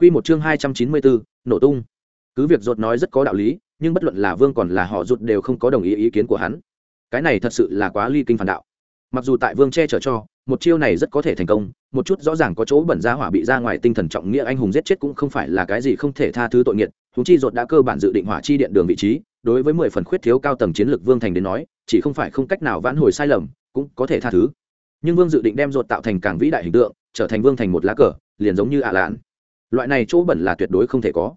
Quy một chương hai trăm chín mươi bốn, nổ tung. Cứ việc ruột nói rất có đạo lý, nhưng bất luận là vương còn là họ rụt đều không có đồng ý ý kiến của hắn. Cái này thật sự là quá ly kinh phản đạo. Mặc dù tại vương che chở cho, một chiêu này rất có thể thành công, một chút rõ ràng có chỗ bẩn ra hỏa bị ra ngoài tinh thần trọng nghĩa anh hùng giết chết cũng không phải là cái gì không thể tha thứ tội nghiệt, huống chi ruột đã cơ bản dự định hỏa chi điện đường vị trí, đối với mười phần khuyết thiếu cao tầng chiến lược vương thành đến nói, chỉ không phải không cách nào vãn hồi sai lầm, cũng có thể tha thứ. Nhưng vương dự định đem ruột tạo thành càng vĩ đại hình tượng, trở thành vương thành một lá cờ, liền giống như ạ lạn loại này chỗ bẩn là tuyệt đối không thể có.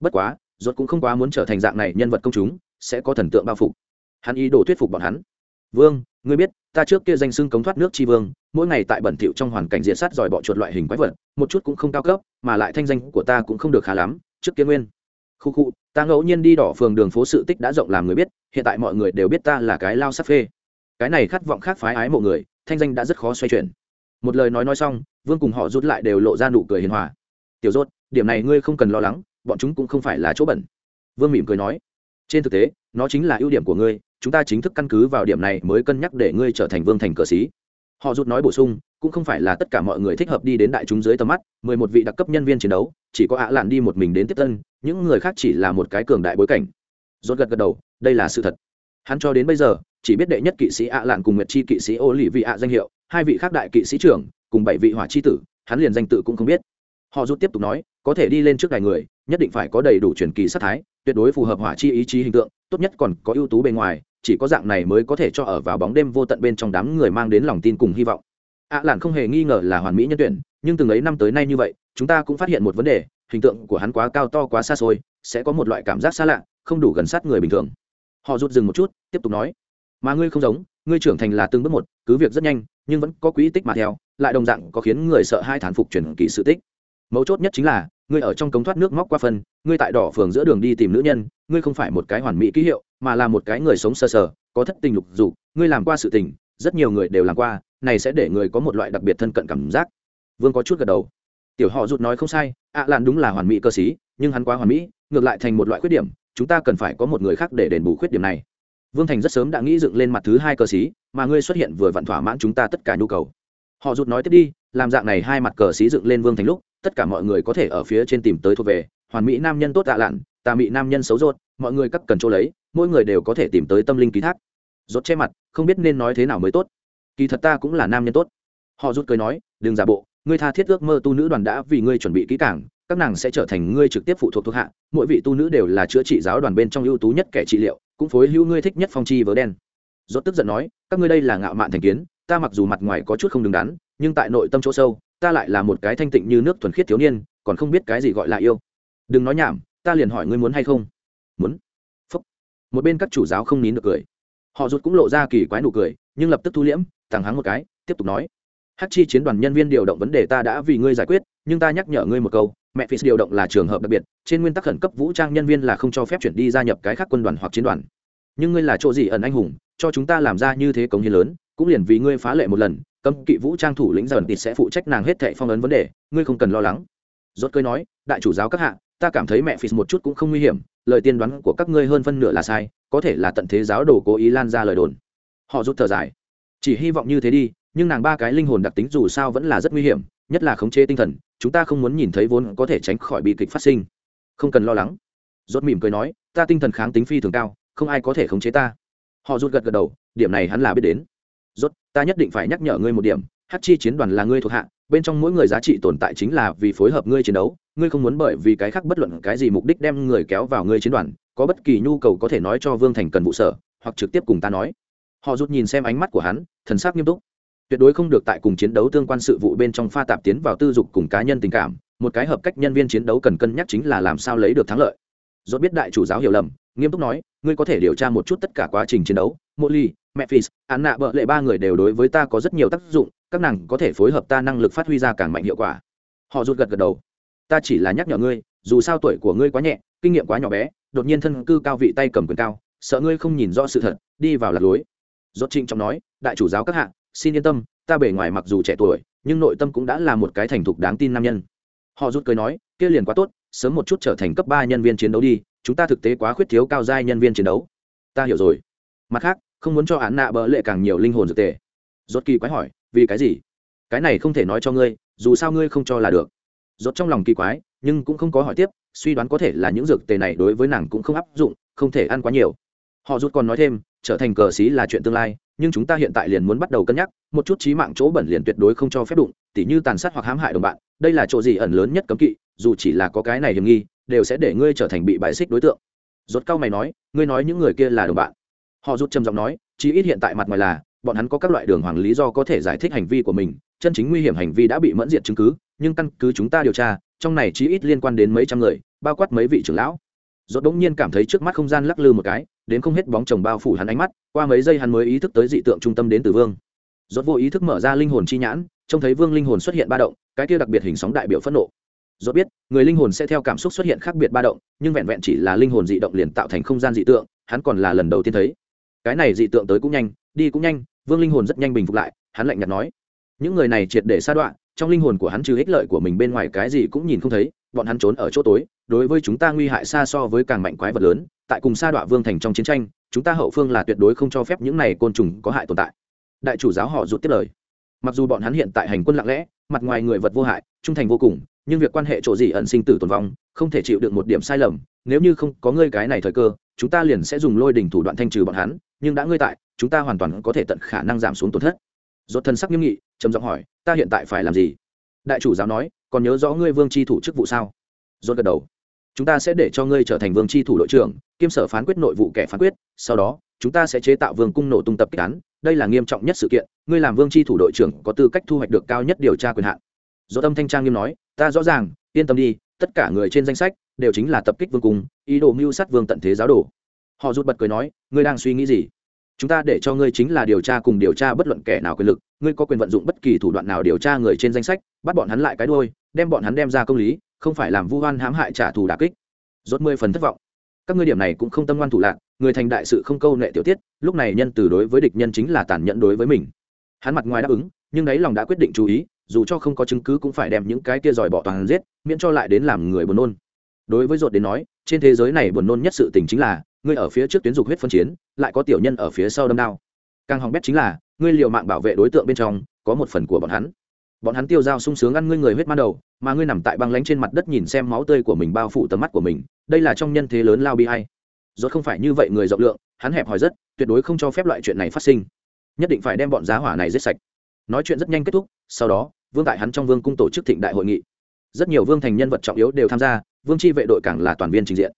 Bất quá ruột cũng không quá muốn trở thành dạng này nhân vật công chúng, sẽ có thần tượng bao phục hắn ý đồ thuyết phục bọn hắn. Vương, ngươi biết, ta trước kia danh xưng cống thoát nước tri vương, mỗi ngày tại bẩn thỉu trong hoàn cảnh diện sát giỏi bọ chuột loại hình quái vật, một chút cũng không cao cấp, mà lại thanh danh của ta cũng không được khá lắm, trước kia nguyên. Khu khu, ta ngẫu nhiên đi đỏ phường đường phố sự tích đã rộng làm người biết, hiện tại mọi người đều biết ta là cái lao sắc phê. Cái này khát vọng khác phái ái mộ người, thanh danh đã rất khó xoay chuyển. Một lời nói nói xong, vương cùng họ rút lại đều lộ ra nụ cười hiền hòa tiểu rốt, điểm này ngươi không cần lo lắng, bọn chúng cũng không phải là chỗ bẩn. Vương mỉm cười nói, trên thực tế, nó chính là ưu điểm của ngươi, chúng ta chính thức căn cứ vào điểm này mới cân nhắc để ngươi trở thành vương thành cờ sĩ. Họ rút nói bổ sung, cũng không phải là tất cả mọi người thích hợp đi đến đại chúng dưới tầm mắt, mười một vị đặc cấp nhân viên chiến đấu, chỉ có ạ lạn đi một mình đến tiếp tân, những người khác chỉ là một cái cường đại bối cảnh. Rốt gật gật đầu, đây là sự thật. Hắn cho đến bây giờ, chỉ biết đệ nhất kỵ sĩ ạ lạn cùng nguyệt chi kỵ sĩ ô lì vị ạ danh hiệu, hai vị khác đại kỵ sĩ trưởng, cùng bảy vị hỏa chi tử, hắn liền danh tự cũng không biết họ rút tiếp tục nói, có thể đi lên trước đài người, nhất định phải có đầy đủ truyền kỳ sát thái, tuyệt đối phù hợp hỏa chi ý chí hình tượng, tốt nhất còn có ưu tú bề ngoài, chỉ có dạng này mới có thể cho ở vào bóng đêm vô tận bên trong đám người mang đến lòng tin cùng hy vọng. Ạ lạn không hề nghi ngờ là hoàn mỹ nhân tuyển, nhưng từng ấy năm tới nay như vậy, chúng ta cũng phát hiện một vấn đề, hình tượng của hắn quá cao to quá xa xôi, sẽ có một loại cảm giác xa lạ, không đủ gần sát người bình thường. Họ rút dừng một chút, tiếp tục nói, mà ngươi không giống, ngươi trưởng thành là từng bước một, cứ việc rất nhanh, nhưng vẫn có quỹ tích mà theo, lại đồng dạng có khiến người sợ hai thán phục chuyển kỳ sự tích mấu chốt nhất chính là ngươi ở trong cống thoát nước móc qua phân ngươi tại đỏ phường giữa đường đi tìm nữ nhân ngươi không phải một cái hoàn mỹ ký hiệu mà là một cái người sống sơ sờ, có thất tình lục dục ngươi làm qua sự tình rất nhiều người đều làm qua này sẽ để người có một loại đặc biệt thân cận cảm giác. Vương có chút gật đầu. Tiểu họ rụt nói không sai ạ à lạn đúng là hoàn mỹ cơ sĩ nhưng hắn quá hoàn mỹ ngược lại thành một loại khuyết điểm chúng ta cần phải có một người khác để đền bù khuyết điểm này. Vương thành rất sớm đã nghĩ dựng lên mặt thứ hai cơ sĩ mà ngươi xuất hiện vừa vặn thỏa mãn chúng ta tất cả nhu cầu. Họ rụt nói tiếp đi làm dạng này hai mặt cờ sĩ dựng lên vương thành lúc tất cả mọi người có thể ở phía trên tìm tới thuộc về, hoàn mỹ nam nhân tốt tạ lạn, tà mỹ nam nhân xấu rốt, mọi người cắt cần chỗ lấy, mỗi người đều có thể tìm tới tâm linh ký thác. Rốt che mặt, không biết nên nói thế nào mới tốt. Kỳ thật ta cũng là nam nhân tốt. Họ rút cười nói, đừng giả bộ, ngươi tha thiết ước mơ tu nữ đoàn đã vì ngươi chuẩn bị kỹ càng, các nàng sẽ trở thành ngươi trực tiếp phụ thuộc thuộc hạ, mỗi vị tu nữ đều là chữa trị giáo đoàn bên trong ưu tú nhất kẻ trị liệu, cũng phối hữu ngươi thích nhất phong chi vớ đen. Rốt tức giận nói, các ngươi đây là ngạo mạn thành kiến, ta mặc dù mặt ngoài có chút không đứng đắn, nhưng tại nội tâm chỗ sâu ta lại là một cái thanh tịnh như nước thuần khiết thiếu niên, còn không biết cái gì gọi là yêu. Đừng nói nhảm, ta liền hỏi ngươi muốn hay không? Muốn. Phúc. Một bên các chủ giáo không nín được cười. Họ rụt cũng lộ ra kỳ quái nụ cười, nhưng lập tức thu liễm, thẳng hắng một cái, tiếp tục nói. Hát chi chiến đoàn nhân viên điều động vấn đề ta đã vì ngươi giải quyết, nhưng ta nhắc nhở ngươi một câu, mẹ phi điều động là trường hợp đặc biệt, trên nguyên tắc khẩn cấp vũ trang nhân viên là không cho phép chuyển đi gia nhập cái khác quân đoàn hoặc chiến đoàn. Nhưng ngươi là chỗ gì ẩn anh hùng, cho chúng ta làm ra như thế cống hiến lớn, cũng liền vì ngươi phá lệ một lần cấm kỵ vũ trang thủ lĩnh dần tịt sẽ phụ trách nàng hết thệ phong ấn vấn đề, ngươi không cần lo lắng. Rốt cười nói, đại chủ giáo các hạ, ta cảm thấy mẹ phì một chút cũng không nguy hiểm, lời tiên đoán của các ngươi hơn phân nửa là sai, có thể là tận thế giáo đồ cố ý lan ra lời đồn. Họ rút thở dài. Chỉ hy vọng như thế đi, nhưng nàng ba cái linh hồn đặc tính dù sao vẫn là rất nguy hiểm, nhất là khống chế tinh thần, chúng ta không muốn nhìn thấy vốn có thể tránh khỏi bi kịch phát sinh. Không cần lo lắng. Rốt mỉm cười nói, ta tinh thần kháng tính phi thường cao, không ai có thể khống chế ta. Họ rút gật gật đầu, điểm này hắn là biết đến rốt, ta nhất định phải nhắc nhở ngươi một điểm hát chi chiến đoàn là ngươi thuộc hạ, bên trong mỗi người giá trị tồn tại chính là vì phối hợp ngươi chiến đấu, ngươi không muốn bởi vì cái khác bất luận cái gì mục đích đem người kéo vào ngươi chiến đoàn, có bất kỳ nhu cầu có thể nói cho vương thành cần vụ sở, hoặc trực tiếp cùng ta nói. Họ rút nhìn xem ánh mắt của hắn, thần sắc nghiêm túc. Tuyệt đối không được tại cùng chiến đấu tương quan sự vụ bên trong pha tạp tiến vào tư dục cùng cá nhân tình cảm, một cái hợp cách nhân viên chiến đấu cần cân nhắc chính là làm sao lấy được thắng lợi rốt biết đại chủ giáo hiểu lầm nghiêm túc nói ngươi có thể điều tra một chút tất cả quá trình chiến đấu Molly, Memphis, nạ bợ lệ ba người đều đối với ta có rất nhiều tác dụng, các nàng có thể phối hợp ta năng lực phát huy ra càng mạnh hiệu quả. Họ rụt gật gật đầu. Ta chỉ là nhắc nhở ngươi, dù sao tuổi của ngươi quá nhẹ, kinh nghiệm quá nhỏ bé, đột nhiên thân cư cao vị tay cầm quyền cao, sợ ngươi không nhìn rõ sự thật, đi vào lạc lối. Rốt trinh trọng nói, đại chủ giáo các hạ, xin yên tâm, ta bề ngoài mặc dù trẻ tuổi, nhưng nội tâm cũng đã là một cái thành thục đáng tin nam nhân. Họ rút cười nói, kia liền quá tốt, sớm một chút trở thành cấp ba nhân viên chiến đấu đi, chúng ta thực tế quá khuyết thiếu cao giai nhân viên chiến đấu. Ta hiểu rồi. Mặt khác không muốn cho án nạ bỡ lệ càng nhiều linh hồn dược tề. Rốt kỳ quái hỏi vì cái gì? Cái này không thể nói cho ngươi dù sao ngươi không cho là được. Rốt trong lòng kỳ quái nhưng cũng không có hỏi tiếp suy đoán có thể là những dược tề này đối với nàng cũng không áp dụng không thể ăn quá nhiều. Họ rút còn nói thêm trở thành cờ xí là chuyện tương lai nhưng chúng ta hiện tại liền muốn bắt đầu cân nhắc một chút trí mạng chỗ bẩn liền tuyệt đối không cho phép đụng tỉ như tàn sát hoặc hãm hại đồng bạn đây là chỗ gì ẩn lớn nhất cấm kỵ dù chỉ là có cái này hiểm nghi, đều sẽ để ngươi trở thành bị bại xích đối tượng. Rốt cao mày nói, ngươi nói những người kia là đồng bạn. Họ rút trầm giọng nói, chí ít hiện tại mặt ngoài là, bọn hắn có các loại đường hoàng lý do có thể giải thích hành vi của mình, chân chính nguy hiểm hành vi đã bị mẫn diện chứng cứ, nhưng căn cứ chúng ta điều tra, trong này chí ít liên quan đến mấy trăm người, bao quát mấy vị trưởng lão. Rốt đống nhiên cảm thấy trước mắt không gian lắc lư một cái, đến không hết bóng chồng bao phủ hắn ánh mắt, qua mấy giây hắn mới ý thức tới dị tượng trung tâm đến từ vương. Rốt vô ý thức mở ra linh hồn chi nhãn, trông thấy vương linh hồn xuất hiện ba động, cái kia đặc biệt hình sóng đại biểu phẫn nộ rốt biết, người linh hồn sẽ theo cảm xúc xuất hiện khác biệt ba động, nhưng vẹn vẹn chỉ là linh hồn dị động liền tạo thành không gian dị tượng, hắn còn là lần đầu tiên thấy. Cái này dị tượng tới cũng nhanh, đi cũng nhanh, vương linh hồn rất nhanh bình phục lại, hắn lạnh nhạt nói. Những người này triệt để xa đoạn trong linh hồn của hắn trừ ích lợi của mình bên ngoài cái gì cũng nhìn không thấy, bọn hắn trốn ở chỗ tối, đối với chúng ta nguy hại xa so với càng mạnh quái vật lớn, tại cùng xa đoạn vương thành trong chiến tranh, chúng ta hậu phương là tuyệt đối không cho phép những này côn trùng có hại tồn tại. Đại chủ giáo họ rụt tiếp lời. Mặc dù bọn hắn hiện tại hành quân lặng lẽ, mặt ngoài người vật vô hại, trung thành vô cùng nhưng việc quan hệ chỗ gì ẩn sinh tử tồn vong, không thể chịu được một điểm sai lầm, nếu như không có ngươi cái này thời cơ, chúng ta liền sẽ dùng lôi đỉnh thủ đoạn thanh trừ bọn hắn, nhưng đã ngươi tại, chúng ta hoàn toàn có thể tận khả năng giảm xuống tổn thất. Dốt thân sắc nghiêm nghị, trầm giọng hỏi, ta hiện tại phải làm gì? Đại chủ giáo nói, còn nhớ rõ ngươi vương tri thủ chức vụ sao? Dốt gật đầu, chúng ta sẽ để cho ngươi trở thành vương tri thủ đội trưởng, kiêm sở phán quyết nội vụ kẻ phán quyết, sau đó, chúng ta sẽ chế tạo vương cung nổ tung tập kích án, đây là nghiêm trọng nhất sự kiện, ngươi làm vương tri thủ đội trưởng có tư cách thu hoạch được cao nhất điều tra quyền hạn do tâm thanh trang nghiêm nói, ta rõ ràng, yên tâm đi, tất cả người trên danh sách đều chính là tập kích vương cung, ý đồ mưu sát vương tận thế giáo đồ. Họ rút bật cười nói, ngươi đang suy nghĩ gì? Chúng ta để cho ngươi chính là điều tra cùng điều tra bất luận kẻ nào quyền lực, ngươi có quyền vận dụng bất kỳ thủ đoạn nào điều tra người trên danh sách, bắt bọn hắn lại cái đôi đem bọn hắn đem ra công lý, không phải làm vu oan hãm hại trả thù đà kích. Rốt mười phần thất vọng. Các ngươi điểm này cũng không tâm ngoan thủ lạc, người thành đại sự không câu nệ tiểu tiết, lúc này nhân từ đối với địch nhân chính là tàn nhẫn đối với mình. Hắn mặt ngoài đáp ứng, nhưng đấy lòng đã quyết định chú ý dù cho không có chứng cứ cũng phải đem những cái kia giỏi bỏ toàn giết, miễn cho lại đến làm người buồn nôn. Đối với ruột đến nói, trên thế giới này buồn nôn nhất sự tình chính là, ngươi ở phía trước tuyến dục huyết phân chiến, lại có tiểu nhân ở phía sau đâm đao. Càng hỏng bét chính là, ngươi liều mạng bảo vệ đối tượng bên trong, có một phần của bọn hắn. Bọn hắn tiêu dao sung sướng ăn ngươi người huyết man đầu, mà ngươi nằm tại băng lánh trên mặt đất nhìn xem máu tươi của mình bao phủ tầm mắt của mình, đây là trong nhân thế lớn lao bi hay rốt không phải như vậy người rộng lượng, hắn hẹp hòi rất, tuyệt đối không cho phép loại chuyện này phát sinh. Nhất định phải đem bọn giá hỏa này giết sạch nói chuyện rất nhanh kết thúc, sau đó, vương tại hắn trong vương cung tổ chức thịnh đại hội nghị. Rất nhiều vương thành nhân vật trọng yếu đều tham gia, vương tri vệ đội càng là toàn viên trình diện.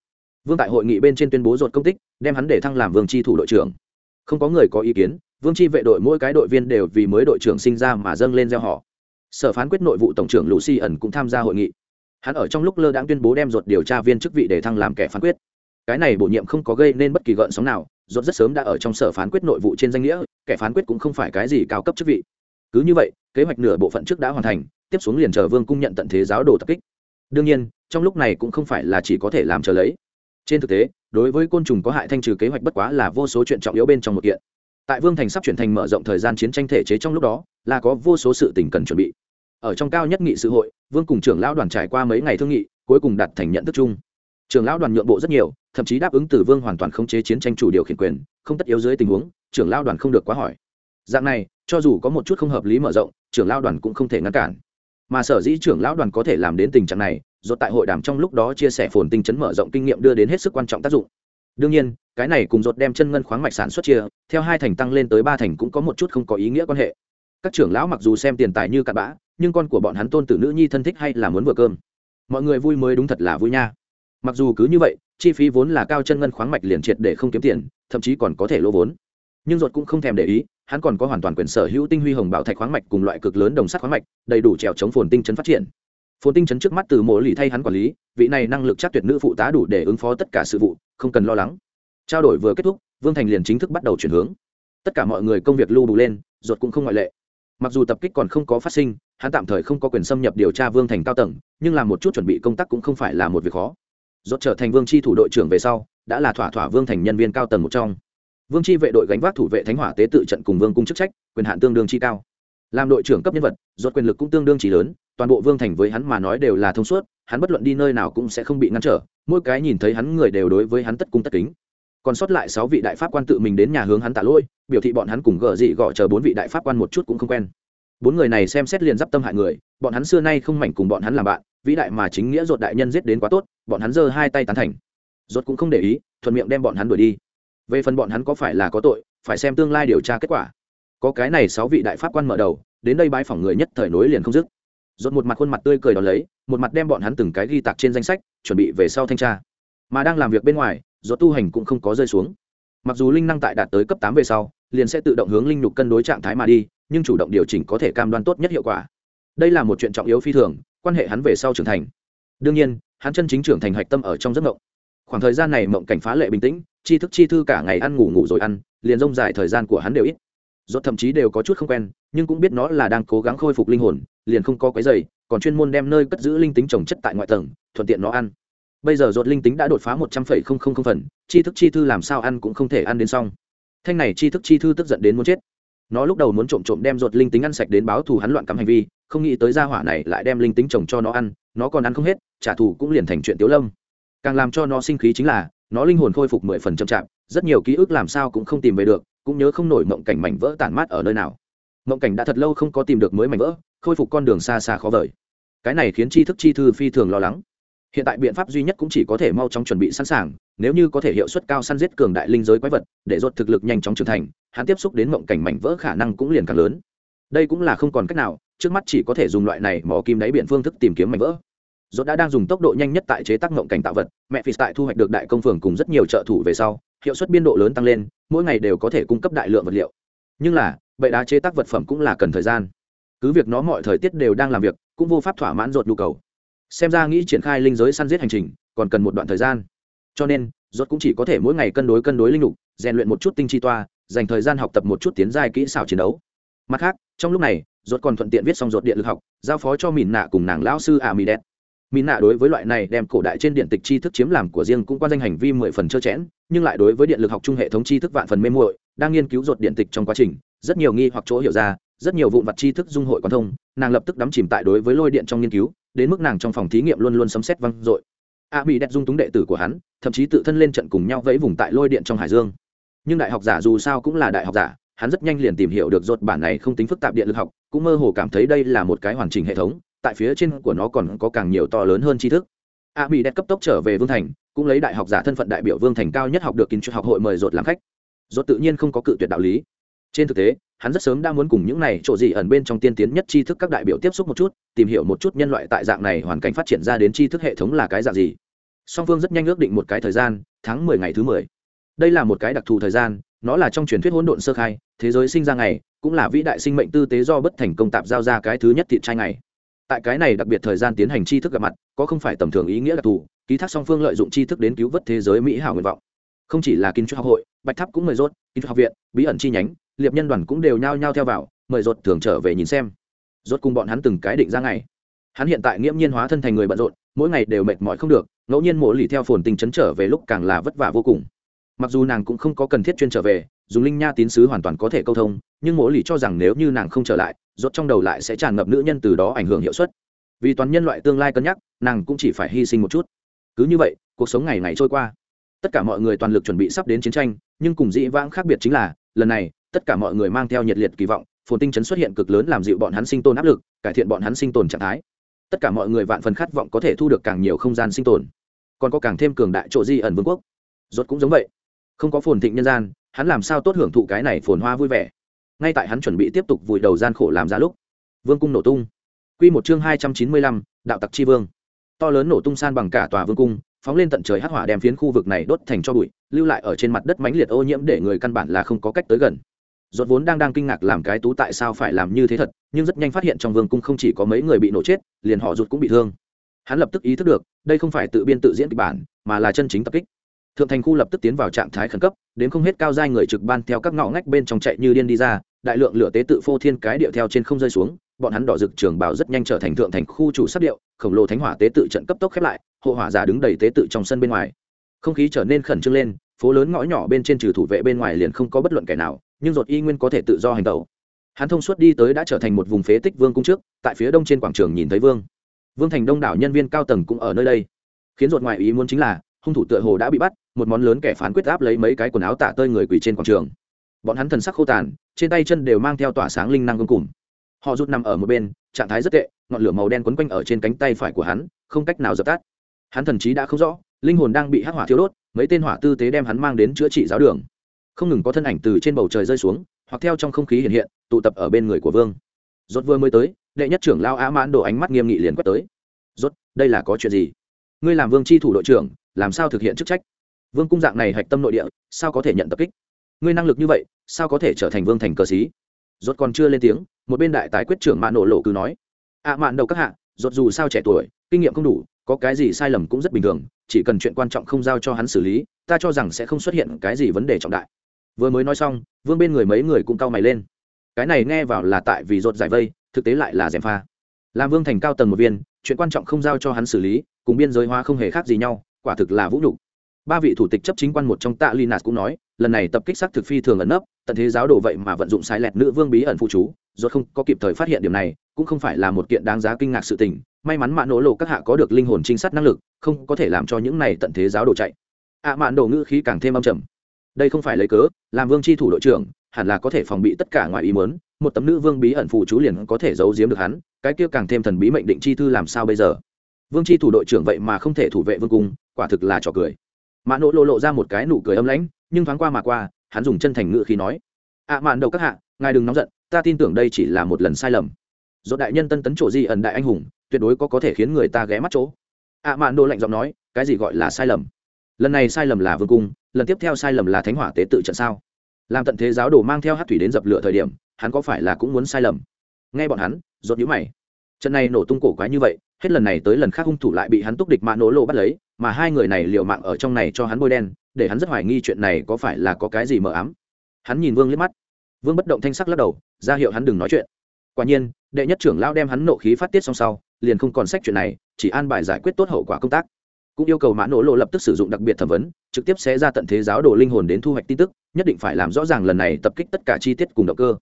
Vương tại hội nghị bên trên tuyên bố ruột công tích, đem hắn để thăng làm vương tri thủ đội trưởng. Không có người có ý kiến, vương tri vệ đội mỗi cái đội viên đều vì mới đội trưởng sinh ra mà dâng lên gieo họ. Sở phán quyết nội vụ tổng trưởng lucy ẩn cũng tham gia hội nghị. Hắn ở trong lúc lơ đãng tuyên bố đem ruột điều tra viên chức vị để thăng làm kẻ phán quyết. Cái này bổ nhiệm không có gây nên bất kỳ gợn sóng nào, ruột rất sớm đã ở trong sở phán quyết nội vụ trên danh nghĩa, kẻ phán quyết cũng không phải cái gì cao cấp chức vị cứ như vậy, kế hoạch nửa bộ phận trước đã hoàn thành, tiếp xuống liền chờ vương cung nhận tận thế giáo đồ tập kích. Đương nhiên, trong lúc này cũng không phải là chỉ có thể làm chờ lấy. Trên thực tế, đối với côn trùng có hại thanh trừ kế hoạch bất quá là vô số chuyện trọng yếu bên trong một kiện. Tại vương thành sắp chuyển thành mở rộng thời gian chiến tranh thể chế trong lúc đó, là có vô số sự tình cần chuẩn bị. Ở trong cao nhất nghị sự hội, vương cùng trưởng lão đoàn trải qua mấy ngày thương nghị, cuối cùng đặt thành nhận thức chung. Trưởng lão đoàn nhượng bộ rất nhiều, thậm chí đáp ứng từ vương hoàn toàn không chế chiến tranh chủ điều khiển quyền, không tất yếu dưới tình huống, trưởng lão đoàn không được quá hỏi. Dạng này cho dù có một chút không hợp lý mở rộng, trưởng lão đoàn cũng không thể ngăn cản. Mà sở dĩ trưởng lão đoàn có thể làm đến tình trạng này do tại hội đàm trong lúc đó chia sẻ phồn tinh chấn mở rộng kinh nghiệm đưa đến hết sức quan trọng tác dụng. Đương nhiên, cái này cùng dột đem chân ngân khoáng mạch sản xuất chia, theo hai thành tăng lên tới ba thành cũng có một chút không có ý nghĩa quan hệ. Các trưởng lão mặc dù xem tiền tài như cặn bã, nhưng con của bọn hắn tôn tử nữ nhi thân thích hay là muốn vừa cơm. Mọi người vui mới đúng thật là vui nha. Mặc dù cứ như vậy, chi phí vốn là cao chân ngân khoáng mạch liền triệt để không kiếm tiền, thậm chí còn có thể lỗ vốn. Nhưng ruột cũng không thèm để ý hắn còn có hoàn toàn quyền sở hữu tinh huy hồng bảo thạch khoáng mạch cùng loại cực lớn đồng sắt khoáng mạch, đầy đủ trèo chống phồn tinh chấn phát triển. Phồn tinh chấn trước mắt từ mộ lì thay hắn quản lý, vị này năng lực chắc tuyệt nữ phụ tá đủ để ứng phó tất cả sự vụ, không cần lo lắng. Trao đổi vừa kết thúc, vương thành liền chính thức bắt đầu chuyển hướng. Tất cả mọi người công việc lưu đủ lên, ruột cũng không ngoại lệ. Mặc dù tập kích còn không có phát sinh, hắn tạm thời không có quyền xâm nhập điều tra vương thành cao tầng, nhưng làm một chút chuẩn bị công tác cũng không phải là một việc khó. Ruột trở thành vương tri thủ đội trưởng về sau, đã là thỏa thỏa vương thành nhân viên cao tầng một trong vương tri vệ đội gánh vác thủ vệ thánh hỏa tế tự trận cùng vương cung chức trách, quyền hạn tương đương chi cao. Làm đội trưởng cấp nhân vật ruột quyền lực cũng tương đương chỉ lớn, toàn bộ vương thành với hắn mà nói đều là thông suốt, hắn bất luận đi nơi nào cũng sẽ không bị ngăn trở, mỗi cái nhìn thấy hắn người đều đối với hắn tất cung tất kính. Còn sót lại sáu vị đại pháp quan tự mình đến nhà hướng hắn tạ lỗi, biểu thị bọn hắn cùng gờ dị gọ chờ bốn vị đại pháp quan một chút cũng không quen. Bốn người này xem xét liền d i p tâm hại người, bọn hắn xưa nay không mảnh cùng bọn hắn làm bạn, vĩ đại mà chính nghĩa ruột đại nhân giết đến quá tốt, bọn hắn giơ hai tay tán thành. Ruột cũng không để ý, thuận miệng đem bọn hắn đuổi đi về phần bọn hắn có phải là có tội, phải xem tương lai điều tra kết quả. Có cái này sáu vị đại pháp quan mở đầu, đến đây bãi phỏng người nhất thời nối liền không dứt. Dốt một mặt khuôn mặt tươi cười đón lấy, một mặt đem bọn hắn từng cái ghi tạc trên danh sách, chuẩn bị về sau thanh tra. Mà đang làm việc bên ngoài dốt tu hành cũng không có rơi xuống. Mặc dù linh năng tại đạt tới cấp tám về sau, liền sẽ tự động hướng linh nhục cân đối trạng thái mà đi, nhưng chủ động điều chỉnh có thể cam đoan tốt nhất hiệu quả. Đây là một chuyện trọng yếu phi thường, quan hệ hắn về sau trưởng thành. Đương nhiên, hắn chân chính trưởng thành hạch tâm ở trong giấc mộng. Khoảng thời gian này mộng cảnh phá lệ bình tĩnh chi thức chi thư cả ngày ăn ngủ ngủ rồi ăn, liền rông dài thời gian của hắn đều ít. Dốt thậm chí đều có chút không quen, nhưng cũng biết nó là đang cố gắng khôi phục linh hồn, liền không có quấy dày còn chuyên môn đem nơi cất giữ linh tính trồng chất tại ngoại tầng, thuận tiện nó ăn. Bây giờ dột linh tính đã đột phá một trăm phẩy không không không phần chi thức chi thư làm sao ăn cũng không thể ăn đến xong. Thanh này chi thức chi thư tức giận đến muốn chết. Nó lúc đầu muốn trộm trộm đem dột linh tính ăn sạch đến báo thù hắn loạn cắm hành vi, không nghĩ tới gia hỏa này lại đem linh tính trồng cho nó ăn, nó còn ăn không hết, trả thù cũng liền thành chuyện tiếu lâm. Càng làm cho nó sinh khí chính là nó linh hồn khôi phục mười phần chậm chạp, rất nhiều ký ức làm sao cũng không tìm về được, cũng nhớ không nổi mộng cảnh mảnh vỡ tản mát ở nơi nào. Mộng cảnh đã thật lâu không có tìm được mới mảnh vỡ, khôi phục con đường xa xa khó vời. Cái này khiến tri thức chi thư phi thường lo lắng. Hiện tại biện pháp duy nhất cũng chỉ có thể mau chóng chuẩn bị sẵn sàng, nếu như có thể hiệu suất cao săn giết cường đại linh giới quái vật, để ruột thực lực nhanh chóng trưởng thành, hắn tiếp xúc đến mộng cảnh mảnh vỡ khả năng cũng liền càng lớn. Đây cũng là không còn cách nào, trước mắt chỉ có thể dùng loại này mỏ kim đáy biển phương thức tìm kiếm mảnh vỡ dốt đã đang dùng tốc độ nhanh nhất tại chế tác ngộng cảnh tạo vật, mẹ phi tại thu hoạch được đại công phường cùng rất nhiều trợ thủ về sau, hiệu suất biên độ lớn tăng lên, mỗi ngày đều có thể cung cấp đại lượng vật liệu. Nhưng là, bệ đá chế tác vật phẩm cũng là cần thời gian. Cứ việc nó mọi thời tiết đều đang làm việc, cũng vô pháp thỏa mãn dột nhu cầu. Xem ra nghĩ triển khai linh giới săn giết hành trình, còn cần một đoạn thời gian. Cho nên, rốt cũng chỉ có thể mỗi ngày cân đối cân đối linh lục, rèn luyện một chút tinh chi toa, dành thời gian học tập một chút tiến giai kỹ xảo chiến đấu. Mặt khác, trong lúc này, rốt còn thuận tiện viết xong rốt điện lực học, giao phó cho mìn nạ cùng nàng lão sư ả mì đẹp mỹ nạ đối với loại này đem cổ đại trên điện tịch tri thức chiếm làm của riêng cũng quan danh hành vi mười phần trơ chẽn nhưng lại đối với điện lực học trung hệ thống tri thức vạn phần mê muội, đang nghiên cứu ruột điện tịch trong quá trình, rất nhiều nghi hoặc chỗ hiểu ra, rất nhiều vụn vặt tri thức dung hội quan thông, nàng lập tức đắm chìm tại đối với lôi điện trong nghiên cứu, đến mức nàng trong phòng thí nghiệm luôn luôn sấm xét văng dội. A bị đẹp dung túng đệ tử của hắn, thậm chí tự thân lên trận cùng nhau vẫy vùng tại lôi điện trong hải dương. Nhưng đại học giả dù sao cũng là đại học giả, hắn rất nhanh liền tìm hiểu được rốt bản này không tính phức tạp điện lực học, cũng mơ hồ cảm thấy đây là một cái hoàn chỉnh hệ thống tại phía trên của nó còn có càng nhiều to lớn hơn tri thức. A bị đẹp cấp tốc trở về vương thành, cũng lấy đại học giả thân phận đại biểu vương thành cao nhất học được kiến trúc học hội mời rột làm khách. Rột tự nhiên không có cự tuyệt đạo lý. Trên thực tế, hắn rất sớm đã muốn cùng những này chỗ gì ẩn bên trong tiên tiến nhất tri thức các đại biểu tiếp xúc một chút, tìm hiểu một chút nhân loại tại dạng này hoàn cảnh phát triển ra đến tri thức hệ thống là cái dạng gì. Song phương rất nhanh ước định một cái thời gian, tháng mười ngày thứ mười. Đây là một cái đặc thù thời gian, nó là trong truyền thuyết hỗn độn sơ khai, thế giới sinh ra ngày, cũng là vĩ đại sinh mệnh tư tế do bất thành công tạp giao ra cái thứ nhất thị trai ngày tại cái này đặc biệt thời gian tiến hành tri thức gặp mặt, có không phải tầm thường ý nghĩa đặc thù, ký thác song phương lợi dụng tri thức đến cứu vớt thế giới mỹ hảo nguyện vọng. Không chỉ là kinh trúc học hội, bạch tháp cũng mời rốt kinh trúc học viện, bí ẩn chi nhánh, liệp nhân đoàn cũng đều nhao nhao theo vào, mời rốt thường trở về nhìn xem. Rốt cùng bọn hắn từng cái định ra ngày. Hắn hiện tại nghiễm nhiên hóa thân thành người bận rộn, mỗi ngày đều mệt mỏi không được, ngẫu nhiên mỗi lì theo phồn tình chấn trở về lúc càng là vất vả vô cùng. Mặc dù nàng cũng không có cần thiết chuyên trở về, dùng linh nha tín sứ hoàn toàn có thể câu thông, nhưng mỗi lì cho rằng nếu như nàng không trở lại rốt trong đầu lại sẽ tràn ngập nữ nhân từ đó ảnh hưởng hiệu suất. Vì toàn nhân loại tương lai cân nhắc, nàng cũng chỉ phải hy sinh một chút. Cứ như vậy, cuộc sống ngày ngày trôi qua. Tất cả mọi người toàn lực chuẩn bị sắp đến chiến tranh, nhưng cùng dĩ vãng khác biệt chính là, lần này, tất cả mọi người mang theo nhiệt liệt kỳ vọng, phồn tinh chấn xuất hiện cực lớn làm dịu bọn hắn sinh tồn áp lực, cải thiện bọn hắn sinh tồn trạng thái. Tất cả mọi người vạn phần khát vọng có thể thu được càng nhiều không gian sinh tồn. Còn có càng thêm cường đại chỗ di ẩn vương quốc. Rốt cũng giống vậy. Không có phồn thịnh nhân gian, hắn làm sao tốt hưởng thụ cái này phồn hoa vui vẻ? Ngay tại hắn chuẩn bị tiếp tục vùi đầu gian khổ làm ra lúc, vương cung nổ tung. Quy một chương hai trăm chín mươi lăm, đạo tặc chi vương. To lớn nổ tung san bằng cả tòa vương cung, phóng lên tận trời hắc hỏa đem phiến khu vực này đốt thành cho bụi, lưu lại ở trên mặt đất mãnh liệt ô nhiễm để người căn bản là không có cách tới gần. Rốt vốn đang đang kinh ngạc làm cái tú tại sao phải làm như thế thật, nhưng rất nhanh phát hiện trong vương cung không chỉ có mấy người bị nổ chết, liền họ rụt cũng bị thương. Hắn lập tức ý thức được, đây không phải tự biên tự diễn kịch bản, mà là chân chính tập kích thượng thành khu lập tức tiến vào trạng thái khẩn cấp, đến không hết cao giai người trực ban theo các ngõ ngách bên trong chạy như điên đi ra, đại lượng lửa tế tự phô thiên cái điệu theo trên không rơi xuống, bọn hắn đỏ rực trường bảo rất nhanh trở thành thượng thành khu chủ sắc điệu, khổng lồ thánh hỏa tế tự trận cấp tốc khép lại, hộ hỏa giả đứng đầy tế tự trong sân bên ngoài. Không khí trở nên khẩn trương lên, phố lớn ngõ nhỏ bên trên trừ thủ vệ bên ngoài liền không có bất luận kẻ nào, nhưng ruột y nguyên có thể tự do hành tẩu. Hắn thông suốt đi tới đã trở thành một vùng phế tích vương cung trước, tại phía đông trên quảng trường nhìn thấy vương. Vương thành đông đảo nhân viên cao tầng cũng ở nơi đây. Khiến ruột ngoại ý muốn chính là hung thủ tựa hồ đã bị bắt, một món lớn kẻ phán quyết áp lấy mấy cái quần áo tả tơi người quỳ trên quảng trường. Bọn hắn thần sắc khô tàn, trên tay chân đều mang theo tỏa sáng linh năng gông cùng họ rút nằm ở một bên, trạng thái rất tệ, ngọn lửa màu đen quấn quanh ở trên cánh tay phải của hắn, không cách nào dập tắt. Hắn thần chí đã không rõ, linh hồn đang bị hắc hỏa thiêu đốt, mấy tên hỏa tư tế đem hắn mang đến chữa trị giáo đường. Không ngừng có thân ảnh từ trên bầu trời rơi xuống, hoặc theo trong không khí hiện hiện, tụ tập ở bên người của vương. Rốt vừa mới tới, đệ nhất trưởng lao á mãn đổ ánh mắt nghiêm nghị liền quét tới. Rốt, đây là có chuyện gì? Ngươi làm vương chi thủ đội trưởng làm sao thực hiện chức trách? Vương cung dạng này hạch tâm nội địa, sao có thể nhận tập kích? Ngươi năng lực như vậy, sao có thể trở thành vương thành cờ xí rốt còn chưa lên tiếng, một bên đại tái quyết trưởng mạn nổ lộ cứ nói ạ mạn đầu các hạ, rốt dù sao trẻ tuổi, kinh nghiệm không đủ, có cái gì sai lầm cũng rất bình thường, chỉ cần chuyện quan trọng không giao cho hắn xử lý, ta cho rằng sẽ không xuất hiện cái gì vấn đề trọng đại. Vừa mới nói xong, vương bên người mấy người cũng cau mày lên. Cái này nghe vào là tại vì rốt giải vây, thực tế lại là dèm pha. Làm vương thành cao tầng một viên, chuyện quan trọng không giao cho hắn xử lý, cùng biên giới hóa không hề khác gì nhau quả thực là vũ nhục. Ba vị thủ tịch chấp chính quan một trong tạ linas cũng nói lần này tập kích xác thực phi thường ẩn nấp tận thế giáo đồ vậy mà vận dụng sai lẹt nữ vương bí ẩn phụ chú do không có kịp thời phát hiện điểm này cũng không phải là một kiện đáng giá kinh ngạc sự tình. May mắn mạ nổ lộ các hạ có được linh hồn trinh sát năng lực không có thể làm cho những này tận thế giáo đồ chạy. Ạ à, mạn đồ ngữ khí càng thêm âm trầm. Đây không phải lấy cớ làm vương c h i thủ đội trưởng hẳn là có thể phòng bị tất cả ngoài ý mớn một tấm nữ vương bí ẩn phụ chú liền có thể giấu giếm được hắn cái kia càng thêm thần bí mệnh định chi thư làm sao bây giờ? Vương c h i thủ đội trưởng vậy mà không thể thủ vệ vương cung quả thực là trò cười. Mã nỗ lộ lộ ra một cái nụ cười âm lãnh nhưng thoáng qua mà qua hắn dùng chân thành ngự khi nói ạ à, mạn đầu các hạ ngài đừng nóng giận ta tin tưởng đây chỉ là một lần sai lầm. Do đại nhân tân tấn chỗ di ẩn đại anh hùng tuyệt đối có có thể khiến người ta ghé mắt chỗ. Ạ à, mạn đồ lạnh giọng nói cái gì gọi là sai lầm? Lần này sai lầm là vương cung lần tiếp theo sai lầm là thánh hỏa tế tự trận sao? Làm tận thế giáo đồ mang theo hát thủy đến dập lửa thời điểm hắn có phải là cũng muốn sai lầm? Nghe bọn hắn rốt nhũ mày trận này nổ tung cổ quái như vậy, hết lần này tới lần khác hung thủ lại bị hắn túc địch mạ nổ lộ bắt lấy, mà hai người này liều mạng ở trong này cho hắn bôi đen, để hắn rất hoài nghi chuyện này có phải là có cái gì mờ ám. Hắn nhìn vương liếc mắt. Vương bất động thanh sắc lắc đầu, ra hiệu hắn đừng nói chuyện. Quả nhiên, đệ nhất trưởng lao đem hắn nộ khí phát tiết xong sau, liền không còn sách chuyện này, chỉ an bài giải quyết tốt hậu quả công tác. Cũng yêu cầu mã nổ lộ lập tức sử dụng đặc biệt thẩm vấn, trực tiếp sẽ ra tận thế giáo đồ linh hồn đến thu hoạch tin tức, nhất định phải làm rõ ràng lần này tập kích tất cả chi tiết cùng động cơ.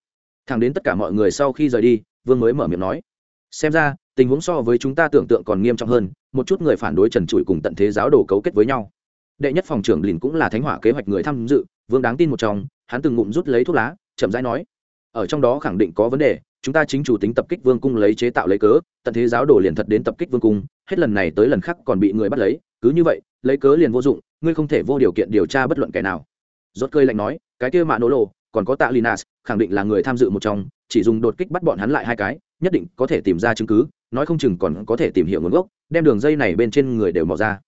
Thẳng đến tất cả mọi người sau khi rời đi, vương mới mở miệng nói xem ra, tình huống so với chúng ta tưởng tượng còn nghiêm trọng hơn, một chút người phản đối trần trụi cùng tận thế giáo đồ cấu kết với nhau. Đệ nhất phòng trưởng lìn cũng là thánh hỏa kế hoạch người tham dự, vương đáng tin một trong, hắn từng ngụm rút lấy thuốc lá, chậm rãi nói, ở trong đó khẳng định có vấn đề, chúng ta chính chủ tính tập kích vương cung lấy chế tạo lấy cớ, tận thế giáo đồ liền thật đến tập kích vương cung, hết lần này tới lần khác còn bị người bắt lấy, cứ như vậy, lấy cớ liền vô dụng, ngươi không thể vô điều kiện điều tra bất luận kẻ nào. Rốt cơi lạnh nói, cái kia mạ nổ lộ, còn có tạ linas khẳng định là người tham dự một trong, chỉ dùng đột kích bắt bọn hắn lại hai cái nhất định có thể tìm ra chứng cứ, nói không chừng còn có thể tìm hiểu nguồn gốc, đem đường dây này bên trên người đều mò ra.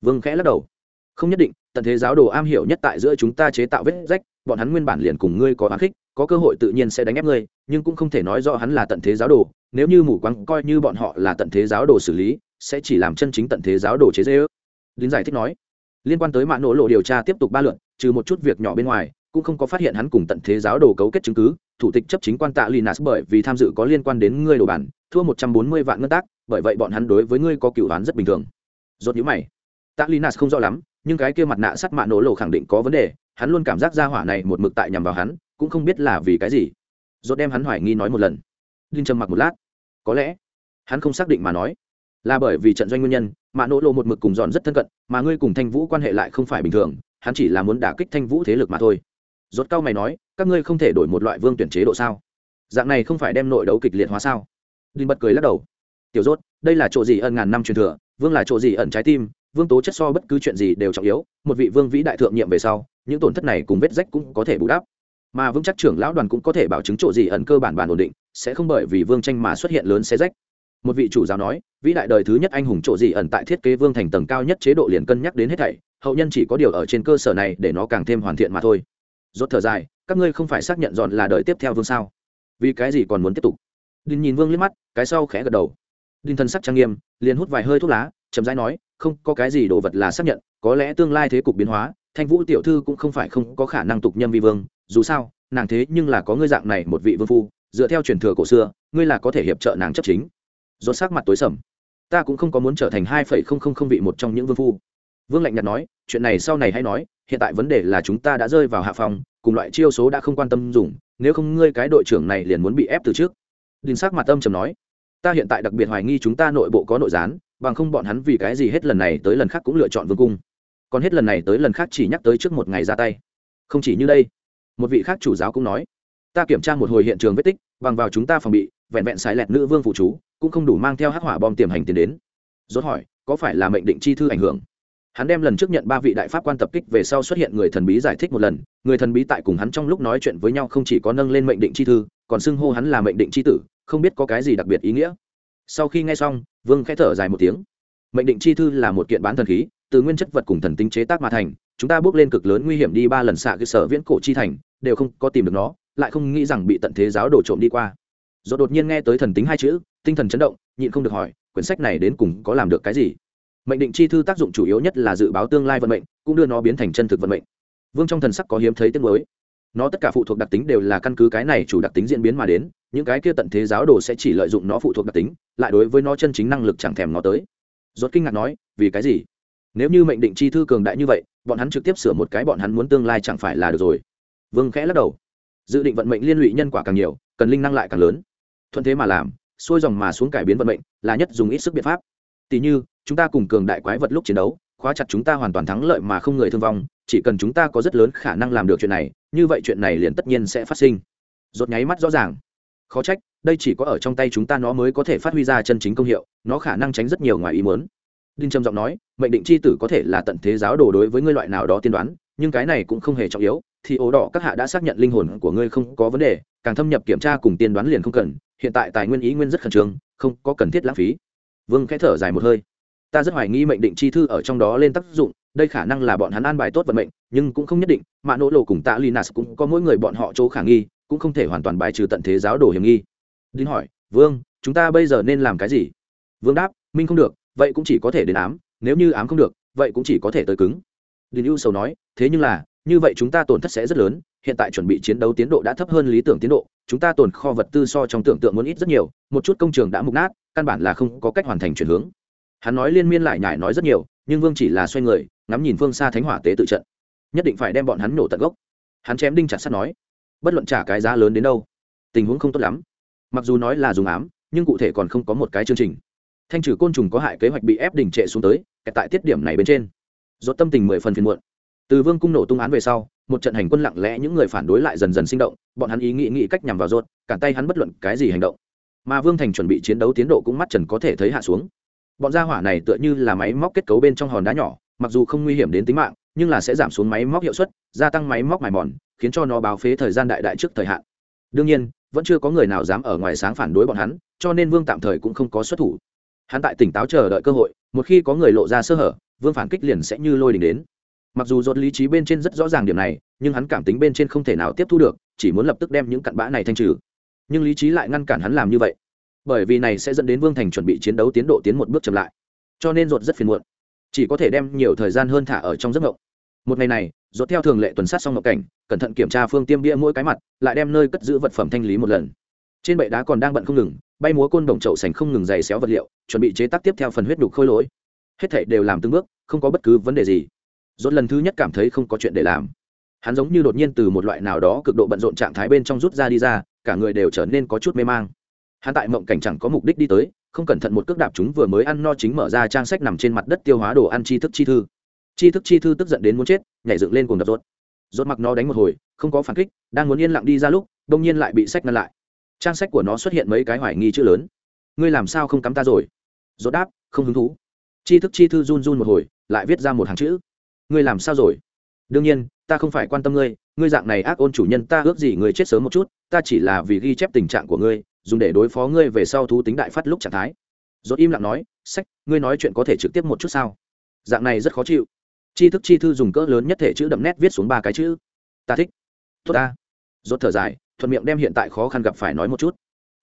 Vương khẽ lắc đầu. Không nhất định, tận thế giáo đồ am hiểu nhất tại giữa chúng ta chế tạo vết rách, bọn hắn nguyên bản liền cùng ngươi có oán khích, có cơ hội tự nhiên sẽ đánh ép ngươi, nhưng cũng không thể nói rõ hắn là tận thế giáo đồ, nếu như mù quáng coi như bọn họ là tận thế giáo đồ xử lý, sẽ chỉ làm chân chính tận thế giáo đồ chế dễ ước lính giải thích nói. Liên quan tới mạng nổ lộ điều tra tiếp tục ba lượn trừ một chút việc nhỏ bên ngoài cũng không có phát hiện hắn cùng tận thế giáo đồ cấu kết chứng cứ, thủ tịch chấp chính quan tạ linas bởi vì tham dự có liên quan đến ngươi đồ bản, thua một trăm bốn mươi vạn ngân tác, bởi vậy bọn hắn đối với ngươi có cựu đoán rất bình thường. Rốt nhữ mày. Tạ linas không rõ lắm, nhưng cái kia mặt nạ sắt mạ nổ lộ khẳng định có vấn đề, hắn luôn cảm giác ra hỏa này một mực tại nhằm vào hắn, cũng không biết là vì cái gì. Rốt đem hắn hoài nghi nói một lần. Linh trầm mặc một lát. Có lẽ, hắn không xác định mà nói. Là bởi vì trận doanh nguyên nhân, mạ nỗ lộ một mực cùng dọn rất thân cận, mà ngươi cùng thanh vũ quan hệ lại không phải bình thường, hắn chỉ là muốn đả kích thanh vũ thế lực mà thôi rốt cao mày nói, các ngươi không thể đổi một loại vương tuyển chế độ sao? Dạng này không phải đem nội đấu kịch liệt hóa sao? Đinh bật cười lắc đầu. Tiểu rốt, đây là chỗ gì ẩn ngàn năm truyền thừa, vương là chỗ gì ẩn trái tim, vương tố chất so bất cứ chuyện gì đều trọng yếu, một vị vương vĩ đại thượng nhiệm về sau, những tổn thất này cùng vết rách cũng có thể bù đắp. Mà vương chắc trưởng lão đoàn cũng có thể bảo chứng chỗ gì ẩn cơ bản bản ổn định, sẽ không bởi vì vương tranh mà xuất hiện lớn xé rách. Một vị chủ giáo nói, vĩ đại đời thứ nhất anh hùng chỗ gì ẩn tại thiết kế vương thành tầng cao nhất chế độ liền cân nhắc đến hết thảy, hậu nhân chỉ có điều ở trên cơ sở này để nó càng thêm hoàn thiện mà thôi rốt thở dài, các ngươi không phải xác nhận dọn là đời tiếp theo vương sao? Vì cái gì còn muốn tiếp tục? Đinh nhìn vương liếc mắt, cái sau khẽ gật đầu. Đinh thân sắc trang nghiêm, liền hút vài hơi thuốc lá, chậm rãi nói, không, có cái gì đồ vật là xác nhận, có lẽ tương lai thế cục biến hóa, thanh vũ tiểu thư cũng không phải không có khả năng tục nhâm vi vương, dù sao, nàng thế nhưng là có ngươi dạng này một vị vương phu, dựa theo truyền thừa cổ xưa, ngươi là có thể hiệp trợ nàng chấp chính. Rốt sắc mặt tối sầm. Ta cũng không có muốn trở thành hai phẩy không không không vị một trong những vương phu. Vương lạnh nhạt nói, chuyện này sau này hay nói hiện tại vấn đề là chúng ta đã rơi vào hạ phòng, cùng loại chiêu số đã không quan tâm dùng, nếu không ngươi cái đội trưởng này liền muốn bị ép từ trước. Đinh sắc mặt âm trầm nói, ta hiện tại đặc biệt hoài nghi chúng ta nội bộ có nội gián, bằng không bọn hắn vì cái gì hết lần này tới lần khác cũng lựa chọn vương cung. Còn hết lần này tới lần khác chỉ nhắc tới trước một ngày ra tay. Không chỉ như đây, một vị khác chủ giáo cũng nói, ta kiểm tra một hồi hiện trường vết tích, bằng vào chúng ta phòng bị, vẹn vẹn xài lẹt nữ vương phụ chú, cũng không đủ mang theo hắc hỏa bom tiềm hành tiến đến. Rốt hỏi, có phải là mệnh định chi thư ảnh hưởng? Hắn đem lần trước nhận ba vị đại pháp quan tập kích về sau xuất hiện người thần bí giải thích một lần, người thần bí tại cùng hắn trong lúc nói chuyện với nhau không chỉ có nâng lên mệnh định chi thư, còn xưng hô hắn là mệnh định chi tử, không biết có cái gì đặc biệt ý nghĩa. Sau khi nghe xong, vương khẽ thở dài một tiếng. Mệnh định chi thư là một kiện bán thần khí, từ nguyên chất vật cùng thần tính chế tác mà thành, chúng ta bước lên cực lớn nguy hiểm đi ba lần xạ cơ sở viễn cổ chi thành, đều không có tìm được nó, lại không nghĩ rằng bị tận thế giáo đổ trộm đi qua. Do đột nhiên nghe tới thần tính hai chữ, tinh thần chấn động, nhịn không được hỏi, quyển sách này đến cùng có làm được cái gì? Mệnh định chi thư tác dụng chủ yếu nhất là dự báo tương lai vận mệnh, cũng đưa nó biến thành chân thực vận mệnh. Vương trong thần sắc có hiếm thấy tiếng mới nó tất cả phụ thuộc đặc tính đều là căn cứ cái này chủ đặc tính diễn biến mà đến, những cái kia tận thế giáo đồ sẽ chỉ lợi dụng nó phụ thuộc đặc tính, lại đối với nó chân chính năng lực chẳng thèm nó tới. Rốt kinh ngạc nói, vì cái gì? Nếu như mệnh định chi thư cường đại như vậy, bọn hắn trực tiếp sửa một cái bọn hắn muốn tương lai chẳng phải là được rồi. Vương khẽ lắc đầu. Dự định vận mệnh liên lụy nhân quả càng nhiều, cần linh năng lại càng lớn. Thuận thế mà làm, xuôi dòng mà xuống cải biến vận mệnh là nhất dùng ít sức biện pháp tỷ như, chúng ta cùng cường đại quái vật lúc chiến đấu, khóa chặt chúng ta hoàn toàn thắng lợi mà không người thương vong, chỉ cần chúng ta có rất lớn khả năng làm được chuyện này, như vậy chuyện này liền tất nhiên sẽ phát sinh. Rốt nháy mắt rõ ràng. Khó trách, đây chỉ có ở trong tay chúng ta nó mới có thể phát huy ra chân chính công hiệu, nó khả năng tránh rất nhiều ngoài ý muốn. Đinh trầm giọng nói, mệnh định c h i tử có thể là tận thế giáo đồ đối với ngươi loại nào đó tiên đoán, nhưng cái này cũng không hề trọng yếu, thì ố đỏ các hạ đã xác nhận linh hồn của ngươi không có vấn đề, càng thâm nhập kiểm tra cùng tiên đoán liền không cần, hiện tại tài nguyên ý nguyên rất khẩn trương, không có cần thiết lãng phí vương khẽ thở dài một hơi. Ta rất hoài nghi mệnh định chi thư ở trong đó lên tác dụng, đây khả năng là bọn hắn an bài tốt vận mệnh, nhưng cũng không nhất định, mà nỗ lộ cùng tạ linas cũng có mỗi người bọn họ chỗ khả nghi, cũng không thể hoàn toàn bài trừ tận thế giáo đồ hiểm nghi. Đinh hỏi, vương, chúng ta bây giờ nên làm cái gì? Vương đáp, minh không được, vậy cũng chỉ có thể đến ám, nếu như ám không được, vậy cũng chỉ có thể tới cứng. Đinh ưu sầu nói, thế nhưng là, như vậy chúng ta tổn thất sẽ rất lớn, hiện tại chuẩn bị chiến đấu tiến độ đã thấp hơn lý tưởng tiến độ, chúng ta tồn kho vật tư so trong tưởng tượng muốn ít rất nhiều, một chút công trường đã mục nát căn bản là không có cách hoàn thành chuyển hướng. Hắn nói liên miên lại nhải nói rất nhiều, nhưng vương chỉ là xoay người, ngắm nhìn phương xa thánh hỏa tế tự trận. Nhất định phải đem bọn hắn nổ tận gốc. Hắn chém đinh chặt sắt nói, bất luận trả cái giá lớn đến đâu, tình huống không tốt lắm. Mặc dù nói là dùng ám, nhưng cụ thể còn không có một cái chương trình. Thanh trừ côn trùng có hại kế hoạch bị ép đình trệ xuống tới tại tiết điểm này bên trên. Dốt tâm tình mười phần phiền muộn. Từ vương cung nổ tung án về sau, một trận hành quân lặng lẽ những người phản đối lại dần dần sinh động, bọn hắn ý nghĩ nghĩ cách nhằm vào rốt cản tay hắn bất luận cái gì hành động mà vương thành chuẩn bị chiến đấu tiến độ cũng mắt trần có thể thấy hạ xuống. Bọn gia hỏa này tựa như là máy móc kết cấu bên trong hòn đá nhỏ, mặc dù không nguy hiểm đến tính mạng, nhưng là sẽ giảm xuống máy móc hiệu suất, gia tăng máy móc mài mòn, khiến cho nó báo phế thời gian đại đại trước thời hạn. Đương nhiên, vẫn chưa có người nào dám ở ngoài sáng phản đối bọn hắn, cho nên vương tạm thời cũng không có xuất thủ. Hắn tại tỉnh táo chờ đợi cơ hội, một khi có người lộ ra sơ hở, vương phản kích liền sẽ như lôi đình đến. Mặc dù dột lý trí bên trên rất rõ ràng điểm này, nhưng hắn cảm tính bên trên không thể nào tiếp thu được, chỉ muốn lập tức đem những cặn bã này thanh trừ nhưng lý trí lại ngăn cản hắn làm như vậy, bởi vì này sẽ dẫn đến vương thành chuẩn bị chiến đấu tiến độ tiến một bước chậm lại. Cho nên ruột rất phiền muộn, chỉ có thể đem nhiều thời gian hơn thả ở trong giấc ngộng một ngày này, ruột theo thường lệ tuần sát xong ngộng cảnh, cẩn thận kiểm tra phương tiêm bia mỗi cái mặt, lại đem nơi cất giữ vật phẩm thanh lý một lần. Trên bệ đá còn đang bận không ngừng, bay múa côn đồng chậu sành không ngừng dày xéo vật liệu, chuẩn bị chế tác tiếp theo phần huyết đục khôi lỗi. Hết thảy đều làm từng bước, không có bất cứ vấn đề gì. Dốt lần thứ nhất cảm thấy không có chuyện để làm. Hắn giống như đột nhiên từ một loại nào đó cực độ bận rộn trạng thái bên trong rút ra đi ra cả người đều trở nên có chút mê mang. Hắn tại mộng cảnh chẳng có mục đích đi tới, không cẩn thận một cước đạp chúng vừa mới ăn no chính mở ra trang sách nằm trên mặt đất tiêu hóa đồ ăn tri thức chi thư. Tri thức chi thư tức giận đến muốn chết, nhảy dựng lên cùng đập rốt. Rốt mặc nó đánh một hồi, không có phản kích, đang muốn yên lặng đi ra lúc, đông nhiên lại bị sách ngăn lại. Trang sách của nó xuất hiện mấy cái hoài nghi chữ lớn. Ngươi làm sao không cắm ta rồi? Rốt đáp, không hứng thú. Tri thức chi thư run run một hồi, lại viết ra một hàng chữ. Ngươi làm sao rồi? Đương nhiên, ta không phải quan tâm ngươi ngươi dạng này ác ôn chủ nhân ta ước gì ngươi chết sớm một chút, ta chỉ là vì ghi chép tình trạng của ngươi, dùng để đối phó ngươi về sau thú tính đại phát lúc trạng thái. Dốt im lặng nói, sách, ngươi nói chuyện có thể trực tiếp một chút sao? Dạng này rất khó chịu. Chi thức chi thư dùng cỡ lớn nhất thể chữ đậm nét viết xuống ba cái chữ. Ta thích. Tốt ta. Dốt thở dài, thuận miệng đem hiện tại khó khăn gặp phải nói một chút.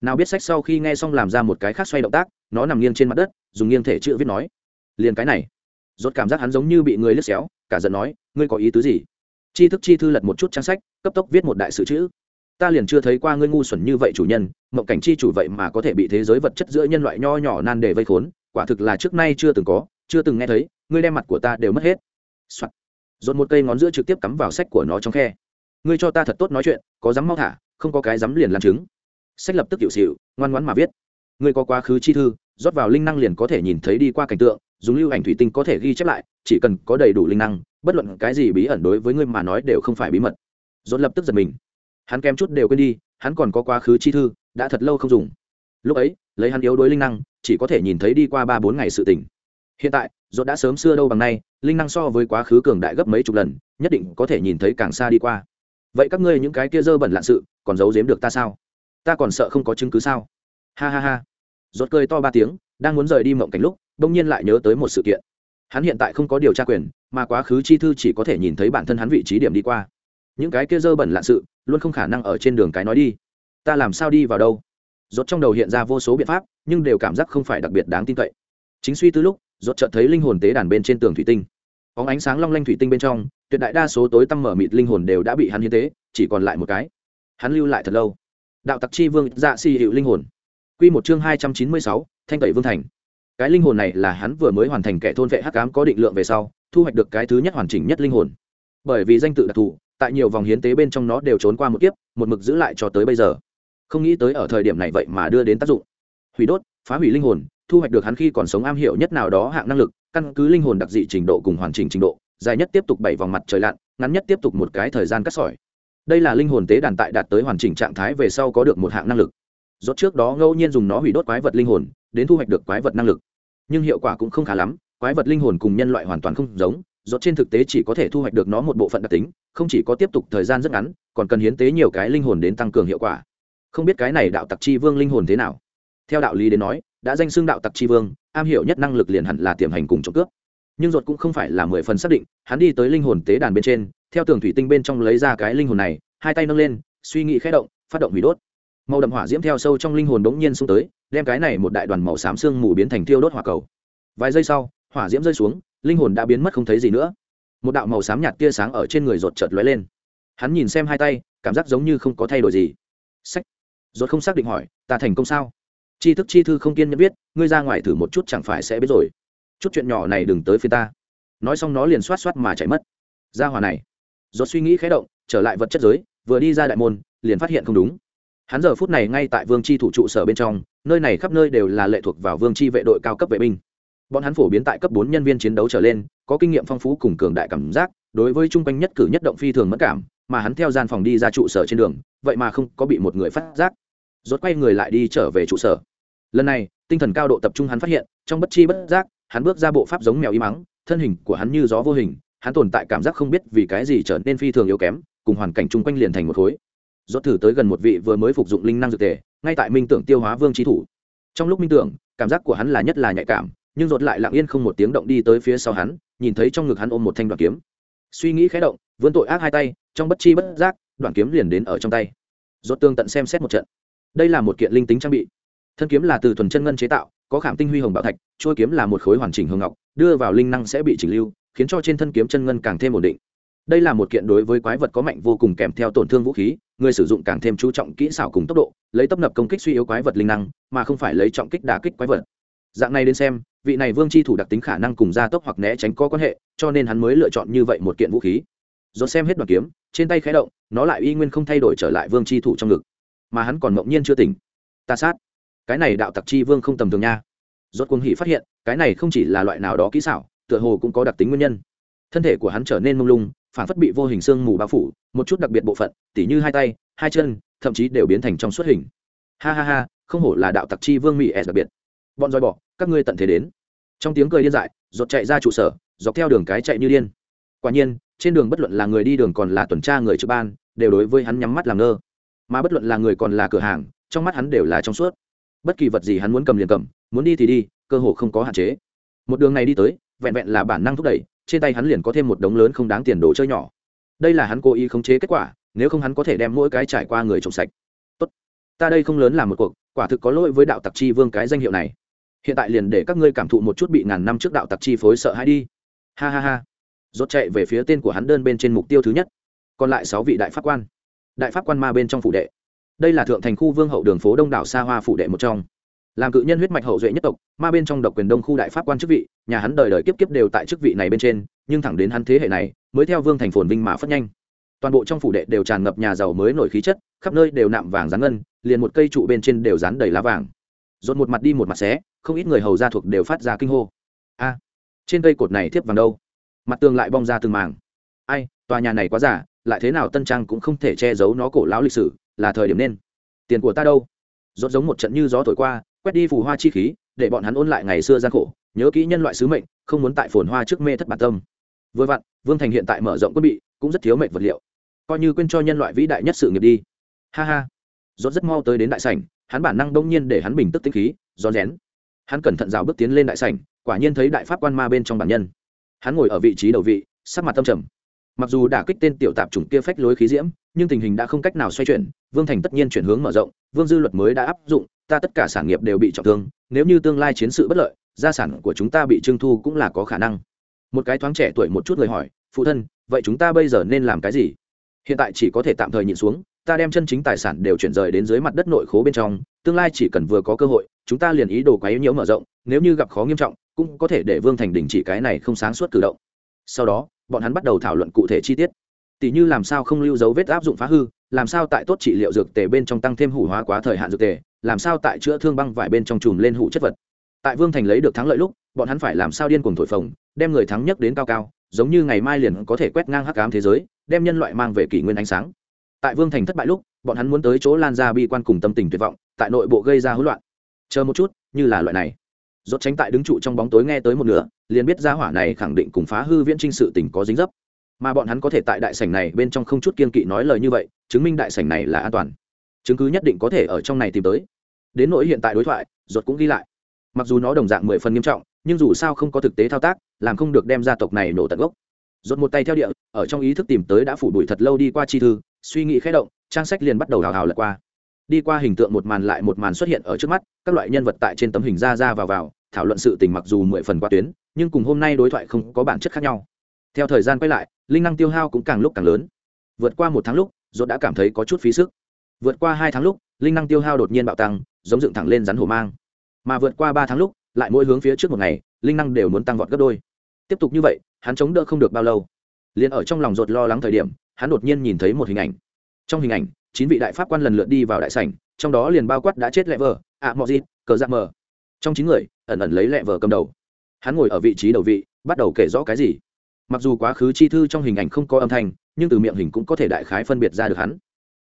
Nào biết sách sau khi nghe xong làm ra một cái khác xoay động tác, nó nằm nghiêng trên mặt đất, dùng nghiêng thể chữ viết nói, liền cái này rốt cảm giác hắn giống như bị người lướt xéo, cả giận nói, ngươi có ý tứ gì? Chi thức chi thư lật một chút trang sách, cấp tốc viết một đại sự chữ. Ta liền chưa thấy qua ngươi ngu xuẩn như vậy chủ nhân, mộng cảnh chi chủ vậy mà có thể bị thế giới vật chất giữa nhân loại nho nhỏ nan đề vây khốn, quả thực là trước nay chưa từng có, chưa từng nghe thấy, ngươi đem mặt của ta đều mất hết、Soạn. dồn một cây ngón giữa trực tiếp cắm vào sách của nó trong khe. Ngươi cho ta thật tốt nói chuyện, có dám mau thả, không có cái dám liền làm chứng. Sách lập tức hiệu xịu ngoan ngoãn mà viết. Ngươi có quá khứ chi thư, rót vào linh năng liền có thể nhìn thấy đi qua cảnh tượng dùng lưu ảnh thủy tinh có thể ghi chép lại, chỉ cần có đầy đủ linh năng, bất luận cái gì bí ẩn đối với ngươi mà nói đều không phải bí mật. Dồn lập tức giật mình. Hắn kém chút đều quên đi, hắn còn có quá khứ chi thư, đã thật lâu không dùng. Lúc ấy, lấy hắn yếu đối linh năng, chỉ có thể nhìn thấy đi qua ba bốn ngày sự tỉnh hiện tại dồn đã sớm xưa đâu bằng nay, linh năng so với quá khứ cường đại gấp mấy chục lần, nhất định có thể nhìn thấy càng xa đi qua. Vậy các ngươi những cái kia dơ bẩn lạn sự, còn giấu giếm được ta sao? Ta còn sợ không có chứng cứ sao? Ha ha ha. Rốt cười to ba tiếng, đang muốn rời đi mộng cảnh lúc đông nhiên lại nhớ tới một sự kiện. Hắn hiện tại không có điều tra quyền, mà quá khứ chi thư chỉ có thể nhìn thấy bản thân hắn vị trí điểm đi qua. Những cái kia dơ bẩn lạn sự, luôn không khả năng ở trên đường cái nói đi. Ta làm sao đi vào đâu? Rốt trong đầu hiện ra vô số biện pháp, nhưng đều cảm giác không phải đặc biệt đáng tin cậy. Chính suy tư lúc, rốt chợt thấy linh hồn tế đàn bên trên tường thủy tinh. Bóng ánh sáng long lanh thủy tinh bên trong, tuyệt đại đa số tối tăm mở mịt linh hồn đều đã bị hắn hiến tế, chỉ còn lại một cái. Hắn lưu lại thật lâu. Đạo tặc chi vương dạ si hiệu linh hồn. Quy một chương hai trăm chín mươi sáu, thanh tẩy vương thành cái linh hồn này là hắn vừa mới hoàn thành kẻ thôn vệ hắc ám có định lượng về sau, thu hoạch được cái thứ nhất hoàn chỉnh nhất linh hồn. Bởi vì danh tự đặc thù, tại nhiều vòng hiến tế bên trong nó đều trốn qua một kiếp, một mực giữ lại cho tới bây giờ. Không nghĩ tới ở thời điểm này vậy mà đưa đến tác dụng. Hủy đốt, phá hủy linh hồn, thu hoạch được hắn khi còn sống am hiểu nhất nào đó hạng năng lực, căn cứ linh hồn đặc dị trình độ cùng hoàn chỉnh trình độ, dài nhất tiếp tục bảy vòng mặt trời lặn, ngắn nhất tiếp tục một cái thời gian cắt sỏi. Đây là linh hồn tế đàn tại đạt tới hoàn chỉnh trạng thái về sau có được một hạng năng lực. Rốt trước đó ngẫu nhiên dùng nó hủy đốt quái vật linh hồn đến thu hoạch được quái vật năng lực. Nhưng hiệu quả cũng không khá lắm, quái vật linh hồn cùng nhân loại hoàn toàn không giống, rốt trên thực tế chỉ có thể thu hoạch được nó một bộ phận đặc tính, không chỉ có tiếp tục thời gian rất ngắn, còn cần hiến tế nhiều cái linh hồn đến tăng cường hiệu quả. Không biết cái này đạo tặc chi vương linh hồn thế nào? Theo đạo lý đến nói, đã danh xưng đạo tặc chi vương, am hiểu nhất năng lực liền hẳn là tiềm hành cùng trộm cướp. Nhưng ruột cũng không phải là mười phần xác định, hắn đi tới linh hồn tế đàn bên trên, theo tường thủy tinh bên trong lấy ra cái linh hồn này, hai tay nâng lên, suy nghĩ khẽ động, phát động hủy đốt màu đậm hỏa diễm theo sâu trong linh hồn đống nhiên xuống tới, đem cái này một đại đoàn màu xám xương mù biến thành thiêu đốt hỏa cầu. Vài giây sau, hỏa diễm rơi xuống, linh hồn đã biến mất không thấy gì nữa. Một đạo màu xám nhạt tia sáng ở trên người rột chợt lóe lên. Hắn nhìn xem hai tay, cảm giác giống như không có thay đổi gì. Sách rột không xác định hỏi, ta thành công sao? Chi thức chi thư không kiên nhẫn biết ngươi ra ngoài thử một chút chẳng phải sẽ biết rồi. Chút chuyện nhỏ này đừng tới phía ta. Nói xong nó liền xoát xoát mà chạy mất. Ra hòa này. Rột suy nghĩ khé động, trở lại vật chất giới, vừa đi ra đại môn, liền phát hiện không đúng hắn giờ phút này ngay tại vương chi thủ trụ sở bên trong, nơi này khắp nơi đều là lệ thuộc vào vương chi vệ đội cao cấp vệ binh. Bọn hắn phổ biến tại cấp bốn nhân viên chiến đấu trở lên, có kinh nghiệm phong phú cùng cường đại cảm giác, đối với chung quanh nhất cử nhất động phi thường mất cảm, mà hắn theo gian phòng đi ra trụ sở trên đường, vậy mà không có bị một người phát giác. Rốt quay người lại đi trở về trụ sở. Lần này, tinh thần cao độ tập trung hắn phát hiện, trong bất chi bất giác, hắn bước ra bộ pháp giống mèo y mắng, thân hình của hắn như gió vô hình, hắn tồn tại cảm giác không biết vì cái gì trở nên phi thường yếu kém, cùng hoàn cảnh chung quanh liền thành một khối rốt thử tới gần một vị vừa mới phục dụng linh năng dược tề, ngay tại minh tưởng tiêu hóa vương trí thủ. Trong lúc minh tưởng, cảm giác của hắn là nhất là nhạy cảm, nhưng rốt lại lặng yên không một tiếng động đi tới phía sau hắn, nhìn thấy trong ngực hắn ôm một thanh đoạn kiếm. Suy nghĩ khẽ động, vươn tội ác hai tay, trong bất chi bất giác, đoạn kiếm liền đến ở trong tay. Rốt tương tận xem xét một trận. Đây là một kiện linh tính trang bị. Thân kiếm là từ thuần chân ngân chế tạo, có khảm tinh huy hồng bảo thạch trôi kiếm là một khối hoàn chỉnh hồng ngọc, đưa vào linh năng sẽ bị chỉnh lưu, khiến cho trên thân kiếm chân ngân càng thêm ổn định đây là một kiện đối với quái vật có mạnh vô cùng kèm theo tổn thương vũ khí, người sử dụng càng thêm chú trọng kỹ xảo cùng tốc độ, lấy tấp nập công kích suy yếu quái vật linh năng, mà không phải lấy trọng kích đả kích quái vật. Dạng này đến xem, vị này vương chi thủ đặc tính khả năng cùng gia tốc hoặc né tránh có quan hệ, cho nên hắn mới lựa chọn như vậy một kiện vũ khí. Do xem hết đoàn kiếm, trên tay khé động, nó lại y nguyên không thay đổi trở lại vương chi thủ trong ngực. Mà hắn còn mộng nhiên chưa tỉnh. Ta sát. Cái này đạo tặc chi vương không tầm thường nha. Rốt cuồng hỉ phát hiện, cái này không chỉ là loại nào đó kỹ xảo, tựa hồ cũng có đặc tính nguyên nhân. Thân thể của hắn trở nên mông lung phản phất bị vô hình xương mù bao phủ, một chút đặc biệt bộ phận, tỉ như hai tay, hai chân, thậm chí đều biến thành trong suốt hình. Ha ha ha, không hổ là đạo tặc chi vương mỹ s đặc biệt. Bọn roi bỏ các ngươi tận thế đến. Trong tiếng cười điên dại rột chạy ra trụ sở, dọc theo đường cái chạy như điên. Quả nhiên, trên đường bất luận là người đi đường còn là tuần tra người trực ban, đều đối với hắn nhắm mắt làm ngơ. Mà bất luận là người còn là cửa hàng, trong mắt hắn đều là trong suốt. Bất kỳ vật gì hắn muốn cầm liền cầm, muốn đi thì đi, cơ hồ không có hạn chế. Một đường này đi tới, vẹn vẹn là bản năng thúc đẩy trên tay hắn liền có thêm một đống lớn không đáng tiền đồ chơi nhỏ. Đây là hắn cố ý khống chế kết quả, nếu không hắn có thể đem mỗi cái trải qua người trồng sạch. Tốt. Ta đây không lớn làm một cuộc, quả thực có lỗi với đạo tặc chi vương cái danh hiệu này. Hiện tại liền để các ngươi cảm thụ một chút bị ngàn năm trước đạo tặc chi phối sợ hãi đi. Ha ha ha. Rốt chạy về phía tên của hắn đơn bên trên mục tiêu thứ nhất. Còn lại sáu vị đại pháp quan. Đại pháp quan ma bên trong phủ đệ. Đây là thượng thành khu vương hậu đường phố đông đảo xa hoa phủ đệ một trong làm cự nhân huyết mạch hậu duệ nhất tộc, ma bên trong độc quyền đông khu đại pháp quan chức vị, nhà hắn đời đời kiếp kiếp đều tại chức vị này bên trên, nhưng thẳng đến hắn thế hệ này, mới theo vương thành phồn vinh mà phất nhanh. Toàn bộ trong phủ đệ đều tràn ngập nhà giàu mới nổi khí chất, khắp nơi đều nạm vàng rán ngân, liền một cây trụ bên trên đều rán đầy lá vàng. Dồn một mặt đi một mặt xé, không ít người hầu gia thuộc đều phát ra kinh hô. A, trên cây cột này thiếp vàng đâu? Mặt tường lại bong ra từng màng ai, tòa nhà này quá giả lại thế nào tân trang cũng không thể che giấu nó cổ lão lịch sử, là thời điểm nên. Tiền của ta đâu? Rốt giống một trận như gió thổi qua quét đi phù hoa chi khí, để bọn hắn ôn lại ngày xưa gian khổ, nhớ kỹ nhân loại sứ mệnh, không muốn tại phồn hoa trước mê thất bản tâm. Vừa vặn, vương thành hiện tại mở rộng quân bị, cũng rất thiếu mệnh vật liệu. Coi như quên cho nhân loại vĩ đại nhất sự nghiệp đi. Ha ha. Dốt rất mau tới đến đại sảnh, hắn bản năng đông nhiên để hắn bình tức tinh khí, rón rén. Hắn cẩn thận rào bước tiến lên đại sảnh, quả nhiên thấy đại pháp quan ma bên trong bản nhân. Hắn ngồi ở vị trí đầu vị, sắc mặt tâm trầm. Mặc dù đã kích tên tiểu tạp chủng kia phách lối khí diễm, nhưng tình hình đã không cách nào xoay chuyển, vương thành tất nhiên chuyển hướng mở rộng, vương dư luật mới đã áp dụng ta tất cả sản nghiệp đều bị trọng thương, nếu như tương lai chiến sự bất lợi, gia sản của chúng ta bị trưng thu cũng là có khả năng. Một cái thoáng trẻ tuổi một chút người hỏi, phụ thân, vậy chúng ta bây giờ nên làm cái gì? Hiện tại chỉ có thể tạm thời nhịn xuống, ta đem chân chính tài sản đều chuyển rời đến dưới mặt đất nội khố bên trong, tương lai chỉ cần vừa có cơ hội, chúng ta liền ý đồ quấy nhiễu mở rộng, nếu như gặp khó nghiêm trọng, cũng có thể để vương thành đình chỉ cái này không sáng suốt cử động. Sau đó, bọn hắn bắt đầu thảo luận cụ thể chi tiết. Tỷ như làm sao không lưu dấu vết áp dụng phá hư, làm sao tại tốt trị liệu dược tề bên trong tăng thêm hủ hóa quá thời hạn dược tề làm sao tại chữa thương băng vải bên trong chùm lên hụ chất vật. Tại vương thành lấy được thắng lợi lúc, bọn hắn phải làm sao điên cuồng thổi phồng, đem người thắng nhất đến cao cao, giống như ngày mai liền có thể quét ngang hắc ám thế giới, đem nhân loại mang về kỷ nguyên ánh sáng. Tại vương thành thất bại lúc, bọn hắn muốn tới chỗ lan ra bi quan cùng tâm tình tuyệt vọng, tại nội bộ gây ra hỗn loạn. Chờ một chút, như là loại này. Rốt tránh tại đứng trụ trong bóng tối nghe tới một nửa, liền biết ra hỏa này khẳng định cùng phá hư viễn trinh sự tình có dính dấp. Mà bọn hắn có thể tại đại sảnh này bên trong không chút kiên kỵ nói lời như vậy, chứng minh đại sảnh này là an toàn chứng cứ nhất định có thể ở trong này tìm tới. Đến nỗi hiện tại đối thoại, ruột cũng ghi lại. Mặc dù nó đồng dạng mười phần nghiêm trọng, nhưng dù sao không có thực tế thao tác, làm không được đem gia tộc này nổ tận gốc. Ruột một tay theo địa, ở trong ý thức tìm tới đã phủ đuổi thật lâu đi qua chi thư, suy nghĩ khẽ động, trang sách liền bắt đầu hào hào lật qua. Đi qua hình tượng một màn lại một màn xuất hiện ở trước mắt, các loại nhân vật tại trên tấm hình ra ra vào vào, thảo luận sự tình mặc dù mười phần qua tuyến, nhưng cùng hôm nay đối thoại không có bản chất khác nhau. Theo thời gian quay lại, linh năng tiêu hao cũng càng lúc càng lớn. Vượt qua một tháng lúc dốt đã cảm thấy có chút phí sức vượt qua hai tháng lúc, linh năng tiêu hao đột nhiên bạo tăng, giống dựng thẳng lên rắn hổ mang. Mà vượt qua ba tháng lúc, lại mỗi hướng phía trước một ngày, linh năng đều muốn tăng vọt gấp đôi. Tiếp tục như vậy, hắn chống đỡ không được bao lâu. Liền ở trong lòng rột lo lắng thời điểm, hắn đột nhiên nhìn thấy một hình ảnh. Trong hình ảnh, chín vị đại pháp quan lần lượt đi vào đại sảnh, trong đó liền bao quát đã chết lẹ vờ, ạ mọi gì, cờ dạ mờ. Trong chín người, ẩn ẩn lấy lẹ vờ cầm đầu. Hắn ngồi ở vị trí đầu vị, bắt đầu kể rõ cái gì. Mặc dù quá khứ chi thư trong hình ảnh không có âm thanh, nhưng từ miệng hình cũng có thể đại khái phân biệt ra được hắn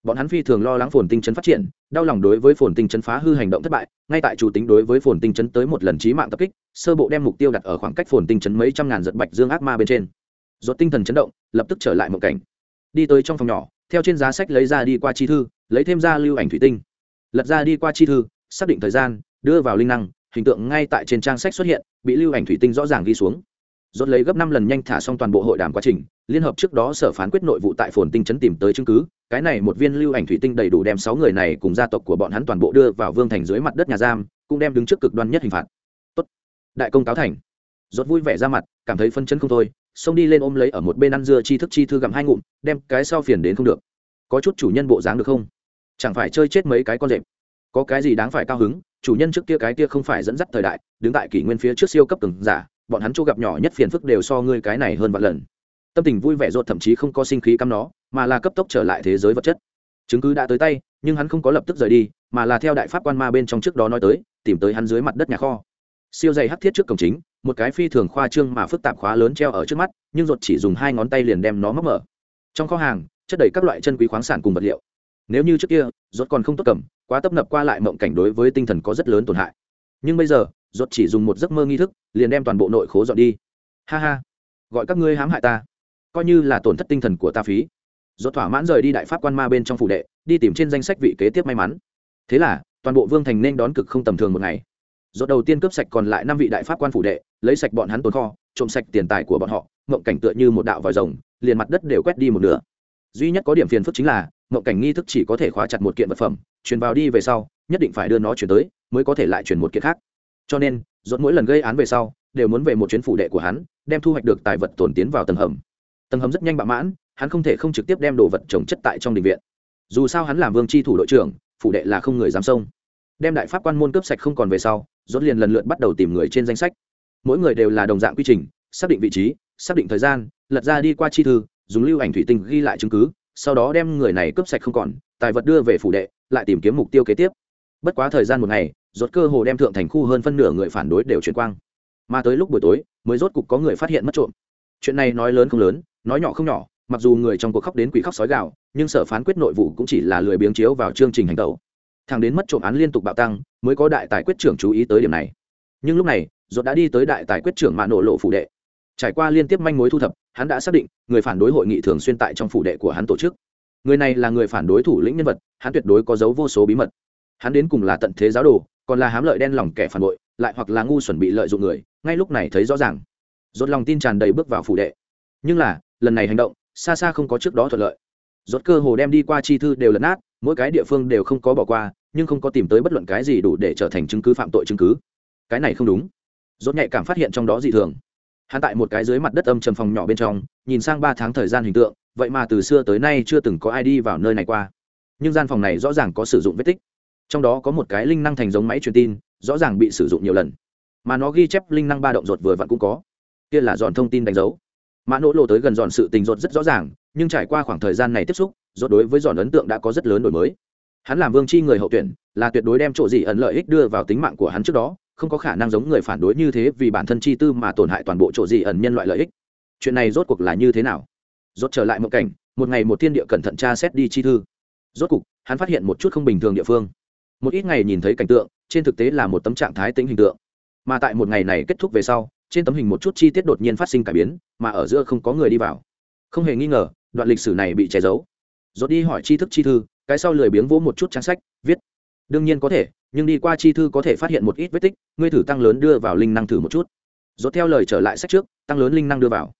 bọn hắn phi thường lo lắng phồn tinh chấn phát triển, đau lòng đối với phồn tinh chấn phá hư hành động thất bại, ngay tại chủ tính đối với phồn tinh chấn tới một lần trí mạng tập kích, sơ bộ đem mục tiêu đặt ở khoảng cách phồn tinh chấn mấy trăm ngàn giật bạch dương ác ma bên trên. Dột tinh thần chấn động, lập tức trở lại một cảnh. Đi tới trong phòng nhỏ, theo trên giá sách lấy ra đi qua chi thư, lấy thêm ra lưu ảnh thủy tinh. Lật ra đi qua chi thư, xác định thời gian, đưa vào linh năng, hình tượng ngay tại trên trang sách xuất hiện, bị lưu ảnh thủy tinh rõ ràng ghi xuống dốt lấy gấp năm lần nhanh thả xong toàn bộ hội đàm quá trình, liên hợp trước đó sở phán quyết nội vụ tại phồn tinh chấn tìm tới chứng cứ, cái này một viên lưu ảnh thủy tinh đầy đủ đem sáu người này cùng gia tộc của bọn hắn toàn bộ đưa vào vương thành dưới mặt đất nhà giam, cũng đem đứng trước cực đoan nhất hình phạt. Tốt. Đại công cáo thành. Rốt vui vẻ ra mặt, cảm thấy phân chân không thôi, xông đi lên ôm lấy ở một bên ăn dưa chi thức chi thư gặm hai ngụm, đem cái sau phiền đến không được. Có chút chủ nhân bộ dáng được không? Chẳng phải chơi chết mấy cái con rệp. Có cái gì đáng phải cao hứng, chủ nhân trước kia cái kia không phải dẫn dắt thời đại, đứng tại kỷ nguyên phía trước siêu cấp từng giả bọn hắn chỗ gặp nhỏ nhất phiền phức đều so ngươi cái này hơn vạn lần. Tâm tình vui vẻ ruột thậm chí không có sinh khí căm nó, mà là cấp tốc trở lại thế giới vật chất. Chứng cứ đã tới tay, nhưng hắn không có lập tức rời đi, mà là theo đại pháp quan ma bên trong trước đó nói tới, tìm tới hắn dưới mặt đất nhà kho. Siêu dày hắt thiết trước cổng chính, một cái phi thường khoa trương mà phức tạp khóa lớn treo ở trước mắt, nhưng ruột chỉ dùng hai ngón tay liền đem nó móc mở. Trong kho hàng, chất đầy các loại chân quý khoáng sản cùng vật liệu. Nếu như trước kia, ruột còn không tốt cầm, quá tấp nập qua lại mộng cảnh đối với tinh thần có rất lớn tổn hại. Nhưng bây giờ Rốt chỉ dùng một giấc mơ nghi thức liền đem toàn bộ nội khố dọn đi. Ha ha gọi các ngươi hãm hại ta. Coi như là tổn thất tinh thần của ta phí. Rốt thỏa mãn rời đi đại pháp quan ma bên trong phủ đệ đi tìm trên danh sách vị kế tiếp may mắn. Thế là toàn bộ vương thành nên đón cực không tầm thường một ngày. Rốt đầu tiên cướp sạch còn lại năm vị đại pháp quan phủ đệ, lấy sạch bọn hắn tồn kho, trộm sạch tiền tài của bọn họ, mộng cảnh tựa như một đạo vòi rồng, liền mặt đất đều quét đi một nửa. Duy nhất có điểm phiền phức chính là, mộng cảnh nghi thức chỉ có thể khóa chặt một kiện vật phẩm, truyền vào đi về sau, nhất định phải đưa nó chuyển tới, mới có thể lại chuyển một kiện khác. Cho nên, rốt mỗi lần gây án về sau, đều muốn về một chuyến phủ đệ của hắn, đem thu hoạch được tài vật tồn tiến vào tầng hầm. Tầng hầm rất nhanh bạo mãn, hắn không thể không trực tiếp đem đồ vật trồng chất tại trong đình viện. Dù sao hắn làm vương chi thủ đội trưởng, phủ đệ là không người dám sông Đem đại pháp quan môn cướp sạch không còn về sau, rốt liền lần lượt bắt đầu tìm người trên danh sách mỗi người đều là đồng dạng quy trình xác định vị trí xác định thời gian lật ra đi qua chi thư dùng lưu ảnh thủy tinh ghi lại chứng cứ sau đó đem người này cướp sạch không còn tài vật đưa về phủ đệ lại tìm kiếm mục tiêu kế tiếp bất quá thời gian một ngày rốt cơ hồ đem thượng thành khu hơn phân nửa người phản đối đều chuyển quang. Mà tới lúc buổi tối, mới rốt cục có người phát hiện mất trộm. Chuyện này nói lớn không lớn, nói nhỏ không nhỏ, mặc dù người trong cuộc khóc đến quỷ khóc sói gạo nhưng sở phán quyết nội vụ cũng chỉ là lười biếng chiếu vào chương trình hành động thằng đến mất trộm án liên tục bạo tăng, mới có đại tài quyết trưởng chú ý tới điểm này. Nhưng lúc này, rốt đã đi tới đại tài quyết trưởng mạ nổ lộ phủ đệ. Trải qua liên tiếp manh mối thu thập, hắn đã xác định người phản đối hội nghị thường xuyên tại trong phủ đệ của hắn tổ chức. Người này là người phản đối thủ lĩnh nhân vật, hắn tuyệt đối có dấu vô số bí mật. Hắn đến cùng là tận thế giáo đồ còn là hám lợi đen lòng kẻ phản bội, lại hoặc là ngu xuẩn bị lợi dụng người, ngay lúc này thấy rõ ràng. Dốt lòng tin tràn đầy bước vào phủ đệ. Nhưng là, lần này hành động, xa xa không có trước đó thuận lợi. Rốt cơ hồ đem đi qua chi thư đều lấn át mỗi cái địa phương đều không có bỏ qua, nhưng không có tìm tới bất luận cái gì đủ để trở thành chứng cứ phạm tội chứng cứ. Cái này không đúng. Rốt nhạy cảm phát hiện trong đó dị thường. Hắn tại một cái dưới mặt đất âm trầm phòng nhỏ bên trong, nhìn sang ba tháng thời gian hình tượng, vậy mà từ xưa tới nay chưa từng có ai đi vào nơi này qua. Nhưng gian phòng này rõ ràng có sử dụng vết tích trong đó có một cái linh năng thành giống máy truyền tin, rõ ràng bị sử dụng nhiều lần. Mà nó ghi chép linh năng ba động rột vừa vặn cũng có. Kia là dọn thông tin đánh dấu. Mã nỗ lộ tới gần dọn sự tình rột rất rõ ràng, nhưng trải qua khoảng thời gian này tiếp xúc rột đối với dọn ấn tượng đã có rất lớn đổi mới. Hắn làm vương chi người hậu tuyển, là tuyệt đối đem chỗ gì ẩn lợi ích đưa vào tính mạng của hắn trước đó, không có khả năng giống người phản đối như thế vì bản thân chi tư mà tổn hại toàn bộ chỗ gì ẩn nhân loại lợi ích. Chuyện này rốt cuộc là như thế nào? Rốt trở lại một cảnh, một ngày một thiên địa cẩn thận tra xét đi chi thư. Rốt cuộc hắn phát hiện một chút không bình thường địa phương một ít ngày nhìn thấy cảnh tượng, trên thực tế là một tấm trạng thái tính hình tượng. Mà tại một ngày này kết thúc về sau, trên tấm hình một chút chi tiết đột nhiên phát sinh cải biến, mà ở giữa không có người đi vào. Không hề nghi ngờ, đoạn lịch sử này bị che giấu. Rốt đi hỏi chi thức chi thư, cái sau lười biếng vỗ một chút trang sách, viết. Đương nhiên có thể, nhưng đi qua chi thư có thể phát hiện một ít vết tích, ngươi thử tăng lớn đưa vào linh năng thử một chút. Rốt theo lời trở lại sách trước, tăng lớn linh năng đưa vào.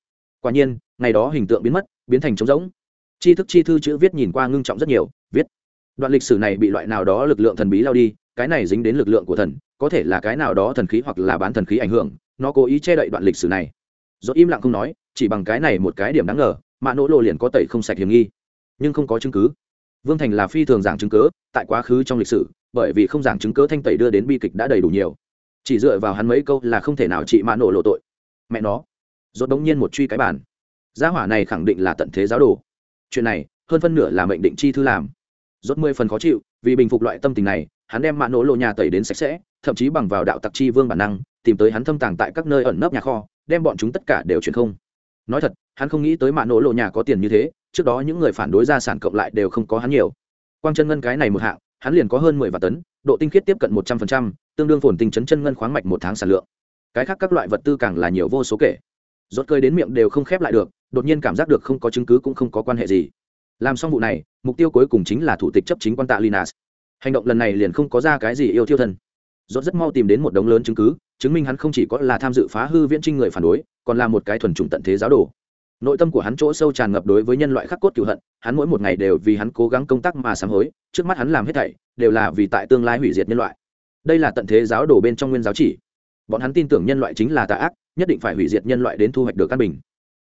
Quả nhiên, ngày đó hình tượng biến mất, biến thành trống rỗng. Chi thức chi thư chữ viết nhìn qua ngưng trọng rất nhiều, viết đoạn lịch sử này bị loại nào đó lực lượng thần bí lao đi, cái này dính đến lực lượng của thần, có thể là cái nào đó thần khí hoặc là bán thần khí ảnh hưởng, nó cố ý che đậy đoạn lịch sử này. Dốt im lặng không nói, chỉ bằng cái này một cái điểm đáng ngờ mạ nỗ lộ liền có tẩy không sạch hiểm nghi. Nhưng không có chứng cứ. Vương thành là phi thường giảng chứng cớ tại quá khứ trong lịch sử, bởi vì không giảng chứng cớ thanh tẩy đưa đến bi kịch đã đầy đủ nhiều. Chỉ dựa vào hắn mấy câu là không thể nào trị mạ nổ lộ tội. Mẹ nó. Dốt đống nhiên một truy cái bản gia hỏa này khẳng định là tận thế giáo đồ. Chuyện này, hơn phân nửa là mệnh định chi thư làm rốt mười phần khó chịu, vì bình phục loại tâm tình này, hắn đem mạ nổ lộ nhà tẩy đến sạch sẽ, thậm chí bằng vào đạo tặc chi vương bản năng, tìm tới hắn thâm tàng tại các nơi ẩn nấp nhà kho, đem bọn chúng tất cả đều chuyển không. Nói thật, hắn không nghĩ tới mạ nổ lộ nhà có tiền như thế, trước đó những người phản đối gia sản cộng lại đều không có hắn nhiều. Quang chân ngân cái này một hạng, hắn liền có hơn mười vạn tấn, độ tinh khiết tiếp cận một trăm phần trăm, tương đương phồn tinh chấn chân ngân khoáng mạch một tháng sản lượng. Cái khác các loại vật tư càng là nhiều vô số kể. Rốt cơi đến miệng đều không khép lại được, đột nhiên cảm giác được không có chứng cứ cũng không có quan hệ gì làm xong vụ này, mục tiêu cuối cùng chính là thủ tịch chấp chính quan tạ linas hành động lần này liền không có ra cái gì yêu thiêu thân. Rốt rất mau tìm đến một đống lớn chứng cứ, chứng minh hắn không chỉ có là tham dự phá hư viễn trinh người phản đối, còn là một cái thuần chủng tận thế giáo đồ. Nội tâm của hắn chỗ sâu tràn ngập đối với nhân loại khắc cốt cựu hận, hắn mỗi một ngày đều vì hắn cố gắng công tác mà sám hối, trước mắt hắn làm hết thảy, đều là vì tại tương lai hủy diệt nhân loại. Đây là tận thế giáo đồ bên trong nguyên giáo chỉ. Bọn hắn tin tưởng nhân loại chính là tà ác, nhất định phải hủy diệt nhân loại đến thu hoạch được căn bình.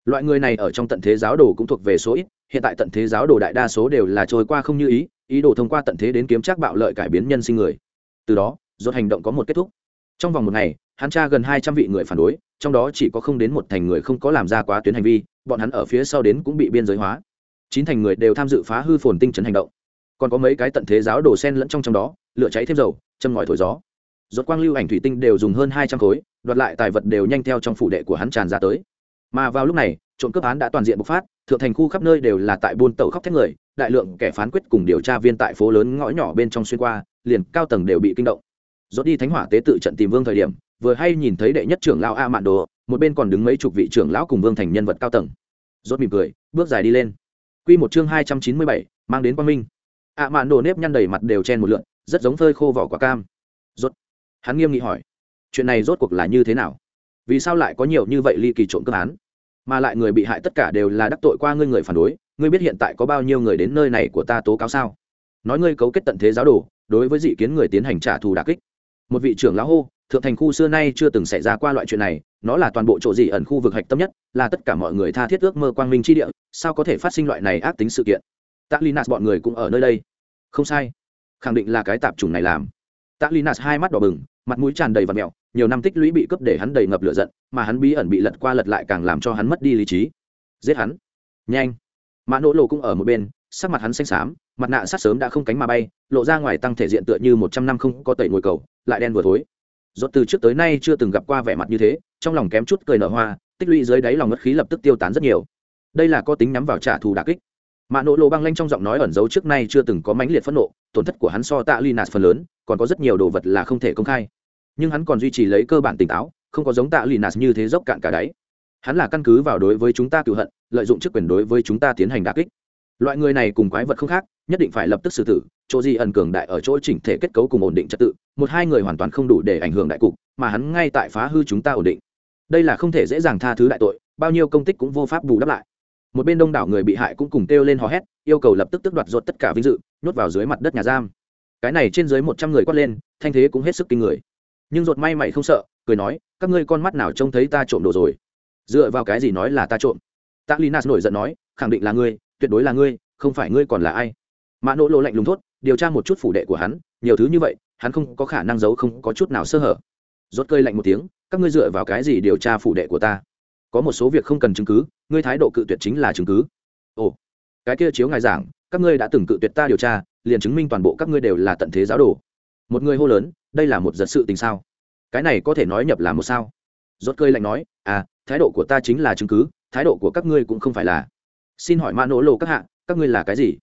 Loại người này ở trong tận thế giáo đồ cũng thuộc về số ít hiện tại tận thế giáo đồ đại đa số đều là trôi qua không như ý ý đồ thông qua tận thế đến kiếm trác bạo lợi cải biến nhân sinh người. Từ đó, rốt hành động có một kết thúc. Trong vòng một ngày, hắn tra gần hai trăm vị người phản đối, trong đó chỉ có không đến một thành người không có làm ra quá tuyến hành vi, bọn hắn ở phía sau đến cũng bị biên giới hóa. Chín thành người đều tham dự phá hư phồn tinh trấn hành động. Còn có mấy cái tận thế giáo đồ sen lẫn trong trong đó, lửa cháy thêm dầu, châm ngòi thổi gió. Rốt quang lưu ảnh thủy tinh đều dùng hơn hai trăm khối, đoạt lại tài vật đều nhanh theo trong phủ đệ của hắn tràn ra tới. Mà vào lúc này, trộm cướp án đã toàn diện bộc phát thượng thành khu khắp nơi đều là tại buôn tàu khóc thét người, đại lượng kẻ phán quyết cùng điều tra viên tại phố lớn ngõ nhỏ bên trong xuyên qua, liền cao tầng đều bị kinh động. Rốt đi thánh hỏa tế tự trận tìm vương thời điểm, vừa hay nhìn thấy đệ nhất trưởng lão a mạn đồ, một bên còn đứng mấy chục vị trưởng lão cùng vương thành nhân vật cao tầng. Rốt mỉm cười, bước dài đi lên. Quy một chương hai trăm chín mươi bảy, mang đến quang minh. A mạn đồ nếp nhăn đầy mặt đều chen một lượn, rất giống phơi khô vỏ quả cam. Rốt, hắn nghiêm nghị hỏi, chuyện này rốt cuộc là như thế nào? Vì sao lại có nhiều như vậy ly kỳ trộm cướp án? Mà lại người bị hại tất cả đều là đắc tội qua ngươi người phản đối, ngươi biết hiện tại có bao nhiêu người đến nơi này của ta tố cáo sao? Nói ngươi cấu kết tận thế giáo đồ, đối với dị kiến người tiến hành trả thù đà kích. Một vị trưởng lão hô, thượng thành khu xưa nay chưa từng xảy ra qua loại chuyện này, nó là toàn bộ chỗ dị ẩn khu vực hạch tâm nhất, là tất cả mọi người tha thiết ước mơ quang minh chi địa, sao có thể phát sinh loại này ác tính sự kiện? Tác linas bọn người cũng ở nơi đây. Không sai. Khẳng định là cái tạp chủng này làm. Tác linas hai mắt đỏ bừng mặt mũi tràn đầy và mẹo, nhiều năm tích lũy bị cướp để hắn đầy ngập lửa giận, mà hắn bí ẩn bị lật qua lật lại càng làm cho hắn mất đi lý trí. Giết hắn. Nhanh. Mã nỗ lộ cũng ở một bên, sắc mặt hắn xanh xám, mặt nạ sát sớm đã không cánh mà bay, lộ ra ngoài tăng thể diện tựa như một trăm năm không có tẩy ngồi cầu, lại đen vừa thối. Rốt từ trước tới nay chưa từng gặp qua vẻ mặt như thế, trong lòng kém chút cười nở hoa, tích lũy dưới đáy lòng ngất khí lập tức tiêu tán rất nhiều. Đây là có tính nhắm vào trả thù đà kích mạ nỗ lộ băng lanh trong giọng nói ẩn giấu trước nay chưa từng có mãnh liệt phẫn nộ, tổn thất của hắn so tạ ly a phần lớn, còn có rất nhiều đồ vật là không thể công khai. Nhưng hắn còn duy trì lấy cơ bản tỉnh táo, không có giống tạ lì nạt như thế dốc cạn cả đáy. Hắn là căn cứ vào đối với chúng ta cựu hận, lợi dụng chức quyền đối với chúng ta tiến hành đà kích. Loại người này cùng quái vật không khác, nhất định phải lập tức xử tử, chỗ gì ẩn cường đại ở chỗ chỉnh thể kết cấu cùng ổn định trật tự, một hai người hoàn toàn không đủ để ảnh hưởng đại cục, mà hắn ngay tại phá hư chúng ta ổn định. Đây là không thể dễ dàng tha thứ đại tội, bao nhiêu công tích cũng vô pháp bù đắp lại một bên đông đảo người bị hại cũng cùng kêu lên hò hét, yêu cầu lập tức tước đoạt ruột tất cả vinh dự, nhốt vào dưới mặt đất nhà giam. Cái này trên dưới một trăm người quát lên, thanh thế cũng hết sức kinh người. Nhưng ruột may mày không sợ, cười nói, các ngươi con mắt nào trông thấy ta trộm đồ rồi? Dựa vào cái gì nói là ta trộm? Tạ linas nổi giận nói, khẳng định là ngươi, tuyệt đối là ngươi, không phải ngươi còn là ai? Mã nỗ lộ lạnh lùng thốt, điều tra một chút phủ đệ của hắn, nhiều thứ như vậy, hắn không có khả năng giấu, không có chút nào sơ hở. Rốt cơi lạnh một tiếng, các ngươi dựa vào cái gì điều tra phủ đệ của ta? Có một số việc không cần chứng cứ, ngươi thái độ cự tuyệt chính là chứng cứ. Ồ, cái kia chiếu ngài giảng, các ngươi đã từng cự tuyệt ta điều tra, liền chứng minh toàn bộ các ngươi đều là tận thế giáo đồ. Một người hô lớn, đây là một giật sự tình sao? Cái này có thể nói nhập là một sao? Rốt cơi lạnh nói à thái độ của ta chính là chứng cứ, thái độ của các ngươi cũng không phải là. Xin hỏi mã nỗ lộ các hạ, các ngươi là cái gì?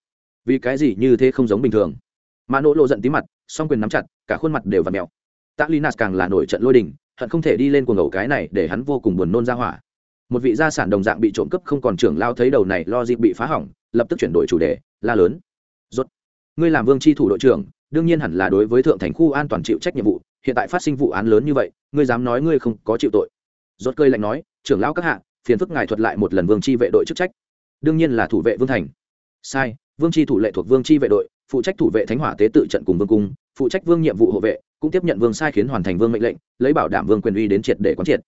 Vì cái gì như thế không giống bình thường? Mã nỗ lộ giận tí mặt, song quyền nắm chặt, cả khuôn mặt đều và mèo. tạ linas càng là nổi trận lôi đình, hận không thể đi lên cuồng ngầu cái này để hắn vô cùng buồn nôn ra hỏa một vị gia sản đồng dạng bị trộm cắp không còn trưởng lao thấy đầu này lo dịp bị phá hỏng, lập tức chuyển đổi chủ đề, la lớn. Rốt. Ngươi làm vương tri thủ đội trưởng, đương nhiên hẳn là đối với thượng thành khu an toàn chịu trách nhiệm vụ, hiện tại phát sinh vụ án lớn như vậy, ngươi dám nói ngươi không có chịu tội. Rốt cơi lạnh nói, trưởng lão các hạ, phiền phức ngài thuật lại một lần vương tri vệ đội chức trách. Đương nhiên là thủ vệ vương thành. Sai, vương tri thủ lệ thuộc vương tri vệ đội, phụ trách thủ vệ thánh hỏa tế tự trận cùng vương cung, phụ trách vương nhiệm vụ hộ vệ, cũng tiếp nhận vương sai khiến hoàn thành vương mệnh lệnh, lấy bảo đảm vương quyền uy đến triệt để quán triệt.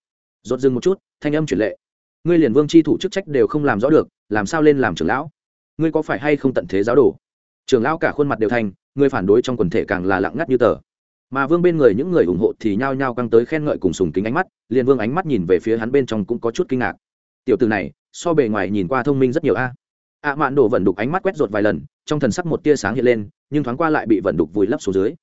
Rốt dừng một chút, thanh âm chuyển lệ ngươi liền vương tri thủ chức trách đều không làm rõ được, làm sao lên làm trưởng lão? Ngươi có phải hay không tận thế giáo đồ? Trưởng lão cả khuôn mặt đều thành người phản đối trong quần thể càng là lặng ngắt như tờ. Mà vương bên người những người ủng hộ thì nhao nhao căng tới khen ngợi cùng sùng kính ánh mắt, liền vương ánh mắt nhìn về phía hắn bên trong cũng có chút kinh ngạc. Tiểu từ này, so bề ngoài nhìn qua thông minh rất nhiều a. Ạ mạn đổ vận đục ánh mắt quét rột vài lần, trong thần sắc một tia sáng hiện lên, nhưng thoáng qua lại bị vận đục vùi lấp xuống dưới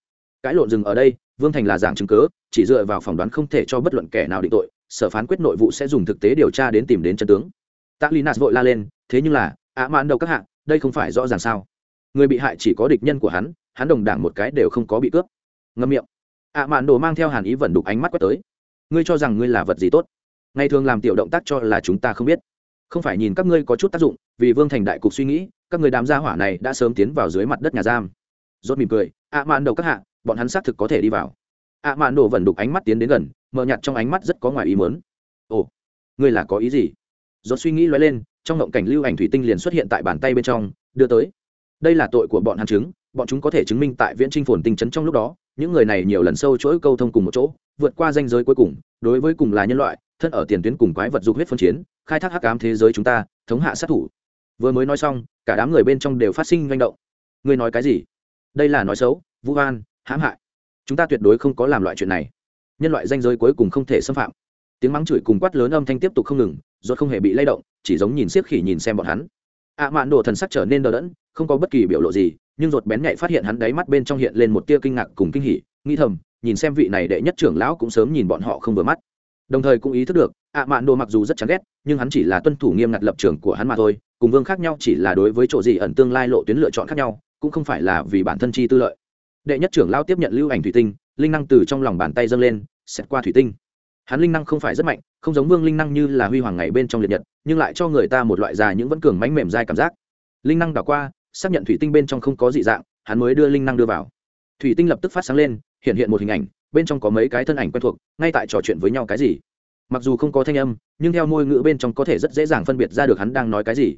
cãi lộn dừng ở đây, vương thành là giảng chứng cớ chỉ dựa vào phỏng đoán không thể cho bất luận kẻ nào định tội, sở phán quyết nội vụ sẽ dùng thực tế điều tra đến tìm đến chân tướng. Tạ linas vội la lên, thế nhưng là, ạ mạn đầu các hạng đây không phải rõ ràng sao? Người bị hại chỉ có địch nhân của hắn hắn đồng đảng một cái đều không có bị cướp. Ngâm miệng. Ạ mạn đồ mang theo hàn ý vẩn đục ánh mắt quét tới. Ngươi cho rằng ngươi là vật gì tốt? Ngày thường làm tiểu động tác cho là chúng ta không biết. Không phải nhìn các ngươi có chút tác dụng, vì vương thành đại cục suy nghĩ, các người đám gia hỏa này đã sớm tiến vào dưới mặt đất nhà giam. Rốt mỉm cười, ạ mạn đầu các hạ bọn hắn xác thực có thể đi vào. Ạ mạn đồ vẩn đục ánh mắt tiến đến gần mờ nhạt trong ánh mắt rất có ngoài ý mớn ồ, ngươi là có ý gì? Do suy nghĩ loay lên, trong ngộng cảnh lưu ảnh thủy tinh liền xuất hiện tại bàn tay bên trong, đưa tới. Đây là tội của bọn hắn chứng, bọn chúng có thể chứng minh tại viễn trinh phồn tinh chấn trong lúc đó, những người này nhiều lần sâu chuỗi câu thông cùng một chỗ, vượt qua danh giới cuối cùng, đối với cùng là nhân loại, thân ở tiền tuyến cùng quái vật dục huyết phân chiến, khai thác hắc ám thế giới chúng ta, thống hạ sát thủ. Vừa mới nói xong, cả đám người bên trong đều phát sinh manh động. Ngươi nói cái gì? Đây là nói xấu, vũ an hãm hại. Chúng ta tuyệt đối không có làm loại chuyện này. Nhân loại danh giới cuối cùng không thể xâm phạm. Tiếng mắng chửi cùng quát lớn âm thanh tiếp tục không ngừng, rốt không hề bị lay động, chỉ giống nhìn siếc khỉ nhìn xem bọn hắn. Ạ mạn đồ thần sắc trở nên đờ đẫn, không có bất kỳ biểu lộ gì, nhưng rột bén nhạy phát hiện hắn đáy mắt bên trong hiện lên một tia kinh ngạc cùng kinh hỉ nghi thầm, nhìn xem vị này đệ nhất trưởng lão cũng sớm nhìn bọn họ không vừa mắt. Đồng thời cũng ý thức được ạ mạn đồ mặc dù rất chán ghét, nhưng hắn chỉ là tuân thủ nghiêm ngặt lập trường của hắn mà thôi, cùng vương khác nhau chỉ là đối với chỗ gì ẩn tương lai lộ tuyến lựa chọn khác nhau, cũng không phải là vì bản thân chi tư lợi đệ nhất trưởng lão tiếp nhận lưu ảnh thủy tinh, linh năng từ trong lòng bàn tay dâng lên xét qua thủy tinh. Hắn linh năng không phải rất mạnh, không giống vương linh năng như là huy hoàng ngày bên trong liệt nhật, nhưng lại cho người ta một loại già những vẫn cường mánh mềm dai cảm giác. Linh năng đảo qua, xác nhận thủy tinh bên trong không có dị dạng, hắn mới đưa linh năng đưa vào. Thủy tinh lập tức phát sáng lên, hiện hiện một hình ảnh, bên trong có mấy cái thân ảnh quen thuộc, ngay tại trò chuyện với nhau cái gì. Mặc dù không có thanh âm, nhưng theo ngôn ngữ bên trong có thể rất dễ dàng phân biệt ra được hắn đang nói cái gì.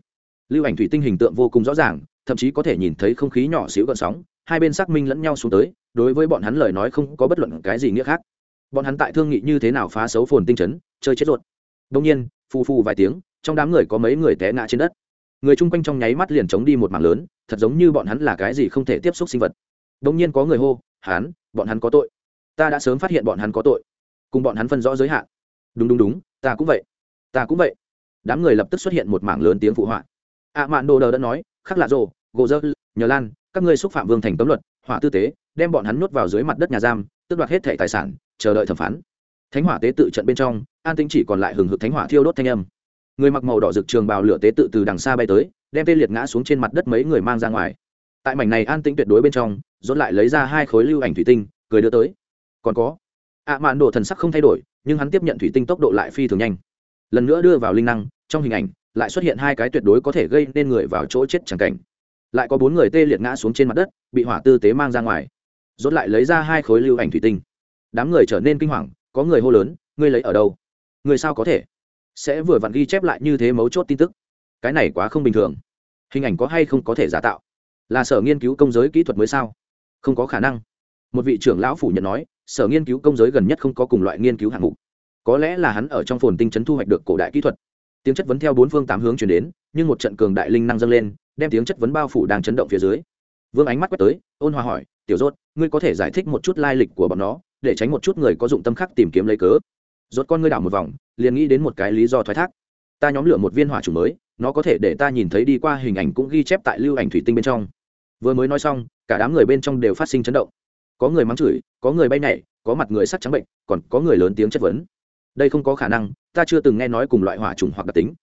Lưu ảnh thủy tinh hình tượng vô cùng rõ ràng, thậm chí có thể nhìn thấy không khí nhỏ xíu gợn sóng hai bên xác minh lẫn nhau xuống tới, đối với bọn hắn lời nói không có bất luận cái gì nghĩa khác. Bọn hắn tại thương nghị như thế nào phá xấu phồn tinh chấn, chơi chết ruột. Đông nhiên, phù phù vài tiếng, trong đám người có mấy người té ngã trên đất. Người chung quanh trong nháy mắt liền chống đi một mảng lớn, thật giống như bọn hắn là cái gì không thể tiếp xúc sinh vật. Đông nhiên có người hô hắn bọn hắn có tội. Ta đã sớm phát hiện bọn hắn có tội. Cùng bọn hắn phân rõ giới hạn. Đúng đúng đúng, ta cũng vậy. Ta cũng vậy. Đám người lập tức xuất hiện một mảng lớn tiếng phụ họa. Ạ mạn đồ đờ đã nói, khắc lạ rồ, gỗ dơ nhờ lan các ngươi xúc phạm vương thành cấm luật, hỏa tư tế, đem bọn hắn nuốt vào dưới mặt đất nhà giam, tước đoạt hết thẻ tài sản, chờ đợi thẩm phán. Thánh hỏa tế tự trận bên trong, an tĩnh chỉ còn lại hừng hực thánh hỏa thiêu đốt thanh âm. Người mặc màu đỏ rực trường bào lửa tế tự từ đằng xa bay tới, đem tê liệt ngã xuống trên mặt đất mấy người mang ra ngoài. Tại mảnh này an tĩnh tuyệt đối bên trong dốt lại lấy ra hai khối lưu ảnh thủy tinh, cười đưa tới. Còn có, ạ mạn độ thần sắc không thay đổi, nhưng hắn tiếp nhận thủy tinh tốc độ lại phi thường nhanh. Lần nữa đưa vào linh năng, trong hình ảnh, lại xuất hiện hai cái tuyệt đối có thể gây nên người vào chỗ chết chẳng cảnh lại có bốn người tê liệt ngã xuống trên mặt đất, bị hỏa tư tế mang ra ngoài. Rốt lại lấy ra hai khối lưu ảnh thủy tinh. Đám người trở nên kinh hoàng, có người hô lớn, ngươi lấy ở đâu? Người sao có thể? Sẽ vừa vặn ghi chép lại như thế mấu chốt tin tức. Cái này quá không bình thường. Hình ảnh có hay không có thể giả tạo? Là sở nghiên cứu công giới kỹ thuật mới sao? Không có khả năng. Một vị trưởng lão phủ nhận nói, sở nghiên cứu công giới gần nhất không có cùng loại nghiên cứu hạng mục. Có lẽ là hắn ở trong phồn tinh chấn thu hoạch được cổ đại kỹ thuật tiếng chất vấn theo bốn phương tám hướng chuyển đến, nhưng một trận cường đại linh năng dâng lên, đem tiếng chất vấn bao phủ đang chấn động phía dưới. Vương ánh mắt quét tới, ôn hòa hỏi, tiểu rốt, ngươi có thể giải thích một chút lai lịch của bọn nó, để tránh một chút người có dụng tâm khác tìm kiếm lấy cớ? Rốt con ngươi đảo một vòng, liền nghĩ đến một cái lý do thoái thác. Ta nhóm lửa một viên hỏa chủ mới, nó có thể để ta nhìn thấy đi qua hình ảnh cũng ghi chép tại lưu ảnh thủy tinh bên trong. Vừa mới nói xong, cả đám người bên trong đều phát sinh chấn động. Có người mắng chửi, có người bay nhảy, có mặt người sắc trắng bệnh, còn có người lớn tiếng chất vấn đây không có khả năng, ta chưa từng nghe nói cùng loại hỏa trùng hoặc đặc tính.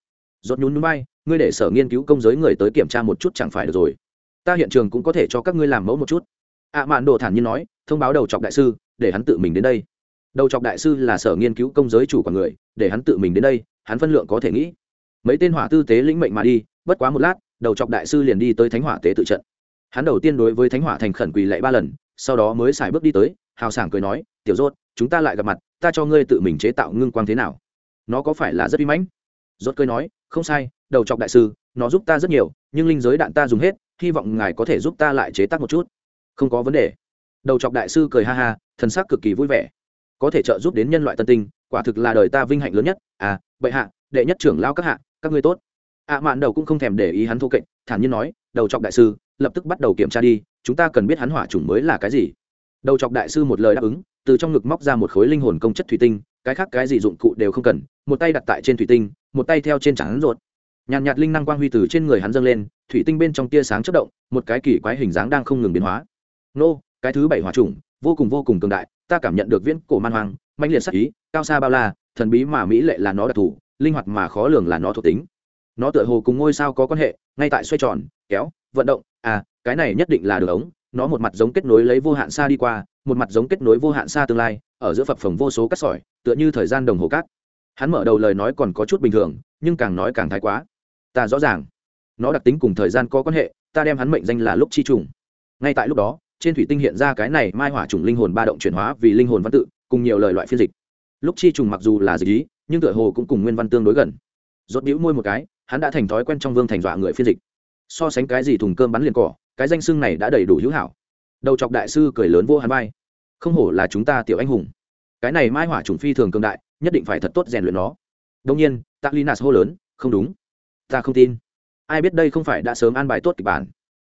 Rốt nhún núi bay ngươi để sở nghiên cứu công giới người tới kiểm tra một chút chẳng phải được rồi. Ta hiện trường cũng có thể cho các ngươi làm mẫu một chút. Ạ mạn đồ thản nhiên nói, thông báo đầu chọc đại sư, để hắn tự mình đến đây. Đầu chọc đại sư là sở nghiên cứu công giới chủ của người, để hắn tự mình đến đây, hắn phân lượng có thể nghĩ. Mấy tên hỏa tư tế lĩnh mệnh mà đi, bất quá một lát, đầu chọc đại sư liền đi tới thánh hỏa tế tự trận. Hắn đầu tiên đối với thánh hỏa thành khẩn quỳ lạy ba lần, sau đó mới xài bước đi tới, hào sảng cười nói, tiểu rốt chúng ta lại gặp mặt ta cho ngươi tự mình chế tạo ngưng quang thế nào? Nó có phải là rất uy mãnh? Rốt cười nói không sai đầu chọc đại sư nó giúp ta rất nhiều nhưng linh giới đạn ta dùng hết hy vọng ngài có thể giúp ta lại chế tác một chút. Không có vấn đề. Đầu chọc đại sư cười ha ha thần sắc cực kỳ vui vẻ. Có thể trợ giúp đến nhân loại tân tinh quả thực là đời ta vinh hạnh lớn nhất. À bệ hạ đệ nhất trưởng lao các hạ các ngươi tốt. Ạ à, mạn đầu cũng không thèm để ý hắn thô kệch thản nhiên nói đầu chọc đại sư lập tức bắt đầu kiểm tra đi chúng ta cần biết hắn hỏa chủng mới là cái gì. Đầu chọc đại sư một lời đáp ứng từ trong ngực móc ra một khối linh hồn công chất thủy tinh, cái khác cái gì dụng cụ đều không cần, một tay đặt tại trên thủy tinh, một tay theo trên trắng ruột. Nhàn nhạt linh năng quang huy từ trên người hắn dâng lên, thủy tinh bên trong tia sáng chất động, một cái kỳ quái hình dáng đang không ngừng biến hóa. Nô, cái thứ bảy hỏa trùng vô cùng vô cùng cường đại, ta cảm nhận được viễn cổ man hoang mạnh liệt sắc ý, cao xa bao la, thần bí mà mỹ lệ là nó đặc thù, linh hoạt mà khó lường là nó thuộc tính. Nó tựa hồ cùng ngôi sao có quan hệ, ngay tại xoay tròn, kéo, vận động à cái này nhất định là đường ống nó một mặt giống kết nối lấy vô hạn xa đi qua, một mặt giống kết nối vô hạn xa tương lai, ở giữa phập phồng vô số cát sỏi, tựa như thời gian đồng hồ cát. Hắn mở đầu lời nói còn có chút bình thường, nhưng càng nói càng thái quá. Ta rõ ràng. Nó đặc tính cùng thời gian có quan hệ, ta đem hắn mệnh danh là lúc chi trùng. Ngay tại lúc đó, trên thủy tinh hiện ra cái này mai hỏa trùng linh hồn ba động chuyển hóa vì linh hồn văn tự, cùng nhiều lời loại phiên dịch. Lúc chi trùng mặc dù là dịch ý, nhưng tựa hồ cũng cùng nguyên văn tương đối gần. Rốt bĩu môi một cái, hắn đã thành thói quen trong vương thành dọa người phiên dịch. So sánh cái gì thùng cơm bắn liền cỏ cái danh xưng này đã đầy đủ hữu hảo. Đầu chọc đại sư cười lớn vô hắn vai. Không hổ là chúng ta tiểu anh hùng. Cái này mai hỏa trùng phi thường cường đại, nhất định phải thật tốt rèn luyện nó. Đông nhiên, tạ linas hô lớn, không đúng. Ta không tin. Ai biết đây không phải đã sớm an bài tốt kịch bản?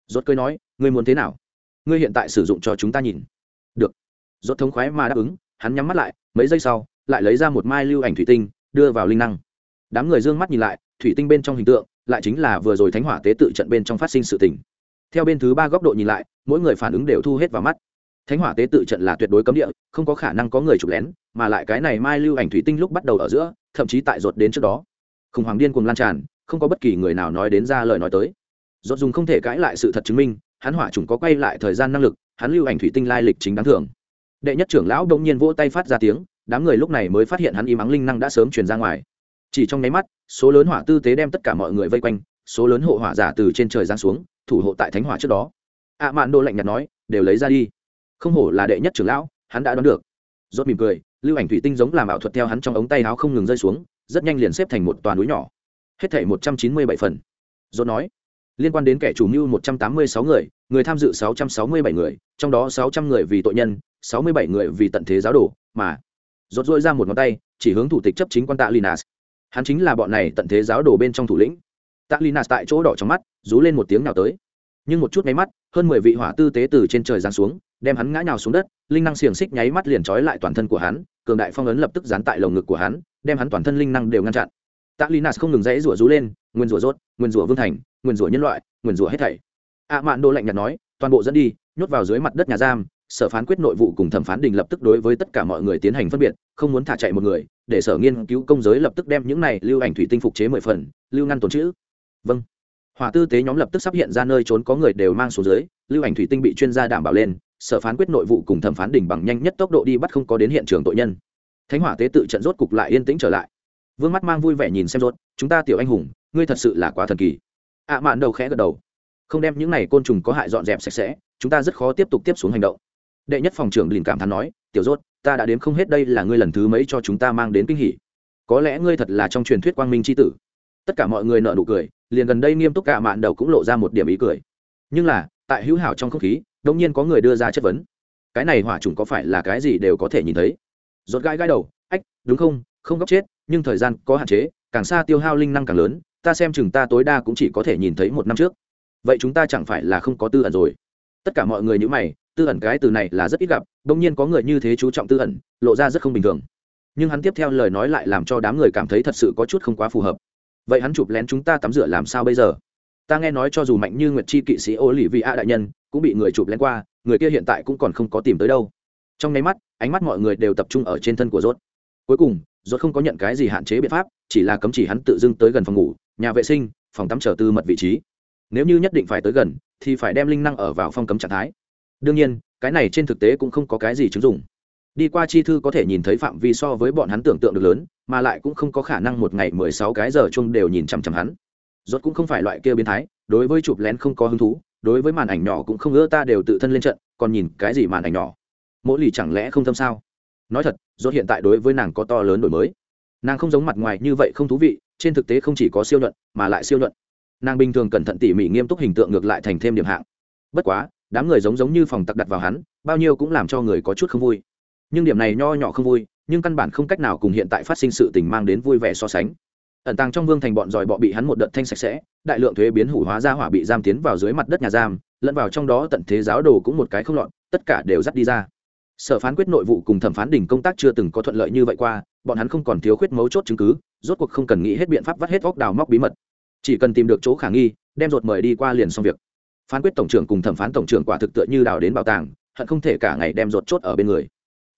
Rốt cười nói, ngươi muốn thế nào? Ngươi hiện tại sử dụng cho chúng ta nhìn. Được. Rốt thống khoái mà đáp ứng, hắn nhắm mắt lại, mấy giây sau, lại lấy ra một mai lưu ảnh thủy tinh, đưa vào linh năng. Đám người dương mắt nhìn lại, thủy tinh bên trong hình tượng, lại chính là vừa rồi thánh hỏa tế tự trận bên trong phát sinh sự tình theo bên thứ ba góc độ nhìn lại, mỗi người phản ứng đều thu hết vào mắt. Thánh hỏa tế tự trận là tuyệt đối cấm địa, không có khả năng có người chụp lén, mà lại cái này mai lưu ảnh thủy tinh lúc bắt đầu ở giữa, thậm chí tại ruột đến trước đó. Khủng hoảng điên cuồng lan tràn, không có bất kỳ người nào nói đến ra lời nói tới. Ruột dùng không thể cãi lại sự thật chứng minh, hắn hỏa trùng có quay lại thời gian năng lực, hắn lưu ảnh thủy tinh lai lịch chính đáng thường đệ nhất trưởng lão đông nhiên vỗ tay phát ra tiếng, đám người lúc này mới phát hiện hắn im ắng linh năng đã sớm truyền ra ngoài. Chỉ trong nháy mắt, số lớn hỏa tư tế đem tất cả mọi người vây quanh số lớn hộ hỏa giả từ trên trời giáng xuống, thủ hộ tại thánh hỏa trước đó. Ạ mạn đô lạnh nhạt nói, đều lấy ra đi. Không hổ là đệ nhất trưởng lão, hắn đã đoán được. Rốt mỉm cười, lưu ảnh thủy tinh giống làm ảo thuật theo hắn trong ống tay áo không ngừng rơi xuống, rất nhanh liền xếp thành một toàn núi nhỏ. Hết thảy một trăm chín mươi bảy phần. Rốt nói, liên quan đến kẻ chủ mưu một trăm tám mươi sáu người người tham dự sáu trăm sáu mươi bảy người, trong đó sáu trăm người vì tội nhân, sáu mươi bảy người vì tận thế giáo đồ, mà rốt rôi ra một ngón tay, chỉ hướng thủ tịch chấp chính quan tạ linas hắn chính là bọn này tận thế giáo đồ bên trong thủ lĩnh tạ linas tại chỗ đỏ trong mắt, rú lên một tiếng nào tới. Nhưng một chút nháy mắt, hơn mười vị hỏa tư tế từ trên trời giáng xuống, đem hắn ngã nhào xuống đất, linh năng xiềng xích nháy mắt liền trói lại toàn thân của hắn, cường đại phong ấn lập tức dán tại lồng ngực của hắn, đem hắn toàn thân linh năng đều ngăn chặn. Tạ linas không ngừng dãy rủa rú lên, nguyên rủa rốt, nguyên rủa vương thành, nguyên rủa nhân loại, nguyên rủa hết thảy. Ạ mạn đô lạnh nhạt nói, toàn bộ dẫn đi, nhốt vào dưới mặt đất nhà giam, sở phán quyết nội vụ cùng thẩm phán đình lập tức đối với tất cả mọi người tiến hành phân biệt, không muốn thả chạy một người, để sở nghiên cứu công giới lập tức đem những này lưu ảnh thủy tinh phục chế mười phần, lưu ngăn tồn chữ vâng. Hỏa tư tế nhóm lập tức sắp hiện ra nơi trốn có người đều mang xuống dưới, lưu ảnh thủy tinh bị chuyên gia đảm bảo lên, sở phán quyết nội vụ cùng thẩm phán đỉnh bằng nhanh nhất tốc độ đi bắt không có đến hiện trường tội nhân. Thánh hỏa tế tự trận rốt cục lại yên tĩnh trở lại. Vương mắt mang vui vẻ nhìn xem rốt, chúng ta tiểu anh hùng, ngươi thật sự là quá thần kỳ. Ạ à, mạn đầu khẽ gật đầu. Không đem những này côn trùng có hại dọn dẹp sạch sẽ, chúng ta rất khó tiếp tục tiếp xuống hành động. Đệ nhất phòng trưởng liền cảm thán nói, tiểu rốt, ta đã đến không hết đây là ngươi lần thứ mấy cho chúng ta mang đến kinh hỉ. Có lẽ ngươi thật là trong truyền thuyết quang minh c h i tử tất cả mọi người nợ nụ cười, liền gần đây nghiêm túc cả mạn đầu cũng lộ ra một điểm ý cười. Nhưng là, tại hữu hảo trong không khí, đông nhiên có người đưa ra chất vấn. Cái này hỏa trùng có phải là cái gì đều có thể nhìn thấy? Rốt gai gai đầu, ách, đúng không không gấp chết, nhưng thời gian có hạn chế, càng xa tiêu hao linh năng càng lớn, ta xem chừng ta tối đa cũng chỉ có thể nhìn thấy một năm trước. Vậy chúng ta chẳng phải là không có tư ẩn rồi? Tất cả mọi người như mày, tư ẩn cái từ này là rất ít gặp, đông nhiên có người như thế chú trọng tư ẩn, lộ ra rất không bình thường. Nhưng hắn tiếp theo lời nói lại làm cho đám người cảm thấy thật sự có chút không quá phù hợp vậy hắn chụp lén chúng ta tắm rửa làm sao bây giờ? Ta nghe nói cho dù mạnh như nguyệt chi kỵ sĩ ô lì vị a đại nhân, cũng bị người chụp lén qua, người kia hiện tại cũng còn không có tìm tới đâu. Trong nháy mắt, ánh mắt mọi người đều tập trung ở trên thân của rốt. Cuối cùng, rốt không có nhận cái gì hạn chế biện pháp, chỉ là cấm chỉ hắn tự dưng tới gần phòng ngủ, nhà vệ sinh, phòng tắm chờ tư mật vị trí. Nếu như nhất định phải tới gần, thì phải đem linh năng ở vào phong cấm trạng thái. Đương nhiên, cái này trên thực tế cũng không có cái gì chứng dụng đi qua chi thư có thể nhìn thấy phạm vi so với bọn hắn tưởng tượng được lớn, mà lại cũng không có khả năng một ngày mười sáu cái giờ chung đều nhìn chằm chằm hắn. Rốt cũng không phải loại kia biến thái, đối với chụp lén không có hứng thú, đối với màn ảnh nhỏ cũng không ưa, ta đều tự thân lên trận, còn nhìn cái gì màn ảnh nhỏ? Mỗi lì chẳng lẽ không thâm sao? Nói thật, rốt hiện tại đối với nàng có to lớn đổi mới. Nàng không giống mặt ngoài như vậy không thú vị, trên thực tế không chỉ có siêu luận, mà lại siêu luận. Nàng bình thường cẩn thận tỉ mỉ nghiêm túc hình tượng ngược lại thành thêm điểm hạng. Bất quá, đám người giống giống như phòng tặc đặt vào hắn, bao nhiêu cũng làm cho người có chút không vui nhưng điểm này nho nhỏ không vui, nhưng căn bản không cách nào cùng hiện tại phát sinh sự tình mang đến vui vẻ so sánh. Ẩn tàng trong vương thành bọn giỏi bọ bị hắn một đợt thanh sạch sẽ, đại lượng thuế biến hủ hóa ra hỏa bị giam tiến vào dưới mặt đất nhà giam, lẫn vào trong đó tận thế giáo đồ cũng một cái không lọt, tất cả đều dắt đi ra. Sở phán quyết nội vụ cùng thẩm phán đỉnh công tác chưa từng có thuận lợi như vậy qua, bọn hắn không còn thiếu khuyết mấu chốt chứng cứ, rốt cuộc không cần nghĩ hết biện pháp vắt hết góc đào móc bí mật. Chỉ cần tìm được chỗ khả nghi, đem ruột mời đi qua liền xong việc. Phán quyết tổng trưởng cùng thẩm phán tổng trưởng quả thực tựa như đào đến bảo tàng, hận không thể cả ngày đem ruột chốt ở bên người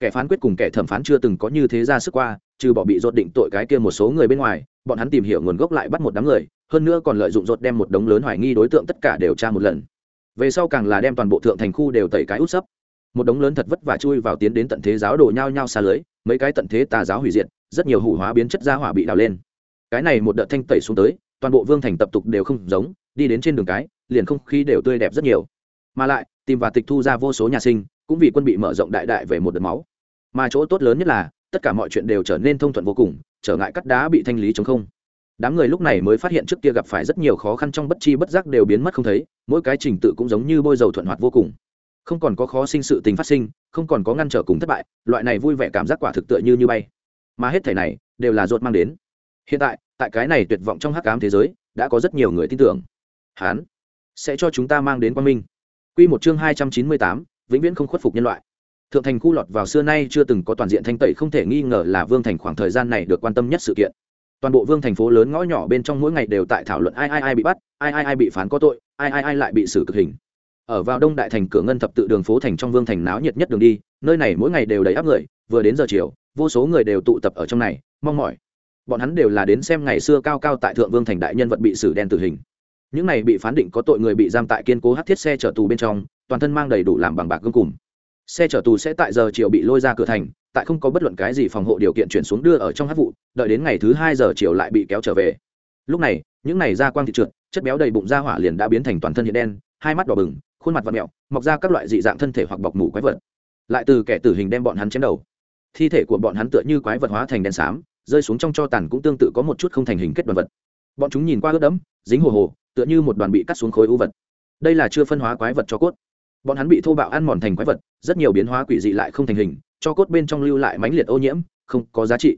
kẻ phán quyết cùng kẻ thẩm phán chưa từng có như thế ra sức qua, trừ bỏ bị ruột định tội cái kia một số người bên ngoài, bọn hắn tìm hiểu nguồn gốc lại bắt một đám người, hơn nữa còn lợi dụng ruột đem một đống lớn hoài nghi đối tượng tất cả đều tra một lần. Về sau càng là đem toàn bộ thượng thành khu đều tẩy cái út sấp. Một đống lớn thật vất vả chui vào tiến đến tận thế giáo đồ nhau nhau xa lưới, mấy cái tận thế tà giáo hủy diệt, rất nhiều hủ hóa biến chất ra hỏa bị đào lên. Cái này một đợt thanh tẩy xuống tới, toàn bộ vương thành tập tục đều không giống, đi đến trên đường cái, liền không khí đều tươi đẹp rất nhiều. Mà lại, tìm và tịch thu ra vô số nhà sinh cũng vì quân bị mở rộng đại đại về một đợt máu. Mà chỗ tốt lớn nhất là tất cả mọi chuyện đều trở nên thông thuận vô cùng trở ngại cắt đá bị thanh lý chống không. Đám người lúc này mới phát hiện trước kia gặp phải rất nhiều khó khăn trong bất chi bất giác đều biến mất không thấy mỗi cái trình tự cũng giống như bôi dầu thuận hoạt vô cùng. Không còn có khó sinh sự tình phát sinh không còn có ngăn trở cùng thất bại loại này vui vẻ cảm giác quả thực tựa như như bay. Mà hết thể này đều là ruột mang đến. Hiện tại tại cái này tuyệt vọng trong hắc cám thế giới đã có rất nhiều người tin tưởng. Hán sẽ cho chúng ta mang đến quan minh. Quy một chương 298, vĩnh viễn không khuất phục nhân loại. Thượng thành khu lọt vào xưa nay chưa từng có toàn diện thanh tẩy không thể nghi ngờ là vương thành khoảng thời gian này được quan tâm nhất sự kiện. Toàn bộ vương thành phố lớn ngõ nhỏ bên trong mỗi ngày đều tại thảo luận ai ai ai bị bắt, ai ai ai bị phán có tội, ai ai ai lại bị xử cực hình. Ở vào đông đại thành cửa ngân thập tự đường phố thành trong vương thành náo nhiệt nhất đường đi, nơi này mỗi ngày đều đầy áp người, vừa đến giờ chiều, vô số người đều tụ tập ở trong này, mong mỏi. Bọn hắn đều là đến xem ngày xưa cao cao tại thượng vương thành đại nhân vật bị xử đen tử hình. Những này bị phán định có tội người bị giam tại kiên cố hát thiết xe chở tù bên trong toàn thân mang đầy đủ làm bằng bạc gương cùng. Xe chở tù sẽ tại giờ chiều bị lôi ra cửa thành, tại không có bất luận cái gì phòng hộ điều kiện chuyển xuống đưa ở trong hát vụ, đợi đến ngày thứ hai giờ chiều lại bị kéo trở về. Lúc này, những này da quang thị trượt, chất béo đầy bụng da hỏa liền đã biến thành toàn thân hiện đen, hai mắt đỏ bừng, khuôn mặt và mẹo, mọc ra các loại dị dạng thân thể hoặc bọc mủ quái vật. Lại từ kẻ tử hình đem bọn hắn chém đầu. Thi thể của bọn hắn tựa như quái vật hóa thành đen xám, rơi xuống trong cho tàn cũng tương tự có một chút không thành hình kết đoàn vật. Bọn chúng nhìn qua ướt đẫm, dính hồ hồ, tựa như một đoàn bị cắt xuống khối u vật. Đây là chưa phân hóa quái vật cho cốt bọn hắn bị thô bạo ăn mòn thành quái vật, rất nhiều biến hóa quỷ dị lại không thành hình, cho cốt bên trong lưu lại mãnh liệt ô nhiễm, không có giá trị.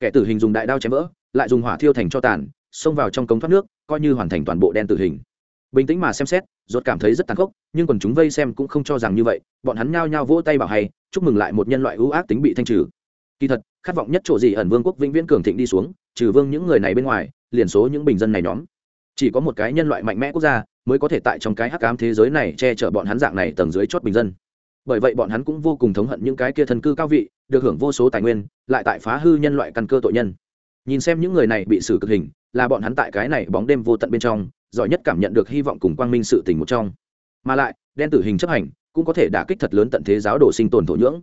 Kẻ tử hình dùng đại đao chém vỡ, lại dùng hỏa thiêu thành cho tàn, xông vào trong cống thoát nước, coi như hoàn thành toàn bộ đen tử hình. Bình tĩnh mà xem xét rốt cảm thấy rất tàn khốc, nhưng còn chúng vây xem cũng không cho rằng như vậy, bọn hắn nhao nhao vỗ tay bảo hay, chúc mừng lại một nhân loại ưu ác tính bị thanh trừ. Kỳ thật, khát vọng nhất chỗ gì ẩn vương quốc vĩnh viễn cường thịnh đi xuống, trừ vương những người này bên ngoài, liền số những bình dân này nhóm. Chỉ có một cái nhân loại mạnh mẽ quốc gia mới có thể tại trong cái hắc ám thế giới này che chở bọn hắn dạng này tầng dưới chót bình dân. Bởi vậy bọn hắn cũng vô cùng thống hận những cái kia thân cư cao vị, được hưởng vô số tài nguyên, lại tại phá hư nhân loại căn cơ tội nhân. Nhìn xem những người này bị xử cực hình, là bọn hắn tại cái này bóng đêm vô tận bên trong, giỏi nhất cảm nhận được hy vọng cùng quang minh sự tình một trong. Mà lại, đen tử hình chấp hành, cũng có thể đả kích thật lớn tận thế giáo đồ sinh tồn thổ nhưỡng.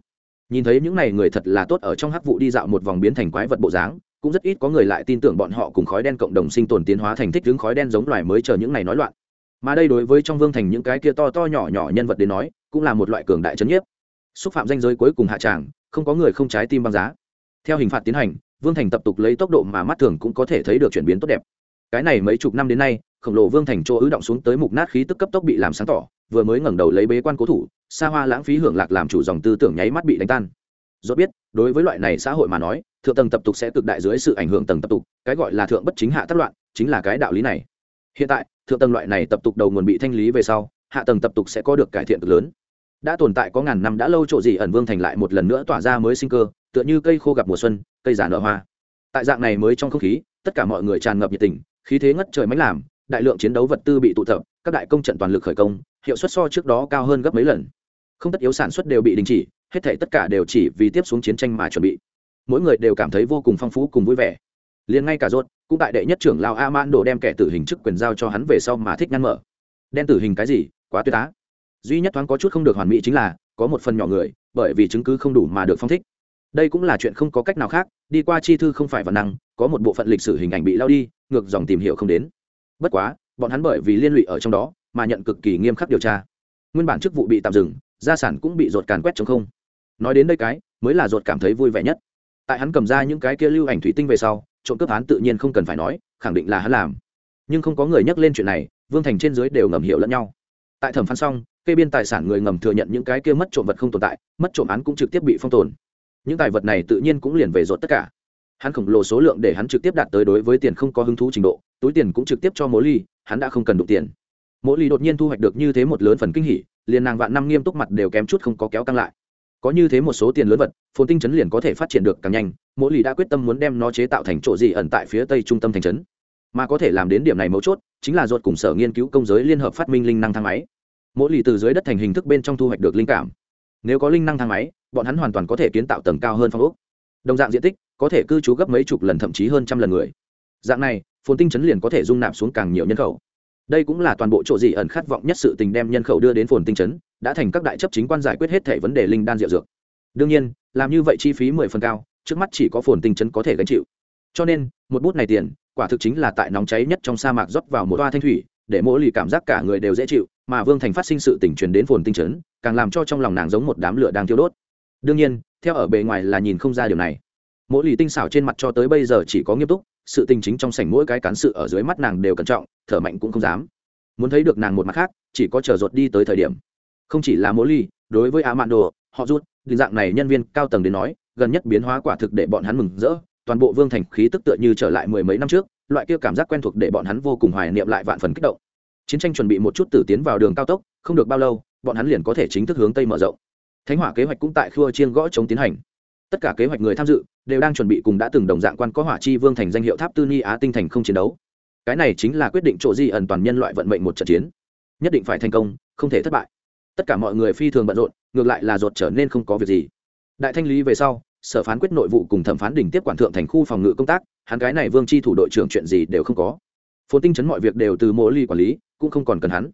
Nhìn thấy những này người thật là tốt ở trong hắc vụ đi dạo một vòng biến thành quái vật bộ dáng, cũng rất ít có người lại tin tưởng bọn họ cùng khói đen cộng đồng sinh tồn tiến hóa thành thích hướng khói đen giống loài mới chờ những này nói loạn mà đây đối với trong vương thành những cái kia to to nhỏ nhỏ nhân vật đến nói, cũng là một loại cường đại trấn nhiếp. Xúc phạm danh giới cuối cùng hạ tràng, không có người không trái tim băng giá. Theo hình phạt tiến hành, vương thành tập tục lấy tốc độ mà mắt thường cũng có thể thấy được chuyển biến tốt đẹp. Cái này mấy chục năm đến nay, khổng lồ vương thành chỗ ứ động xuống tới mục nát khí tức cấp tốc bị làm sáng tỏ, vừa mới ngẩng đầu lấy bế quan cố thủ xa hoa lãng phí hưởng lạc làm chủ dòng tư tưởng nháy mắt bị đánh tan. Do biết, đối với loại này xã hội mà nói, thượng tầng tập tục sẽ cực đại dưới sự ảnh hưởng tầng tập tục, cái gọi là thượng bất chính hạ tất loạn, chính là cái đạo lý này hiện tại, thượng tầng loại này tập tục đầu nguồn bị thanh lý về sau, hạ tầng tập tục sẽ có được cải thiện cực lớn. Đã tồn tại có ngàn năm đã lâu chỗ gì ẩn vương thành lại một lần nữa tỏa ra mới sinh cơ, tựa như cây khô gặp mùa xuân, cây giả nở hoa. Tại dạng này mới trong không khí, tất cả mọi người tràn ngập nhiệt tình, khí thế ngất trời mánh làm, đại lượng chiến đấu vật tư bị tụ tập, các đại công trận toàn lực khởi công, hiệu suất so trước đó cao hơn gấp mấy lần. Không tất yếu sản xuất đều bị đình chỉ, hết thể tất cả đều chỉ vì tiếp xuống chiến tranh mà chuẩn bị. Mỗi người đều cảm thấy vô cùng phong phú cùng vui vẻ. Liền ngay cả rốt cũng tại đệ nhất trưởng lao a man đồ đem kẻ tử hình chức quyền giao cho hắn về sau mà thích ngăn mở. Đen tử hình cái gì? Quá tuyệt tá. duy nhất thoáng có chút không được hoàn mỹ chính là, có một phần nhỏ người, bởi vì chứng cứ không đủ mà được phong thích. Đây cũng là chuyện không có cách nào khác, đi qua chi thư không phải văn năng, có một bộ phận lịch sử hình ảnh bị lao đi, ngược dòng tìm hiểu không đến. Bất quá, bọn hắn bởi vì liên lụy ở trong đó, mà nhận cực kỳ nghiêm khắc điều tra. Nguyên bản chức vụ bị tạm dừng, gia sản cũng bị ruột càn quét chống không. Nói đến đây cái, mới là ruột cảm thấy vui vẻ nhất. Tại hắn cầm ra những cái kia lưu ảnh thủy tinh về sau trộm cướp án tự nhiên không cần phải nói, khẳng định là hắn làm. Nhưng không có người nhắc lên chuyện này, vương thành trên dưới đều ngầm hiểu lẫn nhau. Tại thẩm phán xong, kê biên tài sản người ngầm thừa nhận những cái kia mất trộm vật không tồn tại, mất trộm án cũng trực tiếp bị phong tồn. Những tài vật này tự nhiên cũng liền về rột tất cả. Hắn khổng lồ số lượng để hắn trực tiếp đạt tới đối với tiền không có hứng thú trình độ, túi tiền cũng trực tiếp cho mỗi ly, hắn đã không cần đụng tiền. Mỗi ly đột nhiên thu hoạch được như thế một lớn phần kinh hỉ, liền nàng vạn năm nghiêm túc mặt đều kém chút không có kéo căng lại có như thế một số tiền lớn vật, phồn tinh chấn liền có thể phát triển được càng nhanh, mỗi lì đã quyết tâm muốn đem nó chế tạo thành chỗ gì ẩn tại phía tây trung tâm thành trấn. Mà có thể làm đến điểm này mấu chốt, chính là ruột cùng sở nghiên cứu công giới liên hợp phát minh linh năng thang máy. Mỗi lì từ dưới đất thành hình thức bên trong thu hoạch được linh cảm. Nếu có linh năng thang máy, bọn hắn hoàn toàn có thể kiến tạo tầng cao hơn phong ốc. Đồng dạng diện tích, có thể cư trú gấp mấy chục lần thậm chí hơn trăm lần người. Dạng này, phồn tinh chấn liền có thể dung nạp xuống càng nhiều nhân khẩu. Đây cũng là toàn bộ chỗ gì ẩn khát vọng nhất sự tình đem nhân khẩu đưa đến phồn tinh chấn đã thành các đại chấp chính quan giải quyết hết thể vấn đề linh đan rượu dược. Đương nhiên, làm như vậy chi phí mười phần cao, trước mắt chỉ có phồn tinh chấn có thể gánh chịu. Cho nên, một bút này tiền, quả thực chính là tại nóng cháy nhất trong sa mạc rót vào một toa thanh thủy, để mỗi lì cảm giác cả người đều dễ chịu, mà vương thành phát sinh sự tỉnh truyền đến phồn tinh chấn, càng làm cho trong lòng nàng giống một đám lửa đang thiêu đốt. Đương nhiên, theo ở bề ngoài là nhìn không ra điều này. Mỗi lì tinh xảo trên mặt cho tới bây giờ chỉ có nghiêm túc, sự tình chính trong sảnh mỗi cái cán sự ở dưới mắt nàng đều cẩn trọng, thở mạnh cũng không dám. Muốn thấy được nàng một mặt khác, chỉ có chờ ruột đi tới thời điểm không chỉ là mỗi ly, đối với á mạn đồ họ rút định dạng này nhân viên cao tầng đến nói, gần nhất biến hóa quả thực để bọn hắn mừng rỡ. Toàn bộ vương thành khí tức tựa như trở lại mười mấy năm trước, loại kia cảm giác quen thuộc để bọn hắn vô cùng hoài niệm lại vạn phần kích động. Chiến tranh chuẩn bị một chút tử tiến vào đường cao tốc, không được bao lâu, bọn hắn liền có thể chính thức hướng tây mở rộng. Thánh hỏa kế hoạch cũng tại khua chiên gõ chống tiến hành. Tất cả kế hoạch người tham dự đều đang chuẩn bị cùng đã từng đồng dạng quan có hỏa chi vương thành danh hiệu tháp tư ni á tinh thành không chiến đấu. Cái này chính là quyết định chỗ di ẩn toàn nhân loại vận mệnh một trận chiến. Nhất định phải thành công, không thể thất bại tất cả mọi người phi thường bận rộn, ngược lại là ruột trở nên không có việc gì. Đại thanh lý về sau, sở phán quyết nội vụ cùng thẩm phán đỉnh tiếp quản thượng thành khu phòng ngự công tác, hắn cái này vương chi thủ đội trưởng chuyện gì đều không có. Phồn tinh chấn mọi việc đều từ mỗi ly quản lý, cũng không còn cần hắn.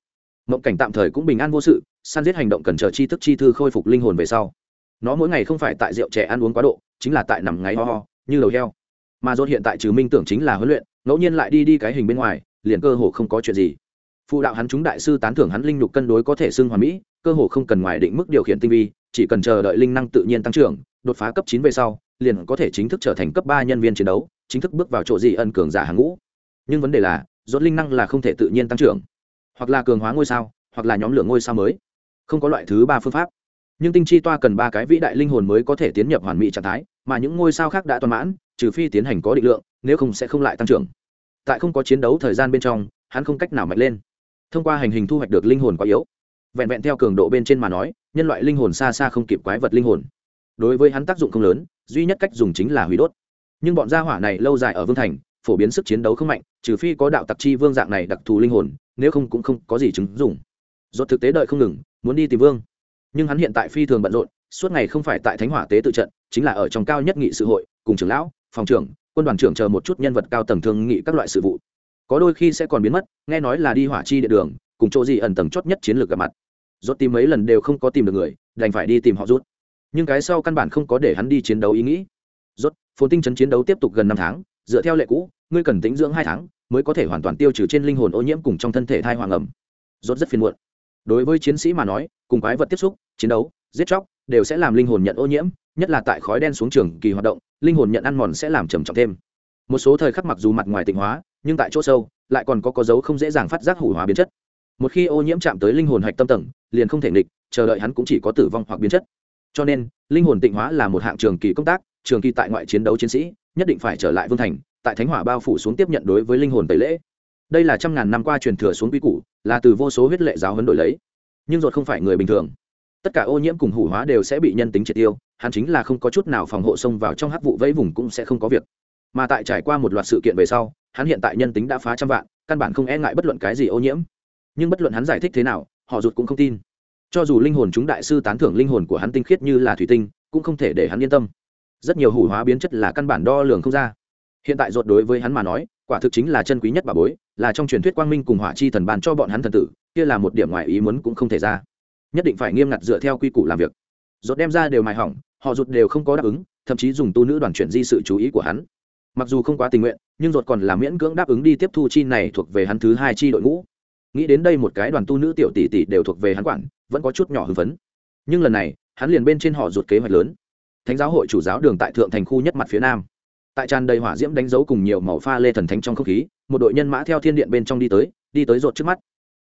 Mộng cảnh tạm thời cũng bình an vô sự, săn giết hành động cần chờ chi thức chi thư khôi phục linh hồn về sau. Nó mỗi ngày không phải tại rượu trẻ ăn uống quá độ, chính là tại nằm ngáy ho ho, như đầu heo. Mà dốt hiện tại trừ minh tưởng chính là huấn luyện, ngẫu nhiên lại đi đi cái hình bên ngoài, liền cơ hồ không có chuyện gì. Phụ đạo hắn chúng đại sư tán thưởng hắn linh lục cân đối có thể xưng hoàn mỹ cơ hồ không cần ngoài định mức điều khiển tinh vi, chỉ cần chờ đợi linh năng tự nhiên tăng trưởng, đột phá cấp chín về sau, liền có thể chính thức trở thành cấp ba nhân viên chiến đấu, chính thức bước vào chỗ gì ân cường giả hàng ngũ. Nhưng vấn đề là dốt linh năng là không thể tự nhiên tăng trưởng. Hoặc là cường hóa ngôi sao, hoặc là nhóm lửa ngôi sao mới. Không có loại thứ ba phương pháp. Nhưng tinh chi toa cần ba cái vĩ đại linh hồn mới có thể tiến nhập hoàn mỹ trạng thái, mà những ngôi sao khác đã toàn mãn, trừ phi tiến hành có định lượng, nếu không sẽ không lại tăng trưởng. Tại không có chiến đấu thời gian bên trong, hắn không cách nào mạnh lên. Thông qua hành hình thu hoạch được linh hồn quá yếu vẹn vẹn theo cường độ bên trên mà nói, nhân loại linh hồn xa xa không kịp quái vật linh hồn. Đối với hắn tác dụng không lớn, duy nhất cách dùng chính là hủy đốt. Nhưng bọn gia hỏa này lâu dài ở vương thành, phổ biến sức chiến đấu không mạnh, trừ phi có đạo tặc chi vương dạng này đặc thù linh hồn, nếu không cũng không có gì chứng dùng do thực tế đợi không ngừng, muốn đi tìm vương. Nhưng hắn hiện tại phi thường bận rộn, suốt ngày không phải tại thánh hỏa tế tự trận, chính là ở trong cao nhất nghị sự hội, cùng trưởng lão, phòng trưởng, quân đoàn trưởng chờ một chút nhân vật cao tầng thương nghị các loại sự vụ. Có đôi khi sẽ còn biến mất, nghe nói là đi hỏa chi địa đường, cùng chỗ gì ẩn tầng chót nhất chiến lược gặp mặt rốt tìm mấy lần đều không có tìm được người, đành phải đi tìm họ rút. Nhưng cái sau căn bản không có để hắn đi chiến đấu ý nghĩ. Rốt, phồn tinh chấn chiến đấu tiếp tục gần năm tháng, dựa theo lệ cũ, ngươi cần tính dưỡng hai tháng, mới có thể hoàn toàn tiêu trừ trên linh hồn ô nhiễm cùng trong thân thể thai hoàng ẩm. Rốt rất phiền muộn. Đối với chiến sĩ mà nói, cùng quái vật tiếp xúc, chiến đấu, giết chóc, đều sẽ làm linh hồn nhận ô nhiễm, nhất là tại khói đen xuống trường kỳ hoạt động, linh hồn nhận ăn mòn sẽ làm trầm trọng thêm. Một số thời khắc mặc dù mặt ngoài tịnh hóa, nhưng tại chỗ sâu, lại còn có có dấu không dễ dàng phát giác hủ hóa biến chất một khi ô nhiễm chạm tới linh hồn hạch tâm tầng, liền không thể nghịch, chờ đợi hắn cũng chỉ có tử vong hoặc biến chất. Cho nên, linh hồn tịnh hóa là một hạng trường kỳ công tác, trường kỳ tại ngoại chiến đấu chiến sĩ, nhất định phải trở lại vương thành, tại thánh hỏa bao phủ xuống tiếp nhận đối với linh hồn tẩy lễ. Đây là trăm ngàn năm qua truyền thừa xuống quy củ, là từ vô số huyết lệ giáo huấn đổi lấy. Nhưng ruột không phải người bình thường. Tất cả ô nhiễm cùng hủ hóa đều sẽ bị nhân tính triệt tiêu, hắn chính là không có chút nào phòng hộ xông vào trong hắc vụ vẫy vùng cũng sẽ không có việc. Mà tại trải qua một loạt sự kiện về sau, hắn hiện tại nhân tính đã phá trăm vạn, căn bản không e ngại bất luận cái gì ô nhiễm nhưng bất luận hắn giải thích thế nào, họ rụt cũng không tin. Cho dù linh hồn chúng đại sư tán thưởng linh hồn của hắn tinh khiết như là thủy tinh, cũng không thể để hắn yên tâm. Rất nhiều hủ hóa biến chất là căn bản đo lường không ra. Hiện tại ruột đối với hắn mà nói, quả thực chính là chân quý nhất bà bối, là trong truyền thuyết quang minh cùng hỏa chi thần bàn cho bọn hắn thần tử, kia là một điểm ngoài ý muốn cũng không thể ra. Nhất định phải nghiêm ngặt dựa theo quy củ làm việc. Ruột đem ra đều mài hỏng, họ ruột đều không có đáp ứng, thậm chí dùng tu nữ đoàn chuyển di sự chú ý của hắn. Mặc dù không quá tình nguyện, nhưng ruột còn là miễn cưỡng đáp ứng đi tiếp thu chi này thuộc về hắn thứ hai chi đội ngũ nghĩ đến đây một cái đoàn tu nữ tiểu tỷ tỷ đều thuộc về hắn quản, vẫn có chút nhỏ hưng phấn. Nhưng lần này, hắn liền bên trên họ ruột kế hoạch lớn. Thánh giáo hội chủ giáo đường tại thượng thành khu nhất mặt phía nam. Tại tràn đầy hỏa diễm đánh dấu cùng nhiều màu pha lê thần thánh trong không khí, một đội nhân mã theo thiên điện bên trong đi tới đi tới rột trước mắt.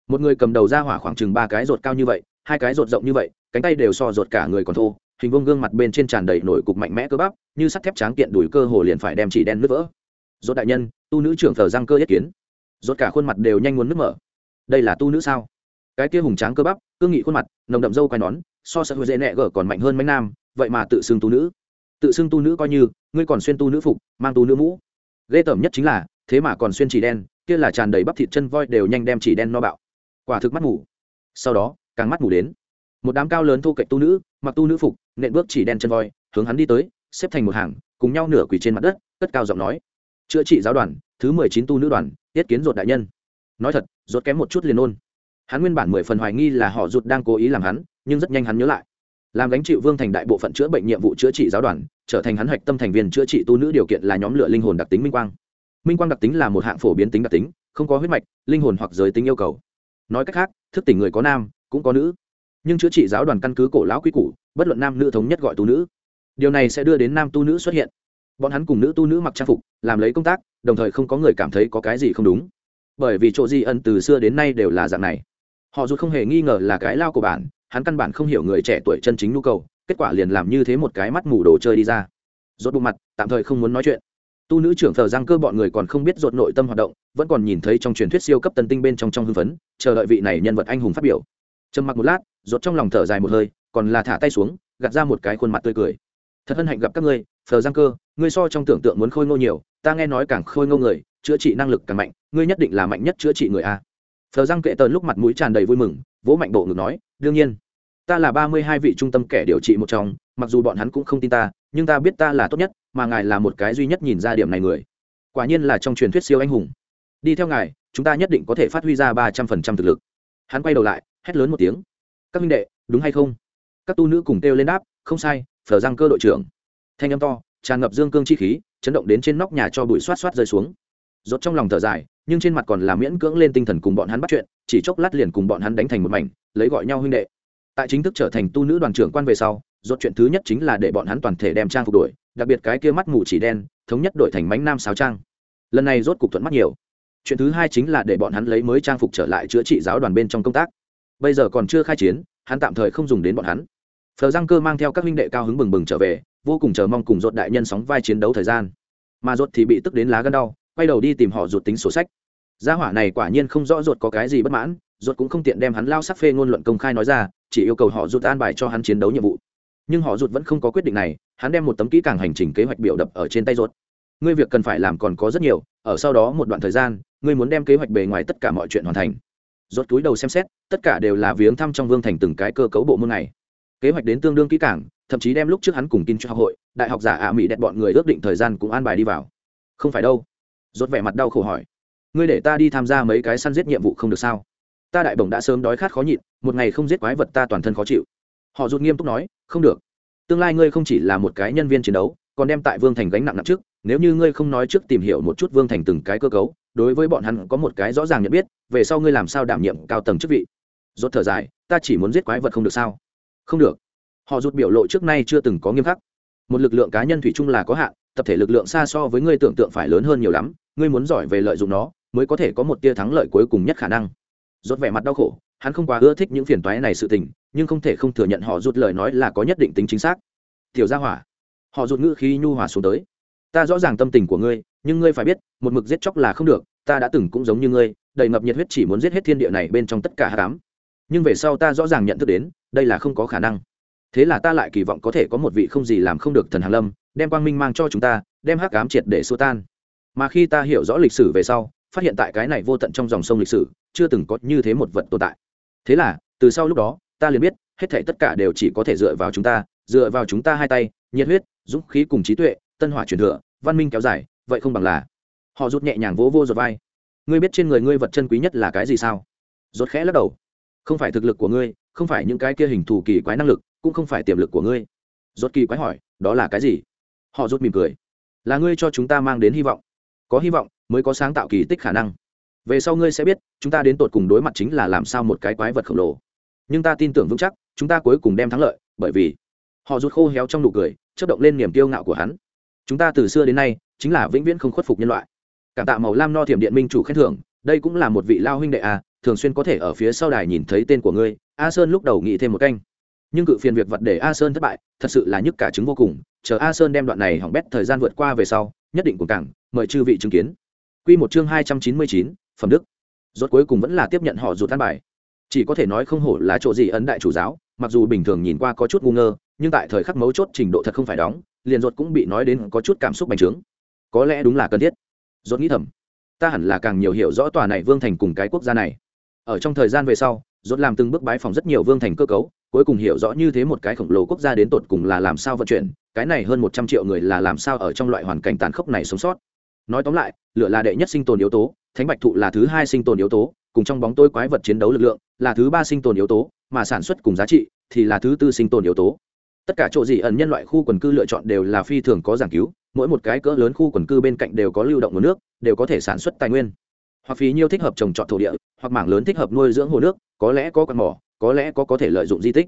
Một người cầm đầu ra hỏa khoảng chừng ba cái rột cao như vậy, hai cái rột rộng như vậy, cánh tay đều so rột cả người còn thô, hình vuông gương mặt bên trên tràn đầy nổi cục mạnh mẽ cơ bắp, như sắt thép tráng kiện đùi cơ hồ liền phải đem chỉ đen nứt vỡ. Rốt đại nhân, tu nữ trưởng thờ răng cơ yết kiến. Rốt cả khuôn mặt đều nhanh muốn nứt mở đây là tu nữ sao? Cái kia hùng tráng cơ bắp, cương nghị khuôn mặt, nồng đậm dâu quai nón, so sợ hơi dễ nẹ gở còn mạnh hơn mấy nam, vậy mà tự xưng tu nữ. Tự xưng tu nữ coi như, ngươi còn xuyên tu nữ phục, mang tu nữ mũ. Ghê tởm nhất chính là, thế mà còn xuyên chỉ đen, kia là tràn đầy bắp thịt chân voi đều nhanh đem chỉ đen no bạo. Quả thực mắt ngủ sau đó, càng mắt ngủ đến, một đám cao lớn thu cạnh tu nữ, mặc tu nữ phục, nện bước chỉ đen chân voi, hướng hắn đi tới, xếp thành một hàng, cùng nhau nửa quỳ trên mặt đất, cất cao giọng nói. Chữa trị giáo đoàn, thứ mười chín tu nữ đoàn, tiết kiến ruột đại nhân nói thật ruột kém một chút liền ôn. Hắn nguyên bản mười phần hoài nghi là họ ruột đang cố ý làm hắn, nhưng rất nhanh hắn nhớ lại. Làm gánh chịu vương thành đại bộ phận chữa bệnh nhiệm vụ chữa trị giáo đoàn, trở thành hắn hạch tâm thành viên chữa trị tu nữ điều kiện là nhóm lửa linh hồn đặc tính minh quang. Minh quang đặc tính là một hạng phổ biến tính đặc tính, không có huyết mạch, linh hồn hoặc giới tính yêu cầu. Nói cách khác, thức tỉnh người có nam, cũng có nữ. Nhưng chữa trị giáo đoàn căn cứ cổ lão quy củ, bất luận nam nữ thống nhất gọi tu nữ. Điều này sẽ đưa đến nam tu nữ xuất hiện. Bọn hắn cùng nữ tu nữ mặc trang phục, làm lấy công tác, đồng thời không có người cảm thấy có cái gì không đúng bởi vì chỗ di ân từ xưa đến nay đều là dạng này. Họ dù không hề nghi ngờ là cái lao của bản hắn căn bản không hiểu người trẻ tuổi chân chính nhu cầu, kết quả liền làm như thế một cái mắt mù đồ chơi đi ra. Rốt bụng mặt, tạm thời không muốn nói chuyện. Tu nữ trưởng thờ giang cơ bọn người còn không biết rốt nội tâm hoạt động, vẫn còn nhìn thấy trong truyền thuyết siêu cấp tân tinh bên trong trong hưng phấn, chờ đợi vị này nhân vật anh hùng phát biểu. Trầm mặc một lát, rốt trong lòng thở dài một hơi, còn là thả tay xuống, gạt ra một cái khuôn mặt tươi cười. Thật hân hạnh gặp các ngươi, thờ giang cơ, ngươi so trong tưởng tượng muốn khôi ngô nhiều, ta nghe nói càng khôi ngô người, chữa trị năng lực càng mạnh ngươi nhất định là mạnh nhất chữa trị người a. Phờ giang kệ tờn lúc mặt mũi tràn đầy vui mừng, vỗ mạnh bộ ngực nói, đương nhiên. Ta là ba mươi hai vị trung tâm kẻ điều trị một trong, mặc dù bọn hắn cũng không tin ta, nhưng ta biết ta là tốt nhất, mà ngài là một cái duy nhất nhìn ra điểm này người. Quả nhiên là trong truyền thuyết siêu anh hùng. Đi theo ngài, chúng ta nhất định có thể phát huy ra ba trăm phần trăm thực lực. Hắn quay đầu lại, hét lớn một tiếng. Các minh đệ, đúng hay không? Các tu nữ cùng kêu lên đáp, không sai phở giang cơ đội trưởng. Thanh âm to, tràn ngập dương cương chi khí, chấn động đến trên nóc nhà cho bụi xoát xoát rơi xuống rốt trong lòng thở dài, nhưng trên mặt còn là miễn cưỡng lên tinh thần cùng bọn hắn bắt chuyện, chỉ chốc lát liền cùng bọn hắn đánh thành một mảnh, lấy gọi nhau huynh đệ. Tại chính thức trở thành tu nữ đoàn trưởng quan về sau, rốt chuyện thứ nhất chính là để bọn hắn toàn thể đem trang phục đổi, đặc biệt cái kia mắt mù chỉ đen, thống nhất đổi thành mánh nam sáo trang. Lần này rốt cục thuận mắt nhiều. Chuyện thứ hai chính là để bọn hắn lấy mới trang phục trở lại chữa trị giáo đoàn bên trong công tác. Bây giờ còn chưa khai chiến, hắn tạm thời không dùng đến bọn hắn. Phờ giang cơ mang theo các huynh đệ cao hứng bừng bừng trở về, vô cùng chờ mong cùng rốt đại nhân sóng vai chiến đấu thời gian. Mà rốt thì bị tức đến lá gân đau quay đầu đi tìm họ ruột tính sổ sách. Gia hỏa này quả nhiên không rõ ruột có cái gì bất mãn, ruột cũng không tiện đem hắn lao sắc phê ngôn luận công khai nói ra, chỉ yêu cầu họ ruột an bài cho hắn chiến đấu nhiệm vụ. Nhưng họ ruột vẫn không có quyết định này, hắn đem một tấm kỹ càng hành trình kế hoạch biểu đập ở trên tay ruột. Ngươi việc cần phải làm còn có rất nhiều, ở sau đó một đoạn thời gian, ngươi muốn đem kế hoạch bề ngoài tất cả mọi chuyện hoàn thành. Rốt túi đầu xem xét, tất cả đều là viếng thăm trong vương thành từng cái cơ cấu bộ môn này. Kế hoạch đến tương đương kỹ càng, thậm chí đem lúc trước hắn cùng kinh cho hội, đại học giả ạ mỹ đẹp bọn người ước định thời gian cũng an bài đi vào. Không phải đâu rốt vẻ mặt đau khổ hỏi, ngươi để ta đi tham gia mấy cái săn giết nhiệm vụ không được sao? Ta đại bổng đã sớm đói khát khó nhịn, một ngày không giết quái vật ta toàn thân khó chịu. Họ rụt nghiêm túc nói, không được. Tương lai ngươi không chỉ là một cái nhân viên chiến đấu, còn đem tại vương thành gánh nặng nặng trước. Nếu như ngươi không nói trước tìm hiểu một chút vương thành từng cái cơ cấu, đối với bọn hắn có một cái rõ ràng nhận biết, về sau ngươi làm sao đảm nhiệm cao tầng chức vị? Rốt thở dài, ta chỉ muốn giết quái vật không được sao? Không được. Họ rụt biểu lộ trước nay chưa từng có nghiêm khắc. Một lực lượng cá nhân thủy chung là có hạn, tập thể lực lượng xa so với ngươi tưởng tượng phải lớn hơn nhiều lắm ngươi muốn giỏi về lợi dụng nó, mới có thể có một tia thắng lợi cuối cùng nhất khả năng. Rốt vẻ mặt đau khổ, hắn không quá ưa thích những phiền toái này sự tình, nhưng không thể không thừa nhận họ rút lời nói là có nhất định tính chính xác. Tiểu gia hỏa, họ rút ngữ khí nhu hòa xuống tới. Ta rõ ràng tâm tình của ngươi, nhưng ngươi phải biết, một mực giết chóc là không được, ta đã từng cũng giống như ngươi, đầy ngập nhiệt huyết chỉ muốn giết hết thiên địa này bên trong tất cả hát cám nhưng về sau ta rõ ràng nhận thức đến, đây là không có khả năng. Thế là ta lại kỳ vọng có thể có một vị không gì làm không được thần hàn lâm, đem quang minh mang cho chúng ta, đem hắc ám triệt để xua tan mà khi ta hiểu rõ lịch sử về sau, phát hiện tại cái này vô tận trong dòng sông lịch sử, chưa từng có như thế một vật tồn tại. Thế là, từ sau lúc đó, ta liền biết, hết thảy tất cả đều chỉ có thể dựa vào chúng ta, dựa vào chúng ta hai tay, nhiệt huyết, dũng khí cùng trí tuệ, tân hỏa truyền thừa, văn minh kéo dài, vậy không bằng là họ rút nhẹ nhàng vỗ vô giọt vai. Ngươi biết trên người ngươi vật chân quý nhất là cái gì sao? Rốt khẽ lắc đầu. Không phải thực lực của ngươi, không phải những cái kia hình thù kỳ quái năng lực, cũng không phải tiềm lực của ngươi. Rốt kỳ quái hỏi, đó là cái gì? Họ rút mỉm cười. Là ngươi cho chúng ta mang đến hy vọng có hy vọng, mới có sáng tạo kỳ tích khả năng. Về sau ngươi sẽ biết, chúng ta đến tột cùng đối mặt chính là làm sao một cái quái vật khổng lồ. Nhưng ta tin tưởng vững chắc, chúng ta cuối cùng đem thắng lợi, bởi vì họ rút khô héo trong nụ cười chất động lên niềm kiêu ngạo của hắn. Chúng ta từ xưa đến nay, chính là vĩnh viễn không khuất phục nhân loại. Cảm tạ màu lam no thiểm điện minh chủ khen thưởng, đây cũng là một vị lao huynh đệ à thường xuyên có thể ở phía sau đài nhìn thấy tên của ngươi. A sơn lúc đầu nghĩ thêm một canh nhưng cự phiền việc vật để a sơn thất bại, thật sự là nhức cả chứng vô cùng. Chờ a sơn đem đoạn này hỏng bét thời gian vượt qua về sau, nhất định cùng cảng, mời chư vị chứng kiến. Q một chương hai trăm chín mươi chín, phẩm đức. Rốt cuối cùng vẫn là tiếp nhận họ rụt tan bài. Chỉ có thể nói không hổ là chỗ gì ấn đại chủ giáo, mặc dù bình thường nhìn qua có chút ngu ngơ, nhưng tại thời khắc mấu chốt trình độ thật không phải đóng, liền rốt cũng bị nói đến có chút cảm xúc bành trướng. Có lẽ đúng là cần thiết. Rốt nghĩ thầm, ta hẳn là càng nhiều hiểu rõ tòa này vương thành cùng cái quốc gia này. Ở trong thời gian về sau, rốt làm từng bước bái phòng rất nhiều vương thành cơ cấu cuối cùng hiểu rõ như thế một cái khổng lồ quốc gia đến tột cùng là làm sao vận chuyển, cái này hơn một trăm triệu người là làm sao ở trong loại hoàn cảnh tàn khốc này sống sót. Nói tóm lại, lửa là đệ nhất sinh tồn yếu tố, thánh bạch thụ là thứ hai sinh tồn yếu tố, cùng trong bóng tôi quái vật chiến đấu lực lượng là thứ ba sinh tồn yếu tố, mà sản xuất cùng giá trị thì là thứ tư sinh tồn yếu tố. Tất cả chỗ gì ẩn nhân loại khu quần cư lựa chọn đều là phi thường có giảng cứu, mỗi một cái cỡ lớn khu quần cư bên cạnh đều có lưu động nguồn nước, đều có thể sản xuất tài nguyên. Hoặc phí nhiêu thích hợp trồng trọt thổ địa, hoặc mảng lớn thích hợp nuôi dưỡng hồ nước, có lẽ có con mỏ có lẽ có có thể lợi dụng di tích.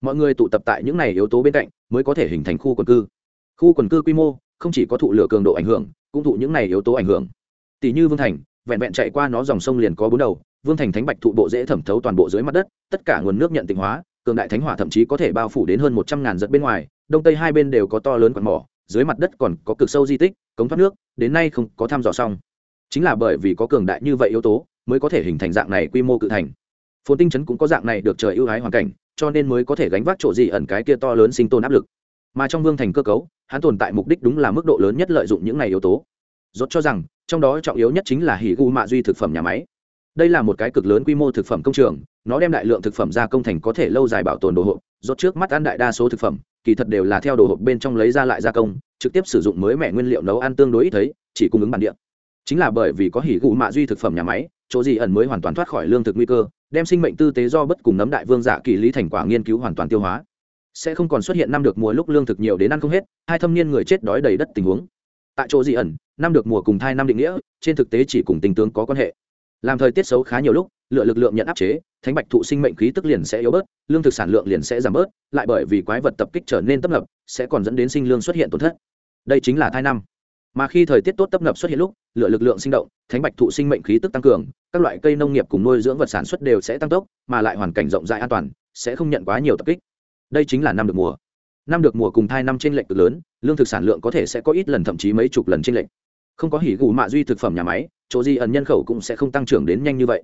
Mọi người tụ tập tại những này yếu tố bên cạnh, mới có thể hình thành khu quần cư. Khu quần cư quy mô không chỉ có thụ lửa cường độ ảnh hưởng, cũng thụ những này yếu tố ảnh hưởng. Tỷ như vương thành, vẹn vẹn chạy qua nó dòng sông liền có bốn đầu, vương thành thánh bạch thụ bộ dễ thẩm thấu toàn bộ dưới mặt đất, tất cả nguồn nước nhận tịnh hóa, cường đại thánh hỏa thậm chí có thể bao phủ đến hơn một trăm ngàn giật bên ngoài, đông tây hai bên đều có to lớn quạt mỏ, dưới mặt đất còn có cực sâu di tích, cống thoát nước, đến nay không có thăm dò xong. Chính là bởi vì có cường đại như vậy yếu tố, mới có thể hình thành dạng này quy mô cự thành phồn tinh chấn cũng có dạng này được trời ưu ái hoàn cảnh, cho nên mới có thể gánh vác chỗ gì ẩn cái kia to lớn sinh tồn áp lực. Mà trong vương thành cơ cấu, hắn tồn tại mục đích đúng là mức độ lớn nhất lợi dụng những này yếu tố. Dốt cho rằng, trong đó trọng yếu nhất chính là hỉ gu mạ duy thực phẩm nhà máy. Đây là một cái cực lớn quy mô thực phẩm công trường, nó đem đại lượng thực phẩm ra công thành có thể lâu dài bảo tồn đồ hộp. Rốt trước mắt ăn đại đa số thực phẩm, kỳ thật đều là theo đồ hộp bên trong lấy ra lại gia công, trực tiếp sử dụng mới mẻ nguyên liệu nấu ăn tương đối ít thấy, chỉ cung ứng bản địa. Chính là bởi vì có hỉ gu mạ duy thực phẩm nhà máy, chỗ gì ẩn mới hoàn toàn thoát khỏi lương thực nguy cơ đem sinh mệnh tư tế do bất cùng nấm đại vương dạ kỳ lý thành quả nghiên cứu hoàn toàn tiêu hóa. Sẽ không còn xuất hiện năm được mùa lúc lương thực nhiều đến ăn không hết, hai thâm niên người chết đói đầy đất tình huống. Tại chỗ dị ẩn, năm được mùa cùng thai năm định nghĩa, trên thực tế chỉ cùng tình tướng có quan hệ. Làm thời tiết xấu khá nhiều lúc, lựa lực lượng nhận áp chế, thánh bạch thụ sinh mệnh khí tức liền sẽ yếu bớt, lương thực sản lượng liền sẽ giảm bớt, lại bởi vì quái vật tập kích trở nên tấp nập, sẽ còn dẫn đến sinh lương xuất hiện tổn thất. Đây chính là thai năm mà khi thời tiết tốt tấp nập xuất hiện lúc lựa lực lượng sinh động, thánh bạch thụ sinh mệnh khí tức tăng cường, các loại cây nông nghiệp cùng nuôi dưỡng vật sản xuất đều sẽ tăng tốc, mà lại hoàn cảnh rộng rãi an toàn, sẽ không nhận quá nhiều tập kích. Đây chính là năm được mùa. Năm được mùa cùng thai năm trên lệnh cực lớn, lương thực sản lượng có thể sẽ có ít lần thậm chí mấy chục lần trên lệnh không có hỉ gù mạ duy thực phẩm nhà máy, chỗ di ẩn nhân khẩu cũng sẽ không tăng trưởng đến nhanh như vậy.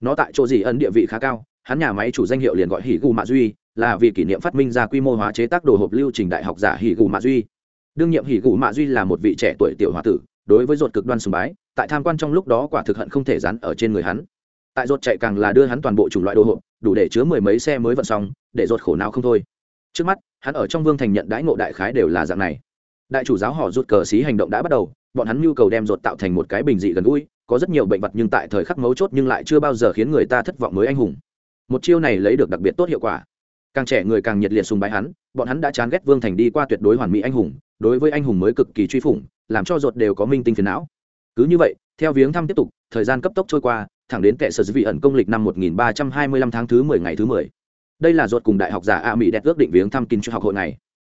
Nó tại chỗ di ẩn địa vị khá cao, hắn nhà máy chủ danh hiệu liền gọi hỉ gù mạ duy, là vì kỷ niệm phát minh ra quy mô hóa chế tác đồ hộp lưu trình đại học giả hỉ gù mạ duy đương nhiệm hỉ gù mạ duy là một vị trẻ tuổi tiểu h tử, đối với ruột cực đoan sùng bái, tại tham quan trong lúc đó quả thực hận không thể dán ở trên người hắn. Tại ruột chạy càng là đưa hắn toàn bộ chủng loại đồ hộp, đủ để chứa mười mấy xe mới vận xong, để ruột khổ nào không thôi. Trước mắt, hắn ở trong vương thành nhận đãi ngộ đại khái đều là dạng này. Đại chủ giáo họ rút cờ xí hành động đã bắt đầu, bọn hắn nhu cầu đem ruột tạo thành một cái bình dị gần gũi, có rất nhiều bệnh vật nhưng tại thời khắc mấu chốt nhưng lại chưa bao giờ khiến người ta thất vọng mới anh hùng. Một chiêu này lấy được đặc biệt tốt hiệu quả. Càng trẻ người càng nhiệt liệt sùng bái hắn, bọn hắn đã chán ghét vương thành đi qua tuyệt đối hoàn mỹ anh hùng đối với anh hùng mới cực kỳ truy phủng, làm cho ruột đều có minh tinh phiền não. Cứ như vậy, theo viếng thăm tiếp tục, thời gian cấp tốc trôi qua, thẳng đến kệ sở dư vị ẩn công lịch năm 1325 tháng thứ 10 ngày thứ 10. đây là ruột cùng đại học giả a mỹ đẹp ước định viếng thăm kinh cho học hội này.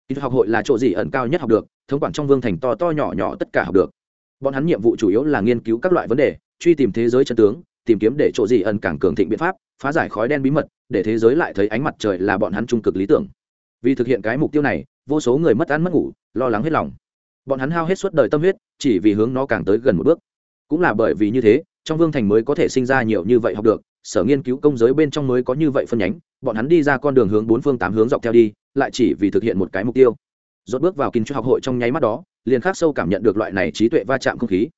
Kinh học hội là chỗ gì ẩn cao nhất học được, thống quản trong vương thành to to nhỏ nhỏ tất cả học được. Bọn hắn nhiệm vụ chủ yếu là nghiên cứu các loại vấn đề, truy tìm thế giới chân tướng, tìm kiếm để chỗ gì ẩn càng cường thịnh biện pháp, phá giải khói đen bí mật, để thế giới lại thấy ánh mặt trời là bọn hắn trung cực lý tưởng. Vì thực hiện cái mục tiêu này vô số người mất ăn mất ngủ, lo lắng hết lòng. Bọn hắn hao hết suốt đời tâm huyết, chỉ vì hướng nó càng tới gần một bước. Cũng là bởi vì như thế, trong vương thành mới có thể sinh ra nhiều như vậy học được, sở nghiên cứu công giới bên trong mới có như vậy phân nhánh, bọn hắn đi ra con đường hướng bốn phương tám hướng dọc theo đi, lại chỉ vì thực hiện một cái mục tiêu. Dốt bước vào kinh cho học hội trong nháy mắt đó, liền khắc sâu cảm nhận được loại này trí tuệ va chạm không khí.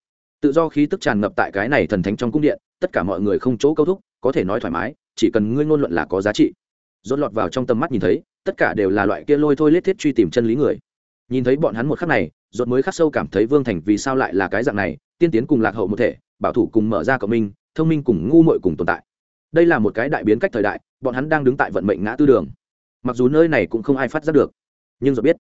Tự do khí tức tràn ngập tại cái này thần thánh trong cung điện, tất cả mọi người không chỗ câu thúc, có thể nói thoải mái, chỉ cần ngươi ngôn luận là có giá trị. Dốt lọt vào trong tầm mắt nhìn thấy tất cả đều là loại kia lôi thôi lết thiết truy tìm chân lý người. Nhìn thấy bọn hắn một khắc này ruột mới khắc sâu cảm thấy vương thành vì sao lại là cái dạng này, tiên tiến cùng lạc hậu một thể, bảo thủ cùng mở ra cộng minh, thông minh cùng ngu muội cùng tồn tại. Đây là một cái đại biến cách thời đại, bọn hắn đang đứng tại vận mệnh ngã tư đường. Mặc dù nơi này cũng không ai phát giác được, nhưng ruột biết,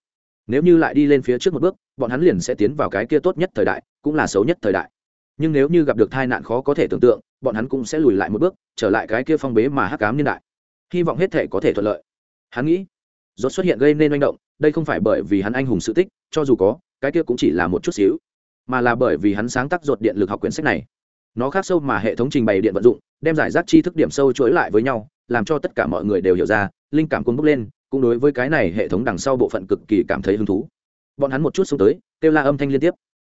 nếu như lại đi lên phía trước một bước, bọn hắn liền sẽ tiến vào cái kia tốt nhất thời đại, cũng là xấu nhất thời đại. Nhưng nếu như gặp được tai nạn khó có thể tưởng tượng, bọn hắn cũng sẽ lùi lại một bước, trở lại cái kia phong bế mà hắc cám niên đại. Hy vọng hết thể có thể thuận lợi. Hắn nghĩ rốt xuất hiện gây nên manh động, đây không phải bởi vì hắn anh hùng sự tích, cho dù có, cái kia cũng chỉ là một chút xíu, mà là bởi vì hắn sáng tác rột điện lực học quyển sách này. Nó khác sâu mà hệ thống trình bày điện vận dụng, đem giải rác tri thức điểm sâu chuỗi lại với nhau, làm cho tất cả mọi người đều hiểu ra, linh cảm cuốn bốc lên, cũng đối với cái này hệ thống đằng sau bộ phận cực kỳ cảm thấy hứng thú. Bọn hắn một chút xuống tới, kêu la âm thanh liên tiếp.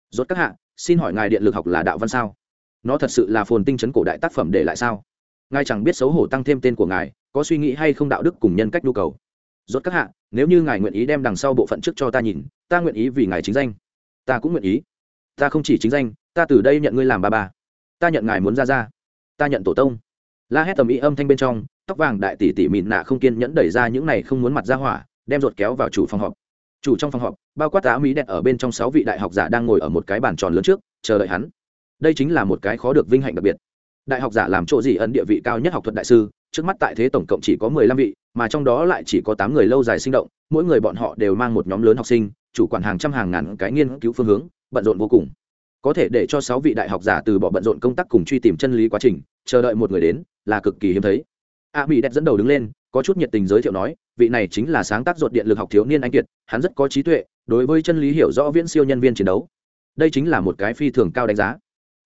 Rốt các hạ, xin hỏi ngài điện lực học là đạo văn sao? Nó thật sự là phồn tinh chấn cổ đại tác phẩm để lại sao? Ngài chẳng biết xấu hổ tăng thêm tên của ngài, có suy nghĩ hay không đạo đức cùng nhân cách nhu cầu? Rốt các hạ, nếu như ngài nguyện ý đem đằng sau bộ phận trước cho ta nhìn, ta nguyện ý vì ngài chính danh. Ta cũng nguyện ý. Ta không chỉ chính danh, ta từ đây nhận ngươi làm ba ba. Ta nhận ngài muốn ra ra. Ta nhận tổ tông. La hét tầm ý âm thanh bên trong, tóc vàng đại tỷ tỷ mịn nạ không kiên nhẫn đẩy ra những này không muốn mặt ra hỏa, đem ruột kéo vào chủ phòng họp. Chủ trong phòng họp, bao quát tá mỹ đẹp ở bên trong sáu vị đại học giả đang ngồi ở một cái bàn tròn lớn trước, chờ đợi hắn. Đây chính là một cái khó được vinh hạnh đặc biệt. Đại học giả làm chỗ gì ấn địa vị cao nhất học thuật đại sư trước mắt tại thế tổng cộng chỉ có mười lăm vị, mà trong đó lại chỉ có tám người lâu dài sinh động, mỗi người bọn họ đều mang một nhóm lớn học sinh, chủ quản hàng trăm hàng ngàn cái nghiên cứu phương hướng, bận rộn vô cùng. Có thể để cho sáu vị đại học giả từ bỏ bận rộn công tác cùng truy tìm chân lý quá trình, chờ đợi một người đến, là cực kỳ hiếm thấy. A mỹ đẹp dẫn đầu đứng lên, có chút nhiệt tình giới thiệu nói, vị này chính là sáng tác ruột điện lực học thiếu niên anh kiệt, hắn rất có trí tuệ, đối với chân lý hiểu rõ viễn siêu nhân viên chiến đấu. Đây chính là một cái phi thường cao đánh giá.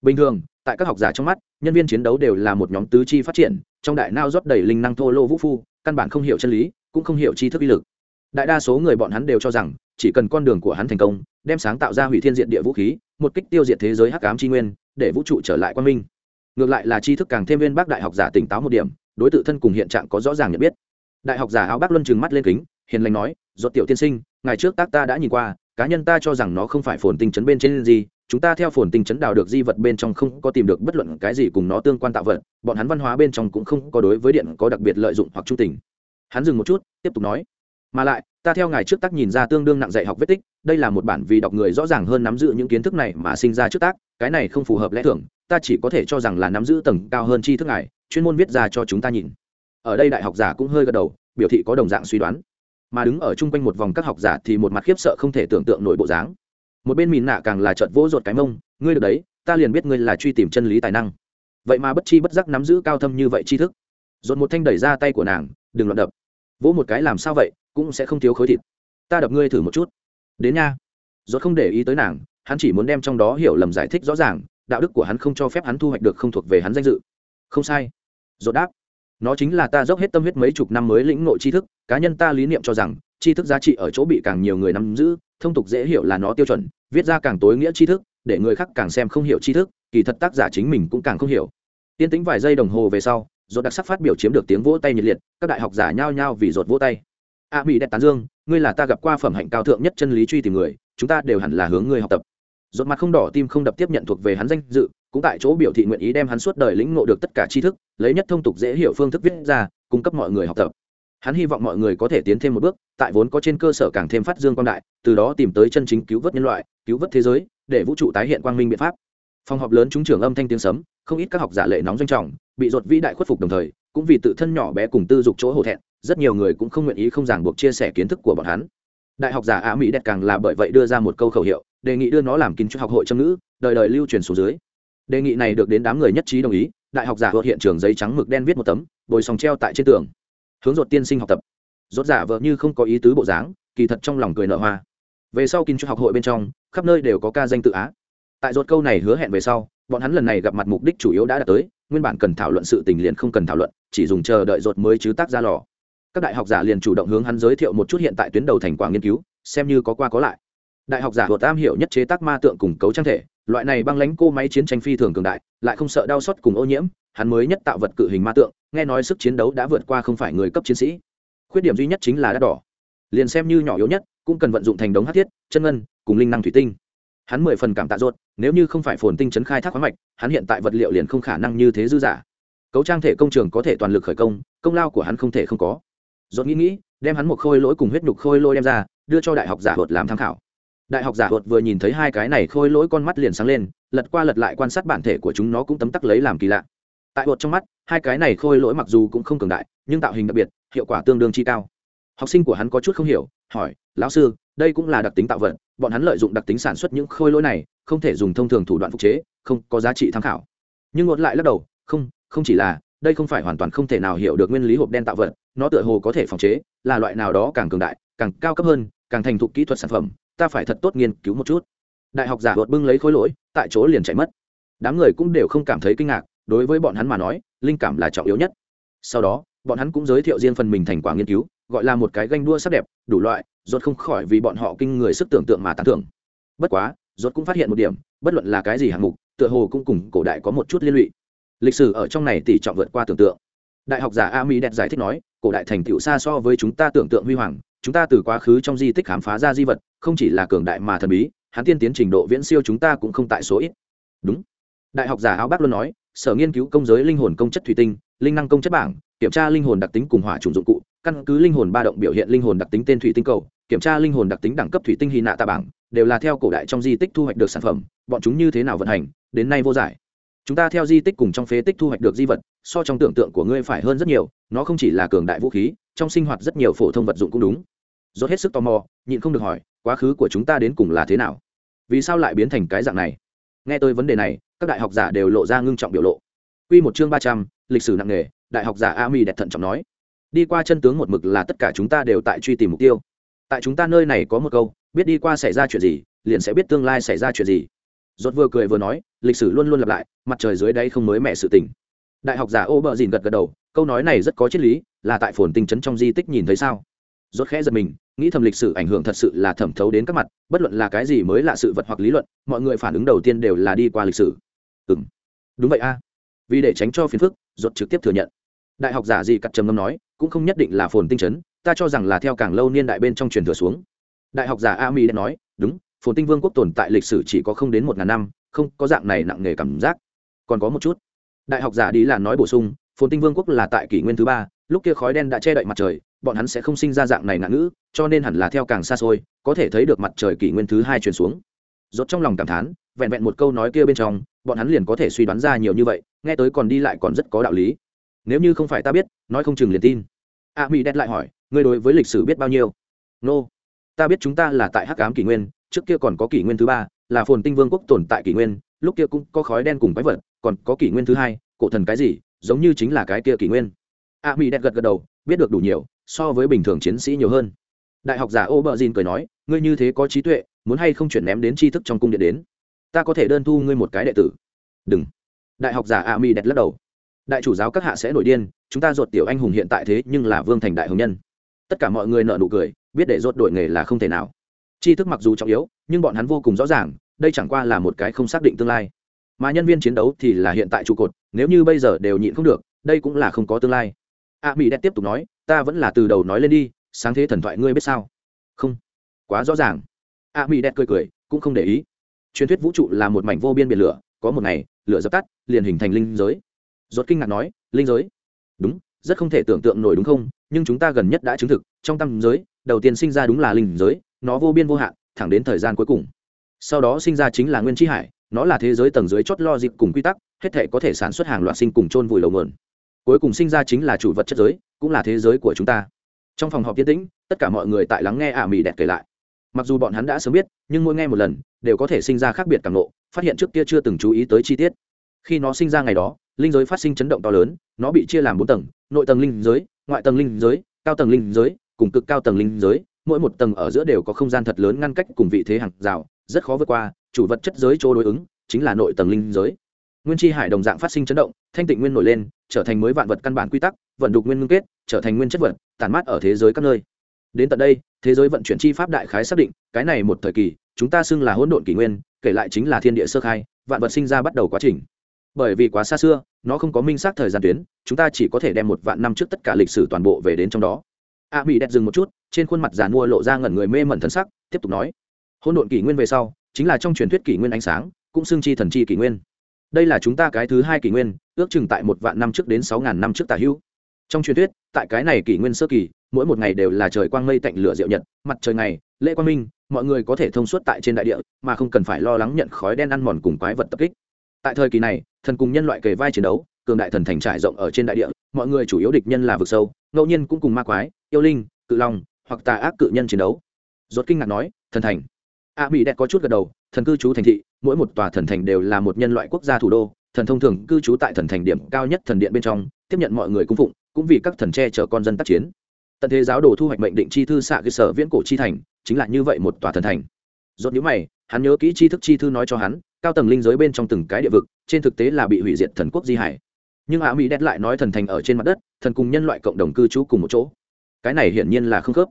Bình thường tại các học giả trong mắt, nhân viên chiến đấu đều là một nhóm tứ chi phát triển, trong đại nao rót đầy linh năng thô lô vũ phu, căn bản không hiểu chân lý, cũng không hiểu tri thức uy lực. Đại đa số người bọn hắn đều cho rằng, chỉ cần con đường của hắn thành công, đem sáng tạo ra hủy thiên diện địa vũ khí, một kích tiêu diệt thế giới hắc ám tri nguyên, để vũ trụ trở lại quan minh. Ngược lại là tri thức càng thêm viên bác đại học giả tỉnh táo một điểm, đối tự thân cùng hiện trạng có rõ ràng nhận biết. Đại học giả áo bác luân trừng mắt lên kính, hiền lành nói do tiểu tiên sinh, ngày trước tác ta đã nhìn qua, cá nhân ta cho rằng nó không phải phồn tinh chấn bên trên gì chúng ta theo phồn tinh chấn đào được di vật bên trong không có tìm được bất luận cái gì cùng nó tương quan tạo vật, bọn hắn văn hóa bên trong cũng không có đối với điện có đặc biệt lợi dụng hoặc trung tình. Hắn dừng một chút, tiếp tục nói, mà lại, ta theo ngài trước tác nhìn ra tương đương nặng dạy học vết tích, đây là một bản vì đọc người rõ ràng hơn nắm giữ những kiến thức này mà sinh ra trước tác, cái này không phù hợp lẽ thường, ta chỉ có thể cho rằng là nắm giữ tầng cao hơn tri thức ngài, chuyên môn viết ra cho chúng ta nhìn. Ở đây đại học giả cũng hơi gật đầu, biểu thị có đồng dạng suy đoán. Mà đứng ở chung quanh một vòng các học giả thì một mặt khiếp sợ không thể tưởng tượng nổi bộ dáng một bên mìn nạ càng là trợt vỗ ruột cái mông, ngươi được đấy, ta liền biết ngươi là truy tìm chân lý tài năng. Vậy mà bất chi bất giác nắm giữ cao thâm như vậy tri thức. Dồn một thanh đẩy ra tay của nàng, đừng loạn đập. Vỗ một cái làm sao vậy, cũng sẽ không thiếu khối thịt. Ta đập ngươi thử một chút. Đến nha. Dốt không để ý tới nàng, hắn chỉ muốn đem trong đó hiểu lầm giải thích rõ ràng, đạo đức của hắn không cho phép hắn thu hoạch được không thuộc về hắn danh dự. Không sai. Dốt đáp, nó chính là ta dốc hết tâm huyết mấy chục năm mới lĩnh ngộ tri thức, cá nhân ta lý niệm cho rằng tri thức giá trị ở chỗ bị càng nhiều người nắm giữ, thông tục dễ hiểu là nó tiêu chuẩn, viết ra càng tối nghĩa tri thức, để người khác càng xem không hiểu tri thức, kỳ thật tác giả chính mình cũng càng không hiểu. Tiên tính vài giây đồng hồ về sau dột đặc sắc phát biểu chiếm được tiếng vỗ tay nhiệt liệt, các đại học giả nhao nhao vì dột vỗ tay. A mỹ đẹp tán dương, ngươi là ta gặp qua phẩm hạnh cao thượng nhất chân lý truy tìm người, chúng ta đều hẳn là hướng ngươi học tập. Dột mặt không đỏ tim không đập tiếp nhận thuộc về hắn danh dự, cũng tại chỗ biểu thị nguyện ý đem hắn suốt đời lĩnh ngộ được tất cả tri thức, lấy nhất thông tục dễ hiểu phương thức viết ra, cung cấp mọi người học tập. Hắn hy vọng mọi người có thể tiến thêm một bước tại vốn có trên cơ sở càng thêm phát dương quang đại, từ đó tìm tới chân chính cứu vớt nhân loại, cứu vớt thế giới, để vũ trụ tái hiện quang minh biện pháp. Phòng họp lớn chúng trưởng âm thanh tiếng sấm, không ít các học giả lệ nóng doanh trọng, bị ruột vĩ đại khuất phục đồng thời, cũng vì tự thân nhỏ bé cùng tư dục chỗ hổ thẹn, rất nhiều người cũng không nguyện ý không ràng buộc chia sẻ kiến thức của bọn hắn. Đại học giả á mỹ đẹp càng là bởi vậy đưa ra một câu khẩu hiệu, đề nghị đưa nó làm kiến trúc học hội trong ngữ, đời đời lưu truyền xuống dưới. Đề nghị này được đến đám người nhất trí đồng ý, đại học giả vượt hiện trường giấy trắng mực đen viết một tấm, bồi sòng treo tại trên tường. Hướng ruột tiên sinh học tập rốt giả vợ như không có ý tứ bộ dáng, kỳ thật trong lòng cười nở hoa. Về sau kinh trúc học hội bên trong, khắp nơi đều có ca danh tự á. Tại rốt câu này hứa hẹn về sau, bọn hắn lần này gặp mặt mục đích chủ yếu đã đạt tới, nguyên bản cần thảo luận sự tình liền không cần thảo luận, chỉ dùng chờ đợi rốt mới chứ tác ra lò. Các đại học giả liền chủ động hướng hắn giới thiệu một chút hiện tại tuyến đầu thành quả nghiên cứu, xem như có qua có lại. Đại học giả hồ tam hiểu nhất chế tác ma tượng cùng cấu trang thể, loại này băng lãnh cô máy chiến tranh phi thường cường đại, lại không sợ đau xót cùng ô nhiễm, hắn mới nhất tạo vật cự hình ma tượng, nghe nói sức chiến đấu đã vượt qua không phải người cấp chiến sĩ khuyết điểm duy nhất chính là đắt đỏ. Liền xem như nhỏ yếu nhất, cũng cần vận dụng thành đống hát thiết, chân ngân, cùng linh năng thủy tinh. Hắn mười phần cảm tạ ruột, nếu như không phải phồn tinh chấn khai thác khoáng mạch, hắn hiện tại vật liệu liền không khả năng như thế dư giả cấu trang thể công trường có thể toàn lực khởi công công lao của hắn không thể không có. Ruột nghĩ nghĩ, đem hắn một khôi lỗi cùng huyết nhục khôi lỗi đem ra, đưa cho đại học giả ruột làm tham khảo. Đại học giả ruột vừa nhìn thấy hai cái này khôi lỗi con mắt liền sáng lên, lật qua lật lại quan sát bản thể của chúng nó cũng tấm tắc lấy làm kỳ lạ. Tại ruột trong mắt, hai cái này khôi lỗi mặc dù cũng không cường đại, nhưng tạo hình đặc biệt hiệu quả tương đương chi cao. Học sinh của hắn có chút không hiểu, hỏi, lão sư, đây cũng là đặc tính tạo vật, bọn hắn lợi dụng đặc tính sản xuất những khôi lỗi này, không thể dùng thông thường thủ đoạn phục chế, không có giá trị tham khảo. Nhưng ngược lại lắc đầu, không không chỉ là, đây không phải hoàn toàn không thể nào hiểu được nguyên lý hộp đen tạo vật, nó tựa hồ có thể phòng chế, là loại nào đó càng cường đại, càng cao cấp hơn, càng thành thục kỹ thuật sản phẩm, ta phải thật tốt nghiên cứu một chút. Đại học giả vượt bưng lấy khối lỗi, tại chỗ liền chạy mất. Đám người cũng đều không cảm thấy kinh ngạc, đối với bọn hắn mà nói, linh cảm là trọng yếu nhất. Sau đó bọn hắn cũng giới thiệu riêng phần mình thành quả nghiên cứu, gọi là một cái ganh đua sắc đẹp, đủ loại, rốt không khỏi vì bọn họ kinh người sức tưởng tượng mà tán thưởng. Bất quá, rốt cũng phát hiện một điểm, bất luận là cái gì hạng mục, tựa hồ cũng cùng cổ đại có một chút liên lụy. Lịch sử ở trong này tỷ trọng vượt qua tưởng tượng. Đại học giả a mỹ đẹp giải thích nói, cổ đại thành tựu xa so với chúng ta tưởng tượng huy hoàng, chúng ta từ quá khứ trong di tích khám phá ra di vật, không chỉ là cường đại mà thần bí, hắn tiên tiến trình độ viễn siêu chúng ta cũng không tại số ít. Đúng. Đại học giả áo bác luôn nói, sở nghiên cứu công giới linh hồn công chất thủy tinh, linh năng công chất bảng kiểm tra linh hồn đặc tính cùng hỏa trùng dụng cụ, căn cứ linh hồn ba động biểu hiện linh hồn đặc tính tên thủy tinh cầu, kiểm tra linh hồn đặc tính đẳng cấp thủy tinh hy nạ tạ bảng, đều là theo cổ đại trong di tích thu hoạch được sản phẩm, bọn chúng như thế nào vận hành, đến nay vô giải. Chúng ta theo di tích cùng trong phế tích thu hoạch được di vật, so trong tưởng tượng của ngươi phải hơn rất nhiều, nó không chỉ là cường đại vũ khí, trong sinh hoạt rất nhiều phổ thông vật dụng cũng đúng. Dốt hết sức tò mò, nhịn không được hỏi, quá khứ của chúng ta đến cùng là thế nào? Vì sao lại biến thành cái dạng này? Nghe tôi vấn đề này, các đại học giả đều lộ ra ngưng trọng biểu lộ. Quy một chương ba trăm, lịch sử nặng nghề đại học giả a mi đẹp thận trọng nói. Đi qua chân tướng một mực là tất cả chúng ta đều tại truy tìm mục tiêu. Tại chúng ta nơi này có một câu, biết đi qua xảy ra chuyện gì, liền sẽ biết tương lai xảy ra chuyện gì. Rốt vừa cười vừa nói, lịch sử luôn luôn lặp lại, mặt trời dưới đây không mới mẹ sự tình. Đại học giả ô bờ dìn gật gật đầu, câu nói này rất có triết lý, là tại phồn tinh trấn trong di tích nhìn thấy sao? Rốt khẽ giật mình, nghĩ thầm lịch sử ảnh hưởng thật sự là thẩm thấu đến các mặt, bất luận là cái gì mới là sự vật hoặc lý luận, mọi người phản ứng đầu tiên đều là đi qua lịch sử. Ừm. Đúng vậy a. Vì để tránh cho phiền phức, rốt trực tiếp thừa nhận đại học giả gì cắt trầm ngâm nói, cũng không nhất định là phồn tinh chấn, ta cho rằng là theo càng lâu niên đại bên trong truyền thừa xuống. Đại học giả a mi đã nói, đúng, phồn tinh vương quốc tồn tại lịch sử chỉ có không đến một ngàn năm, không, có dạng này nặng nề cảm giác. Còn có một chút. Đại học giả đi là nói bổ sung, phồn tinh vương quốc là tại kỷ nguyên thứ ba, lúc kia khói đen đã che đậy mặt trời, bọn hắn sẽ không sinh ra dạng này nạn ngữ, cho nên hẳn là theo càng xa xôi, có thể thấy được mặt trời kỷ nguyên thứ hai truyền xuống. Rốt trong lòng cảm thán, vẹn vẹn một câu nói kia bên trong, bọn hắn liền có thể suy đoán ra nhiều như vậy, nghe tới còn đi lại còn rất có đạo lý nếu như không phải ta biết, nói không chừng liền tin. A mỹ đét lại hỏi, ngươi đối với lịch sử biết bao nhiêu? Nô、no. ta biết chúng ta là tại hắc ám kỷ nguyên, trước kia còn có kỷ nguyên thứ ba, là phồn tinh vương quốc tồn tại kỷ nguyên, lúc kia cũng có khói đen cùng quái vật, còn có kỷ nguyên thứ hai, cổ thần cái gì, giống như chính là cái kia kỷ nguyên. A mỹ đẹp gật gật đầu, biết được đủ nhiều, so với bình thường chiến sĩ nhiều hơn. Đại học giả ô bờ dìn cười nói, ngươi như thế có trí tuệ, muốn hay không chuyển ném đến tri thức trong cung điện đến? Ta có thể đơn thu ngươi một cái đệ tử. Đừng. Đại học giả a mỹ đẹp lắc đầu đại chủ giáo các hạ sẽ nổi điên, chúng ta ruột tiểu anh hùng hiện tại thế nhưng là vương thành đại hồng nhân. Tất cả mọi người nợ nụ cười, biết để ruột đổi nghề là không thể nào. Tri thức mặc dù trọng yếu, nhưng bọn hắn vô cùng rõ ràng, đây chẳng qua là một cái không xác định tương lai. Mà nhân viên chiến đấu thì là hiện tại trụ cột, nếu như bây giờ đều nhịn không được, đây cũng là không có tương lai. A mỹ đẹp tiếp tục nói, ta vẫn là từ đầu nói lên đi, sáng thế thần thoại ngươi biết sao? Không. Quá rõ ràng. A mỹ đẹp cười cười, cũng không để ý. Truyền thuyết vũ trụ là một mảnh vô biên biển lửa, có một ngày, lửa dập tắt, liền hình thành linh giới rốt kinh ngạc nói, linh giới? Đúng, rất không thể tưởng tượng nổi đúng không? Nhưng chúng ta gần nhất đã chứng thực, trong tam giới, đầu tiên sinh ra đúng là linh giới, nó vô biên vô hạn, thẳng đến thời gian cuối cùng. Sau đó sinh ra chính là nguyên tri hải, nó là thế giới tầng dưới chót lo dịp cùng quy tắc, hết thể có thể sản xuất hàng loạt sinh cùng chôn vùi lầu nguồn cuối cùng sinh ra chính là chủ vật chất giới, cũng là thế giới của chúng ta. Trong phòng họp yên tĩnh, tất cả mọi người tại lắng nghe ả à mì đẹp kể lại. Mặc dù bọn hắn đã sớm biết, nhưng mỗi nghe một lần, đều có thể sinh ra khác biệt cảm nộ phát hiện trước kia chưa từng chú ý tới chi tiết. Khi nó sinh ra ngày đó linh giới phát sinh chấn động to lớn, nó bị chia làm bốn tầng, nội tầng linh giới, ngoại tầng linh giới, cao tầng linh giới, cùng cực cao tầng linh giới, mỗi một tầng ở giữa đều có không gian thật lớn ngăn cách cùng vị thế hàng rào, rất khó vượt qua, chủ vật chất giới chỗ đối ứng chính là nội tầng linh giới. Nguyên chi hải đồng dạng phát sinh chấn động, thanh tịnh nguyên nổi lên, trở thành mới vạn vật căn bản quy tắc, vận đục nguyên ngưng kết, trở thành nguyên chất vật, tản mát ở thế giới các nơi. Đến tận đây, thế giới vận chuyển chi pháp đại khái xác định, cái này một thời kỳ, chúng ta xưng là hỗn độn kỷ nguyên, kể lại chính là thiên địa sơ khai, vạn vật sinh ra bắt đầu quá trình bởi vì quá xa xưa, nó không có minh xác thời gian tuyến, chúng ta chỉ có thể đem một vạn năm trước tất cả lịch sử toàn bộ về đến trong đó. A mỹ đẹp dừng một chút, trên khuôn mặt giàn mua lộ ra ngẩn người mê mẩn thân sắc, tiếp tục nói. Hôn độn kỷ nguyên về sau, chính là trong truyền thuyết kỷ nguyên ánh sáng, cũng xưng chi thần chi kỷ nguyên. Đây là chúng ta cái thứ hai kỷ nguyên, ước chừng tại một vạn năm trước đến sáu ngàn năm trước tả hữu. Trong truyền thuyết, tại cái này kỷ nguyên sơ kỳ, mỗi một ngày đều là trời quang mây tạnh lửa diệu nhật, mặt trời ngày, lễ quang minh, mọi người có thể thông suốt tại trên đại địa, mà không cần phải lo lắng nhận khói đen ăn mòn cùng quái vật tập kích. Tại thời kỳ này thần cùng nhân loại kề vai chiến đấu, cường đại thần thành trải rộng ở trên đại địa, mọi người chủ yếu địch nhân là vực sâu, ngẫu nhiên cũng cùng ma quái, yêu linh, cự long, hoặc tà ác cự nhân chiến đấu. Rốt kinh ngạc nói, thần thành. A mỹ đẹp có chút gật đầu, thần cư trú thành thị, mỗi một tòa thần thành đều là một nhân loại quốc gia thủ đô, thần thông thường cư trú tại thần thành điểm cao nhất thần điện bên trong, tiếp nhận mọi người cung phụng, cũng vì các thần tre chở con dân tác chiến. Tận thế giáo đồ thu hoạch mệnh định chi thư xạ cơ sở viễn cổ chi thành, chính là như vậy một tòa thần thành. Rốt nhíu mày, hắn nhớ kỹ chi thức chi thư nói cho hắn cao tầng linh giới bên trong từng cái địa vực, trên thực tế là bị hủy diệt thần quốc di hải. Nhưng ả mỹ đét lại nói thần thành ở trên mặt đất, thần cùng nhân loại cộng đồng cư trú cùng một chỗ. Cái này hiển nhiên là không khớp.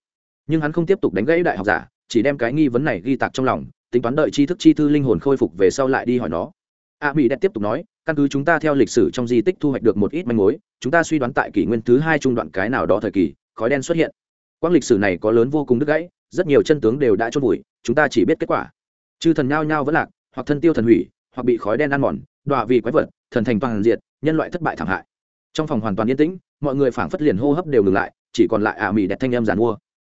Nhưng hắn không tiếp tục đánh gãy đại học giả, chỉ đem cái nghi vấn này ghi tạc trong lòng, tính toán đợi tri thức chi thư linh hồn khôi phục về sau lại đi hỏi nó. A mỹ đẹp tiếp tục nói, căn cứ chúng ta theo lịch sử trong di tích thu hoạch được một ít manh mối, chúng ta suy đoán tại kỷ nguyên thứ hai trung đoạn cái nào đó thời kỳ, khói đen xuất hiện. Quang lịch sử này có lớn vô cùng đứt gãy, rất nhiều chân tướng đều đã chôn vùi, chúng ta chỉ biết kết quả. Chư thần nhao nhao vẫn lạc hoặc thân tiêu thần hủy, hoặc bị khói đen ăn mòn, đọa vì quái vật, thần thành toàn diệt, nhân loại thất bại thảm hại. Trong phòng hoàn toàn yên tĩnh, mọi người phảng phất liền hô hấp đều ngừng lại, chỉ còn lại ả mỹ đẹp thanh em giàn mua.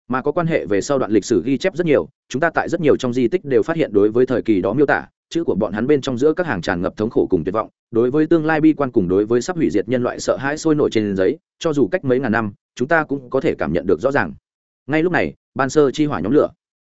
Mà có quan hệ về sau đoạn lịch sử ghi chép rất nhiều, chúng ta tại rất nhiều trong di tích đều phát hiện đối với thời kỳ đó miêu tả, chữ của bọn hắn bên trong giữa các hàng tràn ngập thống khổ cùng tuyệt vọng, đối với tương lai bi quan cùng đối với sắp hủy diệt nhân loại sợ hãi sôi nổi trên giấy, cho dù cách mấy ngàn năm, chúng ta cũng có thể cảm nhận được rõ ràng. Ngay lúc này, ban sơ chi hỏa nhóm lửa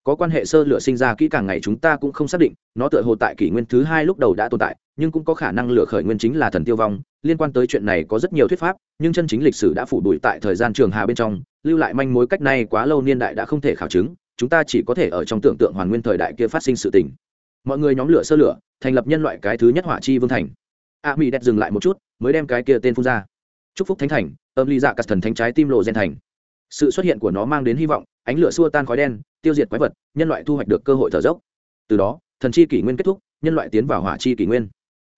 có quan hệ sơ lửa sinh ra kỹ càng ngày chúng ta cũng không xác định, nó tựa hồ tại kỷ nguyên thứ hai lúc đầu đã tồn tại, nhưng cũng có khả năng lửa khởi nguyên chính là thần tiêu vong, liên quan tới chuyện này có rất nhiều thuyết pháp, nhưng chân chính lịch sử đã phủ đuổi tại thời gian trường hà bên trong, lưu lại manh mối cách này quá lâu niên đại đã không thể khảo chứng, chúng ta chỉ có thể ở trong tưởng tượng hoàn nguyên thời đại kia phát sinh sự tình. Mọi người nhóm lửa sơ lửa, thành lập nhân loại cái thứ nhất hỏa chi vương thành. A mỹ đẹp dừng lại một chút, mới đem cái kia tên phun ra. Chúc phúc thánh thành, âm ly dạ cắt thần thánh trái tim lộ gen thành sự xuất hiện của nó mang đến hy vọng, ánh lửa xua tan khói đen, tiêu diệt quái vật, nhân loại thu hoạch được cơ hội thở dốc. Từ đó, thần chi kỷ nguyên kết thúc, nhân loại tiến vào hỏa chi kỷ nguyên.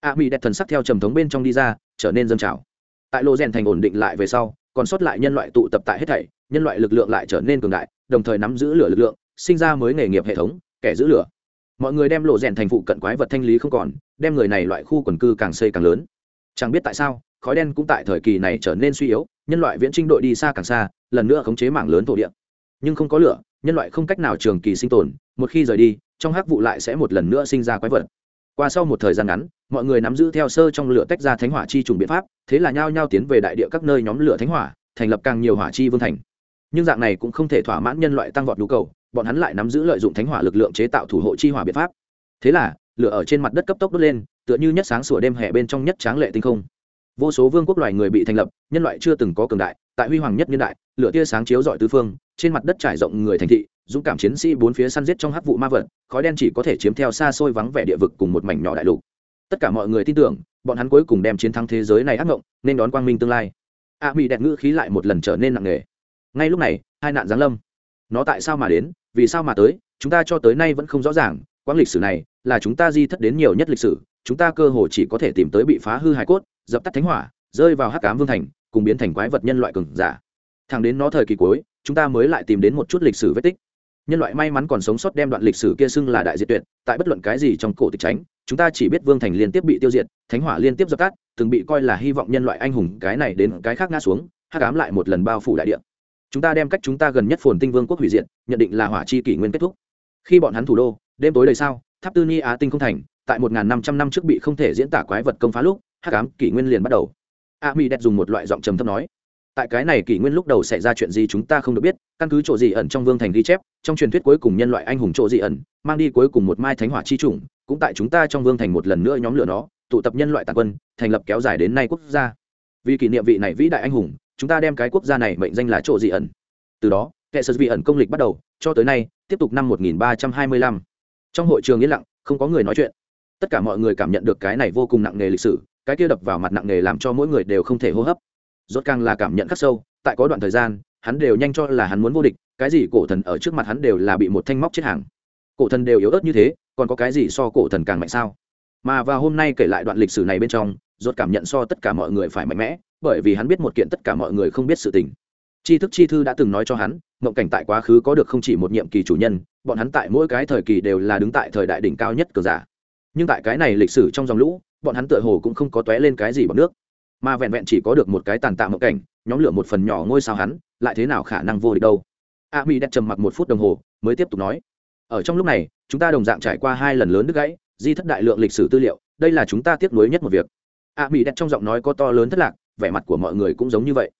A mỹ đẹp thần sắc theo trầm thống bên trong đi ra, trở nên dâng trào. Tại lộ rèn thành ổn định lại về sau, còn sót lại nhân loại tụ tập tại hết thảy, nhân loại lực lượng lại trở nên cường đại, đồng thời nắm giữ lửa lực lượng, sinh ra mới nghề nghiệp hệ thống, kẻ giữ lửa. Mọi người đem lộ rèn thành phụ cận quái vật thanh lý không còn, đem người này loại khu quần cư càng xây càng lớn. Chẳng biết tại sao khói đen cũng tại thời kỳ này trở nên suy yếu, nhân loại viễn trinh đội đi xa càng xa, lần nữa khống chế mảng lớn thổ địa. Nhưng không có lửa, nhân loại không cách nào trường kỳ sinh tồn, một khi rời đi, trong hắc vụ lại sẽ một lần nữa sinh ra quái vật. Qua sau một thời gian ngắn, mọi người nắm giữ theo sơ trong lửa tách ra thánh hỏa chi trùng biện pháp, thế là nhao nhao tiến về đại địa các nơi nhóm lửa thánh hỏa, thành lập càng nhiều hỏa chi vương thành. Nhưng dạng này cũng không thể thỏa mãn nhân loại tăng vọt nhu cầu, bọn hắn lại nắm giữ lợi dụng thánh hỏa lực lượng chế tạo thủ hộ chi hỏa biện pháp. Thế là, lửa ở trên mặt đất cấp tốc đốt lên, tựa như nhất sáng sủa đêm hè bên trong nhất tráng lệ tinh không vô số vương quốc loài người bị thành lập, nhân loại chưa từng có cường đại, tại huy hoàng nhất niên đại, lửa tia sáng chiếu dọi tứ phương, trên mặt đất trải rộng người thành thị, dũng cảm chiến sĩ bốn phía săn giết trong hắc vụ ma vật, khói đen chỉ có thể chiếm theo xa xôi vắng vẻ địa vực cùng một mảnh nhỏ đại lục. Tất cả mọi người tin tưởng, bọn hắn cuối cùng đem chiến thắng thế giới này ác mộng nên đón quang minh tương lai. A mỹ đẹp ngữ khí lại một lần trở nên nặng nề. Ngay lúc này, hai nạn giáng lâm. Nó tại sao mà đến, vì sao mà tới, chúng ta cho tới nay vẫn không rõ ràng, quãng lịch sử này là chúng ta di thất đến nhiều nhất lịch sử, chúng ta cơ hồ chỉ có thể tìm tới bị phá hư hải cốt dập tắt thánh hỏa, rơi vào hắc cám vương thành, cùng biến thành quái vật nhân loại cường giả. Thẳng đến nó thời kỳ cuối, chúng ta mới lại tìm đến một chút lịch sử vết tích. Nhân loại may mắn còn sống sót đem đoạn lịch sử kia xưng là đại diệt tuyệt, tại bất luận cái gì trong cổ tịch tránh, chúng ta chỉ biết vương thành liên tiếp bị tiêu diệt, thánh hỏa liên tiếp dập tắt, từng bị coi là hy vọng nhân loại anh hùng, cái này đến cái khác ngã xuống, hắc ám lại một lần bao phủ đại địa. Chúng ta đem cách chúng ta gần nhất phồn tinh vương quốc hủy diệt, nhận định là hỏa chi kỷ nguyên kết thúc. Khi bọn hắn thủ đô, đêm tối đầy sao, tháp tư ni á tinh không thành, tại một năm trăm năm trước bị không thể diễn tả quái vật công phá lúc hắc ám kỷ nguyên liền bắt đầu. A mi đẹp dùng một loại giọng trầm thấp nói, tại cái này kỷ nguyên lúc đầu xảy ra chuyện gì chúng ta không được biết, căn cứ chỗ gì ẩn trong vương thành ghi chép, trong truyền thuyết cuối cùng nhân loại anh hùng chỗ gì ẩn, mang đi cuối cùng một mai thánh hỏa chi chủng, cũng tại chúng ta trong vương thành một lần nữa nhóm lửa nó, tụ tập nhân loại tàn quân, thành lập kéo dài đến nay quốc gia. Vì kỷ niệm vị này vĩ đại anh hùng, chúng ta đem cái quốc gia này mệnh danh là chỗ dị ẩn. Từ đó kệ sơ vị ẩn công lịch bắt đầu, cho tới nay, tiếp tục năm 1325. trong hội trường yên lặng, không có người nói chuyện. Tất cả mọi người cảm nhận được cái này vô cùng nặng nề lịch sử cái kia đập vào mặt nặng nề làm cho mỗi người đều không thể hô hấp. Rốt càng là cảm nhận khắc sâu, tại có đoạn thời gian, hắn đều nhanh cho là hắn muốn vô địch, cái gì cổ thần ở trước mặt hắn đều là bị một thanh móc chết hàng. Cổ thần đều yếu ớt như thế, còn có cái gì so cổ thần càng mạnh sao? Mà vào hôm nay kể lại đoạn lịch sử này bên trong, rốt cảm nhận so tất cả mọi người phải mạnh mẽ, bởi vì hắn biết một kiện tất cả mọi người không biết sự tình. Tri thức chi thư đã từng nói cho hắn, mộng cảnh tại quá khứ có được không chỉ một nhiệm kỳ chủ nhân, bọn hắn tại mỗi cái thời kỳ đều là đứng tại thời đại đỉnh cao nhất cờ giả nhưng tại cái này lịch sử trong dòng lũ, bọn hắn tựa hồ cũng không có tóe lên cái gì bằng nước. Mà vẹn vẹn chỉ có được một cái tàn tạ mộng cảnh, nhóm lửa một phần nhỏ ngôi sao hắn, lại thế nào khả năng vô địch đâu? A mỹ đẹp trầm mặc một phút đồng hồ, mới tiếp tục nói. Ở trong lúc này, chúng ta đồng dạng trải qua hai lần lớn đứt gãy, di thất đại lượng lịch sử tư liệu, đây là chúng ta tiếc nuối nhất một việc. A mỹ đẹp trong giọng nói có to lớn thất lạc, vẻ mặt của mọi người cũng giống như vậy.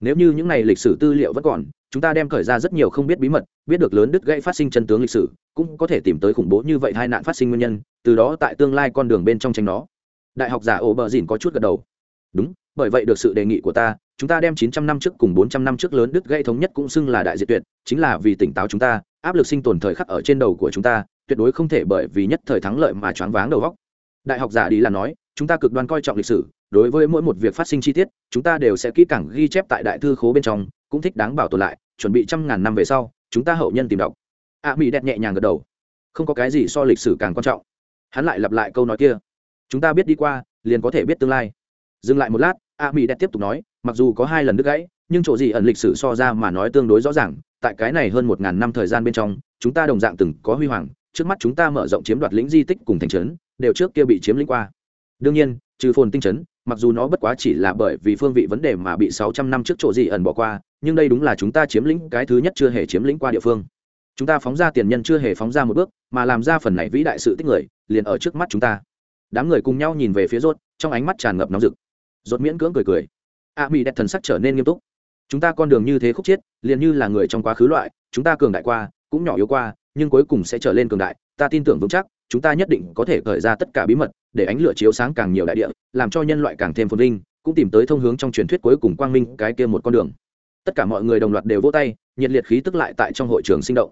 Nếu như những này lịch sử tư liệu vẫn còn, chúng ta đem khởi ra rất nhiều không biết bí mật, biết được lớn đứt gãy phát sinh chân tướng lịch sử, cũng có thể tìm tới khủng bố như vậy hai nạn phát sinh nguyên nhân từ đó tại tương lai con đường bên trong tranh nó. Đại học giả ổ bờ dìn có chút gật đầu. Đúng, bởi vậy được sự đề nghị của ta, chúng ta đem 900 năm trước cùng 400 năm trước lớn đứt gãy thống nhất cũng xưng là đại diệt tuyệt, chính là vì tỉnh táo chúng ta, áp lực sinh tồn thời khắc ở trên đầu của chúng ta, tuyệt đối không thể bởi vì nhất thời thắng lợi mà choáng váng đầu góc đại học giả đi là nói, chúng ta cực đoan coi trọng lịch sử, đối với mỗi một việc phát sinh chi tiết, chúng ta đều sẽ kỹ càng ghi chép tại đại thư khố bên trong, cũng thích đáng bảo tồn lại, chuẩn bị trăm ngàn năm về sau, chúng ta hậu nhân tìm đọc. A mỹ đẹp nhẹ nhàng gật đầu. Không có cái gì so lịch sử càng quan trọng hắn lại lặp lại câu nói kia. Chúng ta biết đi qua, liền có thể biết tương lai. Dừng lại một lát, a mỹ đẹp tiếp tục nói, mặc dù có hai lần đứt gãy, nhưng chỗ gì ẩn lịch sử so ra mà nói tương đối rõ ràng, tại cái này hơn một ngàn năm thời gian bên trong, chúng ta đồng dạng từng có huy hoàng, trước mắt chúng ta mở rộng chiếm đoạt lĩnh di tích cùng thành trấn, đều trước kia bị chiếm lĩnh qua. Đương nhiên, trừ phồn tinh trấn, mặc dù nó bất quá chỉ là bởi vì phương vị vấn đề mà bị sáu trăm năm trước chỗ gì ẩn bỏ qua, nhưng đây đúng là chúng ta chiếm lĩnh cái thứ nhất chưa hề chiếm lĩnh qua địa phương chúng ta phóng ra tiền nhân chưa hề phóng ra một bước, mà làm ra phần này vĩ đại sự tích người, liền ở trước mắt chúng ta. Đám người cùng nhau nhìn về phía rốt, trong ánh mắt tràn ngập nóng rực. Rốt miễn cưỡng cười cười. A mỹ đẹp thần sắc trở nên nghiêm túc. Chúng ta con đường như thế khúc chiết liền như là người trong quá khứ loại, chúng ta cường đại qua, cũng nhỏ yếu qua, nhưng cuối cùng sẽ trở lên cường đại, ta tin tưởng vững chắc, chúng ta nhất định có thể khởi ra tất cả bí mật, để ánh lửa chiếu sáng càng nhiều đại địa, làm cho nhân loại càng thêm phồn vinh, cũng tìm tới thông hướng trong truyền thuyết cuối cùng quang minh, cái kia một con đường. Tất cả mọi người đồng loạt đều vỗ tay, nhiệt liệt khí tức lại tại trong hội trường sinh động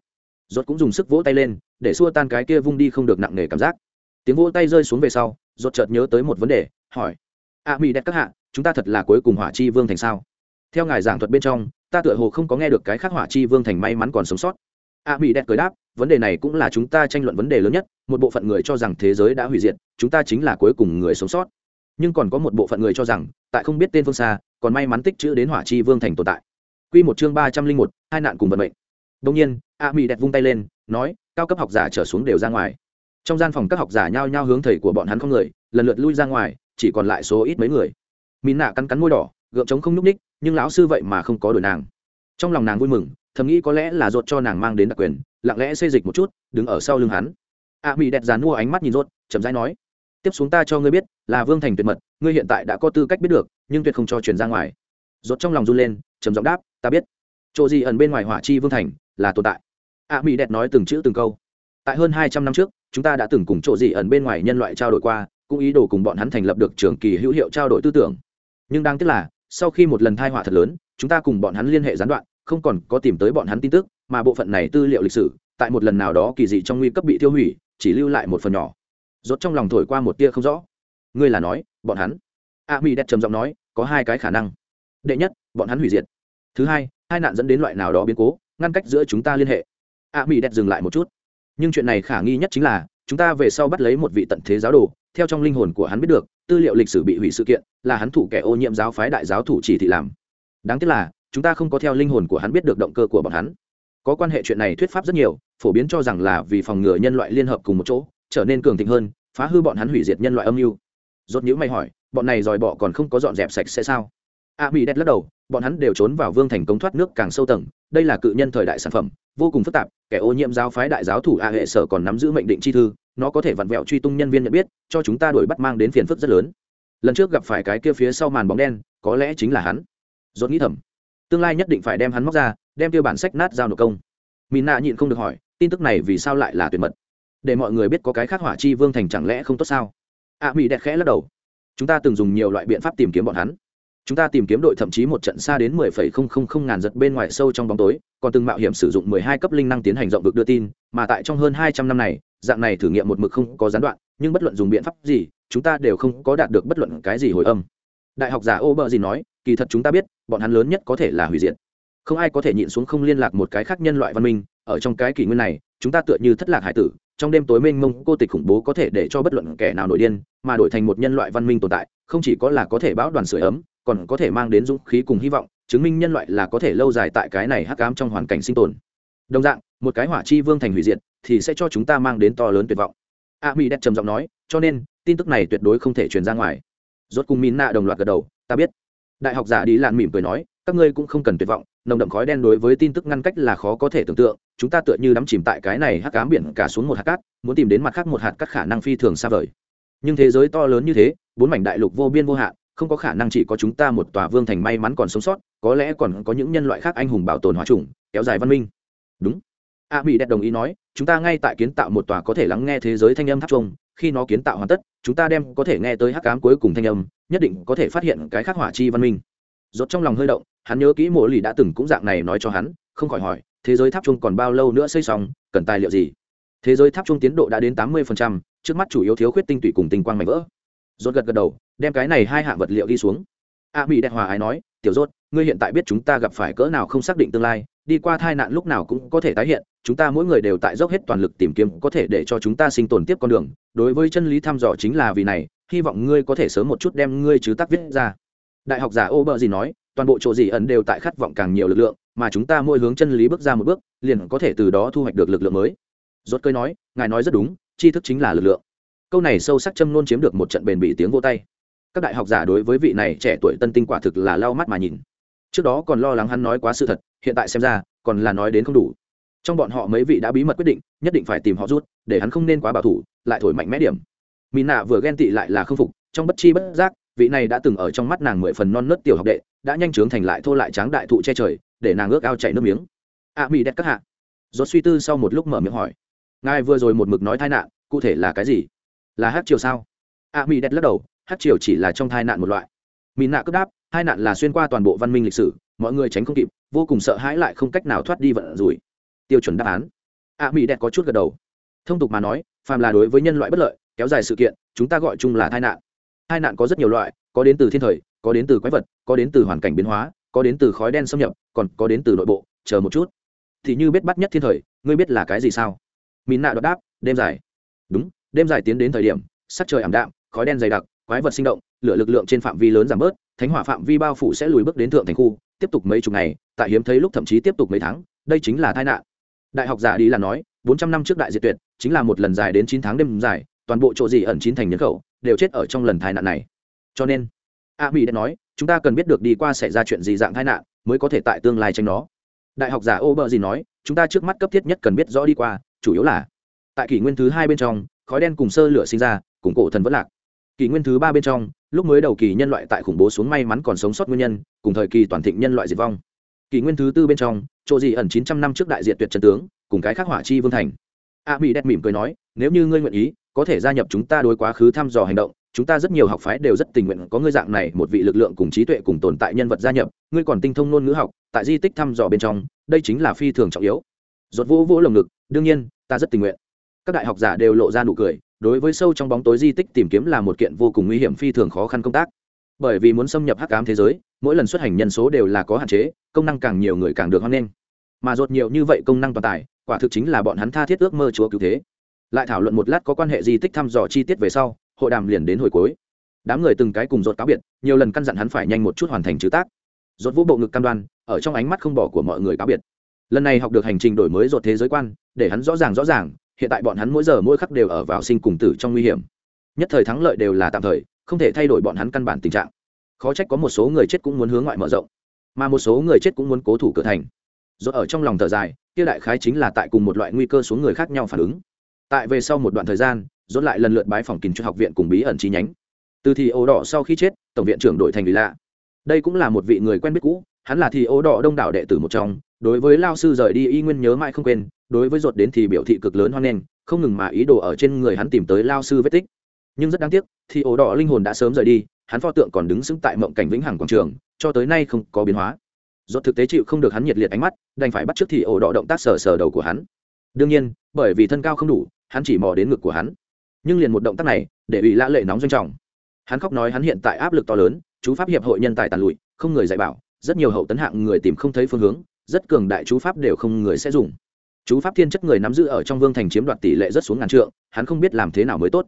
rốt cũng dùng sức vỗ tay lên, để xua tan cái kia vung đi không được nặng nề cảm giác. Tiếng vỗ tay rơi xuống về sau, rốt chợt nhớ tới một vấn đề, hỏi, a mỹ đẹp các hạ, chúng ta thật là cuối cùng hỏa chi vương thành sao? Theo ngài giảng thuật bên trong, ta tựa hồ không có nghe được cái khác hỏa chi vương thành may mắn còn sống sót. A mỹ đẹp cười đáp, vấn đề này cũng là chúng ta tranh luận vấn đề lớn nhất, một bộ phận người cho rằng thế giới đã hủy diệt, chúng ta chính là cuối cùng người sống sót. Nhưng còn có một bộ phận người cho rằng, tại không biết tên phương xa, còn may mắn tích chữ đến hỏa chi vương thành tồn tại. Quy một chương ba trăm linh một, hai nạn cùng vận mệnh. Đương nhiên a mỹ đẹp vung tay lên nói cao cấp học giả trở xuống đều ra ngoài. Trong gian phòng các học giả nhao nhao hướng thầy của bọn hắn không người lần lượt lui ra ngoài chỉ còn lại số ít mấy người. Mỹ nạ cắn cắn môi đỏ gượng chống không nhúc ních nhưng lão sư vậy mà không có đổi nàng. Trong lòng nàng vui mừng thầm nghĩ có lẽ là rột cho nàng mang đến đặc quyền lặng lẽ xê dịch một chút đứng ở sau lưng hắn. A mỹ đẹp dán mua ánh mắt nhìn ruột, chậm rãi nói tiếp xuống ta cho ngươi biết là vương thành tuyệt mật ngươi hiện tại đã có tư cách biết được nhưng tuyệt không cho truyền ra ngoài. Ruột trong lòng run lên trầm giọng đáp ta biết. Chỗ gì ẩn bên ngoài hỏa chi vương thành là tồn tại a mỹ đẹp nói từng chữ từng câu. Tại hơn hai trăm năm trước, chúng ta đã từng cùng chỗ gì ẩn bên ngoài nhân loại trao đổi qua, cũng ý đồ cùng bọn hắn thành lập được trường kỳ hữu hiệu trao đổi tư tưởng. Nhưng đáng tiếc là, sau khi một lần thai họa thật lớn, chúng ta cùng bọn hắn liên hệ gián đoạn, không còn có tìm tới bọn hắn tin tức, mà bộ phận này tư liệu lịch sử, tại một lần nào đó kỳ dị trong nguy cấp bị tiêu hủy, chỉ lưu lại một phần nhỏ. Rốt trong lòng thổi qua một tia không rõ. Ngươi là nói, bọn hắn. A mỹ đẹp trầm giọng nói, có hai cái khả năng. Đệ nhất, bọn hắn hủy diệt. Thứ hai hai nạn dẫn đến loại nào đó biến cố, ngăn cách giữa chúng ta liên hệ a mỹ đẹp dừng lại một chút. Nhưng chuyện này khả nghi nhất chính là, chúng ta về sau bắt lấy một vị tận thế giáo đồ, theo trong linh hồn của hắn biết được, tư liệu lịch sử bị hủy sự kiện, là hắn thủ kẻ ô nhiễm giáo phái đại giáo thủ chỉ thị làm. Đáng tiếc là, chúng ta không có theo linh hồn của hắn biết được động cơ của bọn hắn. Có quan hệ chuyện này thuyết pháp rất nhiều, phổ biến cho rằng là vì phòng ngừa nhân loại liên hợp cùng một chỗ, trở nên cường thịnh hơn, phá hư bọn hắn hủy diệt nhân loại âm mưu. Rốt nhữ mày hỏi, bọn này dòi bọ còn không có dọn dẹp sạch sẽ sao? A mỹ đét lắc đầu, bọn hắn đều trốn vào vương thành công thoát nước càng sâu tầng, đây là cự nhân thời đại sản phẩm, vô cùng phức tạp kẻ ô nhiễm giáo phái đại giáo thủ a hệ sở còn nắm giữ mệnh định chi thư nó có thể vặn vẹo truy tung nhân viên nhận biết cho chúng ta đuổi bắt mang đến phiền phức rất lớn. Lần trước gặp phải cái kia phía sau màn bóng đen có lẽ chính là hắn. Dốt nghĩ thầm tương lai nhất định phải đem hắn móc ra đem tiêu bản sách nát giao nộp công. Mỹ nạ nhịn không được hỏi tin tức này vì sao lại là tuyệt mật? Để mọi người biết có cái khác hỏa chi vương thành chẳng lẽ không tốt sao? A à, mỹ đẹp khẽ lắc đầu chúng ta từng dùng nhiều loại biện pháp tìm kiếm bọn hắn chúng ta tìm kiếm đội thậm chí một trận xa đến mười phẩy không không không ngàn giật bên ngoài sâu trong bóng tối, còn từng mạo hiểm sử dụng mười hai cấp linh năng tiến hành rộng vực đưa tin, mà tại trong hơn hai trăm năm này, dạng này thử nghiệm một mực không có gián đoạn, nhưng bất luận dùng biện pháp gì, chúng ta đều không có đạt được bất luận cái gì hồi âm. Đại học giả ô bờ gì nói, kỳ thật chúng ta biết, bọn hắn lớn nhất có thể là hủy diệt. Không ai có thể nhịn xuống không liên lạc một cái khác nhân loại văn minh, ở trong cái kỷ nguyên này, chúng ta tựa như thất lạc hải tử, trong đêm tối mênh mông cô tịch khủng bố có thể để cho bất luận kẻ nào nổi điên, mà đổi thành một nhân loại văn minh tồn tại, không chỉ có là có thể bão đoàn sửa ấm còn có thể mang đến dũng khí cùng hy vọng, chứng minh nhân loại là có thể lâu dài tại cái này hắc ám trong hoàn cảnh sinh tồn. Đồng dạng, một cái hỏa chi vương thành hủy diệt thì sẽ cho chúng ta mang đến to lớn tuyệt vọng. A mỹ đẹp trầm giọng nói, cho nên, tin tức này tuyệt đối không thể truyền ra ngoài. Rốt cùng min nạ đồng loạt gật đầu, ta biết. Đại học giả đi làn mỉm cười nói, các ngươi cũng không cần tuyệt vọng, nồng đậm khói đen đối với tin tức ngăn cách là khó có thể tưởng tượng, chúng ta tựa như đắm chìm tại cái này hắc ám biển cả xuống một hạt cát, muốn tìm đến mặt khác một hạt cát khả năng phi thường xa vời. Nhưng thế giới to lớn như thế, bốn mảnh đại lục vô biên vô hạn không có khả năng chỉ có chúng ta một tòa vương thành may mắn còn sống sót, có lẽ còn có những nhân loại khác anh hùng bảo tồn hóa trùng, kéo dài văn minh. Đúng. A mỹ đẹp đồng ý nói, chúng ta ngay tại kiến tạo một tòa có thể lắng nghe thế giới thanh âm tháp trông khi nó kiến tạo hoàn tất, chúng ta đem có thể nghe tới hắc ám cuối cùng thanh âm, nhất định có thể phát hiện cái khắc hỏa chi văn minh. Rốt trong lòng hơi động, hắn nhớ kỹ mộ lì đã từng cũng dạng này nói cho hắn, không khỏi hỏi, thế giới tháp trung còn bao lâu nữa xây xong, cần tài liệu gì? Thế giới tháp trung tiến độ đã đến tám mươi trước mắt chủ yếu thiếu khuyết tinh tụy cùng tinh quang mảnh vỡ. Rốt gật gật đầu đem cái này hai hạng vật liệu đi xuống. A mỹ đẹp hòa ái nói, tiểu rốt, ngươi hiện tại biết chúng ta gặp phải cỡ nào không xác định tương lai, đi qua tai nạn lúc nào cũng có thể tái hiện, chúng ta mỗi người đều tại dốc hết toàn lực tìm kiếm có thể để cho chúng ta sinh tồn tiếp con đường. Đối với chân lý thăm dò chính là vì này, hy vọng ngươi có thể sớm một chút đem ngươi chứ tác viết ra. Đại học giả ô bờ gì nói, toàn bộ chỗ gì ẩn đều tại khát vọng càng nhiều lực lượng, mà chúng ta mỗi hướng chân lý bước ra một bước, liền có thể từ đó thu hoạch được lực lượng mới. Rốt cơi nói, ngài nói rất đúng, tri thức chính là lực lượng. Câu này sâu sắc châm nôn chiếm được một trận bền bỉ tiếng vô tay các đại học giả đối với vị này trẻ tuổi tân tinh quả thực là lau mắt mà nhìn. Trước đó còn lo lắng hắn nói quá sự thật, hiện tại xem ra, còn là nói đến không đủ. Trong bọn họ mấy vị đã bí mật quyết định, nhất định phải tìm họ rút, để hắn không nên quá bảo thủ, lại thổi mạnh mẽ điểm. Mỹ nạ vừa ghen tị lại là k phục, trong bất chi bất giác, vị này đã từng ở trong mắt nàng mười phần non nớt tiểu học đệ, đã nhanh chóng thành lại thô lại tráng đại thụ che trời, để nàng ước ao chảy nước miếng. A mỹ đẹp các hạ. Rốt suy tư sau một lúc mở miệng hỏi. Ngài vừa rồi một mực nói tai nạn, cụ thể là cái gì? Là hát chiều sao? A mỹ đẹp lắc đầu hát triều chỉ là trong tai nạn một loại. Mỹ nạ cướp đáp, hai nạn là xuyên qua toàn bộ văn minh lịch sử, mọi người tránh không kịp, vô cùng sợ hãi lại không cách nào thoát đi vận rủi. Tiêu chuẩn đáp án. Ạ mỹ đẹp có chút gật đầu. Thông tục mà nói, phàm là đối với nhân loại bất lợi, kéo dài sự kiện, chúng ta gọi chung là tai nạn. Tai nạn có rất nhiều loại, có đến từ thiên thời, có đến từ quái vật, có đến từ hoàn cảnh biến hóa, có đến từ khói đen xâm nhập, còn có đến từ nội bộ, chờ một chút. Thì như biết bắt nhất thiên thời, ngươi biết là cái gì sao? Mỹ nạ đáp, đêm dài. Đúng, đêm dài tiến đến thời điểm, sắc trời ảm đạm, khói đen dày đặc quái vật sinh động, lửa lực lượng trên phạm vi lớn giảm bớt, thánh hỏa phạm vi bao phủ sẽ lùi bước đến thượng thành khu, tiếp tục mấy chục ngày, tại hiếm thấy lúc thậm chí tiếp tục mấy tháng, đây chính là tai nạn. Đại học giả đi là nói, bốn trăm năm trước đại diệt tuyệt, chính là một lần dài đến chín tháng đêm dài, toàn bộ chỗ gì ẩn chín thành nhân khẩu, đều chết ở trong lần tai nạn này. Cho nên, a mỹ đã nói, chúng ta cần biết được đi qua xảy ra chuyện gì dạng tai nạn, mới có thể tại tương lai tranh nó. Đại học giả ô bờ gì nói, chúng ta trước mắt cấp thiết nhất cần biết rõ đi qua, chủ yếu là, tại kỷ nguyên thứ hai bên trong, khói đen cùng sơ lửa sinh ra, cùng cổ thần vẫn lạc kỷ nguyên thứ ba bên trong, lúc mới đầu kỳ nhân loại tại khủng bố xuống may mắn còn sống sót nguyên nhân, cùng thời kỳ toàn thịnh nhân loại diệt vong. Kỷ nguyên thứ tư bên trong, chỗ gì ẩn chín trăm năm trước đại diệt tuyệt trần tướng, cùng cái khắc hỏa chi vương thành. A mỹ đẹp mỉm cười nói, nếu như ngươi nguyện ý, có thể gia nhập chúng ta đối quá khứ thăm dò hành động. Chúng ta rất nhiều học phái đều rất tình nguyện có ngươi dạng này một vị lực lượng cùng trí tuệ cùng tồn tại nhân vật gia nhập. Ngươi còn tinh thông ngôn ngữ học, tại di tích thăm dò bên trong, đây chính là phi thường trọng yếu. Giọt vỗ vỗ lồng ngực, đương nhiên, ta rất tình nguyện. Các đại học giả đều lộ ra nụ cười đối với sâu trong bóng tối di tích tìm kiếm là một kiện vô cùng nguy hiểm phi thường khó khăn công tác. Bởi vì muốn xâm nhập hắc ám thế giới, mỗi lần xuất hành nhân số đều là có hạn chế, công năng càng nhiều người càng được hoan nghênh. Mà rột nhiều như vậy công năng toàn tài quả thực chính là bọn hắn tha thiết ước mơ chúa cứu thế. Lại thảo luận một lát có quan hệ di tích thăm dò chi tiết về sau, hội đàm liền đến hồi cuối. Đám người từng cái cùng rột cáo biệt, nhiều lần căn dặn hắn phải nhanh một chút hoàn thành chữ tác. Rột vũ bộ ngực cam đoan, ở trong ánh mắt không bỏ của mọi người cáo biệt. Lần này học được hành trình đổi mới rột thế giới quan, để hắn rõ ràng rõ ràng hiện tại bọn hắn mỗi giờ mỗi khắc đều ở vào sinh cùng tử trong nguy hiểm. Nhất thời thắng lợi đều là tạm thời, không thể thay đổi bọn hắn căn bản tình trạng. Khó trách có một số người chết cũng muốn hướng ngoại mở rộng, mà một số người chết cũng muốn cố thủ cửa thành. Rồi ở trong lòng thở dài, kia đại khái chính là tại cùng một loại nguy cơ xuống người khác nhau phản ứng. Tại về sau một đoạn thời gian dốt lại lần lượt bái phòng kín cho học viện cùng bí ẩn chi nhánh. Từ thì ố đỏ sau khi chết, tổng viện trưởng đổi thành vì lạ. Đây cũng là một vị người quen biết cũ, hắn là thì ố đỏ đông đảo đệ tử một trong, đối với lao sư rời đi y nguyên nhớ mãi không quên đối với ruột đến thì biểu thị cực lớn hoan nghênh, không ngừng mà ý đồ ở trên người hắn tìm tới lao sư vết tích. Nhưng rất đáng tiếc, thì ố đỏ linh hồn đã sớm rời đi, hắn pho tượng còn đứng sững tại mộng cảnh vĩnh hằng quảng trường, cho tới nay không có biến hóa. Ruột thực tế chịu không được hắn nhiệt liệt ánh mắt, đành phải bắt trước thì ổ đỏ động tác sờ sờ đầu của hắn. Đương nhiên, bởi vì thân cao không đủ, hắn chỉ mò đến ngực của hắn. Nhưng liền một động tác này, để ủy lã lệ nóng doanh trọng. Hắn khóc nói hắn hiện tại áp lực to lớn, chú pháp hiệp hội nhân tài tàn lụi, không người dạy bảo, rất nhiều hậu tấn hạng người tìm không thấy phương hướng, rất cường đại chú pháp đều không người sẽ dùng chú pháp thiên chất người nắm giữ ở trong vương thành chiếm đoạt tỷ lệ rất xuống ngàn trượng, hắn không biết làm thế nào mới tốt.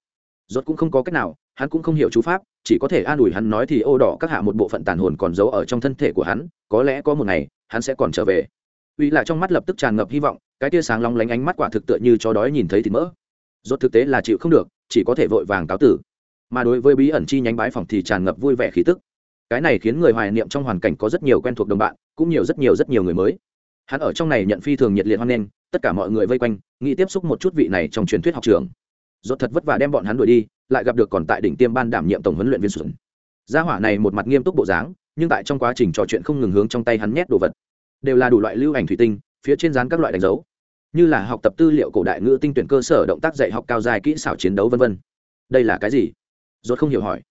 Rốt cũng không có cách nào, hắn cũng không hiểu chú pháp, chỉ có thể an ủi hắn nói thì ô đỏ các hạ một bộ phận tàn hồn còn giấu ở trong thân thể của hắn, có lẽ có một ngày, hắn sẽ còn trở về. Uy lại trong mắt lập tức tràn ngập hy vọng, cái tia sáng long lánh ánh mắt quả thực tựa như chó đói nhìn thấy thì mỡ. Rốt thực tế là chịu không được, chỉ có thể vội vàng cáo tử. Mà đối với bí ẩn chi nhánh bái phòng thì tràn ngập vui vẻ khí tức. Cái này khiến người hoài niệm trong hoàn cảnh có rất nhiều quen thuộc đồng bạn, cũng nhiều rất nhiều rất nhiều người mới hắn ở trong này nhận phi thường nhiệt liệt hoan nghênh, tất cả mọi người vây quanh, nghĩ tiếp xúc một chút vị này trong truyền thuyết học trường rốt thật vất vả đem bọn hắn đuổi đi, lại gặp được còn tại đỉnh tiêm ban đảm nhiệm tổng huấn luyện viên xuân. Gia hỏa này một mặt nghiêm túc bộ dáng, nhưng tại trong quá trình trò chuyện không ngừng hướng trong tay hắn nhét đồ vật. Đều là đủ loại lưu ảnh thủy tinh, phía trên dán các loại đánh dấu. Như là học tập tư liệu cổ đại ngữ tinh tuyển cơ sở động tác dạy học cao dài kỹ xảo chiến đấu vân vân. Đây là cái gì? Rốt không hiểu hỏi.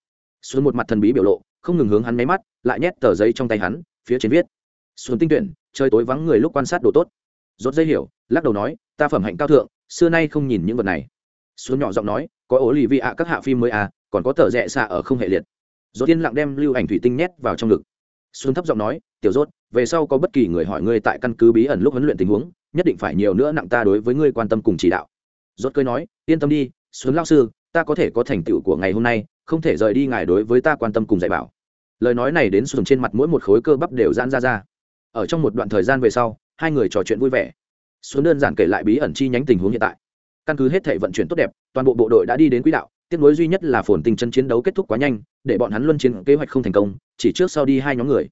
Xuân một mặt thần bí biểu lộ, không ngừng hướng hắn máy mắt, lại nhét tờ giấy trong tay hắn, phía trên viết. Xuân tinh tuyển trời tối vắng người lúc quan sát đồ tốt. Rốt dây hiểu, lắc đầu nói, ta phẩm hạnh cao thượng, xưa nay không nhìn những vật này. Xuân nhỏ giọng nói, có ổ lì vị ạ các hạ phim mới à còn có tờ rẽ xạ ở không hệ liệt. Rốt tiên lặng đem lưu ảnh thủy tinh nhét vào trong ngực. Xuân thấp giọng nói, tiểu rốt, về sau có bất kỳ người hỏi ngươi tại căn cứ bí ẩn lúc huấn luyện tình huống, nhất định phải nhiều nữa nặng ta đối với ngươi quan tâm cùng chỉ đạo. Rốt cười nói, yên tâm đi xuân lão sư, ta có thể có thành tựu của ngày hôm nay, không thể rời đi ngài đối với ta quan tâm cùng dạy bảo. Lời nói này đến xuân trên mặt mỗi một khối cơ bắp đều giãn ra ra ở trong một đoạn thời gian về sau, hai người trò chuyện vui vẻ. Xuống đơn giản kể lại bí ẩn chi nhánh tình huống hiện tại. Căn cứ hết thể vận chuyển tốt đẹp, toàn bộ bộ đội đã đi đến quỹ đạo tiếc nối duy nhất là phồn tình chân chiến đấu kết thúc quá nhanh, để bọn hắn luân chiến kế hoạch không thành công, chỉ trước sau đi hai nhóm người.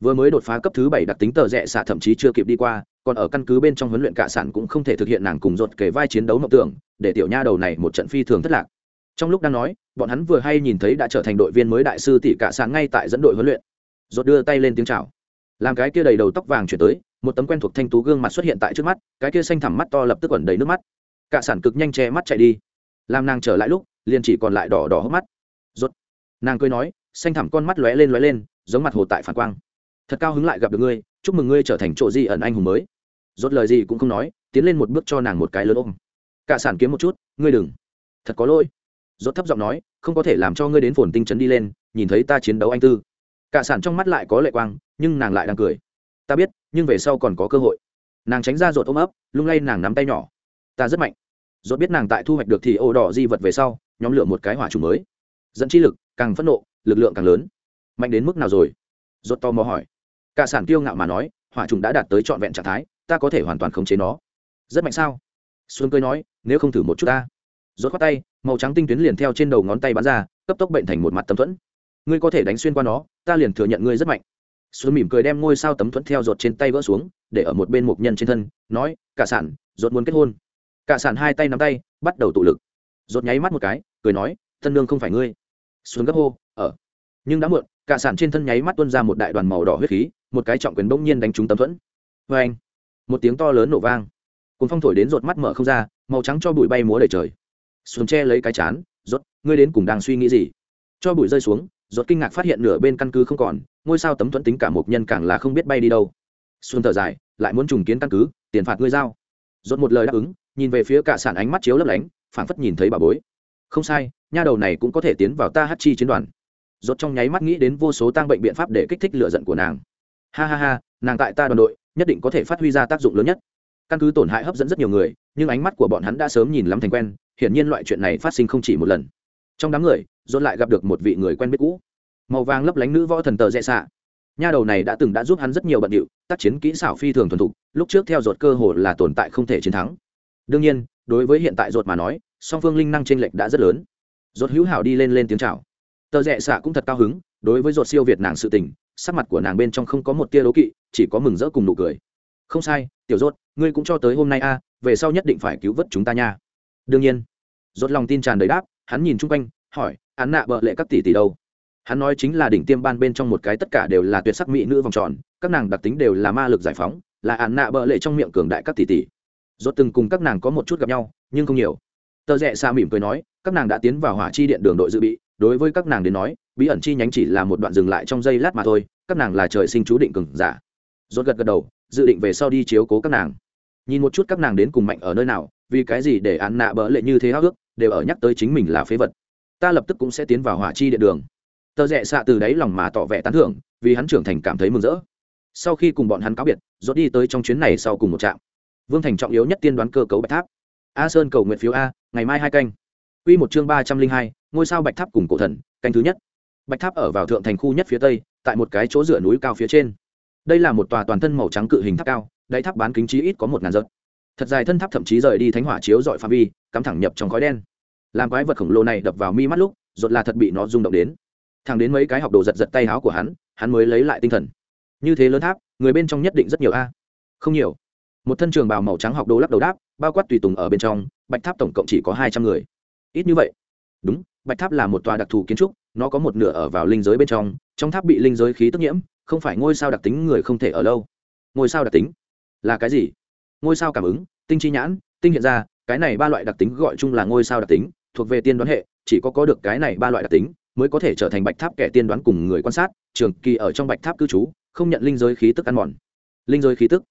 Vừa mới đột phá cấp thứ bảy đặc tính tờ rẽ xạ thậm chí chưa kịp đi qua, còn ở căn cứ bên trong huấn luyện cả sản cũng không thể thực hiện nàng cùng ruột kể vai chiến đấu mộng tưởng, để tiểu nha đầu này một trận phi thường thất lạc. Trong lúc đang nói, bọn hắn vừa hay nhìn thấy đã trở thành đội viên mới đại sư tỷ cả sản ngay tại dẫn đội huấn luyện. Ruột đưa tay lên tiếng chào làm cái kia đầy đầu tóc vàng chuyển tới, một tấm quen thuộc thanh tú gương mặt xuất hiện tại trước mắt, cái kia xanh thẳm mắt to lập tức ẩn đầy nước mắt. Cả sản cực nhanh che mắt chạy đi. Làm nàng trở lại lúc, liền chỉ còn lại đỏ đỏ hốc mắt. Rốt. Nàng cười nói, xanh thẳm con mắt lóe lên lóe lên, giống mặt hồ tại phản quang. Thật cao hứng lại gặp được ngươi, chúc mừng ngươi trở thành chỗ di ẩn anh hùng mới. Rốt lời gì cũng không nói, tiến lên một bước cho nàng một cái lớn ôm. Cả sản kiếm một chút, ngươi đừng. Thật có lỗi. Rốt thấp giọng nói, không có thể làm cho ngươi đến phồn tinh trấn đi lên, nhìn thấy ta chiến đấu anh tư. Cả sản trong mắt lại có lệ quang nhưng nàng lại đang cười. Ta biết, nhưng về sau còn có cơ hội. Nàng tránh ra ruột ôm ấp, lung lay nàng nắm tay nhỏ. Ta rất mạnh. Rốt biết nàng tại thu hoạch được thì ô đỏ di vật về sau, nhóm lửa một cái hỏa chủ mới. Dẫn chi lực, càng phẫn nộ, lực lượng càng lớn. Mạnh đến mức nào rồi? Rốt to mò hỏi. Cả sản kiêu ngạo mà nói, hỏa trùng đã đạt tới trọn vẹn trạng thái, ta có thể hoàn toàn khống chế nó. Rất mạnh sao? Xuân cười nói, nếu không thử một chút ta. Rốt khoát tay, màu trắng tinh tuyến liền theo trên đầu ngón tay bắn ra, cấp tốc bệnh thành một mặt tâm thuẫn. Ngươi có thể đánh xuyên qua nó, ta liền thừa nhận ngươi rất mạnh xuân mỉm cười đem ngôi sao tấm thuẫn theo ruột trên tay vỡ xuống, để ở một bên mục nhân trên thân, nói, cả sản, ruột muốn kết hôn. Cả sản hai tay nắm tay, bắt đầu tụ lực. Ruột nháy mắt một cái, cười nói, thân nương không phải ngươi. Xuân gấp hô ở nhưng đã muộn, cả sản trên thân nháy mắt tuôn ra một đại đoàn màu đỏ huyết khí, một cái trọng quyền bỗng nhiên đánh trúng tấm thuẫn. Vê anh, một tiếng to lớn nổ vang. Cuốn phong thổi đến ruột mắt mở không ra, màu trắng cho bụi bay múa đầy trời. Xuân che lấy cái chán rốt ngươi đến cùng đang suy nghĩ gì? Cho bụi rơi xuống rốt kinh ngạc phát hiện nửa bên căn cứ không còn, ngôi sao tấm thuẫn tính cả một nhân càng là không biết bay đi đâu. Xuân thở dài, lại muốn trùng kiến căn cứ, tiền phạt ngươi giao. Rốt một lời đáp ứng, nhìn về phía cả sản ánh mắt chiếu lấp lánh, phảng phất nhìn thấy bà bối. Không sai, nha đầu này cũng có thể tiến vào ta hát chi chiến đoàn. Rốt trong nháy mắt nghĩ đến vô số tăng bệnh biện pháp để kích thích lửa giận của nàng. Ha ha ha, nàng tại ta đoàn đội, nhất định có thể phát huy ra tác dụng lớn nhất. Căn cứ tổn hại hấp dẫn rất nhiều người, nhưng ánh mắt của bọn hắn đã sớm nhìn lắm thành quen, hiển nhiên loại chuyện này phát sinh không chỉ một lần. Trong đám người dồn lại gặp được một vị người quen biết cũ. Màu vàng lấp lánh nữ võ thần tờ dễ xạ. Nha đầu này đã từng đã giúp hắn rất nhiều bận điệu tác chiến kỹ xảo phi thường thuần thục lúc trước theo dột cơ hồ là tồn tại không thể chiến thắng. Đương nhiên đối với hiện tại dột mà nói song phương linh năng t r ê n lệch đã rất lớn. Dột hữu hảo đi lên lên tiếng c h à o tờ rẽ xạ cũng thật cao hứng đối với dột siêu việt nàng sự tình sắc mặt của nàng bên trong không có một tia đố kỵ chỉ có mừng rỡ cùng nụ cười. Không sai tiểu rốt, ngươi cũng cho tới hôm nay a về sau nhất định phải cứu vớt chúng ta nha. Đương nhiên rốt lòng tin tràn đầy đáp hắn nhìn chung quanh hỏi, án nạ bợ lệ các tỷ tỷ đâu? Hắn nói chính là đỉnh tiêm ban bên trong một cái tất cả đều là tuyệt sắc mỹ nữ vòng tròn, các nàng đặc tính đều là ma lực giải phóng, là án nạ bợ lệ trong miệng cường đại các tỷ tỷ. Rốt từng cùng các nàng có một chút gặp nhau, nhưng không nhiều. Tờ rẽ xa mỉm cười nói, các nàng đã tiến vào hỏa chi điện đường đội dự bị, đối với các nàng đến nói, bí ẩn chi nhánh chỉ là một đoạn dừng lại trong giây lát mà thôi, các nàng là trời sinh chú định cường giả. Rốt gật gật đầu, dự định về sau đi chiếu cố các nàng. Nhìn một chút các nàng đến cùng mạnh ở nơi nào, vì cái gì để án nạ bỡ lệ như thế háo ước đều ở nhắc tới chính mình là phế vật ta lập tức cũng sẽ tiến vào hỏa chi điện đường. Tờ rẽ xạ từ đáy lòng mà tỏ vẻ tán thưởng, vì hắn trưởng thành cảm thấy mừng rỡ. Sau khi cùng bọn hắn cáo biệt dốt đi tới trong chuyến này sau cùng một trạm. Vương thành trọng yếu nhất tiên đoán cơ cấu bạch tháp. A sơn cầu nguyện phiếu a, ngày mai hai canh. Quy một chương ba trăm linh hai, ngôi sao bạch tháp cùng cổ thần, canh thứ nhất. Bạch tháp ở vào thượng thành khu nhất phía tây, tại một cái chỗ dựa núi cao phía trên. Đây là một tòa toàn thân màu trắng cự hình tháp cao, đáy tháp bán kính trí ít có một ngàn giật thật dài thân tháp thậm chí rời đi thánh hỏa chiếu dọi phạm vi, cắm thẳng nhập trong khói đen làm quái vật khổng lồ này đập vào mi mắt lúc rột là thật bị nó rung động đến. Thằng đến mấy cái học đồ giật giật tay áo của hắn hắn mới lấy lại tinh thần. Như thế lớn tháp, người bên trong nhất định rất nhiều a. Không nhiều. Một thân trường bào màu trắng học đồ lắc đầu đáp, bao quát tùy tùng ở bên trong, bạch tháp tổng cộng chỉ có hai trăm người. Ít như vậy. Đúng, bạch tháp là một tòa đặc thù kiến trúc, nó có một nửa ở vào linh giới bên trong trong tháp bị linh giới khí tức nhiễm, không phải ngôi sao đặc tính người không thể ở lâu. Ngôi sao đặc tính? Là cái gì? Ngôi sao cảm ứng, tinh chi nhãn, tinh hiện ra, cái này ba loại đặc tính gọi chung là ngôi sao đặc tính thuộc về tiên đoán hệ chỉ có có được cái này ba loại đặc tính mới có thể trở thành bạch tháp kẻ tiên đoán cùng người quan sát trường kỳ ở trong bạch tháp cư trú không nhận linh giới khí tức ăn mòn. Linh giới khí tức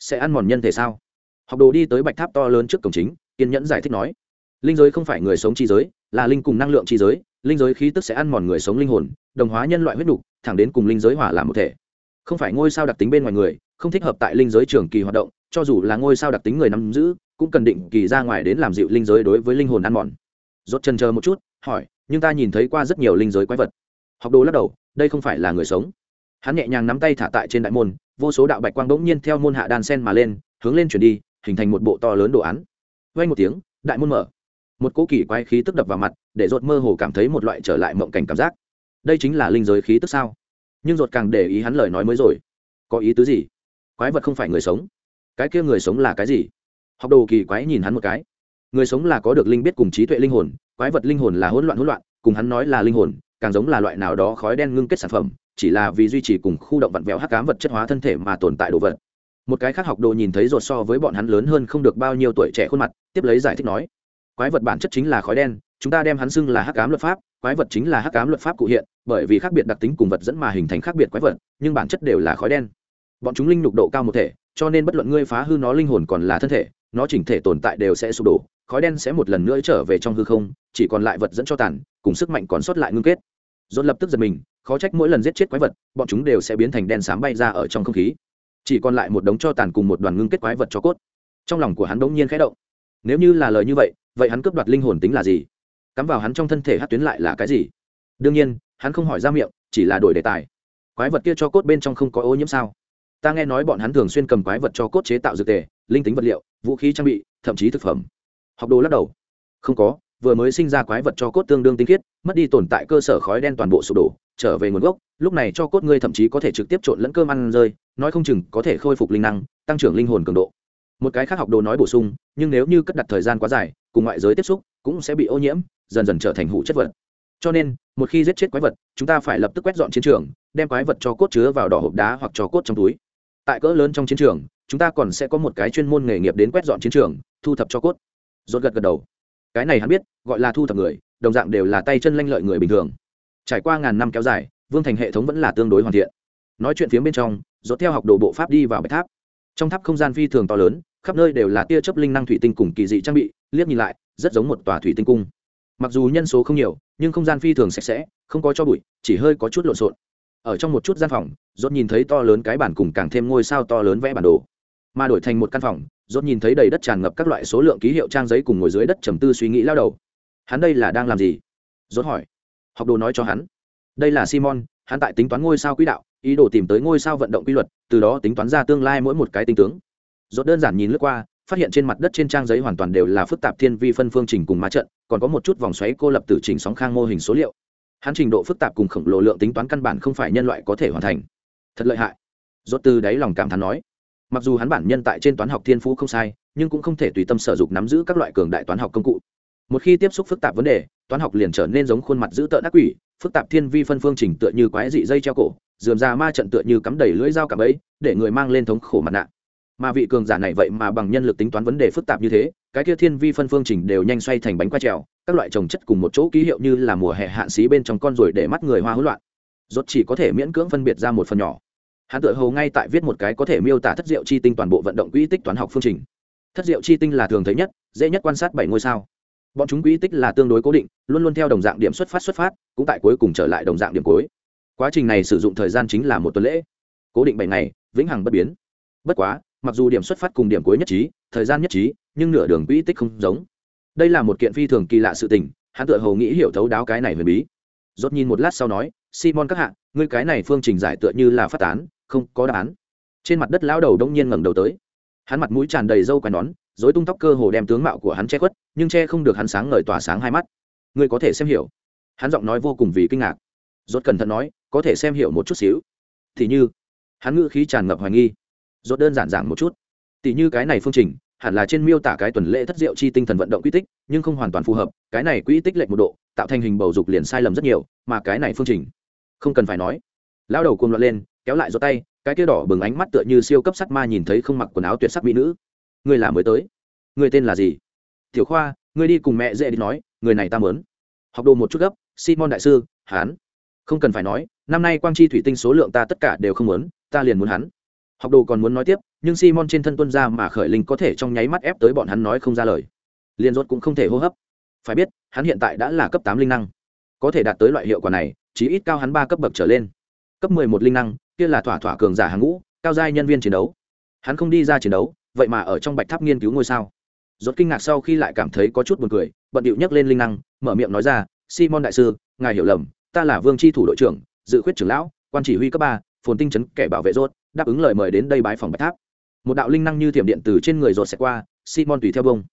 sẽ ăn mòn nhân thể sao? Học đồ đi tới bạch tháp to lớn trước cổng chính kiên nhẫn giải thích nói. Linh giới không phải người sống chi giới là linh cùng năng lượng chi giới linh giới khí tức sẽ ăn mòn người sống linh hồn đồng hóa nhân loại huyết đủ, thẳng đến cùng linh giới hỏa làm một thể. Không phải ngôi sao đặc tính bên ngoài người không thích hợp tại linh giới trường kỳ hoạt động cho dù là ngôi sao đặc tính người nắm giữ cũng cần định kỳ ra ngoài đến làm dịu linh giới đối với linh hồn ăn mòn rốt chân chờ một chút, hỏi, nhưng ta nhìn thấy qua rất nhiều linh giới quái vật. Học đồ lắc đầu, đây không phải là người sống. Hắn nhẹ nhàng nắm tay thả tại trên đại môn, vô số đạo bạch quang bỗng nhiên theo môn hạ đan sen mà lên, hướng lên chuyển đi, hình thành một bộ to lớn đồ án. Vay một tiếng, đại môn mở. Một cỗ kỳ quái khí tức đập vào mặt, để rột mơ hồ cảm thấy một loại trở lại mộng cảnh cảm giác. Đây chính là linh giới khí tức sao? Nhưng rột càng để ý hắn lời nói mới rồi. Có ý tứ gì? Quái vật không phải người sống. Cái kia người sống là cái gì? Học đồ kỳ quái nhìn hắn một cái người sống là có được linh biết cùng trí tuệ linh hồn, quái vật linh hồn là hỗn loạn hỗn loạn, cùng hắn nói là linh hồn, càng giống là loại nào đó khói đen ngưng kết sản phẩm, chỉ là vì duy trì cùng khu động vặn vẹo hắc cám vật chất hóa thân thể mà tồn tại đồ vật. Một cái khác học đồ nhìn thấy rột so với bọn hắn lớn hơn không được bao nhiêu tuổi trẻ khuôn mặt, tiếp lấy giải thích nói, quái vật bản chất chính là khói đen, chúng ta đem hắn xưng là hắc cám luật pháp, quái vật chính là hắc cám luật pháp cụ hiện, bởi vì khác biệt đặc tính cùng vật dẫn mà hình thành khác biệt quái vật, nhưng bản chất đều là khói đen. Bọn chúng linh nhục độ cao một thể, cho nên bất luận ngươi phá hư nó linh hồn còn là thân thể, nó chỉnh thể tồn tại đều sẽ sụp đổ khói đen sẽ một lần nữa trở về trong hư không, chỉ còn lại vật dẫn cho tàn, cùng sức mạnh còn sót lại ngưng kết. Dồn lập tức giật mình, khó trách mỗi lần giết chết quái vật, bọn chúng đều sẽ biến thành đen xám bay ra ở trong không khí. Chỉ còn lại một đống cho tàn cùng một đoàn ngưng kết quái vật cho cốt. Trong lòng của hắn bỗng nhiên khẽ động. Nếu như là lời như vậy vậy hắn cướp đoạt linh hồn tính là gì? Cắm vào hắn trong thân thể hát tuyến lại là cái gì? Đương nhiên, hắn không hỏi ra miệng, chỉ là đổi đề tài. Quái vật kia cho cốt bên trong không có ô nhiễm sao? Ta nghe nói bọn hắn thường xuyên cầm quái vật cho cốt chế tạo dược tề, linh tính vật liệu, vũ khí trang bị, thậm chí thực phẩm học đồ lắc đầu. Không có, vừa mới sinh ra quái vật cho cốt tương đương tinh khiết, mất đi tồn tại cơ sở khói đen toàn bộ sụp đổ, trở về nguồn gốc, lúc này cho cốt ngươi thậm chí có thể trực tiếp trộn lẫn cơm ăn rơi, nói không chừng có thể khôi phục linh năng, tăng trưởng linh hồn cường độ. Một cái khác học đồ nói bổ sung, nhưng nếu như cất đặt thời gian quá dài, cùng ngoại giới tiếp xúc, cũng sẽ bị ô nhiễm, dần dần trở thành hủ chất vật. Cho nên, một khi giết chết quái vật, chúng ta phải lập tức quét dọn chiến trường, đem quái vật cho cốt chứa vào đỏ hộp đá hoặc cho cốt trong túi. Tại cỡ lớn trong chiến trường, chúng ta còn sẽ có một cái chuyên môn nghề nghiệp đến quét dọn chiến trường, thu thập cho cốt rốt gật gật đầu. Cái này hắn biết, gọi là thu thập người, đồng dạng đều là tay chân lanh lợi người bình thường. Trải qua ngàn năm kéo dài, vương thành hệ thống vẫn là tương đối hoàn thiện. Nói chuyện phía bên trong, rốt theo học đồ bộ pháp đi vào bạch tháp. Trong tháp không gian phi thường to lớn, khắp nơi đều là tia chớp linh năng thủy tinh cùng kỳ dị trang bị, liếc nhìn lại, rất giống một tòa thủy tinh cung. Mặc dù nhân số không nhiều, nhưng không gian phi thường sạch sẽ, không có cho bụi, chỉ hơi có chút lộn xộn. Ở trong một chút gian phòng, rốt nhìn thấy to lớn cái bản cùng càng thêm ngôi sao to lớn vẽ bản đồ mà đổi thành một căn phòng, rốt nhìn thấy đầy đất tràn ngập các loại số lượng ký hiệu trang giấy cùng ngồi dưới đất trầm tư suy nghĩ lao đầu. Hắn đây là đang làm gì? Rốt hỏi. Học đồ nói cho hắn. Đây là simon, hắn tại tính toán ngôi sao quỹ đạo, ý đồ tìm tới ngôi sao vận động quy luật, từ đó tính toán ra tương lai mỗi một cái tinh tướng. Rốt đơn giản nhìn lướt qua, phát hiện trên mặt đất trên trang giấy hoàn toàn đều là phức tạp thiên vi phân phương trình cùng ma trận, còn có một chút vòng xoáy cô lập tử trình sóng khang mô hình số liệu. Hắn trình độ phức tạp cùng khổng lồ lượng tính toán căn bản không phải nhân loại có thể hoàn thành. Thật lợi hại. Rốt từ đáy lòng cảm thán nói mặc dù hắn bản nhân tại trên toán học thiên phú không sai, nhưng cũng không thể tùy tâm sở dục nắm giữ các loại cường đại toán học công cụ. Một khi tiếp xúc phức tạp vấn đề, toán học liền trở nên giống khuôn mặt giữ tợn ác quỷ, phức tạp thiên vi phân phương trình tựa như quái dị dây treo cổ, dườm ra ma trận tựa như cắm đầy lưỡi dao cả ấy, để người mang lên thống khổ mặt nạ. Mà vị cường giả này vậy mà bằng nhân lực tính toán vấn đề phức tạp như thế, cái kia thiên vi phân phương trình đều nhanh xoay thành bánh qua trèo, các loại trồng chất cùng một chỗ ký hiệu như là mùa hè hạn xí bên trong con ruồi để mắt người hoa hỗn loạn. Rốt chỉ có thể miễn cưỡng phân biệt ra một phần nhỏ hắn tự hầu ngay tại viết một cái có thể miêu tả thất diệu chi tinh toàn bộ vận động quỹ tích toán học phương trình. Thất diệu chi tinh là thường thấy nhất, dễ nhất quan sát bảy ngôi sao. Bọn chúng quỹ tích là tương đối cố định, luôn luôn theo đồng dạng điểm xuất phát xuất phát, cũng tại cuối cùng trở lại đồng dạng điểm cuối. Quá trình này sử dụng thời gian chính là một tuần lễ. Cố định bảy ngày, vĩnh hằng bất biến. Bất quá, mặc dù điểm xuất phát cùng điểm cuối nhất trí, thời gian nhất trí, nhưng nửa đường quỹ tích không giống. Đây là một kiện phi thường kỳ lạ sự tình, hắn tự hầu nghĩ hiểu thấu đáo cái này huyền bí. Rốt nhìn một lát sau nói, simon các hạ, ngươi cái này phương trình giải tựa như là phát tán không có đáp án. Trên mặt đất lão đầu đông nhiên ngẩng đầu tới. Hắn mặt mũi tràn đầy râu quai nón dối tung tóc cơ hồ đem tướng mạo của hắn che khuất, nhưng che không được hắn sáng ngời tỏa sáng hai mắt. Ngươi có thể xem hiểu. Hắn giọng nói vô cùng vì kinh ngạc. Rốt cẩn thận nói, có thể xem hiểu một chút xíu. Thì như, hắn ngữ khí tràn ngập hoài nghi. Rốt đơn giản giảng một chút. Tỷ như cái này phương trình, hẳn là trên miêu tả cái tuần lễ thất diệu chi tinh thần vận động quy tích, nhưng không hoàn toàn phù hợp, cái này quỹ tích lệch một độ, tạo thành hình bầu dục liền sai lầm rất nhiều, mà cái này phương trình, không cần phải nói. Lao đầu cuồng loạn lên kéo lại giơ tay, cái kia đỏ bừng ánh mắt tựa như siêu cấp sắc ma nhìn thấy không mặc quần áo tuyệt sắc mỹ nữ. Người là mới tới. Người tên là gì? Tiểu khoa, người đi cùng mẹ dễ đi nói, người này ta mớn học đồ một chút gấp, simon đại sư hán không cần phải nói, năm nay quang chi thủy tinh số lượng ta tất cả đều không muốn, ta liền muốn hắn. Học đồ còn muốn nói tiếp, nhưng simon trên thân tuân ra mà khởi linh có thể trong nháy mắt ép tới bọn hắn nói không ra lời. Liền rốt cũng không thể hô hấp. Phải biết, hắn hiện tại đã là cấp tám linh năng. Có thể đạt tới loại hiệu quả này chỉ ít cao hắn ba cấp bậc trở lên. Cấp mười một linh năng kia là thỏa thỏa cường giả hàng ngũ, cao giai nhân viên chiến đấu. Hắn không đi ra chiến đấu, vậy mà ở trong bạch tháp nghiên cứu ngôi sao. Rốt kinh ngạc sau khi lại cảm thấy có chút buồn cười, bận điệu nhấc lên linh năng, mở miệng nói ra, simon đại sư, ngài hiểu lầm, ta là vương tri thủ đội trưởng, dự khuyết trưởng lão, quan chỉ huy cấp ba, phồn tinh chấn kẻ bảo vệ rốt, đáp ứng lời mời đến đây bái phòng bạch tháp. Một đạo linh năng như thiểm điện từ trên người rột sẽ qua, simon tùy theo bông.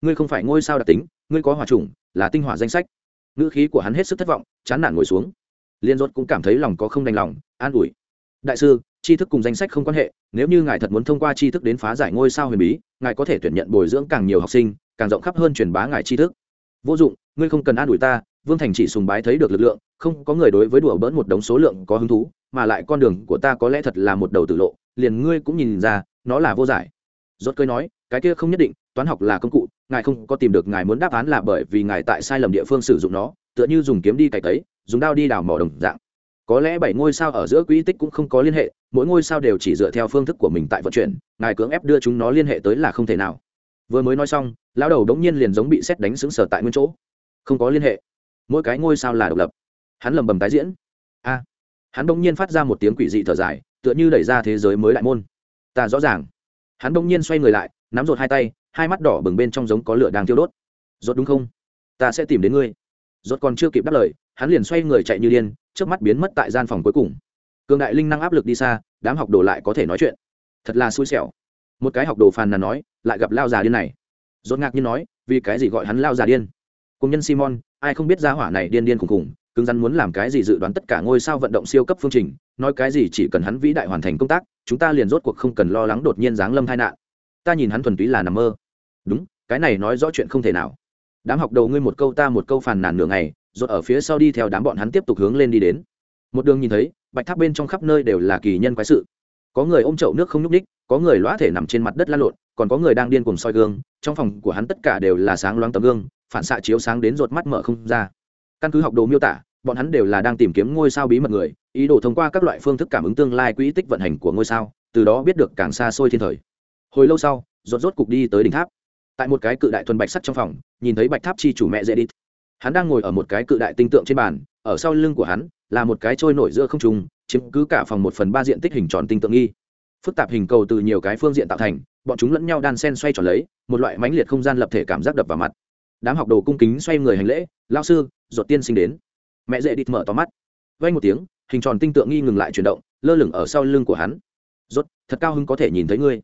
Ngươi không phải ngôi sao đặc tính, ngươi có hỏa trùng là tinh hỏa danh sách. Ngữ khí của hắn hết sức thất vọng, chán nản ngồi xuống. Liên rốt cũng cảm thấy lòng có không đành lòng, an ủi đại sư, tri thức cùng danh sách không quan hệ, nếu như ngài thật muốn thông qua tri thức đến phá giải ngôi sao huyền bí, ngài có thể tuyển nhận bồi dưỡng càng nhiều học sinh, càng rộng khắp hơn truyền bá ngài tri thức. Vô dụng, ngươi không cần an ủi ta, vương thành chỉ sùng bái thấy được lực lượng, không có người đối với đùa bỡn một đống số lượng có hứng thú, mà lại con đường của ta có lẽ thật là một đầu tự lộ, liền ngươi cũng nhìn ra, nó là vô giải. Rốt cơi nói, cái kia không nhất định, toán học là công cụ, ngài không có tìm được ngài muốn đáp án là bởi vì ngài tại sai lầm địa phương sử dụng nó, tựa như dùng kiếm đi cày tấy, dùng đao đi đào mỏ đồng dạng có lẽ bảy ngôi sao ở giữa quỹ tích cũng không có liên hệ, mỗi ngôi sao đều chỉ dựa theo phương thức của mình tại vận chuyển, ngài cưỡng ép đưa chúng nó liên hệ tới là không thể nào. Vừa mới nói xong, lão đầu đống nhiên liền giống bị xét đánh xứng sở tại nguyên chỗ. Không có liên hệ. Mỗi cái ngôi sao là độc lập. Hắn lầm bầm tái diễn. A. Hắn đống nhiên phát ra một tiếng quỷ dị thở dài, tựa như đẩy ra thế giới mới đại môn. Ta rõ ràng. Hắn đống nhiên xoay người lại, nắm rột hai tay, hai mắt đỏ bừng bên trong giống có lửa đang thiêu đốt. Rột đúng không? Ta sẽ tìm đến ngươi. Rột còn chưa kịp đáp lời hắn liền xoay người chạy như điên trước mắt biến mất tại gian phòng cuối cùng. Cường đại linh năng áp lực đi xa, đám học đồ lại có thể nói chuyện. Thật là xui xẻo. Một cái học đồ phàn nàn nói, lại gặp lao già điên này. Rốt ngạc nhiên nói, vì cái gì gọi hắn lao già điên? Cùng nhân simon, ai không biết gia hỏa này điên điên khùng khùng cứng rắn muốn làm cái gì dự đoán tất cả ngôi sao vận động siêu cấp phương trình, nói cái gì chỉ cần hắn vĩ đại hoàn thành công tác, chúng ta liền rốt cuộc không cần lo lắng đột nhiên giáng lâm tai nạn. Ta nhìn hắn thuần túy là nằm mơ. Đúng, cái này nói rõ chuyện không thể nào. Đám học đầu ngươi một câu ta một câu phàn nàn nửa ngày rốt ở phía sau đi theo đám bọn hắn tiếp tục hướng lên đi đến. Một đường nhìn thấy, bạch tháp bên trong khắp nơi đều là kỳ nhân quái sự. Có người ôm chậu nước không nhúc ních có người lõa thể nằm trên mặt đất la lộn, còn có người đang điên cùng soi gương, trong phòng của hắn tất cả đều là sáng loáng tấm gương, phản xạ chiếu sáng đến rột mắt mở không ra. Căn cứ học đồ miêu tả, bọn hắn đều là đang tìm kiếm ngôi sao bí mật người, ý đồ thông qua các loại phương thức cảm ứng tương lai quỹ tích vận hành của ngôi sao, từ đó biết được càng xa xôi thiên thời. Hồi lâu sau rốt rốt cục đi tới đỉnh tháp. Tại một cái cự đại thuần bạch sắt trong phòng, nhìn thấy bạch tháp chi chủ mẹ dễ đi hắn đang ngồi ở một cái cự đại tinh tượng trên bàn, ở sau lưng của hắn là một cái trôi nổi giữa không trung, chiếm cứ cả phòng một phần ba diện tích hình tròn tinh tượng nghi. Phức tạp hình cầu từ nhiều cái phương diện tạo thành, bọn chúng lẫn nhau đan sen xoay tròn lấy, một loại mãnh liệt không gian lập thể cảm giác đập vào mặt. Đám học đồ cung kính xoay người hành lễ lao sư, ruột tiên sinh đến. Mẹ dễ địt mở to mắt. Vay một tiếng, hình tròn tinh tượng nghi ngừng lại chuyển động, lơ lửng ở sau lưng của hắn. Rốt thật cao hứng có thể nhìn thấy ngươi.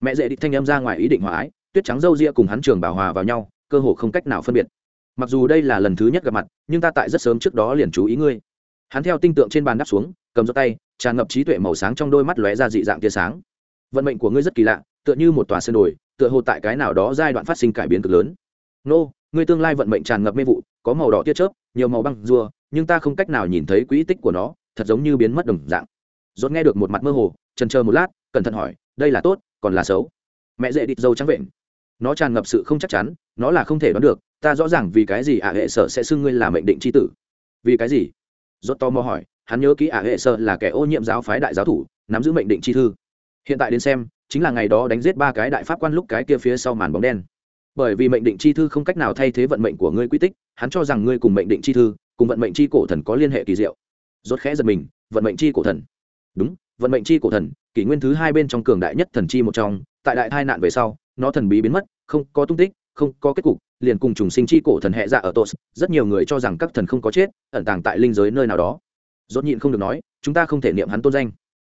Mẹ dễ địt thanh em ra ngoài ý định hòa ái, tuyết trắng râu ria cùng hắn trường bảo hòa vào nhau, cơ hồ không cách nào phân biệt mặc dù đây là lần thứ nhất gặp mặt, nhưng ta tại rất sớm trước đó liền chú ý ngươi. Hắn theo tinh tượng trên bàn đắp xuống, cầm giơ tay, tràn ngập trí tuệ màu sáng trong đôi mắt lóe ra dị dạng tia sáng. Vận mệnh của ngươi rất kỳ lạ, tựa như một tòa sơn đồi, tựa hồ tại cái nào đó giai đoạn phát sinh cải biến cực lớn. Nô, ngươi tương lai vận mệnh tràn ngập mê vụ, có màu đỏ tia chớp, nhiều màu băng rùa, nhưng ta không cách nào nhìn thấy quỹ tích của nó, thật giống như biến mất đồng dạng. Dốt nghe được một mặt mơ hồ, trần chờ một lát, cẩn thận hỏi, đây là tốt, còn là xấu. Mẹ dễ địt dâu trắng vện nó tràn ngập sự không chắc chắn, nó là không thể đoán được ta rõ ràng vì cái gì ả hệ sở sẽ xưng ngươi là mệnh định c h i tử. Vì cái gì? Dốt to mò hỏi, hắn nhớ kỹ ả hệ sở là kẻ ô nhiễm giáo phái đại giáo thủ, nắm giữ mệnh định chi thư. Hiện tại đến xem, chính là ngày đó đánh giết ba cái đại pháp quan lúc cái kia phía sau màn bóng đen. Bởi vì mệnh định chi thư không cách nào thay thế vận mệnh của ngươi quy tích, hắn cho rằng ngươi cùng mệnh định chi thư, cùng vận mệnh chi cổ thần có liên hệ kỳ diệu. Rốt khẽ giật mình, vận mệnh chi cổ thần. Đúng, vận mệnh chi cổ thần, kỷ nguyên thứ hai bên trong cường đại nhất thần chi một trong, tại đại tai nạn về sau, nó thần bí biến mất, không có tung tích, không có kết cục liền cùng trùng sinh chi cổ thần hệ dạ ở tos rất nhiều người cho rằng các thần không có chết, ẩn tàng tại linh giới nơi nào đó. Rốt nhịn không được nói, chúng ta không thể niệm hắn tôn danh.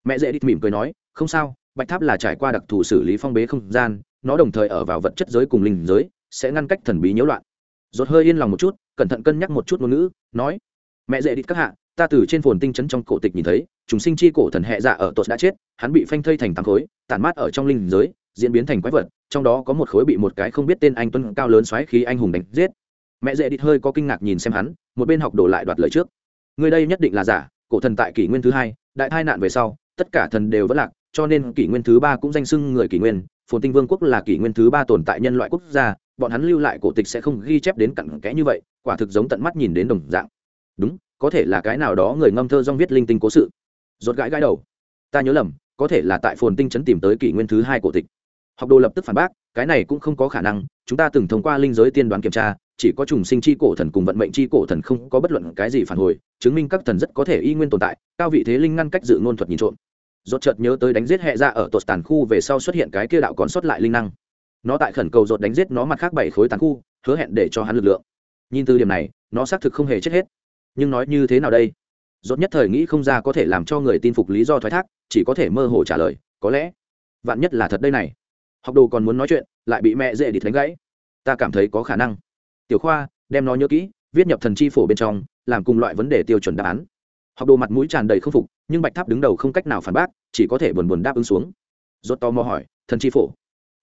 Mẹ dễ đít mỉm cười nói, không sao, bạch tháp là trải qua đặc thù xử lý phong bế không gian, nó đồng thời ở vào vật chất giới cùng linh giới, sẽ ngăn cách thần bí nhiễu loạn. Rốt hơi yên lòng một chút, cẩn thận cân nhắc một chút ngôn ngữ, nói, mẹ dễ đít các hạ, ta từ trên phồn tinh chấn trong cổ tịch nhìn thấy chúng sinh chi cổ thần hệ dạ ở tos đã chết, hắn bị phanh thây thành tám khối, tản mát ở trong linh giới, diễn biến thành quái vật trong đó có một khối bị một cái không biết tên anh tuân cao lớn xoáy khí anh hùng đánh giết. Mẹ dễ đít hơi có kinh ngạc nhìn xem hắn, một bên học đổ lại đoạt lời trước. Người đây nhất định là giả, cổ thần tại kỷ nguyên thứ hai, đại tai nạn về sau, tất cả thần đều vẫn lạc, cho nên kỷ nguyên thứ ba cũng danh xưng người kỷ nguyên. Phồn tinh vương quốc là kỷ nguyên thứ ba tồn tại nhân loại quốc gia, bọn hắn lưu lại cổ tịch sẽ không ghi chép đến cặn kẽ như vậy, quả thực giống tận mắt nhìn đến đồng dạng. Đúng, có thể là cái nào đó người ngâm thơ dong viết linh tinh cố sự. Rốt gãi gãi đầu. Ta nhớ lầm, có thể là tại phồn tinh chấn tìm tới kỷ nguyên thứ hai cổ tịch học đồ lập tức phản bác, cái này cũng không có khả năng, chúng ta từng thông qua linh giới tiên đoán kiểm tra, chỉ có trùng sinh chi cổ thần cùng vận mệnh chi cổ thần không có bất luận cái gì phản hồi, chứng minh các thần rất có thể y nguyên tồn tại, cao vị thế linh ngăn cách dự ngôn thuật nhìn trộm. Rốt chợt nhớ tới đánh giết hệ ra dạ ở tột tàn khu về sau xuất hiện cái kia đạo còn sót lại linh năng. Nó tại khẩn cầu rốt đánh giết nó mặt khác bảy khối tàn khu, hứa hẹn để cho hắn lực lượng. Nhìn từ điểm này, nó xác thực không hề chết hết. Nhưng nói như thế nào đây? Rốt nhất thời nghĩ không ra có thể làm cho người tin phục lý do thoái thác, chỉ có thể mơ hồ trả lời, có lẽ vạn nhất là thật đây này học đồ còn muốn nói chuyện, lại bị mẹ dễ đi thánh gãy. Ta cảm thấy có khả năng. Tiểu khoa, đem nó nhớ kỹ, viết nhập thần chi phổ bên trong, làm cùng loại vấn đề tiêu chuẩn đáp án. Học đồ mặt mũi tràn đầy không phục, nhưng bạch tháp đứng đầu không cách nào phản bác, chỉ có thể buồn buồn đáp ứng xuống. Rốt to mò hỏi, thần chi phổ?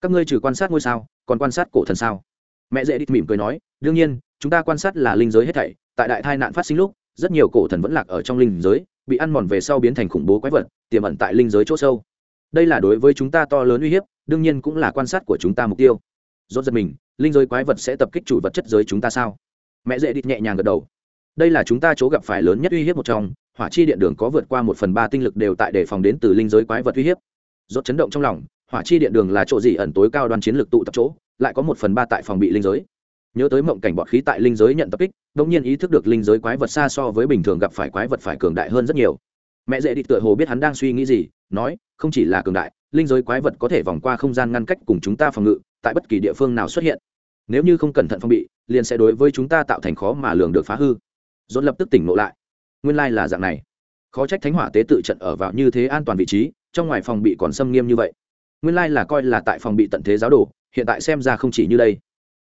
Các ngươi trừ quan sát ngôi sao, còn quan sát cổ thần sao? Mẹ dễ đi mỉm cười nói, đương nhiên, chúng ta quan sát là linh giới hết thảy. Tại đại tai nạn phát sinh lúc, rất nhiều cổ thần vẫn lạc ở trong linh giới, bị ăn mòn về sau biến thành khủng bố quái vật, tiềm ẩn tại linh giới chỗ sâu. Đây là đối với chúng ta to lớn uy hiếp đương nhiên cũng là quan sát của chúng ta mục tiêu. Rốt giật mình, linh giới quái vật sẽ tập kích chủ vật chất giới chúng ta sao? Mẹ dễ đi nhẹ nhàng gật đầu. Đây là chúng ta chỗ gặp phải lớn nhất uy hiếp một trong, hỏa chi điện đường có vượt qua một phần ba tinh lực đều tại đề phòng đến từ linh giới quái vật uy hiếp. Rốt chấn động trong lòng, hỏa chi điện đường là chỗ gì ẩn tối cao đoàn chiến lược tụ tập chỗ, lại có một phần ba tại phòng bị linh giới. Nhớ tới mộng cảnh bọt khí tại linh giới nhận tập kích đống nhiên ý thức được linh giới quái vật xa so với bình thường gặp phải quái vật phải cường đại hơn rất nhiều mẹ dễ đi tựa hồ biết hắn đang suy nghĩ gì, nói, không chỉ là cường đại, linh giới quái vật có thể vòng qua không gian ngăn cách cùng chúng ta phòng ngự, tại bất kỳ địa phương nào xuất hiện. Nếu như không cẩn thận phòng bị, liền sẽ đối với chúng ta tạo thành khó mà lường được phá hư. Dồn lập tức tỉnh ngộ lại. Nguyên lai là dạng này. Khó trách thánh hỏa tế tự trận ở vào như thế an toàn vị trí, trong ngoài phòng bị còn xâm nghiêm như vậy. Nguyên lai là coi là tại phòng bị tận thế giáo đồ, hiện tại xem ra không chỉ như đây.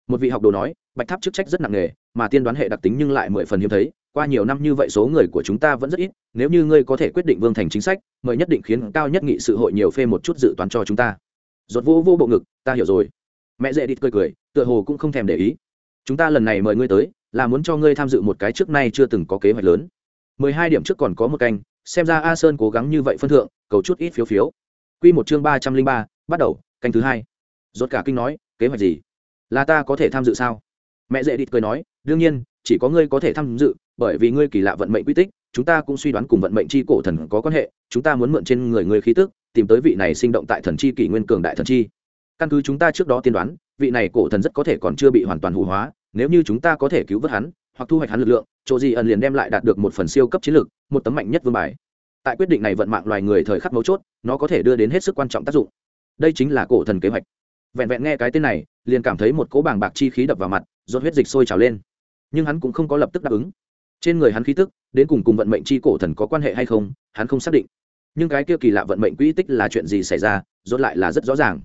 Một vị học đồ nói, bạch tháp chức trách rất nặng nề, mà tiên đoán hệ đặc tính nhưng lại mười phần hiếm thấy qua nhiều năm như vậy số người của chúng ta vẫn rất ít, nếu như ngươi có thể quyết định vương thành chính sách, mời nhất định khiến cao nhất nghị sự hội nhiều phê một chút dự toán cho chúng ta. Giọt vô vô bộ ngực, ta hiểu rồi. Mẹ dễ đít cười cười, tựa hồ cũng không thèm để ý. Chúng ta lần này mời ngươi tới, là muốn cho ngươi tham dự một cái trước nay chưa từng có kế hoạch lớn. Mười hai điểm trước còn có một canh, xem ra a sơn cố gắng như vậy phân thượng, cầu chút ít phiếu phiếu. Q một chương ba trăm linh ba, bắt đầu, canh thứ hai. Rốt cả kinh nói, kế hoạch gì? Là ta có thể tham dự sao? Mẹ dễ đít cười nói, đương nhiên, chỉ có ngươi có thể tham dự bởi vì ngươi kỳ lạ vận mệnh quy tích, chúng ta cũng suy đoán cùng vận mệnh chi cổ thần có quan hệ, chúng ta muốn mượn trên người ngươi khí tức, tìm tới vị này sinh động tại thần chi kỷ nguyên cường đại thần chi. Căn cứ chúng ta trước đó tiên đoán, vị này cổ thần rất có thể còn chưa bị hoàn toàn hủ hóa, nếu như chúng ta có thể cứu vớt hắn, hoặc thu hoạch hắn lực lượng, chỗ gì ẩn liền đem lại đạt được một phần siêu cấp chiến lược một tấm mạnh nhất vương bài. Tại quyết định này vận mạng loài người thời khắc mấu chốt, nó có thể đưa đến hết sức quan trọng tác dụng. Đây chính là cổ thần kế hoạch. Vẹn vẹn nghe cái tên này, liền cảm thấy một cỗ bàng bạc chi khí đập vào mặt, rốt huyết dịch sôi trào lên. Nhưng hắn cũng không có lập tức đáp ứng trên người hắn khí tức, đến cùng cùng vận mệnh chi cổ thần có quan hệ hay không, hắn không xác định. Nhưng cái kia kỳ lạ vận mệnh quỹ tích là chuyện gì xảy ra, rốt lại là rất rõ ràng.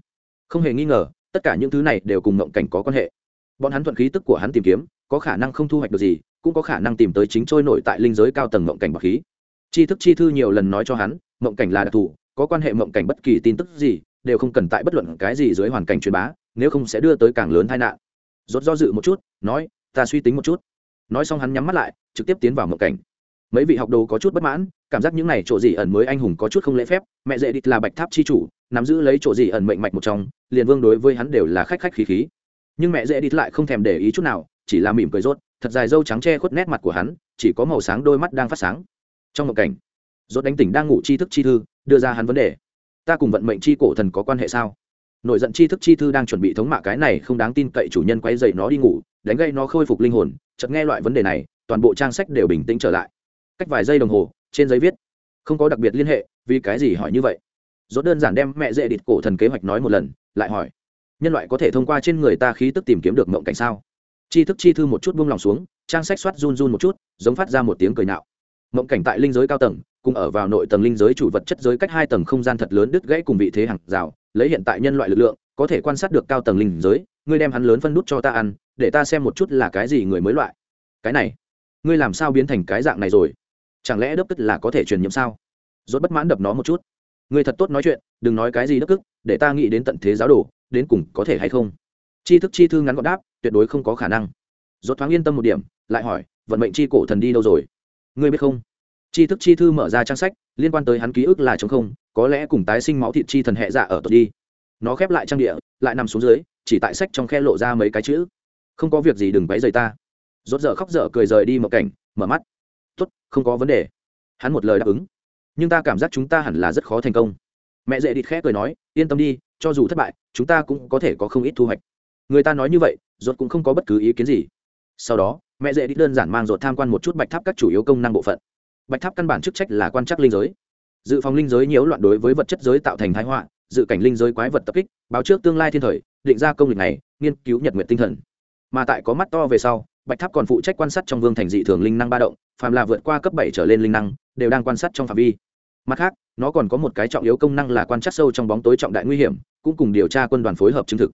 Không hề nghi ngờ, tất cả những thứ này đều cùng mộng cảnh có quan hệ. Bọn hắn thuận khí tức của hắn tìm kiếm, có khả năng không thu hoạch được gì, cũng có khả năng tìm tới chính trôi nổi tại linh giới cao tầng mộng cảnh bậc khí. Chi thức chi thư nhiều lần nói cho hắn mộng cảnh là đặc thù, có quan hệ mộng cảnh bất kỳ tin tức gì, đều không cần tại bất luận cái gì dưới hoàn cảnh truyền bá, nếu không sẽ đưa tới càng lớn tai nạn. Rốt do dự một chút, nói, ta suy tính một chút nói xong hắn nhắm mắt lại, trực tiếp tiến vào mộng cảnh. Mấy vị học đồ có chút bất mãn, cảm giác những này chỗ gì ẩn mới anh hùng có chút không lễ phép, mẹ dễ địch là bạch tháp chi chủ, nắm giữ lấy chỗ gì ẩn mệnh mạch một trong, liền vương đối với hắn đều là khách khách khí khí. Nhưng mẹ dễ địch lại không thèm để ý chút nào, chỉ là mỉm cười rốt, thật dài dâu trắng che khuất nét mặt của hắn, chỉ có màu sáng đôi mắt đang phát sáng. Trong một cảnh, rốt đánh tỉnh đang ngủ chi thức chi thư, đưa ra hắn vấn đề. Ta cùng vận mệnh chi cổ thần có quan hệ sao? Nổi giận chi thức chi thư đang chuẩn bị thống mạ cái này không đáng tin cậy chủ nhân quay dậy nó đi ngủ, đánh gây nó khôi phục linh hồn chợt nghe loại vấn đề này, toàn bộ trang sách đều bình tĩnh trở lại. Cách vài giây đồng hồ, trên giấy viết, không có đặc biệt liên hệ, vì cái gì hỏi như vậy? Dốt đơn giản đem mẹ dễ địt cổ thần kế hoạch nói một lần, lại hỏi, nhân loại có thể thông qua trên người ta khí tức tìm kiếm được mộng cảnh sao? Chi thức chi thư một chút buông lòng xuống, trang sách soát run run một chút, giống phát ra một tiếng cười nạo. Mộng cảnh tại linh giới cao tầng, cùng ở vào nội tầng linh giới chủ vật chất giới cách hai tầng không gian thật lớn đứt gãy cùng vị thế hàng rào, lấy hiện tại nhân loại lực lượng, có thể quan sát được cao tầng linh giới, ngươi đem hắn lớn phân nút cho ta ăn để ta xem một chút là cái gì người mới loại. Cái này, ngươi làm sao biến thành cái dạng này rồi? Chẳng lẽ đớp tức là có thể truyền nhiễm sao? Rốt bất mãn đập nó một chút. Ngươi thật tốt nói chuyện, đừng nói cái gì đớp tức để ta nghĩ đến tận thế giáo đồ, đến cùng có thể hay không? Chi thức chi thư ngắn gọn đáp, tuyệt đối không có khả năng. Rốt thoáng yên tâm một điểm, lại hỏi, vận mệnh chi cổ thần đi đâu rồi? Ngươi biết không? Chi thức chi thư mở ra trang sách, liên quan tới hắn ký ức là chống không, có lẽ cùng tái sinh máu thịt chi thần hệ dạ ở tột đi. Nó khép lại trang địa, lại nằm xuống dưới, chỉ tại sách trong khe lộ ra mấy cái chữ không có việc gì đừng váy dày ta. Rốt dở khóc dở cười rời đi một cảnh, mở mắt. Tốt, không có vấn đề. Hắn một lời đáp ứng. Nhưng ta cảm giác chúng ta hẳn là rất khó thành công. Mẹ dễ địt khẽ cười nói, yên tâm đi, cho dù thất bại, chúng ta cũng có thể có không ít thu hoạch. Người ta nói như vậy, rốt cũng không có bất cứ ý kiến gì. Sau đó, mẹ dễ đi đơn giản mang rột tham quan một chút bạch tháp các chủ yếu công năng bộ phận. Bạch tháp căn bản chức trách là quan trắc linh giới. Dự phòng linh giới nhiễu loạn đối với vật chất giới tạo thành thái họa, dự cảnh linh giới quái vật tập kích, báo trước tương lai thiên thời, định ra công lịch này, nghiên cứu nhật nguyện tinh thần mà tại có mắt to về sau bạch tháp còn phụ trách quan sát trong vương thành dị thường linh năng ba động phàm là vượt qua cấp bảy trở lên linh năng đều đang quan sát trong phạm vi mặt khác nó còn có một cái trọng yếu công năng là quan trắc sâu trong bóng tối trọng đại nguy hiểm cũng cùng điều tra quân đoàn phối hợp chứng thực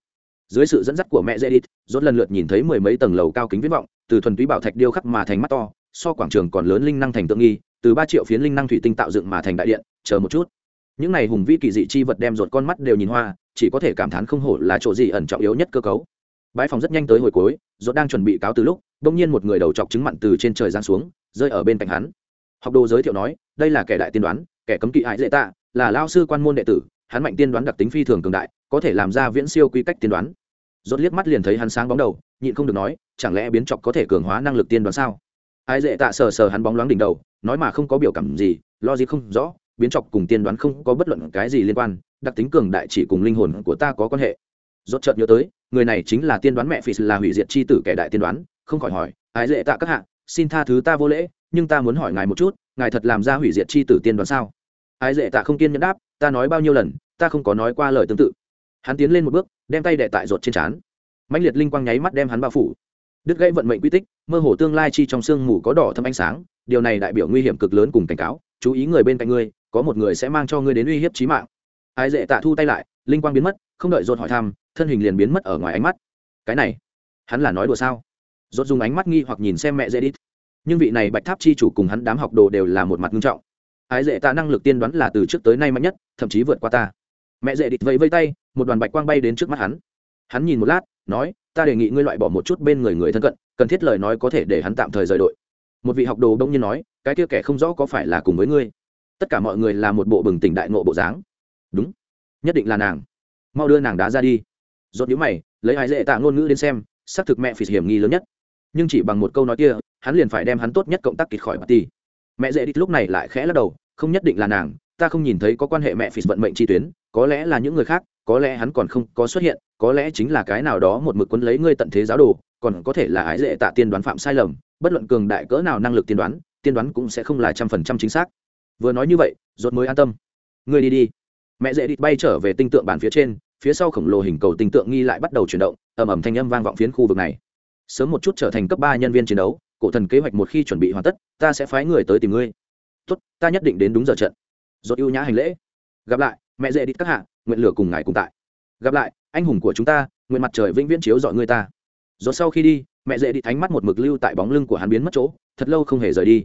dưới sự dẫn dắt của mẹ Zedit, rốt lần lượt nhìn thấy mười mấy tầng lầu cao kính viễn vọng, từ thuần túy bảo thạch điêu khắc mà thành mắt to, so quảng trường còn lớn linh năng thành tượng nghi, từ ba triệu phiến linh năng thủy tinh tạo dựng mà thành đại điện, chờ một chút. Những này hùng vĩ kỳ dị chi vật đem rột con mắt đều nhìn hoa, chỉ có thể cảm thán không hổ là chỗ gì ẩn trọng yếu nhất cơ cấu. Bãi phòng rất nhanh tới hồi cuối, dốt đang chuẩn bị cáo từ lúc, đột nhiên một người đầu chọc trứng mặn từ trên trời giang xuống, rơi ở bên cạnh hắn. Học đồ giới thiệu nói, đây là kẻ đại tiên đoán, kẻ cấm kỵ hại dễ tạ, là lao sư quan môn đệ tử, hắn mạnh tiên đoán đặc tính phi thường cường đại, có thể làm ra viễn siêu quy cách tiên đoán. Rốt liếc mắt liền thấy hắn sáng bóng đầu nhịn không được nói chẳng lẽ biến chọc có thể cường hóa năng lực tiên đoán sao? Ai dễ tạ sờ sờ hắn bóng loáng đỉnh đầu nói mà không có biểu cảm gì lo gì không rõ biến chọc cùng tiên đoán không có bất luận cái gì liên quan đặc tính cường đại chỉ cùng linh hồn của ta có quan hệ rốt chợt nhớ tới, người này chính là tiên đoán mẹ phi là hủy diệt chi tử kẻ đại tiên đoán, không khỏi hỏi ai dễ tạ các hạ, xin tha thứ ta vô lễ, nhưng ta muốn hỏi ngài một chút, ngài thật làm ra hủy diệt chi tử tiên đoán sao? Ai dễ tạ không kiên nhẫn đáp, ta nói bao nhiêu lần, ta không có nói qua lời tương tự. Hắn tiến lên một bước, đem tay đệ tại rột trên trán. Mạnh liệt linh quang nháy mắt đem hắn bao phủ. Đứt gãy vận mệnh quy tích, mơ hồ tương lai chi trong sương mù có đỏ thâm ánh sáng, điều này đại biểu nguy hiểm cực lớn cùng cảnh cáo, chú ý người bên cạnh ngươi, có một người sẽ mang cho ngươi đến uy hiếp chí mạng. Ai dễ tạ thu tay lại, linh quang biến mất, không đợi rột hỏi thăm thân hình liền biến mất ở ngoài ánh mắt. Cái này, hắn là nói đùa sao? Dốt dùng ánh mắt nghi hoặc nhìn xem mẹ dễ đít nhưng vị này bạch tháp chi chủ cùng hắn đám học đồ đều là một mặt nghiêm trọng. Ái dễ ta năng lực tiên đoán là từ trước tới nay mạnh nhất, thậm chí vượt qua ta. Mẹ dễ đít vẫy vây tay, một đoàn bạch quang bay đến trước mắt hắn. Hắn nhìn một lát, nói, ta đề nghị ngươi loại bỏ một chút bên người người thân cận, cần thiết lời nói có thể để hắn tạm thời rời đội. Một vị học đồ đông nhiên nói, cái kia kẻ không rõ có phải là cùng với ngươi? Tất cả mọi người là một bộ bừng tỉnh đại ngộ bộ dáng. Đúng, nhất định là nàng. Mau đưa nàng đá ra đi dốt nhíu mày, lấy hai dễ tạ ngôn ngữ đến xem, xác thực mẹ phì hiểm nghi lớn nhất. Nhưng chỉ bằng một câu nói kia, hắn liền phải đem hắn tốt nhất cộng tác kịt khỏi bà ti mẹ dễ đít lúc này lại khẽ lắc đầu, không nhất định là nàng, ta không nhìn thấy có quan hệ mẹ phì vận mệnh chi tuyến, có lẽ là những người khác, có lẽ hắn còn không có xuất hiện, có lẽ chính là cái nào đó một mực quấn lấy ngươi tận thế giáo đồ, còn có thể là ái dễ tạ tiên đoán phạm sai lầm, bất luận cường đại cỡ nào năng lực tiên đoán tiên đoán cũng sẽ không là trăm phần trăm chính xác. Vừa nói như vậy, rốt mới an tâm. Ngươi đi đi. Mẹ dễ đi bay trở về tinh tượng bản phía trên phía sau khổng lồ hình cầu tinh tượng nghi lại bắt đầu chuyển động, ầm ầm thanh âm vang vọng phiến khu vực này. Sớm một chút trở thành cấp ba nhân viên chiến đấu, cổ thần kế hoạch một khi chuẩn bị hoàn tất, ta sẽ phái người tới tìm ngươi. Tốt, ta nhất định đến đúng giờ trận. Dốt ưu nhã hành lễ. Gặp lại, mẹ dễ đi các hạ, nguyện lửa cùng ngài cùng tại. Gặp lại, anh hùng của chúng ta, nguyện mặt trời vĩnh viễn chiếu dọi người ta. Rồi sau khi đi, mẹ dễ đi thánh mắt một mực lưu tại bóng lưng của hắn biến mất chỗ, thật lâu không hề rời đi.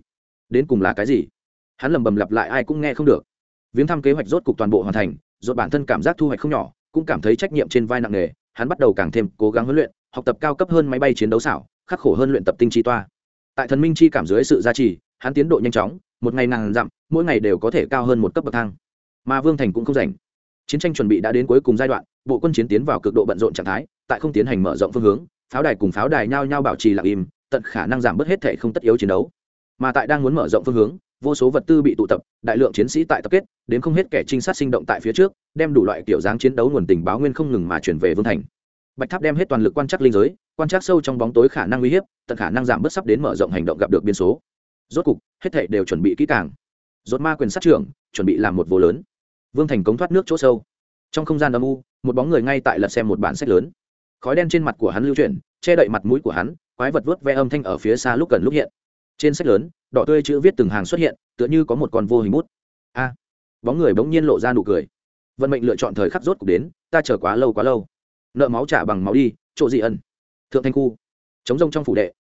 Đến cùng là cái gì? Hắn lầm bầm lặp lại ai cũng nghe không được. Viếng thăm kế hoạch rốt cục toàn bộ hoàn thành rồi bản thân cảm giác thu hoạch không nhỏ cũng cảm thấy trách nhiệm trên vai nặng nề, hắn bắt đầu càng thêm cố gắng huấn luyện, học tập cao cấp hơn máy bay chiến đấu xảo, khắc khổ hơn luyện tập tinh chi toa. Tại thần minh chi cảm dưới sự gia trì, hắn tiến độ nhanh chóng, một ngày nàng dặm, mỗi ngày đều có thể cao hơn một cấp bậc thang. Mà vương thành cũng không rảnh. Chiến tranh chuẩn bị đã đến cuối cùng giai đoạn, bộ quân chiến tiến vào cực độ bận rộn trạng thái, tại không tiến hành mở rộng phương hướng, pháo đài cùng pháo đài nhao nhao bảo trì lặng im, tận khả năng giảm bớt hết thể không tất yếu chiến đấu. Mà tại đang muốn mở rộng phương hướng vô số vật tư bị tụ tập, đại lượng chiến sĩ tại tập kết, đến không hết kẻ trinh sát sinh động tại phía trước, đem đủ loại kiểu dáng chiến đấu nguồn tình báo nguyên không ngừng mà chuyển về vương thành. Bạch tháp đem hết toàn lực quan trắc linh giới, quan trắc sâu trong bóng tối khả năng uy hiếp, tận khả năng giảm bớt sắp đến mở rộng hành động gặp được biên số. Rốt cục, hết thể đều chuẩn bị kỹ càng. Rốt ma quyền sát trưởng, chuẩn bị làm một vô lớn. Vương thành cống thoát nước chỗ sâu. Trong không gian âm u, một bóng người ngay tại lật xem một bản sách lớn. Khói đen trên mặt của hắn lưu chuyển, che đậy mặt mũi của hắn, quái vật vớt ve âm thanh ở phía xa lúc gần lúc hiện trên sách lớn, đỏ tươi chữ viết từng hàng xuất hiện, tựa như có một con vô hình bút. A, bóng người bỗng nhiên lộ ra nụ cười. Vận mệnh lựa chọn thời khắc rốt cục đến, ta chờ quá lâu quá lâu. Nợ máu trả bằng máu đi, chỗ gì ân thượng thanh khu. Chống rông trong phủ đệ.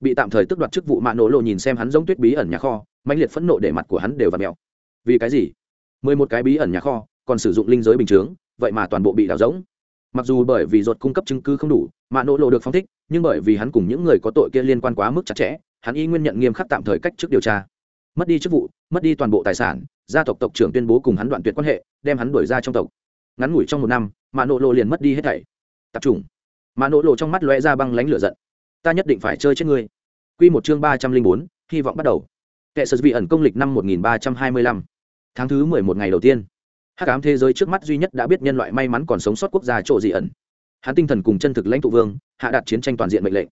Bị tạm thời tức đoạt chức vụ mạ nổ lộ nhìn xem hắn giống tuyết bí ẩn nhà kho mạnh liệt phẫn nộ để mặt của hắn đều v ặ mẹo vì cái gì? Mười một cái bí ẩn nhà kho, còn sử dụng linh giới bình chướng, vậy mà toàn bộ bị đào rỗng. Mặc dù bởi vì ruột cung cấp chứng cứ không đủ mạ nỗ lộ được phong thích, nhưng bởi vì hắn cùng những người có tội kia liên quan quá mức chặt chẽ hắn y nguyên nhận nghiêm khắc tạm thời cách chức điều tra. Mất đi chức vụ, mất đi toàn bộ tài sản, gia tộc tộc trưởng tuyên bố cùng hắn đoạn tuyệt quan hệ, đem hắn đuổi ra trong tộc. Ngắn ngủi trong một năm mà nỗ lộ liền mất đi hết thảy. Tập trung mà nỗ lộ trong mắt lóe ra băng lánh lửa giận. Ta nhất định phải chơi chết ngươi. Quy một chương ba trăm linh bốn, hy vọng bắt đầu. Kệ sơ vị ẩn công lịch năm một nghìn ba trăm hai mươi lăm. Tháng thứ mười một ngày đầu tiên. Hắc ám thế giới trước mắt duy nhất đã biết nhân loại may mắn còn sống sót quốc gia chỗ dị ẩn. Hắn tinh thần cùng chân thực lãnh tụ vương, hạ đạt chiến tranh toàn diện mệnh lệnh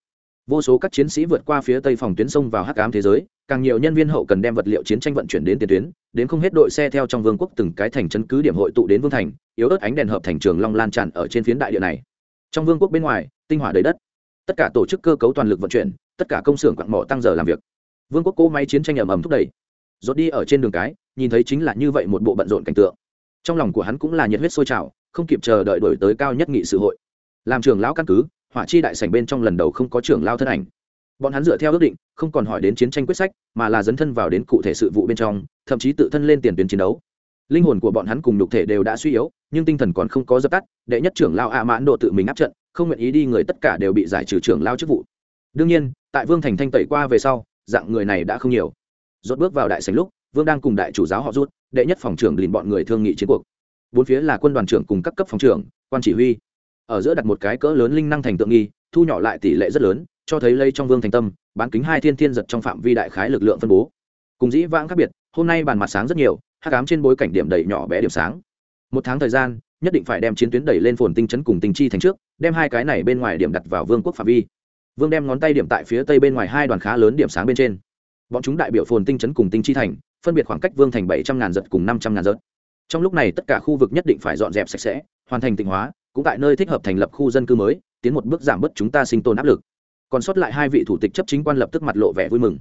vô số các chiến sĩ vượt qua phía tây phòng tuyến sông vào hắc ám thế giới, càng nhiều nhân viên hậu cần đem vật liệu chiến tranh vận chuyển đến tiền tuyến, đến không hết đội xe theo trong vương quốc từng cái thành chân cứ điểm hội tụ đến vương thành, yếu ớt ánh đèn hợp thành trường long lan tràn ở trên phiến đại địa này. Trong vương quốc bên ngoài, tinh hỏa đầy đất. Tất cả tổ chức cơ cấu toàn lực vận chuyển, tất cả công xưởng quặng mỏ tăng giờ làm việc. Vương quốc cỗ máy chiến tranh ầm ầm thúc đẩy. Rốt đi ở trên đường cái, nhìn thấy chính là như vậy một bộ bận rộn cảnh tượng. Trong lòng của hắn cũng là nhiệt huyết sôi trào, không kịp chờ đợi đổi tới cao nhất nghị sự hội. Làm trưởng lão căn cứ hỏa chi đại sảnh bên trong lần đầu không có trưởng lao thân ảnh. Bọn hắn dựa theo ước định, không còn hỏi đến chiến tranh quyết sách, mà là dấn thân vào đến cụ thể sự vụ bên trong, thậm chí tự thân lên tiền tuyến chiến đấu. Linh hồn của bọn hắn cùng nhục thể đều đã suy yếu, nhưng tinh thần còn không có dập tắt, đệ nhất trưởng lao ạ mãn độ tự mình áp trận, không nguyện ý đi người tất cả đều bị giải trừ trưởng lao chức vụ. Đương nhiên, tại vương thành thanh tẩy qua về sau, dạng người này đã không nhiều. Rốt bước vào đại sảnh lúc, vương đang cùng đại chủ giáo họ rút, đệ nhất phòng trưởng liền bọn người thương nghị chiến cuộc. Bốn phía là quân đoàn trưởng cùng các cấp phòng trưởng, quan chỉ huy ở giữa đặt một cái cỡ lớn linh năng thành tượng nghi, thu nhỏ lại tỷ lệ rất lớn, cho thấy lây trong vương thành tâm, bán kính hai thiên thiên giật trong phạm vi đại khái lực lượng phân bố. Cùng dĩ vãng khác biệt, hôm nay bàn mặt sáng rất nhiều, hắc ám trên bối cảnh điểm đầy nhỏ bé điểm sáng. Một tháng thời gian, nhất định phải đem chiến tuyến đẩy lên phồn tinh chấn cùng tinh chi thành trước, đem hai cái này bên ngoài điểm đặt vào vương quốc phạm vi. Vương đem ngón tay điểm tại phía tây bên ngoài hai đoàn khá lớn điểm sáng bên trên. Bọn chúng đại biểu phồn tinh chấn cùng tinh chi thành, phân biệt khoảng cách vương thành bảy trăm ngàn giật cùng năm trăm ngàn giật. Trong lúc này tất cả khu vực nhất định phải dọn dẹp sạch sẽ, hoàn thành tịnh hóa cũng tại nơi thích hợp thành lập khu dân cư mới, tiến một bước giảm bớt chúng ta sinh tồn áp lực. Còn sót lại hai vị thủ tịch chấp chính quan lập tức mặt lộ vẻ vui mừng.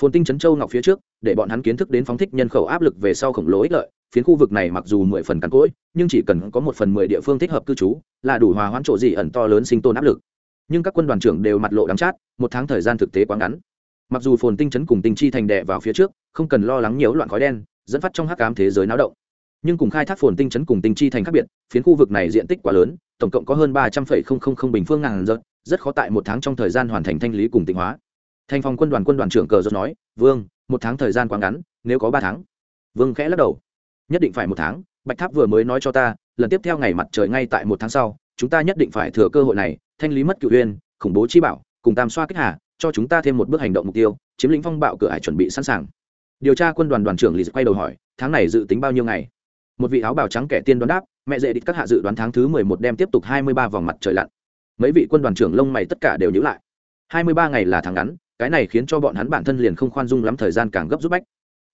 Phồn tinh trấn châu ngọc phía trước, để bọn hắn kiến thức đến phóng thích nhân khẩu áp lực về sau khổng lồ ích lợi, phiến khu vực này mặc dù mười phần cắn cỗi, nhưng chỉ cần có một phần mười địa phương thích hợp cư trú, là đủ hòa hoãn chỗ gì ẩn to lớn sinh tồn áp lực. Nhưng các quân đoàn trưởng đều mặt lộ đắm chát, một tháng thời gian thực tế quá ngắn. Mặc dù phồn tinh trấn cùng tinh chi thành đệ vào phía trước, không cần lo lắng nhiều loạn khói đen, dẫn phát trong hắc ám thế giới náo động nhưng cùng khai thác phồn tinh chấn cùng tinh chi thành khác biệt, phiến khu vực này diện tích quá lớn, tổng cộng có hơn ba trăm linh bình phương ngàn giật rất khó tại một tháng trong thời gian hoàn thành thanh lý cùng tịnh hóa. Thành phòng quân đoàn quân đoàn trưởng cờ giật nói, vương, một tháng thời gian quá ngắn, nếu có ba tháng. Vương khẽ lắc đầu. Nhất định phải một tháng, bạch tháp vừa mới nói cho ta, lần tiếp theo ngày mặt trời ngay tại một tháng sau, chúng ta nhất định phải thừa cơ hội này, thanh lý mất cựu huyên khủng bố chi bảo, cùng tam xoa kích hà, cho chúng ta thêm một bước hành động mục tiêu, chiếm lĩnh phong bạo cửa hải chuẩn bị sẵn sàng. Điều tra quân đoàn đoàn trưởng lì quay đầu hỏi, tháng này dự tính bao nhiêu ngày? Một vị áo bào trắng kẻ tiên đoán đáp, mẹ dễ địch các hạ dự đoán tháng thứ mười một đem tiếp tục hai mươi ba vòng mặt trời lặn. Mấy vị quân đoàn trưởng lông mày tất cả đều nhữ lại. hai mươi ba ngày là tháng ngắn, cái này khiến cho bọn hắn bản thân liền không khoan dung lắm thời gian càng gấp rút bách.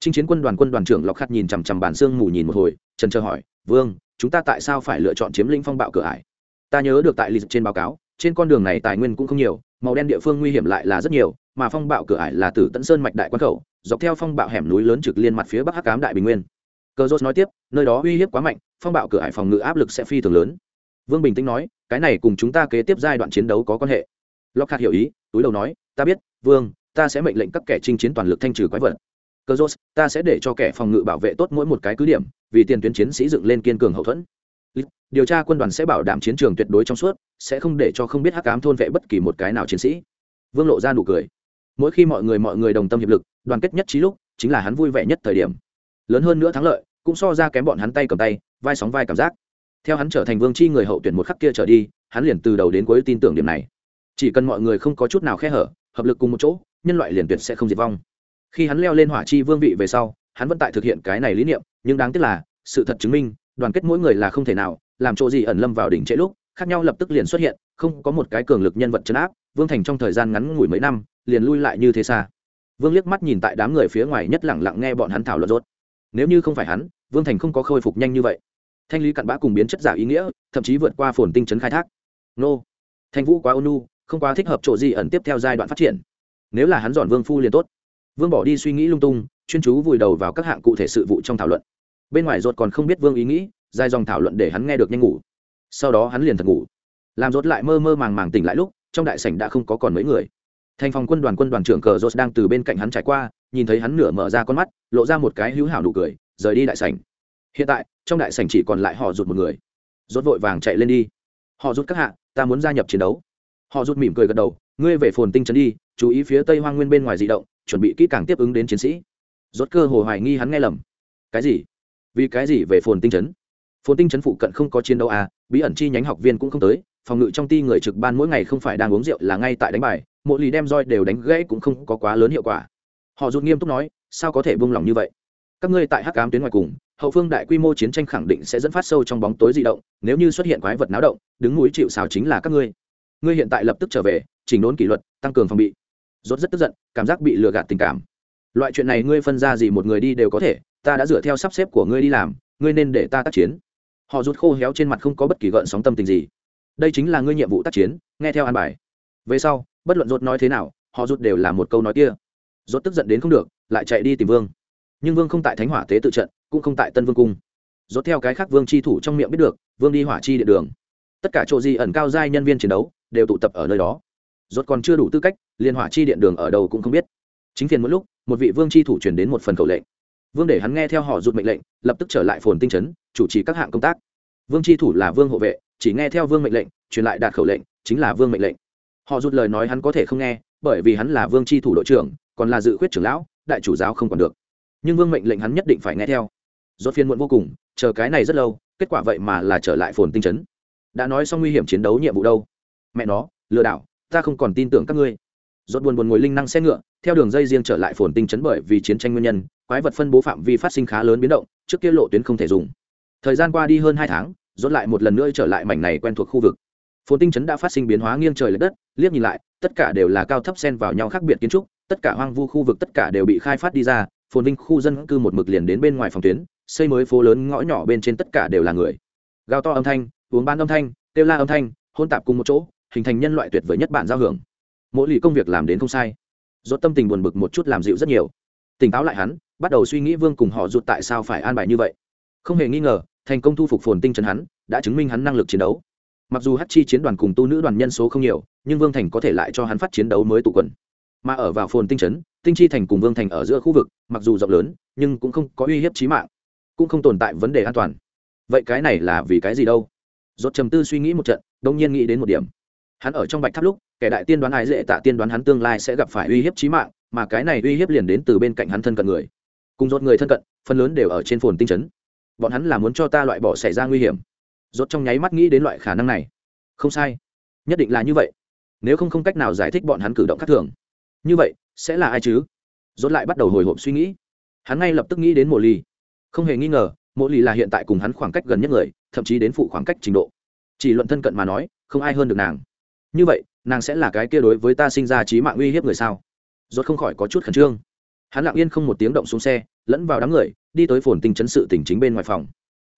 Chinh chiến quân đoàn quân đoàn trưởng lọc khát nhìn chằm chằm bàn xương mù nhìn một hồi, trần chờ hỏi, vương, chúng ta tại sao phải lựa chọn chiếm lĩnh phong bạo cửa ải? Ta nhớ được tại lịch trên báo cáo, trên con đường này tài nguyên cũng không nhiều, màu đen địa phương nguy hiểm lại là rất nhiều, mà phong bạo cửa ải là từ tận sơn mạch đại quan khẩu, dọc theo phong bạo hẻm núi lớn trực liên mặt phía bắc hắc cám đại bình nguyên cờ rốt nói tiếp, nơi đó uy hiếp quá mạnh, phong bạo cửa hải phòng ngự áp lực sẽ phi thường lớn. Vương bình tĩnh nói, cái này cùng chúng ta kế tiếp giai đoạn chiến đấu có quan hệ. Lockhart hiểu ý, túi đầu nói, ta biết, vương, ta sẽ mệnh lệnh các kẻ chinh chiến toàn lực thanh trừ quái vật. Cơ ta sẽ để cho kẻ phòng ngự bảo vệ tốt mỗi một cái cứ điểm, vì tiền tuyến chiến sĩ dựng lên kiên cường hậu thuẫn. Điều tra quân đoàn sẽ bảo đảm chiến trường tuyệt đối trong suốt, sẽ không để cho không biết hắc ám thôn vệ bất kỳ một cái nào chiến sĩ. Vương lộ ra nụ cười. Mỗi khi mọi người mọi người đồng tâm hiệp lực, đoàn kết nhất trí lúc, chính là hắn vui vẻ nhất thời điểm. Lớn hơn nữa thắng lợi cũng so ra kém bọn hắn tay cầm tay, vai sóng vai cảm giác. Theo hắn trở thành vương chi người hậu tuyển một khắc kia trở đi, hắn liền từ đầu đến cuối tin tưởng điểm này. Chỉ cần mọi người không có chút nào khe hở, hợp lực cùng một chỗ, nhân loại liền tuyệt sẽ không diệt vong. Khi hắn leo lên hỏa chi vương vị về sau, hắn vẫn tại thực hiện cái này lý niệm, nhưng đáng tiếc là, sự thật chứng minh, đoàn kết mỗi người là không thể nào, làm chỗ gì ẩn lâm vào đỉnh trễ lúc, khác nhau lập tức liền xuất hiện, không có một cái cường lực nhân vật chấn áp, vương thành trong thời gian ngắn ngủi mấy năm, liền lui lại như thế xa. Vương liếc mắt nhìn tại đám người phía ngoài nhất lẳng lặng nghe bọn hắn thảo luận rốt nếu như không phải hắn, vương thành không có khôi phục nhanh như vậy. Thanh lý cặn bã cùng biến chất giả ý nghĩa, thậm chí vượt qua phồn tinh chấn khai thác. Nô. Thanh vũ quá ônu không quá thích hợp chỗ gì ẩn tiếp theo giai đoạn phát triển. Nếu là hắn dọn vương phu liền tốt. Vương bỏ đi suy nghĩ lung tung, chuyên chú vùi đầu vào các hạng cụ thể sự vụ trong thảo luận. Bên ngoài rốt còn không biết vương ý nghĩ, dài dòng thảo luận để hắn nghe được nhanh ngủ. Sau đó hắn liền thật ngủ. Làm rốt lại mơ mơ màng màng tỉnh lại lúc, trong đại sảnh đã không có còn mấy người. Thành phòng quân đoàn quân đoàn trưởng cờ rốt đang từ bên cạnh hắn trải qua nhìn thấy hắn nửa mở ra con mắt, lộ ra một cái hữu hảo nụ cười, rời đi đại sảnh. Hiện tại, trong đại sảnh chỉ còn lại họ rụt một người. Rốt vội vàng chạy lên đi. Họ rút các hạ, ta muốn gia nhập chiến đấu. Họ rút mỉm cười gật đầu, ngươi về phồn tinh trấn đi, chú ý phía tây hoang nguyên bên ngoài di động, chuẩn bị kỹ càng tiếp ứng đến chiến sĩ. Rốt cơ hồ hoài nghi hắn nghe lầm. Cái gì? Vì cái gì về phồn tinh trấn? Phồn tinh trấn phụ cận không có chiến đấu à bí ẩn chi nhánh học viên cũng không tới, phòng ngự trong ti người trực ban mỗi ngày không phải đang uống rượu là ngay tại đánh bài, mỗi lì đem roi đều đánh gãy cũng không có quá lớn hiệu quả họ rụt nghiêm túc nói, sao có thể buông lỏng như vậy? Các ngươi tại hắc ám tuyến ngoài cùng, hậu phương đại quy mô chiến tranh khẳng định sẽ dẫn phát sâu trong bóng tối di động, nếu như xuất hiện quái vật náo động, đứng núi chịu xào chính là các ngươi. Ngươi hiện tại lập tức trở về, chỉnh đốn kỷ luật, tăng cường phòng bị. Rốt rất tức giận, cảm giác bị lừa gạt tình cảm. Loại chuyện này ngươi phân ra gì một người đi đều có thể, ta đã dựa theo sắp xếp của ngươi đi làm, ngươi nên để ta tác chiến. Họ rút khô héo trên mặt không có bất kỳ gợn sóng tâm tình gì. Đây chính là ngươi nhiệm vụ tác chiến, nghe theo an bài. Về sau, bất luận rốt nói thế nào, họ rút đều là một câu nói kia rốt tức giận đến không được lại chạy đi tìm vương. Nhưng vương không tại thánh hỏa tế tự trận cũng không tại tân vương cung. Rốt theo cái khác vương chi thủ trong miệng biết được vương đi hỏa chi địa đường. Tất cả chỗ gì ẩn cao giai nhân viên chiến đấu đều tụ tập ở nơi đó. Rốt còn chưa đủ tư cách liên hỏa chi điện đường ở đâu cũng không biết. Chính phiền một lúc một vị vương chi thủ truyền đến một phần khẩu lệnh. Vương để hắn nghe theo họ rụt mệnh lệnh lập tức trở lại phồn tinh chấn, chủ trì các hạng công tác. Vương chi thủ là vương hộ vệ chỉ nghe theo vương mệnh lệnh truyền lại đạt khẩu lệnh chính là vương mệnh lệnh họ rút lời nói hắn có thể không nghe, bởi vì hắn là vương chi thủ đội trưởng, còn là dự khuyết trưởng lão, đại chủ giáo không còn được. Nhưng vương mệnh lệnh hắn nhất định phải nghe theo. Rốt phiên muộn vô cùng, chờ cái này rất lâu, kết quả vậy mà là trở lại phồn tinh chấn. đã nói xong nguy hiểm chiến đấu nhiệm vụ đâu? Mẹ nó, lừa đảo, ta không còn tin tưởng các ngươi. Rốt buồn buồn ngồi linh năng xe ngựa, theo đường dây riêng trở lại phồn tinh chấn bởi vì chiến tranh nguyên nhân, quái vật phân bố phạm vi phát sinh khá lớn biến động, trước kia lộ tuyến không thể dùng. Thời gian qua đi hơn hai tháng, rốt lại một lần nữa trở lại mảnh này quen thuộc khu vực phồn tinh chấn đã phát sinh biến hóa nghiêng trời lệch đất, liếc nhìn lại, tất cả đều là cao thấp xen vào nhau khác biệt kiến trúc, tất cả hoang vu khu vực tất cả đều bị khai phát đi ra, phồn vinh khu dân cư một mực liền đến bên ngoài phòng tuyến, xây mới phố lớn ngõ nhỏ bên trên tất cả đều là người. Gào to âm thanh, uống ban âm thanh, kêu la âm thanh, hôn tạp cùng một chỗ, hình thành nhân loại tuyệt vời nhất bản giao hưởng. Mỗi lì công việc làm đến không sai. Dốt tâm tình buồn bực một chút làm dịu rất nhiều. Tỉnh táo lại hắn, bắt đầu suy nghĩ vương cùng họ rụt tại sao phải an bài như vậy. Không hề nghi ngờ, thành công thu phục phồn tinh trần hắn, đã chứng minh hắn năng lực chiến đấu mặc dù hát chi chiến đoàn cùng tu nữ đoàn nhân số không nhiều, nhưng vương thành có thể lại cho hắn phát chiến đấu mới tụ quần. Mà ở vào phồn tinh trấn, tinh chi thành cùng vương thành ở giữa khu vực, mặc dù rộng lớn, nhưng cũng không có uy hiếp trí mạng, cũng không tồn tại vấn đề an toàn. Vậy cái này là vì cái gì đâu? Dốt trầm tư suy nghĩ một trận đông nhiên nghĩ đến một điểm. Hắn ở trong bạch tháp lúc, kẻ đại tiên đoán ai dễ tạ tiên đoán hắn tương lai sẽ gặp phải uy hiếp trí mạng, mà cái này uy hiếp liền đến từ bên cạnh hắn thân cận người. Cùng rốt người thân cận, phần lớn đều ở trên phồn tinh trấn. Bọn hắn là muốn cho ta loại bỏ xảy ra nguy hiểm rốt trong nháy mắt nghĩ đến loại khả năng này. Không sai. Nhất định là như vậy. Nếu không không cách nào giải thích bọn hắn cử động khác thường. Như vậy, sẽ là ai chứ? Rốt lại bắt đầu hồi hộp suy nghĩ. Hắn ngay lập tức nghĩ đến mộ ly không hề nghi ngờ, mộ ly là hiện tại cùng hắn khoảng cách gần nhất người, thậm chí đến phụ khoảng cách trình độ. Chỉ luận thân cận mà nói, không ai hơn được nàng. Như vậy, nàng sẽ là cái kia đối với ta sinh ra trí mạng uy hiếp người sao? Rốt không khỏi có chút khẩn trương. Hắn lặng yên không một tiếng động xuống xe, lẫn vào đám người, đi tới phồn tinh chấn sự tỉnh chính bên ngoài phòng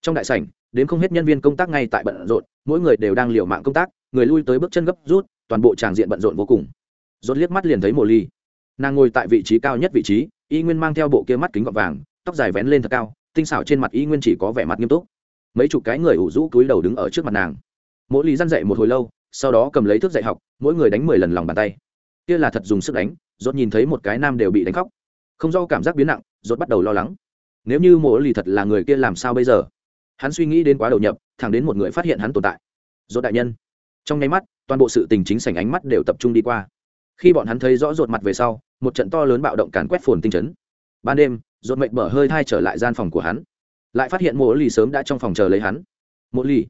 trong đại sảnh, đến không hết nhân viên công tác ngay tại bận rộn, mỗi người đều đang liều mạng công tác, người lui tới bước chân gấp rút, toàn bộ tràng diện bận rộn vô cùng. Rốt liếc mắt liền thấy mộ ly. Nàng ngồi tại vị trí cao nhất vị trí, y nguyên mang theo bộ kia mắt kính gọt vàng, tóc dài vén lên thật cao, tinh xảo trên mặt y nguyên chỉ có vẻ mặt nghiêm túc. Mấy chục cái người ủ rũ cúi đầu đứng ở trước mặt nàng. Mỗi ly răn dậy một hồi lâu, sau đó cầm lấy thước dạy học, mỗi người đánh mười lần lòng bàn tay. Kia là thật dùng sức đánh, rốt nhìn thấy một cái nam đều bị đánh khóc. Không do cảm giác biến nặng, rốt bắt đầu lo lắng. Nếu như mộ Ly thật là người kia làm sao bây giờ? Hắn suy nghĩ đến quá đầu nhập, thẳng đến một người phát hiện hắn tồn tại. Dốt đại nhân. Trong nháy mắt, toàn bộ sự tình chính sảnh ánh mắt đều tập trung đi qua. Khi bọn hắn thấy rõ rột mặt về sau, một trận to lớn bạo động càn quét phồn tinh chấn. Ban đêm, rột mệnh mở hơi thai trở lại gian phòng của hắn. Lại phát hiện mộ lì sớm đã trong phòng chờ lấy hắn. Mộ lì,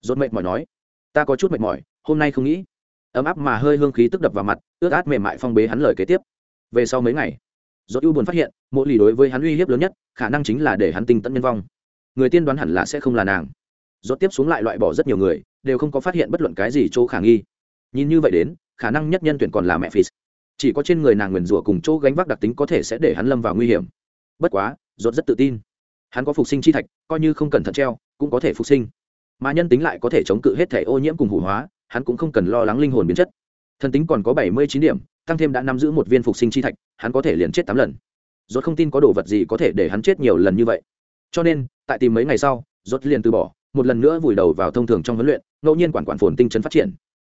rột mệnh mỏi nói, ta có chút mệt mỏi, hôm nay không nghĩ. Ấm áp mà hơi hương khí tức đập vào mặt, ướt át mềm mại phong bế hắn lời kế tiếp. Về sau mấy ngày dột ưu buồn phát hiện, mộ lì đối với hắn uy hiếp lớn nhất, khả năng chính là để hắn tinh tận nhân vong người tiên đoán hẳn là sẽ không là nàng. Dột tiếp xuống lại loại bỏ rất nhiều người, đều không có phát hiện bất luận cái gì chỗ khả nghi. Nhìn như vậy đến, khả năng nhất nhân tuyển còn là mẹ phì. Chỉ có trên người nàng nguyền rủa cùng chỗ gánh vác đặc tính có thể sẽ để hắn lâm vào nguy hiểm. Bất quá dốt rất tự tin. Hắn có phục sinh chi thạch, coi như không cần thận treo, cũng có thể phục sinh. Mà nhân tính lại có thể chống cự hết thể ô nhiễm cùng hủ hóa, hắn cũng không cần lo lắng linh hồn biến chất. Thần tính còn có bảy mươi chín điểm, tăng thêm đã nắm giữ một viên phục sinh chi thạch, hắn có thể liền chết tám lần. Dốt không tin có đồ vật gì có thể để hắn chết nhiều lần như vậy cho nên, tại tìm mấy ngày sau, rốt liền từ bỏ, một lần nữa vùi đầu vào thông thường trong huấn luyện, ngẫu nhiên quản quản phồn tinh chấn phát triển.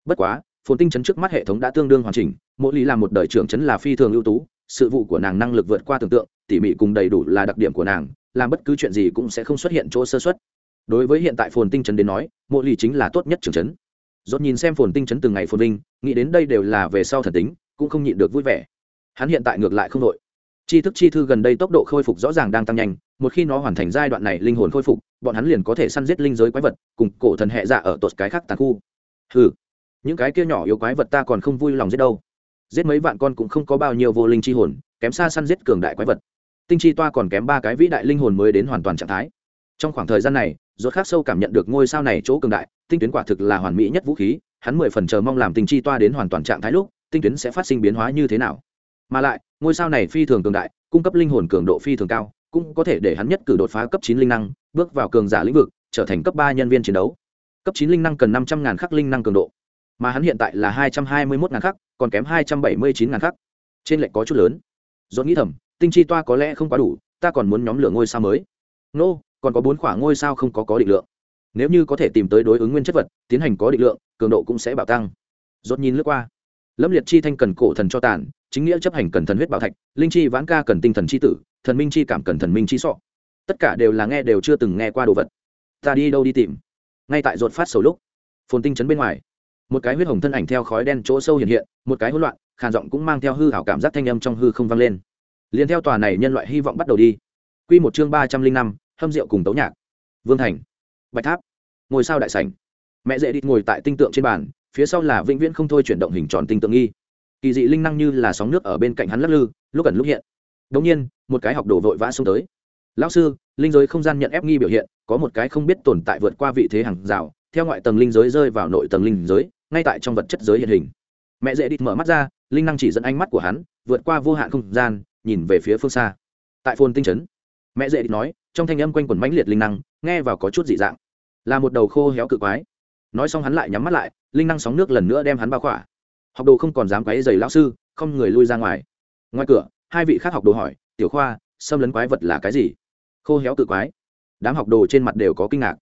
Bất quá, phồn tinh chấn trước mắt hệ thống đã tương đương hoàn chỉnh, mỗi lý là một đời trưởng chấn là phi thường ưu tú, sự vụ của nàng năng lực vượt qua tưởng tượng, tỉ mỉ cùng đầy đủ là đặc điểm của nàng, làm bất cứ chuyện gì cũng sẽ không xuất hiện chỗ sơ xuất đối với hiện tại phồn tinh chấn đến nói, mỗi lý chính là tốt nhất trưởng chấn. Dốt nhìn xem phồn tinh chấn từng ngày phồn vinh, nghĩ đến đây đều là về sau thần tính, cũng không nhịn được vui vẻ. Hắn hiện tại ngược lại không đội chi thức chi thư gần đây tốc độ khôi phục rõ ràng đang tăng nhanh một khi nó hoàn thành giai đoạn này linh hồn khôi phục bọn hắn liền có thể săn giết linh giới quái vật cùng cổ thần hệ dạ ở tột cái khác tàn khu. Hừ, những cái kia nhỏ yếu quái vật ta còn không vui lòng giết đâu. Giết mấy vạn con cũng không có bao nhiêu vô linh chi hồn kém xa săn giết cường đại quái vật. Tinh chi toa còn kém ba cái vĩ đại linh hồn mới đến hoàn toàn trạng thái. Trong khoảng thời gian này rốt khác sâu cảm nhận được ngôi sao này chỗ cường đại tinh tuyến quả thực là hoàn mỹ nhất vũ khí hắn mười phần chờ mong làm tinh chi toa đến hoàn toàn trạng thái lúc tinh tuyến sẽ phát sinh biến hóa như thế nào. Mà lại ngôi sao này phi thường cường đại cung cấp linh hồn cường độ phi thường cao cũng có thể để hắn nhất cử đột phá cấp chín linh năng bước vào cường giả lĩnh vực trở thành cấp ba nhân viên chiến đấu. Cấp chín linh năng cần năm trăm ngàn khắc linh năng cường độ mà hắn hiện tại là hai trăm hai mươi mốt ngàn khắc còn kém hai trăm bảy mươi chín ngàn khắc. Trên lệnh có chút lớn. Dốt nghĩ thầm tinh chi toa có lẽ không quá đủ ta còn muốn nhóm lửa ngôi sao mới. Nô、no, còn có bốn khoảng ngôi sao không có có định lượng. Nếu như có thể tìm tới đối ứng nguyên chất vật tiến hành có định lượng cường độ cũng sẽ bảo tăng. Dốt nhìn lướt qua lâm liệt chi thanh cần cổ thần cho tàn, chính nghĩa chấp hành cần thần huyết bảo thạch, linh chi vãn ca cần tinh thần chi tử, thần minh chi cảm cần thần minh chi sọ. Tất cả đều là nghe đều chưa từng nghe qua đồ vật. Ta đi đâu đi tìm? Ngay tại rột phát sầu lúc, phồn tinh chấn bên ngoài, một cái huyết hồng thân ảnh theo khói đen chỗ sâu hiện hiện, một cái hỗn loạn, khàn giọng cũng mang theo hư hảo cảm giác thanh âm trong hư không vang lên. Liền theo tòa này nhân loại hy vọng bắt đầu đi. Q một chương ba trăm linh năm, hâm rượu cùng tấu nhạc. Vương thành, bạch tháp ngồi sao đại sảnh. Mẹ dễ đi ngồi tại tinh tượng trên bàn phía sau là vĩnh viễn không thôi chuyển động hình tròn tinh tượng nghi. Kỳ dị linh năng như là sóng nước ở bên cạnh hắn lắc lư, lúc ẩn lúc hiện. Đ ỗ n g nhiên, một cái học đồ vội vã xông tới. Lão sư, linh giới không gian nhận ép nghi biểu hiện, có một cái không biết tồn tại vượt qua vị thế hàng rào, theo ngoại tầng linh giới rơi vào nội tầng linh giới, ngay tại trong vật chất giới hiện hình. Mẹ dễ đi mở mắt ra, linh năng chỉ dẫn ánh mắt của hắn, vượt qua vô hạn không gian, nhìn về phía phương xa. Tại phồn tinh trấn mẹ dễ đi nói, trong thanh âm quanh quần mãnh liệt linh năng, nghe vào có chút dị dạng. Là một đầu khô héo cự quái. Nói xong hắn lại nhắm mắt lại linh năng sóng nước lần nữa đem hắn bao khỏa. Học đồ không còn dám quấy dày lão sư, không người lui ra ngoài. Ngoài cửa, hai vị khác học đồ hỏi, tiểu khoa, xâm lấn quái vật là cái gì? Khô héo cự quái. Đám học đồ trên mặt đều có kinh ngạc.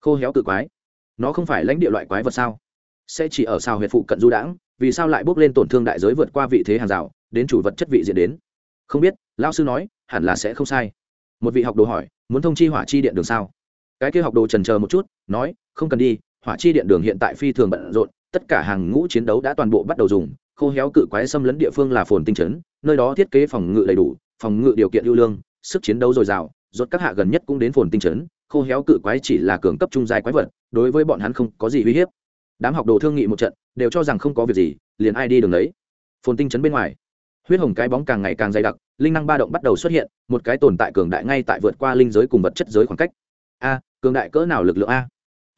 Khô héo cự quái? Nó không phải lãnh địa loại quái vật sao? Sẽ chỉ ở sao huyệt phụ cận du đãng, vì sao lại bước lên tổn thương đại giới vượt qua vị thế hàng rào, đến chủ vật chất vị diện đến? Không biết, lão sư nói, hẳn là sẽ không sai. Một vị học đồ hỏi, muốn thông chi hỏa chi điện đường sao? Cái kia học đồ trần chờ một chút, nói, không cần đi hỏa chi điện đường hiện tại phi thường bận rộn, tất cả hàng ngũ chiến đấu đã toàn bộ bắt đầu dùng, khô héo cự quái xâm lấn địa phương là phồn tinh trấn, nơi đó thiết kế phòng ngự đầy đủ, phòng ngự điều kiện ưu lương, sức chiến đấu dồi dào, rốt các hạ gần nhất cũng đến phồn tinh trấn, khô héo cự quái chỉ là cường cấp trung dài quái vật, đối với bọn hắn không có gì uy hiếp. Đám học đồ thương nghị một trận, đều cho rằng không có việc gì, liền ai đi đường đấy. Phồn tinh trấn bên ngoài, huyết hồng cái bóng càng ngày càng dày đặc, linh năng ba động bắt đầu xuất hiện, một cái tồn tại cường đại ngay tại vượt qua linh giới cùng vật chất giới khoảng cách. A, cường đại cỡ nào lực lượng a?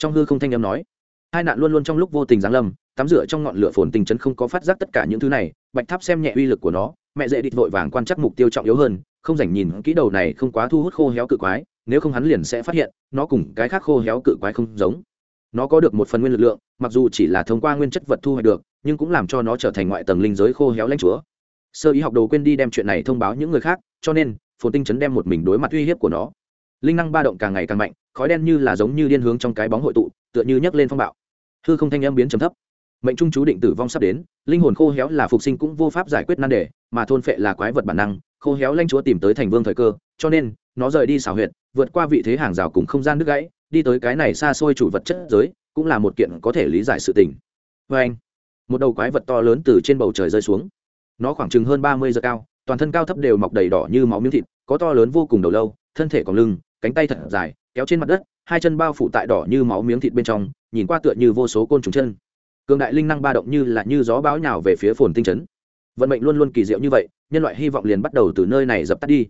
Trong hư không thanh âm nói. Hai nạn luôn luôn trong lúc vô tình giáng lâm, tắm rửa trong ngọn lửa phồn tình chấn không có phát giác tất cả những thứ này, bạch tháp xem nhẹ uy lực của nó, mẹ dễ địch vội vàng quan chắc mục tiêu trọng yếu hơn, không dành nhìn kỹ đầu này không quá thu hút khô héo cự quái, nếu không hắn liền sẽ phát hiện, nó cùng cái khác khô héo cự quái không giống. Nó có được một phần nguyên lực lượng, mặc dù chỉ là thông qua nguyên chất vật thu hoạch được, nhưng cũng làm cho nó trở thành ngoại tầng linh giới khô héo lãnh chúa. Sơ ý học đồ quên đi đem chuyện này thông báo những người khác, cho nên, phồn tinh chấn đem một mình đối mặt uy hiếp của nó linh năng ba động càng ngày càng mạnh, khói đen như là giống như điên hướng trong cái bóng hội tụ, tựa như nhấc lên phong bạo. Hư không thanh âm biến trầm thấp. Mệnh trung chú định tử vong sắp đến, linh hồn khô héo là phục sinh cũng vô pháp giải quyết nan đề, mà thôn phệ là quái vật bản năng, khô héo lanh chúa tìm tới thành vương thời cơ, cho nên, nó rời đi xảo huyệt, vượt qua vị thế hàng rào cùng không gian nước gãy, đi tới cái này xa xôi chủ vật chất giới, cũng là một kiện có thể lý giải sự tình. Vê anh, một đầu quái vật to lớn từ trên bầu trời rơi xuống. Nó khoảng chừng hơn ba mươi giờ cao, toàn thân cao thấp đều mọc đầy đỏ như máu miếng thịt, có to lớn vô cùng đầu lâu, thân thể còn lưng cánh tay thật dài, kéo trên mặt đất, hai chân bao phủ tại đỏ như máu miếng thịt bên trong, nhìn qua tựa như vô số côn trùng chân. Cường đại linh năng ba động như là như gió bão nhào về phía phồn tinh chấn. Vận mệnh luôn luôn kỳ diệu như vậy, nhân loại hy vọng liền bắt đầu từ nơi này dập tắt đi.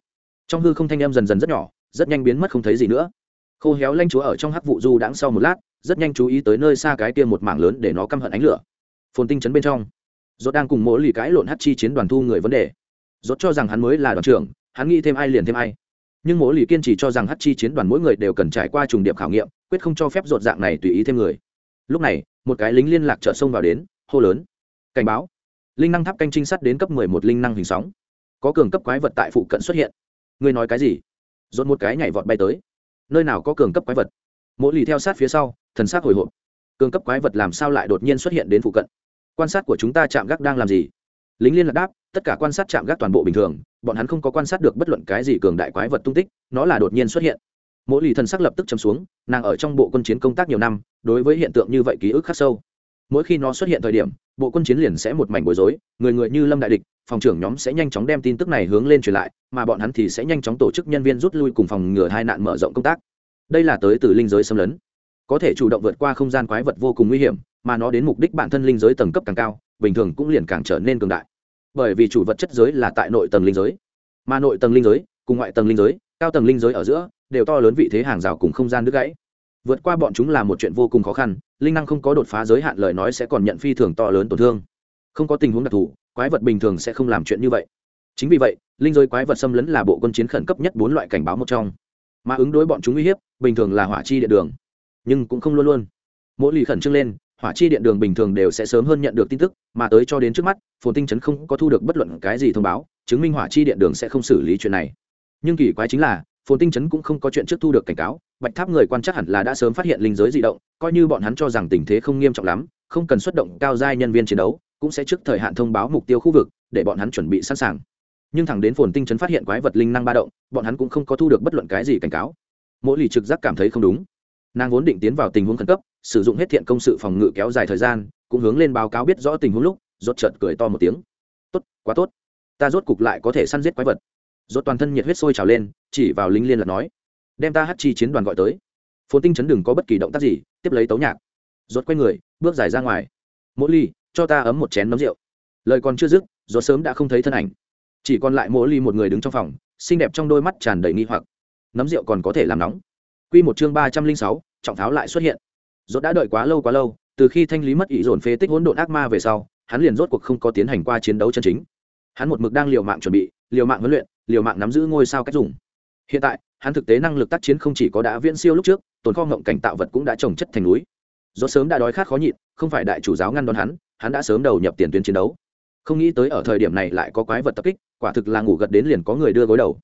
Trong hư không thanh em dần dần rất nhỏ, rất nhanh biến mất không thấy gì nữa. Khô héo lanh chúa ở trong hắc vụ du đãng sau một lát, rất nhanh chú ý tới nơi xa cái kia một mảng lớn để nó căm hận ánh lửa. Phồn tinh chấn bên trong dốt đang cùng mỗi lì cãi lộn hắt chi chiến đoàn thu người vấn đề. Dốt cho rằng hắn mới là đoàn trưởng, hắn nghĩ thêm ai liền thêm ai nhưng mỗi lì kiên trì cho rằng hát chi chiến đoàn mỗi người đều cần trải qua trùng điệp khảo nghiệm, quyết không cho phép rột dạng này tùy ý thêm người. Lúc này, một cái lính liên lạc trợ sông vào đến, hô lớn. Cảnh báo. Linh năng tháp canh trinh sát đến cấp mười một linh năng hình sóng. Có cường cấp quái vật tại phụ cận xuất hiện. Ngươi nói cái gì? Dồn một cái nhảy vọt bay tới. Nơi nào có cường cấp quái vật? Mỗi lì theo sát phía sau, thần sát hồi hộp. Cường cấp quái vật làm sao lại đột nhiên xuất hiện đến phụ cận? Quan sát của chúng ta chạm gác đang làm gì? Lính liên lạc đáp, tất cả quan sát chạm gác toàn bộ bình thường, bọn hắn không có quan sát được bất luận cái gì cường đại quái vật tung tích, nó là đột nhiên xuất hiện. Mỗi lì thần sắc lập tức chấm xuống, nàng ở trong bộ quân chiến công tác nhiều năm, đối với hiện tượng như vậy ký ức khắc sâu. Mỗi khi nó xuất hiện thời điểm, bộ quân chiến liền sẽ một mảnh bối rối, người người như lâm đại địch, phòng trưởng nhóm sẽ nhanh chóng đem tin tức này hướng lên truyền lại, mà bọn hắn thì sẽ nhanh chóng tổ chức nhân viên rút lui cùng phòng ngừa hai nạn mở rộng công tác. Đây là tới từ linh giới xâm lấn. Có thể chủ động vượt qua không gian quái vật vô cùng nguy hiểm, mà nó đến mục đích bản thân linh giới tầng cấp càng cao, bình thường cũng liền càng trở nên cường đại bởi vì chủ vật chất giới là tại nội tầng linh giới. Mà nội tầng linh giới cùng ngoại tầng linh giới, cao tầng linh giới ở giữa, đều to lớn vị thế hàng rào cùng không gian đứt gãy. Vượt qua bọn chúng là một chuyện vô cùng khó khăn, linh năng không có đột phá giới hạn lời nói sẽ còn nhận phi thường to lớn tổn thương. Không có tình huống đặc thù, quái vật bình thường sẽ không làm chuyện như vậy. Chính vì vậy, linh giới quái vật xâm lấn là bộ quân chiến khẩn cấp nhất bốn loại cảnh báo một trong. Mà ứng đối bọn chúng uy hiếp, bình thường là hỏa chi địa đường. Nhưng cũng không luôn luôn. Mỗi lì khẩn trương lên hỏa chi điện đường bình thường đều sẽ sớm hơn nhận được tin tức, mà tới cho đến trước mắt, phồn tinh Trấn không có thu được bất luận cái gì thông báo, chứng minh hỏa chi điện đường sẽ không xử lý chuyện này. Nhưng kỳ quái chính là, phồn tinh Trấn cũng không có chuyện trước thu được cảnh cáo, bạch tháp người quan chắc hẳn là đã sớm phát hiện linh giới di động, coi như bọn hắn cho rằng tình thế không nghiêm trọng lắm, không cần xuất động cao giai nhân viên chiến đấu, cũng sẽ trước thời hạn thông báo mục tiêu khu vực, để bọn hắn chuẩn bị sẵn sàng. Nhưng thẳng đến phồn tinh Trấn phát hiện quái vật linh năng ba động, bọn hắn cũng không có thu được bất luận cái gì cảnh cáo. Mỗi lì trực giác cảm thấy không đúng nàng vốn định tiến vào tình huống khẩn cấp, sử dụng hết thiện công sự phòng ngự kéo dài thời gian, cũng hướng lên báo cáo biết rõ tình huống lúc, rốt chợt cười to một tiếng. Tốt, quá tốt. Ta rốt cục lại có thể săn giết quái vật. Rốt toàn thân nhiệt huyết sôi trào lên, chỉ vào lính liên lạc nói, đem ta hát chi chiến đoàn gọi tới. Phồn tinh chấn đừng có bất kỳ động tác gì, tiếp lấy tấu nhạc. Rốt quay người, bước dài ra ngoài. Mỗi ly, cho ta ấm một chén nấm rượu. Lời còn chưa dứt, rốt sớm đã không thấy thân ảnh. Chỉ còn lại mỗi ly một người đứng trong phòng, xinh đẹp trong đôi mắt tràn đầy nghi hoặc. Nấm rượu còn có thể làm nóng quy một chương ba trăm linh sáu, trọng tháo lại xuất hiện. Rốt đã đợi quá lâu quá lâu, từ khi thanh lý mất ý dồn phế tích hỗn độn ác ma về sau, hắn liền rốt cuộc không có tiến hành qua chiến đấu chân chính. Hắn một mực đang liều mạng chuẩn bị, liều mạng huấn luyện, liều mạng nắm giữ ngôi sao cách dùng. Hiện tại, hắn thực tế năng lực tác chiến không chỉ có đã viễn siêu lúc trước, tồn kho ngộng cảnh tạo vật cũng đã trồng chất thành núi. Rốt sớm đã đói khát khó nhịn, không phải đại chủ giáo ngăn đón hắn hắn đã sớm đầu nhập tiền tuyến chiến đấu. Không nghĩ tới ở thời điểm này lại có quái vật tập kích, quả thực là ngủ gật đến liền có người đưa gối đầu.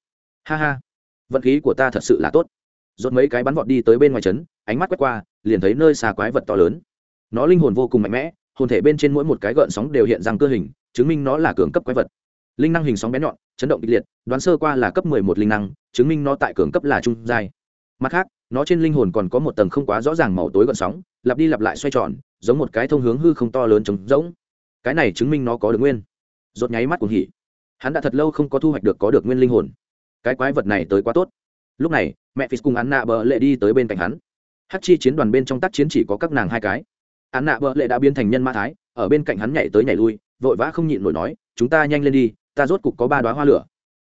Ha ha, vận khí của ta thật sự là tốt rốt mấy cái bắn vọt đi tới bên ngoài trấn, ánh mắt quét qua, liền thấy nơi xa quái vật to lớn. Nó linh hồn vô cùng mạnh mẽ, hồn thể bên trên mỗi một cái gợn sóng đều hiện răng cơ hình, chứng minh nó là cường cấp quái vật. Linh năng hình sóng bén nhọn, chấn động kịch liệt, đoán sơ qua là cấp mười một linh năng, chứng minh nó tại cường cấp là trung giai. Mặt khác, nó trên linh hồn còn có một tầng không quá rõ ràng màu tối gợn sóng, lặp đi lặp lại xoay tròn, giống một cái thông hướng hư không to lớn trống rỗng. Cái này chứng minh nó có được nguyên. Rốt nháy mắt cuồng hỉ. Hắn đã thật lâu không có thu hoạch được có được nguyên linh hồn. Cái quái vật này tới quá tốt lúc này, mẹ phí cùng án nạ bờ lệ đi tới bên cạnh hắn. Hát chi chiến đoàn bên trong tác chiến chỉ có các nàng hai cái. Án nạ bờ lệ đã biến thành nhân mã thái, ở bên cạnh hắn nhảy tới nhảy lui, vội vã không nhịn nổi nói, chúng ta nhanh lên đi, ta rốt cục có ba đoá hoa lửa.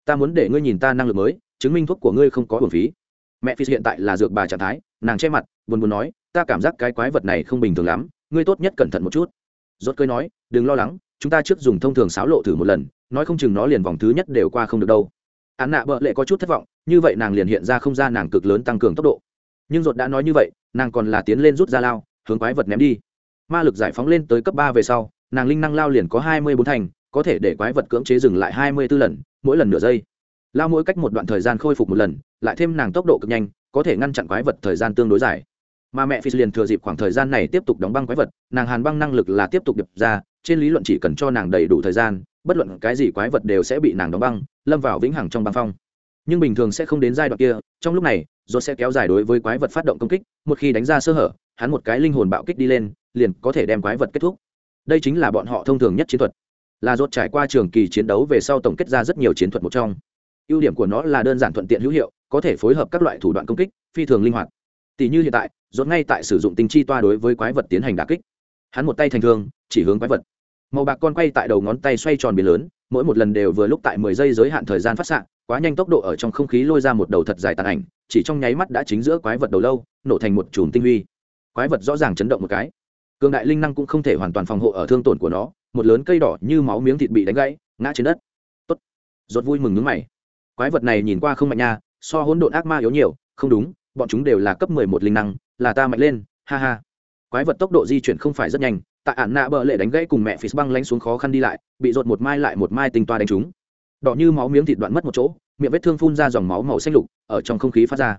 Ta muốn để ngươi nhìn ta năng lực mới, chứng minh thuốc của ngươi không có hưởng phí. Mẹ phi hiện tại là dược bà trạng thái, nàng che mặt, buồn buồn nói, ta cảm giác cái quái vật này không bình thường lắm, ngươi tốt nhất cẩn thận một chút. Rốt cơi nói, đừng lo lắng, chúng ta trước dùng thông thường xáo lộ thử một lần, nói không chừng nó liền vòng thứ nhất đều qua không được đâu án nạ bợ lệ có chút thất vọng, như vậy nàng liền hiện ra không ra nàng cực lớn tăng cường tốc độ. Nhưng dột đã nói như vậy, nàng còn là tiến lên rút ra lao, hướng quái vật ném đi. Ma lực giải phóng lên tới cấp ba về sau, nàng linh năng lao liền có hai mươi bốn thành, có thể để quái vật cưỡng chế dừng lại hai mươi 24 lần, mỗi lần nửa giây. Lao mỗi cách một đoạn thời gian khôi phục một lần, lại thêm nàng tốc độ cực nhanh, có thể ngăn chặn quái vật thời gian tương đối dài. Mà mẹ phi liền thừa dịp khoảng thời gian này tiếp tục đóng băng quái vật, nàng hàn băng năng lực là tiếp tục điệp ra, trên lý luận chỉ cần cho nàng đầy đủ thời gian bất luận cái gì quái vật đều sẽ bị nàng đóng băng, lâm vào vĩnh hằng trong băng phong. Nhưng bình thường sẽ không đến giai đoạn kia, trong lúc này dốt sẽ kéo dài đối với quái vật phát động công kích, một khi đánh ra sơ hở, hắn một cái linh hồn bạo kích đi lên, liền có thể đem quái vật kết thúc. Đây chính là bọn họ thông thường nhất chiến thuật. Là dốt trải qua trường kỳ chiến đấu về sau tổng kết ra rất nhiều chiến thuật một trong. Ưu điểm của nó là đơn giản thuận tiện hữu hiệu, có thể phối hợp các loại thủ đoạn công kích, phi thường linh hoạt. Tỷ như hiện tại dốt ngay tại sử dụng tinh chi toa đối với quái vật tiến hành đả kích. Hắn một tay thành thương, chỉ hướng quái vật màu bạc con quay tại đầu ngón tay xoay tròn biển lớn, mỗi một lần đều vừa lúc tại mười giây giới hạn thời gian phát xạ, quá nhanh tốc độ ở trong không khí lôi ra một đầu thật dài tàn ảnh, chỉ trong nháy mắt đã chính giữa quái vật đầu lâu, nổ thành một chùm tinh huy. Quái vật rõ ràng chấn động một cái. Cường đại linh năng cũng không thể hoàn toàn phòng hộ ở thương tổn của nó, một lớn cây đỏ như máu miếng thịt bị đánh gãy, ngã trên đất. Tốt. Rốt vui mừng nước mày. Quái vật này nhìn qua không mạnh nha, so hỗn độn ác ma yếu nhiều, không đúng, bọn chúng đều là cấp mười một linh năng, là ta mạnh lên, ha ha. Quái vật tốc độ di chuyển không phải rất nhanh tại ản nạ bờ lệ đánh gãy cùng mẹ phí băng lánh xuống khó khăn đi lại, bị rột một mai lại một mai tinh toa đánh trúng. Đỏ như máu miếng thịt đoạn mất một chỗ, miệng vết thương phun ra dòng máu màu xanh lục, ở trong không khí phát ra.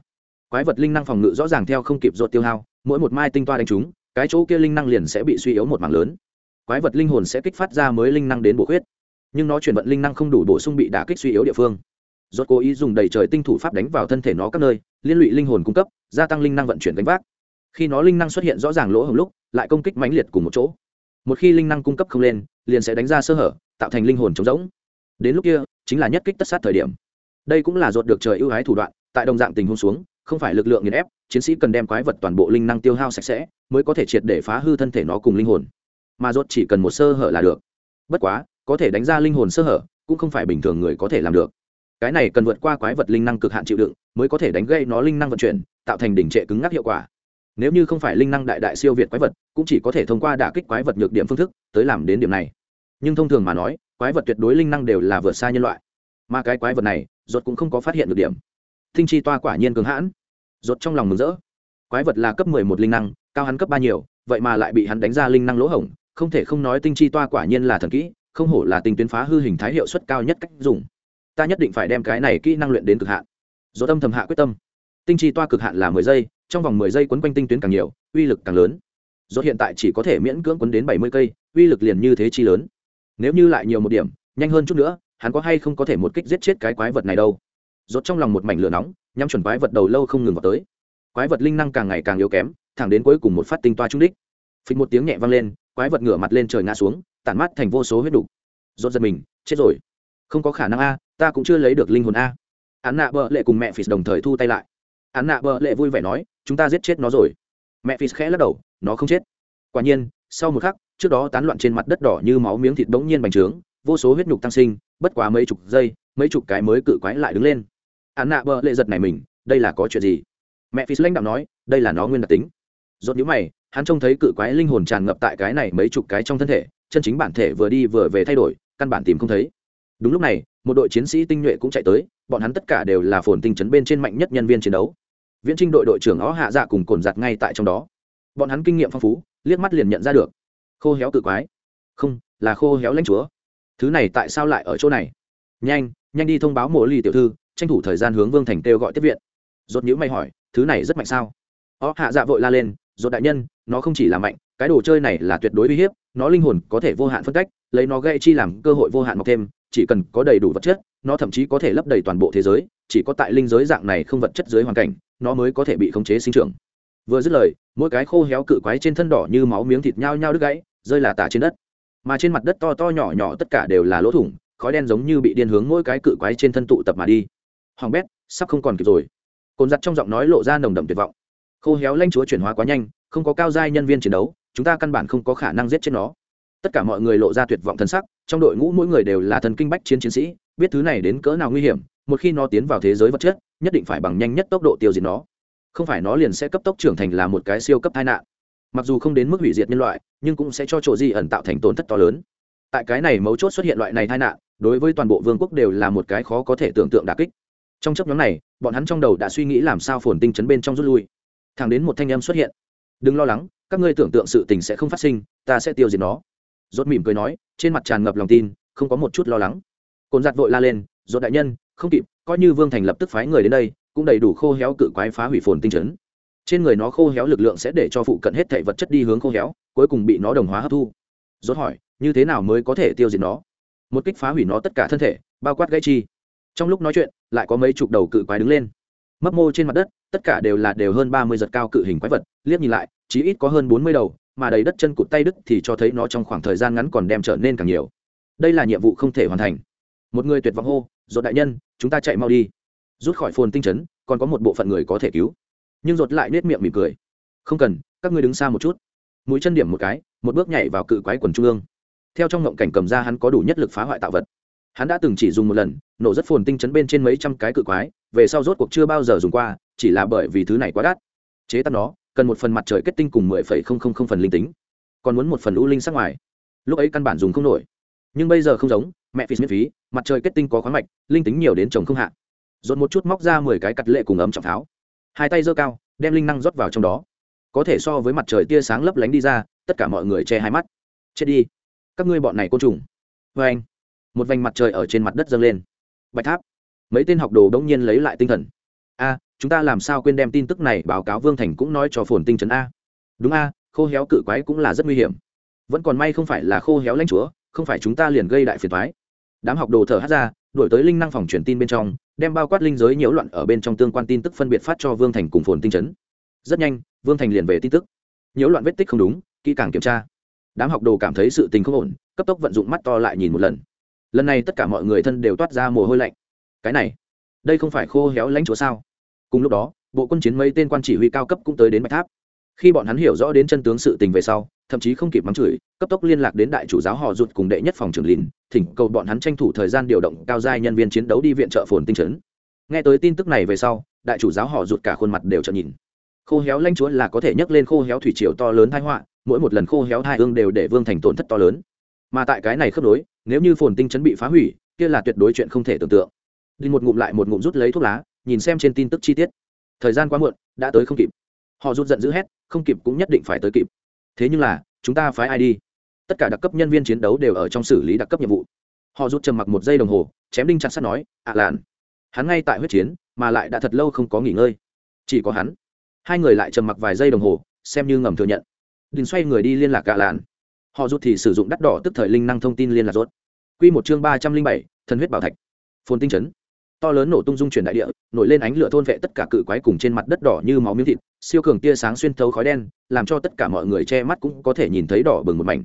Quái vật linh năng phòng ngự rõ ràng theo không kịp rột tiêu hao, mỗi một mai tinh toa đánh trúng, cái chỗ kia linh năng liền sẽ bị suy yếu một mảng lớn. Quái vật linh hồn sẽ kích phát ra mới linh năng đến bổ khuyết. Nhưng nó chuyển vận linh năng không đủ bổ sung bị đả kích suy yếu địa phương. Rốt cố ý dùng đầy trời tinh thủ pháp đánh vào thân thể nó các nơi, liên lụy linh hồn cung cấp, gia tăng linh năng vận chuyển đánh vác khi nó linh năng xuất hiện rõ ràng lỗ hồng lúc, lại công kích mãnh liệt cùng một chỗ. Một khi linh năng cung cấp không lên, liền sẽ đánh ra sơ hở, tạo thành linh hồn trống rỗng. Đến lúc kia, chính là nhất kích tất sát thời điểm. Đây cũng là ruột được trời ưu ái thủ đoạn, tại đồng dạng tình huống xuống, không phải lực lượng nghiền ép, chiến sĩ cần đem quái vật toàn bộ linh năng tiêu hao sạch sẽ, mới có thể triệt để phá hư thân thể nó cùng linh hồn. Mà ruột chỉ cần một sơ hở là được. Bất quá, có thể đánh ra linh hồn sơ hở, cũng không phải bình thường người có thể làm được. Cái này cần vượt qua quái vật linh năng cực hạn chịu đựng, mới có thể đánh gây nó linh năng vận chuyển, tạo thành đỉnh trệ cứng ngắc hiệu quả nếu như không phải linh năng đại đại siêu việt quái vật, cũng chỉ có thể thông qua đả kích quái vật nhược điểm phương thức tới làm đến điểm này. Nhưng thông thường mà nói, quái vật tuyệt đối linh năng đều là vượt xa nhân loại. Mà cái quái vật này, ruột cũng không có phát hiện được điểm. Thinh chi toa quả nhiên cường hãn. Ruột trong lòng mừng rỡ. Quái vật là cấp mười một linh năng, cao hắn cấp ba nhiều, vậy mà lại bị hắn đánh ra linh năng lỗ hổng, không thể không nói tinh chi toa quả nhiên là thần kỹ, không hổ là tinh tuyến phá hư hình thái hiệu suất cao nhất cách dùng. Ta nhất định phải đem cái này kỹ năng luyện đến cực hạn. Dỗ tâm thầm hạ quyết tâm. Tinh chi toa cực hạn là mười giây trong vòng mười giây quấn quanh tinh tuyến càng nhiều, uy lực càng lớn. Rốt hiện tại chỉ có thể miễn cưỡng quấn đến bảy mươi cây, uy lực liền như thế chi lớn. Nếu như lại nhiều một điểm, nhanh hơn chút nữa, hắn có hay không có thể một kích giết chết cái quái vật này đâu? Rốt trong lòng một mảnh lửa nóng, nhắm chuẩn quái vật đầu lâu không ngừng vào tới. Quái vật linh năng càng ngày càng yếu kém, thẳng đến cuối cùng một phát tinh toa trung đích. Phịch một tiếng nhẹ vang lên, quái vật ngửa mặt lên trời ngã xuống, tản mát thành vô số huyết đục. Rốt giật mình, chết rồi. Không có khả năng a, ta cũng chưa lấy được linh hồn a. Án nạ bợ lệ cùng mẹ phì đồng thời thu tay lại án nạ bợ lệ vui vẻ nói, chúng ta giết chết nó rồi. Mẹ phi khẽ lắc đầu, nó không chết. Quả nhiên, sau một khắc, trước đó tán loạn trên mặt đất đỏ như máu miếng thịt bỗng nhiên bành trướng, vô số huyết nhục tăng sinh, bất quá mấy chục giây, mấy chục cái mới cự quái lại đứng lên. Án nạ bợ lệ giật này mình, đây là có chuyện gì? Mẹ phi lãnh đạo nói, đây là nó nguyên đặc tính. Rốt nhíu mày, hắn trông thấy cự quái linh hồn tràn ngập tại cái này mấy chục cái trong thân thể, chân chính bản thể vừa đi vừa về thay đổi, căn bản tìm không thấy. Đúng lúc này, một đội chiến sĩ tinh nhuệ cũng chạy tới, bọn hắn tất cả đều là phồn tinh chấn bên trên mạnh nhất nhân viên chiến đấu viễn trinh đội đội trưởng ó hạ dạ cùng cồn giặt ngay tại trong đó. Bọn hắn kinh nghiệm phong phú, liếc mắt liền nhận ra được. Khô héo cự quái. Không, là khô héo lãnh chúa. Thứ này tại sao lại ở chỗ này? Nhanh nhanh đi thông báo mộ ly tiểu thư, tranh thủ thời gian hướng vương thành kêu gọi tiếp viện. Dốt nhữ mày hỏi, thứ này rất mạnh sao? Ó hạ dạ vội la lên dốt đại nhân, nó không chỉ là mạnh, cái đồ chơi này là tuyệt đối uy hiếp, nó linh hồn có thể vô hạn phân cách, lấy nó gây chi làm cơ hội vô hạn mọc thêm, chỉ cần có đầy đủ vật chất nó thậm chí có thể lấp đầy toàn bộ thế giới, chỉ có tại linh giới dạng này không vật chất dưới hoàn cảnh, nó mới có thể bị khống chế sinh trưởng. Vừa dứt lời, mỗi cái khô héo cự quái trên thân đỏ như máu miếng thịt nhao nhao đứt gãy, rơi là tả trên đất. Mà trên mặt đất to to nhỏ nhỏ tất cả đều là lỗ thủng, khói đen giống như bị điên hướng mỗi cái cự quái trên thân tụ tập mà đi. Hoàng bét, sắp không còn kịp rồi. Cồn giặt trong giọng nói lộ ra nồng đậm tuyệt vọng. Khô héo lanh chúa chuyển hóa quá nhanh, không có cao giai nhân viên chiến đấu, chúng ta căn bản không có khả năng giết chết nó. Tất cả mọi người lộ ra tuyệt vọng thân sắc, trong đội ngũ mỗi người đều là thần kinh bách chiến chiến sĩ biết thứ này đến cỡ nào nguy hiểm, một khi nó tiến vào thế giới vật chất, nhất định phải bằng nhanh nhất tốc độ tiêu diệt nó. Không phải nó liền sẽ cấp tốc trưởng thành là một cái siêu cấp tai nạn. Mặc dù không đến mức hủy diệt nhân loại, nhưng cũng sẽ cho chỗ di ẩn tạo thành tổn thất to lớn. Tại cái này mấu chốt xuất hiện loại này tai nạn, đối với toàn bộ vương quốc đều là một cái khó có thể tưởng tượng đà kích. Trong chấp nhóm này, bọn hắn trong đầu đã suy nghĩ làm sao phồn tinh chấn bên trong rút lui. Thẳng đến một thanh em xuất hiện. Đừng lo lắng, các ngươi tưởng tượng sự tình sẽ không phát sinh, ta sẽ tiêu diệt nó. Rốt mỉm cười nói, trên mặt tràn ngập lòng tin, không có một chút lo lắng cồn giặt vội la lên rốt đại nhân, không kịp, coi như vương thành lập tức phái người đến đây, cũng đầy đủ khô héo cự quái phá hủy phồn tinh chấn. Trên người nó khô héo lực lượng sẽ để cho phụ cận hết thể vật chất đi hướng khô héo, cuối cùng bị nó đồng hóa hấp thu. Rốt hỏi, như thế nào mới có thể tiêu diệt nó? Một kích phá hủy nó tất cả thân thể, bao quát gãy chi. Trong lúc nói chuyện, lại có mấy chục đầu cự quái đứng lên. Mấp mô trên mặt đất, tất cả đều là đều hơn ba mươi giật cao cự hình quái vật, liếc nhìn lại, chí ít có hơn bốn mươi đầu, mà đầy đất chân cụt tay đứt thì cho thấy nó trong khoảng thời gian ngắn còn đem trở nên càng nhiều. Đây là nhiệm vụ không thể hoàn thành một người tuyệt vọng hô dột đại nhân, chúng ta chạy mau đi. Rút khỏi phồn tinh chấn, còn có một bộ phận người có thể cứu. Nhưng dột lại nết miệng mỉm cười. Không cần, các ngươi đứng xa một chút. Mũi chân điểm một cái, một bước nhảy vào cự quái quần trung ương. Theo trong ngộng cảnh cầm ra hắn có đủ nhất lực phá hoại tạo vật. Hắn đã từng chỉ dùng một lần, nổ rất phồn tinh chấn bên trên mấy trăm cái cự quái, về sau rốt cuộc chưa bao giờ dùng qua, chỉ là bởi vì thứ này quá đắt. Chế tác nó, cần một phần mặt trời kết tinh cùng mười phẩy không không không phần linh tính. Còn muốn một phần u linh sắc ngoài. Lúc ấy căn bản dùng không nổi. Nhưng bây giờ không giống, mẹ phí miễn phí mặt trời kết tinh có khoáng mạch, linh tính nhiều đến trồng không hạ. Dồn một chút móc ra mười cái cặt lệ cùng ấm trọng pháo hai tay giơ cao, đem linh năng rót vào trong đó. Có thể so với mặt trời tia sáng lấp lánh đi ra, tất cả mọi người che hai mắt. Chết đi. Các ngươi bọn này côn trùng. Vê anh, một vành mặt trời ở trên mặt đất dâng lên. Bạch tháp. Mấy tên học đồ đông nhiên lấy lại tinh thần. A, chúng ta làm sao quên đem tin tức này báo cáo vương thành cũng nói cho phồn tinh trấn a. Đúng a, khô héo cự quái cũng là rất nguy hiểm. Vẫn còn may không phải là khô héo lãnh chúa, không phải chúng ta liền gây đại phiền thoái đám học đồ thở hát ra đổi tới linh năng phòng truyền tin bên trong, đem bao quát linh giới nhiễu loạn ở bên trong tương quan tin tức phân biệt phát cho vương thành cùng phồn tinh chấn. Rất nhanh, vương thành liền về tin tức. Nhiễu loạn vết tích không đúng, kỹ càng kiểm tra. Đám học đồ cảm thấy sự tình không ổn, cấp tốc vận dụng mắt to lại nhìn một lần. Lần này tất cả mọi người thân đều toát ra mồ hôi lạnh. Cái này, đây không phải khô héo lãnh chúa sao? Cùng lúc đó, bộ quân chiến mấy tên quan chỉ huy cao cấp cũng tới đến bạch tháp khi bọn hắn hiểu rõ đến chân tướng sự tình về sau, thậm chí không kịp mắng chửi, cấp tốc liên lạc đến đại chủ giáo họ rụt cùng đệ nhất phòng trưởng lìn thỉnh cầu bọn hắn tranh thủ thời gian điều động cao giai nhân viên chiến đấu đi viện trợ phồn tinh trấn nghe tới tin tức này về sau, đại chủ giáo họ rụt cả khuôn mặt đều trợn nhìn. Khô héo lanh chúa là có thể nhấc lên khô héo thủy triều to lớn thái họa, mỗi một lần khô héo hai ương đều để vương thành tổn thất to lớn. Mà tại cái này khớp nối, nếu như phồn tinh chấn bị phá hủy, kia là tuyệt đối chuyện không thể tưởng tượng. Đi một ngụm lại một ngụm rút lấy thuốc lá, nhìn xem trên tin tức chi tiết. Thời gian quá muộn, đã tới không kịp họ rút giận dữ hét, không kịp cũng nhất định phải tới kịp. Thế nhưng là, chúng ta phái ai đi? Tất cả đặc cấp nhân viên chiến đấu đều ở trong xử lý đặc cấp nhiệm vụ. Họ rút trầm mặc một giây đồng hồ, chém đinh chặt sắt nói, ạ làn hắn ngay tại huyết chiến, mà lại đã thật lâu không có nghỉ ngơi. Chỉ có hắn. Hai người lại trầm mặc vài giây đồng hồ, xem như ngầm thừa nhận. Đình xoay người đi liên lạc gạ làn họ rút thì sử dụng đắt đỏ tức thời linh năng thông tin liên lạc rốt. Q một chương ba trăm linh bảy, thần huyết bảo thạch. Phồn tinh chấn to lớn nổ tung dung chuyển đại địa, nổi lên ánh lửa thôn vệ tất cả cự quái cùng trên mặt đất đỏ như máu miếng thịt, siêu cường tia sáng xuyên thấu khói đen, làm cho tất cả mọi người che mắt cũng có thể nhìn thấy đỏ bừng một mảnh.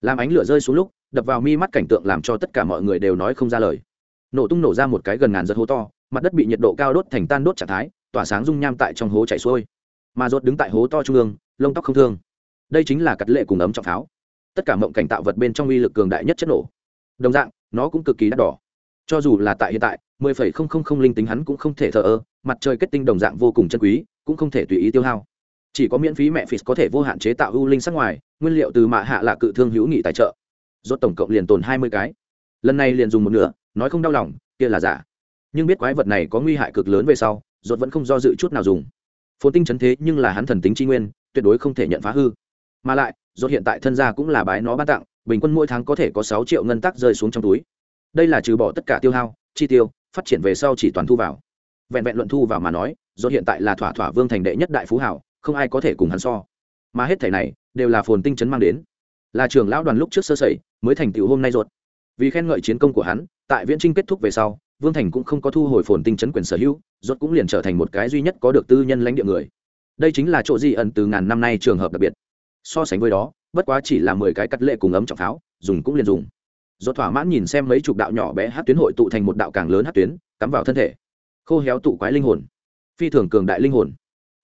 Làm ánh lửa rơi xuống lúc, đập vào mi mắt cảnh tượng làm cho tất cả mọi người đều nói không ra lời. Nổ tung nổ ra một cái gần ngàn giật hố to, mặt đất bị nhiệt độ cao đốt thành tan đốt trạng thái, tỏa sáng dung nham tại trong hố chảy xuôi. Mà rốt đứng tại hố to trung ương, lông tóc không thương. Đây chính là cắt lệ cùng ấm trọng pháo. Tất cả mộng cảnh tạo vật bên trong uy lực cường đại nhất chất nổ. Đồng dạng, nó cũng cực kỳ đắt đỏ. Cho dù là tại hiện tại mười phẩy không không không linh tính hắn cũng không thể thờ ơ, mặt trời kết tinh đồng dạng vô cùng chân quý, cũng không thể tùy ý tiêu hao. Chỉ có miễn phí mẹ phí có thể vô hạn chế tạo ưu linh sắc ngoài, nguyên liệu từ mạ hạ là cự thương hữu nghị tài trợ. Rốt tổng cộng liền tồn hai mươi cái. Lần này liền dùng một nửa, nói không đau lòng, kia là giả. Nhưng biết quái vật này có nguy hại cực lớn về sau, rốt vẫn không do dự chút nào dùng. Phồn tinh chấn thế nhưng là hắn thần tính chi nguyên, tuyệt đối không thể nhận phá hư. Mà lại, rốt hiện tại thân gia cũng là bái nó ban tặng, bình quân mỗi tháng có thể có sáu triệu ngân tắc rơi xuống trong túi. Đây là trừ bỏ tất cả tiêu hao, chi tiêu phát triển về sau chỉ toàn thu vào. Vẹn vẹn luận thu vào mà nói, do hiện tại là thỏa thỏa vương thành đệ nhất đại phú hảo, không ai có thể cùng hắn so. Mà hết thẻ này, đều là phồn tinh chấn mang đến. Là trưởng lão đoàn lúc trước sơ sẩy, mới thành tựu hôm nay ruột. Vì khen ngợi chiến công của hắn, tại viễn trinh kết thúc về sau, vương thành cũng không có thu hồi phồn tinh chấn quyền sở hữu, ruột cũng liền trở thành một cái duy nhất có được tư nhân lãnh địa người. Đây chính là chỗ di ẩn từ ngàn năm nay trường hợp đặc biệt. So sánh với đó, bất quá chỉ là mười cái cắt lệ cùng ấm trọng pháo, dùng cũng liền dùng do thỏa mãn nhìn xem mấy chục đạo nhỏ bé hát tuyến hội tụ thành một đạo càng lớn hát tuyến, cắm vào thân thể. Khô héo tụ quái linh hồn. Phi thường cường đại linh hồn.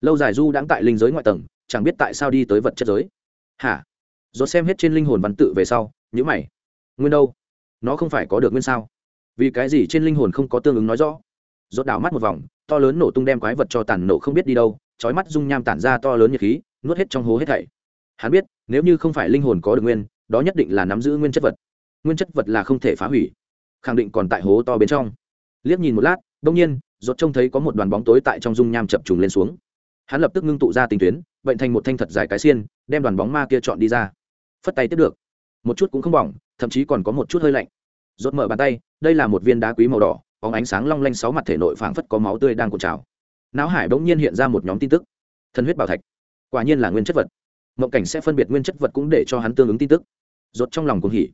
Lâu dài du đãng tại linh giới ngoại tầng, chẳng biết tại sao đi tới vật chất giới. Hả? Do xem hết trên linh hồn văn tự về sau nhữ mày. Nguyên đâu? Nó không phải có được nguyên sao? Vì cái gì trên linh hồn không có tương ứng nói rõ? Rốt đảo mắt một vòng, to lớn nổ tung đem quái vật cho tàn nổ không biết đi đâu, chói mắt dung nham tản ra to lớn nhiệt khí, nuốt hết trong hố hết thảy. Hắn biết, nếu như không phải linh hồn có được nguyên, đó nhất định là nắm giữ nguyên chất vật nguyên chất vật là không thể phá hủy. Khẳng định còn tại hố to bên trong. Liếc nhìn một lát, đông nhiên, rốt trông thấy có một đoàn bóng tối tại trong dung nham chập trùng lên xuống. Hắn lập tức ngưng tụ ra tình tuyến, bệnh thành một thanh thật dài cái xiên, đem đoàn bóng ma kia chọn đi ra. Phất tay tiếp được. Một chút cũng không bỏng, thậm chí còn có một chút hơi lạnh. Rốt mở bàn tay, đây là một viên đá quý màu đỏ, bóng ánh sáng long lanh sáu mặt thể nội phảng phất có máu tươi đang cuộn trào. Não hải bỗng nhiên hiện ra một nhóm tin tức. Thân huyết bảo thạch. Quả nhiên là nguyên chất vật. Mộng cảnh sẽ phân biệt nguyên chất vật cũng để cho hắn tương ứng tin tức. Rốt trong lòng cũng hỉ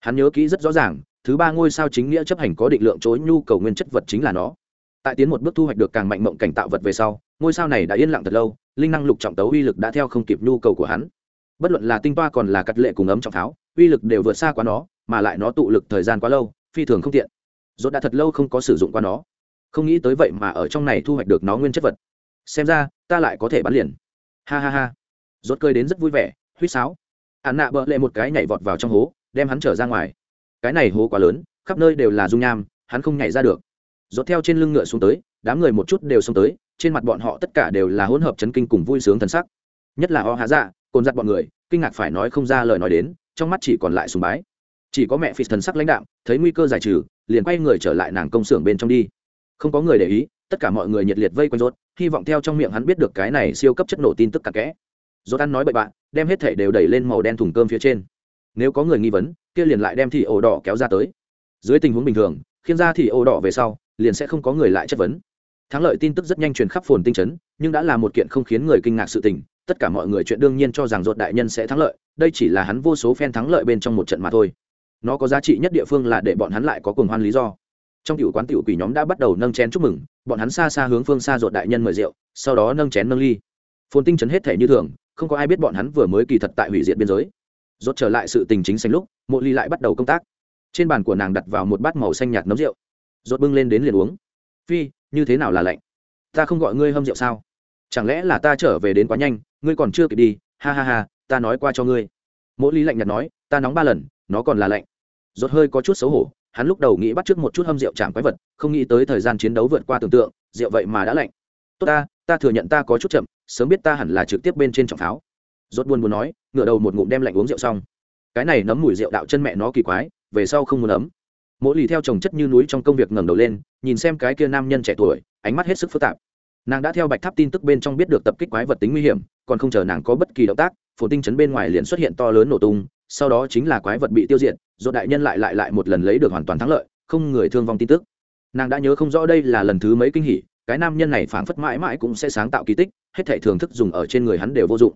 hắn nhớ kỹ rất rõ ràng, thứ ba ngôi sao chính nghĩa chấp hành có định lượng chối nhu cầu nguyên chất vật chính là nó. Tại tiến một bước thu hoạch được càng mạnh mộng cảnh tạo vật về sau, ngôi sao này đã yên lặng thật lâu, linh năng lục trọng tấu uy lực đã theo không kịp nhu cầu của hắn. Bất luận là tinh toa còn là cắt lệ cùng ấm trọng pháo uy lực đều vượt xa quá nó, mà lại nó tụ lực thời gian quá lâu, phi thường không tiện. Dốt đã thật lâu không có sử dụng qua nó. Không nghĩ tới vậy mà ở trong này thu hoạch được nó nguyên chất vật. Xem ra, ta lại có thể bắn liền. Ha ha ha. Rốt cười đến rất vui vẻ, huýt sáo. Ạn nạ bợ lệ một cái nhảy vọt vào trong hố đem hắn trở ra ngoài. Cái này hố quá lớn, khắp nơi đều là dung nham, hắn không nhảy ra được. Rốt theo trên lưng ngựa xuống tới, đám người một chút đều xông tới, trên mặt bọn họ tất cả đều là hỗn hợp chấn kinh cùng vui sướng thần sắc. Nhất là o hạ dạ cồn giặt bọn người, kinh ngạc phải nói không ra lời nói đến, trong mắt chỉ còn lại sùng bái. Chỉ có mẹ phi thần sắc lãnh đạm, thấy nguy cơ giải trừ, liền quay người trở lại nàng công xưởng bên trong đi. Không có người để ý, tất cả mọi người nhiệt liệt vây quanh rốt, hy vọng theo trong miệng hắn biết được cái này siêu cấp chất nổ tin tức cặn kẽ. Rốt ăn nói bậy bạn đem hết thể đều đẩy lên màu đen thùng cơm phía trên nếu có người nghi vấn, kia liền lại đem thị ổ đỏ kéo ra tới. Dưới tình huống bình thường, khiến ra thị ổ đỏ về sau, liền sẽ không có người lại chất vấn. Thắng lợi tin tức rất nhanh truyền khắp phồn tinh chấn, nhưng đã là một kiện không khiến người kinh ngạc sự tình, tất cả mọi người chuyện đương nhiên cho rằng ruột đại nhân sẽ thắng lợi, đây chỉ là hắn vô số phen thắng lợi bên trong một trận mà thôi. Nó có giá trị nhất địa phương là để bọn hắn lại có cùng hoan lý do. Trong tiểu quán tiểu quỷ nhóm đã bắt đầu nâng chén chúc mừng, bọn hắn xa xa hướng phương xa ruột đại nhân mời rượu, sau đó nâng chén nâng ly. Phồn tinh chấn hết thể như thường, không có ai biết bọn hắn vừa mới kỳ thật tại hủy diệt biên giới rốt trở lại sự tình chính xanh lúc, mộ ly lại bắt đầu công tác. Trên bàn của nàng đặt vào một bát màu xanh nhạt nấm rượu. Rốt bưng lên đến liền uống. Phi, như thế nào là lạnh? Ta không gọi ngươi hâm rượu sao? Chẳng lẽ là ta trở về đến quá nhanh, ngươi còn chưa kịp đi? Ha ha ha, ta nói qua cho ngươi. Mộ ly lạnh nhạt nói, ta nóng ba lần, nó còn là lạnh. Rốt hơi có chút xấu hổ, hắn lúc đầu nghĩ bắt trước một chút hâm rượu chạm quái vật, không nghĩ tới thời gian chiến đấu vượt qua tưởng tượng, rượu vậy mà đã lạnh. Tốt ta ta thừa nhận ta có chút chậm, sớm biết ta hẳn là trực tiếp bên trên trọng pháo rốt buồn buồn nói ngửa đầu một ngụm đem lạnh uống rượu xong. Cái này nấm mùi rượu đạo chân mẹ nó kỳ quái, về sau không muốn ấm. Mỗi lì theo chồng chất như núi trong công việc ngẩng đầu lên, nhìn xem cái kia nam nhân trẻ tuổi, ánh mắt hết sức phức tạp. Nàng đã theo bạch tháp tin tức bên trong biết được tập kích quái vật tính nguy hiểm, còn không chờ nàng có bất kỳ động tác, phổ tinh chấn bên ngoài liền xuất hiện to lớn nổ tung, sau đó chính là quái vật bị tiêu diệt, rốt đại nhân lại lại lại một lần lấy được hoàn toàn thắng lợi, không người thương vong tin tức. Nàng đã nhớ không rõ đây là lần thứ mấy kinh hỉ, cái nam nhân này phảng phất mãi mãi cũng sẽ sáng tạo kỳ tích, hết thảy thưởng thức dùng ở trên người hắn đều vô dụng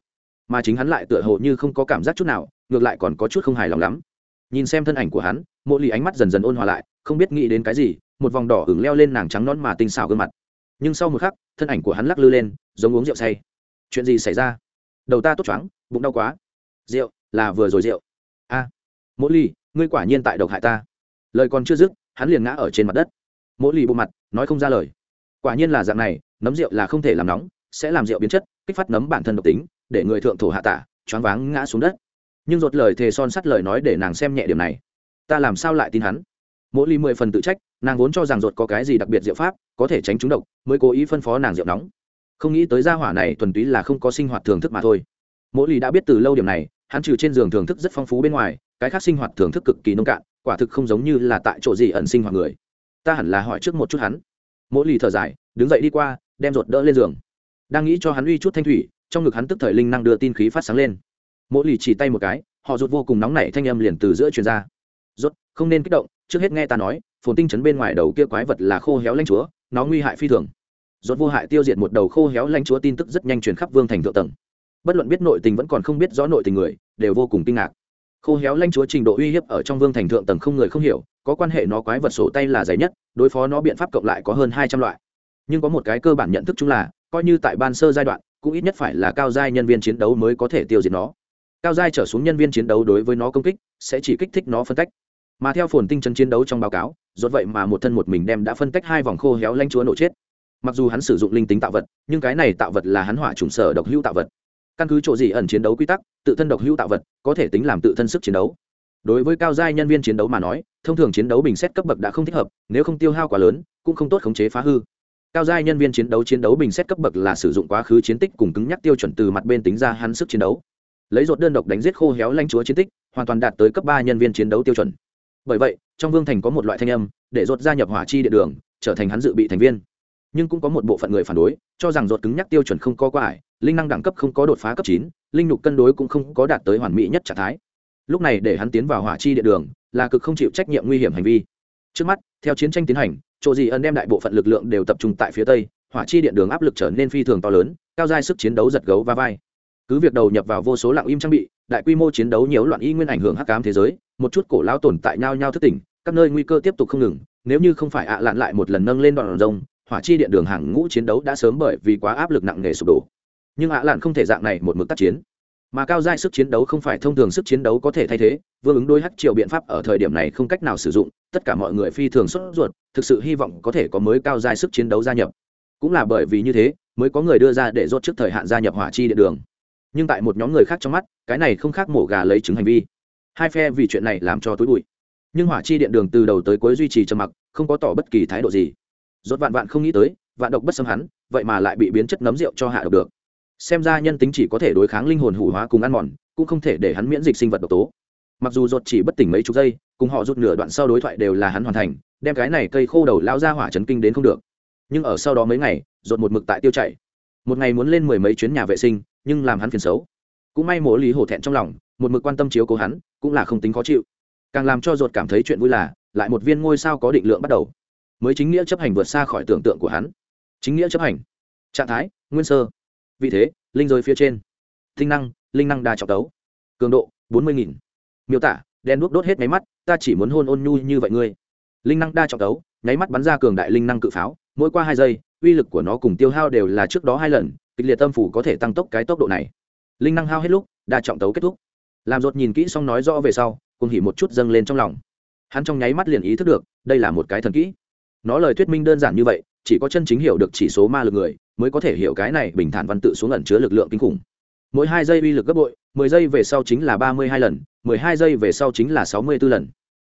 mà chính hắn lại tựa hồ như không có cảm giác chút nào, ngược lại còn có chút không hài lòng lắm. Nhìn xem thân ảnh của hắn, mộ lì ánh mắt dần dần ôn hòa lại, không biết nghĩ đến cái gì, một vòng đỏ ửng leo lên nàng trắng non mà tinh xào gương mặt. Nhưng sau một khắc, thân ảnh của hắn lắc lư lên, giống uống rượu say. Chuyện gì xảy ra? Đầu ta tốt choáng, bụng đau quá. Rượu, là vừa rồi rượu. A mỗi ly ngươi quả nhiên tại độc hại ta. Lời còn chưa dứt, hắn liền ngã ở trên mặt đất. Mỗi ly bộ mặt, nói không ra lời. Quả nhiên là dạng này, nấm rượu là không thể làm nóng, sẽ làm rượu biến chất, kích phát nấm bản thân độc tính để người thượng thổ hạ tả, choáng váng ngã xuống đất. Nhưng dột lời thề son sắt lời nói để nàng xem nhẹ điểm này. Ta làm sao lại tin hắn? Mỗi ly mười phần tự trách, nàng vốn cho rằng dột có cái gì đặc biệt diệu pháp, có thể tránh trúng độc, mới cố ý phân phó nàng rượu nóng. Không nghĩ tới gia hỏa này thuần túy là không có sinh hoạt thưởng thức mà thôi. Mỗi ly đã biết từ lâu điểm này, hắn trừ trên giường thưởng thức rất phong phú bên ngoài, cái khác sinh hoạt thưởng thức cực kỳ nông cạn, quả thực không giống như là tại chỗ gì ẩn sinh hoạt người. Ta hẳn là hỏi trước một chút hắn. Mỗi ly thở dài, đứng dậy đi qua, đem ruột đỡ lên giường. Đang nghĩ cho hắn uy chút thanh thủy trong ngực hắn tức thời linh năng đưa tin khí phát sáng lên. Mỗi lì chỉ tay một cái, họ rụt vô cùng nóng nảy thanh âm liền từ giữa truyền ra. Rốt, không nên kích động, trước hết nghe ta nói, phồn tinh chấn bên ngoài đầu kia quái vật là khô héo lanh chúa, nó nguy hại phi thường. Rốt vô hại tiêu diệt một đầu khô héo lanh chúa tin tức rất nhanh truyền khắp vương thành thượng tầng. Bất luận biết nội tình vẫn còn không biết rõ nội tình người, đều vô cùng kinh ngạc. Khô héo lanh chúa trình độ uy hiếp ở trong vương thành thượng tầng không người không hiểu, có quan hệ nó quái vật sổ tay là dày nhất, đối phó nó biện pháp cộng lại có hơn hai trăm loại. Nhưng có một cái cơ bản nhận thức chung là, coi như tại ban sơ giai đoạn cũng ít nhất phải là cao giai nhân viên chiến đấu mới có thể tiêu diệt nó. Cao giai trở xuống nhân viên chiến đấu đối với nó công kích, sẽ chỉ kích thích nó phân tách. mà theo phồn tinh chân chiến đấu trong báo cáo, rốt vậy mà một thân một mình đem đã phân tách hai vòng khô héo lanh chúa nổ chết. Mặc dù hắn sử dụng linh tính tạo vật, nhưng cái này tạo vật là hắn hỏa trùng sở độc hữu tạo vật. Căn cứ chỗ gì ẩn chiến đấu quy tắc, tự thân độc hữu tạo vật có thể tính làm tự thân sức chiến đấu. Đối với cao giai nhân viên chiến đấu mà nói, thông thường chiến đấu bình xét cấp bậc đã không thích hợp, nếu không tiêu hao quá lớn, cũng không tốt khống chế phá hư cao giai nhân viên chiến đấu chiến đấu bình xét cấp bậc là sử dụng quá khứ chiến tích cùng cứng nhắc tiêu chuẩn từ mặt bên tính ra hắn sức chiến đấu. Lấy rột đơn độc đánh giết khô héo lanh chúa chiến tích, hoàn toàn đạt tới cấp ba nhân viên chiến đấu tiêu chuẩn. Bởi vậy, trong vương thành có một loại thanh âm, để rột gia nhập hỏa chi địa đường, trở thành hắn dự bị thành viên. Nhưng cũng có một bộ phận người phản đối, cho rằng rột cứng nhắc tiêu chuẩn không có quá ải, linh năng đẳng cấp không có đột phá cấp chín, linh nhục cân đối cũng không có đạt tới hoàn mỹ nhất trạng thái. Lúc này để hắn tiến vào hỏa chi địa đường, là cực không chịu trách nhiệm nguy hiểm hành vi. Trước mắt, theo chiến tranh tiến hành chỗ gì ân đem đại bộ phận lực lượng đều tập trung tại phía tây hỏa chi điện đường áp lực trở nên phi thường to lớn cao giai sức chiến đấu giật gấu và vai. Cứ việc đầu nhập vào vô số lặng im trang bị đại quy mô chiến đấu nhiều loạn y nguyên ảnh hưởng hắc cám thế giới một chút cổ lao tồn tại nhau nhau thức tỉnh các nơi nguy cơ tiếp tục không ngừng nếu như không phải ạ lạn lại một lần nâng lên đoạn rồng, hỏa chi điện đường hàng ngũ chiến đấu đã sớm bởi vì quá áp lực nặng nề sụp đổ. Nhưng ạ lạn không thể dạng này một mực tác chiến mà cao giai sức chiến đấu không phải thông thường sức chiến đấu có thể thay thế, vương ứng đôi hắc triều biện pháp ở thời điểm này không cách nào sử dụng, tất cả mọi người phi thường sốt ruột, thực sự hy vọng có thể có mới cao giai sức chiến đấu gia nhập. Cũng là bởi vì như thế, mới có người đưa ra để rốt trước thời hạn gia nhập hỏa chi điện đường. Nhưng tại một nhóm người khác trong mắt, cái này không khác mổ gà lấy trứng hành vi. Hai phe vì chuyện này làm cho túi bụi. Nhưng hỏa chi điện đường từ đầu tới cuối duy trì trầm mặc, không có tỏ bất kỳ thái độ gì. Rốt vạn vạn không nghĩ tới, vạn độc bất xâm hắn, vậy mà lại bị biến chất nấm rượu cho hạ độc được xem ra nhân tính chỉ có thể đối kháng linh hồn hủ hóa cùng ăn mòn, cũng không thể để hắn miễn dịch sinh vật độc tố. Mặc dù ruột chỉ bất tỉnh mấy chục giây, cùng họ rút nửa đoạn sau đối thoại đều là hắn hoàn thành, đem cái này cây khô đầu lao ra hỏa chấn kinh đến không được. Nhưng ở sau đó mấy ngày, ruột một mực tại tiêu chảy. Một ngày muốn lên mười mấy chuyến nhà vệ sinh, nhưng làm hắn phiền xấu. Cũng may mỗ lý hổ thẹn trong lòng, một mực quan tâm chiếu cố hắn, cũng là không tính khó chịu. Càng làm cho ruột cảm thấy chuyện vui là, lại một viên ngôi sao có định lượng bắt đầu. Mới chính nghĩa chấp hành vượt xa khỏi tưởng tượng của hắn. Chính nghĩa chấp hành. Trạng thái, nguyên sơ vì thế, linh giới phía trên. Tinh năng, linh năng đa trọng tấu. Cường độ, bốn mươi nghìn. Miêu tả, đen đuốc đốt hết máy mắt, ta chỉ muốn hôn ôn nhu như vậy ngươi. Linh năng đa trọng tấu, nháy mắt bắn ra cường đại linh năng cự pháo, mỗi qua hai giây, uy lực của nó cùng tiêu hao đều là trước đó hai lần, kịch liệt tâm phủ có thể tăng tốc cái tốc độ này. Linh năng hao hết lúc, đa trọng tấu kết thúc. Làm rột nhìn kỹ xong nói rõ về sau cùng hỉ một chút dâng lên trong lòng. Hắn trong nháy mắt liền ý thức được, đây là một cái thần kỹ. Nó lời thuyết minh đơn giản như vậy, chỉ có chân chính hiểu được chỉ số ma lực người mới có thể hiểu cái này bình thản văn tự xuống ẩn chứa lực lượng kinh khủng. Mỗi hai giây uy lực gấp bội, mười giây về sau chính là ba mươi hai lần, mười hai giây về sau chính là sáu mươi b ố lần.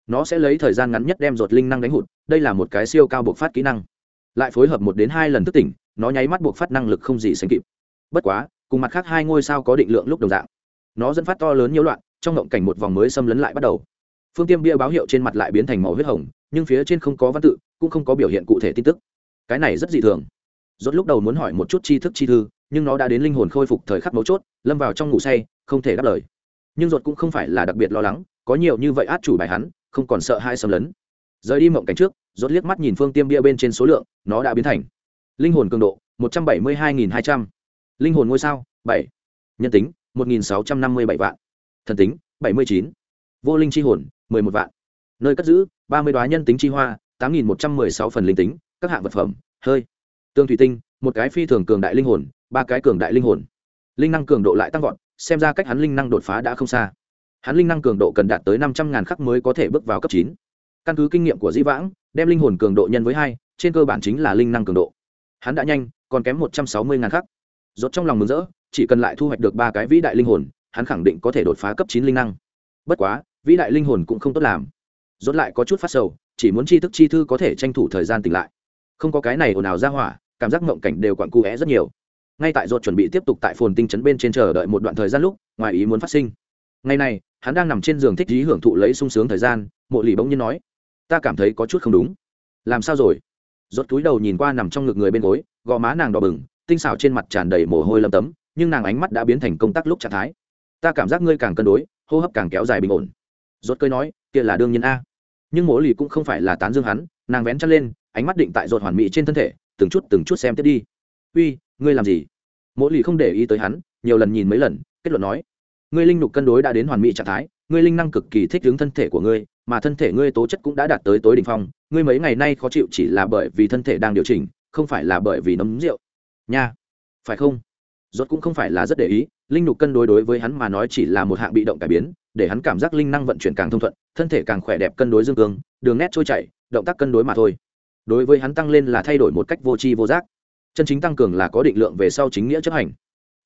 Nó sẽ lấy thời gian ngắn nhất đem ruột linh năng đánh hụt, đây là một cái siêu cao buộc phát kỹ năng. Lại phối hợp một đến hai lần thức tỉnh, nó nháy mắt buộc phát năng lực không gì sánh kịp. Bất quá, cùng mặt khác hai ngôi sao có định lượng lúc đồng dạng. Nó dẫn phát to lớn nhiễu loạn, trong ngộng cảnh một vòng mới xâm lấn lại bắt đầu. Phương tiêm bia báo hiệu trên mặt lại biến thành màu huyết hồng, nhưng phía trên không có văn tự, cũng không có biểu hiện cụ thể tin tức. Cái này rất dị thường rốt lúc đầu muốn hỏi một chút tri thức chi thư, nhưng nó đã đến linh hồn khôi phục thời khắc mấu chốt, lâm vào trong ngủ say, không thể đáp lời. Nhưng rốt cũng không phải là đặc biệt lo lắng, có nhiều như vậy át chủ bài hắn, không còn sợ hai xâm lấn. Rời đi mộng cảnh trước rốt liếc mắt nhìn phương tiêm bia bên trên số lượng, nó đã biến thành linh hồn cường độ, một trăm bảy mươi hai nghìn hai trăm. Linh hồn ngôi sao, bảy. Nhân tính, một nghìn sáu trăm năm mươi bảy vạn. Thần tính, bảy mươi chín. Vô linh chi hồn, mười một vạn. Nơi cất giữ, ba mươi đoá nhân tính chi hoa, tám nghìn một trăm mười sáu phần linh tính, các hạng vật phẩm, hơi tương thủy tinh, một cái phi thường cường đại linh hồn, ba cái cường đại linh hồn. Linh năng cường độ lại tăng vọt, xem ra cách hắn linh năng đột phá đã không xa. Hắn linh năng cường độ cần đạt tới năm trăm ngàn khắc mới có thể bước vào cấp chín. Căn cứ kinh nghiệm của dĩ vãng, đem linh hồn cường độ nhân với hai, trên cơ bản chính là linh năng cường độ. Hắn đã nhanh, còn kém một trăm sáu mươi ngàn khắc. Rốt trong lòng mừng rỡ, chỉ cần lại thu hoạch được ba cái vĩ đại linh hồn, hắn khẳng định có thể đột phá cấp chín linh năng. Bất quá, vĩ đại linh hồn cũng không tốt làm. Rốt lại có chút phát sầu, chỉ muốn chi thức chi thư có thể tranh thủ thời gian tỉnh lại không có cái này ồn ào ra hỏa, cảm giác mộng cảnh đều quặn cụ é rất nhiều. Ngay tại ruột chuẩn bị tiếp tục tại phồn tinh chấn bên trên chờ đợi một đoạn thời gian lúc, ngoài ý muốn phát sinh. Ngày này, hắn đang nằm trên giường thích trí hưởng thụ lấy sung sướng thời gian, mộ lì bỗng nhiên nói, ta cảm thấy có chút không đúng. Làm sao rồi? Rốt túi đầu nhìn qua nằm trong ngực người bên gối, gò má nàng đỏ bừng, tinh xảo trên mặt tràn đầy mồ hôi lâm tấm, nhưng nàng ánh mắt đã biến thành công tác lúc trạng thái. Ta cảm giác ngươi càng cân đối, hô hấp càng kéo dài bình ổn. Rốt cơi nói, kia là đương nhiên a. Nhưng mỗ lì cũng không phải là tán dương hắn, nàng vén chân lên ánh mắt định tại rột hoàn mỹ trên thân thể, từng chút từng chút xem tiếp đi. Uy, ngươi làm gì? Mỗ lì không để ý tới hắn, nhiều lần nhìn mấy lần, kết luận nói, ngươi linh nục cân đối đã đến hoàn mỹ trạng thái, ngươi linh năng cực kỳ thích ứng thân thể của ngươi, mà thân thể ngươi tố chất cũng đã đạt tới tối đỉnh phong, ngươi mấy ngày nay khó chịu chỉ là bởi vì thân thể đang điều chỉnh, không phải là bởi vì nấm rượu. Nha, phải không? Rốt cũng không phải là rất để ý, linh nục cân đối đối với hắn mà nói chỉ là một hạng bị động cải biến, để hắn cảm giác linh năng vận chuyển càng thông thuận, thân thể càng khỏe đẹp cân đối dương cương, đường nét trôi chảy, động tác cân đối mà thôi đối với hắn tăng lên là thay đổi một cách vô tri vô giác. Chân chính tăng cường là có định lượng về sau chính nghĩa chấp hành.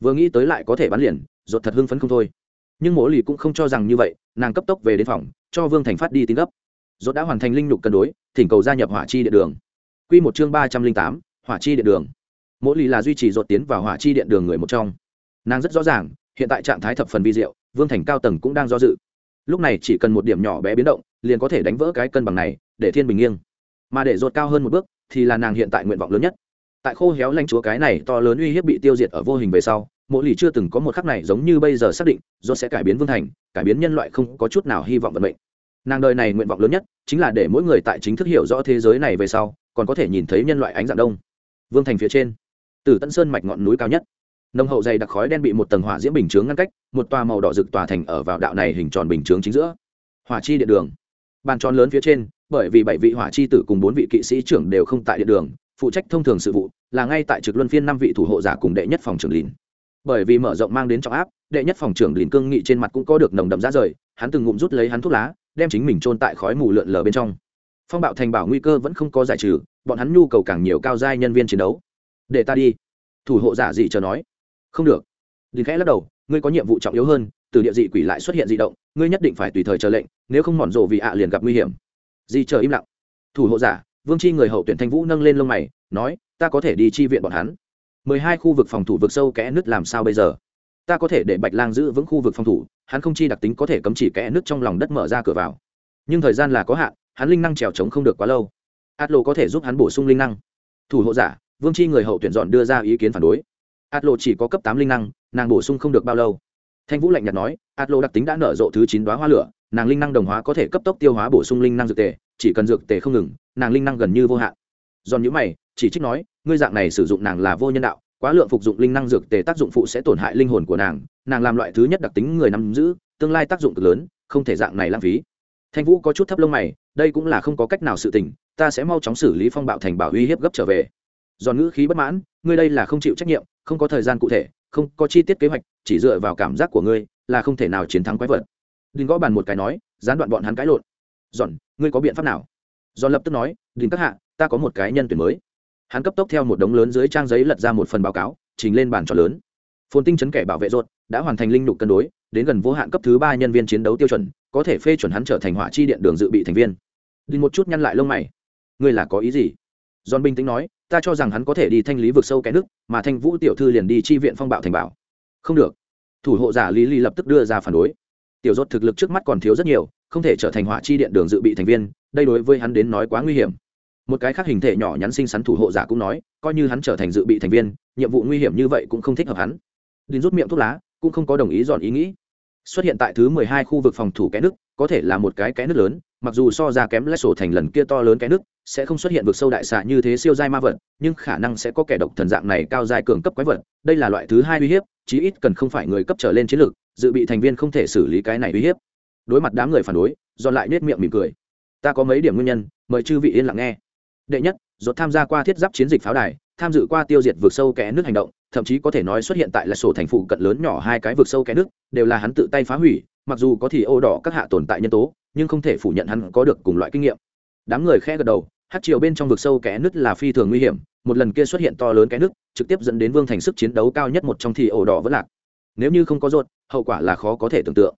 Vừa nghĩ tới lại có thể bán liền, ruột thật hưng phấn không thôi. Nhưng mỗi lì cũng không cho rằng như vậy, nàng cấp tốc về đến phòng, cho vương thành phát đi tin gấp. Ruột đã hoàn thành linh lục cân đối, thỉnh cầu gia nhập hỏa chi điện đường. Quy một chương ba trăm linh tám, hỏa chi điện đường. Mỗi lì là duy trì ruột tiến vào hỏa chi điện đường người một trong. Nàng rất rõ ràng, hiện tại trạng thái thập phần vi diệu, vương thành cao tầng cũng đang do dự. Lúc này chỉ cần một điểm nhỏ bé biến động, liền có thể đánh vỡ cái cân bằng này, để thiên bình nghiêng mà để rột cao hơn một bước thì là nàng hiện tại nguyện vọng lớn nhất. Tại khô héo lanh chúa cái này to lớn uy hiếp bị tiêu diệt ở vô hình về sau mỗi lì chưa từng có một khắc này giống như bây giờ xác định rột sẽ cải biến vương thành, cải biến nhân loại không có chút nào hy vọng vận mệnh. Nàng đời này nguyện vọng lớn nhất chính là để mỗi người tại chính thức hiểu rõ thế giới này về sau, còn có thể nhìn thấy nhân loại ánh dạng đông. Vương thành phía trên từ tân sơn mạch ngọn núi cao nhất. Nông hậu dày đặc khói đen bị một tầng hỏa diễm bình chướng ngăn cách, một toa màu đỏ rực tòa thành ở vào đạo này hình tròn bình chướng chính giữa. Hỏa chi điện đường. Bàn tròn lớn phía trên bởi vì bảy vị hỏa chi tử cùng bốn vị kỵ sĩ trưởng đều không tại địa đường, phụ trách thông thường sự vụ, là ngay tại trực luân phiên năm vị thủ hộ giả cùng đệ nhất phòng trưởng lìn. Bởi vì mở rộng mang đến trọng áp, đệ nhất phòng trưởng lìn cương nghị trên mặt cũng có được nồng đậm ra rời, hắn từng ngụm rút lấy hắn thuốc lá, đem chính mình trôn tại khói mù lượn lờ bên trong. Phong bạo thành bảo nguy cơ vẫn không có giải trừ, bọn hắn nhu cầu càng nhiều cao giai nhân viên chiến đấu. Để ta đi. Thủ hộ giả dị chờ nói. Không được. Đình khẽ lắc đầu, ngươi có nhiệm vụ trọng yếu hơn, từ địa dị quỷ lại xuất hiện dị động, ngươi nhất định phải tùy thời chờ lệnh, nếu không mòn rộ vì ạ liền gặp nguy hiểm di chờ im lặng. Thủ hộ giả, vương chi người hậu tuyển thanh vũ nâng lên lông mày, nói, ta có thể đi chi viện bọn hắn. Mười hai khu vực phòng thủ vực sâu kẽ nứt làm sao bây giờ? Ta có thể để bạch lang giữ vững khu vực phòng thủ, hắn không chi đặc tính có thể cấm chỉ kẽ nứt trong lòng đất mở ra cửa vào. Nhưng thời gian là có hạn, hắn linh năng trèo trống không được quá lâu. Át lộ có thể giúp hắn bổ sung linh năng. Thủ hộ giả, vương chi người hậu tuyển dọn đưa ra ý kiến phản đối. Át lộ chỉ có cấp tám linh năng, nàng bổ sung không được bao lâu. Thanh vũ lạnh nhạt nói át lộ đặc tính đã nở rộ thứ chín đoá hoa lửa, nàng linh năng đồng hóa có thể cấp tốc tiêu hóa bổ sung linh năng dược tề, chỉ cần dược tề không ngừng, nàng linh năng gần như vô hạn. Giòn nhữ mày, chỉ trích nói, ngươi dạng này sử dụng nàng là vô nhân đạo, quá lượng phục dụng linh năng dược tề tác dụng phụ sẽ tổn hại linh hồn của nàng nàng làm loại thứ nhất đặc tính người nắm giữ, tương lai tác dụng cực lớn, không thể dạng này lãng phí. Thanh vũ có chút thấp lông mày, đây cũng là không có cách nào sự tình, ta sẽ mau chóng xử lý phong bạo thành bảo uy hiếp gấp trở về. Giòn ngữ khí bất mãn, ngươi đây là không chịu trách nhiệm, không có thời gian cụ thể, không có chi tiết kế hoạch, chỉ dựa vào cảm giác của ngươi là không thể nào chiến thắng quái vật. Đình gõ bàn một cái nói, gián đoạn bọn hắn cãi lộn. Giòn, ngươi có biện pháp nào? Giòn lập tức nói, đình các hạ, ta có một cái nhân tuyển mới. Hắn cấp tốc theo một đống lớn dưới trang giấy lật ra một phần báo cáo, trình lên bàn trò lớn. Phồn tinh chấn kẻ bảo vệ ruột, đã hoàn thành linh lục cân đối, đến gần vô hạn cấp thứ ba nhân viên chiến đấu tiêu chuẩn, có thể phê chuẩn hắn trở thành hỏa chi điện đường dự bị thành viên. Đình một chút nhăn lại lông mày. Ngươi là có ý gì? Giòn bình tĩnh nói, ta cho rằng hắn có thể đi thanh lý vực sâu cái nước, mà thanh vũ tiểu thư liền đi chi viện phong bạo thành bảo. Không được thủ hộ giả lý lý lập tức đưa ra phản đối. Tiểu rốt thực lực trước mắt còn thiếu rất nhiều, không thể trở thành hỏa chi điện đường dự bị thành viên, đây đối với hắn đến nói quá nguy hiểm. Một cái khác hình thể nhỏ nhắn xinh xắn thủ hộ giả cũng nói, coi như hắn trở thành dự bị thành viên, nhiệm vụ nguy hiểm như vậy cũng không thích hợp hắn. Đinh rút miệng thuốc lá, cũng không có đồng ý dọn ý nghĩ. Xuất hiện tại thứ mười hai khu vực phòng thủ kẽ nước, có thể là một cái kẽ nước lớn, mặc dù so ra kém lách sổ thành lần kia to lớn kẽ nước, sẽ không xuất hiện vực sâu đại xạ như thế siêu giai ma vật, nhưng khả năng sẽ có kẻ độc thần dạng này cao giai cường cấp quái vật, đây là loại thứ hai uy hiếp chí ít cần không phải người cấp trở lên chiến lược, dự bị thành viên không thể xử lý cái này uy hiếp. Đối mặt đám người phản đối dọn lại nết miệng mỉm cười. Ta có mấy điểm nguyên nhân, mời chư vị yên lặng nghe. Đệ nhất dọn tham gia qua thiết giáp chiến dịch pháo đài, tham dự qua tiêu diệt vượt sâu kẽ nước hành động, thậm chí có thể nói xuất hiện tại là sổ thành phụ cận lớn nhỏ hai cái vượt sâu kẽ nước, đều là hắn tự tay phá hủy, mặc dù có thì ô đỏ các hạ tồn tại nhân tố, nhưng không thể phủ nhận hắn có được cùng loại kinh nghiệm. Đám người khẽ gật đầu hát chiều bên trong vực sâu kẽ nứt là phi thường nguy hiểm, một lần kia xuất hiện to lớn kẽ nước trực tiếp dẫn đến vương thành sức chiến đấu cao nhất một trong thì ổ đỏ vẫn lạc. Nếu như không có ruột, hậu quả là khó có thể tưởng tượng.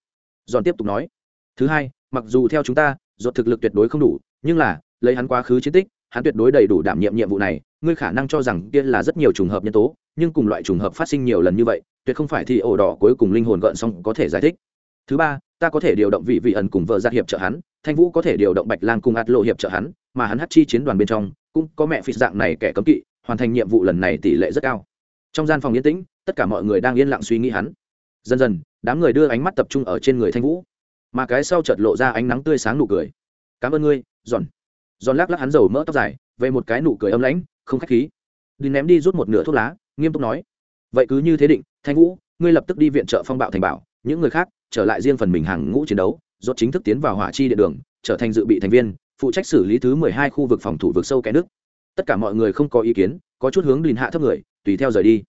Giòn tiếp tục nói, thứ hai, mặc dù theo chúng ta, ruột thực lực tuyệt đối không đủ, nhưng là, lấy hắn quá khứ chiến tích, hắn tuyệt đối đầy đủ đảm nhiệm nhiệm vụ này, ngươi khả năng cho rằng kia là rất nhiều trùng hợp nhân tố, nhưng cùng loại trùng hợp phát sinh nhiều lần như vậy, tuyệt không phải thì ổ đỏ cuối cùng linh hồn gợn xong có thể giải thích. Thứ ba, ta có thể điều động vị vị ẩn cùng vợ gia hiệp trợ hắn, thanh vũ có thể điều động bạch lang cùng ạt lộ hiệp trợ hắn mà hắn hát chi chiến đoàn bên trong, cũng có mẹ phi dạng này kẻ cấm kỵ, hoàn thành nhiệm vụ lần này tỷ lệ rất cao. Trong gian phòng yên tĩnh, tất cả mọi người đang yên lặng suy nghĩ hắn. Dần dần, đám người đưa ánh mắt tập trung ở trên người thanh vũ. Mà cái sau chợt lộ ra ánh nắng tươi sáng nụ cười. Cảm ơn ngươi, giòn. Giòn lắc lắc hắn dầu mỡ tóc dài, về một cái nụ cười âm lãnh, không khách khí. Đi ném đi rút một nửa thuốc lá, nghiêm túc nói. Vậy cứ như thế định, thanh vũ, ngươi lập tức đi viện trợ phong bạo thành bảo, những người khác trở lại riêng phần mình hàng ngũ chiến đấu, rốt chính thức tiến vào hỏa chi địa đường, trở thành dự bị thành viên phụ trách xử lý thứ mười hai khu vực phòng thủ vực sâu kẽ nước. Tất cả mọi người không có ý kiến, có chút hướng đình hạ thấp người, tùy theo rời đi.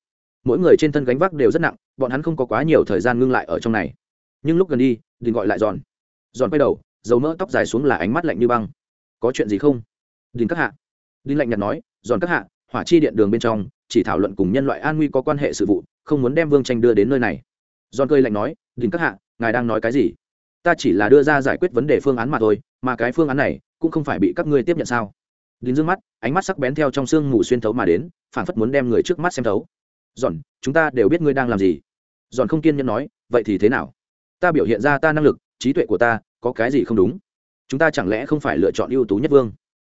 Mỗi người trên thân gánh vác đều rất nặng, bọn hắn không có quá nhiều thời gian ngưng lại ở trong này. Nhưng lúc gần đi đình gọi lại giòn. Giòn quay đầu, dầu mỡ tóc dài xuống là ánh mắt lạnh như băng. Có chuyện gì không? Đình các hạ. Đình lạnh nhạt nói, giòn các hạ, hỏa chi điện đường bên trong, chỉ thảo luận cùng nhân loại an nguy có quan hệ sự vụ, không muốn đem vương tranh đưa đến nơi này. Giòn cơi lạnh nói đình các hạ, ngài đang nói cái gì? Ta chỉ là đưa ra giải quyết vấn đề phương án mà thôi, mà cái phương án này cũng không phải bị các ngươi tiếp nhận sao? Đinh dương mắt, ánh mắt sắc bén theo trong sương mù xuyên thấu mà đến phản phất muốn đem người trước mắt xem thấu. Giòn, chúng ta đều biết ngươi đang làm gì. Giòn không kiên nhẫn nói, vậy thì thế nào? Ta biểu hiện ra ta năng lực, trí tuệ của ta, có cái gì không đúng? Chúng ta chẳng lẽ không phải lựa chọn ưu tú nhất vương?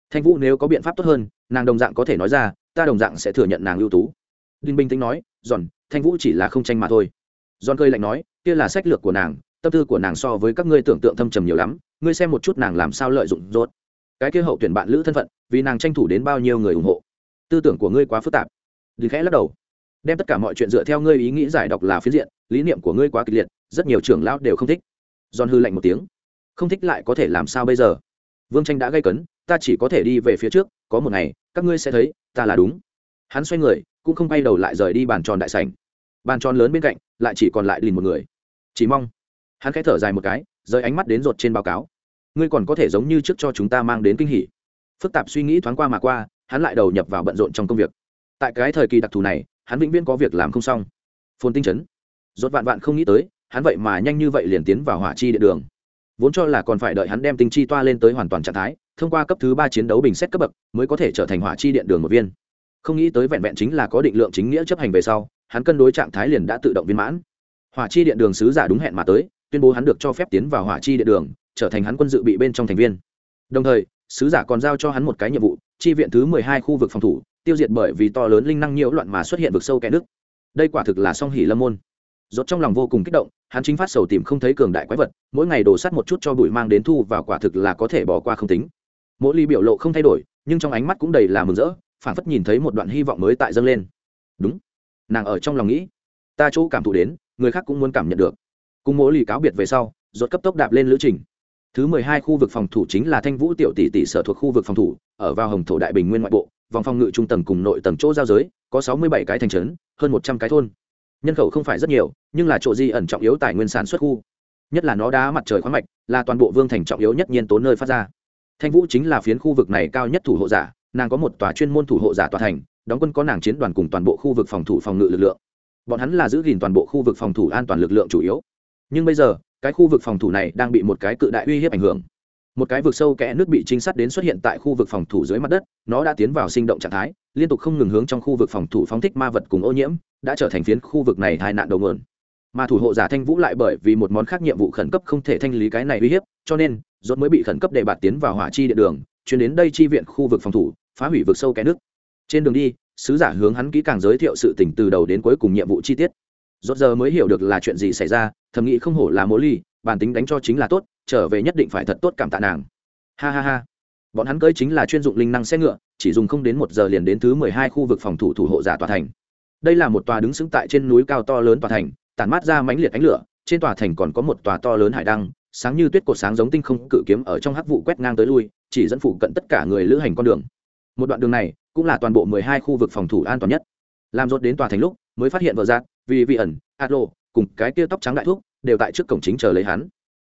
Thanh vũ nếu có biện pháp tốt hơn, nàng đồng dạng có thể nói ra, ta đồng dạng sẽ thừa nhận nàng ưu tú. Đinh bình tĩnh nói, giòn, thanh vũ chỉ là không tranh mà thôi. Giòn cơi lạnh nói, kia là sách lược của nàng tâm tư của nàng so với các ngươi tưởng tượng thâm trầm nhiều lắm, ngươi xem một chút nàng làm sao lợi dụng rốt. Cái kia hậu tuyển bạn lữ thân phận, vì nàng tranh thủ đến bao nhiêu người ủng hộ. Tư tưởng của ngươi quá phức tạp. Đinh khẽ lắc đầu. Đem tất cả mọi chuyện dựa theo ngươi ý nghĩ giải đọc là phiến diện, lý niệm của ngươi quá kịch liệt, rất nhiều trưởng lão đều không thích. Giòn hư lạnh một tiếng. Không thích lại có thể làm sao bây giờ? Vương tranh đã gây cấn, ta chỉ có thể đi về phía trước, có một ngày, các ngươi sẽ thấy, ta là đúng. Hắn xoay người, cũng không bay đầu lại rời đi bàn tròn đại sảnh. Bàn tròn lớn bên cạnh, lại chỉ còn lại lìn một người. Chỉ mong hắn khẽ thở dài một cái, rời ánh mắt đến rột trên báo cáo. Ngươi còn có thể giống như trước cho chúng ta mang đến kinh hỉ. Phức tạp suy nghĩ thoáng qua mà qua, hắn lại đầu nhập vào bận rộn trong công việc. Tại cái thời kỳ đặc thù này, hắn vĩnh viễn có việc làm không xong. Phồn tinh chấn. Rốt vạn vạn không nghĩ tới, hắn vậy mà nhanh như vậy liền tiến vào hỏa chi địa đường. Vốn cho là còn phải đợi hắn đem tinh chi toa lên tới hoàn toàn trạng thái, thông qua cấp thứ ba chiến đấu bình xét cấp bậc, mới có thể trở thành hỏa chi điện đường một viên. Không nghĩ tới vẹn vẹn chính là có định lượng chính nghĩa chấp hành về sau, hắn cân đối trạng thái liền đã tự động viên mãn. Hỏa chi điện đường sứ giả đúng hẹn mà tới tuyên bố hắn được cho phép tiến vào hỏa chi địa đường, trở thành hắn quân dự bị bên trong thành viên. Đồng thời, sứ giả còn giao cho hắn một cái nhiệm vụ, chi viện thứ mười hai khu vực phòng thủ, tiêu diệt bởi vì to lớn linh năng nhiễu loạn mà xuất hiện vực sâu kẽ nước. Đây quả thực là song hỉ lâm môn. Rốt trong lòng vô cùng kích động, hắn chính phát sầu tìm không thấy cường đại quái vật, mỗi ngày đổ sắt một chút cho bụi mang đến thu và quả thực là có thể bỏ qua không tính. Mỗi ly biểu lộ không thay đổi, nhưng trong ánh mắt cũng đầy là mừng rỡ phản phất nhìn thấy một đoạn hy vọng mới tại dâng lên. Đúng, nàng ở trong lòng nghĩ, ta chỗ cảm thụ đến, người khác cũng muốn cảm nhận được cùng mỗi lì cáo biệt về sau, rốt cấp tốc đạp lên lữ trình. Thứ mười hai khu vực phòng thủ chính là thanh vũ tiểu tỷ tỷ sở thuộc khu vực phòng thủ, ở vào hồng thổ đại bình nguyên ngoại bộ, vòng phòng ngự trung tầng cùng nội tầng chỗ giao giới, có sáu mươi bảy cái thành trấn, hơn một trăm cái thôn. Nhân khẩu không phải rất nhiều, nhưng là chỗ di ẩn trọng yếu tài nguyên sản xuất khu. Nhất là nó đá mặt trời khoáng mạch, là toàn bộ vương thành trọng yếu nhất nhiên tố nơi phát ra. Thanh vũ chính là phiến khu vực này cao nhất thủ hộ giả, nàng có một tòa chuyên môn thủ hộ giả tòa thành, đóng quân có nàng chiến đoàn cùng toàn bộ khu vực phòng thủ phòng ngự lực lượng. Bọn hắn là giữ gìn toàn bộ khu vực phòng thủ an toàn lực lượng chủ yếu nhưng bây giờ, cái khu vực phòng thủ này đang bị một cái cự đại uy hiếp ảnh hưởng. Một cái vực sâu kẽ nước bị trinh sát đến xuất hiện tại khu vực phòng thủ dưới mặt đất, nó đã tiến vào sinh động trạng thái, liên tục không ngừng hướng trong khu vực phòng thủ phóng thích ma vật cùng ô nhiễm, đã trở thành phiến khu vực này hai nạn đầu nguồn. Mà thủ hộ giả thanh vũ lại bởi vì một món khác nhiệm vụ khẩn cấp không thể thanh lý cái này uy hiếp, cho nên, rốt mới bị khẩn cấp để bạt tiến vào hỏa chi địa đường chuyển đến đây chi viện khu vực phòng thủ, phá hủy vực sâu kẽ nước. Trên đường đi, sứ giả hướng hắn kỹ càng giới thiệu sự tình từ đầu đến cuối cùng nhiệm vụ chi tiết rốt giờ mới hiểu được là chuyện gì xảy ra, thầm nghĩ không hổ là mỗ ly, bản tính đánh cho chính là tốt, trở về nhất định phải thật tốt cảm tạ nàng. Ha ha ha. Bọn hắn cưới chính là chuyên dụng linh năng xe ngựa, chỉ dùng không đến một giờ liền đến thứ mười hai khu vực phòng thủ thủ hộ giả tòa thành. Đây là một tòa đứng sững tại trên núi cao to lớn tòa thành, tản mát ra mãnh liệt ánh lửa, trên tòa thành còn có một tòa to lớn hải đăng, sáng như tuyết cột sáng giống tinh không cự kiếm ở trong hắc vụ quét ngang tới lui, chỉ dẫn phụ cận tất cả người lữ hành con đường. Một đoạn đường này cũng là toàn bộ mười hai khu vực phòng thủ an toàn nhất. Làm rốt đến tòa thành lúc, mới phát hiện vợ giác vì vị ẩn, ạt lộ, cùng cái kia tóc trắng đại thuốc đều tại trước cổng chính chờ lấy hắn.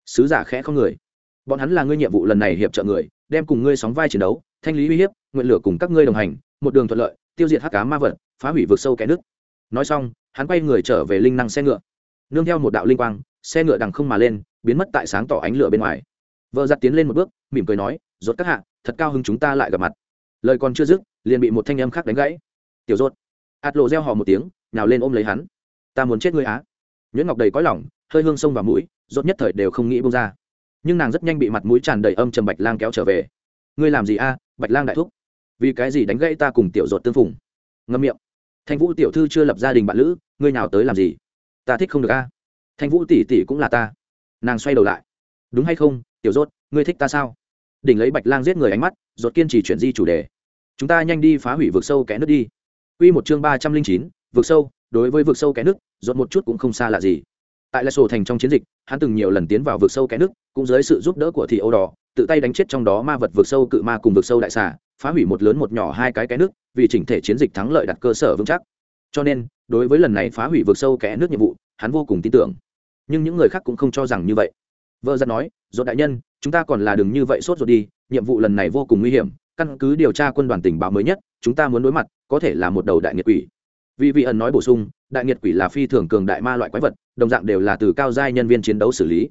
Sứ giả khẽ không người. Bọn hắn là ngươi nhiệm vụ lần này hiệp trợ người, đem cùng ngươi sóng vai chiến đấu, thanh lý uy hiếp, nguyện lửa cùng các ngươi đồng hành, một đường thuận lợi, tiêu diệt hắc cá ma vật, phá hủy vực sâu kẽ nước. Nói xong, hắn quay người trở về linh năng xe ngựa. Nương theo một đạo linh quang, xe ngựa đằng không mà lên, biến mất tại sáng tỏ ánh lửa bên ngoài. Vợ giặt tiến lên một bước, mỉm cười nói, rốt các hạ, thật cao hứng chúng ta lại gặp mặt. Lời còn chưa dứt, liền bị một thanh âm khác đánh gãy. Tiểu rốt. Ạt lộ reo hò một tiếng nào lên ôm lấy hắn ta muốn chết ngươi á. Nhuyễn ngọc đầy cõi lỏng hơi hương sông vào mũi, rốt nhất thời đều không nghĩ bông ra. Nhưng nàng rất nhanh bị mặt mũi tràn đầy âm trầm bạch lang kéo trở về. Ngươi làm gì a, bạch lang đại thúc? Vì cái gì đánh gãy ta cùng tiểu rốt tương phùng? Ngâm miệng. Thanh vũ tiểu thư chưa lập gia đình bạn lữ, ngươi nào tới làm gì? Ta thích không được a. Thanh vũ tỷ tỷ cũng là ta. Nàng xoay đầu lại. Đúng hay không, tiểu rốt ngươi thích ta sao? Đỉnh lấy bạch lang giết người ánh mắt rốt kiên trì chuyển di chủ đề. Chúng ta nhanh đi phá hủy vực sâu kẽ nước đi. Quy một chương ba trăm linh chín, vực sâu đối với vực sâu kẽ nước dọn một chút cũng không xa lạ gì. Tại la sổ thành trong chiến dịch, hắn từng nhiều lần tiến vào vực sâu kẽ nước, cũng dưới sự giúp đỡ của thị âu đỏ, tự tay đánh chết trong đó ma vật vực sâu cự ma cùng vực sâu đại xà, phá hủy một lớn một nhỏ hai cái cái nước, vì chỉnh thể chiến dịch thắng lợi đặt cơ sở vững chắc. Cho nên, đối với lần này phá hủy vực sâu kẽ nước nhiệm vụ, hắn vô cùng tin tưởng. Nhưng những người khác cũng không cho rằng như vậy. Vợ giật nói dọn đại nhân, chúng ta còn là đừng như vậy sốt rồi đi, nhiệm vụ lần này vô cùng nguy hiểm, căn cứ điều tra quân đoàn tình báo mới nhất, chúng ta muốn đối mặt, có thể là một đầu đại nghiệt quỷ vì vị ẩn nói bổ sung, đại nghiệt quỷ là phi thường cường đại ma loại quái vật, đồng dạng đều là từ cao giai nhân viên chiến đấu xử lý.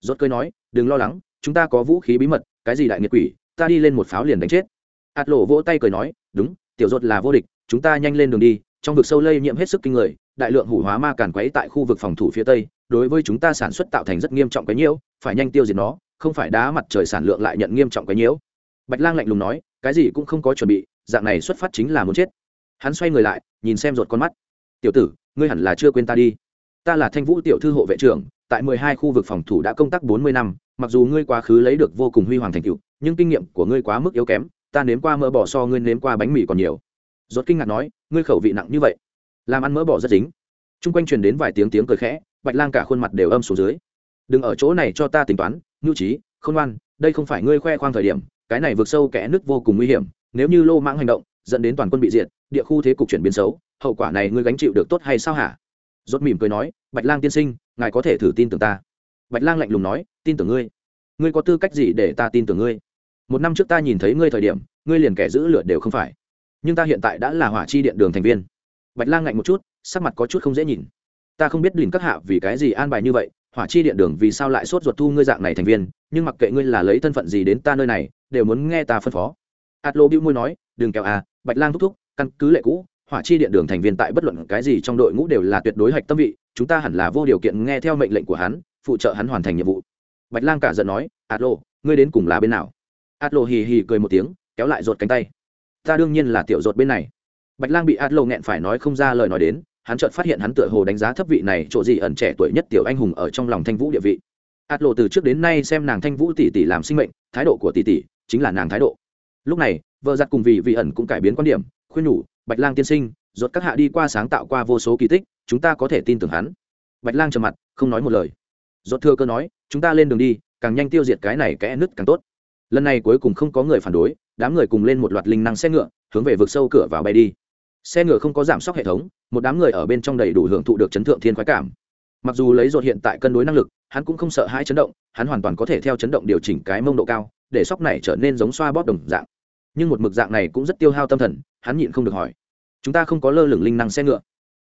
Rốt cơi nói, đừng lo lắng, chúng ta có vũ khí bí mật, cái gì đại nghiệt quỷ, ta đi lên một pháo liền đánh chết. Ạt lộ vỗ tay cười nói, đúng, tiểu rốt là vô địch, chúng ta nhanh lên đường đi, trong vực sâu lây nhiễm hết sức kinh người, đại lượng hủ hóa ma càn quấy tại khu vực phòng thủ phía tây, đối với chúng ta sản xuất tạo thành rất nghiêm trọng cái nhiễu, phải nhanh tiêu diệt nó, không phải đá mặt trời sản lượng lại nhận nghiêm trọng cái nhiễu. Bạch lang lạnh lùng nói, cái gì cũng không có chuẩn bị, dạng này xuất phát chính là muốn chết. Hắn xoay người lại nhìn xem rột con mắt. Tiểu tử, ngươi hẳn là chưa quên ta đi. Ta là thanh vũ tiểu thư hộ vệ trưởng, tại mười hai khu vực phòng thủ đã công tác bốn mươi năm, mặc dù ngươi quá khứ lấy được vô cùng huy hoàng thành tựu, nhưng kinh nghiệm của ngươi quá mức yếu kém, ta nếm qua mỡ bỏ so ngươi nếm qua bánh mì còn nhiều. Rốt kinh ngạc nói, ngươi khẩu vị nặng như vậy, làm ăn mỡ bỏ rất dính. T r u n g quanh truyền đến vài tiếng tiếng cười khẽ, bạch lang cả khuôn mặt đều âm xuống dưới. Đừng ở chỗ này cho ta tính toán ngưu trí không ngoan, đây không phải ngươi khoe khoang thời điểm, cái này vượt sâu kẽ nước vô cùng nguy hiểm, nếu như lô mãng hành động, dẫn đến toàn quân bị diệt địa khu thế cục chuyển biến xấu, hậu quả này ngươi gánh chịu được tốt hay sao hả? Rốt mỉm cười nói, bạch lang tiên sinh, ngài có thể thử tin tưởng ta. Bạch lang lạnh lùng nói, tin tưởng ngươi. Ngươi có tư cách gì để ta tin tưởng ngươi? Một năm trước ta nhìn thấy ngươi thời điểm, ngươi liền kẻ giữ lửa đều không phải. Nhưng ta hiện tại đã là hỏa chi điện đường thành viên. Bạch lang ngạnh một chút, sắc mặt có chút không dễ nhìn. Ta không biết đỉnh các hạ vì cái gì an bài như vậy, hỏa chi điện đường vì sao lại sốt ruột thu ngươi dạng này thành viên, nhưng mặc kệ ngươi là lấy thân phận gì đến ta nơi này, đều muốn nghe ta phân phó. Ạt lô môi nói, đừng kẹo à bạch lang thúc thúc căn cứ lệ cũ, hỏa chi điện đường thành viên tại bất luận cái gì trong đội ngũ đều là tuyệt đối hạch tâm vị, chúng ta hẳn là vô điều kiện nghe theo mệnh lệnh của hắn, phụ trợ hắn hoàn thành nhiệm vụ. Bạch lang cả giận nói ạt lô ngươi đến cùng là bên nào? Ạt lộ hì hì cười một tiếng, kéo lại rột cánh tay. Ta đương nhiên là tiểu rột bên này. Bạch lang bị ạt lộ nghẹn phải nói không ra lời nói đến, hắn chợt phát hiện hắn tựa hồ đánh giá thấp vị này, chỗ gì ẩn trẻ tuổi nhất tiểu anh hùng ở trong lòng thanh vũ địa vị. Ạt lộ từ trước đến nay xem nàng thanh vũ tỷ tỷ làm sinh mệnh, thái độ của tỷ tỷ chính là nàng thái độ. Lúc này, vợ giặt cùng vị vị ẩn cũng cải biến quan điểm khuyên nhủ, bạch lang tiên sinh, rốt các hạ đi qua sáng tạo qua vô số kỳ tích, chúng ta có thể tin tưởng hắn. Bạch lang trầm mặt, không nói một lời. Rốt thưa cơ nói, chúng ta lên đường đi, càng nhanh tiêu diệt cái này kẽ nứt càng tốt. Lần này cuối cùng không có người phản đối, đám người cùng lên một loạt linh năng xe ngựa, hướng về vực sâu cửa vào bay đi. Xe ngựa không có giảm sốc hệ thống, một đám người ở bên trong đầy đủ hưởng thụ được chấn thượng thiên khoái cảm. Mặc dù lấy dột hiện tại cân đối năng lực, hắn cũng không sợ hai chấn động, hắn hoàn toàn có thể theo chấn động điều chỉnh cái mông độ cao, để sóc này trở nên giống xoa bóp đồng dạng. Nhưng một mực dạng này cũng rất tiêu hao tâm thần hắn nhịn không được hỏi. Chúng ta không có lơ lửng linh năng xe ngựa.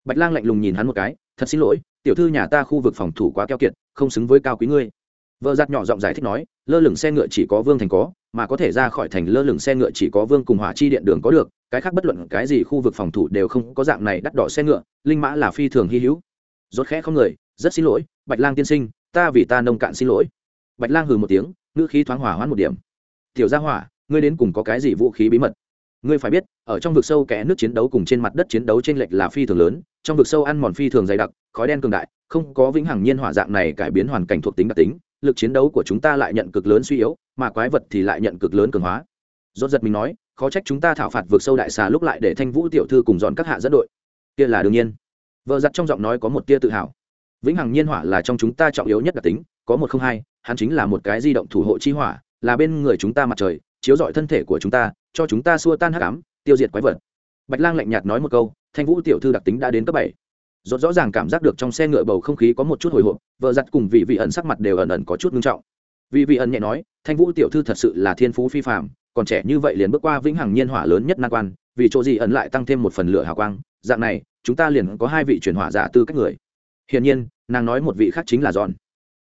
Bạch lang lạnh lùng nhìn hắn một cái, thật xin lỗi, tiểu thư nhà ta khu vực phòng thủ quá keo kiệt, không xứng với cao quý ngươi. Vợ giặt nhỏ giọng giải thích nói, lơ lửng xe ngựa chỉ có vương thành có, mà có thể ra khỏi thành lơ lửng xe ngựa chỉ có vương cùng hỏa chi điện đường có được, cái khác bất luận cái gì khu vực phòng thủ đều không có dạng này đắt đỏ xe ngựa, linh mã là phi thường hy hữu. Rốt khẽ không người, rất xin lỗi, bạch lang tiên sinh, ta vì ta nông cạn xin lỗi. Bạch lang hừ một tiếng, ngữ khí thoáng hỏa hoãn một điểm. Tiểu gia hỏa, ngươi đến cùng có cái gì vũ khí bí mật? Ngươi phải biết, ở trong vực sâu kẽ nước chiến đấu cùng trên mặt đất chiến đấu trên lệch là phi thường lớn, trong vực sâu ăn mòn phi thường dày đặc, khói đen cường đại, không có vĩnh hằng nhiên hỏa dạng này cải biến hoàn cảnh thuộc tính đặc tính, lực chiến đấu của chúng ta lại nhận cực lớn suy yếu, mà quái vật thì lại nhận cực lớn cường hóa. Dốt giật mình nói, khó trách chúng ta thảo phạt vượt sâu đại xà lúc lại để thanh vũ tiểu thư cùng dọn các hạ dẫn đội. Kia là đương nhiên. Vợ giặt trong giọng nói có một tia tự hào. Vĩnh hằng nhiên hỏa là trong chúng ta trọng yếu nhất đặc tính, có một không hai, hắn chính là một cái di động thủ hộ chi hỏa, là bên người chúng ta mặt trời, chiếu rọi thân thể của chúng ta cho chúng ta xua tan hắc ám, tiêu diệt quái vật. Bạch lang lạnh nhạt nói một câu, thanh vũ tiểu thư đặc tính đã đến cấp bảy. Rốt rõ ràng cảm giác được trong xe ngựa bầu không khí có một chút hồi hộp, vợ giặt cùng vị vị ẩn sắc mặt đều ẩn ẩn có chút nghiêm trọng. Vị vị ẩn nhẹ nói, thanh vũ tiểu thư thật sự là thiên phú phi phàm, còn trẻ như vậy liền bước qua vĩnh hằng nhiên hỏa lớn nhất nan quan, vì chỗ gì ẩn lại tăng thêm một phần lửa hào quang, dạng này, chúng ta liền có hai vị chuyển hỏa giả tư cách người. Hiển nhiên, nàng nói một vị khác chính là giòn.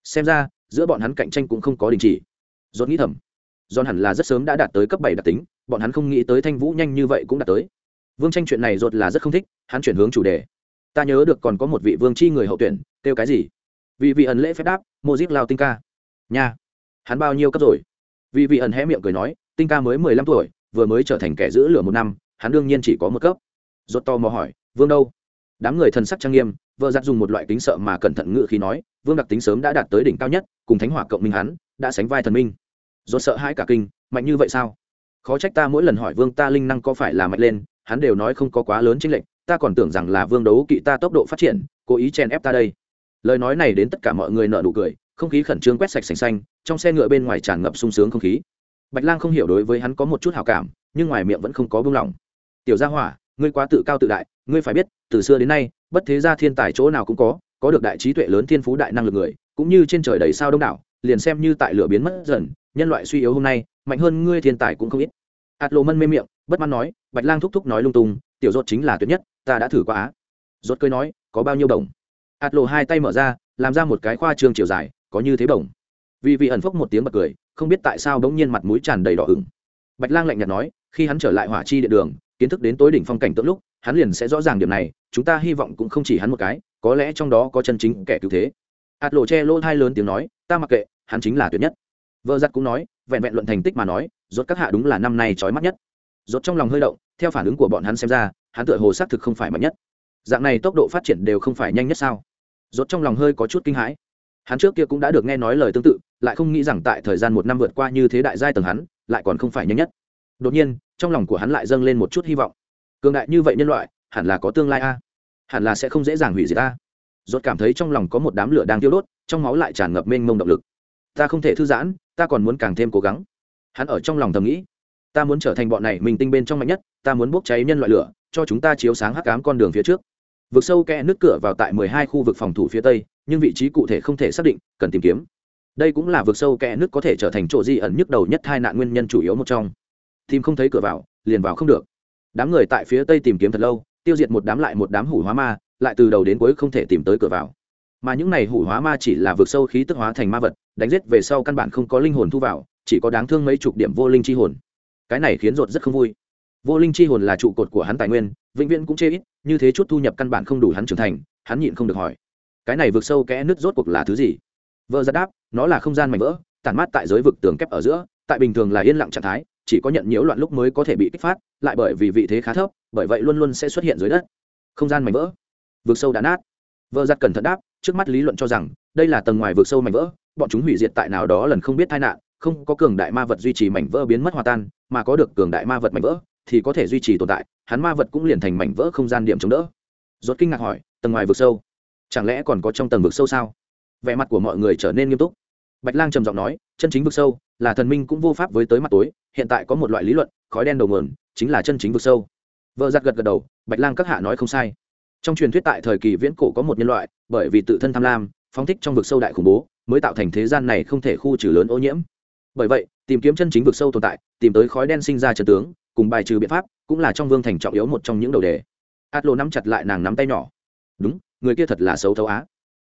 Xem ra, giữa bọn hắn cạnh tranh cũng không có đình chỉ. Dốt nghĩ thầm giòn hẳn là rất sớm đã đạt tới cấp bảy đặc tính, bọn hắn không nghĩ tới thanh vũ nhanh như vậy cũng đạt tới. Vương tranh chuyện này dốt là rất không thích, hắn chuyển hướng chủ đề. Ta nhớ được còn có một vị vương chi người hậu tuyển, kêu cái gì? Vì vị ẩn lễ phép đáp mô díp lao tinh ca. Nha. Hắn bao nhiêu cấp rồi? Vì vị ẩn hé miệng cười nói, tinh ca mới mười lăm tuổi, vừa mới trở thành kẻ giữ lửa một năm, hắn đương nhiên chỉ có một cấp. Rốt to mò hỏi, vương đâu? Đám người thần sắc trang nghiêm, vợ giặt dùng một loại kính sợ mà cẩn thận ngự khi nói, vương đặc tính sớm đã đạt tới đỉnh cao nhất, cùng thánh hỏa cộng minh hắn, đã sánh vai thần minh rốt sợ hãi cả kinh, mạnh như vậy sao? Khó trách ta mỗi lần hỏi vương ta linh năng có phải là mạnh lên, hắn đều nói không có quá lớn chính lệnh ta còn tưởng rằng là vương đấu kỵ ta tốc độ phát triển, cố ý chen ép ta đây. Lời nói này đến tất cả mọi người nợ nụ cười, không khí khẩn trương quét sạch sành xanh, trong xe ngựa bên ngoài tràn ngập sung sướng không khí. Bạch lang không hiểu đối với hắn có một chút hào cảm, nhưng ngoài miệng vẫn không có buông lỏng. Tiểu gia hỏa, ngươi quá tự cao tự đại, ngươi phải biết, từ xưa đến nay, bất thế gia thiên tài chỗ nào cũng có có được đại trí tuệ lớn thiên phú đại năng lực người, cũng như trên trời đầy sao đông đảo, liền xem như tại lửa biến mất dần nhân loại suy yếu hôm nay, mạnh hơn ngươi thiên tài cũng không ít. Ạt lộ mân mê miệng, bất mãn nói, bạch lang thúc thúc nói lung tung, tiểu Rốt chính là tuyệt nhất, ta đã thử qua á. Rốt cười nói, có bao nhiêu đồng? Ạt lộ hai tay mở ra, làm ra một cái khoa trương chiều dài, có như thế đồng. Vì vị ẩn phốc một tiếng bật cười, không biết tại sao bỗng nhiên mặt mũi tràn đầy đỏ ửng. Bạch lang lạnh nhạt nói, khi hắn trở lại hỏa chi địa đường, kiến thức đến tối đỉnh phong cảnh tượng lúc, hắn liền sẽ rõ ràng điểm này, chúng ta hy vọng cũng không chỉ hắn một cái, có lẽ trong đó có chân chính kẻ cứu thế. Ạt lộ che lỗ hai lớn tiếng nói, ta mặc kệ, hắn chính là tuyệt nhất vợ giặt cũng nói, vẹn vẹn luận thành tích mà nói, rốt các hạ đúng là năm nay trói mắt nhất. Rốt trong lòng hơi động, theo phản ứng của bọn hắn xem ra, hắn tựa hồ xác thực không phải mạnh nhất. Dạng này tốc độ phát triển đều không phải nhanh nhất sao? Rốt trong lòng hơi có chút kinh hãi. Hắn trước kia cũng đã được nghe nói lời tương tự, lại không nghĩ rằng tại thời gian một năm vượt qua như thế đại giai tầng hắn, lại còn không phải nhanh nhất. Đột nhiên, trong lòng của hắn lại dâng lên một chút hy vọng. Cường đại như vậy nhân loại, hẳn là có tương lai a. Hẳn là sẽ không dễ dàng hủy diệt ta rốt cảm thấy trong lòng có một đám lửa đang tiêu đốt, trong máu lại tràn ngập mênh mông động lực. Ta không thể thư giãn ta còn muốn càng thêm cố gắng. Hắn ở trong lòng thầm nghĩ, ta muốn trở thành bọn này mình tinh bên trong mạnh nhất, ta muốn bốc cháy nhân loại lửa, cho chúng ta chiếu sáng hắc ám con đường phía trước. Vực sâu kẽ nước cửa vào tại 12 khu vực phòng thủ phía tây, nhưng vị trí cụ thể không thể xác định, cần tìm kiếm. Đây cũng là vực sâu kẽ nước có thể trở thành chỗ di ẩn nhức đầu nhất hai nạn nguyên nhân chủ yếu một trong. Tìm không thấy cửa vào, liền vào không được. Đám người tại phía tây tìm kiếm thật lâu, tiêu diệt một đám lại một đám hủ hóa ma, lại từ đầu đến cuối không thể tìm tới cửa vào mà những này hủ hóa ma chỉ là vượt sâu khí tức hóa thành ma vật, đánh giết về sau căn bản không có linh hồn thu vào, chỉ có đáng thương mấy chục điểm vô linh chi hồn. Cái này khiến ruột rất không vui. Vô linh chi hồn là trụ cột của hắn tài nguyên, vĩnh viễn cũng chê ít, như thế chút thu nhập căn bản không đủ hắn trưởng thành, hắn nhịn không được hỏi. Cái này vượt sâu kẽ nứt rốt cuộc là thứ gì? Vợ giật đáp, nó là không gian mảnh vỡ, tản mát tại giới vực tường kép ở giữa, tại bình thường là yên lặng trạng thái, chỉ có nhận nhiễu loạn lúc mới có thể bị kích phát, lại bởi vì vị thế khá thấp, bởi vậy luôn luôn sẽ xuất hiện dưới đất. Không gian mảnh vỡ. Vượt sâu đã nát. Vợ giặt cẩn thận đáp trước mắt lý luận cho rằng, đây là tầng ngoài vực sâu mảnh vỡ, bọn chúng hủy diệt tại nào đó lần không biết tai nạn, không có cường đại ma vật duy trì mảnh vỡ biến mất hòa tan, mà có được cường đại ma vật mảnh vỡ, thì có thể duy trì tồn tại, hắn ma vật cũng liền thành mảnh vỡ không gian điểm chống đỡ. Rốt kinh ngạc hỏi, tầng ngoài vực sâu? Chẳng lẽ còn có trong tầng vực sâu sao? Vẻ mặt của mọi người trở nên nghiêm túc. Bạch lang trầm giọng nói, chân chính vực sâu là thần minh cũng vô pháp với tới mặt tối, hiện tại có một loại lý luận, khói đen đầu nguồn, chính là chân chính vực sâu. Vợ giặt gật gật đầu, bạch lang các hạ nói không sai trong truyền thuyết tại thời kỳ viễn cổ có một nhân loại, bởi vì tự thân tham lam, phóng thích trong vực sâu đại khủng bố, mới tạo thành thế gian này không thể khu trừ lớn ô nhiễm. Bởi vậy, tìm kiếm chân chính vực sâu tồn tại, tìm tới khói đen sinh ra trần tướng, cùng bài trừ biện pháp, cũng là trong vương thành trọng yếu một trong những đầu đề. Át lộ nắm chặt lại nàng nắm tay nhỏ. Đúng, người kia thật là xấu thấu á.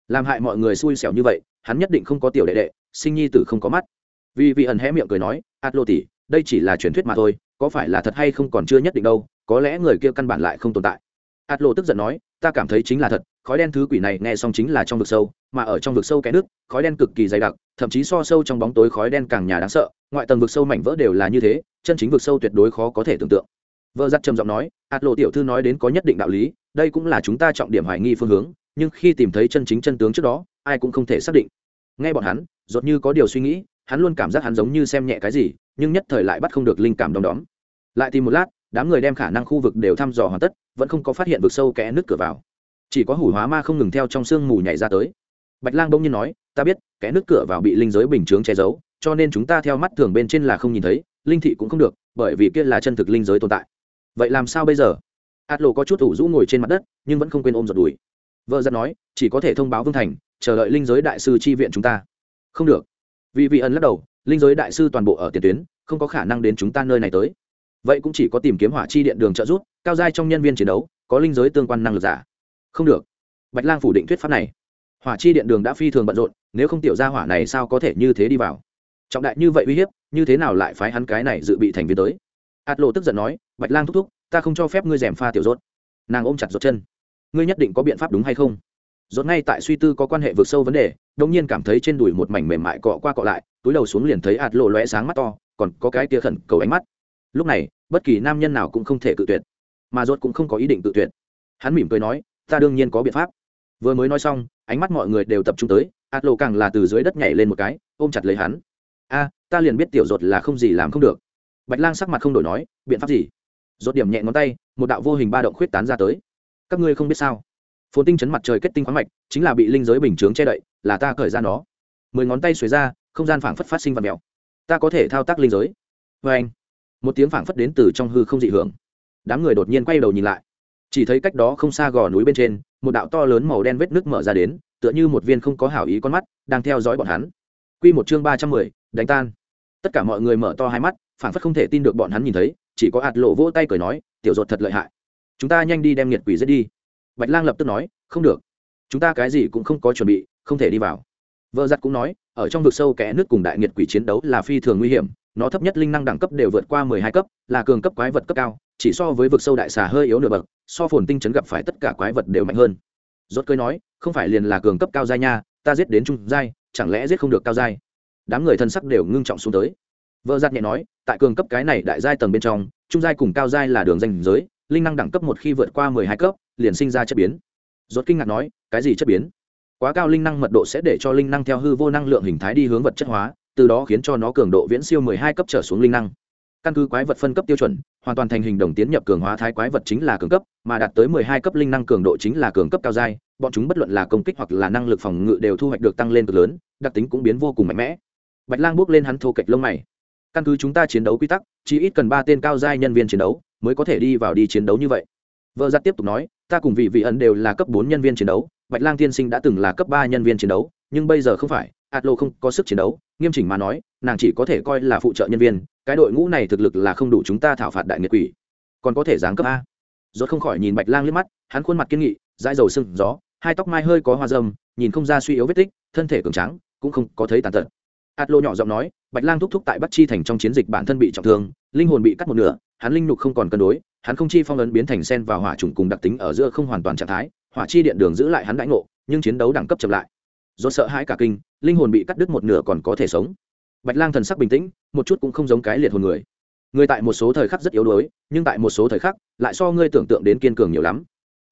Làm hại mọi người xui xẻo như vậy, hắn nhất định không có tiểu đệ đệ, sinh nhi tử không có mắt. Vì vị ẩn hé miệng cười nói át lộ tỉ đây chỉ là truyền thuyết mà thôi, có phải là thật hay không còn chưa nhất định đâu, có lẽ người kia căn bản lại không tồn tại át lộ tức giận nói, ta cảm thấy chính là thật, khói đen thứ quỷ này nghe xong chính là trong vực sâu, mà ở trong vực sâu cái nước, khói đen cực kỳ dày đặc, thậm chí so sâu trong bóng tối khói đen càng nhà đáng sợ, ngoại tầng vực sâu mảnh vỡ đều là như thế, chân chính vực sâu tuyệt đối khó có thể tưởng tượng. Vợ giặt trầm giọng nói ạt lộ tiểu thư nói đến có nhất định đạo lý, đây cũng là chúng ta trọng điểm hoài nghi phương hướng, nhưng khi tìm thấy chân chính chân tướng trước đó, ai cũng không thể xác định. Nghe bọn hắn dột như có điều suy nghĩ, hắn luôn cảm giác hắn giống như xem nhẹ cái gì, nhưng nhất thời lại bắt không được linh cảm đom đóm. Lại tìm một lát đám người đem khả năng khu vực đều thăm dò hoàn tất, vẫn không có phát hiện vực sâu kẽ nước cửa vào. Chỉ có hủ hóa ma không ngừng theo trong sương mù nhảy ra tới. Bạch lang bỗng nhiên nói, ta biết, kẽ nước cửa vào bị linh giới bình chướng che giấu, cho nên chúng ta theo mắt thường bên trên là không nhìn thấy, linh thị cũng không được, bởi vì kia là chân thực linh giới tồn tại. Vậy làm sao bây giờ? Át lộ có chút ủ rũ ngồi trên mặt đất, nhưng vẫn không quên ôm giật đùi. Vợ giật nói, chỉ có thể thông báo vương thành, chờ đợi linh giới đại sư chi viện chúng ta. Không được. Vì vị ẩn lắc đầu, linh giới đại sư toàn bộ ở tiền tuyến, không có khả năng đến chúng ta nơi này tới vậy cũng chỉ có tìm kiếm hỏa chi điện đường trợ giúp, cao giai trong nhân viên chiến đấu, có linh giới tương quan năng lực giả. Không được. Bạch lang phủ định thuyết pháp này. Hỏa chi điện đường đã phi thường bận rộn, nếu không tiểu gia hỏa này sao có thể như thế đi vào? Trọng đại như vậy uy hiếp, như thế nào lại phái hắn cái này dự bị thành viên tới? Ạt lộ tức giận nói, bạch lang thúc thúc, ta không cho phép ngươi rèm pha tiểu rốt. Nàng ôm chặt rốt chân. Ngươi nhất định có biện pháp đúng hay không? Rốt ngay tại suy tư có quan hệ vượt sâu vấn đề đông nhiên cảm thấy trên đùi một mảnh mềm mại cọ qua cọ lại, túi đầu xuống liền thấy ạt lộ lóe sáng mắt to, còn có cái tia khẩn cầu ánh mắt. Lúc này bất kỳ nam nhân nào cũng không thể cự tuyệt, mà rốt cũng không có ý định cự tuyệt. Hắn mỉm cười nói, ta đương nhiên có biện pháp. Vừa mới nói xong, ánh mắt mọi người đều tập trung tới ạt lộ càng là từ dưới đất nhảy lên một cái, ôm chặt lấy hắn. A, ta liền biết tiểu rột là không gì làm không được. Bạch lang sắc mặt không đổi nói, biện pháp gì? Rột điểm nhẹ ngón tay, một đạo vô hình ba động khuyết tán ra tới. Các ngươi không biết sao? Phồn tinh chấn mặt trời kết tinh khoáng mạch, chính là bị linh giới bình chướng che đậy, là ta cởi ra nó. Mười ngón tay xuề ra, không gian phảng phất phát sinh và mèo ta có thể thao tác linh giới. Vê anh một tiếng phảng phất đến từ trong hư không dị hưởng. Đám người đột nhiên quay đầu nhìn lại. Chỉ thấy cách đó không xa gò núi bên trên, một đạo to lớn màu đen vết nước mở ra đến, tựa như một viên không có hảo ý con mắt, đang theo dõi bọn hắn. Quy một chương ba trăm mười, đánh tan. Tất cả mọi người mở to hai mắt, phảng phất không thể tin được bọn hắn nhìn thấy, chỉ có hạt lộ vỗ tay cười nói, tiểu ruột thật lợi hại. Chúng ta nhanh đi đem nhiệt quỷ giết đi. Bạch lang lập tức nói, không được. Chúng ta cái gì cũng không có chuẩn bị, không thể đi vào vợ giặt cũng nói, ở trong vực sâu kẽ nước cùng đại nhiệt quỷ chiến đấu là phi thường nguy hiểm, nó thấp nhất linh năng đẳng cấp đều vượt qua mười hai cấp, là cường cấp quái vật cấp cao, chỉ so với vực sâu đại xà hơi yếu nửa bậc, so phồn tinh chấn gặp phải tất cả quái vật đều mạnh hơn. Rốt cơi nói, không phải liền là cường cấp cao giai nha, ta giết đến trung giai, chẳng lẽ giết không được cao giai? Đám người thân sắc đều ngưng trọng xuống tới. Vợ giặt nhẹ nói, tại cường cấp cái này đại giai tầng bên trong, trung giai cùng cao giai là đường danh giới, linh năng đẳng cấp một khi vượt qua mười hai cấp, liền sinh ra chất biến. Rốt kinh ngạc nói, cái gì chất biến? Quá cao linh năng mật độ sẽ để cho linh năng theo hư vô năng lượng hình thái đi hướng vật chất hóa, từ đó khiến cho nó cường độ viễn siêu mười hai cấp trở xuống linh năng. Căn cứ quái vật phân cấp tiêu chuẩn, hoàn toàn thành hình đồng tiến nhập cường hóa thái quái vật chính là cường cấp, mà đạt tới mười hai cấp linh năng cường độ chính là cường cấp cao giai, bọn chúng bất luận là công kích hoặc là năng lực phòng ngự đều thu hoạch được tăng lên cực lớn, đặc tính cũng biến vô cùng mạnh mẽ. Bạch lang bước lên hắn thô kệch lông mày. Căn cứ chúng ta chiến đấu quy tắc, chỉ ít cần ba tên cao giai nhân viên chiến đấu mới có thể đi vào đi chiến đấu như vậy. Vợ giặt tiếp tục nói, ta cùng vị vị ẩn đều là cấp bốn nhân viên chiến đấu bạch lang tiên sinh đã từng là cấp ba nhân viên chiến đấu, nhưng bây giờ không phải, atlo không có sức chiến đấu. Nghiêm chỉnh mà nói, nàng chỉ có thể coi là phụ trợ nhân viên. Cái đội ngũ này thực lực là không đủ chúng ta thảo phạt đại nghiệt quỷ. Còn có thể giáng cấp a. Rốt không khỏi nhìn bạch lang liếc mắt, hắn khuôn mặt kiên nghị, dãi dầu sưng gió, hai tóc mai hơi có hoa dâm nhìn không ra suy yếu vết tích, thân thể cường trắng cũng không có thấy tàn tật. Atlo nhỏ giọng nói, bạch lang thúc thúc tại bắc chi thành trong chiến dịch bản thân bị trọng thương, linh hồn bị cắt một nửa, hắn linh nhục không còn cân đối, hắn không chi phong ấn biến thành sen và hỏa trùng cùng đặc tính ở giữa không hoàn toàn trạng thái hỏa chi điện đường giữ lại hắn đãi ngộ, nhưng chiến đấu đẳng cấp chậm lại. Do sợ hãi cả kinh, linh hồn bị cắt đứt một nửa còn có thể sống. Bạch lang thần sắc bình tĩnh, một chút cũng không giống cái liệt hồn người. Người tại một số thời khắc rất yếu đuối, nhưng tại một số thời khắc, lại so ngươi tưởng tượng đến kiên cường nhiều lắm.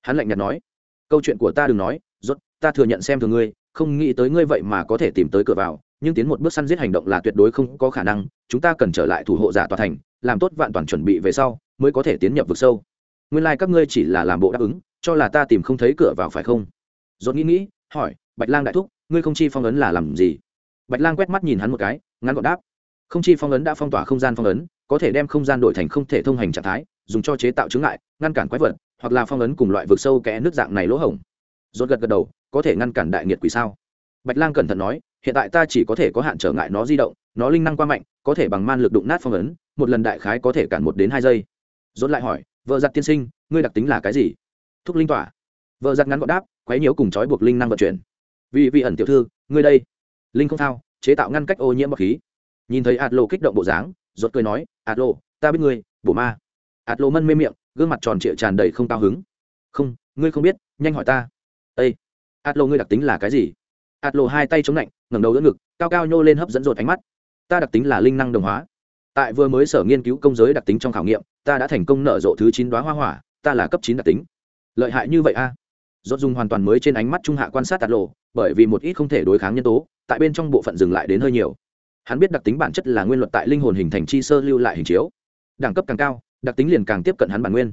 Hắn lạnh nhạt nói, câu chuyện của ta đừng nói, rốt, ta thừa nhận xem thường ngươi, không nghĩ tới ngươi vậy mà có thể tìm tới cửa vào, nhưng tiến một bước săn giết hành động là tuyệt đối không có khả năng, chúng ta cần trở lại thủ hộ giả tòa thành, làm tốt vạn toàn chuẩn bị về sau, mới có thể tiến nhập vực sâu. Nguyên lai、like、các ngươi chỉ là làm bộ đáp ứng cho là ta tìm không thấy cửa vào phải không? Dốt nghĩ nghĩ, hỏi, bạch lang đại thúc, ngươi không chi phong ấn là làm gì? Bạch lang quét mắt nhìn hắn một cái, ngắn gọn đáp. Không chi phong ấn đã phong tỏa không gian phong ấn, có thể đem không gian đổi thành không thể thông hành trạng thái, dùng cho chế tạo chứng ngại, ngăn cản quái vật, hoặc là phong ấn cùng loại vực sâu kẽ nước dạng này lỗ hổng. Rốt gật gật đầu, có thể ngăn cản đại nghiệt quỷ sao? Bạch lang cẩn thận nói, hiện tại ta chỉ có thể có hạn trở ngại nó di động, nó linh năng qua mạnh, có thể bằng man lực đụng nát phong ấn, một lần đại khái có thể cản một đến hai giây. Dốt lại hỏi, vợ giặt tiên sinh, ngươi đặc tính là cái gì? Thúc linh tỏa. Vợ giặt ngắn gọn đáp, quấy nhiễu cùng trói buộc linh năng vận chuyển. Vì vị ẩn tiểu thư, ngươi đây. Linh không thao, chế tạo ngăn cách ô nhiễm bọc khí. Nhìn thấy ạt lộ kích động bộ dáng rốt cười nói ạt lộ ta biết ngươi, bổ ma. Ạt lộ mân mê miệng, gương mặt tròn trịa tràn đầy không cao hứng. Không, ngươi không biết, nhanh hỏi ta. Ây ạt lộ ngươi đặc tính là cái gì? Ạt lộ hai tay chống lạnh, ngẩng đầu đỡ ngực, cao cao nhô lên hấp dẫn rột ánh mắt. Ta đặc tính là linh năng đồng hóa. Tại vừa mới sở nghiên cứu công giới đặc tính trong khảo nghiệm, ta đã thành công nở rộ thứ chín đoá hoa hỏa, ta là cấp chín đặc tính lợi hại như vậy a? À? dốt dùng hoàn toàn mới trên ánh mắt trung hạ quan sát tạt lộ, bởi vì một ít không thể đối kháng nhân tố, tại bên trong bộ phận dừng lại đến hơi nhiều. Hắn biết đặc tính bản chất là nguyên luật tại linh hồn hình thành chi sơ lưu lại hình chiếu. Đẳng cấp càng cao, đặc tính liền càng tiếp cận hắn bản nguyên.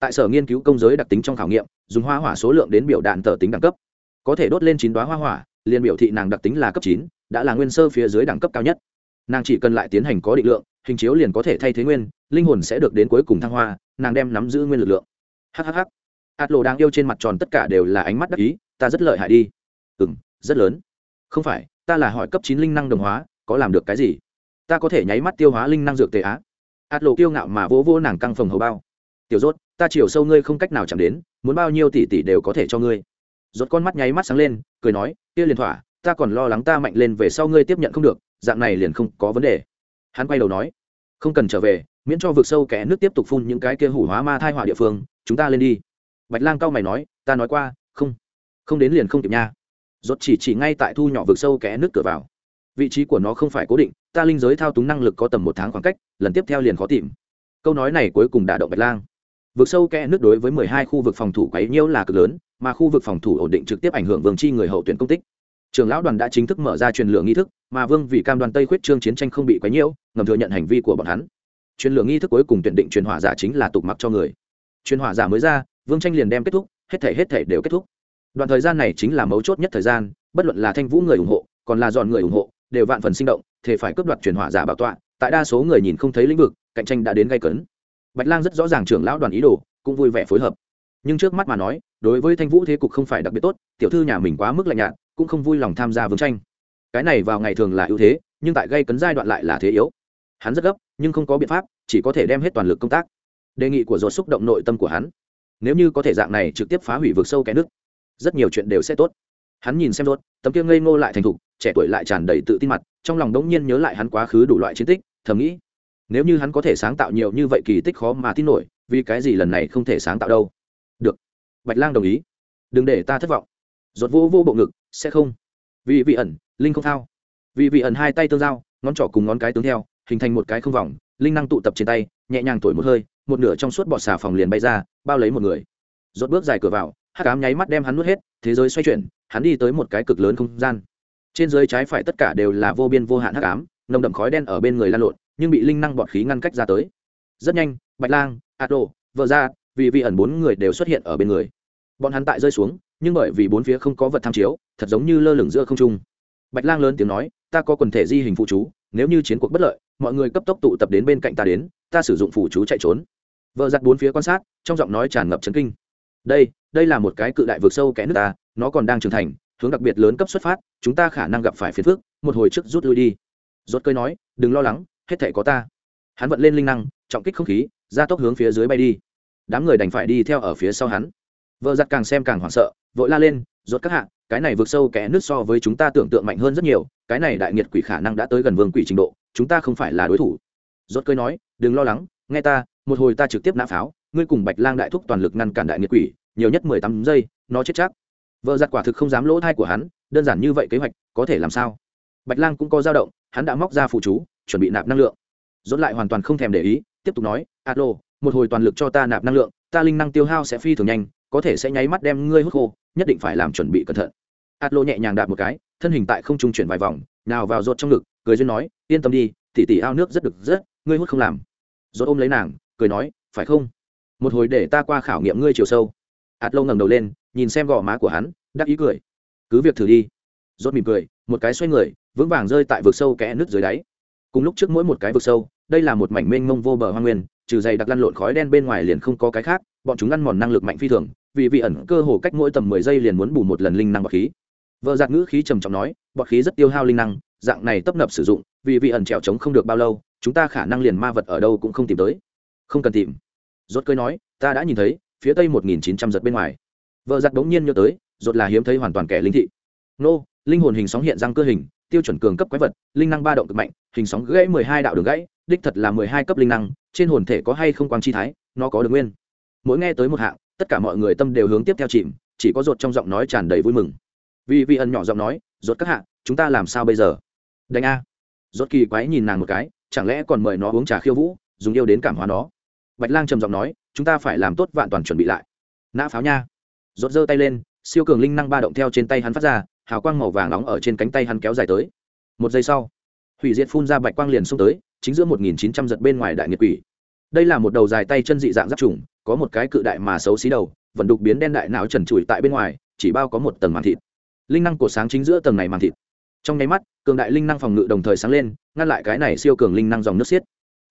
Tại sở nghiên cứu công giới đặc tính trong khảo nghiệm, dùng hoa hỏa số lượng đến biểu đạn tờ tính đẳng cấp. Có thể đốt lên chín đoá hoa hỏa, liền biểu thị nàng đặc tính là cấp chín, đã là nguyên sơ phía dưới đẳng cấp cao nhất. Nàng chỉ cần lại tiến hành có định lượng, hình chiếu liền có thể thay thế nguyên, linh hồn sẽ được đến cuối cùng thăng hoa, nàng đem nắm giữ nguyên lực lượng. Hhh ạt lộ đang yêu trên mặt tròn tất cả đều là ánh mắt đắc ý, ta rất lợi hại đi. Ừ m rất lớn. Không phải, ta là hỏi cấp chín linh năng đồng hóa, có làm được cái gì? Ta có thể nháy mắt tiêu hóa linh năng dược tề á. Ạt lộ kiêu ngạo mà vỗ vỗ nàng căng phòng hầu bao. Tiểu rốt, ta chiều sâu ngươi không cách nào chạm đến, muốn bao nhiêu tỷ tỷ đều có thể cho ngươi. Rốt con mắt nháy mắt sáng lên, cười nói, kia liền thỏa, ta còn lo lắng ta mạnh lên về sau ngươi tiếp nhận không được, dạng này liền không có vấn đề. Hắn quay đầu nói, không cần trở về, miễn cho vực sâu kẻ nước tiếp tục phun những cái kia hủ hóa ma thai họa địa phương, chúng ta lên đi bạch lang cao mày nói, ta nói qua, không không đến liền không kịp nha. Rốt chỉ chỉ ngay tại thu nhỏ vực sâu kẽ nước cửa vào. Vị trí của nó không phải cố định, ta linh giới thao túng năng lực có tầm một tháng khoảng cách, lần tiếp theo liền khó tìm. Câu nói này cuối cùng đả động bạch lang. Vực sâu kẽ nước đối với mười hai khu vực phòng thủ quấy nhiễu là cực lớn, mà khu vực phòng thủ ổn định trực tiếp ảnh hưởng vương chi người hậu tuyển công tích. Trường lão đoàn đã chính thức mở ra truyền lượng nghi thức, mà vương vì cam đoàn tây khuyết trương chiến tranh không bị quấy nhiễu, ngầm thừa nhận hành vi của bọn hắn. Truyền lượng nghi thức cuối cùng tuyển định truyền hỏa giả chính là tục mặc cho người. Truyền hỏa giả mới ra vương tranh liền đem kết thúc, hết thể hết thể đều kết thúc. Đoạn thời gian này chính là mấu chốt nhất thời gian, bất luận là thanh vũ người ủng hộ, còn là dọn người ủng hộ, đều vạn phần sinh động, thể phải cướp đoạt truyền hỏa giả bảo tọa, tại đa số người nhìn không thấy lĩnh vực, cạnh tranh đã đến gây cấn. Bạch lang rất rõ ràng trưởng lão đoàn ý đồ, cũng vui vẻ phối hợp. Nhưng trước mắt mà nói, đối với thanh vũ thế cục không phải đặc biệt tốt, tiểu thư nhà mình quá mức lạnh nhạt, cũng không vui lòng tham gia vương tranh. Cái này vào ngày thường là ưu thế, nhưng tại gây cấn giai đoạn lại là thế yếu. Hắn rất gấp, nhưng không có biện pháp, chỉ có thể đem hết toàn lực công tác. Đề nghị của ruột xúc động nội tâm của hắn nếu như có thể dạng này trực tiếp phá hủy vực sâu cái nước, rất nhiều chuyện đều sẽ tốt. Hắn nhìn xem rốt, tấm kia ngây ngô lại thành thục, trẻ tuổi lại tràn đầy tự tin mặt, trong lòng đống nhiên nhớ lại hắn quá khứ đủ loại chiến tích, thầm nghĩ, nếu như hắn có thể sáng tạo nhiều như vậy kỳ tích khó mà tin nổi, vì cái gì lần này không thể sáng tạo đâu? Được. Bạch lang đồng ý. Đừng để ta thất vọng. Rốt vô vô bộ ngực, sẽ không. Vì vị ẩn, linh không thao. Vì vị ẩn hai tay tương giao, ngón trỏ cùng ngón cái tướng theo, hình thành một cái không vòng, linh năng tụ tập trên tay, nhẹ nhàng thổi một hơi một nửa trong suốt bọt xà phòng liền bay ra bao lấy một người. Rốt bước dài cửa vào hắc ám nháy mắt đem hắn nuốt hết thế giới xoay chuyển hắn đi tới một cái cực lớn không gian. Trên dưới trái phải tất cả đều là vô biên vô hạn hắc ám nồng đậm khói đen ở bên người lan lộn nhưng bị linh năng bọt khí ngăn cách ra tới. Rất nhanh bạch lang ạt Đồ, vợ ra vì vị ẩn bốn người đều xuất hiện ở bên người. Bọn hắn tại rơi xuống nhưng bởi vì bốn phía không có vật tham chiếu thật giống như lơ lửng giữa không trung. Bạch lang lớn tiếng nói ta có quần thể di hình phụ chú nếu như chiến cuộc bất lợi mọi người cấp tốc tụ tập đến bên cạnh ta đến ta sử dụng phụ chú chạy trốn vợ giặt bốn phía quan sát, trong giọng nói tràn ngập chấn kinh. Đây đây là một cái cự đại vượt sâu kẽ nước ta, nó còn đang trưởng thành, hướng đặc biệt lớn cấp xuất phát, chúng ta khả năng gặp phải phiền phức, một hồi trước rút lui đi. Rốt cơi nói, đừng lo lắng, hết thể có ta. Hắn vận lên linh năng, trọng kích không khí ra tốc hướng phía dưới bay đi. Đám người đành phải đi theo ở phía sau hắn. Vợ giặt càng xem càng hoảng sợ, vội la lên, rốt các hạ, cái này vượt sâu kẽ nước so với chúng ta tưởng tượng mạnh hơn rất nhiều, cái này đại nghiệt quỷ khả năng đã tới gần vương quỷ trình độ, chúng ta không phải là đối thủ. Rốt cơi nói, đừng lo lắng, nghe ta một hồi ta trực tiếp nã pháo, ngươi cùng bạch lang đại thúc toàn lực ngăn cản đại nghiệt quỷ, nhiều nhất mười tám giây, nó chết chắc. Vợ giặt quả thực không dám lỗ thai của hắn, đơn giản như vậy kế hoạch, có thể làm sao? Bạch lang cũng có dao động, hắn đã móc ra phụ chú, chuẩn bị nạp năng lượng. Dốt lại hoàn toàn không thèm để ý, tiếp tục nói, alo, một hồi toàn lực cho ta nạp năng lượng, ta linh năng tiêu hao sẽ phi thường nhanh, có thể sẽ nháy mắt đem ngươi hút khô, nhất định phải làm chuẩn bị cẩn thận. Atlo nhẹ nhàng đạp một cái, thân hình tại không trung chuyển vài vòng, nào vào rột trong ngực, cười duyên nói, yên tâm đi, tỉ tỉ ao nước rất được, rất, ngươi hút không làm. Rột ôm lấy nàng cười nói, phải không? Một hồi để ta qua khảo nghiệm ngươi chiều sâu. Ạt lâu ngẩng đầu lên, nhìn xem gò má của hắn, đắc ý cười. Cứ việc thử đi. Rốt mỉm cười, một cái xoay người, vững vàng rơi tại vực sâu kẽ nước dưới đáy. Cùng lúc trước mỗi một cái vực sâu, đây là một mảnh mênh mông vô bờ hoa nguyên, trừ dày đặc lăn lộn khói đen bên ngoài liền không có cái khác, bọn chúng ăn mòn năng lực mạnh phi thường, vì vị ẩn cơ hồ cách mỗi tầm mười giây liền muốn bù một lần linh năng bọt khí. Vợ giạt ngữ khí trầm trọng nói, bọt khí rất tiêu hao linh năng, dạng này tấp nập sử dụng, vì vị ẩn trèo trống không được bao lâu, chúng ta khả năng liền ma vật ở đâu cũng không tìm tới không cần tìm. Rốt cười nói, ta đã nhìn thấy, phía tây một nghìn chín trăm giật bên ngoài. Vợ giặt đống nhiên nhớ tới, rốt là hiếm thấy hoàn toàn kẻ linh thị. Nô, linh hồn hình sóng hiện răng cơ hình, tiêu chuẩn cường cấp quái vật, linh năng ba động cực mạnh, hình sóng gãy mười hai đạo đường gãy, đích thật là mười hai cấp linh năng, trên hồn thể có hay không quang chi thái, nó có được nguyên. Mỗi nghe tới một hạng, tất cả mọi người tâm đều hướng tiếp theo chìm, chỉ có rột trong giọng nói tràn đầy vui mừng. Vì vị ẩn nhỏ giọng nói rột các hạ, chúng ta làm sao bây giờ? Đánh a. Rốt kỳ quái nhìn nàng một cái, chẳng lẽ còn mời nó uống trà khiêu vũ, dùng yêu đến cảm hóa nó? Bạch lang trầm giọng nói, chúng ta phải làm tốt vạn toàn chuẩn bị lại. Nã pháo nha. Rốt giơ tay lên, siêu cường linh năng ba động theo trên tay hắn phát ra, hào quang màu vàng nóng ở trên cánh tay hắn kéo dài tới. Một giây sau, hủy diệt phun ra bạch quang liền xông tới, chính giữa một nghìn chín trăm giật bên ngoài đại nghiệt quỷ. Đây là một đầu dài tay chân dị dạng giáp trùng, có một cái cự đại mà xấu xí đầu, vận đục biến đen đại não trần trụi tại bên ngoài, chỉ bao có một tầng màng thịt. Linh năng của sáng chính giữa tầng này màng thịt. Trong nháy mắt, cường đại linh năng phòng ngự đồng thời sáng lên, ngăn lại cái này siêu cường linh năng dòng nước xiết.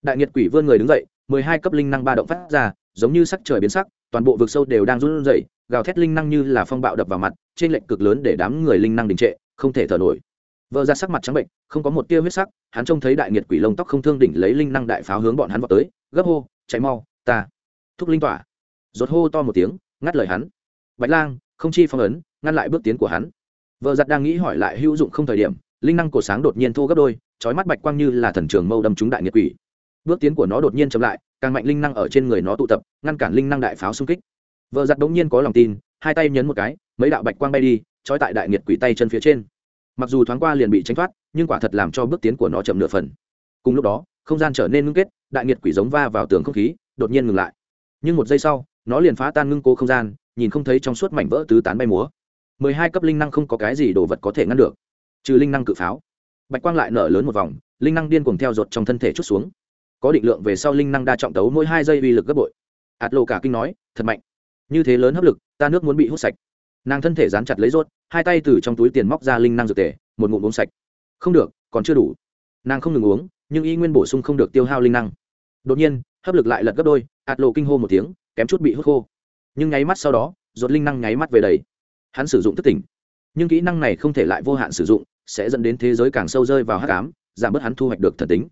Đại nghiệt quỷ vươn người đứng dậy mười hai cấp linh năng ba động phát ra, giống như sắc trời biến sắc, toàn bộ vực sâu đều đang run rẩy, gào thét linh năng như là phong bạo đập vào mặt trên lệnh cực lớn để đám người linh năng đình trệ, không thể thở nổi. Vợ ra sắc mặt trắng bệnh, không có một tia huyết sắc, hắn trông thấy đại nghiệt quỷ lông tóc không thương đỉnh lấy linh năng đại pháo hướng bọn hắn vào tới, gấp hô, chạy mau, ta. Thúc linh tỏa. Rột hô to một tiếng, ngắt lời hắn. Bạch lang, không chi phong ấn, ngăn lại bước tiến của hắn. Vợ giặt đang nghĩ hỏi lại hữu dụng không thời điểm, linh năng cổ sáng đột nhiên thô gấp đôi trói mắt bạch quang như là thần trường mâu đâm trúng đại nghiệt quỷ bước tiến của nó đột nhiên chậm lại, càng mạnh linh năng ở trên người nó tụ tập, ngăn cản linh năng đại pháo xung kích. Vợ giặt đống nhiên có lòng tin, hai tay nhấn một cái, mấy đạo bạch quang bay đi, trói tại đại nghiệt quỷ tay chân phía trên. Mặc dù thoáng qua liền bị tránh thoát, nhưng quả thật làm cho bước tiến của nó chậm nửa phần. Cùng lúc đó, không gian trở nên ngưng kết, đại nghiệt quỷ giống va vào tường không khí, đột nhiên ngừng lại. Nhưng một giây sau, nó liền phá tan ngưng cố không gian, nhìn không thấy trong suốt mảnh vỡ tứ tán bay múa. Mười hai cấp linh năng không có cái gì đồ vật có thể ngăn được, trừ linh năng cự pháo. Bạch quang lại nở lớn một vòng, linh năng điên cuồng theo ruột trong thân thể chút xuống có định lượng về sau linh năng đa trọng tấu mỗi hai giây uy lực gấp bội. Ạt lộ cả kinh nói, thật mạnh. Như thế lớn hấp lực, ta nước muốn bị hút sạch. Nàng thân thể dán chặt lấy rốt, hai tay từ trong túi tiền móc ra linh năng dược tề, một ngụm uống sạch. Không được, còn chưa đủ. Nàng không ngừng uống, nhưng y nguyên bổ sung không được tiêu hao linh năng. Đột nhiên, hấp lực lại lật gấp đôi ạt lộ kinh hô một tiếng, kém chút bị hút khô. Nhưng nháy mắt sau đó, rốt linh năng nháy mắt về đầy. Hắn sử dụng thức tỉnh. Nhưng kỹ năng này không thể lại vô hạn sử dụng, sẽ dẫn đến thế giới càng sâu rơi vào hắc ám, giảm bớt hắn thu hoạch được thần tính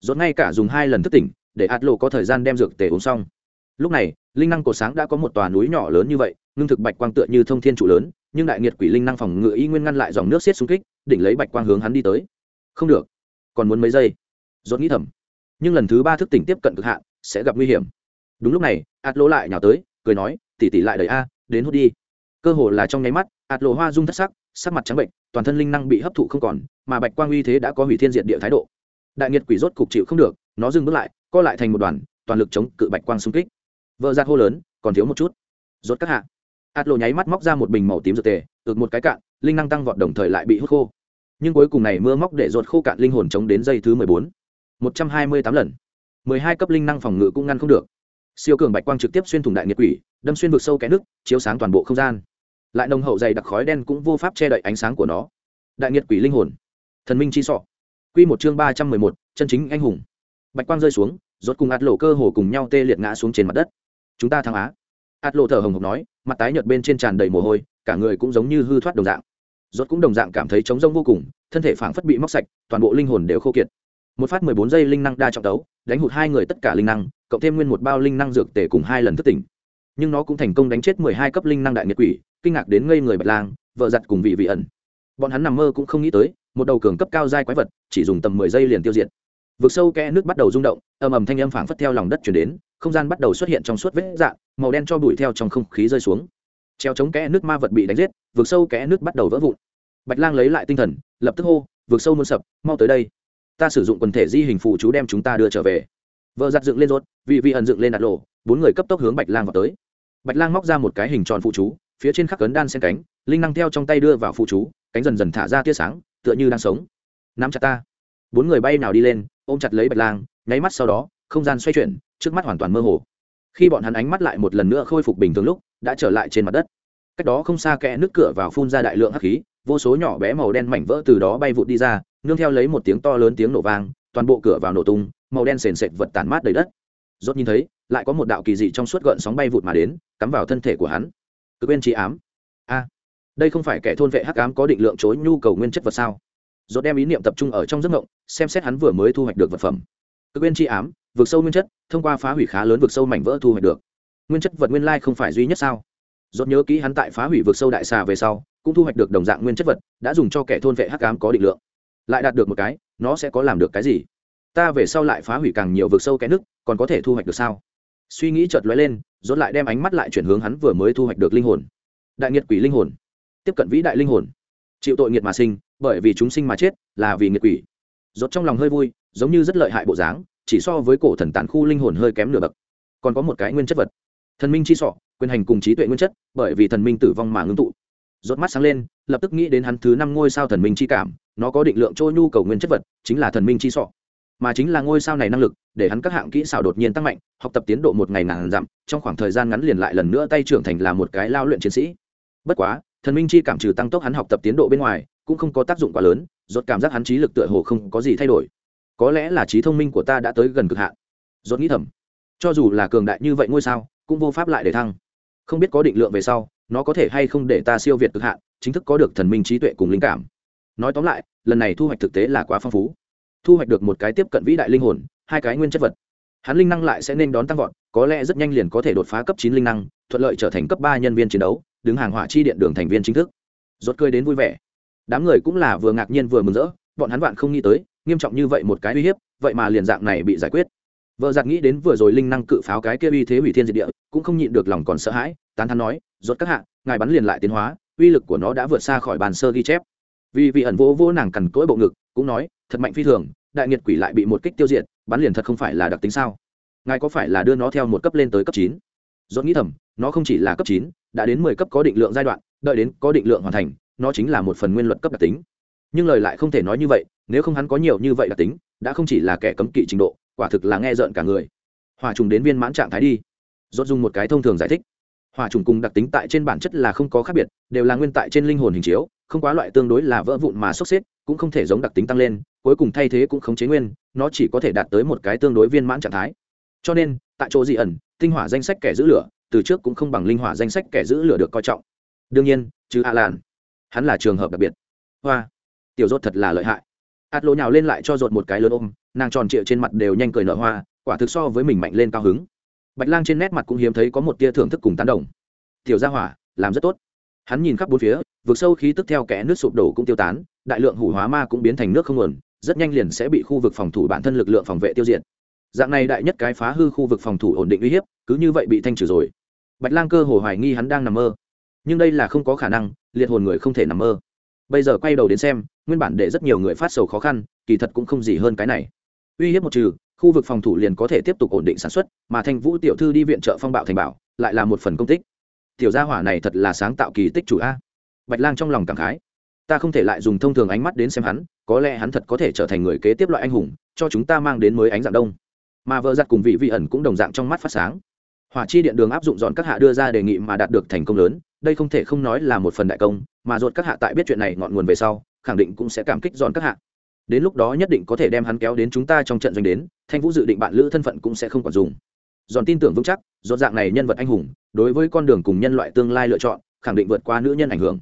rốt ngay cả dùng hai lần thức tỉnh, để ạt lộ có thời gian đem dược tề uống xong. Lúc này, linh năng cổ sáng đã có một tòa núi nhỏ lớn như vậy, ngưng thực bạch quang tựa như thông thiên trụ lớn, nhưng đại nghiệt quỷ linh năng phòng ngự y nguyên ngăn lại dòng nước xiết xung kích, đỉnh lấy bạch quang hướng hắn đi tới. Không được. Còn muốn mấy giây? Rốt nghĩ thầm. Nhưng lần thứ ba thức tỉnh tiếp cận cực hạn, sẽ gặp nguy hiểm. Đúng lúc này ạt lộ lại nhào tới, cười nói tỉ tỉ lại đầy a, đến hút đi. Cơ hồ là trong nháy mắt ạt lộ hoa dung thất sắc sắc mặt trắng bệnh, toàn thân linh năng bị hấp thụ không còn, mà bạch quang uy thế đã có hủy thiên diệt địa thái độ đại nghiệt quỷ rốt cục chịu không được, nó dừng bước lại, co lại thành một đoàn, toàn lực chống cự bạch quang xung kích. Vợ ra hô lớn, còn thiếu một chút. Rốt các hạ. Ạt lộ nháy mắt móc ra một bình màu tím dược tề, ực một cái cạn, linh năng tăng vọt đồng thời lại bị hút khô. Nhưng cuối cùng này mưa móc để rột khô cạn linh hồn chống đến giây thứ mười bốn. Một trăm hai mươi tám lần. mười hai cấp linh năng phòng ngự cũng ngăn không được. Siêu cường bạch quang trực tiếp xuyên thủng đại nghiệt quỷ, đâm xuyên vực sâu cái nước, chiếu sáng toàn bộ không gian. Lại nồng hậu dày đặc khói đen cũng vô pháp che đậy ánh sáng của nó. Đại nghiệt quỷ linh hồn. Thần minh chi sọ quy một chương ba trăm mười một, chân chính anh hùng. Bạch quang rơi xuống, rốt cùng ạt lộ cơ hồ cùng nhau tê liệt ngã xuống trên mặt đất. Chúng ta thắng á. Ạt lộ thở hồng hộc nói, mặt tái nhợt bên trên tràn đầy mồ hôi, cả người cũng giống như hư thoát đồng dạng. Rốt cũng đồng dạng cảm thấy trống rông vô cùng, thân thể phảng phất bị móc sạch, toàn bộ linh hồn đều khô kiệt. Một phát mười bốn giây linh năng đa trọng tấu, đánh hụt hai người tất cả linh năng, cộng thêm nguyên một bao linh năng dược tể cùng hai lần thức tỉnh. Nhưng nó cũng thành công đánh chết mười hai cấp linh năng đại nghiệt quỷ, kinh ngạc đến ngây người bạch lang, vợ giật cùng vị vị ẩn. Bọn hắn nằm mơ cũng không nghĩ tới một đầu cường cấp cao giai quái vật, chỉ dùng tầm mười giây liền tiêu diệt. Vực sâu kẽ nước bắt đầu rung động, ầm ầm thanh âm phảng phất theo lòng đất chuyển đến, không gian bắt đầu xuất hiện trong suốt vết dạng màu đen cho bụi theo trong không khí rơi xuống. Treo chống kẽ nước ma vật bị đánh giết, vực sâu kẽ nước bắt đầu vỡ vụn. Bạch lang lấy lại tinh thần, lập tức hô, vực sâu muôn sập, mau tới đây. Ta sử dụng quần thể di hình phụ chú đem chúng ta đưa trở về. Vợ giặt dựng lên rốt vị vị ẩn dựng lên đặt lộ, bốn người cấp tốc hướng bạch lang vào tới. Bạch lang móc ra một cái hình tròn phụ chú, phía trên khắc cấn đan sen cánh, linh năng theo trong tay đưa vào phụ chú, cánh dần dần thả ra tia sáng tựa như đang sống. Nắm chặt ta. Bốn người bay nào đi lên, ôm chặt lấy bạch lang, nháy mắt sau đó, không gian xoay chuyển, trước mắt hoàn toàn mơ hồ. Khi bọn hắn ánh mắt lại một lần nữa khôi phục bình thường lúc, đã trở lại trên mặt đất. Cách đó không xa kẽ nước cửa vào phun ra đại lượng hắc khí, vô số nhỏ bé màu đen mảnh vỡ từ đó bay vụt đi ra, nương theo lấy một tiếng to lớn tiếng nổ vang, toàn bộ cửa vào nổ tung, màu đen sền sệt vật tản mát đầy đất. Rốt nhìn thấy, lại có một đạo kỳ dị trong suốt gợn sóng bay vụt mà đến, cắm vào thân thể của hắn. Cực bên trí ám. A đây không phải kẻ thôn vệ hắc ám có định lượng chối nhu cầu nguyên chất vật sao? Rốt đem ý niệm tập trung ở trong giấc ngộng xem xét hắn vừa mới thu hoạch được vật phẩm. Cực bên chi ám vượt sâu nguyên chất, thông qua phá hủy khá lớn vượt sâu mảnh vỡ thu hoạch được. Nguyên chất vật nguyên lai không phải duy nhất sao? Rốt nhớ kỹ hắn tại phá hủy vượt sâu đại xà về sau, cũng thu hoạch được đồng dạng nguyên chất vật, đã dùng cho kẻ thôn vệ hắc ám có định lượng. Lại đạt được một cái, nó sẽ có làm được cái gì? Ta về sau lại phá hủy càng nhiều vực sâu cái nước, còn có thể thu hoạch được sao? Suy nghĩ chợt lóe lên dốt lại đem ánh mắt lại chuyển hướng hắn vừa mới thu hoạch được linh hồn. Đại nghiệt quỷ linh hồn tiếp cận vĩ đại linh hồn. Chịu tội nghiệt mà sinh, bởi vì chúng sinh mà chết, là vì nghiệt quỷ. Rốt trong lòng hơi vui, giống như rất lợi hại bộ dáng, chỉ so với cổ thần tàn khu linh hồn hơi kém nửa bậc. Còn có một cái nguyên chất vật. Thần minh chi sọ, quyền hành cùng trí tuệ nguyên chất, bởi vì thần minh tử vong mà ngưng tụ. Rốt mắt sáng lên, lập tức nghĩ đến hắn thứ năm ngôi sao thần minh chi cảm, nó có định lượng trôi nhu cầu nguyên chất vật, chính là thần minh chi sọ. Mà chính là ngôi sao này năng lực, để hắn các hạng kỹ xảo đột nhiên tăng mạnh, học tập tiến độ một ngày ngàn dặm, trong khoảng thời gian ngắn liền lại lần nữa tay trưởng thành là một cái lao luyện chiến sĩ. Bất quá thần minh chi cảm trừ tăng tốc hắn học tập tiến độ bên ngoài, cũng không có tác dụng quá lớn, rốt cảm giác hắn trí lực tựa hồ không có gì thay đổi. Có lẽ là trí thông minh của ta đã tới gần cực hạn. Rốt nghĩ thầm, cho dù là cường đại như vậy ngôi sao, cũng vô pháp lại để thăng. Không biết có định lượng về sau, nó có thể hay không để ta siêu việt cực hạn, chính thức có được thần minh trí tuệ cùng linh cảm. Nói tóm lại, lần này thu hoạch thực tế là quá phong phú. Thu hoạch được một cái tiếp cận vĩ đại linh hồn, hai cái nguyên chất vật. Hắn linh năng lại sẽ nên đón tăng vọt, có lẽ rất nhanh liền có thể đột phá cấp chín linh năng, thuận lợi trở thành cấp ba nhân viên chiến đấu đứng hàng hỏa chi điện đường thành viên chính thức. Rốt cười đến vui vẻ. Đám người cũng là vừa ngạc nhiên vừa mừng rỡ, bọn hắn vạn không nghĩ tới, nghiêm trọng như vậy một cái uy hiếp, vậy mà liền dạng này bị giải quyết. Vợ giặc nghĩ đến vừa rồi linh năng cự pháo cái kia uy thế hủy thiên diệt địa, cũng không nhịn được lòng còn sợ hãi, tán thán nói, rốt các hạ, ngài bắn liền lại tiến hóa, uy lực của nó đã vượt xa khỏi bàn sơ ghi chép. Vì vị ẩn vô vô nàng cằn cỗi bộ ngực, cũng nói, thật mạnh phi thường, đại nghiệt quỷ lại bị một kích tiêu diệt, bắn liền thật không phải là đặc tính sao? Ngài có phải là đưa nó theo một cấp lên tới cấp chín? Dốt nghĩ thầm, nó không chỉ là cấp chín đã đến mười cấp có định lượng giai đoạn, đợi đến có định lượng hoàn thành, nó chính là một phần nguyên luật cấp đặc tính. Nhưng lời lại không thể nói như vậy, nếu không hắn có nhiều như vậy đặc tính, đã không chỉ là kẻ cấm kỵ trình độ, quả thực là nghe rợn cả người. Hòa trùng đến viên mãn trạng thái đi. Rốt dùng một cái thông thường giải thích. Hòa trùng cùng đặc tính tại trên bản chất là không có khác biệt, đều là nguyên tại trên linh hồn hình chiếu, không quá loại tương đối là vỡ vụn mà sốc xếp, cũng không thể giống đặc tính tăng lên, cuối cùng thay thế cũng không chế nguyên, nó chỉ có thể đạt tới một cái tương đối viên mãn trạng thái. Cho nên, tại chỗ dị ẩn, tinh hỏa danh sách kẻ giữ lửa từ trước cũng không bằng linh hỏa danh sách kẻ giữ lửa được coi trọng. Đương nhiên chứ a lạn, hắn là trường hợp đặc biệt. Hoa tiểu rốt thật là lợi hại. Ạt lộ nhào lên lại cho rốt một cái lớn ôm nàng tròn trịa trên mặt đều nhanh cười nở hoa quả thực so với mình mạnh lên cao hứng. Bạch lang trên nét mặt cũng hiếm thấy có một tia thưởng thức cùng tán đồng. Tiểu gia hỏa làm rất tốt. Hắn nhìn khắp bốn phía vượt sâu khí tức theo kẽ nước sụp đổ cũng tiêu tán đại lượng hủ hóa ma cũng biến thành nước không nguồn rất nhanh liền sẽ bị khu vực phòng thủ bản thân lực lượng phòng vệ tiêu diệt dạng này đại nhất cái phá hư khu vực phòng thủ ổn định uy hiếp, cứ như vậy bị thanh trừ rồi. Bạch lang cơ hồ hoài nghi hắn đang nằm mơ. Nhưng đây là không có khả năng, liệt hồn người không thể nằm mơ. Bây giờ quay đầu đến xem, nguyên bản để rất nhiều người phát sầu khó khăn, kỳ thật cũng không gì hơn cái này. Uy hiếp một trừ, khu vực phòng thủ liền có thể tiếp tục ổn định sản xuất, mà thanh vũ tiểu thư đi viện trợ phong bạo thành bảo, lại là một phần công tích. Tiểu gia hỏa này thật là sáng tạo kỳ tích chủ a. Bạch lang trong lòng cảm khái. Ta không thể lại dùng thông thường ánh mắt đến xem hắn, có lẽ hắn thật có thể trở thành người kế tiếp loại anh hùng, cho chúng ta mang đến mới ánh dạng đông mà vợ giặt cùng vị vị ẩn cũng đồng dạng trong mắt phát sáng. Hỏa chi điện đường áp dụng dọn các hạ đưa ra đề nghị mà đạt được thành công lớn, đây không thể không nói là một phần đại công, mà dọn các hạ tại biết chuyện này ngọn nguồn về sau, khẳng định cũng sẽ cảm kích dọn các hạ. Đến lúc đó nhất định có thể đem hắn kéo đến chúng ta trong trận doanh đến, thanh vũ dự định bạn lữ thân phận cũng sẽ không còn dùng. Dọn tin tưởng vững chắc dọn dạng này nhân vật anh hùng, đối với con đường cùng nhân loại tương lai lựa chọn, khẳng định vượt qua nữ nhân ảnh hưởng.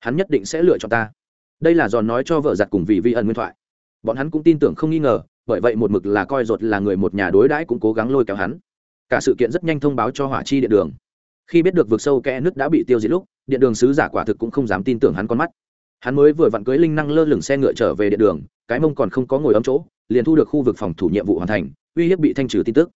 Hắn nhất định sẽ lựa chọn ta. Đây là dọn nói cho vợ giặt cùng vị vi ẩn nguyên thoại. Bọn hắn cũng tin tưởng không nghi ngờ bởi vậy một mực là coi ruột là người một nhà đối đãi cũng cố gắng lôi kéo hắn. Cả sự kiện rất nhanh thông báo cho hỏa chi điện đường. Khi biết được vực sâu kẽ nước đã bị tiêu diệt lúc, điện đường sứ giả quả thực cũng không dám tin tưởng hắn con mắt. Hắn mới vừa vặn cưới linh năng lơ lửng xe ngựa trở về điện đường, cái mông còn không có ngồi ấm chỗ, liền thu được khu vực phòng thủ nhiệm vụ hoàn thành, uy hiếp bị thanh trừ tin tức.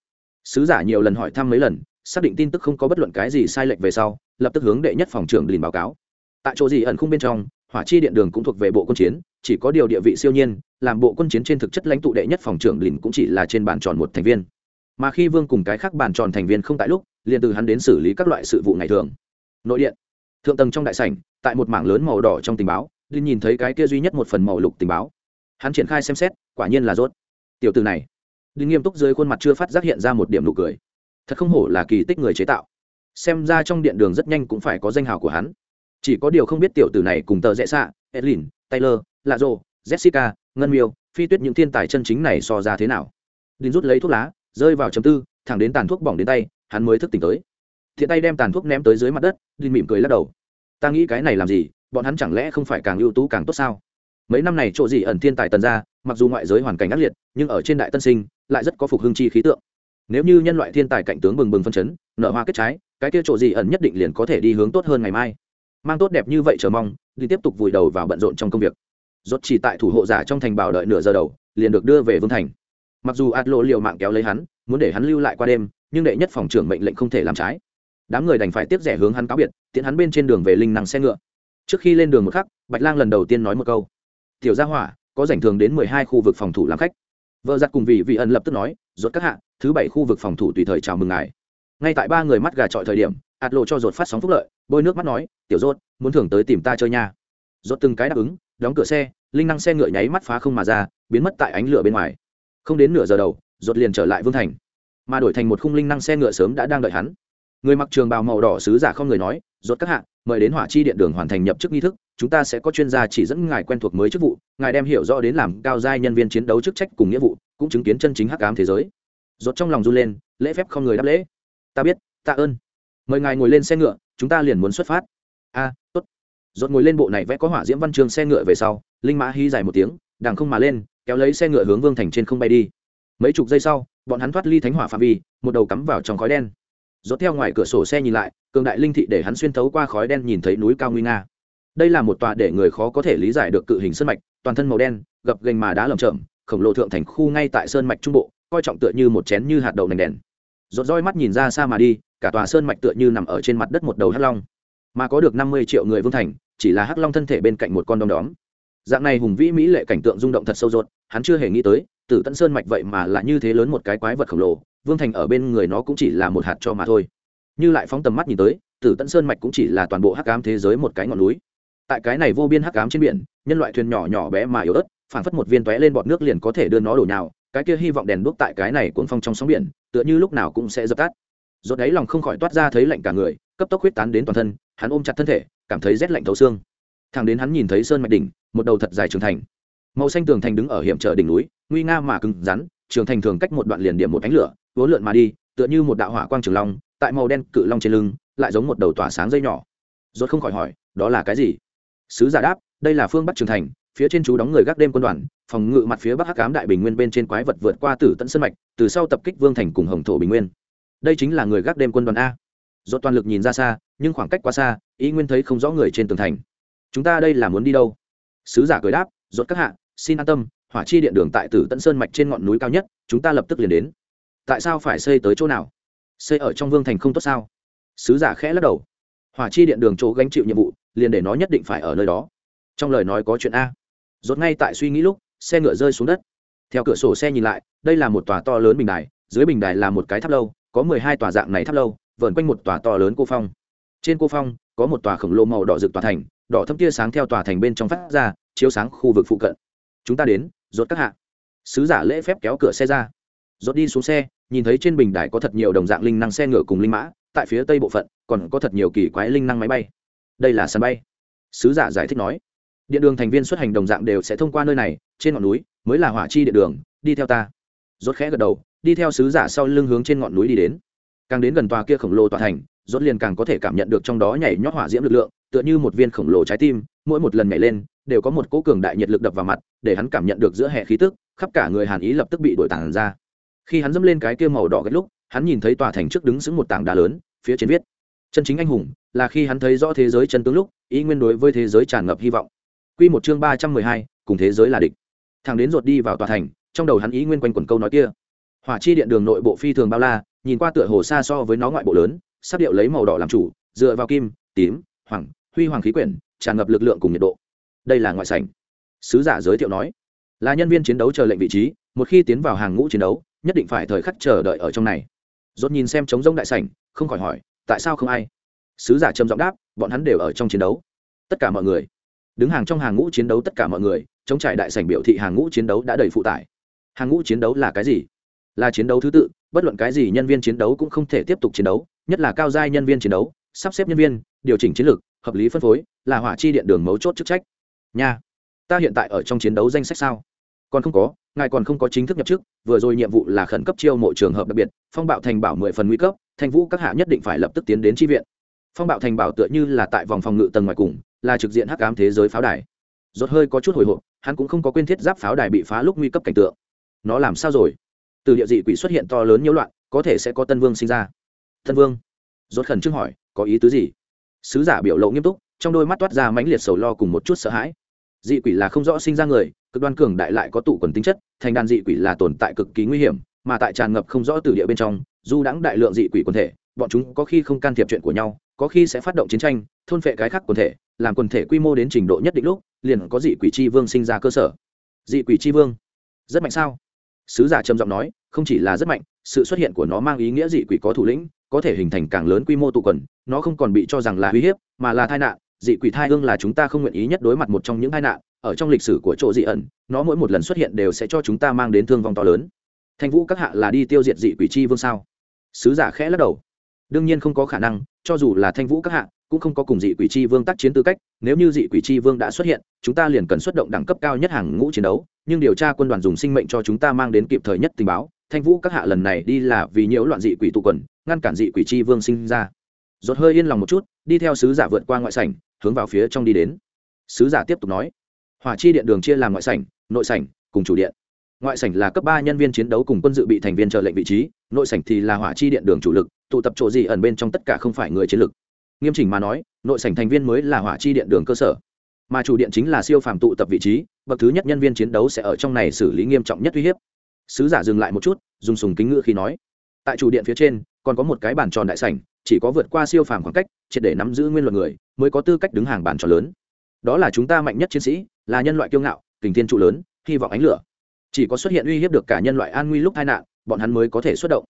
Sứ giả nhiều lần hỏi thăm mấy lần, xác định tin tức không có bất luận cái gì sai lệch về sau, lập tức hướng đệ nhất phòng trưởng đình báo cáo. Tại chỗ gì ẩn khung bên trong, hỏa chi điện đường cũng thuộc về bộ quân chiến chỉ có điều địa vị siêu nhiên, làm bộ quân chiến trên thực chất lãnh tụ đệ nhất phòng trưởng lìn cũng chỉ là trên bàn tròn một thành viên. Mà khi vương cùng cái khác bàn tròn thành viên không tại lúc, liền từ hắn đến xử lý các loại sự vụ ngày thường. Nội điện. Thượng tầng trong đại sảnh, tại một mảng lớn màu đỏ trong tình báo linh nhìn thấy cái kia duy nhất một phần màu lục tình báo. Hắn triển khai xem xét, quả nhiên là rốt. Tiểu từ này. Linh nghiêm túc dưới khuôn mặt chưa phát giác hiện ra một điểm nụ cười. Thật không hổ là kỳ tích người chế tạo. Xem ra trong điện đường rất nhanh cũng phải có danh hào của hắn. Chỉ có điều không biết tiểu tử này cùng tờ rẽ xạ, edlin, taylor lạ rồ, jessica, ngân miêu, phi tuyết những thiên tài chân chính này so ra thế nào? Đinh rút lấy thuốc lá, rơi vào chấm tư, thẳng đến tàn thuốc bỏng đến tay, hắn mới thức tỉnh tới. Thiện tay đem tàn thuốc ném tới dưới mặt đất, đinh mỉm cười lắc đầu. Ta nghĩ cái này làm gì, bọn hắn chẳng lẽ không phải càng ưu tú càng tốt sao? Mấy năm này chỗ gì ẩn thiên tài tần ra mặc dù ngoại giới hoàn cảnh ác liệt, nhưng ở trên đại tân sinh, lại rất có phục hưng chi khí tượng. Nếu như nhân loại thiên tài cạnh tướng bừng bừng phân chấn, nở hoa kết trái, cái kia chỗ gì ẩn nhất định liền có thể đi hướng tốt hơn ngày mai. Mang tốt đẹp như vậy chờ mong đi tiếp tục vùi đầu vào bận rộn trong công việc rốt chỉ tại thủ hộ giả trong thành bảo đợi nửa giờ đầu, liền được đưa về vương thành. Mặc dù ạt lộ liều mạng kéo lấy hắn, muốn để hắn lưu lại qua đêm, nhưng đệ nhất phòng trưởng mệnh lệnh không thể làm trái. Đám người đành phải tiếp rẻ hướng hắn cáo biệt tiện hắn bên trên đường về linh năng xe ngựa. Trước khi lên đường một khắc, bạch lang lần đầu tiên nói một câu. Tiểu gia hỏa, có rảnh thường đến mười hai khu vực phòng thủ làm khách. Vợ giặt cùng vị vị ẩn lập tức nói, rốt các hạ, thứ bảy khu vực phòng thủ tùy thời chào mừng ngài. Ngay tại ba người mắt gà trọi thời điểm ạt lộ cho rột phát sóng phúc lợi, bôi nước mắt nói, tiểu rốt, muốn thưởng tới tìm ta chơi nha. Rốt từng cái đáp ứng đóng cửa xe, linh năng xe ngựa nháy mắt phá không mà ra, biến mất tại ánh lửa bên ngoài. Không đến nửa giờ đầu, rốt liền trở lại vương thành. Mà đổi thành một khung linh năng xe ngựa sớm đã đang đợi hắn. Người mặc trường bào màu đỏ sứ giả không người nói, rốt các hạ, mời đến hỏa chi điện đường hoàn thành nhập chức nghi thức, chúng ta sẽ có chuyên gia chỉ dẫn ngài quen thuộc mới chức vụ, ngài đem hiểu rõ đến làm cao giai nhân viên chiến đấu chức trách cùng nghĩa vụ, cũng chứng kiến chân chính hắc ám thế giới. Rốt trong lòng run lên, lễ phép không người đáp lễ. Ta biết, tạ ơn. Mời ngài ngồi lên xe ngựa, chúng ta liền muốn xuất phát. A rốt ngồi lên bộ này vẽ có hỏa diễm văn trường xe ngựa về sau, linh mã hí dài một tiếng, đằng không mà lên, kéo lấy xe ngựa hướng vương thành trên không bay đi. Mấy chục giây sau, bọn hắn thoát ly thánh hỏa phạm vi, một đầu cắm vào trong khói đen. Rốt theo ngoài cửa sổ xe nhìn lại, cường đại linh thị để hắn xuyên thấu qua khói đen nhìn thấy núi cao nguy nga. Đây là một tòa để người khó có thể lý giải được cự hình sơn mạch, toàn thân màu đen, gập ghềnh mà đá lởm chởm, khổng lồ thượng thành khu ngay tại sơn mạch trung bộ, coi trọng tựa như một chén như hạt đậu nành đèn. Rột roi mắt nhìn ra xa mà đi, cả tòa sơn mạch tựa như nằm ở trên mặt đất một đầu hắc long mà có được năm mươi triệu người vương thành, chỉ là hắc long thân thể bên cạnh một con đom đóm. Dạng này hùng vĩ mỹ lệ cảnh tượng rung động thật sâu rột hắn chưa hề nghĩ tới, tử tận sơn mạch vậy mà là như thế lớn một cái quái vật khổng lồ, vương thành ở bên người nó cũng chỉ là một hạt cho mà thôi. Như lại phóng tầm mắt nhìn tới, tử tận sơn mạch cũng chỉ là toàn bộ hắc ám thế giới một cái ngọn núi. Tại cái này vô biên hắc ám trên biển, nhân loại thuyền nhỏ nhỏ bé mà yếu ớt phản phất một viên tóe lên bọt nước liền có thể đưa nó đổ nhào, cái kia hy vọng đèn đuốc tại cái này cuốn phong trong sóng biển, tựa như lúc nào cũng sẽ dập tắt. Rốt đáy lòng không khỏi toát ra thấy lạnh cả người, cấp tốc huyết tán đến toàn thân hắn ôm chặt thân thể, cảm thấy rét lạnh thấu xương. Thẳng đến hắn nhìn thấy sơn mạch đỉnh, một đầu thật dài trường thành. Màu xanh tường thành đứng ở hiểm trở đỉnh núi, nguy nga mà cứng rắn, trường thành thường cách một đoạn liền điểm một ánh lửa, vốn lượn mà đi, tựa như một đạo hỏa quang trường long, tại màu đen cự long trên lưng, lại giống một đầu tỏa sáng dây nhỏ. Rốt không khỏi hỏi, đó là cái gì? Sứ giả đáp, đây là phương bắc trường thành, phía trên chú đóng người gác đêm quân đoàn, phòng ngự mặt phía bắc hắc ám đại bình nguyên bên trên quái vật vượt qua tử tận sân mạch, từ sau tập kích vương thành cùng hồng thổ bình nguyên. Đây chính là người gác đêm quân đoàn a do toàn lực nhìn ra xa, nhưng khoảng cách quá xa, ý nguyên thấy không rõ người trên tường thành. Chúng ta đây là muốn đi đâu? Sứ giả cười đáp, rốt các hạ, xin an tâm, hỏa chi điện đường tại tử tận sơn mạch trên ngọn núi cao nhất, chúng ta lập tức liền đến. Tại sao phải xây tới chỗ nào? Xây ở trong vương thành không tốt sao? Sứ giả khẽ lắc đầu. Hỏa chi điện đường chỗ gánh chịu nhiệm vụ, liền để nó nhất định phải ở nơi đó. Trong lời nói có chuyện a. Rốt ngay tại suy nghĩ lúc, xe ngựa rơi xuống đất. Theo cửa sổ xe nhìn lại, đây là một tòa to lớn bình đài, dưới bình đài là một cái tháp lâu, có mười hai tòa dạng này tháp lâu vờn quanh một tòa to lớn cô phong. Trên cô phong, có một tòa khổng lồ màu đỏ rực tòa thành, đỏ thâm tia sáng theo tòa thành bên trong phát ra, chiếu sáng khu vực phụ cận. Chúng ta đến, rốt các hạ. Sứ giả lễ phép kéo cửa xe ra. Rốt đi xuống xe, nhìn thấy trên bình đài có thật nhiều đồng dạng linh năng xe ngựa cùng linh mã, tại phía tây bộ phận, còn có thật nhiều kỳ quái linh năng máy bay. Đây là sân bay. Sứ giả giải thích nói. Điện đường thành viên xuất hành đồng dạng đều sẽ thông qua nơi này, trên ngọn núi, mới là hỏa chi điện đường, đi theo ta. Rốt khẽ gật đầu, đi theo sứ giả sau lưng hướng trên ngọn núi đi đến càng đến gần tòa kia khổng lồ tòa thành, rốt liền càng có thể cảm nhận được trong đó nhảy nhót hỏa diễm lực lượng, tựa như một viên khổng lồ trái tim, mỗi một lần nhảy lên, đều có một cỗ cường đại nhiệt lực đập vào mặt, để hắn cảm nhận được giữa hệ khí tức, khắp cả người hàn ý lập tức bị đổi tản ra. Khi hắn dẫm lên cái kia màu đỏ gạch lúc, hắn nhìn thấy tòa thành trước đứng sững một tảng đá lớn, phía trên viết, chân chính anh hùng là khi hắn thấy rõ thế giới chân tướng lúc, ý nguyên đối với thế giới tràn ngập hy vọng. Quy một chương ba trăm mười hai, cùng thế giới là địch. Thằng đến ruột đi vào tòa thành, trong đầu hắn ý nguyên quanh quẩn câu nói kia. Hỏa chi điện đường nội bộ phi thường bao la nhìn qua tựa hồ xa so với nó ngoại bộ lớn sắp điệu lấy màu đỏ làm chủ, dựa vào kim, tím, hoàng, huy hoàng khí quyển, tràn ngập lực lượng cùng nhiệt độ. Đây là ngoại sảnh. Sứ giả giới thiệu nói, là nhân viên chiến đấu chờ lệnh vị trí, một khi tiến vào hàng ngũ chiến đấu, nhất định phải thời khắc chờ đợi ở trong này. Dốt nhìn xem trống rông đại sảnh, không khỏi hỏi, tại sao không ai? Sứ giả trầm giọng đáp, bọn hắn đều ở trong chiến đấu. Tất cả mọi người. Đứng hàng trong hàng ngũ chiến đấu tất cả mọi người, chống trải đại sảnh biểu thị hàng ngũ chiến đấu đã đầy phụ tải. Hàng ngũ chiến đấu là cái gì? Là chiến đấu thứ tự, bất luận cái gì nhân viên chiến đấu cũng không thể tiếp tục chiến đấu, nhất là cao giai nhân viên chiến đấu, sắp xếp nhân viên, điều chỉnh chiến lược hợp lý phân phối, là hỏa chi điện đường mấu chốt chức trách. Nha, ta hiện tại ở trong chiến đấu danh sách sao? Còn không có, ngài còn không có chính thức nhập chức, vừa rồi nhiệm vụ là khẩn cấp chiêu mộ trường hợp đặc biệt, phong bạo thành bảo mười phần nguy cấp thanh vũ các hạ nhất định phải lập tức tiến đến tri viện. Phong bạo thành bảo tựa như là tại vòng phòng ngự tầng ngoài cùng, là trực diện hắc ám thế giới pháo đài. Rốt hơi có chút hồi hộp, hắn cũng không có quên thiết giáp pháo đài bị phá lúc nguy cấp cảnh tượng. Nó làm sao rồi? Từ địa dị quỷ xuất hiện to lớn nhiễu loạn, có thể sẽ có tân vương sinh ra. Tân vương? Rốt khẩn trương hỏi, có ý tứ gì? Sứ giả biểu lộ nghiêm túc, trong đôi mắt toát ra mãnh liệt sầu lo cùng một chút sợ hãi. Dị quỷ là không rõ sinh ra người, cực đoan cường đại lại có tụ quần tính chất, thành đàn dị quỷ là tồn tại cực kỳ nguy hiểm, mà tại tràn ngập không rõ từ địa bên trong, dù đãng đại lượng dị quỷ quần thể, bọn chúng có khi không can thiệp chuyện của nhau, có khi sẽ phát động chiến tranh, thôn phệ cái khác quần thể, làm quần thể quy mô đến trình độ nhất định lúc, liền có dị quỷ chi vương sinh ra cơ sở. Dị quỷ chi vương? Rất mạnh sao? Sứ giả trầm giọng nói, không chỉ là rất mạnh, sự xuất hiện của nó mang ý nghĩa dị quỷ có thủ lĩnh, có thể hình thành càng lớn quy mô tụ quần, nó không còn bị cho rằng là uy hiếp, mà là tai nạn. Dị quỷ thai ương là chúng ta không nguyện ý nhất đối mặt một trong những tai nạn. Ở trong lịch sử của chỗ dị ẩn, nó mỗi một lần xuất hiện đều sẽ cho chúng ta mang đến thương vong to lớn. Thanh vũ các hạ là đi tiêu diệt dị quỷ chi vương sao? Sứ giả khẽ lắc đầu. Đương nhiên không có khả năng, cho dù là thanh vũ các hạ, cũng không có cùng dị quỷ chi vương tác chiến tư cách. Nếu như dị quỷ chi vương đã xuất hiện, chúng ta liền cần xuất động đẳng cấp cao nhất hàng ngũ chiến đấu nhưng điều tra quân đoàn dùng sinh mệnh cho chúng ta mang đến kịp thời nhất tình báo, thanh vũ các hạ lần này đi là vì nhiễu loạn dị quỷ tụ quần, ngăn cản dị quỷ chi vương sinh ra. Rột hơi yên lòng một chút, đi theo sứ giả vượt qua ngoại sảnh, hướng vào phía trong đi đến. Sứ giả tiếp tục nói, hỏa chi điện đường chia làm ngoại sảnh, nội sảnh cùng chủ điện. Ngoại sảnh là cấp ba nhân viên chiến đấu cùng quân dự bị thành viên trợ lệnh vị trí, nội sảnh thì là hỏa chi điện đường chủ lực, tụ tập chỗ gì ẩn bên trong tất cả không phải người chiến lực. Nghiêm chỉnh mà nói, nội sảnh thành viên mới là hỏa chi điện đường cơ sở. Mà chủ điện chính là siêu phàm tụ tập vị trí bậc thứ nhất nhân viên chiến đấu sẽ ở trong này xử lý nghiêm trọng nhất uy hiếp. Sứ giả dừng lại một chút, dùng sùng kính ngự khi nói. Tại chủ điện phía trên, còn có một cái bàn tròn đại sảnh, chỉ có vượt qua siêu phàm khoảng cách, triệt để nắm giữ nguyên luật người, mới có tư cách đứng hàng bàn tròn lớn. Đó là chúng ta mạnh nhất chiến sĩ, là nhân loại kiêu ngạo, kình thiên trụ lớn, hy vọng ánh lửa. Chỉ có xuất hiện uy hiếp được cả nhân loại an nguy lúc tai nạn, bọn hắn mới có thể xuất động.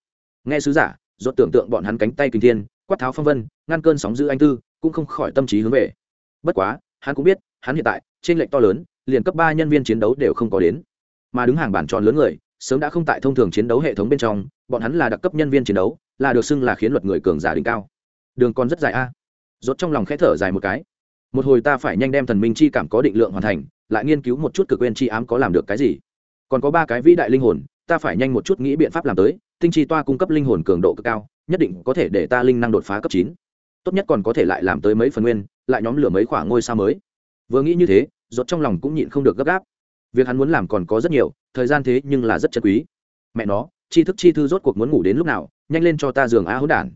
Nghe sứ giả dốt tưởng tượng bọn hắn cánh tay kình thiên, quát tháo phong vân, ngăn cơn sóng giữ anh tư, cũng không khỏi tâm trí hướng về. Bất quá, hắn cũng biết, hắn hiện tại trên lệnh to lớn liền cấp ba nhân viên chiến đấu đều không có đến. Mà đứng hàng bản tròn lớn người, sớm đã không tại thông thường chiến đấu hệ thống bên trong, bọn hắn là đặc cấp nhân viên chiến đấu, là được xưng là khiến luật người cường giả đỉnh cao. Đường còn rất dài a. Rốt trong lòng khẽ thở dài một cái. Một hồi ta phải nhanh đem thần minh chi cảm có định lượng hoàn thành, lại nghiên cứu một chút cực quên chi ám có làm được cái gì. Còn có ba cái vĩ đại linh hồn, ta phải nhanh một chút nghĩ biện pháp làm tới, tinh chi toa cung cấp linh hồn cường độ cực cao, nhất định có thể để ta linh năng đột phá cấp chín. Tốt nhất còn có thể lại làm tới mấy phần nguyên, lại nhóm lửa mấy khoảng ngôi sao mới. Vừa nghĩ như thế rốt trong lòng cũng nhịn không được gấp gáp. Việc hắn muốn làm còn có rất nhiều, thời gian thế nhưng là rất chân quý. Mẹ nó, chi thức chi thư rốt cuộc muốn ngủ đến lúc nào, nhanh lên cho ta giường a hỗn đản.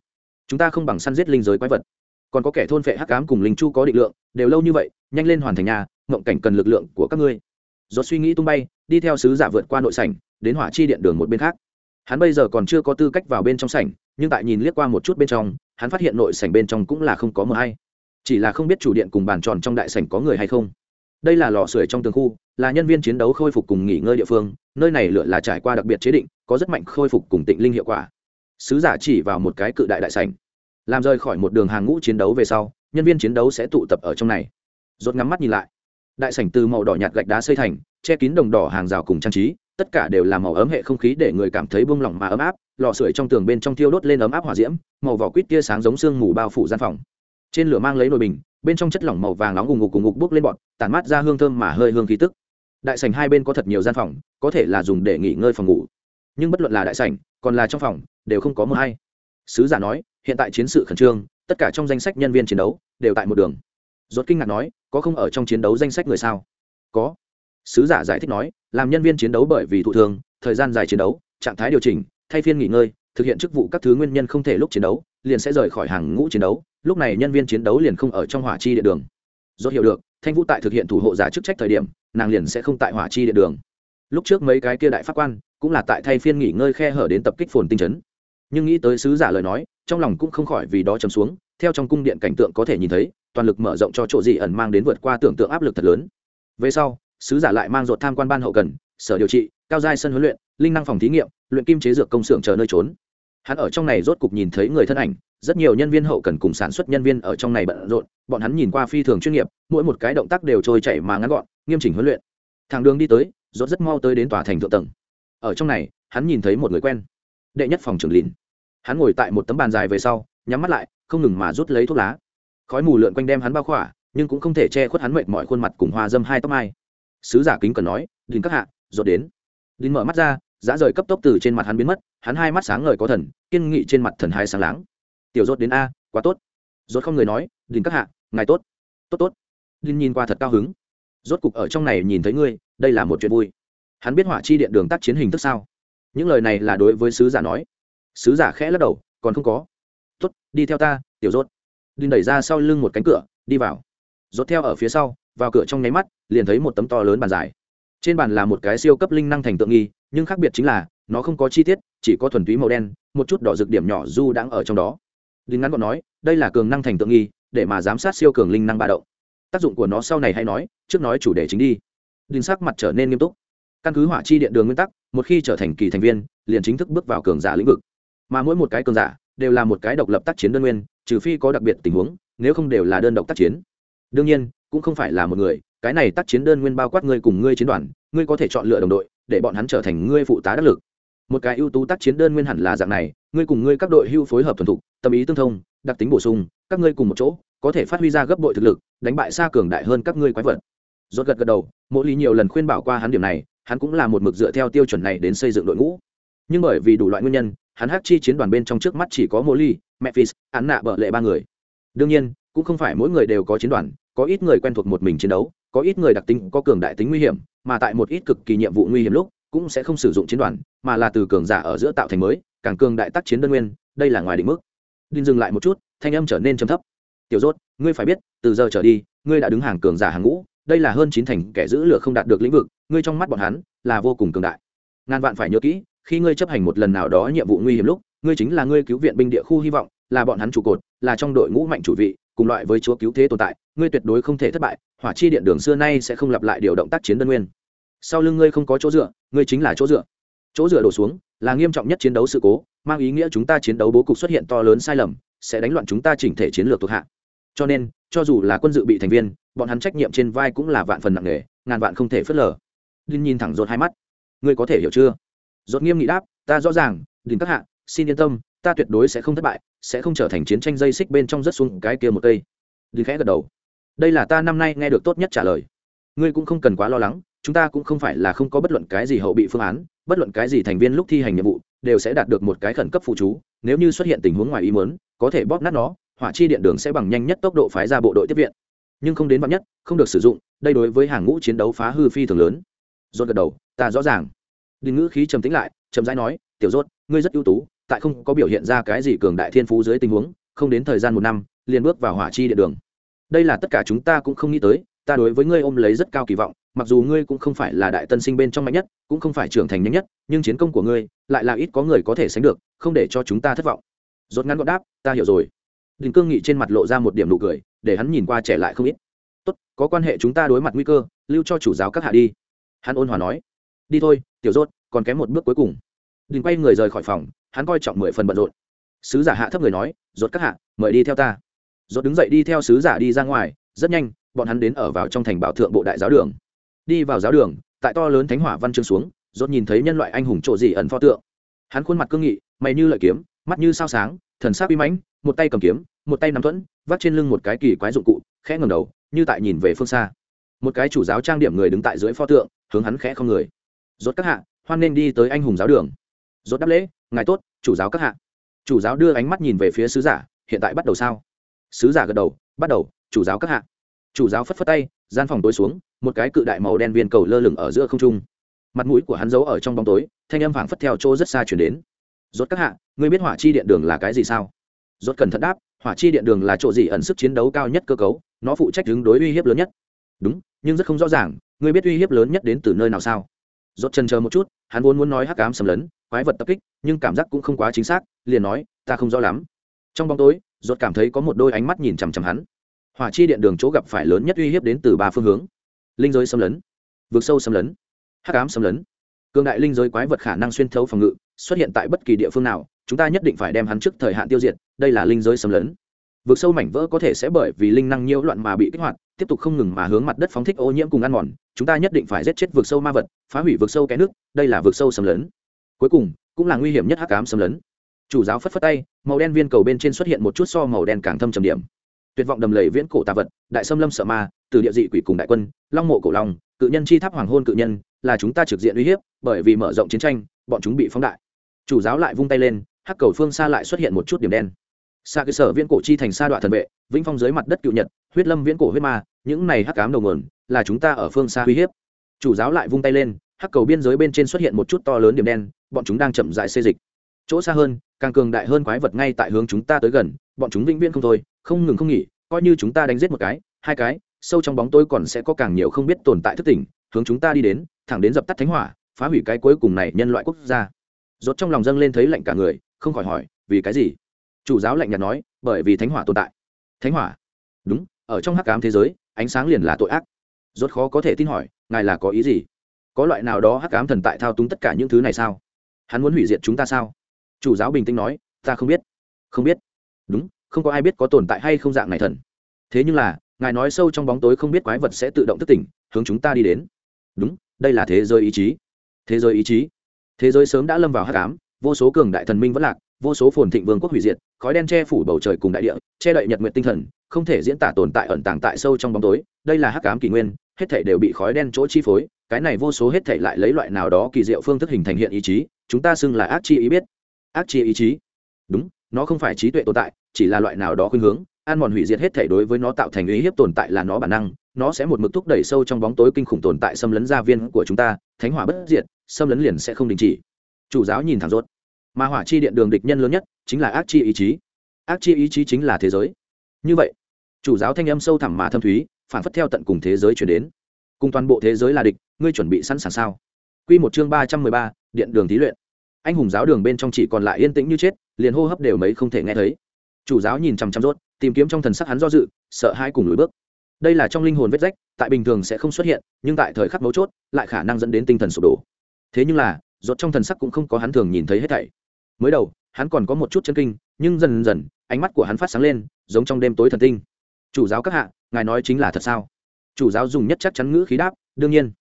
Chúng ta không bằng săn giết linh giới quái vật. Còn có kẻ thôn phệ hắc ám cùng linh chu có định lượng, đều lâu như vậy, nhanh lên hoàn thành nhà ngộng cảnh cần lực lượng của các ngươi. Rốt suy nghĩ tung bay, đi theo sứ giả vượt qua nội sảnh, đến hỏa chi điện đường một bên khác. Hắn bây giờ còn chưa có tư cách vào bên trong sảnh, nhưng tại nhìn liếc qua một chút bên trong, hắn phát hiện nội sảnh bên trong cũng là không có mờ hay. Chỉ là không biết chủ điện cùng bàn tròn trong đại sảnh có người hay không đây là lò sưởi trong tường khu, là nhân viên chiến đấu khôi phục cùng nghỉ ngơi địa phương, nơi này lửa là trải qua đặc biệt chế định, có rất mạnh khôi phục cùng tịnh linh hiệu quả. Sứ giả chỉ vào một cái cự đại đại sảnh. Làm rời khỏi một đường hàng ngũ chiến đấu về sau, nhân viên chiến đấu sẽ tụ tập ở trong này. Rốt ngắm mắt nhìn lại. Đại sảnh từ màu đỏ nhạt gạch đá xây thành, che kín đồng đỏ hàng rào cùng trang trí, tất cả đều là màu ấm hệ không khí để người cảm thấy buông lỏng mà ấm áp. Lò sưởi trong tường bên trong thiêu đốt lên ấm áp hỏa diễm, màu vỏ quýt tia sáng giống sương mù bao phủ gian phòng. Trên lửa mang lấy nồi bình bên trong chất lỏng màu vàng nóng ùng ngục cùng ngục bốc lên bọn, tản mát ra hương thơm mà hơi hương khí tức. Đại sảnh hai bên có thật nhiều gian phòng, có thể là dùng để nghỉ ngơi phòng ngủ. Nhưng bất luận là đại sảnh, còn là trong phòng, đều không có một hay. Sứ giả nói, hiện tại chiến sự khẩn trương, tất cả trong danh sách nhân viên chiến đấu đều tại một đường. Rốt kinh ngạc nói, có không ở trong chiến đấu danh sách người sao? Có. Sứ giả giải thích nói, làm nhân viên chiến đấu bởi vì thụ thường thời gian dài chiến đấu, trạng thái điều chỉnh, thay phiên nghỉ ngơi, thực hiện chức vụ các thứ nguyên nhân không thể lúc chiến đấu liền sẽ rời khỏi hàng ngũ chiến đấu, lúc này nhân viên chiến đấu liền không ở trong hỏa chi địa đường. Do hiểu được, thanh vũ tại thực hiện thủ hộ giả chức trách thời điểm, nàng liền sẽ không tại hỏa chi địa đường. Lúc trước mấy cái kia đại pháp quan, cũng là tại thay phiên nghỉ ngơi khe hở đến tập kích phồn tinh chấn. Nhưng nghĩ tới sứ giả lời nói, trong lòng cũng không khỏi vì đó chấm xuống, theo trong cung điện cảnh tượng có thể nhìn thấy, toàn lực mở rộng cho chỗ gì ẩn mang đến vượt qua tưởng tượng áp lực thật lớn. Về sau, sứ giả lại mang ruột tham quan ban hậu cần, sở điều trị, cao giai sân huấn luyện, linh năng phòng thí nghiệm, luyện kim chế dược công xưởng chờ nơi trốn hắn ở trong này rốt cục nhìn thấy người thân ảnh, rất nhiều nhân viên hậu cần cùng sản xuất nhân viên ở trong này bận rộn, bọn hắn nhìn qua phi thường chuyên nghiệp, mỗi một cái động tác đều trôi chảy mà ngắn gọn, nghiêm chỉnh huấn luyện. Thằng đường đi tới, rốt rất mau tới đến tòa thành thượng tầng. Ở trong này, hắn nhìn thấy một người quen, đệ nhất phòng trưởng lìn. Hắn ngồi tại một tấm bàn dài về sau, nhắm mắt lại, không ngừng mà rút lấy thuốc lá. Khói mù lượn quanh đem hắn bao khỏa, nhưng cũng không thể che khuất hắn mệt mọi khuôn mặt cùng hoa dâm hai tóc mai. Sứ giả kính cần nói đình các hạ, rốt đến. Đình mở mắt ra giá rời cấp tốc từ trên mặt hắn biến mất, hắn hai mắt sáng ngời có thần, kiên nghị trên mặt thần hai sáng láng. Tiểu rốt đến a, quá tốt. Rốt không người nói, đình các hạ, ngài tốt tốt tốt. Đình nhìn qua thật cao hứng. Rốt cục ở trong này nhìn thấy ngươi, đây là một chuyện vui. Hắn biết hỏa chi điện đường tác chiến hình thức sao? Những lời này là đối với sứ giả nói. Sứ giả khẽ lắc đầu, còn không có. Tốt, đi theo ta, tiểu rốt đình đẩy ra sau lưng một cánh cửa, đi vào. Rốt theo ở phía sau, vào cửa trong nháy mắt, liền thấy một tấm to lớn bàn dài. Trên bàn là một cái siêu cấp linh năng thành tượng nghi nhưng khác biệt chính là, nó không có chi tiết, chỉ có thuần túy màu đen, một chút đỏ rực điểm nhỏ du đang ở trong đó. Đinh ngắn còn nói, đây là cường năng thành tượng nghi, để mà giám sát siêu cường linh năng ba động. Tác dụng của nó sau này hay nói, trước nói chủ đề chính đi. Đinh sắc mặt trở nên nghiêm túc. Căn cứ hỏa chi điện đường nguyên tắc, một khi trở thành kỳ thành viên, liền chính thức bước vào cường giả lĩnh vực. Mà mỗi một cái cường giả, đều là một cái độc lập tác chiến đơn nguyên, trừ phi có đặc biệt tình huống, nếu không đều là đơn độc tác chiến. Đương nhiên, cũng không phải là một người, cái này tác chiến đơn nguyên bao quát ngươi cùng ngươi chiến đoàn, ngươi có thể chọn lựa đồng đội để bọn hắn trở thành ngươi phụ tá đắc lực. Một cái ưu tú tác chiến đơn nguyên hẳn là dạng này ngươi cùng ngươi các đội hưu phối hợp thuần thục tâm ý tương thông đặc tính bổ sung các ngươi cùng một chỗ có thể phát huy ra gấp bội thực lực đánh bại xa cường đại hơn các ngươi quái vật. Rốt gật gật đầu mỗi lý nhiều lần khuyên bảo qua hắn điểm này hắn cũng là một mực dựa theo tiêu chuẩn này đến xây dựng đội ngũ. Nhưng bởi vì đủ loại nguyên nhân hắn hắc chi chiến đoàn bên trong trước mắt chỉ có Molly, Memphis, hắn nạ bợ lệ ba người. Đương nhiên, cũng không phải mỗi người đều có chiến đoàn, có ít người quen thuộc một mình chiến đấu, có ít người đặc tính có cường đại tính nguy hiểm, mà tại một ít cực kỳ nhiệm vụ nguy hiểm lúc, cũng sẽ không sử dụng chiến đoàn, mà là từ cường giả ở giữa tạo thành mới, càng cường đại tác chiến đơn nguyên, đây là ngoài định mức. Đinh dừng lại một chút, thanh âm trở nên trầm thấp. "Tiểu Rốt, ngươi phải biết, từ giờ trở đi, ngươi đã đứng hàng cường giả hàng ngũ, đây là hơn chín thành kẻ giữ lửa không đạt được lĩnh vực, ngươi trong mắt bọn hắn là vô cùng cường đại. Ngàn vạn phải nhớ kỹ, khi ngươi chấp hành một lần nào đó nhiệm vụ nguy hiểm lúc ngươi chính là ngươi cứu viện binh địa khu hy vọng là bọn hắn trụ cột là trong đội ngũ mạnh chủ vị cùng loại với chúa cứu thế tồn tại ngươi tuyệt đối không thể thất bại, hỏa chi điện đường xưa nay sẽ không lặp lại điều động tác chiến đơn nguyên. Sau lưng ngươi không có chỗ dựa, ngươi chính là chỗ dựa. Chỗ dựa đổ xuống, là nghiêm trọng nhất chiến đấu sự cố, mang ý nghĩa chúng ta chiến đấu bố cục xuất hiện to lớn sai lầm, sẽ đánh loạn chúng ta chỉnh thể chiến lược thuộc hạ. Cho nên, cho dù là quân dự bị thành viên, bọn hắn trách nhiệm trên vai cũng là vạn phần nặng nề, ngàn vạn không thể phớt lờ. Đinh nhìn thẳng rột hai mắt. Ngươi có thể hiểu chưa? Dốt nghiêm nghị đáp, ta rõ ràng Đinh các hạ, xin yên tâm, ta tuyệt đối sẽ không thất bại, sẽ không trở thành chiến tranh dây xích bên trong rất xuống cái kia một cây. Đinh khẽ gật đầu đây là ta năm nay nghe được tốt nhất trả lời. Ngươi cũng không cần quá lo lắng, chúng ta cũng không phải là không có bất luận cái gì hậu bị phương án, bất luận cái gì thành viên lúc thi hành nhiệm vụ, đều sẽ đạt được một cái khẩn cấp phụ chú, nếu như xuất hiện tình huống ngoài ý muốn, có thể bóp nát nó, hỏa chi điện đường sẽ bằng nhanh nhất tốc độ phái ra bộ đội tiếp viện. Nhưng không đến vạn nhất, không được sử dụng, đây đối với hàng ngũ chiến đấu phá hư phi thường lớn. Dốt gật đầu, ta rõ ràng. Đình ngữ khí trầm tĩnh lại trầm rãi nói, tiểu rốt, ngươi rất ưu tú, tại không có biểu hiện ra cái gì cường đại thiên phú dưới tình huống, không đến thời gian một năm, liền bước vào hỏa chi điện đường đây là tất cả chúng ta cũng không nghĩ tới, ta đối với ngươi ôm lấy rất cao kỳ vọng, mặc dù ngươi cũng không phải là đại tân sinh bên trong mạnh nhất, cũng không phải trưởng thành nhanh nhất, nhưng chiến công của ngươi lại là ít có người có thể sánh được, không để cho chúng ta thất vọng. Rốt ngắn gọn đáp, ta hiểu rồi. Đình cương nghị trên mặt lộ ra một điểm nụ cười, để hắn nhìn qua trẻ lại không ít. Tốt, có quan hệ chúng ta đối mặt nguy cơ, lưu cho chủ giáo các hạ đi. Hắn ôn hòa nói. Đi thôi, tiểu rốt, còn kém một bước cuối cùng. Đình quay người rời khỏi phòng, hắn coi trọng mười phần bận rộn. Sứ giả hạ thấp người nói, rốt các hạ, mời đi theo ta rốt đứng dậy đi theo sứ giả đi ra ngoài, rất nhanh, bọn hắn đến ở vào trong thành bảo thượng bộ đại giáo đường. Đi vào giáo đường, tại to lớn thánh hỏa văn chương xuống, rốt nhìn thấy nhân loại anh hùng chỗ gì ẩn pho tượng. Hắn khuôn mặt cương nghị, mày như lợi kiếm, mắt như sao sáng, thần sắc uy mãnh, một tay cầm kiếm, một tay nắm thuẫn vắt trên lưng một cái kỳ quái dụng cụ, khẽ ngẩng đầu, như tại nhìn về phương xa. Một cái chủ giáo trang điểm người đứng tại dưới pho tượng, hướng hắn khẽ không người. Rốt các hạ, hoan nên đi tới anh hùng giáo đường. Rốt đáp lễ, ngài tốt, chủ giáo các hạ. Chủ giáo đưa ánh mắt nhìn về phía sứ giả, hiện tại bắt đầu sao? Sứ giả gật đầu, bắt đầu, chủ giáo các hạ. Chủ giáo phất phất tay, gian phòng tối xuống, một cái cự đại màu đen viên cầu lơ lửng ở giữa không trung. Mặt mũi của hắn giấu ở trong bóng tối, thanh âm phảng phất theo chỗ rất xa chuyển đến. Rốt các hạ, ngươi biết hỏa chi điện đường là cái gì sao? Rốt cần thận đáp, hỏa chi điện đường là chỗ gì ẩn sức chiến đấu cao nhất cơ cấu, nó phụ trách đứng đối uy hiếp lớn nhất. Đúng, nhưng rất không rõ ràng, ngươi biết uy hiếp lớn nhất đến từ nơi nào sao? Rốt chân chờ một chút, hắn vốn muốn nói hắc ám sầm lấn, quái vật tập kích, nhưng cảm giác cũng không quá chính xác, liền nói, ta không rõ lắm. Trong bóng tối rốt cảm thấy có một đôi ánh mắt nhìn chằm chằm hắn. Hỏa chi điện đường chỗ gặp phải lớn nhất uy hiếp đến từ ba phương hướng. Linh giới xâm lấn vượt sâu xâm lấn, hắc ám xâm lấn. Cường đại linh giới quái vật khả năng xuyên thấu phòng ngự, xuất hiện tại bất kỳ địa phương nào, chúng ta nhất định phải đem hắn trước thời hạn tiêu diệt, đây là linh giới xâm lấn. Vượt sâu mảnh vỡ có thể sẽ bởi vì linh năng nhiễu loạn mà bị kích hoạt, tiếp tục không ngừng mà hướng mặt đất phóng thích ô nhiễm cùng ăn mòn, chúng ta nhất định phải giết chết vượt sâu ma vật, phá hủy vượt sâu cái nước, đây là vượt sâu xâm lấn. Cuối cùng, cũng là nguy hiểm nhất hắc ám xâm lấn chủ giáo phất phất tay, màu đen viên cầu bên trên xuất hiện một chút so màu đen càng thâm trầm điểm. Tuyệt vọng đầm lầy viễn cổ tà vật, đại xâm lâm sợ ma, từ địa dị quỷ cùng đại quân, long mộ cổ long, cự nhân chi tháp hoàng hôn cự nhân, là chúng ta trực diện uy hiếp, bởi vì mở rộng chiến tranh, bọn chúng bị phóng đại. Chủ giáo lại vung tay lên, hắc cầu phương xa lại xuất hiện một chút điểm đen. Xa cơ sở viễn cổ chi thành sa đoạn thần vệ, vĩnh phong dưới mặt đất cựu nhật, huyết lâm viễn cổ huyết ma, những này hắc cám đầu nguồn, là chúng ta ở phương xa uy hiếp. Chủ giáo lại vung tay lên, hắc cầu biên giới bên trên xuất hiện một chút to lớn điểm đen, bọn chúng đang chậm dại xê dịch. Chỗ xa hơn càng cường đại hơn quái vật ngay tại hướng chúng ta tới gần, bọn chúng vĩnh viễn không thôi, không ngừng không nghỉ, coi như chúng ta đánh giết một cái, hai cái, sâu trong bóng tối còn sẽ có càng nhiều không biết tồn tại thức tỉnh, hướng chúng ta đi đến, thẳng đến dập tắt thánh hỏa, phá hủy cái cuối cùng này nhân loại quốc gia. Rốt trong lòng dâng lên thấy lạnh cả người, không khỏi hỏi, vì cái gì? Chủ giáo lạnh nhạt nói, bởi vì thánh hỏa tồn tại. Thánh hỏa? Đúng, ở trong hắc ám thế giới, ánh sáng liền là tội ác. Rốt khó có thể tin hỏi, ngài là có ý gì? Có loại nào đó hắc ám thần tại thao túng tất cả những thứ này sao? Hắn muốn hủy diệt chúng ta sao? Chủ giáo bình tĩnh nói, ta không biết. Không biết? Đúng, không có ai biết có tồn tại hay không dạng này thần. Thế nhưng là, ngài nói sâu trong bóng tối không biết quái vật sẽ tự động thức tỉnh, hướng chúng ta đi đến. Đúng, đây là thế giới ý chí. Thế giới ý chí? Thế giới sớm đã lâm vào hát cám vô số cường đại thần minh vẫn lạc, vô số phồn thịnh vương quốc hủy diệt, khói đen che phủ bầu trời cùng đại địa, che đậy nhật nguyện tinh thần, không thể diễn tả tồn tại ẩn tàng tại sâu trong bóng tối, đây là hắc cám kỷ nguyên, hết thể đều bị khói đen chỗ chi phối, cái này vô số hết thể lại lấy loại nào đó kỳ diệu phương thức hình thành hiện ý chí, chúng ta xưng là ác chi ý biết ác chi ý chí. Đúng nó không phải trí tuệ tồn tại chỉ là loại nào đó khuynh hướng. Ăn mòn hủy diệt hết thể đối với nó tạo thành uy hiếp tồn tại là nó bản năng. Nó sẽ một mực thúc đẩy sâu trong bóng tối kinh khủng tồn tại xâm lấn gia viên của chúng ta thánh hỏa bất diệt xâm lấn liền sẽ không đình chỉ. Chủ giáo nhìn thẳng rốt. Mà hỏa chi điện đường địch nhân lớn nhất chính là ác chi ý chí. Ác chi ý chí chính là thế giới. Như vậy chủ giáo thanh âm sâu thẳm mà thâm thúy phản phất theo tận cùng thế giới chuyển đến. Cùng toàn bộ thế giới là địch ngươi chuẩn bị sẵn sàng sao? Quy một chương ba trăm mười ba, điện đường thí luyện. Anh hùng giáo đường bên trong chỉ còn lại yên tĩnh như chết, liền hô hấp đều mấy không thể nghe thấy. Chủ giáo nhìn chằm chằm rốt, tìm kiếm trong thần sắc hắn do dự, sợ hai cùng lùi bước. Đây là trong linh hồn vết rách tại bình thường sẽ không xuất hiện nhưng tại thời khắc mấu chốt lại khả năng dẫn đến tinh thần sụp đổ. Thế nhưng là rốt trong thần sắc cũng không có hắn thường nhìn thấy hết thảy. Mới đầu hắn còn có một chút chân kinh nhưng dần dần ánh mắt của hắn phát sáng lên giống trong đêm tối thần tinh. Chủ giáo các hạ ngài nói chính là thật sao? Chủ giáo dùng nhất chắc chắn ngữ khí đáp đương nhiên.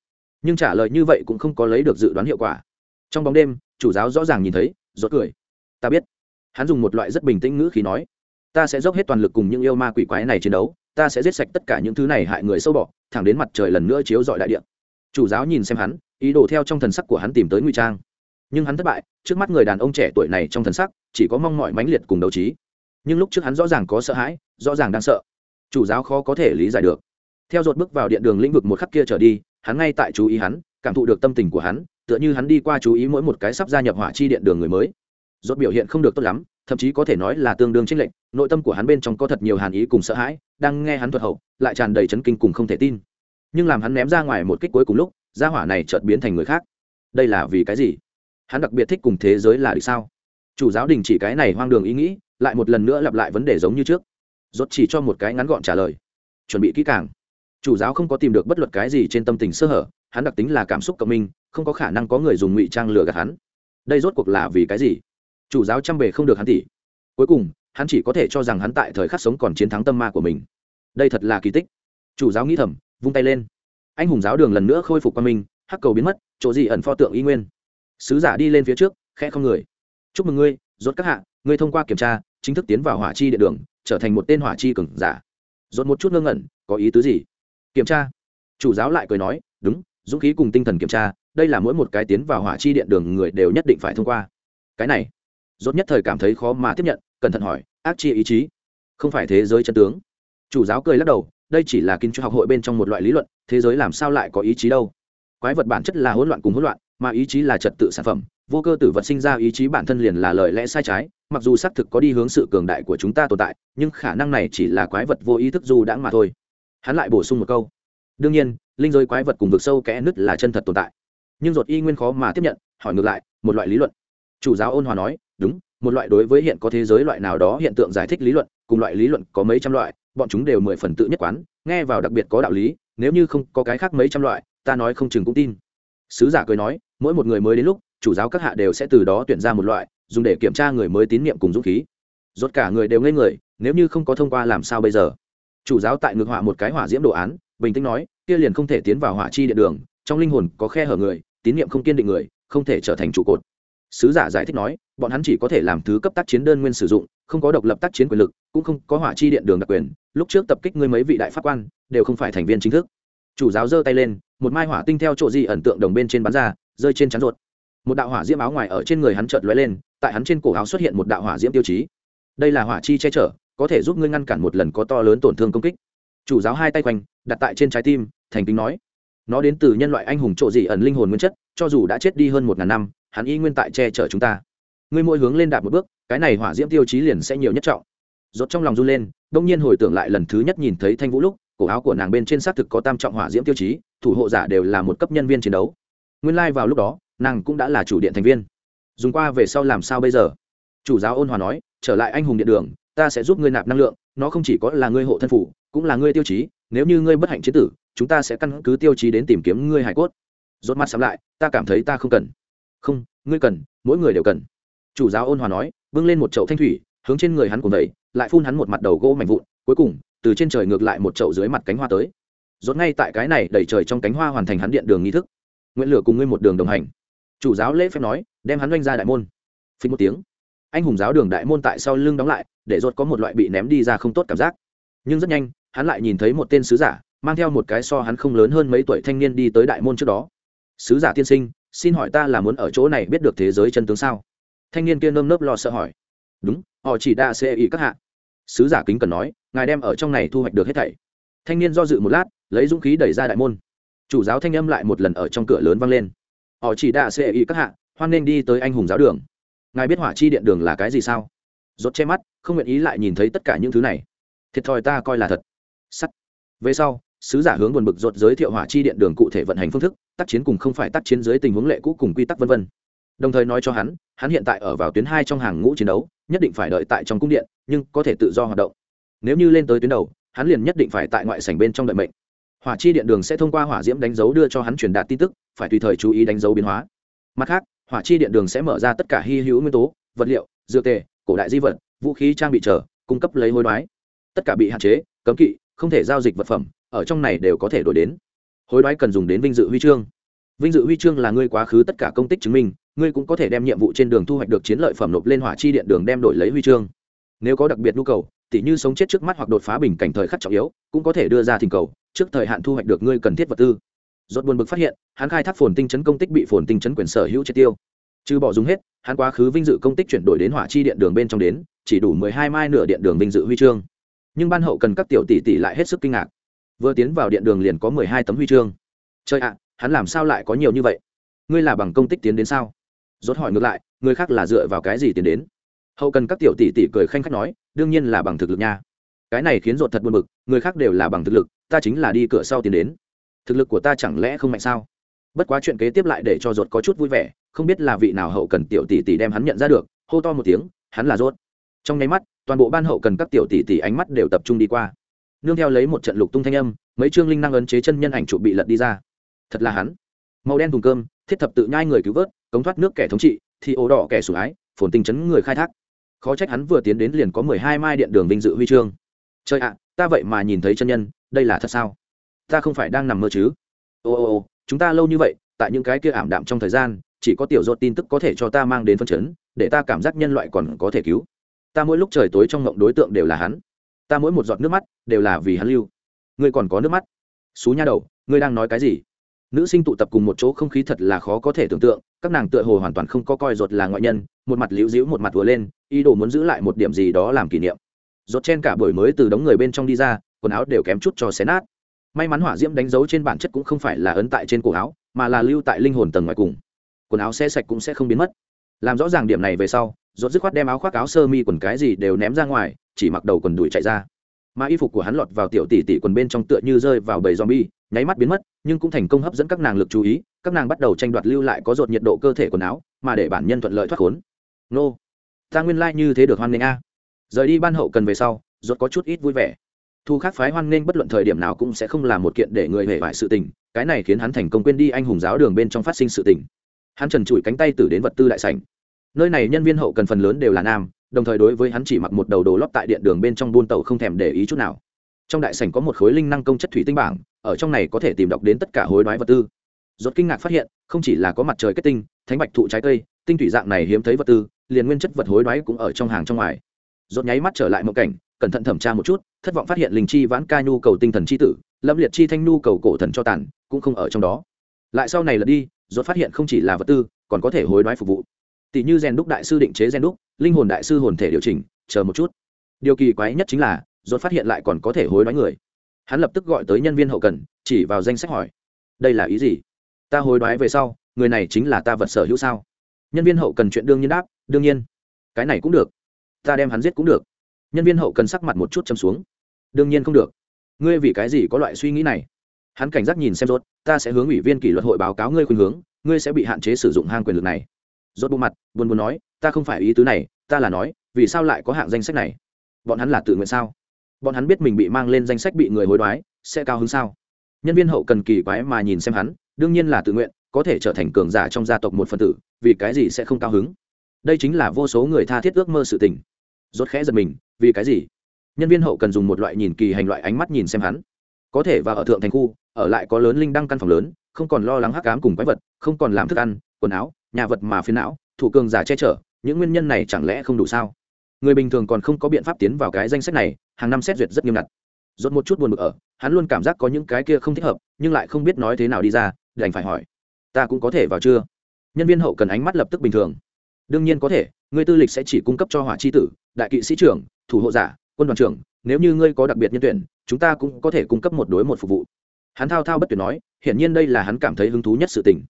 Nhưng trả lời như vậy cũng không có lấy được dự đoán hiệu quả. Trong bóng đêm chủ giáo rõ ràng nhìn thấy, rốt cười. Ta biết. Hắn dùng một loại rất bình tĩnh ngữ khí nói, ta sẽ dốc hết toàn lực cùng những yêu ma quỷ quái này chiến đấu, ta sẽ giết sạch tất cả những thứ này hại người sâu bọ, thẳng đến mặt trời lần nữa chiếu dọi đại địa. Chủ giáo nhìn xem hắn, ý đồ theo trong thần sắc của hắn tìm tới ngụy trang. Nhưng hắn thất bại, trước mắt người đàn ông trẻ tuổi này trong thần sắc, chỉ có mong mọi mãnh liệt cùng đấu trí. Nhưng lúc trước hắn rõ ràng có sợ hãi, rõ ràng đang sợ. Chủ giáo khó có thể lý giải được. Theo dột bước vào điện đường lĩnh vực một khắc kia trở đi, hắn ngay tại chú ý hắn, cảm thụ được tâm tình của hắn tựa như hắn đi qua chú ý mỗi một cái sắp gia nhập hỏa chi điện đường người mới. Dốt biểu hiện không được tốt lắm, thậm chí có thể nói là tương đương chênh lệch, nội tâm của hắn bên trong có thật nhiều hàn ý cùng sợ hãi, đang nghe hắn thuật hậu, lại tràn đầy chấn kinh cùng không thể tin. Nhưng làm hắn ném ra ngoài một kích cuối cùng lúc, gia hỏa này chợt biến thành người khác. Đây là vì cái gì? Hắn đặc biệt thích cùng thế giới là được sao? Chủ giáo đình chỉ cái này hoang đường ý nghĩ, lại một lần nữa lặp lại vấn đề giống như trước. Rốt chỉ cho một cái ngắn gọn trả lời. Chuẩn bị kỹ càng. Chủ giáo không có tìm được bất luận cái gì trên tâm tình sơ hở hắn đặc tính là cảm xúc cộng minh, không có khả năng có người dùng ngụy trang lừa gạt hắn. Đây rốt cuộc là vì cái gì? Chủ giáo chăm bề không được hắn tỉ. cuối cùng, hắn chỉ có thể cho rằng hắn tại thời khắc sống còn chiến thắng tâm ma của mình. Đây thật là kỳ tích. Chủ giáo nghĩ thầm, vung tay lên. Anh hùng giáo đường lần nữa khôi phục qua mình hắc cầu biến mất, chỗ gì ẩn pho tượng y nguyên. Sứ giả đi lên phía trước, khẽ không người. Chúc mừng ngươi, rốt các hạ, ngươi thông qua kiểm tra, chính thức tiến vào hỏa chi địa đường, trở thành một tên hỏa chi cường giả. Rốt một chút ngơ ngẩn, có ý tứ gì? Kiểm tra. Chủ giáo lại cười nói, đúng dũng khí cùng tinh thần kiểm tra, đây là mỗi một cái tiến vào hỏa chi điện đường người đều nhất định phải thông qua. Cái này, rốt nhất thời cảm thấy khó mà tiếp nhận, cẩn thận hỏi, ác chi ý chí? Không phải thế giới chân tướng. Chủ giáo cười lắc đầu, đây chỉ là kinh cho học hội bên trong một loại lý luận, thế giới làm sao lại có ý chí đâu? Quái vật bản chất là hỗn loạn cùng hỗn loạn, mà ý chí là trật tự sản phẩm, vô cơ tử vật sinh ra ý chí bản thân liền là lời lẽ sai trái, mặc dù xác thực có đi hướng sự cường đại của chúng ta tồn tại, nhưng khả năng này chỉ là quái vật vô ý thức du đãng mà thôi. Hắn lại bổ sung một câu đương nhiên, linh giới quái vật cùng vực sâu kẽ nứt là chân thật tồn tại. Nhưng ruột y nguyên khó mà tiếp nhận, hỏi ngược lại, một loại lý luận. Chủ giáo ôn hòa nói, đúng, một loại đối với hiện có thế giới loại nào đó hiện tượng giải thích lý luận, cùng loại lý luận có mấy trăm loại, bọn chúng đều mười phần tự nhất quán, nghe vào đặc biệt có đạo lý, nếu như không có cái khác mấy trăm loại, ta nói không chừng cũng tin. Sứ giả cười nói, mỗi một người mới đến lúc, chủ giáo các hạ đều sẽ từ đó tuyển ra một loại, dùng để kiểm tra người mới tín nhiệm cùng dũng khí. Rốt cả người đều ngây người, nếu như không có thông qua làm sao bây giờ? Chủ giáo tại ngược họa một cái hỏa diễm đồ án bình tĩnh nói, kia liền không thể tiến vào hỏa chi điện đường, trong linh hồn có khe hở người, tín nhiệm không kiên định người, không thể trở thành trụ cột. Sứ giả giải thích nói, bọn hắn chỉ có thể làm thứ cấp tác chiến đơn nguyên sử dụng, không có độc lập tác chiến quyền lực, cũng không có hỏa chi điện đường đặc quyền, lúc trước tập kích ngươi mấy vị đại pháp quan, đều không phải thành viên chính thức. Chủ giáo giơ tay lên, một mai hỏa tinh theo chỗ gì ẩn tượng đồng bên trên bắn ra, rơi trên chắn ruột. Một đạo hỏa diễm áo ngoài ở trên người hắn chợt lóe lên, tại hắn trên cổ áo xuất hiện một đạo hỏa diễm tiêu chí. Đây là hỏa chi che chở, có thể giúp ngươi ngăn cản một lần có to lớn tổn thương công kích chủ giáo hai tay quanh, đặt tại trên trái tim, thành kính nói. Nó đến từ nhân loại anh hùng trộ dị ẩn linh hồn nguyên chất, cho dù đã chết đi hơn một ngàn năm, hắn y nguyên tại che chở chúng ta. Ngươi mỗi hướng lên đạt một bước, cái này hỏa diễm tiêu chí liền sẽ nhiều nhất trọng. Rốt trong lòng run lên, đông nhiên hồi tưởng lại lần thứ nhất nhìn thấy thanh vũ lúc, cổ áo của nàng bên trên xác thực có tam trọng hỏa diễm tiêu chí, thủ hộ giả đều là một cấp nhân viên chiến đấu. Nguyên lai vào lúc đó, nàng cũng đã là chủ điện thành viên. Dùng qua về sau làm sao bây giờ? Chủ giáo ôn hòa nói, trở lại anh hùng điện đường, ta sẽ giúp ngươi nạp năng lượng, nó không chỉ có là ngươi hộ thân phủ cũng là ngươi tiêu chí, nếu như ngươi bất hạnh chiến tử, chúng ta sẽ căn cứ tiêu chí đến tìm kiếm ngươi hải cốt. Rốt mắt sắm lại, ta cảm thấy ta không cần. Không, ngươi cần, mỗi người đều cần. Chủ giáo ôn hòa nói, bưng lên một chậu thanh thủy, hướng trên người hắn cùng đẩy lại phun hắn một mặt đầu gỗ mảnh vụn, cuối cùng, từ trên trời ngược lại một chậu dưới mặt cánh hoa tới. Rốt ngay tại cái này đẩy trời trong cánh hoa hoàn thành hắn điện đường nghi thức. Nguyện lửa cùng ngươi một đường đồng hành. Chủ giáo lễ phép nói, đem hắn doanh ra đại môn. Phí một tiếng. Anh hùng giáo đường đại môn tại sau lưng đóng lại, để rốt có một loại bị ném đi ra không tốt cảm giác. Nhưng rất nhanh hắn lại nhìn thấy một tên sứ giả, mang theo một cái so hắn không lớn hơn mấy tuổi thanh niên đi tới đại môn trước đó. Sứ giả tiên sinh, xin hỏi ta là muốn ở chỗ này biết được thế giới chân tướng sao? Thanh niên kia nơm nớp lo sợ hỏi. Đúng, họ chỉ đa xê ý các hạ. Sứ giả kính cần nói, ngài đem ở trong này thu hoạch được hết thảy. Thanh niên do dự một lát, lấy dũng khí đẩy ra đại môn. Chủ giáo thanh âm lại một lần ở trong cửa lớn vang lên. Họ chỉ đa xê ý các hạ, hoan nên đi tới anh hùng giáo đường. Ngài biết hỏa chi điện đường là cái gì sao? Rốt che mắt, không nguyện ý lại nhìn thấy tất cả những thứ này. Thiệt thòi ta coi là thật sắt. Về sau, sứ giả hướng buồn bực rột giới thiệu hỏa chi điện đường cụ thể vận hành phương thức, tác chiến cùng không phải tác chiến dưới tình huống lệ cũ cùng quy tắc vân vân. Đồng thời nói cho hắn hắn hiện tại ở vào tuyến hai trong hàng ngũ chiến đấu, nhất định phải đợi tại trong cung điện, nhưng có thể tự do hoạt động. Nếu như lên tới tuyến đầu, hắn liền nhất định phải tại ngoại sảnh bên trong đợi mệnh. Hỏa chi điện đường sẽ thông qua hỏa diễm đánh dấu đưa cho hắn truyền đạt tin tức, phải tùy thời chú ý đánh dấu biến hóa. Mặt khác, hỏa chi điện đường sẽ mở ra tất cả hy hữu nguyên tố, vật liệu, dược tề, cổ đại di vật, vũ khí trang bị trở cung cấp lấy hối đoái. Tất cả bị hạn chế, cấm kỵ không thể giao dịch vật phẩm, ở trong này đều có thể đổi đến. Hối đoái cần dùng đến vinh dự huy chương. Vinh dự huy chương là ngươi quá khứ tất cả công tích chứng minh, ngươi cũng có thể đem nhiệm vụ trên đường thu hoạch được chiến lợi phẩm nộp lên hỏa chi điện đường đem đổi lấy huy chương. Nếu có đặc biệt nhu cầu, tỉ như sống chết trước mắt hoặc đột phá bình cảnh thời khắc trọng yếu, cũng có thể đưa ra thỉnh cầu, trước thời hạn thu hoạch được ngươi cần thiết vật tư. Rốt buồn bực phát hiện, hắn khai thác phồn tinh chấn công tích bị phồn tinh chấn quyền sở hữu triệt tiêu. Trừ bỏ dùng hết, hắn quá khứ vinh dự công tích chuyển đổi đến hỏa chi điện đường bên trong đến, chỉ đủ mười hai mai nửa điện đường vinh dự huy chương nhưng ban hậu cần các tiểu tỷ tỷ lại hết sức kinh ngạc. Vừa tiến vào điện đường liền có mười hai tấm huy chương. Chơi ạ, hắn làm sao lại có nhiều như vậy? Ngươi là bằng công tích tiến đến sao? Rốt hỏi ngược lại, người khác là dựa vào cái gì tiến đến? Hậu cần các tiểu tỷ tỷ cười khanh khách nói, đương nhiên là bằng thực lực nha. Cái này khiến rột thật buồn bực, người khác đều là bằng thực lực, ta chính là đi cửa sau tiến đến. Thực lực của ta chẳng lẽ không mạnh sao? Bất quá chuyện kế tiếp lại để cho rột có chút vui vẻ, không biết là vị nào hậu cần tiểu tỷ tỷ đem hắn nhận ra được, hô to một tiếng, hắn là rốt. Trong nháy mắt toàn bộ ban hậu cần các tiểu tỷ tỷ ánh mắt đều tập trung đi qua. Nương theo lấy một trận lục tung thanh âm, mấy chương linh năng ấn chế chân nhân ảnh trụ bị lật đi ra. Thật là hắn. Màu đen thùng cơm, thiết thập tự nhai người cứu vớt, cống thoát nước kẻ thống trị thì ổ đỏ kẻ sủng ái, phồn tinh chấn người khai thác. Khó trách hắn vừa tiến đến liền có mười hai mai điện đường vinh dự huy chương. Trời ạ, ta vậy mà nhìn thấy chân nhân, đây là thật sao? Ta không phải đang nằm mơ chứ? Ô ô ô, chúng ta lâu như vậy, tại những cái kia ảm đạm trong thời gian, chỉ có tiểu dột tin tức có thể cho ta mang đến phân chấn, để ta cảm giác nhân loại còn có thể cứu ta mỗi lúc trời tối trong ngộng đối tượng đều là hắn. Ta mỗi một giọt nước mắt đều là vì hắn lưu. Ngươi còn có nước mắt? Xú nha đầu, ngươi đang nói cái gì? Nữ sinh tụ tập cùng một chỗ không khí thật là khó có thể tưởng tượng, các nàng tựa hồ hoàn toàn không có coi ruột là ngoại nhân, một mặt liễu dĩu một mặt vừa lên, ý đồ muốn giữ lại một điểm gì đó làm kỷ niệm. Ruột chen cả buổi mới từ đống người bên trong đi ra, quần áo đều kém chút cho xé nát. May mắn hỏa diễm đánh dấu trên bản chất cũng không phải là ấn tại trên cổ áo, mà là lưu tại linh hồn tầng ngoài cùng. Quần áo xe sạch cũng sẽ không biến mất. Làm rõ ràng điểm này về sau rốt dứt khoát đem áo khoác áo sơ mi quần cái gì đều ném ra ngoài, chỉ mặc đầu quần đuổi chạy ra. Mà y phục của hắn lọt vào tiểu tỷ tỷ quần bên trong tựa như rơi vào bầy zombie, nháy mắt biến mất, nhưng cũng thành công hấp dẫn các nàng lực chú ý, các nàng bắt đầu tranh đoạt lưu lại có rột nhiệt độ cơ thể quần áo, mà để bản nhân thuận lợi thoát khốn. Nô, ta nguyên lai như thế được hoan nghênh a. Rời đi ban hậu cần về sau, rốt có chút ít vui vẻ. Thu khác phái hoan nghênh bất luận thời điểm nào cũng sẽ không là một kiện để người hề bại sự tình, cái này khiến hắn thành công quên đi anh hùng giáo đường bên trong phát sinh sự tình. Hắn trần trụi cánh tay từ đến vật tư đại sảnh nơi này nhân viên hậu cần phần lớn đều là nam, đồng thời đối với hắn chỉ mặc một đầu đồ lót tại điện đường bên trong buôn tàu không thèm để ý chút nào. Trong đại sảnh có một khối linh năng công chất thủy tinh bảng, ở trong này có thể tìm đọc đến tất cả hối đoái vật tư. Rốt kinh ngạc phát hiện, không chỉ là có mặt trời kết tinh, thánh bạch thụ trái cây, tinh thủy dạng này hiếm thấy vật tư, liền nguyên chất vật hối đoái cũng ở trong hàng trong ngoài. Rốt nháy mắt trở lại một cảnh, cẩn thận thẩm tra một chút, thất vọng phát hiện linh chi vãn ca nhu cầu tinh thần chi tử, lâm liệt chi thanh nhu cầu cổ thần cho tàn, cũng không ở trong đó. Lại sau này là đi, rốt phát hiện không chỉ là vật tư, còn có thể hối đoái phục vụ tỷ như rèn đúc đại sư định chế rèn đúc, linh hồn đại sư hồn thể điều chỉnh, chờ một chút. Điều kỳ quái nhất chính là, rốt phát hiện lại còn có thể hối đoái người. Hắn lập tức gọi tới nhân viên hậu cần, chỉ vào danh sách hỏi, đây là ý gì? Ta hối đoái về sau, người này chính là ta vật sở hữu sao? Nhân viên hậu cần chuyện đương nhiên đáp, đương nhiên. Cái này cũng được. Ta đem hắn giết cũng được. Nhân viên hậu cần sắc mặt một chút châm xuống, đương nhiên không được. Ngươi vì cái gì có loại suy nghĩ này? Hắn cảnh giác nhìn xem rốt, ta sẽ hướng ủy viên kỷ luật hội báo cáo ngươi khuyên hướng, ngươi sẽ bị hạn chế sử dụng hang quyền lực này rốt bộ mặt, buồn buồn nói, ta không phải ý tứ này, ta là nói, vì sao lại có hạng danh sách này? Bọn hắn là tự nguyện sao? Bọn hắn biết mình bị mang lên danh sách bị người hối đoái, sẽ cao hứng sao? Nhân viên hậu cần kỳ quái mà nhìn xem hắn, đương nhiên là tự nguyện, có thể trở thành cường giả trong gia tộc một phần tử, vì cái gì sẽ không cao hứng? Đây chính là vô số người tha thiết ước mơ sự tình. Rốt khẽ giật mình, vì cái gì? Nhân viên hậu cần dùng một loại nhìn kỳ hành loại ánh mắt nhìn xem hắn. Có thể vào ở thượng thành khu, ở lại có lớn linh đăng căn phòng lớn, không còn lo lắng hắc ám cùng quái vật, không còn làm thức ăn, quần áo nhà vật mà phiền não, thủ cường giả che chở, những nguyên nhân này chẳng lẽ không đủ sao? Người bình thường còn không có biện pháp tiến vào cái danh sách này, hàng năm xét duyệt rất nghiêm ngặt. Dốt một chút buồn bực ở, hắn luôn cảm giác có những cái kia không thích hợp, nhưng lại không biết nói thế nào đi ra, đành phải hỏi, ta cũng có thể vào chưa? Nhân viên hậu cần ánh mắt lập tức bình thường. Đương nhiên có thể, ngươi tư lịch sẽ chỉ cung cấp cho hỏa c h i tử, đại kỵ sĩ trưởng, thủ hộ giả, quân đoàn trưởng, nếu như ngươi có đặc biệt nhân tuyển, chúng ta cũng có thể cung cấp một đối một phục vụ. Hắn thao thao bất tuyệt nói, hiển nhiên đây là hắn cảm thấy hứng thú nhất sự tình.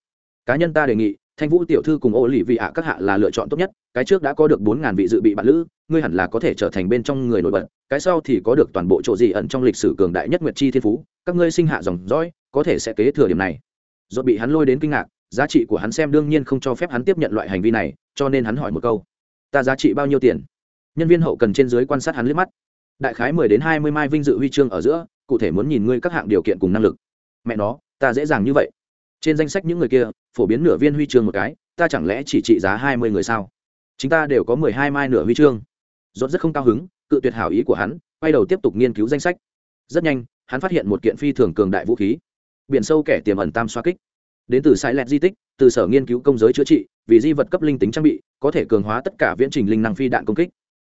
Cá nhân ta đề nghị thanh vũ tiểu thư cùng ô lì vị ạ các hạ là lựa chọn tốt nhất, cái trước đã có được bốn ngàn vị dự bị bạn lữ, ngươi hẳn là có thể trở thành bên trong người nổi bật, cái sau thì có được toàn bộ chỗ gì ẩn trong lịch sử cường đại nhất nguyệt chi thiên phú, các ngươi sinh hạ dòng dõi, có thể sẽ kế thừa điểm này. Do bị hắn lôi đến kinh ngạc, giá trị của hắn xem đương nhiên không cho phép hắn tiếp nhận loại hành vi này, cho nên hắn hỏi một câu, ta giá trị bao nhiêu tiền? Nhân viên hậu cần trên dưới quan sát hắn liếc mắt. Đại khái mười đến hai mươi mai vinh dự huy chương ở giữa, cụ thể muốn nhìn ngươi các hạng điều kiện cùng năng lực. Mẹ nó, ta dễ dàng như vậy trên danh sách những người kia, phổ biến nửa viên huy chương một cái, ta chẳng lẽ chỉ trị giá hai mươi người sao? Chúng ta đều có mười hai mai nửa huy chương. Rốt rất không cao hứng, cự tuyệt hảo ý của hắn, quay đầu tiếp tục nghiên cứu danh sách. Rất nhanh, hắn phát hiện một kiện phi thường cường đại vũ khí. Biển sâu kẻ tiềm ẩn tam xoa kích. Đến từ sai lẹt di tích, từ sở nghiên cứu công giới chữa trị, vì di vật cấp linh tính trang bị, có thể cường hóa tất cả viễn trình linh năng phi đạn công kích.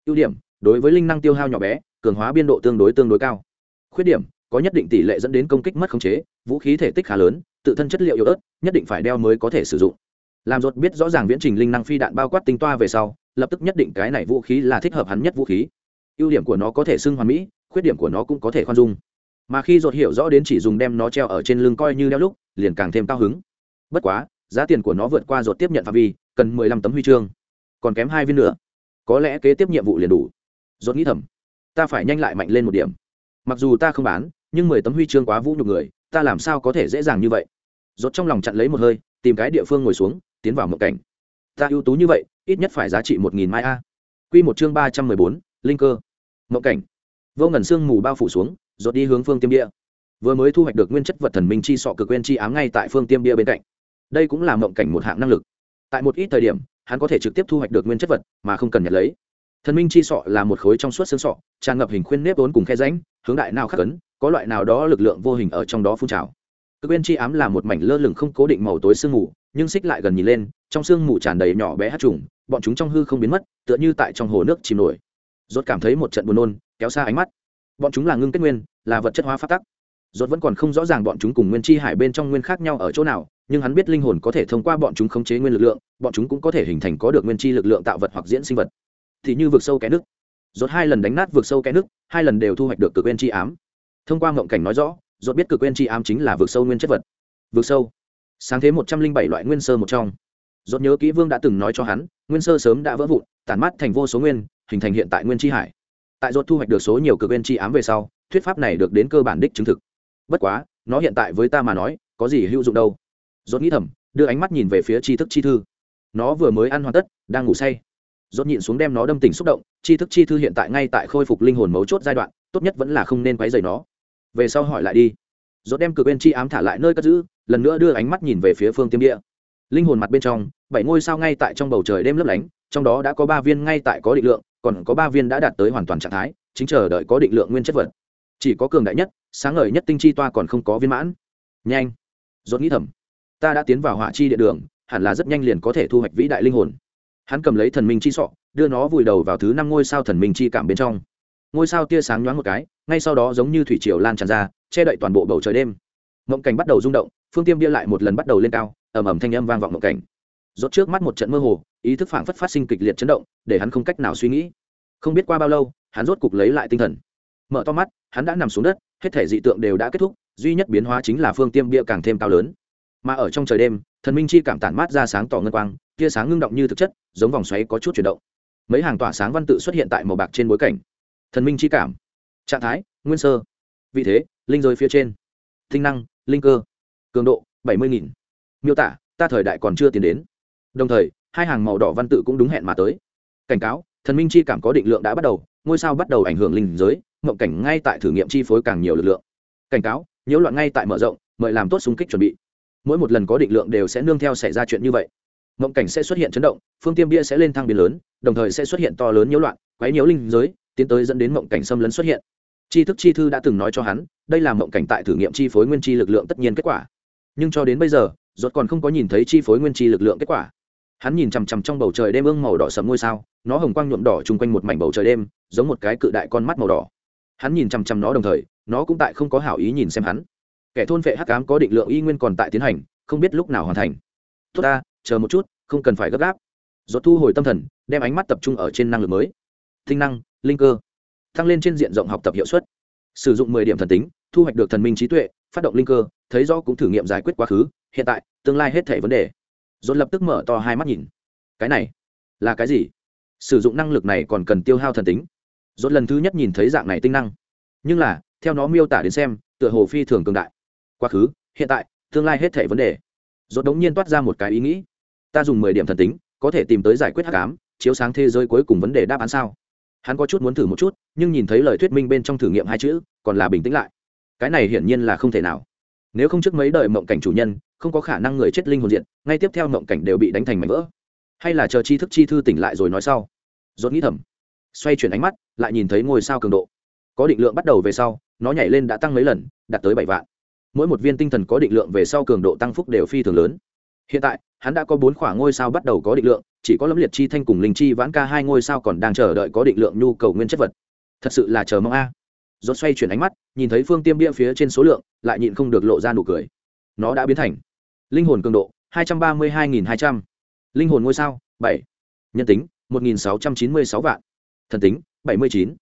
Ưu điểm, đối với linh năng tiêu hao nhỏ bé, cường hóa biên độ tương đối tương đối cao. Khuyết điểm, có nhất định tỷ lệ dẫn đến công kích mất khống chế, vũ khí thể tích khá lớn tự thân chất liệu yếu ớt, nhất định phải đeo mới có thể sử dụng. Làm ruột biết rõ ràng viễn trình linh năng phi đạn bao quát tinh toa về sau, lập tức nhất định cái này vũ khí là thích hợp hắn nhất vũ khí. Ưu điểm của nó có thể xưng hoàn mỹ, khuyết điểm của nó cũng có thể khoan dung. Mà khi ruột hiểu rõ đến chỉ dùng đem nó treo ở trên lưng coi như đeo lúc, liền càng thêm cao hứng. Bất quá, giá tiền của nó vượt qua ruột tiếp nhận phạm vi, cần mười lăm tấm huy chương, còn kém hai viên nữa. Có lẽ kế tiếp nhiệm vụ liền đủ. Ruột nghĩ thầm, ta phải nhanh lại mạnh lên một điểm. Mặc dù ta không bán, nhưng mười tấm huy chương quá vũ nhục người ta làm sao có thể dễ dàng như vậy? Rốt trong lòng chặn lấy một hơi, tìm cái địa phương ngồi xuống, tiến vào mộng cảnh. Ta ưu tú như vậy, ít nhất phải giá trị một nghìn mai a. Quy một chương ba trăm mười bốn, linh cơ. Mộng cảnh. Vô ngần xương mù bao phủ xuống, rốt đi hướng phương tiêm bia. Vừa mới thu hoạch được nguyên chất vật thần minh chi sọ cực quên chi ám ngay tại phương tiêm bia bên cạnh. Đây cũng là mộng cảnh một hạng năng lực. Tại một ít thời điểm, hắn có thể trực tiếp thu hoạch được nguyên chất vật mà không cần nhận lấy. Thần minh chi sọ là một khối trong suốt xương sọ, tràn ngập hình khuyên nếp vốn cùng khe ránh hướng đại nào khắc ấn có loại nào đó lực lượng vô hình ở trong đó phun trào. Cực quên chi ám là một mảnh lơ lửng không cố định màu tối sương mù, nhưng xích lại gần nhìn lên, trong sương mù tràn đầy nhỏ bé hát trùng, bọn chúng trong hư không biến mất, tựa như tại trong hồ nước chìm nổi. Rốt cảm thấy một trận buồn nôn, kéo xa ánh mắt. Bọn chúng là ngưng kết nguyên, là vật chất hóa phát tắc. Rốt vẫn còn không rõ ràng bọn chúng cùng nguyên chi hải bên trong nguyên khác nhau ở chỗ nào, nhưng hắn biết linh hồn có thể thông qua bọn chúng khống chế nguyên lực lượng, bọn chúng cũng có thể hình thành có được nguyên chi lực lượng tạo vật hoặc diễn sinh vật. Thì như vực sâu kẽ nước. Rốt hai lần đánh nát vực sâu kẽ nước, hai lần đều thu hoạch được cực nguyên chi ám thông qua ngộng cảnh nói rõ, rốt biết cực nguyên chi ám chính là vực sâu nguyên chất vật. Vực sâu. Sáng thế một trăm linh bảy loại nguyên sơ một trong. Rốt nhớ kỹ vương đã từng nói cho hắn, nguyên sơ sớm đã vỡ vụn, tản mát thành vô số nguyên, hình thành hiện tại nguyên chi hải. Tại rốt thu hoạch được số nhiều cực nguyên chi ám về sau, thuyết pháp này được đến cơ bản đích chứng thực. Bất quá, nó hiện tại với ta mà nói, có gì hữu dụng đâu. Rốt nghĩ thầm, đưa ánh mắt nhìn về phía tri thức chi thư. Nó vừa mới ăn hoàn tất, đang ngủ say. Rốt nhịn xuống đem nó đâm tỉnh xúc động, tri thức chi thư hiện tại ngay tại khôi phục linh hồn mấu chốt giai đoạn, tốt nhất vẫn là không nên quấy rầy nó về sau hỏi lại đi. Rốt đem cực bên chi ám thả lại nơi cất giữ, lần nữa đưa ánh mắt nhìn về phía phương tiêm địa. Linh hồn mặt bên trong, bảy ngôi sao ngay tại trong bầu trời đêm lấp lánh, trong đó đã có ba viên ngay tại có định lượng, còn có ba viên đã đạt tới hoàn toàn trạng thái, chính chờ đợi có định lượng nguyên chất vật. Chỉ có cường đại nhất, sáng ngời nhất tinh chi toa còn không có viên mãn. Nhanh. Rốt nghĩ thầm, ta đã tiến vào hỏa chi địa đường, hẳn là rất nhanh liền có thể thu hoạch vĩ đại linh hồn. Hắn cầm lấy thần minh chi sọ, đưa nó vùi đầu vào thứ năm ngôi sao thần minh chi cảm bên trong ngôi sao tia sáng nhoáng một cái, ngay sau đó giống như thủy triều lan tràn ra, che đậy toàn bộ bầu trời đêm. Mộng cảnh bắt đầu rung động, phương tiêm bia lại một lần bắt đầu lên cao, ầm ầm thanh âm vang vọng mộng cảnh. Rốt trước mắt một trận mơ hồ, ý thức phảng phất phát sinh kịch liệt chấn động, để hắn không cách nào suy nghĩ. Không biết qua bao lâu, hắn rốt cục lấy lại tinh thần. Mở to mắt, hắn đã nằm xuống đất, hết thể dị tượng đều đã kết thúc, duy nhất biến hóa chính là phương tiêm bia càng thêm cao lớn. Mà ở trong trời đêm, thần minh chi cảm tản mát ra sáng tỏ ngân quang, tia sáng ngưng động như thực chất, giống vòng xoáy có chút chuyển động. Mấy hàng tỏa sáng văn tự xuất hiện tại màu bạc trên bối cảnh thần minh chi cảm, trạng thái, nguyên sơ, vị thế, linh giới phía trên, tinh năng, linh cơ, cường độ, bảy mươi nghìn. Miêu tả, ta thời đại còn chưa tiến đến. Đồng thời, hai hàng màu đỏ văn tự cũng đúng hẹn mà tới. Cảnh cáo, thần minh chi cảm có định lượng đã bắt đầu, ngôi sao bắt đầu ảnh hưởng linh giới, mộng cảnh ngay tại thử nghiệm chi phối càng nhiều lực lượng. Cảnh cáo, nhiễu loạn ngay tại mở rộng, mời làm tốt xung kích chuẩn bị. Mỗi một lần có định lượng đều sẽ nương theo xảy ra chuyện như vậy. Mộng cảnh sẽ xuất hiện chấn động, phương tiêm bia sẽ lên thang biến lớn, đồng thời sẽ xuất hiện to lớn nhiễu loạn, quấy nhiễu linh giới tiến tới dẫn đến mộng cảnh xâm lấn xuất hiện. Tri thức chi thư đã từng nói cho hắn, đây là mộng cảnh tại thử nghiệm chi phối nguyên chi lực lượng tất nhiên kết quả. Nhưng cho đến bây giờ, rốt còn không có nhìn thấy chi phối nguyên chi lực lượng kết quả. Hắn nhìn chằm chằm trong bầu trời đêm ương màu đỏ sẫm ngôi sao, nó hồng quang nhuộm đỏ chung quanh một mảnh bầu trời đêm, giống một cái cự đại con mắt màu đỏ. Hắn nhìn chằm chằm nó đồng thời, nó cũng tại không có hảo ý nhìn xem hắn. Kẻ thôn vệ hắc cám có định lượng y nguyên còn tại tiến hành, không biết lúc nào hoàn thành. Tốt ta, chờ một chút, không cần phải gấp gáp. Rốt thu hồi tâm thần, đem ánh mắt tập trung ở trên năng lực mới tinh năng, linh cơ, tăng lên trên diện rộng học tập hiệu suất. Sử dụng mười điểm thần tính, thu hoạch được thần minh trí tuệ, phát động linh cơ, thấy rõ cũng thử nghiệm giải quyết quá khứ, hiện tại, tương lai hết thể vấn đề. Dốt lập tức mở to hai mắt nhìn. Cái này là cái gì? Sử dụng năng lực này còn cần tiêu hao thần tính. Dốt lần thứ nhất nhìn thấy dạng này tinh năng. Nhưng là, theo nó miêu tả đến xem, tựa hồ phi thường cường đại. Quá khứ, hiện tại, tương lai hết thể vấn đề. Dốt đống nhiên toát ra một cái ý nghĩ. Ta dùng mười điểm thần tính, có thể tìm tới giải quyết hắc ám, chiếu sáng thế giới cuối cùng vấn đề đáp án sao? Hắn có chút muốn thử một chút, nhưng nhìn thấy lời thuyết minh bên trong thử nghiệm hai chữ, còn là bình tĩnh lại. Cái này hiển nhiên là không thể nào. Nếu không trước mấy đời mộng cảnh chủ nhân, không có khả năng người chết linh hồn diện ngay tiếp theo mộng cảnh đều bị đánh thành mảnh vỡ. Hay là chờ chi thức chi thư tỉnh lại rồi nói sau. Dốt nghĩ thầm. Xoay chuyển ánh mắt, lại nhìn thấy ngôi sao cường độ. Có định lượng bắt đầu về sau, nó nhảy lên đã tăng mấy lần, đạt tới bảy vạn. Mỗi một viên tinh thần có định lượng về sau cường độ tăng phúc đều phi thường lớn. Hiện tại hắn đã có bốn khoảng ngôi sao bắt đầu có định lượng, chỉ có lâm liệt chi thanh cùng linh chi vãn ca hai ngôi sao còn đang chờ đợi có định lượng nhu cầu nguyên chất vật. Thật sự là chờ mong a. À. xoay chuyển ánh mắt, nhìn thấy phương tiêm bia phía trên số lượng, lại nhịn không được lộ ra nụ cười. Nó đã biến thành linh hồn cường độ, hai trăm ba mươi hai nghìn hai trăm. Linh hồn ngôi sao, bảy. Nhân tính, một nghìn sáu trăm chín mươi sáu vạn. Thần tính, bảy mươi chín.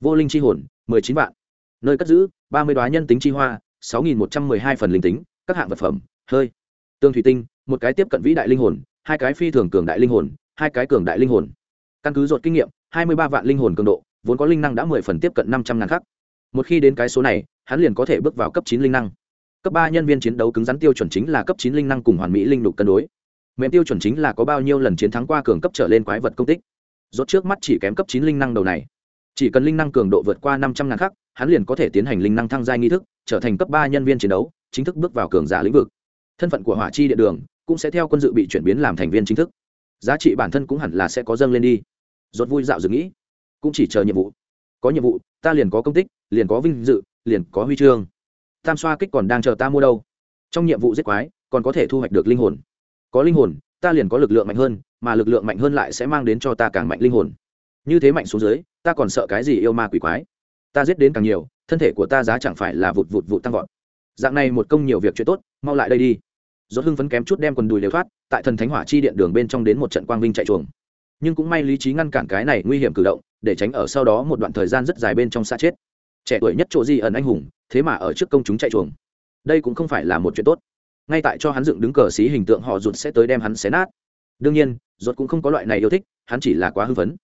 Vô linh chi hồn, mười chín vạn. Nơi cất giữ, ba mươi đoá nhân tính chi hoa, sáu nghìn một trăm mười hai phần linh tính, các hạng vật phẩm, hơi. Tương thủy tinh một cái tiếp cận vĩ đại linh hồn, hai cái phi thường cường đại linh hồn, hai cái cường đại linh hồn. Căn cứ dột kinh nghiệm, hai mươi ba vạn linh hồn cường độ, vốn có linh năng đã mười phần tiếp cận năm trăm ngàn khắc. Một khi đến cái số này, hắn liền có thể bước vào cấp chín linh năng. Cấp ba nhân viên chiến đấu cứng rắn tiêu chuẩn chính là cấp chín linh năng cùng hoàn mỹ linh lục cân đối. Mềm tiêu chuẩn chính là có bao nhiêu lần chiến thắng qua cường cấp trở lên quái vật công tích rốt trước mắt chỉ kém cấp chín linh năng đầu này. Chỉ cần linh năng cường độ vượt qua năm trăm ngàn khắc, hắn liền có thể tiến hành linh năng thăng giai nghi thức, trở thành cấp ba nhân viên chiến đấu, chính thức bước vào cường giả lĩnh vực thân phận của hỏa chi điện đường cũng sẽ theo quân dự bị chuyển biến làm thành viên chính thức. Giá trị bản thân cũng hẳn là sẽ có dâng lên đi. Rốt vui dạo dự nghĩ, cũng chỉ chờ nhiệm vụ. Có nhiệm vụ, ta liền có công tích, liền có vinh dự, liền có huy chương. Tam xoa kích còn đang chờ ta mua đâu? Trong nhiệm vụ giết quái, còn có thể thu hoạch được linh hồn. Có linh hồn, ta liền có lực lượng mạnh hơn, mà lực lượng mạnh hơn lại sẽ mang đến cho ta càng mạnh linh hồn. Như thế mạnh xuống dưới, ta còn sợ cái gì yêu ma quỷ quái? Ta giết đến càng nhiều, thân thể của ta giá chẳng phải là vụt vụt vụt tăng vọt dạng này một công nhiều việc chuyện tốt, mau lại đây đi. Dốt hưng phấn kém chút đem quần đùi đều thoát, tại thần thánh hỏa chi điện đường bên trong đến một trận quang vinh chạy chuồng nhưng cũng may lý trí ngăn cản cái này nguy hiểm cử động, để tránh ở sau đó một đoạn thời gian rất dài bên trong xa chết. Trẻ tuổi nhất chỗ di ẩn anh hùng, thế mà ở trước công chúng chạy chuồng đây cũng không phải là một chuyện tốt. Ngay tại cho hắn dựng đứng cờ xí hình tượng họ rụt sẽ tới đem hắn xé nát. Đương nhiên, rốt cũng không có loại này yêu thích, hắn chỉ là quá hưng phấn.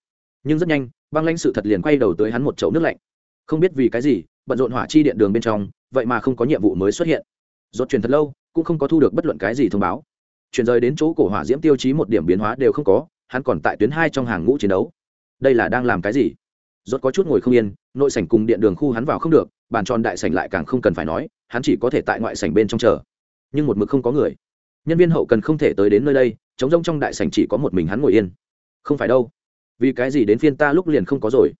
Nhưng rất nhanh, băng lãnh sự thật liền quay đầu tới hắn một chậu nước lạnh. Không biết vì cái gì, bận rộn hỏa chi điện đường bên trong vậy mà không có nhiệm vụ mới xuất hiện. Rốt truyền thật lâu, cũng không có thu được bất luận cái gì thông báo. Chuyển rời đến chỗ cổ hỏa diễm tiêu chí một điểm biến hóa đều không có, hắn còn tại tuyến hai trong hàng ngũ chiến đấu. Đây là đang làm cái gì? Rốt có chút ngồi không yên, nội sảnh cùng điện đường khu hắn vào không được, bàn tròn đại sảnh lại càng không cần phải nói, hắn chỉ có thể tại ngoại sảnh bên trong chờ. Nhưng một mực không có người. Nhân viên hậu cần không thể tới đến nơi đây chống rông trong đại sảnh chỉ có một mình hắn ngồi yên. Không phải đâu. Vì cái gì đến phiên ta lúc liền không có rồi?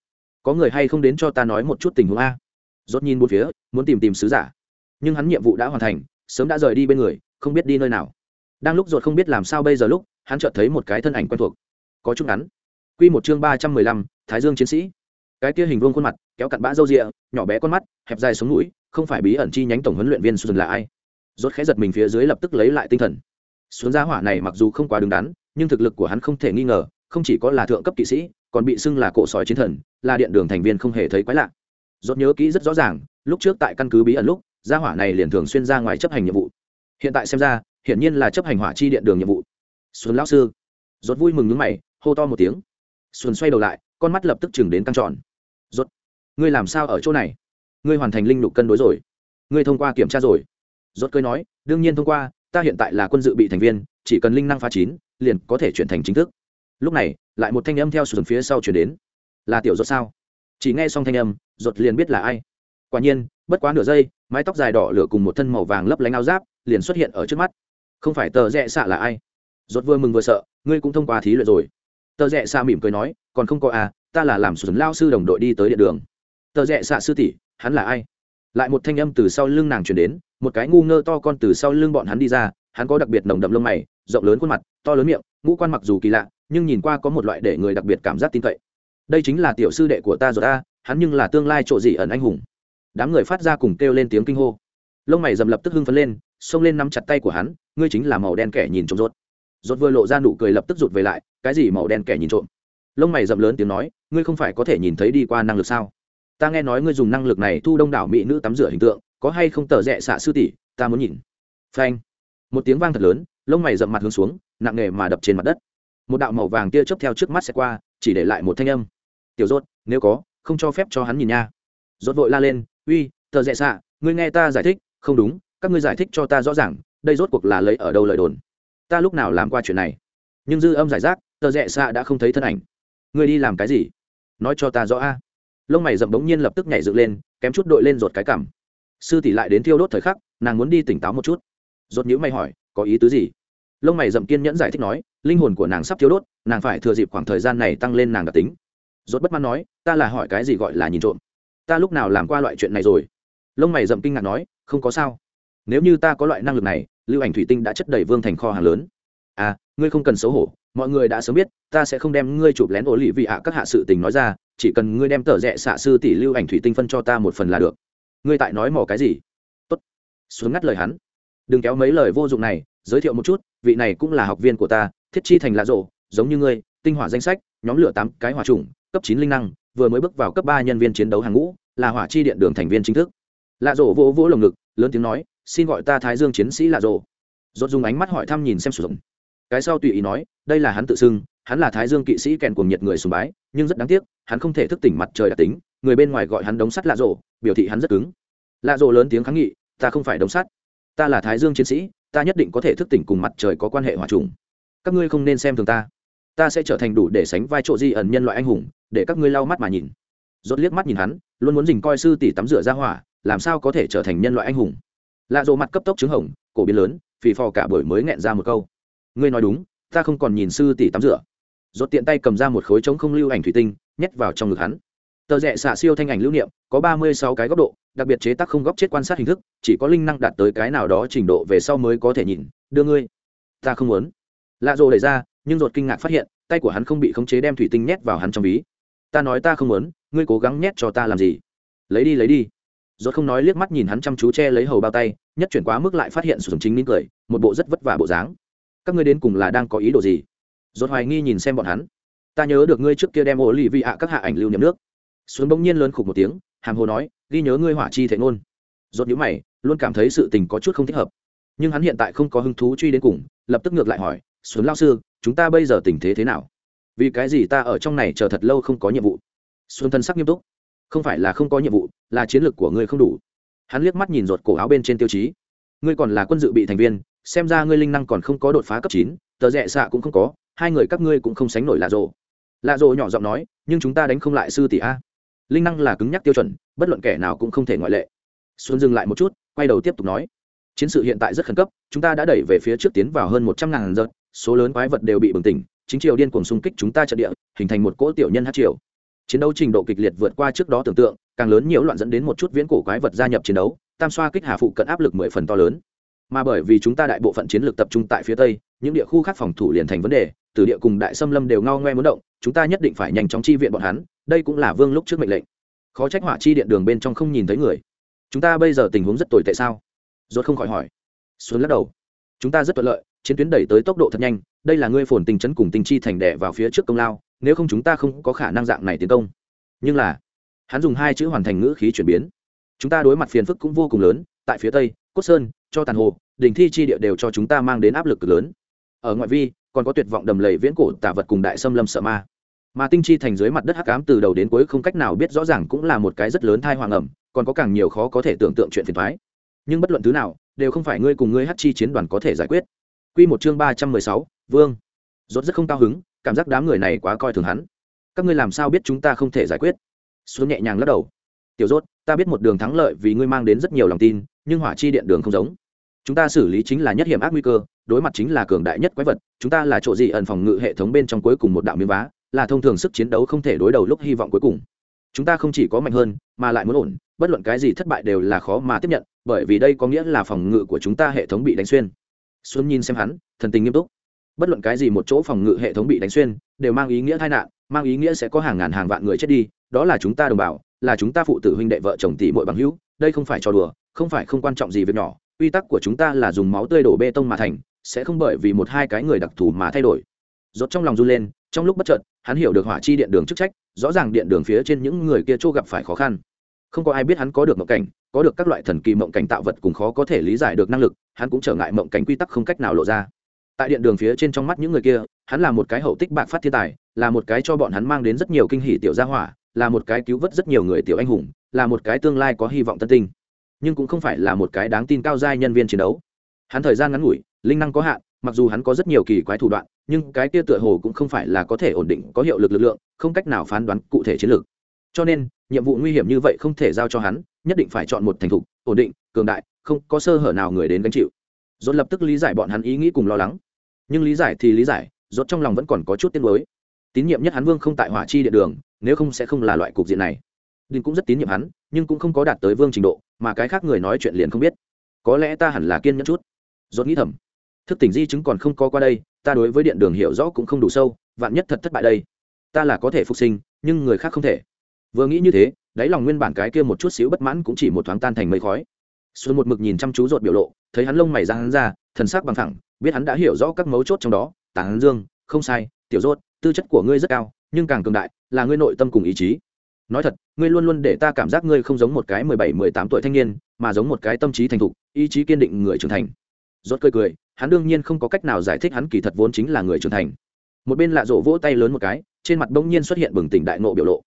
Có người hay không đến cho ta nói một chút tình huống a? Rốt nhìn bốn phía muốn tìm tìm sứ giả. Nhưng hắn nhiệm vụ đã hoàn thành sớm đã rời đi bên người không biết đi nơi nào. Đang lúc rốt không biết làm sao bây giờ lúc hắn chợt thấy một cái thân ảnh quen thuộc. Có chút ngắn. Quy một chương ba trăm mười lăm thái dương chiến sĩ. Cái kia hình vuông khuôn mặt kéo cặn bã râu ria, nhỏ bé con mắt hẹp dài sống mũi không phải bí ẩn chi nhánh tổng huấn luyện viên xuân là ai. Rốt khẽ giật mình phía dưới lập tức lấy lại tinh thần. Xuống giá hỏa này mặc dù không quá đứng đắn nhưng thực lực của hắn không thể nghi ngờ không chỉ có là thượng cấp kỵ sĩ còn bị xưng là cổ sói chiến thần là điện đường thành viên không hề thấy quái lạ rốt nhớ kỹ rất rõ ràng, lúc trước tại căn cứ bí ẩn lúc, gia hỏa này liền thường xuyên ra ngoài chấp hành nhiệm vụ. Hiện tại xem ra, hiển nhiên là chấp hành hỏa chi điện đường nhiệm vụ. Xuân lão sư, rốt vui mừng nhướng mày, hô to một tiếng. Xuân xoay đầu lại, con mắt lập tức chừng đến căng tròn. Rốt, ngươi làm sao ở chỗ này? Ngươi hoàn thành linh lục cân đối rồi. Ngươi thông qua kiểm tra rồi. Rốt cười nói, đương nhiên thông qua, ta hiện tại là quân dự bị thành viên, chỉ cần linh năng phá chín, liền có thể chuyển thành chính thức. Lúc này, lại một thanh âm theo xuân phía sau chuyển đến. Là tiểu rốt sao? Chỉ nghe xong thanh âm ruột liền biết là ai. Quả nhiên, bất quá nửa giây, mái tóc dài đỏ lửa cùng một thân màu vàng lấp lánh áo giáp liền xuất hiện ở trước mắt. Không phải tờ rẽ xạ là ai? Ruột vừa mừng vừa sợ, ngươi cũng thông qua thí luyện rồi. Tờ rẽ xạ mỉm cười nói, còn không có à ta là làm sườn lao sư đồng đội đi tới địa đường. Tờ rẽ xạ sư tỷ, hắn là ai? Lại một thanh âm từ sau lưng nàng truyền đến, một cái ngu ngơ to con từ sau lưng bọn hắn đi ra, hắn có đặc biệt nồng đậm lông mày, rộng lớn khuôn mặt, to lớn miệng, ngũ quan mặc dù kỳ lạ, nhưng nhìn qua có một loại để người đặc biệt cảm giác tin cậy đây chính là tiểu sư đệ của ta rồi ta, hắn nhưng là tương lai chỗ gì ẩn anh hùng. Đám người phát ra cùng kêu lên tiếng kinh hô. Lông mày dầm lập tức hưng phấn lên, xông lên nắm chặt tay của hắn, ngươi chính là màu đen kẻ nhìn trộm rốt. Rốt vừa lộ ra nụ cười lập tức rụt về lại, cái gì màu đen kẻ nhìn trộm? Lông mày dầm lớn tiếng nói, ngươi không phải có thể nhìn thấy đi qua năng lực sao? Ta nghe nói ngươi dùng năng lực này thu đông đảo mỹ nữ tắm rửa hình tượng, có hay không tờ rẽ xạ sư tỷ, ta muốn nhìn. Phanh. Một tiếng vang thật lớn, lông mày dậm mặt hướng xuống, nặng nề mà đập trên mặt đất. Một đạo màu vàng tia chớp theo trước mắt sẽ qua, chỉ để lại một thanh âm tiểu rốt nếu có, không cho phép cho hắn nhìn nha. Rốt vội la lên, uy tờ rẽ xạ, ngươi nghe ta giải thích, không đúng, các ngươi giải thích cho ta rõ ràng, đây rốt cuộc là lấy ở đâu lời đồn? Ta lúc nào làm qua chuyện này? Nhưng dư âm giải rác tờ rẽ xạ đã không thấy thân ảnh. Ngươi đi làm cái gì? Nói cho ta rõ a. Lông mày rậm bỗng nhiên lập tức nhảy dựng lên, kém chút đội lên rột cái cảm sư tỷ lại đến thiêu đốt thời khắc, nàng muốn đi tỉnh táo một chút. Rột nhữ mày hỏi, có ý tứ gì? Lông mày rậm kiên nhẫn giải thích nói, linh hồn của nàng sắp thiêu đốt, nàng phải thừa dịp khoảng thời gian này tăng lên nàng đặc tính rốt bất mãn nói, ta là hỏi cái gì gọi là nhìn trộm? Ta lúc nào làm qua loại chuyện này rồi? Lông mày rậm kinh ngạc nói, không có sao. Nếu như ta có loại năng lực này, lưu ảnh thủy tinh đã chất đầy vương thành kho hàng lớn. À ngươi không cần xấu hổ, mọi người đã sớm biết, ta sẽ không đem ngươi chụp lén ổ lì vị ạ các hạ sự tình nói ra, chỉ cần ngươi đem tờ rẽ xạ sư tỷ lưu ảnh thủy tinh phân cho ta một phần là được. Ngươi tại nói mỏ cái gì? Tốt. Xuống ngắt lời hắn. Đừng kéo mấy lời vô dụng này, giới thiệu một chút, vị này cũng là học viên của ta, thiết chi thành lạ rộ, giống như ngươi, tinh hỏa danh sách, nhóm lửa tám cái hỏa trùng cấp chín linh năng, vừa mới bước vào cấp ba nhân viên chiến đấu hàng ngũ, là hỏa chi điện đường thành viên chính thức. Lạ rộ vỗ vỗ lồng ngực, lớn tiếng nói, xin gọi ta thái dương chiến sĩ lạ rộ rốt dùng ánh mắt hỏi thăm nhìn xem sử dụng. Cái sau tùy ý nói, đây là hắn tự xưng, hắn là thái dương kỵ sĩ kèn cuồng nhiệt người sùng bái, nhưng rất đáng tiếc, hắn không thể thức tỉnh mặt trời đặc tính, người bên ngoài gọi hắn đống sắt lạ rộ biểu thị hắn rất cứng. Lạ rộ lớn tiếng kháng nghị, ta không phải đống sắt, ta là thái dương chiến sĩ, ta nhất định có thể thức tỉnh cùng mặt trời có quan hệ hòa trùng. Các ngươi không nên xem thường ta ta sẽ trở thành đủ để sánh vai chỗ di ẩn nhân loại anh hùng, để các ngươi lau mắt mà nhìn. Rốt liếc mắt nhìn hắn, luôn muốn dình coi sư tỷ tắm rửa ra hỏa, làm sao có thể trở thành nhân loại anh hùng? Lạ rộ mặt cấp tốc trứng hồng, cổ biến lớn, phì phò cả buổi mới nghẹn ra một câu. Ngươi nói đúng, ta không còn nhìn sư tỷ tắm rửa. Rốt tiện tay cầm ra một khối trống không lưu ảnh thủy tinh, nhét vào trong ngực hắn. Tờ rẽ xạ siêu thanh ảnh lưu niệm, có ba mươi sáu cái góc độ, đặc biệt chế tác không góc chết quan sát hình thức, chỉ có linh năng đạt tới cái nào đó trình độ về sau mới có thể nhìn. Đưa ngươi. Ta không muốn. Lạ rồ đẩy ra nhưng ruột kinh ngạc phát hiện, tay của hắn không bị khống chế đem thủy tinh nhét vào hắn trong ví. Ta nói ta không muốn, ngươi cố gắng nhét cho ta làm gì? Lấy đi lấy đi. Ruột không nói liếc mắt nhìn hắn chăm chú che lấy hầu bao tay, nhất chuyển quá mức lại phát hiện sử dụng chính nín cười, một bộ rất vất vả bộ dáng. Các ngươi đến cùng là đang có ý đồ gì? Ruột hoài nghi nhìn xem bọn hắn. Ta nhớ được ngươi trước kia đem ổ lì vị ạ các hạ ảnh lưu niệm nước. Xuống bỗng nhiên lớn khục một tiếng, hàm hồ nói, ghi nhớ ngươi hỏa chi thể ngôn. Rốt nhíu mày, luôn cảm thấy sự tình có chút không thích hợp. Nhưng hắn hiện tại không có hứng thú truy đến cùng, lập tức ngược lại hỏi xuống lao sư chúng ta bây giờ tình thế thế nào? Vì cái gì ta ở trong này chờ thật lâu không có nhiệm vụ? Xuân thân sắc nghiêm túc. Không phải là không có nhiệm vụ, là chiến lược của ngươi không đủ. Hắn liếc mắt nhìn ruột cổ áo bên trên tiêu chí. Ngươi còn là quân dự bị thành viên, xem ra ngươi linh năng còn không có đột phá cấp chín, tờ rẽ xạ cũng không có, hai người các ngươi cũng không sánh nổi lạ rộ. Lạ rộ nhỏ giọng nói, nhưng chúng ta đánh không lại sư tỷ a. Linh năng là cứng nhắc tiêu chuẩn, bất luận kẻ nào cũng không thể ngoại lệ. Xuân dừng lại một chút, quay đầu tiếp tục nói, chiến sự hiện tại rất khẩn cấp, chúng ta đã đẩy về phía trước tiến vào hơn một trăm ngàn giật số lớn quái vật đều bị bừng tỉnh, chính triều điên cuồng xung kích chúng ta trận địa, hình thành một cỗ tiểu nhân hát triều. Chiến đấu trình độ kịch liệt vượt qua trước đó tưởng tượng, càng lớn nhiễu loạn dẫn đến một chút viễn cổ quái vật gia nhập chiến đấu, tam xoa kích hà phụ cận áp lực mười phần to lớn. Mà bởi vì chúng ta đại bộ phận chiến lược tập trung tại phía tây, những địa khu khác phòng thủ liền thành vấn đề, từ địa cùng đại xâm lâm đều ngao ngoe muốn động, chúng ta nhất định phải nhanh chóng chi viện bọn hắn, đây cũng là vương lúc trước mệnh lệnh. Khó trách hỏa chi điện đường bên trong không nhìn thấy người. Chúng ta bây giờ tình huống rất tồi tệ sao? Rốt không khỏi hỏi. Xuống lắc đầu. Chúng ta rất thuận lợi chiến tuyến đẩy tới tốc độ thật nhanh, đây là ngươi phồn tình chấn cùng tinh chi thành đẻ vào phía trước công lao, nếu không chúng ta không có khả năng dạng này tiến công. Nhưng là, hắn dùng hai chữ hoàn thành ngữ khí chuyển biến. Chúng ta đối mặt phiền phức cũng vô cùng lớn, tại phía tây, cốt sơn, cho tàn hồ, đình thi chi địa đều cho chúng ta mang đến áp lực lớn. Ở ngoại vi, còn có tuyệt vọng đầm lầy viễn cổ tả vật cùng đại xâm lâm sợ ma. Mà tinh chi thành dưới mặt đất hắc ám từ đầu đến cuối không cách nào biết rõ ràng cũng là một cái rất lớn thai hoàng ẩm, còn có càng nhiều khó có thể tưởng tượng chuyện phiền thoái nhưng bất luận thứ nào, đều không phải ngươi cùng ngươi hắc chi chiến đoàn có thể giải quyết. Quy một chương ba trăm mười sáu, vương. Rốt rất không cao hứng, cảm giác đám người này quá coi thường hắn. Các ngươi làm sao biết chúng ta không thể giải quyết? Xuống nhẹ nhàng lắc đầu. Tiểu rốt, ta biết một đường thắng lợi vì ngươi mang đến rất nhiều lòng tin, nhưng hỏa chi điện đường không giống. Chúng ta xử lý chính là nhất hiểm ác nguy cơ, đối mặt chính là cường đại nhất quái vật, chúng ta là chỗ gì ẩn phòng ngự hệ thống bên trong cuối cùng một đạo miếng vá, là thông thường sức chiến đấu không thể đối đầu lúc hy vọng cuối cùng. Chúng ta không chỉ có mạnh hơn, mà lại muốn ổn, bất luận cái gì thất bại đều là khó mà tiếp nhận, bởi vì đây có nghĩa là phòng ngự của chúng ta hệ thống bị đánh xuyên xuân nhìn xem hắn, thần tình nghiêm túc. Bất luận cái gì một chỗ phòng ngự hệ thống bị đánh xuyên, đều mang ý nghĩa tai nạn, mang ý nghĩa sẽ có hàng ngàn hàng vạn người chết đi, đó là chúng ta đồng bào, là chúng ta phụ tử huynh đệ vợ chồng tỷ muội bằng hữu, đây không phải trò đùa, không phải không quan trọng gì việc nhỏ, quy tắc của chúng ta là dùng máu tươi đổ bê tông mà thành, sẽ không bởi vì một hai cái người đặc thù mà thay đổi. Rốt trong lòng run lên, trong lúc bất chợt, hắn hiểu được hỏa chi điện đường chức trách, rõ ràng điện đường phía trên những người kia chỗ gặp phải khó khăn. Không có ai biết hắn có được mộng cảnh có được các loại thần kỳ mộng cảnh tạo vật cùng khó có thể lý giải được năng lực, hắn cũng trở ngại mộng cảnh quy tắc không cách nào lộ ra. Tại điện đường phía trên trong mắt những người kia, hắn là một cái hậu tích bạc phát thiên tài, là một cái cho bọn hắn mang đến rất nhiều kinh hỷ tiểu gia hỏa, là một cái cứu vớt rất nhiều người tiểu anh hùng, là một cái tương lai có hy vọng tân tinh. Nhưng cũng không phải là một cái đáng tin cao giai nhân viên chiến đấu. Hắn thời gian ngắn ngủi, linh năng có hạn, mặc dù hắn có rất nhiều kỳ quái thủ đoạn, nhưng cái kia tựa hồ cũng không phải là có thể ổn định, có hiệu lực lực lượng, không cách nào phán đoán cụ thể chiến lược. Cho nên, nhiệm vụ nguy hiểm như vậy không thể giao cho hắn nhất định phải chọn một thành thục, ổn định, cường đại, không có sơ hở nào người đến gánh chịu. Dốt lập tức lý giải bọn hắn ý nghĩ cùng lo lắng. Nhưng lý giải thì lý giải dốt trong lòng vẫn còn có chút tiếc nuối. Tín nhiệm nhất hắn vương không tại hỏa chi địa đường, nếu không sẽ không là loại cục diện này. Đình cũng rất tín nhiệm hắn, nhưng cũng không có đạt tới vương trình độ, mà cái khác người nói chuyện liền không biết. Có lẽ ta hẳn là kiên nhẫn chút. Dốt nghĩ thầm, thức tỉnh di chứng còn không có qua đây, ta đối với điện đường hiểu rõ cũng không đủ sâu, vạn nhất thật thất bại đây. Ta là có thể phục sinh, nhưng người khác không thể vừa nghĩ như thế, đáy lòng nguyên bản cái kia một chút xíu bất mãn cũng chỉ một thoáng tan thành mây khói. Xuân một mực nhìn chăm chú ruột biểu lộ, thấy hắn lông mày ra hắn ra, thần sắc bằng thẳng, biết hắn đã hiểu rõ các mấu chốt trong đó, tán dương, không sai, tiểu rốt tư chất của ngươi rất cao, nhưng càng cường đại, là ngươi nội tâm cùng ý chí. Nói thật, ngươi luôn luôn để ta cảm giác ngươi không giống một cái mười bảy, mười tám tuổi thanh niên, mà giống một cái tâm trí thành thục, ý chí kiên định người trưởng thành. Rốt cười cười, hắn đương nhiên không có cách nào giải thích hắn kỳ thật vốn chính là người trưởng thành. Một bên lạ rộ vỗ tay lớn một cái, trên mặt bỗng nhiên xuất hiện bừng tỉnh đại nộ biểu lộ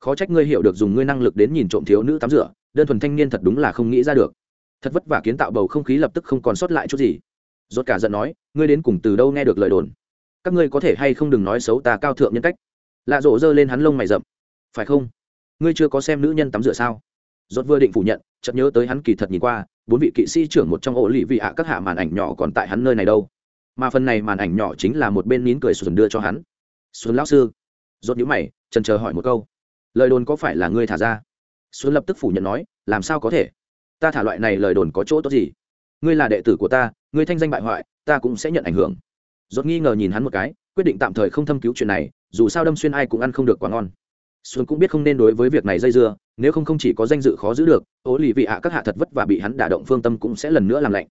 khó trách ngươi hiểu được dùng ngươi năng lực đến nhìn trộm thiếu nữ tắm rửa, đơn thuần thanh niên thật đúng là không nghĩ ra được. Thật vất vả kiến tạo bầu không khí lập tức không còn sót lại chút gì. Rốt cả giận nói, ngươi đến cùng từ đâu nghe được lời đồn? Các ngươi có thể hay không đừng nói xấu ta cao thượng nhân cách? Lạ rộ giơ lên hắn lông mày rậm. Phải không? Ngươi chưa có xem nữ nhân tắm rửa sao? Rốt vừa định phủ nhận, chợt nhớ tới hắn kỳ thật nhìn qua, bốn vị kỵ sĩ trưởng một trong ổ lì vị hạ các hạ màn ảnh nhỏ còn tại hắn nơi này đâu. Mà phần này màn ảnh nhỏ chính là một bên nín cười xuân đưa cho hắn. Xuân lão sư. Rốt nhíu mày, chần chờ hỏi một câu lời đồn có phải là ngươi thả ra? Xuân lập tức phủ nhận nói, làm sao có thể? Ta thả loại này lời đồn có chỗ tốt gì? Ngươi là đệ tử của ta, ngươi thanh danh bại hoại, ta cũng sẽ nhận ảnh hưởng. Dốt nghi ngờ nhìn hắn một cái, quyết định tạm thời không thâm cứu chuyện này, dù sao đâm xuyên ai cũng ăn không được quá ngon. Xuân cũng biết không nên đối với việc này dây dưa, nếu không không chỉ có danh dự khó giữ được ố lì vị hạ các hạ thật vất và bị hắn đả động phương tâm cũng sẽ lần nữa làm lạnh.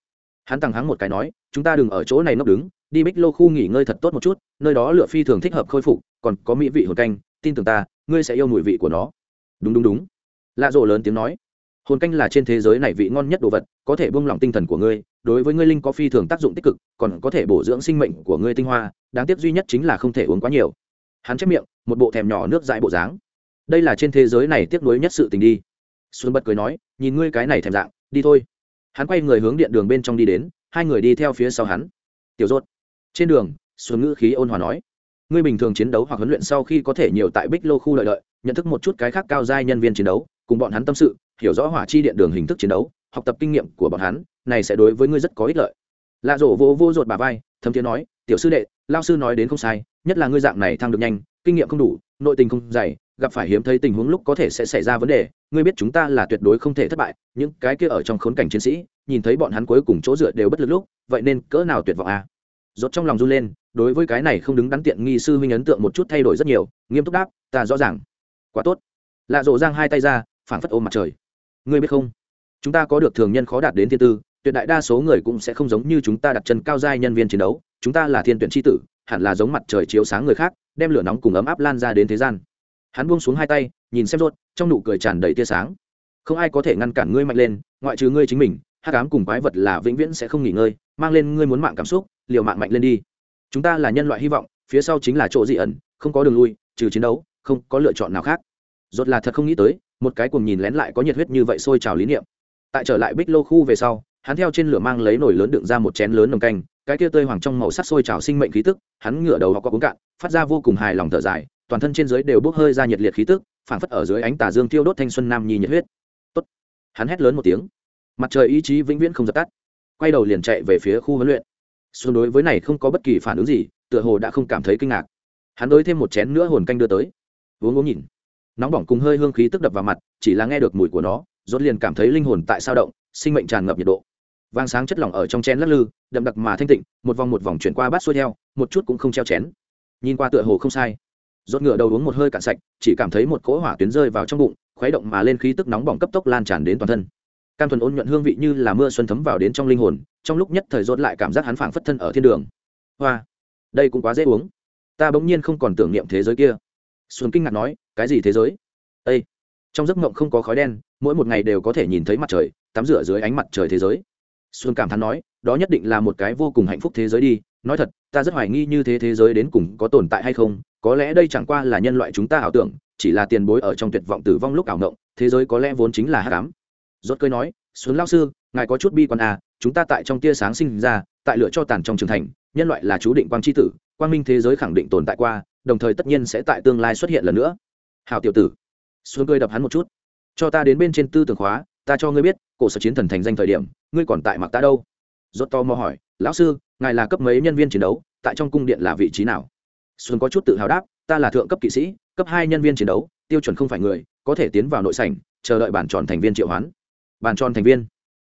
Hắn tăng hắng một cái nói, chúng ta đừng ở chỗ này nốc đứng, đi bích lô khu nghỉ ngơi thật tốt một chút, nơi đó lựa phi thường thích hợp khôi phục, còn có mỹ vị hồn canh, tin tưởng ta ngươi sẽ yêu mùi vị của nó. Đúng đúng đúng. Lạ rộ lớn tiếng nói. Hồn canh là trên thế giới này vị ngon nhất đồ vật, có thể buông lỏng tinh thần của ngươi, đối với ngươi linh có phi thường tác dụng tích cực, còn có thể bổ dưỡng sinh mệnh của ngươi tinh hoa, đáng tiếc duy nhất chính là không thể uống quá nhiều. Hắn chép miệng, một bộ thèm nhỏ nước dại bộ dáng. Đây là trên thế giới này tiếc nuối nhất sự tình đi. Xuân bật cười nói, nhìn ngươi cái này thèm dạng, đi thôi. Hắn quay người hướng điện đường bên trong đi đến, hai người đi theo phía sau hắn. Tiểu rốt trên đường, xuân ngữ khí ôn hòa nói ngươi bình thường chiến đấu hoặc huấn luyện sau khi có thể nhiều tại bích lô khu lợi lợi nhận thức một chút cái khác cao giai nhân viên chiến đấu, cùng bọn hắn tâm sự, hiểu rõ hỏa chi điện đường hình thức chiến đấu, học tập kinh nghiệm của bọn hắn, này sẽ đối với ngươi rất có ích lợi. Lạ rổ vô vô ruột bà vai, thấm thiế nói, tiểu sư đệ lao sư nói đến không sai, nhất là ngươi dạng này thăng được nhanh, kinh nghiệm không đủ, nội tình không dày, gặp phải hiếm thấy tình huống lúc có thể sẽ xảy ra vấn đề, ngươi biết chúng ta là tuyệt đối không thể thất bại, những cái kia ở trong khốn cảnh chiến sĩ, nhìn thấy bọn hắn cuối cùng chỗ dựa đều bất lực lúc, vậy nên cỡ nào tuyệt vọng à? Rốt trong lòng run lên, đối với cái này không đứng đắn tiện nghi sư huynh ấn tượng một chút thay đổi rất nhiều, nghiêm túc đáp, ta rõ ràng. Quá tốt. Lạ rộ giang hai tay ra, phảng phất ôm mặt trời. Ngươi biết không? Chúng ta có được thường nhân khó đạt đến thiên tư, tuyệt đại đa số người cũng sẽ không giống như chúng ta đặt chân cao giai nhân viên chiến đấu, chúng ta là thiên tuyển tri tử, hẳn là giống mặt trời chiếu sáng người khác, đem lửa nóng cùng ấm áp lan ra đến thế gian. Hắn buông xuống hai tay, nhìn xem rốt, trong nụ cười tràn đầy tia sáng. Không ai có thể ngăn cản ngươi mạnh lên, ngoại trừ ngươi chính mình hắc ám cùng quái vật là vĩnh viễn sẽ không nghỉ ngơi, mang lên ngươi muốn mạng cảm xúc, liều mạng mạnh lên đi. Chúng ta là nhân loại hy vọng, phía sau chính là chỗ dị ẩn, không có đường lui, trừ chiến đấu, không có lựa chọn nào khác. Rốt là thật không nghĩ tới, một cái cùng nhìn lén lại có nhiệt huyết như vậy sôi trào lý niệm. Tại trở lại bích lô khu về sau, hắn theo trên lửa mang lấy nồi lớn đựng ra một chén lớn nồng canh, cái kia tươi hoàng trong màu sắc sôi trào sinh mệnh khí tức, hắn ngửa đầu hoặc có uống cạn, phát ra vô cùng hài lòng thở dài, toàn thân trên dưới đều bốc hơi ra nhiệt liệt khí tức, phảng phất ở dưới ánh tà dương tiêu đốt thanh xuân nam nhi nhiệt huyết. Tốt. Hắn hét lớn một tiếng mặt trời ý chí vĩnh viễn không dập tắt. Quay đầu liền chạy về phía khu huấn luyện. Xuân đối với này không có bất kỳ phản ứng gì, tựa hồ đã không cảm thấy kinh ngạc. Hắn đới thêm một chén nữa hồn canh đưa tới. Uống uống nhìn. Nóng bỏng cùng hơi hương khí tức đập vào mặt, chỉ là nghe được mùi của nó, rốt liền cảm thấy linh hồn tại sao động, sinh mệnh tràn ngập nhiệt độ. Vang sáng chất lỏng ở trong chén lắc lư, đậm đặc mà thanh tịnh, một vòng một vòng chuyển qua bát xuôi theo, một chút cũng không treo chén. Nhìn qua tựa hồ không sai. Rốt ngựa đầu uống một hơi cạn sạch, chỉ cảm thấy một cỗ hỏa tuyến rơi vào trong bụng, khuấy động mà lên khí tức nóng bỏng cấp tốc lan tràn đến toàn thân cam thuần ôn nhuận hương vị như là mưa xuân thấm vào đến trong linh hồn, trong lúc nhất thời rốt lại cảm giác hắn phảng phất thân ở thiên đường. Hoa, đây cũng quá dễ uống. Ta bỗng nhiên không còn tưởng niệm thế giới kia. Xuân kinh ngạc nói, cái gì thế giới? Ê! trong giấc mộng không có khói đen, mỗi một ngày đều có thể nhìn thấy mặt trời, tắm rửa dưới ánh mặt trời thế giới. Xuân cảm thán nói, đó nhất định là một cái vô cùng hạnh phúc thế giới đi. Nói thật, ta rất hoài nghi như thế thế giới đến cùng có tồn tại hay không, có lẽ đây chẳng qua là nhân loại chúng ta ảo tưởng, chỉ là tiền bối ở trong tuyệt vọng tử vong lúc ảo mộng, thế giới có lẽ vốn chính là hát cám rốt cơi nói xuống lao sư, ngài có chút bi quan à chúng ta tại trong tia sáng sinh ra, tại lựa cho tàn trong trường thành, nhân loại là chú định quang tri tử, quang minh thế giới khẳng định tồn tại qua, đồng thời tất nhiên sẽ tại tương lai xuất hiện lần nữa. Hào tiểu tử. Xuống cười đập hắn một chút. Cho ta đến bên trên tư tưởng khóa, ta cho ngươi biết, cổ sở chiến thần thành danh thời điểm, ngươi còn tại mặc ta đâu? Rốt to mò hỏi, lão sư, ngài là cấp mấy nhân viên chiến đấu, tại trong cung điện là vị trí nào? Xuân có chút tự hào đáp, ta là thượng cấp kỵ sĩ, cấp hai nhân viên chiến đấu, tiêu chuẩn không phải người, có thể tiến vào nội sảnh, chờ đợi bản tròn thành viên triệu hoán bàn tròn thành viên.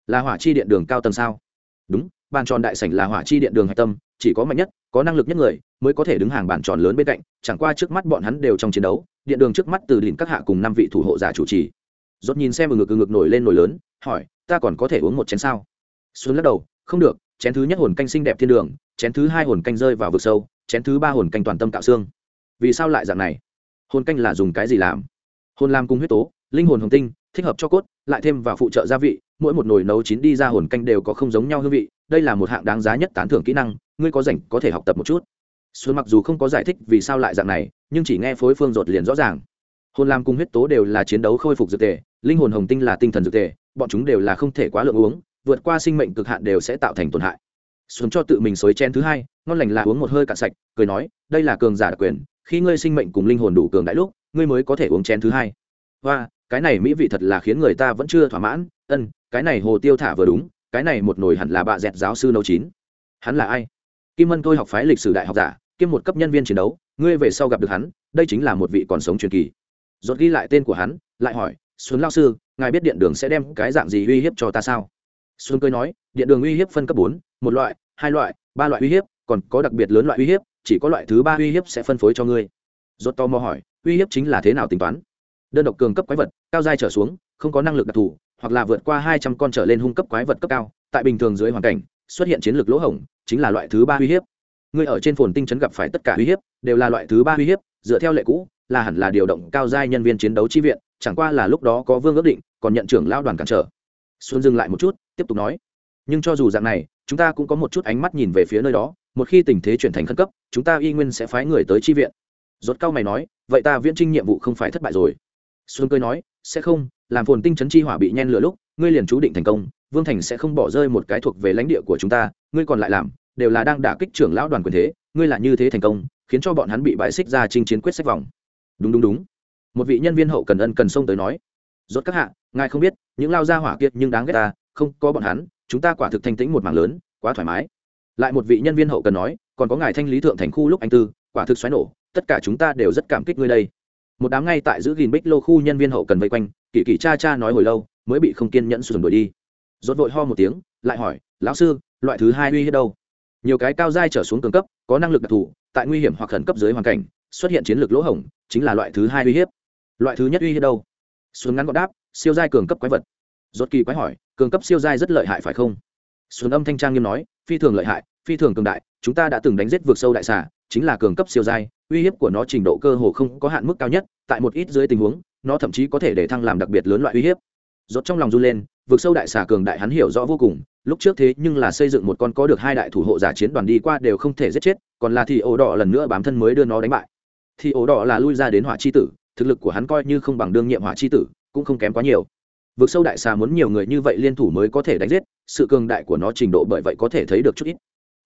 Là hỏa chi điện đường cao tầng sao? Đúng, bàn tròn đại sảnh là hỏa chi điện đường hạch tâm, chỉ có mạnh nhất, có năng lực nhất người mới có thể đứng hàng bàn tròn lớn bên cạnh, chẳng qua trước mắt bọn hắn đều trong chiến đấu, điện đường trước mắt từ đỉnh các hạ cùng năm vị thủ hộ giả chủ trì. Dốt nhìn xem ngực ngực nổi lên nổi lớn, hỏi, ta còn có thể uống một chén sao? Xuân lắc đầu, không được, chén thứ nhất hồn canh xinh đẹp thiên đường, chén thứ hai hồn canh rơi vào vực sâu, chén thứ ba hồn canh toàn tâm tạo xương. Vì sao lại dạng này? Hồn canh là dùng cái gì làm? Hồn làm cung huyết tố, linh hồn hồng tinh, thích hợp cho cốt lại thêm vào phụ trợ gia vị, mỗi một nồi nấu chín đi ra hồn canh đều có không giống nhau hương vị, đây là một hạng đáng giá nhất tán thưởng kỹ năng, ngươi có rảnh có thể học tập một chút. Xuân mặc dù không có giải thích vì sao lại dạng này, nhưng chỉ nghe phối phương rột liền rõ ràng. Hồn làm cùng huyết tố đều là chiến đấu khôi phục dược tề, linh hồn hồng tinh là tinh thần dược tề, bọn chúng đều là không thể quá lượng uống, vượt qua sinh mệnh cực hạn đều sẽ tạo thành tổn hại. Xuân cho tự mình xối chen thứ hai, ngon lành là uống một hơi cạn sạch, cười nói, đây là cường giả đặc quyền, khi ngươi sinh mệnh cùng linh hồn đủ cường đại lúc, ngươi mới có thể uống chén thứ hai. Và cái này mỹ vị thật là khiến người ta vẫn chưa thỏa mãn. Ân, cái này hồ tiêu thả vừa đúng, cái này một nồi hẳn là bạ dẹt giáo sư nấu chín. Hắn là ai? Kim mân tôi học phái lịch sử đại học giả, kiêm một cấp nhân viên chiến đấu, ngươi về sau gặp được hắn, đây chính là một vị còn sống truyền kỳ. Dốt ghi lại tên của hắn, lại hỏi, xuân lao sư, ngài biết điện đường sẽ đem cái dạng gì uy hiếp cho ta sao? Xuân cười nói, điện đường uy hiếp phân cấp bốn, một loại, hai loại, ba loại uy hiếp, còn có đặc biệt lớn loại uy hiếp, chỉ có loại thứ ba uy hiếp sẽ phân phối cho ngươi. Rốt to mò hỏi, uy hiếp chính là thế nào tính toán? Đơn độc cường cấp quái vật, cao giai trở xuống, không có năng lực đặc thù, hoặc là vượt qua hai trăm con trở lên hung cấp quái vật cấp cao, tại bình thường dưới hoàn cảnh, xuất hiện chiến lược lỗ hổng, chính là loại thứ ba uy hiếp. Người ở trên phồn tinh trấn gặp phải tất cả uy hiếp, đều là loại thứ ba uy hiếp, dựa theo lệ cũ, là hẳn là điều động cao giai nhân viên chiến đấu chi viện, chẳng qua là lúc đó có vương ước định, còn nhận trưởng lao đoàn cản trở. Xuân dừng lại một chút, tiếp tục nói, nhưng cho dù dạng này, chúng ta cũng có một chút ánh mắt nhìn về phía nơi đó, một khi tình thế chuyển thành khẩn cấp, chúng ta y nguyên sẽ phái người tới chi viện. Rốt cao mày nói, vậy ta viễn trinh nhiệm vụ không phải thất bại rồi xuân cười nói, sẽ không, làm phồn tinh chấn chi hỏa bị nhen lửa lúc, ngươi liền chú định thành công, vương thành sẽ không bỏ rơi một cái thuộc về lãnh địa của chúng ta, ngươi còn lại làm, đều là đang đả kích trưởng lão đoàn quyền thế, ngươi là như thế thành công, khiến cho bọn hắn bị bại xích ra chinh chiến quyết sách vòng. Đúng đúng đúng. Một vị nhân viên hậu cần ân cần xông tới nói, rốt các hạ, ngài không biết, những lao gia hỏa kiệt nhưng đáng ghét ta, không có bọn hắn, chúng ta quả thực thanh tĩnh một mảng lớn, quá thoải mái. Lại một vị nhân viên hậu cần nói, còn có ngài thanh lý thượng thành khu lúc anh tư, quả thực xoáy nổ, tất cả chúng ta đều rất cảm kích ngươi đây một đám ngay tại giữ gìn bích lô khu nhân viên hậu cần vây quanh kỳ kỳ cha cha nói hồi lâu, mới bị không kiên nhẫn sụt đuổi đi. Rốt vội ho một tiếng, lại hỏi, lão sư, loại thứ hai uy hiếp đâu? Nhiều cái cao giai trở xuống cường cấp, có năng lực đặc thù, tại nguy hiểm hoặc khẩn cấp dưới hoàn cảnh, xuất hiện chiến lược lỗ hổng, chính là loại thứ hai uy hiếp. Loại thứ nhất uy hiếp đâu? Xuống ngắn gọn đáp, siêu giai cường cấp quái vật. Rốt kỳ quái hỏi, cường cấp siêu giai rất lợi hại phải không? Xuống âm thanh trang nghiêm nói, phi thường lợi hại, phi thường cường đại, chúng ta đã từng đánh giết vượt sâu đại xà chính là cường cấp siêu giai, uy hiếp của nó trình độ cơ hồ không có hạn mức cao nhất, tại một ít dưới tình huống, nó thậm chí có thể để thăng làm đặc biệt lớn loại uy hiếp. Rốt trong lòng run lên vượt sâu đại xà cường đại hắn hiểu rõ vô cùng, lúc trước thế nhưng là xây dựng một con có được hai đại thủ hộ giả chiến đoàn đi qua đều không thể giết chết, còn là thì ổ đỏ lần nữa bám thân mới đưa nó đánh bại. Thì ổ đỏ là lui ra đến hỏa chi tử, thực lực của hắn coi như không bằng đương nhiệm hỏa chi tử, cũng không kém quá nhiều. Vượt sâu đại xà muốn nhiều người như vậy liên thủ mới có thể đánh giết, sự cường đại của nó trình độ bởi vậy có thể thấy được chút ít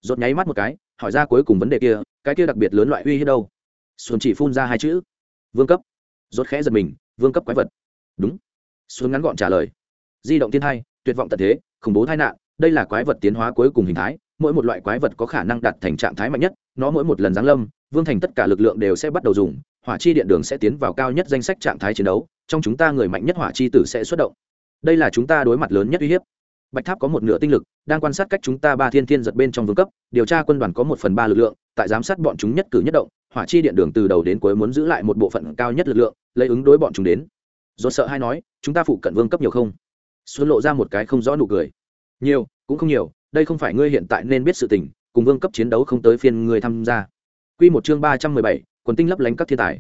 rốt nháy mắt một cái, hỏi ra cuối cùng vấn đề kia, cái kia đặc biệt lớn loại uy hiếp đâu? Xuân chỉ phun ra hai chữ. Vương cấp. Rốt khẽ giật mình, vương cấp quái vật. Đúng. Xuân ngắn gọn trả lời. Di động thiên hai, tuyệt vọng tận thế, khủng bố tai nạn, đây là quái vật tiến hóa cuối cùng hình thái, mỗi một loại quái vật có khả năng đạt thành trạng thái mạnh nhất, nó mỗi một lần giáng lâm, vương thành tất cả lực lượng đều sẽ bắt đầu dùng, hỏa chi điện đường sẽ tiến vào cao nhất danh sách trạng thái chiến đấu, trong chúng ta người mạnh nhất hỏa chi tử sẽ xuất động. Đây là chúng ta đối mặt lớn nhất uy hiếp bạch tháp có một nửa tinh lực, đang quan sát cách chúng ta ba thiên thiên giật bên trong vương cấp, điều tra quân đoàn có một phần ba lực lượng, tại giám sát bọn chúng nhất cử nhất động, hỏa chi điện đường từ đầu đến cuối muốn giữ lại một bộ phận cao nhất lực lượng, lấy ứng đối bọn chúng đến. Do sợ hay nói, chúng ta phụ cận vương cấp nhiều không? Xuân lộ ra một cái không rõ nụ cười. Nhiều, cũng không nhiều, đây không phải ngươi hiện tại nên biết sự tình, cùng vương cấp chiến đấu không tới phiên ngươi tham gia. Quy một chương ba trăm mười bảy, quần tinh lấp lánh các thiên tài.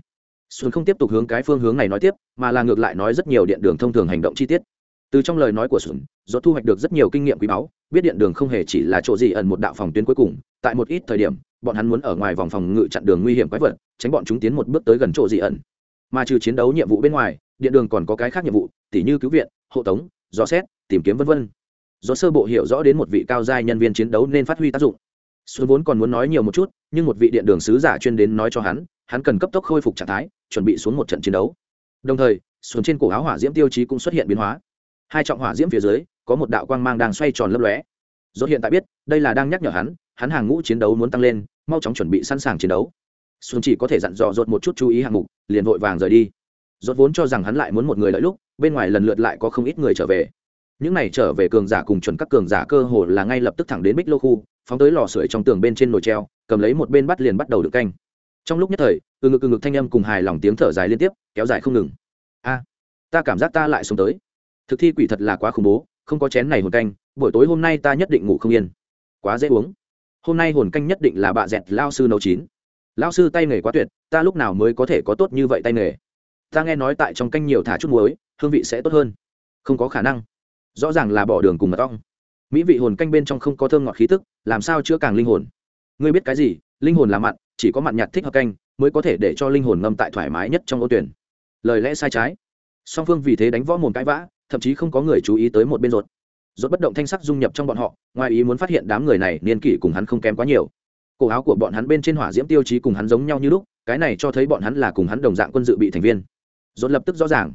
Xuân không tiếp tục hướng cái phương hướng này nói tiếp, mà là ngược lại nói rất nhiều điện đường thông thường hành động chi tiết từ trong lời nói của xuân do thu hoạch được rất nhiều kinh nghiệm quý báu, biết điện đường không hề chỉ là chỗ gì ẩn một đạo phòng tuyến cuối cùng, tại một ít thời điểm, bọn hắn muốn ở ngoài vòng phòng ngự chặn đường nguy hiểm quái vật, tránh bọn chúng tiến một bước tới gần chỗ dị ẩn. Mà trừ chiến đấu nhiệm vụ bên ngoài, điện đường còn có cái khác nhiệm vụ, tỉ như cứu viện, hộ tống, dò xét, tìm kiếm vân vân. Do sơ bộ hiểu rõ đến một vị cao giai nhân viên chiến đấu nên phát huy tác dụng. Xuân vốn còn muốn nói nhiều một chút, nhưng một vị điện đường sứ giả chuyên đến nói cho hắn hắn cần cấp tốc khôi phục trạng thái, chuẩn bị xuống một trận chiến đấu. Đồng thời xuân trên cổ áo hỏa diễm tiêu chí cũng xuất hiện biến hóa hai trọng hỏa diễm phía dưới, có một đạo quang mang đang xoay tròn lấp lóe. Dốt hiện tại biết, đây là đang nhắc nhở hắn hắn hàng ngũ chiến đấu muốn tăng lên, mau chóng chuẩn bị sẵn sàng chiến đấu. Xuân chỉ có thể dặn dò dốt một chút chú ý hạng mục, liền vội vàng rời đi. Dốt vốn cho rằng hắn lại muốn một người lợi lúc, bên ngoài lần lượt lại có không ít người trở về. Những này trở về cường giả cùng chuẩn các cường giả cơ hồ là ngay lập tức thẳng đến bích lô khu, phóng tới lò sưởi trong tường bên trên nồi treo, cầm lấy một bên bắt liền bắt đầu được canh. Trong lúc nhất thời, từ ngực từ ngực thanh âm cùng hài lòng tiếng thở dài liên tiếp, kéo dài không ngừng. A, ta cảm giác ta lại xuống tới thực thi quỷ thật là quá khủng bố, không có chén này hồn canh, buổi tối hôm nay ta nhất định ngủ không yên. Quá dễ uống. Hôm nay hồn canh nhất định là bà dẹt lao sư nấu chín. Lao sư tay nghề quá tuyệt, ta lúc nào mới có thể có tốt như vậy tay nghề? Ta nghe nói tại trong canh nhiều thả chút muối, hương vị sẽ tốt hơn. Không có khả năng. Rõ ràng là bỏ đường cùng mật ong. Mỹ vị hồn canh bên trong không có thơm ngọt khí tức, làm sao chữa càng linh hồn? Ngươi biết cái gì? Linh hồn là mặn, chỉ có mặn nhạt thích hợp canh, mới có thể để cho linh hồn ngâm tại thoải mái nhất trong ô tuyển. Lời lẽ sai trái. Song phương vì thế đánh võ mồm cãi vã thậm chí không có người chú ý tới một bên ruột. Ruột bất động thanh sắc dung nhập trong bọn họ, ngoài ý muốn phát hiện đám người này niên kỷ cùng hắn không kém quá nhiều. Cổ áo của bọn hắn bên trên hỏa diễm tiêu chí cùng hắn giống nhau như lúc, cái này cho thấy bọn hắn là cùng hắn đồng dạng quân dự bị thành viên. Ruột lập tức rõ ràng,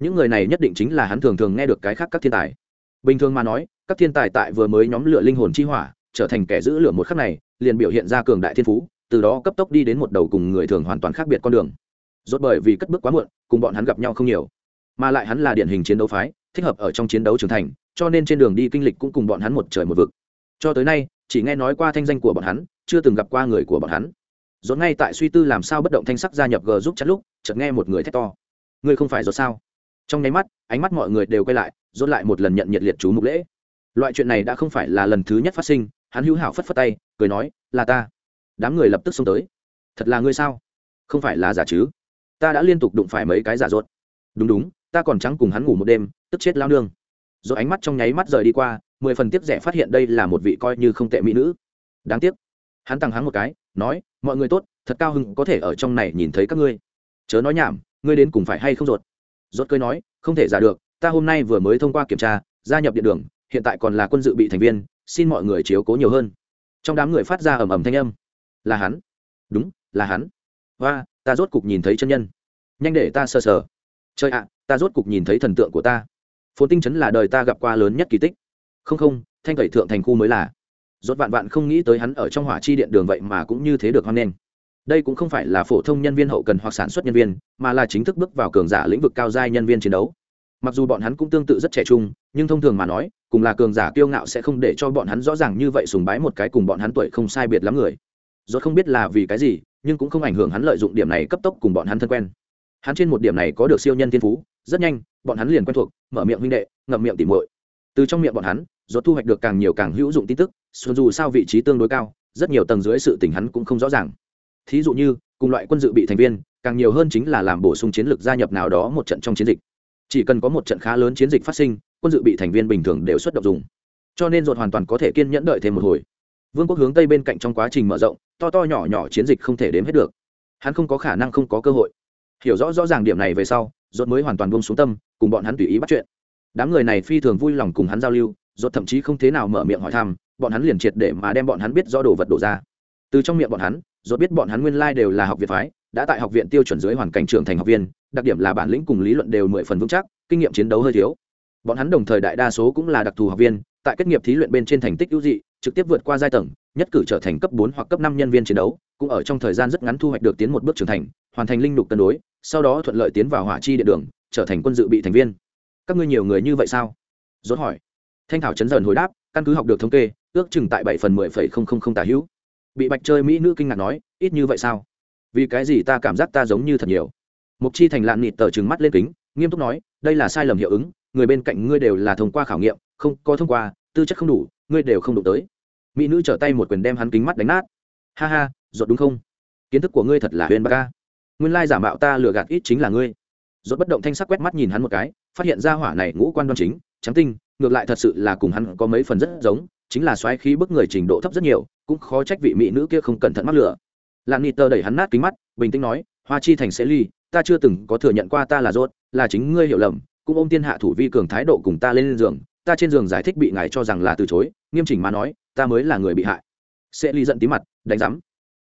những người này nhất định chính là hắn thường thường nghe được cái khác các thiên tài. Bình thường mà nói, các thiên tài tại vừa mới nhóm lửa linh hồn chi hỏa, trở thành kẻ giữ lửa một khắc này, liền biểu hiện ra cường đại thiên phú, từ đó cấp tốc đi đến một đầu cùng người thường hoàn toàn khác biệt con đường. Rốt bởi vì cất bước quá muộn, cùng bọn hắn gặp nhau không nhiều mà lại hắn là điển hình chiến đấu phái, thích hợp ở trong chiến đấu trưởng thành, cho nên trên đường đi kinh lịch cũng cùng bọn hắn một trời một vực. Cho tới nay, chỉ nghe nói qua thanh danh của bọn hắn, chưa từng gặp qua người của bọn hắn. Dốt ngay tại suy tư làm sao bất động thanh sắc gia nhập g giúp chắn lúc, chợt nghe một người thét to. Ngươi không phải dốt sao? Trong nháy mắt, ánh mắt mọi người đều quay lại dốt lại một lần nhận nhiệt liệt chú mục lễ. Loại chuyện này đã không phải là lần thứ nhất phát sinh, hắn hữu hảo phất phất tay, cười nói, là ta. Đám người lập tức xông tới. Thật là ngươi sao? Không phải là giả chứ? Ta đã liên tục đụng phải mấy cái giả rốt. Đúng đúng ta còn trắng cùng hắn ngủ một đêm, tức chết lao nương. Rồi ánh mắt trong nháy mắt rời đi qua, mười phần tiếp rẻ phát hiện đây là một vị coi như không tệ mỹ nữ. Đáng tiếc. Hắn tăng hắn một cái, nói, mọi người tốt, thật cao hưng có thể ở trong này nhìn thấy các ngươi. Chớ nói nhảm, ngươi đến cùng phải hay không ruột? Rốt cười nói, không thể giả được, ta hôm nay vừa mới thông qua kiểm tra, gia nhập điện đường, hiện tại còn là quân dự bị thành viên, xin mọi người chiếu cố nhiều hơn. Trong đám người phát ra ầm ầm thanh âm. Là hắn. Đúng, là hắn. Và ta rốt cục nhìn thấy chân nhân. Nhanh để ta sờ sờ. Chơi ạ ta rốt cục nhìn thấy thần tượng của ta. Phồn tinh chấn là đời ta gặp qua lớn nhất kỳ tích. Không không, thanh cẩy thượng thành khu mới là. Rốt vạn vạn không nghĩ tới hắn ở trong hỏa chi điện đường vậy mà cũng như thế được hoan nghênh. Đây cũng không phải là phổ thông nhân viên hậu cần hoặc sản xuất nhân viên, mà là chính thức bước vào cường giả lĩnh vực cao giai nhân viên chiến đấu. Mặc dù bọn hắn cũng tương tự rất trẻ trung, nhưng thông thường mà nói, cùng là cường giả kiêu ngạo sẽ không để cho bọn hắn rõ ràng như vậy sùng bái một cái cùng bọn hắn tuổi không sai biệt lắm người. Rốt không biết là vì cái gì, nhưng cũng không ảnh hưởng hắn lợi dụng điểm này cấp tốc cùng bọn hắn thân quen. Hắn trên một điểm này có được siêu nhân thiên phú rất nhanh, bọn hắn liền quen thuộc, mở miệng huynh đệ, ngậm miệng tỉ muội. Từ trong miệng bọn hắn rốt thu hoạch được càng nhiều càng hữu dụng tin tức, xuân dù sao vị trí tương đối cao, rất nhiều tầng dưới sự tình hắn cũng không rõ ràng. Thí dụ như, cùng loại quân dự bị thành viên, càng nhiều hơn chính là làm bổ sung chiến lược gia nhập nào đó một trận trong chiến dịch. Chỉ cần có một trận khá lớn chiến dịch phát sinh, quân dự bị thành viên bình thường đều xuất động dùng. Cho nên dột hoàn toàn có thể kiên nhẫn đợi thêm một hồi. Vương quốc hướng tây bên cạnh trong quá trình mở rộng, to to nhỏ nhỏ chiến dịch không thể đếm hết được. Hắn không có khả năng không có cơ hội. Hiểu rõ rõ ràng điểm này về sau Rốt mới hoàn toàn buông xuống tâm, cùng bọn hắn tùy ý bắt chuyện. Đám người này phi thường vui lòng cùng hắn giao lưu, rốt thậm chí không thế nào mở miệng hỏi thăm, bọn hắn liền triệt để mà đem bọn hắn biết do đồ vật đổ ra. Từ trong miệng bọn hắn, rốt biết bọn hắn nguyên lai đều là học viện phái, đã tại học viện tiêu chuẩn dưới hoàn cảnh trưởng thành học viên, đặc điểm là bản lĩnh cùng lý luận đều mười phần vững chắc, kinh nghiệm chiến đấu hơi thiếu. Bọn hắn đồng thời đại đa số cũng là đặc thù học viên, tại kết nghiệp thí luyện bên trên thành tích ưu dị, trực tiếp vượt qua giai tầng, nhất cử trở thành cấp bốn hoặc cấp năm nhân viên chiến đấu, cũng ở trong thời gian rất ngắn thu hoạch được tiến một bước trưởng thành, hoàn thành linh lục cân đối sau đó thuận lợi tiến vào hỏa chi điện đường, trở thành quân dự bị thành viên. Các ngươi nhiều người như vậy sao? Dốt hỏi. Thanh thảo chấn dần hồi đáp, căn cứ học được thống kê, ước chừng tại bảy phần mười phẩy không không không tả hữu. Bị bạch chơi mỹ nữ kinh ngạc nói, ít như vậy sao? Vì cái gì ta cảm giác ta giống như thật nhiều? Mục chi thành lạn nịt tờ trừng mắt lên kính, nghiêm túc nói, đây là sai lầm hiệu ứng, người bên cạnh ngươi đều là thông qua khảo nghiệm, không có thông qua, tư chất không đủ, ngươi đều không đụng tới. Mỹ nữ trở tay một quyền đem hắn kính mắt đánh nát. Ha ha ruột đúng không? Kiến thức của ngươi thật là huyền ba ca nguyên lai giả mạo ta lừa gạt ít chính là ngươi. Dốt bất động thanh sắc quét mắt nhìn hắn một cái, phát hiện ra hỏa này ngũ quan đoan chính, trắng tinh, ngược lại thật sự là cùng hắn có mấy phần rất giống, chính là xoáy khí bức người trình độ thấp rất nhiều, cũng khó trách vị mỹ nữ kia không cẩn thận mắc lửa lạn nịt tờ đẩy hắn nát kính mắt, bình tĩnh nói, hoa chi thành sẽ ly, ta chưa từng có thừa nhận qua ta là rốt, là chính ngươi hiểu lầm, cũng ôm tiên hạ thủ vi cường thái độ cùng ta lên giường, ta trên giường giải thích bị ngài cho rằng là từ chối, nghiêm chỉnh mà nói, ta mới là người bị hại. Sẽ ly giận tí mặt, đánh rắm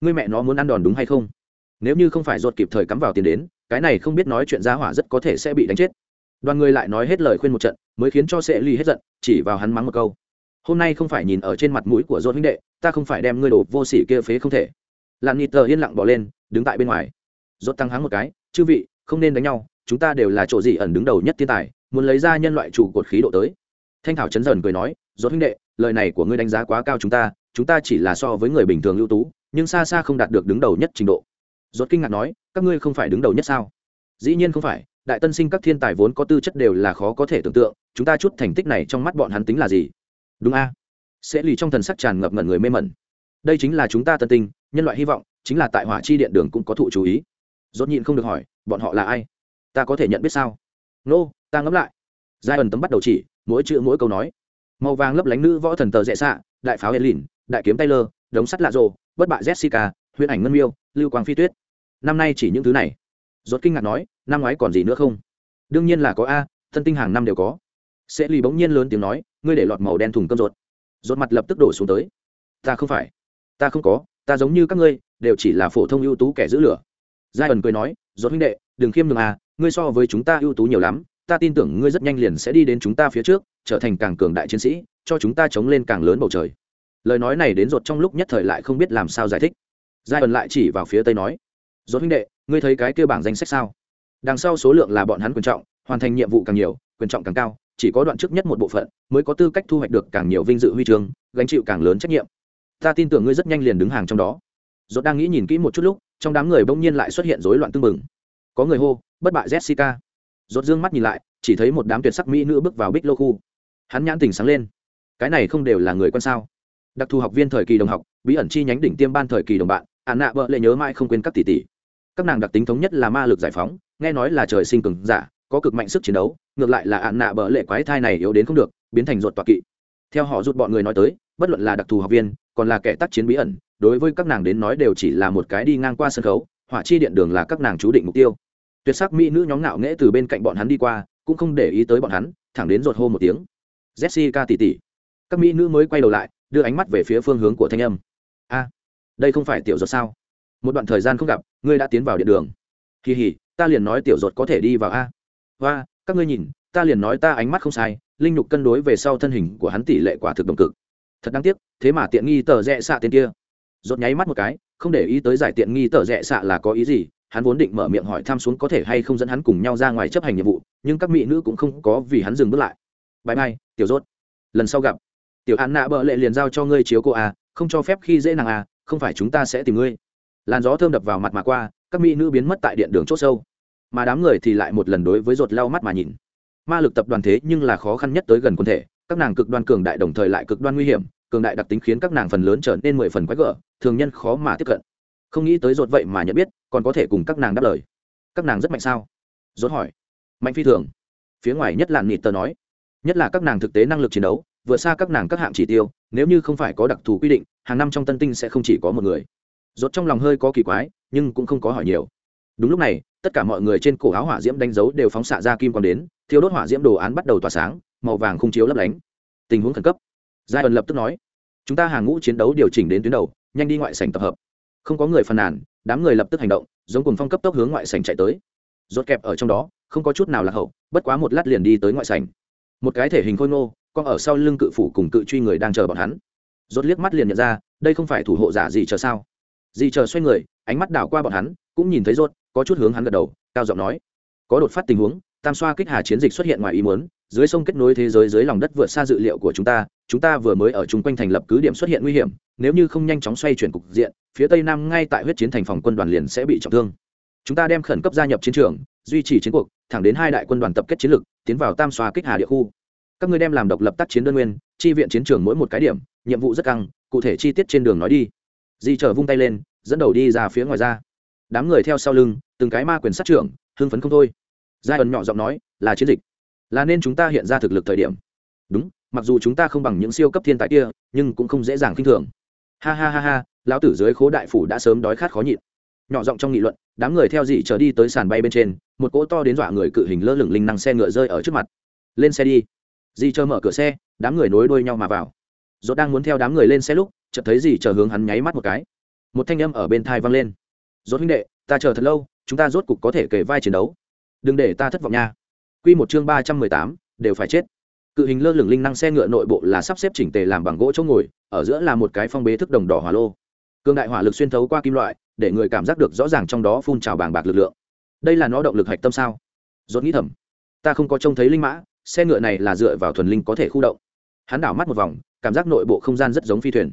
ngươi mẹ nó muốn ăn đòn đúng hay không? Nếu như không phải ruột kịp thời cắm vào tiền đến, cái này không biết nói chuyện ra hỏa rất có thể sẽ bị đánh chết. Đoàn người lại nói hết lời khuyên một trận, mới khiến cho sẽ ly hết giận, chỉ vào hắn mắng một câu. Hôm nay không phải nhìn ở trên mặt mũi của ruột huynh đệ, ta không phải đem ngươi đổ vô sỉ kia phế không thể. Lặn nịt tờ yên lặng bỏ lên, đứng tại bên ngoài. Ruột tăng hắng một cái, chư vị, không nên đánh nhau, chúng ta đều là chỗ gì ẩn đứng đầu nhất thiên tài, muốn lấy ra nhân loại chủ cột khí độ tới. Thanh thảo chấn dần cười nói, ruột huynh đệ, lời này của ngươi đánh giá quá cao chúng ta chúng ta chỉ là so với người bình thường ưu tú, nhưng xa xa không đạt được đứng đầu nhất trình độ rốt kinh ngạc nói các ngươi không phải đứng đầu nhất sao? Dĩ nhiên không phải đại tân sinh các thiên tài vốn có tư chất đều là khó có thể tưởng tượng chúng ta chút thành tích này trong mắt bọn hắn tính là gì? Đúng a. Sẽ lì trong thần sắc tràn ngập ngẩn người mê mẩn. Đây chính là chúng ta tân tinh nhân loại hy vọng chính là tại hỏa chi điện đường cũng có thụ chú ý. Rốt nhịn không được hỏi bọn họ là ai? Ta có thể nhận biết sao? Nô、no, ta ngẫm lại. Giai ẩn tấm bắt đầu chỉ mỗi chữ mỗi câu nói. Màu vàng lấp lánh nữ võ thần tờ rẽ xạ đại pháo lìn đại kiếm taylor đống sắt lạ rồ, bất bại jessica huyễn ảnh ngân miêu, lưu quang phi tuyết. Năm nay chỉ những thứ này. Rốt kinh ngạc nói, năm ngoái còn gì nữa không? Đương nhiên là có a, thân tinh hàng năm đều có. Sẽ lì bỗng nhiên lớn tiếng nói, ngươi để lọt màu đen thùng cơm rột rột mặt lập tức đổ xuống tới. Ta không phải. Ta không có, ta giống như các ngươi, đều chỉ là phổ thông ưu tú kẻ giữ lửa. Giai ẩn cười nói rột huynh đệ, đừng khiêm đường à ngươi so với chúng ta ưu tú nhiều lắm, ta tin tưởng ngươi rất nhanh liền sẽ đi đến chúng ta phía trước, trở thành càng cường đại chiến sĩ, cho chúng ta chống lên càng lớn bầu trời. Lời nói này đến rột trong lúc nhất thời lại không biết làm sao giải thích giai ẩn lại chỉ vào phía tây nói dốt huynh đệ, ngươi thấy cái kêu bảng danh sách sao? Đằng sau số lượng là bọn hắn quan trọng, hoàn thành nhiệm vụ càng nhiều, quyền trọng càng cao, chỉ có đoạn trước nhất một bộ phận mới có tư cách thu hoạch được càng nhiều vinh dự huy chương, gánh chịu càng lớn trách nhiệm. Ta tin tưởng ngươi rất nhanh liền đứng hàng trong đó. Dốt đang nghĩ nhìn kỹ một chút lúc, trong đám người bỗng nhiên lại xuất hiện rối loạn tưng bừng. Có người hô, bất bại jessica. Dốt dương mắt nhìn lại, chỉ thấy một đám tuyệt sắc mỹ nữ bước vào bích lô khu. Hắn nhãn tình sáng lên. Cái này không đều là người con sao? Đặc thù học viên thời kỳ đồng học, bí ẩn chi nhánh đỉnh tiêm ban thời kỳ đồng bạn ạn nạ bợ lệ nhớ mãi không quên các tỷ tỷ. Các nàng đặc tính thống nhất là ma lực giải phóng, nghe nói là trời sinh cường giả, có cực mạnh sức chiến đấu, ngược lại là ạn nạ bợ lệ quái thai này yếu đến không được, biến thành ruột toạc kỵ. Theo họ rút bọn người nói tới, bất luận là đặc thù học viên, còn là kẻ tác chiến bí ẩn, đối với các nàng đến nói đều chỉ là một cái đi ngang qua sân khấu, hỏa chi điện đường là các nàng chú định mục tiêu. Tuyệt sắc mỹ nữ nhóm ngạo nghễ từ bên cạnh bọn hắn đi qua, cũng không để ý tới bọn hắn, thẳng đến ruột hô một tiếng. Jessica tỉ tỉ các mỹ nữ mới quay đầu lại, đưa ánh mắt về phía phương hướng của thanh âm. A đây không phải tiểu ruột sao? Một đoạn thời gian không gặp, ngươi đã tiến vào điện đường. Kỳ hỉ, ta liền nói tiểu ruột có thể đi vào a. Và các ngươi nhìn, ta liền nói ta ánh mắt không sai, linh nhục cân đối về sau thân hình của hắn tỷ lệ quả thực đồng cực. Thật đáng tiếc, thế mà tiện nghi tờ rẽ xạ tên kia. Rốt nháy mắt một cái, không để ý tới giải tiện nghi tờ rẽ xạ là có ý gì, hắn vốn định mở miệng hỏi tham xuống có thể hay không dẫn hắn cùng nhau ra ngoài chấp hành nhiệm vụ, nhưng các mỹ nữ cũng không có vì hắn dừng bước lại. Bãi mai tiểu rốt. Lần sau gặp. Tiểu an nạ bợ lệ liền giao cho ngươi chiếu cô à không cho phép khi dễ nàng à không phải chúng ta sẽ tìm ngươi. Làn gió thơm đập vào mặt mà qua, các mỹ nữ biến mất tại điện đường c h ỗ sâu. Mà đám người thì lại một lần đối với rột lau mắt mà nhìn. Ma lực tập đoàn thế nhưng là khó khăn nhất tới gần quân thể, các nàng cực đoan cường đại đồng thời lại cực đoan nguy hiểm, cường đại đặc tính khiến các nàng phần lớn trở nên mười phần quái gở, thường nhân khó mà tiếp cận. Không nghĩ tới rột vậy mà nhận biết, còn có thể cùng các nàng đáp lời. Các nàng rất mạnh sao? Rốt hỏi. Mạnh phi thường. Phía ngoài nhất là nịt tờ nói. Nhất là các nàng thực tế năng lực chiến đấu, vượt xa các nàng các hạng chỉ tiêu, nếu như không phải có đặc thù quy định hàng năm trong tân tinh sẽ không chỉ có một người. Rốt trong lòng hơi có kỳ quái, nhưng cũng không có hỏi nhiều. Đúng lúc này, tất cả mọi người trên cổ áo hỏa diễm đánh dấu đều phóng xạ ra kim quang đến thiếu đốt hỏa diễm đồ án bắt đầu tỏa sáng, màu vàng không chiếu lấp lánh. Tình huống khẩn cấp. Giai ẩn lập tức nói, chúng ta hàng ngũ chiến đấu điều chỉnh đến tuyến đầu, nhanh đi ngoại sảnh tập hợp. Không có người phàn nàn, đám người lập tức hành động, giống cùng phong cấp tốc hướng ngoại sảnh chạy tới. Rốt kẹp ở trong đó, không có chút nào là hậu, bất quá một lát liền đi tới ngoại sảnh. Một cái thể hình khôi ngô con ở sau lưng cự phủ cùng cự truy người đang chờ bọn hắn rốt liếc mắt liền nhận ra, đây không phải thủ hộ giả gì chờ sao? Gì chờ xoay người, ánh mắt đảo qua bọn hắn, cũng nhìn thấy rốt, có chút hướng hắn gật đầu, cao giọng nói. Có đột phát tình huống, tam xoa kích hà chiến dịch xuất hiện ngoài ý muốn, dưới sông kết nối thế giới dưới lòng đất vượt xa dự liệu của chúng ta chúng ta vừa mới ở chung quanh thành lập cứ điểm xuất hiện nguy hiểm, nếu như không nhanh chóng xoay chuyển cục diện, phía tây nam ngay tại huyết chiến thành phòng quân đoàn liền sẽ bị trọng thương. Chúng ta đem khẩn cấp gia nhập chiến trường, duy trì chiến cuộc, thẳng đến hai đại quân đoàn tập kết chiến lực tiến vào tam xoa kích hà địa khu các ngươi đem làm độc lập tác chiến đơn nguyên, chi viện chiến trường mỗi một cái điểm, nhiệm vụ rất căng, cụ thể chi tiết trên đường nói đi. Di chờ vung tay lên, dẫn đầu đi ra phía ngoài ra. Đám người theo sau lưng, từng cái ma quyền sát trưởng, hưng phấn không thôi. Giai ẩn nhỏ giọng nói, là chiến dịch. Là nên chúng ta hiện ra thực lực thời điểm. Đúng, mặc dù chúng ta không bằng những siêu cấp thiên tài kia, nhưng cũng không dễ dàng khinh thường. Ha ha ha ha, lão tử dưới khố đại phủ đã sớm đói khát khó nhịn. Nhỏ giọng trong nghị luận, đám người theo dị trở đi tới sàn bay bên trên, một cỗ to đến dọa người cự hình lơ lửng linh năng xe ngựa rơi ở trước mặt. Lên xe đi dì chờ mở cửa xe, đám người nối đuôi nhau mà vào. Dốt đang muốn theo đám người lên xe lúc, chợt thấy dì chờ hướng hắn nháy mắt một cái. Một thanh âm ở bên thai văng lên. Dốt huynh đệ, ta chờ thật lâu, chúng ta rốt cục có thể kể vai chiến đấu. Đừng để ta thất vọng nha. Q một chương ba trăm mười tám, đều phải chết. Cự hình lơ lửng linh năng xe ngựa nội bộ là sắp xếp chỉnh tề làm bằng gỗ chỗ ngồi, ở giữa là một cái phong bế thức đồng đỏ hỏa lô. Cương đại hỏa lực xuyên thấu qua kim loại, để người cảm giác được rõ ràng trong đó phun trào bàng bạc lực lượng. Đây là nó động lực hạch tâm sao? Dốt nghĩ thầm. Ta không có trông thấy linh mã xe ngựa này là dựa vào thuần linh có thể khu động. Hắn đảo mắt một vòng, cảm giác nội bộ không gian rất giống phi thuyền.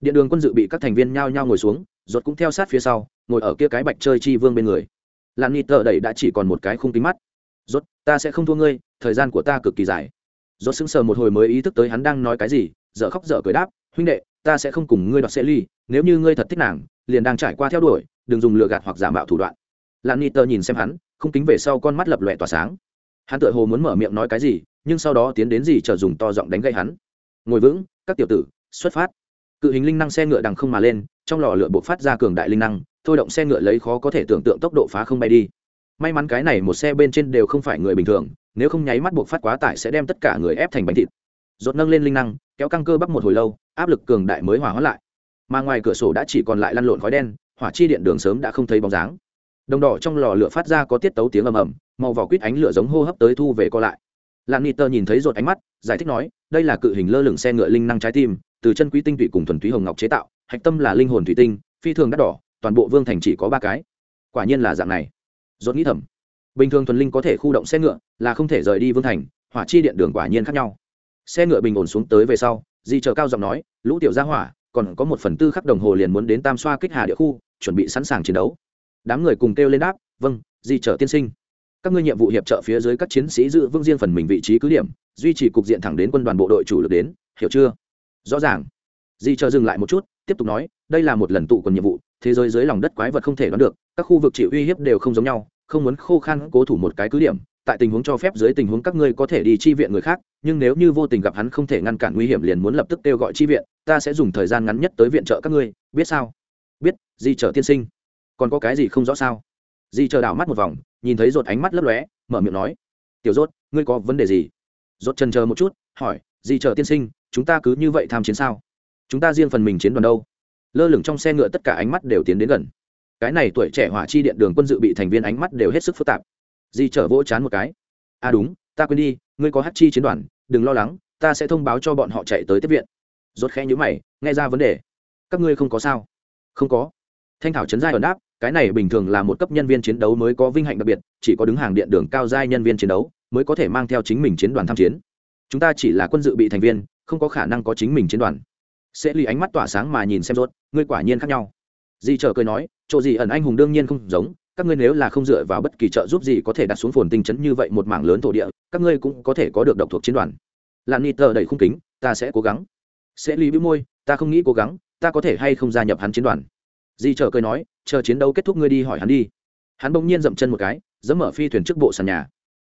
Điện đường quân dự bị các thành viên nhao nhao ngồi xuống, rốt cũng theo sát phía sau, ngồi ở kia cái bạch chơi chi vương bên người. Lan nịt tờ đẩy đã chỉ còn một cái khung kính mắt. Rốt, ta sẽ không thua ngươi, thời gian của ta cực kỳ dài. Rốt sững sờ một hồi mới ý thức tới hắn đang nói cái gì, dở khóc dở cười đáp, huynh đệ, ta sẽ không cùng ngươi đoạt xe ly, nếu như ngươi thật thích nàng, liền đang trải qua theo đuổi, đừng dùng lừa gạt hoặc giả mạo thủ đoạn. Lan nịt tờ nhìn xem hắn, khung kính về sau con mắt lập lòe tỏa sáng hắn tựa hồ muốn mở miệng nói cái gì, nhưng sau đó tiến đến gì chờ dùng to giọng đánh gây hắn. Ngồi vững, các tiểu tử, xuất phát. Cự hình linh năng xe ngựa đằng không mà lên, trong lò lửa buộc phát ra cường đại linh năng, thôi động xe ngựa lấy khó có thể tưởng tượng tốc độ phá không bay đi. May mắn cái này một xe bên trên đều không phải người bình thường, nếu không nháy mắt buộc phát quá tải sẽ đem tất cả người ép thành bánh thịt. Dột nâng lên linh năng, kéo căng cơ bắp một hồi lâu, áp lực cường đại mới hỏa hóa lại. Mà ngoài cửa sổ đã chỉ còn lại lăn lộn khói đen, hỏa chi điện đường sớm đã không thấy bóng dáng. Đồng đỏ trong lò lửa phát ra có tiết tấu tiếng ầm ầm màu vỏ quýt ánh lửa giống hô hấp tới thu về co lại. Làm niter nhìn thấy rột ánh mắt, giải thích nói, đây là cự hình lơ lửng xe ngựa linh năng trái tim, từ chân quý tinh thủy cùng thuần túy hồng ngọc chế tạo, hạch tâm là linh hồn thủy tinh, phi thường đắt đỏ, toàn bộ vương thành chỉ có ba cái. Quả nhiên là dạng này. Dốt nghĩ thầm, bình thường thuần linh có thể khu động xe ngựa, là không thể rời đi vương thành, hỏa chi điện đường quả nhiên khác nhau. Xe ngựa bình ổn xuống tới về sau, di chờ cao giọng nói, lũ tiểu gia hỏa, còn có một phần tư khắc đồng hồ liền muốn đến tam xoa kích hà địa khu, chuẩn bị sẵn sàng chiến đấu. Đám người cùng kêu lên đáp vâng di chờ tiên sinh các ngươi nhiệm vụ hiệp trợ phía dưới các chiến sĩ giữ vững riêng phần mình vị trí cứ điểm, duy trì cục diện thẳng đến quân đoàn bộ đội chủ lực đến, hiểu chưa? Rõ ràng. Di chờ dừng lại một chút, tiếp tục nói, đây là một lần tụ quần nhiệm vụ, thế giới dưới lòng đất quái vật không thể đoán được, các khu vực chịu uy hiếp đều không giống nhau, không muốn khô khan cố thủ một cái cứ điểm, tại tình huống cho phép dưới tình huống các ngươi có thể đi chi viện người khác, nhưng nếu như vô tình gặp hắn không thể ngăn cản nguy hiểm liền muốn lập tức kêu gọi chi viện, ta sẽ dùng thời gian ngắn nhất tới viện trợ các ngươi, biết sao? Biết, di chờ tiên sinh. Còn có cái gì không rõ sao? Di chờ đảo mắt một vòng nhìn thấy rột ánh mắt lấp lóe, mở miệng nói, tiểu rốt, ngươi có vấn đề gì? Rốt trần chờ một chút, hỏi di chờ tiên sinh, chúng ta cứ như vậy tham chiến sao? Chúng ta riêng phần mình chiến đoàn đâu? Lơ lửng trong xe ngựa tất cả ánh mắt đều tiến đến gần. Cái này tuổi trẻ hỏa chi điện đường quân dự bị thành viên ánh mắt đều hết sức phức tạp. Di chở vỗ chán một cái. À đúng, ta quên đi, ngươi có hát chi chiến đoàn, đừng lo lắng, ta sẽ thông báo cho bọn họ chạy tới tiếp viện. Rốt khẽ nhíu mày, nghe ra vấn đề. Các ngươi không có sao? Không có. Thanh thảo trấn giai ẩn đáp cái này bình thường là một cấp nhân viên chiến đấu mới có vinh hạnh đặc biệt, chỉ có đứng hàng điện đường cao giai nhân viên chiến đấu mới có thể mang theo chính mình chiến đoàn tham chiến. Chúng ta chỉ là quân dự bị thành viên, không có khả năng có chính mình chiến đoàn. Sẽ lì ánh mắt tỏa sáng mà nhìn xem rốt, ngươi quả nhiên khác nhau. Di chờ cười nói, chỗ gì ẩn anh hùng đương nhiên không giống, các ngươi nếu là không dựa vào bất kỳ trợ giúp gì có thể đặt xuống phồn tinh chấn như vậy một mảng lớn thổ địa, các ngươi cũng có thể có được độc thuộc chiến đoàn. Lạn ni tờ đầy khung kính, ta sẽ cố gắng. Sẽ lý bĩu môi, ta không nghĩ cố gắng, ta có thể hay không gia nhập hắn chiến đoàn di chờ cười nói, chờ chiến đấu kết thúc ngươi đi hỏi hắn đi. Hắn bỗng nhiên dậm chân một cái dẫm mở phi thuyền trước bộ sàn nhà.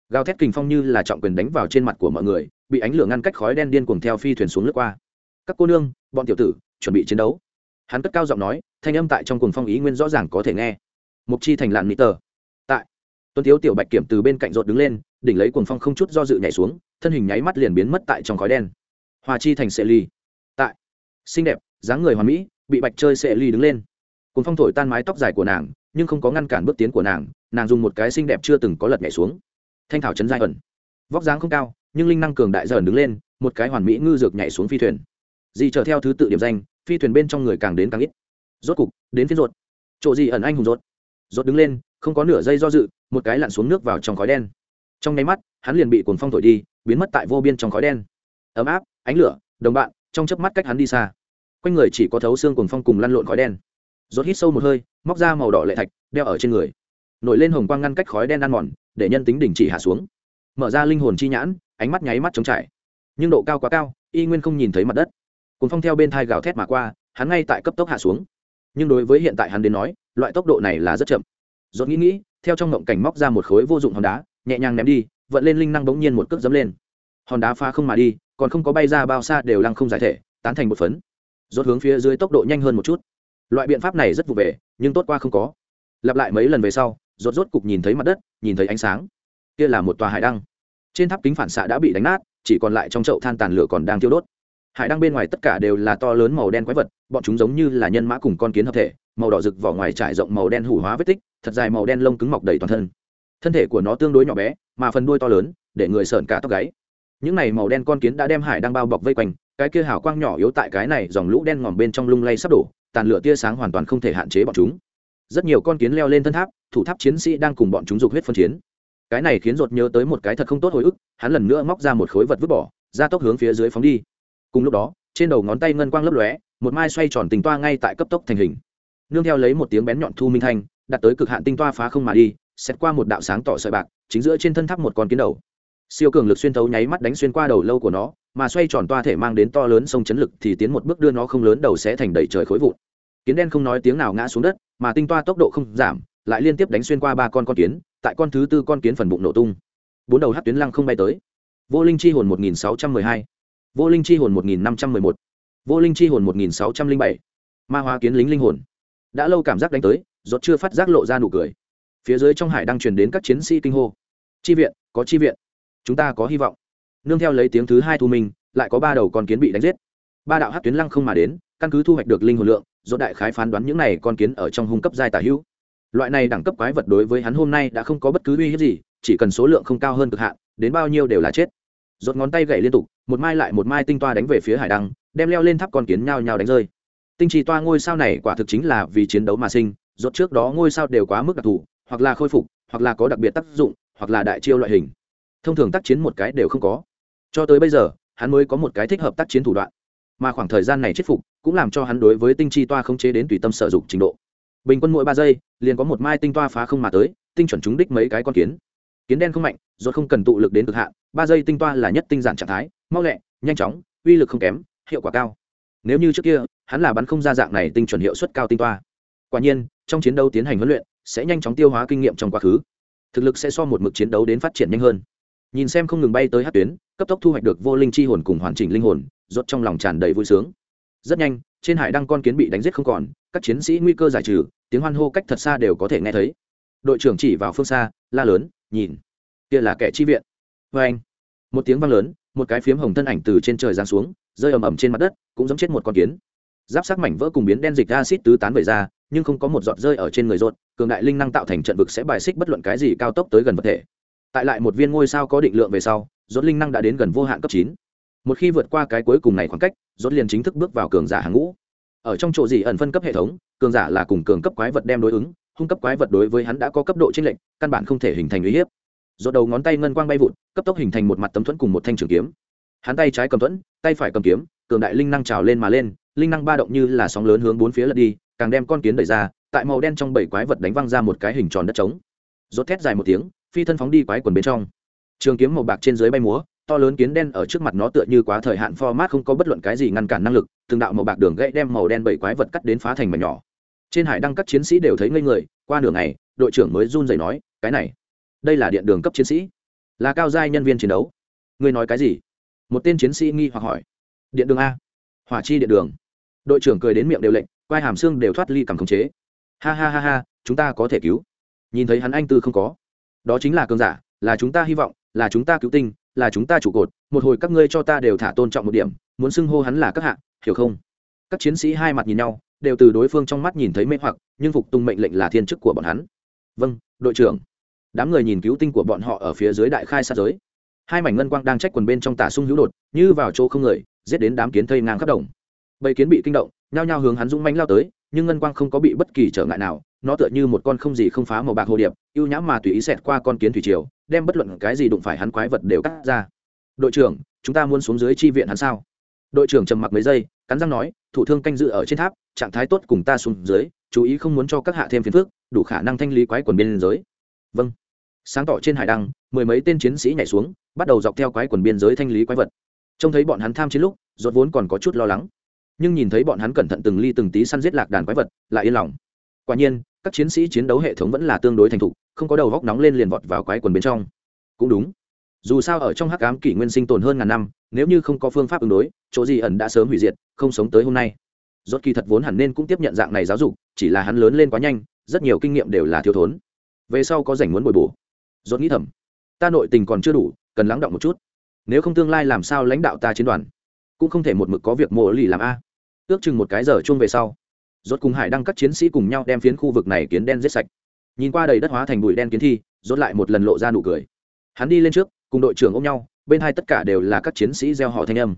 Gào thét kình phong như là trọng quyền đánh vào trên mặt của mọi người, bị ánh lửa ngăn cách khói đen điên cuồng theo phi thuyền xuống lướt qua. Các cô nương, bọn tiểu tử, chuẩn bị chiến đấu. Hắn cất cao giọng nói, thanh âm tại trong cuồng phong ý nguyên rõ ràng có thể nghe. Mục chi thành lạn mỹ tờ. Tại tuân thiếu tiểu bạch kiểm từ bên cạnh rột đứng lên, đỉnh lấy cuồng phong không chút do dự nhảy xuống, thân hình nháy mắt liền biến mất tại trong khói đen. Hòa chi thành sệ ly. Tại, xinh đẹp, dáng người hoàn mỹ, bị bạch chơi sệ ly đứng lên cùng phong thổi tan mái tóc dài của nàng, nhưng không có ngăn cản bước tiến của nàng nàng dùng một cái xinh đẹp chưa từng có lật nhảy xuống. Thanh thảo trấn giai ẩn. Vóc dáng không cao, nhưng linh năng cường đại dần đứng lên, một cái hoàn mỹ ngư dược nhảy xuống phi thuyền. Dì chờ theo thứ tự điểm danh, phi thuyền bên trong người càng đến càng ít. Rốt cục, đến phiên ruột. Chỗ gì ẩn anh hùng rốt rốt đứng lên, không có nửa giây do dự, một cái lặn xuống nước vào trong khói đen. Trong nháy mắt, hắn liền bị cuồng phong thổi đi, biến mất tại vô biên trong khói đen. Ấm áp, ánh lửa, đồng bạn, trong chớp mắt cách hắn đi xa. Quanh người chỉ có thấu xương cuồng phong cùng lăn lộn khói đen rốt hít sâu một hơi, móc ra màu đỏ lệ thạch, đeo ở trên người. Nổi lên hồng quang ngăn cách khói đen ăn mòn, để nhân tính đỉnh chỉ hạ xuống. Mở ra linh hồn chi nhãn, ánh mắt nháy mắt trống trải. Nhưng độ cao quá cao, y nguyên không nhìn thấy mặt đất. Cùng phong theo bên thai gào thét mà qua, hắn ngay tại cấp tốc hạ xuống. Nhưng đối với hiện tại hắn đến nói, loại tốc độ này là rất chậm. Dốt nghĩ nghĩ, theo trong ngộng cảnh móc ra một khối vô dụng hòn đá, nhẹ nhàng ném đi, vận lên linh năng bỗng nhiên một cước dấm lên. Hòn đá phá không mà đi, còn không có bay ra bao xa đều lăng không giải thể, tán thành một phấn. Dốt hướng phía dưới tốc độ nhanh hơn một chút loại biện pháp này rất vụ về, nhưng tốt qua không có. Lặp lại mấy lần về sau, rốt rốt cục nhìn thấy mặt đất, nhìn thấy ánh sáng. Kia là một tòa hải đăng. Trên tháp kính phản xạ đã bị đánh nát, chỉ còn lại trong chậu than tàn lửa còn đang thiêu đốt. Hải đăng bên ngoài tất cả đều là to lớn màu đen quái vật, bọn chúng giống như là nhân mã cùng con kiến hợp thể, màu đỏ rực vỏ ngoài trải rộng màu đen hủ hóa vết tích, thật dài màu đen lông cứng mọc đầy toàn thân. Thân thể của nó tương đối nhỏ bé, mà phần đuôi to lớn, để người sợn cả tóc gáy. Những này màu đen con kiến đã đem hải đang bao bọc vây quanh, cái kia hào quang nhỏ yếu tại cái này dòng lũ đen ngòm bên trong lung lay sắp đổ tàn lửa tia sáng hoàn toàn không thể hạn chế bọn chúng. Rất nhiều con kiến leo lên thân tháp, thủ tháp chiến sĩ đang cùng bọn chúng dục huyết phân chiến. Cái này khiến ruột nhớ tới một cái thật không tốt hồi ức, hắn lần nữa móc ra một khối vật vứt bỏ, ra tốc hướng phía dưới phóng đi. Cùng lúc đó, trên đầu ngón tay ngân quang lấp lóe, một mai xoay tròn tình toa ngay tại cấp tốc thành hình. Nương theo lấy một tiếng bén nhọn thu minh thanh, đặt tới cực hạn tinh toa phá không mà đi xét qua một đạo sáng tỏ sợi bạc, chính giữa trên thân tháp một con kiến đầu siêu cường lực xuyên thấu nháy mắt đánh xuyên qua đầu lâu của nó, mà xoay tròn toa thể mang đến to lớn sông chấn lực thì tiến một bước đưa nó không lớn đầu sẽ thành đầy trời khối vụn. Kiến đen không nói tiếng nào ngã xuống đất, mà tinh toa tốc độ không giảm, lại liên tiếp đánh xuyên qua ba con con kiến, tại con thứ tư con kiến phần bụng nổ tung. Bốn đầu hát tuyến lăng không bay tới. Vô linh chi hồn một nghìn sáu trăm mười hai. Vô linh chi hồn một nghìn năm trăm mười một. Vô linh chi hồn một nghìn sáu trăm linh bảy. Ma hóa kiến lính linh hồn. Đã lâu cảm giác đánh tới, rốt chưa phát giác lộ ra nụ cười. Phía dưới trong hải đang truyền đến các chiến sĩ kinh hô. Chi viện, có chi viện chúng ta có hy vọng. Nương theo lấy tiếng thứ hai thu minh lại có ba đầu con kiến bị đánh giết. Ba đạo hát tuyến lăng không mà đến, căn cứ thu hoạch được linh hồn lượng do đại khái phán đoán những này con kiến ở trong hung cấp giai tả hữu. Loại này đẳng cấp quái vật đối với hắn hôm nay đã không có bất cứ uy hiếp gì, chỉ cần số lượng không cao hơn cực hạn, đến bao nhiêu đều là chết. Rốt ngón tay gậy liên tục, một mai lại một mai tinh toa đánh về phía hải đăng, đem leo lên tháp con kiến nhao nhao đánh rơi. Tinh trì toa ngôi sao này quả thực chính là vì chiến đấu mà sinh, rốt trước đó ngôi sao đều quá mức đặc thù, hoặc là khôi phục, hoặc là có đặc biệt tác dụng, hoặc là đại chiêu loại hình thông thường tác chiến một cái đều không có. Cho tới bây giờ, hắn mới có một cái thích hợp tác chiến thủ đoạn. Mà khoảng thời gian này chết phục cũng làm cho hắn đối với tinh chi toa không chế đến tùy tâm sở dụng trình độ. Bình quân mỗi ba giây, liền có một mai tinh toa phá không mà tới, tinh chuẩn trúng đích mấy cái con kiến. Kiến đen không mạnh do không cần tụ lực đến cực hạn, ba giây tinh toa là nhất tinh giản trạng thái, mau lẹ, nhanh chóng, uy lực không kém, hiệu quả cao. Nếu như trước kia, hắn là bắn không ra dạng này tinh chuẩn hiệu suất cao tinh toa. Quả nhiên, trong chiến đấu tiến hành huấn luyện, sẽ nhanh chóng tiêu hóa kinh nghiệm trong quá khứ. Thực lực sẽ so một mực chiến đấu đến phát triển nhanh hơn nhìn xem không ngừng bay tới hát tuyến, cấp tốc thu hoạch được vô linh chi hồn cùng hoàn chỉnh linh hồn, rốt trong lòng tràn đầy vui sướng. Rất nhanh, trên hải đăng con kiến bị đánh giết không còn, các chiến sĩ nguy cơ giải trừ, tiếng hoan hô cách thật xa đều có thể nghe thấy. Đội trưởng chỉ vào phương xa, la lớn, nhìn, kia là kẻ chi viện. Vê anh, một tiếng vang lớn, một cái phiếm hồng thân ảnh từ trên trời giáng xuống, rơi ầm ầm trên mặt đất, cũng giống chết một con kiến. Giáp sắc mảnh vỡ cùng biến đen dịch acid tứ tán về ra, nhưng không có một giọt rơi ở trên người rốt, cường đại linh năng tạo thành trận vực sẽ bài xích bất luận cái gì cao tốc tới gần vật thể tại lại một viên ngôi sao có định lượng về sau, rốt linh năng đã đến gần vô hạn cấp chín. Một khi vượt qua cái cuối cùng này khoảng cách, rốt liền chính thức bước vào cường giả hàng ngũ. Ở trong chỗ gì ẩn phân cấp hệ thống, cường giả là cùng cường cấp quái vật đem đối ứng, hung cấp quái vật đối với hắn đã có cấp độ chênh lệnh căn bản không thể hình thành uy hiếp. Rốt đầu ngón tay ngân quang bay vụt, cấp tốc hình thành một mặt tấm thuẫn cùng một thanh trường kiếm. Hắn tay trái cầm thuẫn, tay phải cầm kiếm, cường đại linh năng trào lên mà lên, linh năng ba động như là sóng lớn hướng bốn phía lật đi, càng đem con kiến đẩy ra, tại màu đen trong bảy quái vật đánh văng ra một cái hình tròn đất trống. Rốt thét dài một tiếng phi thân phóng đi quái quần bên trong. Trường kiếm màu bạc trên dưới bay múa, to lớn kiến đen ở trước mặt nó tựa như quá thời hạn format không có bất luận cái gì ngăn cản năng lực, từng đạo màu bạc đường gãy đem màu đen bảy quái vật cắt đến phá thành mảnh nhỏ. Trên hải đăng các chiến sĩ đều thấy ngây người, qua nửa ngày, đội trưởng mới run rẩy nói, cái này, đây là điện đường cấp chiến sĩ, là cao giai nhân viên chiến đấu. Ngươi nói cái gì? Một tên chiến sĩ nghi hoặc hỏi. Điện đường a. Hỏa chi điện đường. Đội trưởng cười đến miệng đều lệnh, quai hàm xương đều thoát ly cầm khống chế. Ha ha ha ha, chúng ta có thể cứu. Nhìn thấy hắn anh tư không có đó chính là cường giả, là chúng ta hy vọng, là chúng ta cứu tinh, là chúng ta trụ cột, một hồi các ngươi cho ta đều thả tôn trọng một điểm, muốn xưng hô hắn là các hạ, hiểu không? Các chiến sĩ hai mặt nhìn nhau, đều từ đối phương trong mắt nhìn thấy mê hoặc, nhưng phục tùng mệnh lệnh là thiên chức của bọn hắn. Vâng đội trưởng. Đám người nhìn cứu tinh của bọn họ ở phía dưới đại khai sát giới. Hai mảnh ngân quang đang trách quần bên trong tả sung hữu đột, như vào chỗ không người, giết đến đám kiến thây ngang khắp đồng. Bầy kiến bị kinh động, nhao nhao hướng hắn dũng manh lao tới, nhưng ngân quang không có bị bất kỳ trở ngại nào nó tựa như một con không gì không phá màu bạc hồ điệp, ưu nhãm mà tùy ý xẹt qua con kiến thủy triều, đem bất luận cái gì đụng phải hắn quái vật đều cắt ra. Đội trưởng, chúng ta muốn xuống dưới chi viện hắn sao? Đội trưởng trầm mặc mấy giây, cắn răng nói, thủ thương canh dự ở trên tháp, trạng thái tốt cùng ta xuống dưới, chú ý không muốn cho các hạ thêm phiền phức, đủ khả năng thanh lý quái quần biên giới. Vâng. Sáng tỏ trên hải đăng, mười mấy tên chiến sĩ nhảy xuống, bắt đầu dọc theo quái quần biên giới thanh lý quái vật. Trông thấy bọn hắn tham chiến lúc, rốt vốn còn có chút lo lắng. Nhưng nhìn thấy bọn hắn cẩn thận từng ly từng tí săn giết lạc đàn quái vật, lại yên lòng. Quả nhiên các chiến sĩ chiến đấu hệ thống vẫn là tương đối thành thục, không có đầu góc nóng lên liền vọt vào quái quần bên trong. Cũng đúng. Dù sao ở trong hắc ám kỷ nguyên sinh tồn hơn ngàn năm, nếu như không có phương pháp ứng đối, chỗ gì ẩn đã sớm hủy diệt, không sống tới hôm nay. Rốt kỳ thật vốn hẳn nên cũng tiếp nhận dạng này giáo dục, chỉ là hắn lớn lên quá nhanh, rất nhiều kinh nghiệm đều là thiếu thốn. Về sau có rảnh muốn bồi bổ. Rốt nghĩ thầm, ta nội tình còn chưa đủ, cần lắng động một chút. Nếu không tương lai làm sao lãnh đạo ta chiến đoàn? Cũng không thể một mực có việc mộ lì làm a. Ước chừng một cái giờ chung về sau rốt cùng hải đăng các chiến sĩ cùng nhau đem phiến khu vực này kiến đen giết sạch. Nhìn qua đầy đất hóa thành bụi đen kiến thi, rốt lại một lần lộ ra nụ cười. Hắn đi lên trước, cùng đội trưởng ôm nhau, bên hai tất cả đều là các chiến sĩ gieo họ thanh âm.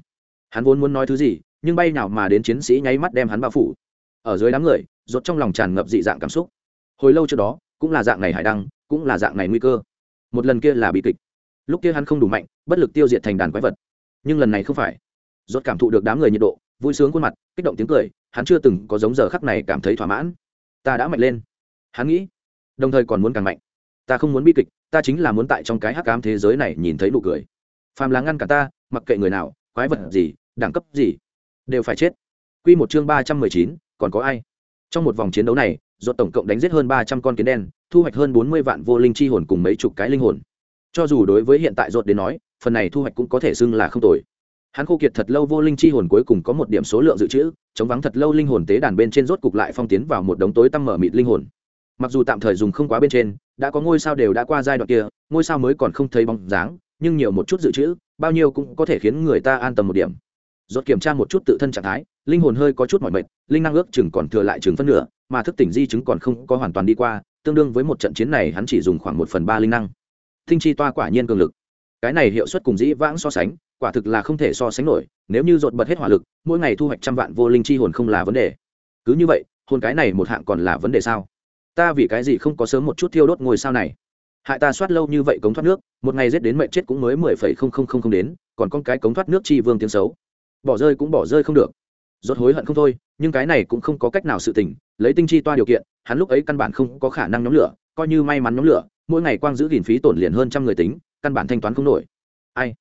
Hắn vốn muốn nói thứ gì, nhưng bay nào mà đến chiến sĩ nháy mắt đem hắn bao phủ. Ở dưới đám người, rốt trong lòng tràn ngập dị dạng cảm xúc. Hồi lâu trước đó, cũng là dạng này hải đăng, cũng là dạng này nguy cơ. Một lần kia là bị kịch. Lúc kia hắn không đủ mạnh, bất lực tiêu diệt thành đàn quái vật. Nhưng lần này không phải. Rốt cảm thụ được đám người nhiệt độ vui sướng khuôn mặt, kích động tiếng cười, hắn chưa từng có giống giờ khắc này cảm thấy thỏa mãn. Ta đã mạnh lên. Hắn nghĩ, đồng thời còn muốn càng mạnh. Ta không muốn bi kịch, ta chính là muốn tại trong cái hắc ám thế giới này nhìn thấy nụ cười. Phàm là ngăn cả ta, mặc kệ người nào, quái vật gì, đẳng cấp gì, đều phải chết. Quy một chương ba trăm mười chín, còn có ai? Trong một vòng chiến đấu này, ruột tổng cộng đánh giết hơn ba trăm con kiến đen, thu hoạch hơn bốn mươi vạn vô linh chi hồn cùng mấy chục cái linh hồn. Cho dù đối với hiện tại ruột đến nói, phần này thu hoạch cũng có thể xưng là không tồi hắn khô kiệt thật lâu vô linh chi hồn cuối cùng có một điểm số lượng dự trữ, chống vắng thật lâu linh hồn tế đàn bên trên rốt cục lại phong tiến vào một đống tối tăm mở mịt linh hồn. Mặc dù tạm thời dùng không quá bên trên, đã có ngôi sao đều đã qua giai đoạn kia, ngôi sao mới còn không thấy bóng dáng, nhưng nhiều một chút dự trữ, bao nhiêu cũng có thể khiến người ta an tâm một điểm. Rốt kiểm tra một chút tự thân trạng thái, linh hồn hơi có chút mỏi mệt, linh năng ước chừng còn thừa lại chừng phân nửa, mà thức tỉnh di chứng còn không có hoàn toàn đi qua, tương đương với một trận chiến này hắn chỉ dùng khoảng một phần ba linh năng. Thinh chi toa quả nhiên cường lực. Cái này hiệu suất cùng dĩ vãng so sánh quả thực là không thể so sánh nổi, nếu như dột bật hết hỏa lực, mỗi ngày thu hoạch trăm vạn vô linh chi hồn không là vấn đề. Cứ như vậy, hồn cái này một hạng còn là vấn đề sao? Ta vì cái gì không có sớm một chút thiêu đốt ngôi sao này? Hại ta soát lâu như vậy cống thoát nước, một ngày rét đến mệnh chết cũng mới mười phẩy không không không không đến, còn con cái cống thoát nước chi vương tiếng xấu. Bỏ rơi cũng bỏ rơi không được. Rốt hối hận không thôi, nhưng cái này cũng không có cách nào sự tình, lấy tinh chi toa điều kiện, hắn lúc ấy căn bản không có khả năng nhóm lửa, coi như may mắn nhóm lửa, mỗi ngày quang giữ gìn phí tổn liền hơn trăm người tính, căn bản thanh toán không nổi. Ai?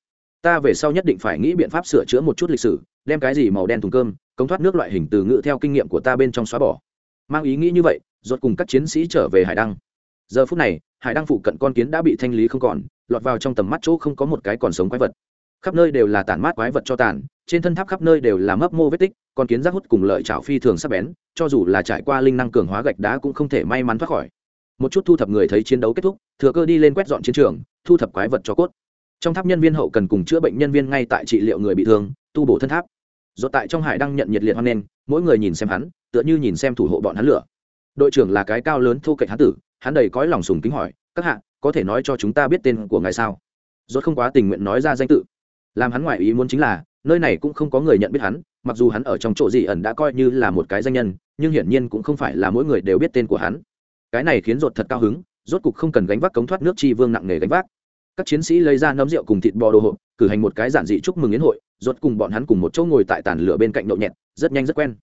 Ta về sau nhất định phải nghĩ biện pháp sửa chữa một chút lịch sử, đem cái gì màu đen thùng cơm, cống thoát nước loại hình từ ngữ theo kinh nghiệm của ta bên trong xóa bỏ. Mang ý nghĩ như vậy, rốt cùng các chiến sĩ trở về hải đăng. Giờ phút này, hải đăng phụ cận con kiến đã bị thanh lý không còn, lọt vào trong tầm mắt chỗ không có một cái còn sống quái vật. Khắp nơi đều là tản mát quái vật cho tàn, trên thân tháp khắp nơi đều là mấp mô vết tích, con kiến rác hút cùng lợi chảo phi thường sắc bén, cho dù là trải qua linh năng cường hóa gạch đá cũng không thể may mắn thoát khỏi. Một chút thu thập người thấy chiến đấu kết thúc, thừa cơ đi lên quét dọn chiến trường, thu thập quái vật cho cốt trong tháp nhân viên hậu cần cùng chữa bệnh nhân viên ngay tại trị liệu người bị thương, tu bổ thân tháp. Do tại trong hải đăng nhận nhiệt liệt hoan nghênh, mỗi người nhìn xem hắn, tựa như nhìn xem thủ hộ bọn hắn lửa. Đội trưởng là cái cao lớn thu cạnh hắn tử, hắn đầy cõi lòng sùng kính hỏi, các hạ, có thể nói cho chúng ta biết tên của ngài sao? Rốt không quá tình nguyện nói ra danh tự. Làm hắn ngoại ý muốn chính là, nơi này cũng không có người nhận biết hắn, mặc dù hắn ở trong chỗ gì ẩn đã coi như là một cái danh nhân, nhưng hiển nhiên cũng không phải là mỗi người đều biết tên của hắn. Cái này khiến rốt thật cao hứng, rốt cục không cần gánh vác cống thoát nước chi vương nặng nề gánh vác các chiến sĩ lấy ra nấm rượu cùng thịt bò đồ hộp, cử hành một cái giản dị chúc mừng yến hội, rốt cùng bọn hắn cùng một chỗ ngồi tại tàn lửa bên cạnh nhậu nhẹt, rất nhanh rất quen.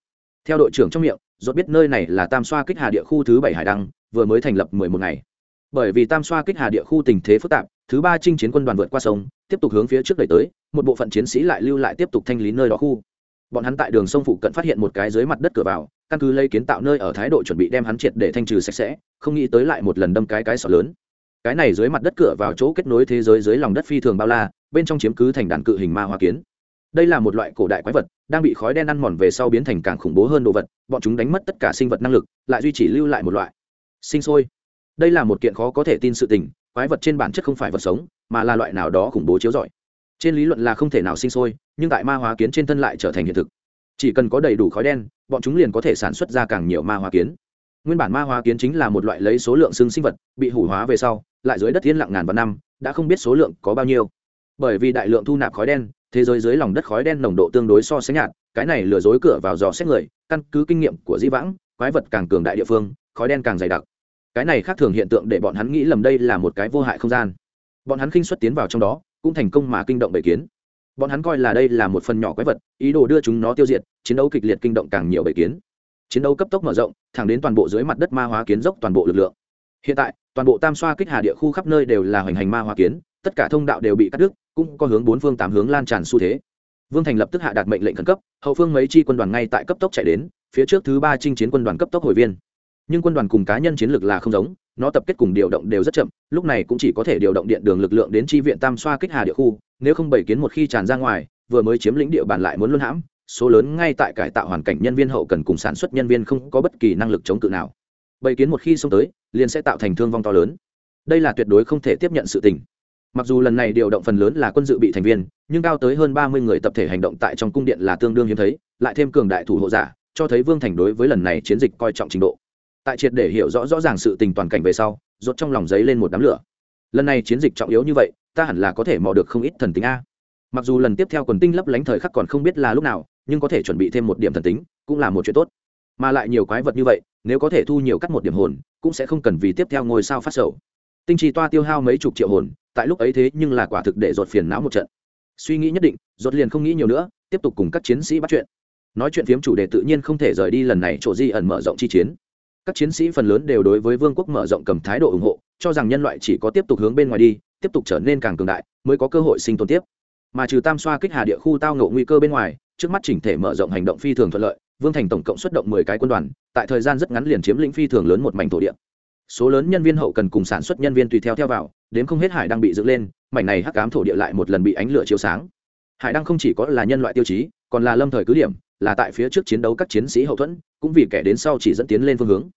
Theo đội trưởng trong miệng, rốt biết nơi này là tam xoa kích hà địa khu thứ bảy hải đăng, vừa mới thành lập mười một ngày. Bởi vì tam xoa kích hà địa khu tình thế phức tạp, thứ ba chinh chiến quân đoàn vượt qua sông, tiếp tục hướng phía trước đẩy tới, một bộ phận chiến sĩ lại lưu lại tiếp tục thanh lý nơi đó khu. Bọn hắn tại đường sông phụ cận phát hiện một cái dưới mặt đất cửa vào, căn cứ lấy kiến tạo nơi ở thái độ chuẩn bị đem hắn triệt để thanh trừ sạch sẽ, không nghĩ tới lại một lần đâm cái cái sọ lớn cái này dưới mặt đất cửa vào chỗ kết nối thế giới dưới lòng đất phi thường bao la, bên trong chiếm cứ thành đàn cự hình ma hoa kiến. Đây là một loại cổ đại quái vật, đang bị khói đen ăn mòn về sau biến thành càng khủng bố hơn đồ vật, bọn chúng đánh mất tất cả sinh vật năng lực, lại duy trì lưu lại một loại. Sinh sôi. Đây là một kiện khó có thể tin sự tình, quái vật trên bản chất không phải vật sống, mà là loại nào đó khủng bố chiếu rọi. Trên lý luận là không thể nào sinh sôi, nhưng tại ma hóa kiến trên thân lại trở thành hiện thực. Chỉ cần có đầy đủ khói đen, bọn chúng liền có thể sản xuất ra càng nhiều ma hóa kiến. Nguyên bản ma hóa kiến chính là một loại lấy số lượng xương sinh vật, bị hủ hóa về sau lại dưới đất yên lặng ngàn vạn năm, đã không biết số lượng có bao nhiêu. Bởi vì đại lượng thu nạp khói đen, thế giới dưới lòng đất khói đen nồng độ tương đối so sánh nhạt, cái này lừa dối cửa vào dò xét người, căn cứ kinh nghiệm của di vãng, quái vật càng cường đại địa phương, khói đen càng dày đặc. Cái này khác thường hiện tượng để bọn hắn nghĩ lầm đây là một cái vô hại không gian. Bọn hắn khinh xuất tiến vào trong đó, cũng thành công mà kinh động bầy kiến. Bọn hắn coi là đây là một phần nhỏ quái vật, ý đồ đưa chúng nó tiêu diệt, chiến đấu kịch liệt kinh động càng nhiều bầy kiến. Chiến đấu cấp tốc mở rộng, thẳng đến toàn bộ dưới mặt đất ma hóa kiến dốc toàn bộ lực lượng hiện tại, toàn bộ tam xoa kích hà địa khu khắp nơi đều là hoành hành ma hoa kiến, tất cả thông đạo đều bị cắt đứt, cũng có hướng bốn phương tám hướng lan tràn xu thế. Vương thành lập tức hạ đạt mệnh lệnh khẩn cấp, hậu phương mấy chi quân đoàn ngay tại cấp tốc chạy đến, phía trước thứ ba chinh chiến quân đoàn cấp tốc hồi viên. Nhưng quân đoàn cùng cá nhân chiến lược là không giống, nó tập kết cùng điều động đều rất chậm, lúc này cũng chỉ có thể điều động điện đường lực lượng đến tri viện tam xoa kích hà địa khu, nếu không bảy kiến một khi tràn ra ngoài, vừa mới chiếm lĩnh địa bàn lại muốn luân hãm, số lớn ngay tại cải tạo hoàn cảnh nhân viên hậu cần cùng sản xuất nhân viên không có bất kỳ năng lực chống cự nào. Bầy kiến một khi xông tới, liền sẽ tạo thành thương vong to lớn. Đây là tuyệt đối không thể tiếp nhận sự tình. Mặc dù lần này điều động phần lớn là quân dự bị thành viên, nhưng cao tới hơn ba mươi người tập thể hành động tại trong cung điện là tương đương hiếm thấy, lại thêm cường đại thủ hộ giả, cho thấy vương thành đối với lần này chiến dịch coi trọng trình độ. Tại triệt để hiểu rõ rõ ràng sự tình toàn cảnh về sau, rốt trong lòng giấy lên một đám lửa. Lần này chiến dịch trọng yếu như vậy, ta hẳn là có thể mò được không ít thần tính a. Mặc dù lần tiếp theo quần tinh lấp lánh thời khắc còn không biết là lúc nào, nhưng có thể chuẩn bị thêm một điểm thần tính, cũng là một chuyện tốt mà lại nhiều quái vật như vậy, nếu có thể thu nhiều cắt một điểm hồn, cũng sẽ không cần vì tiếp theo ngôi sao phát sầu. Tinh trì toa tiêu hao mấy chục triệu hồn, tại lúc ấy thế nhưng là quả thực để rột phiền não một trận. Suy nghĩ nhất định rột liền không nghĩ nhiều nữa, tiếp tục cùng các chiến sĩ bắt chuyện. Nói chuyện phiếm chủ đề tự nhiên không thể rời đi lần này, chỗ di ẩn mở rộng chi chiến. Các chiến sĩ phần lớn đều đối với vương quốc mở rộng cầm thái độ ủng hộ, cho rằng nhân loại chỉ có tiếp tục hướng bên ngoài đi, tiếp tục trở nên càng cường đại, mới có cơ hội sinh tồn tiếp. Mà trừ tam xoa kích hà địa khu tao ngộ nguy cơ bên ngoài, trước mắt chỉnh thể mở rộng hành động phi thường thuận lợi vương thành tổng cộng xuất động mười cái quân đoàn, tại thời gian rất ngắn liền chiếm lĩnh phi thường lớn một mảnh thổ địa. Số lớn nhân viên hậu cần cùng sản xuất nhân viên tùy theo theo vào, đến không hết hải đang bị dựng lên, mảnh này hắc cám thổ địa lại một lần bị ánh lửa chiếu sáng. Hải đăng không chỉ có là nhân loại tiêu chí, còn là lâm thời cứ điểm, là tại phía trước chiến đấu các chiến sĩ hậu thuẫn, cũng vì kẻ đến sau chỉ dẫn tiến lên phương hướng.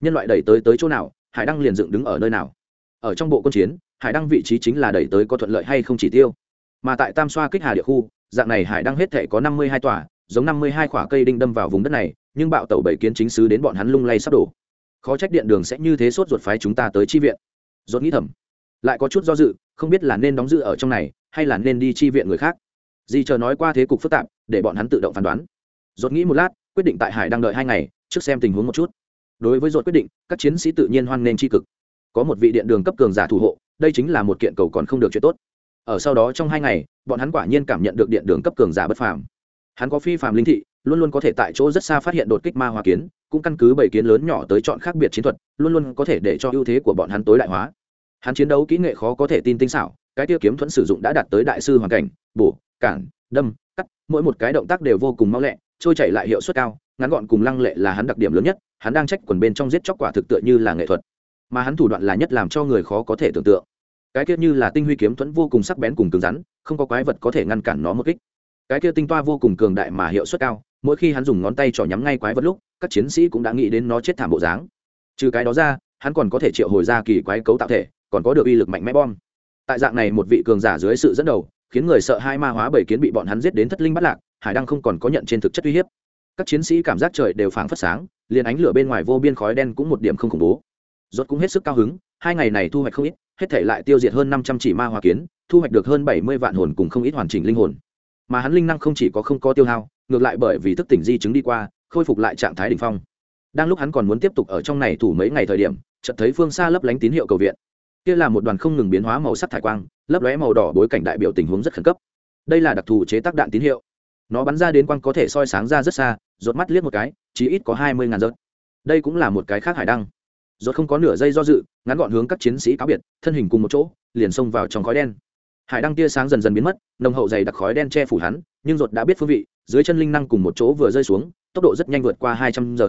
Nhân loại đẩy tới tới chỗ nào, hải đăng liền dựng đứng ở nơi nào. Ở trong bộ quân chiến, hải đăng vị trí chính là đẩy tới có thuận lợi hay không chỉ tiêu. Mà tại tam xoa kích hà địa khu, dạng này hải đăng hết thể có năm mươi hai tòa giống năm mươi hai quả cây đinh đâm vào vùng đất này, nhưng bạo tẩu bảy kiến chính sứ đến bọn hắn lung lay sắp đổ. Khó trách điện đường sẽ như thế sốt ruột phái chúng ta tới chi viện. Dốt nghĩ thầm, lại có chút do dự, không biết là nên đóng dự ở trong này, hay là nên đi chi viện người khác. Di chờ nói qua thế cục phức tạp, để bọn hắn tự động phán đoán. Dốt nghĩ một lát, quyết định tại hải đang đợi hai ngày, trước xem tình huống một chút. Đối với dột quyết định, các chiến sĩ tự nhiên hoan nên tri cực. Có một vị điện đường cấp cường giả thủ hộ, đây chính là một kiện cầu còn không được chuyện tốt. Ở sau đó trong hai ngày, bọn hắn quả nhiên cảm nhận được điện đường cấp cường giả bất phàm hắn có phi phàm linh thị, luôn luôn có thể tại chỗ rất xa phát hiện đột kích ma hoa kiến, cũng căn cứ bảy kiến lớn nhỏ tới chọn khác biệt chiến thuật, luôn luôn có thể để cho ưu thế của bọn hắn tối đại hóa. Hắn chiến đấu kỹ nghệ khó có thể tin tinh xảo, cái tiêu kiếm thuẫn sử dụng đã đạt tới đại sư hoàn cảnh, bổ, cản, đâm, cắt, mỗi một cái động tác đều vô cùng mau lẹ, trôi chảy lại hiệu suất cao, ngắn gọn cùng lăng lệ là hắn đặc điểm lớn nhất, hắn đang trách quần bên trong giết chóc quả thực tựa như là nghệ thuật. Mà hắn thủ đoạn là nhất làm cho người khó có thể tưởng tượng. Cái kia như là tinh huy kiếm thuẫn vô cùng sắc bén cùng cứng rắn, không có quái vật có thể ngăn cản nó một kích cái kia tinh toa vô cùng cường đại mà hiệu suất cao, mỗi khi hắn dùng ngón tay trỏ nhắm ngay quái vật lúc, các chiến sĩ cũng đã nghĩ đến nó chết thảm bộ dáng. Trừ cái đó ra, hắn còn có thể triệu hồi ra kỳ quái cấu tạo thể, còn có được uy lực mạnh mẽ bom. Tại dạng này một vị cường giả dưới sự dẫn đầu, khiến người sợ hai ma hóa bảy kiến bị bọn hắn giết đến thất linh bắt lạc, hải đăng không còn có nhận trên thực chất uy hiếp. Các chiến sĩ cảm giác trời đều phảng phất sáng, liền ánh lửa bên ngoài vô biên khói đen cũng một điểm không khủng bố. Rốt cũng hết sức cao hứng, hai ngày này thu hoạch không ít, hết thể lại tiêu diệt hơn năm trăm chỉ ma hóa kiến, thu hoạch được hơn bảy mươi vạn hồn cùng không ít hoàn chỉnh linh hồn mà hắn linh năng không chỉ có không có tiêu hao, ngược lại bởi vì thức tỉnh di chứng đi qua, khôi phục lại trạng thái đỉnh phong. Đang lúc hắn còn muốn tiếp tục ở trong này thủ mấy ngày thời điểm, chợt thấy phương xa lấp lánh tín hiệu cầu viện. Kia là một đoàn không ngừng biến hóa màu sắc thải quang, lấp lóe màu đỏ bối cảnh đại biểu tình huống rất khẩn cấp. Đây là đặc thù chế tác đạn tín hiệu. Nó bắn ra đến quang có thể soi sáng ra rất xa rột mắt liếc một cái, chỉ ít có hai mươi ngàn rớt. Đây cũng là một cái khác hải đăng. Rột không có nửa giây do dự, ngắn gọn hướng các chiến sĩ cáo biệt, thân hình cùng một chỗ, liền xông vào trong khói đen hải đăng tia sáng dần dần biến mất, nồng hậu dày đặc khói đen che phủ hắn, nhưng ruột đã biết phương vị, dưới chân linh năng cùng một chỗ vừa rơi xuống, tốc độ rất nhanh vượt qua hai trăm giờ.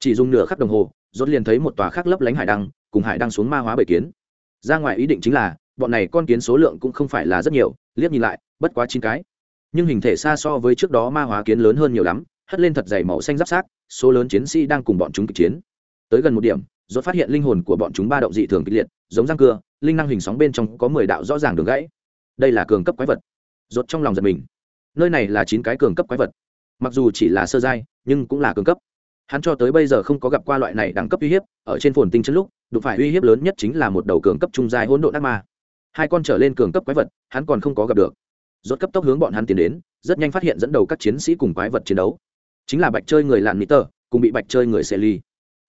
Chỉ dùng nửa khắc đồng hồ Rốt liền thấy một tòa khác lấp lánh hải đăng, cùng hải đăng xuống ma hóa bảy kiến. Ra ngoài ý định chính là, bọn này con kiến số lượng cũng không phải là rất nhiều, liếc nhìn lại, bất quá chín cái. Nhưng hình thể xa so với trước đó ma hóa kiến lớn hơn nhiều lắm, hất lên thật dày màu xanh giáp sát số lớn chiến sĩ đang cùng bọn chúng kịch chiến. Tới gần một điểm rốt phát hiện linh hồn của bọn chúng ba động dị thường kịch liệt, giống răng cưa, linh năng hình sóng bên trong có mười đạo rõ ràng đường gãy đây là cường cấp quái vật. Rốt trong lòng giật mình. Nơi này là chín cái cường cấp quái vật. Mặc dù chỉ là sơ giai, nhưng cũng là cường cấp. Hắn cho tới bây giờ không có gặp qua loại này đẳng cấp uy hiếp, ở trên phồn tinh chân lúc, đụng phải uy hiếp lớn nhất chính là một đầu cường cấp trung giai hỗn độn ác ma. Hai con trở lên cường cấp quái vật, hắn còn không có gặp được. Rốt cấp tốc hướng bọn hắn tiến đến, rất nhanh phát hiện dẫn đầu các chiến sĩ cùng quái vật chiến đấu. Chính là bạch chơi người làn nít tờ, cùng bị bạch chơi người xe ly.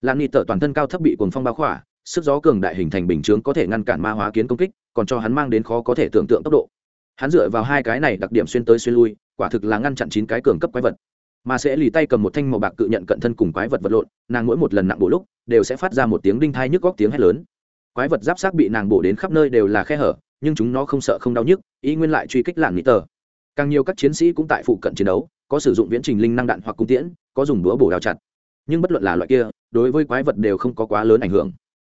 Làn nít tờ toàn thân cao thấp bị cuồng phong bao khỏa sức gió cường đại hình thành bình chướng có thể ngăn cản ma hóa kiến công kích, còn cho hắn mang đến khó có thể tưởng tượng tốc độ. Hắn dựa vào hai cái này đặc điểm xuyên tới xuyên lui, quả thực là ngăn chặn chín cái cường cấp quái vật. Mà sẽ lì tay cầm một thanh màu bạc cự nhận cận thân cùng quái vật vật lộn, nàng mỗi một lần nặng bổ lúc, đều sẽ phát ra một tiếng đinh thai nhức góc tiếng hét lớn. Quái vật giáp sát bị nàng bổ đến khắp nơi đều là khe hở, nhưng chúng nó không sợ không đau nhức ý nguyên lại truy kích làng nít tờ. Càng nhiều các chiến sĩ cũng tại phụ cận chiến đấu, có sử dụng viễn trình linh năng đạn hoặc cung tiễn, có dùng đũa bổ đào chặt. Nhưng bất luận là loại kia, đối với quái vật đều không có quá lớn ảnh hưởng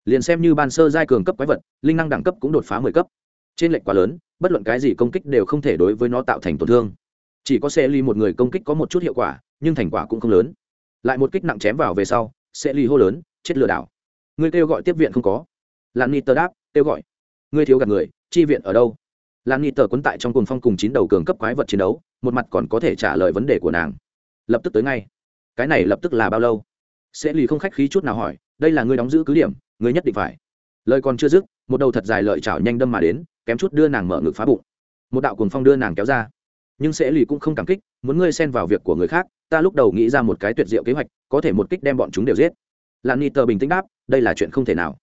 liền xem như ban sơ giai cường cấp quái vật, linh năng đẳng cấp cũng đột phá mười cấp. Trên lệnh quá lớn, bất luận cái gì công kích đều không thể đối với nó tạo thành tổn thương. Chỉ có xe ly một người công kích có một chút hiệu quả, nhưng thành quả cũng không lớn. Lại một kích nặng chém vào về sau xe ly hô lớn, chết lừa đảo. Người kêu gọi tiếp viện không có. Lan ni tờ đáp, kêu gọi. Người thiếu gạt người, chi viện ở đâu? Lan ni tờ quấn tại trong cồn phong cùng chín đầu cường cấp quái vật chiến đấu, một mặt còn có thể trả lời vấn đề của nàng. Lập tức tới ngay. Cái này lập tức là bao lâu? Sẽ lì không khách khí chút nào hỏi, đây là ngươi đóng giữ cứ điểm ngươi nhất định phải. Lời còn chưa dứt, một đầu thật dài lợi chảo nhanh đâm mà đến, kém chút đưa nàng mở ngực phá bụng. Một đạo cuồng phong đưa nàng kéo ra. Nhưng sẽ lì cũng không cảm kích, muốn ngươi xen vào việc của người khác, ta lúc đầu nghĩ ra một cái tuyệt diệu kế hoạch, có thể một kích đem bọn chúng đều giết. Lan ni tờ bình tĩnh đáp, đây là chuyện không thể nào.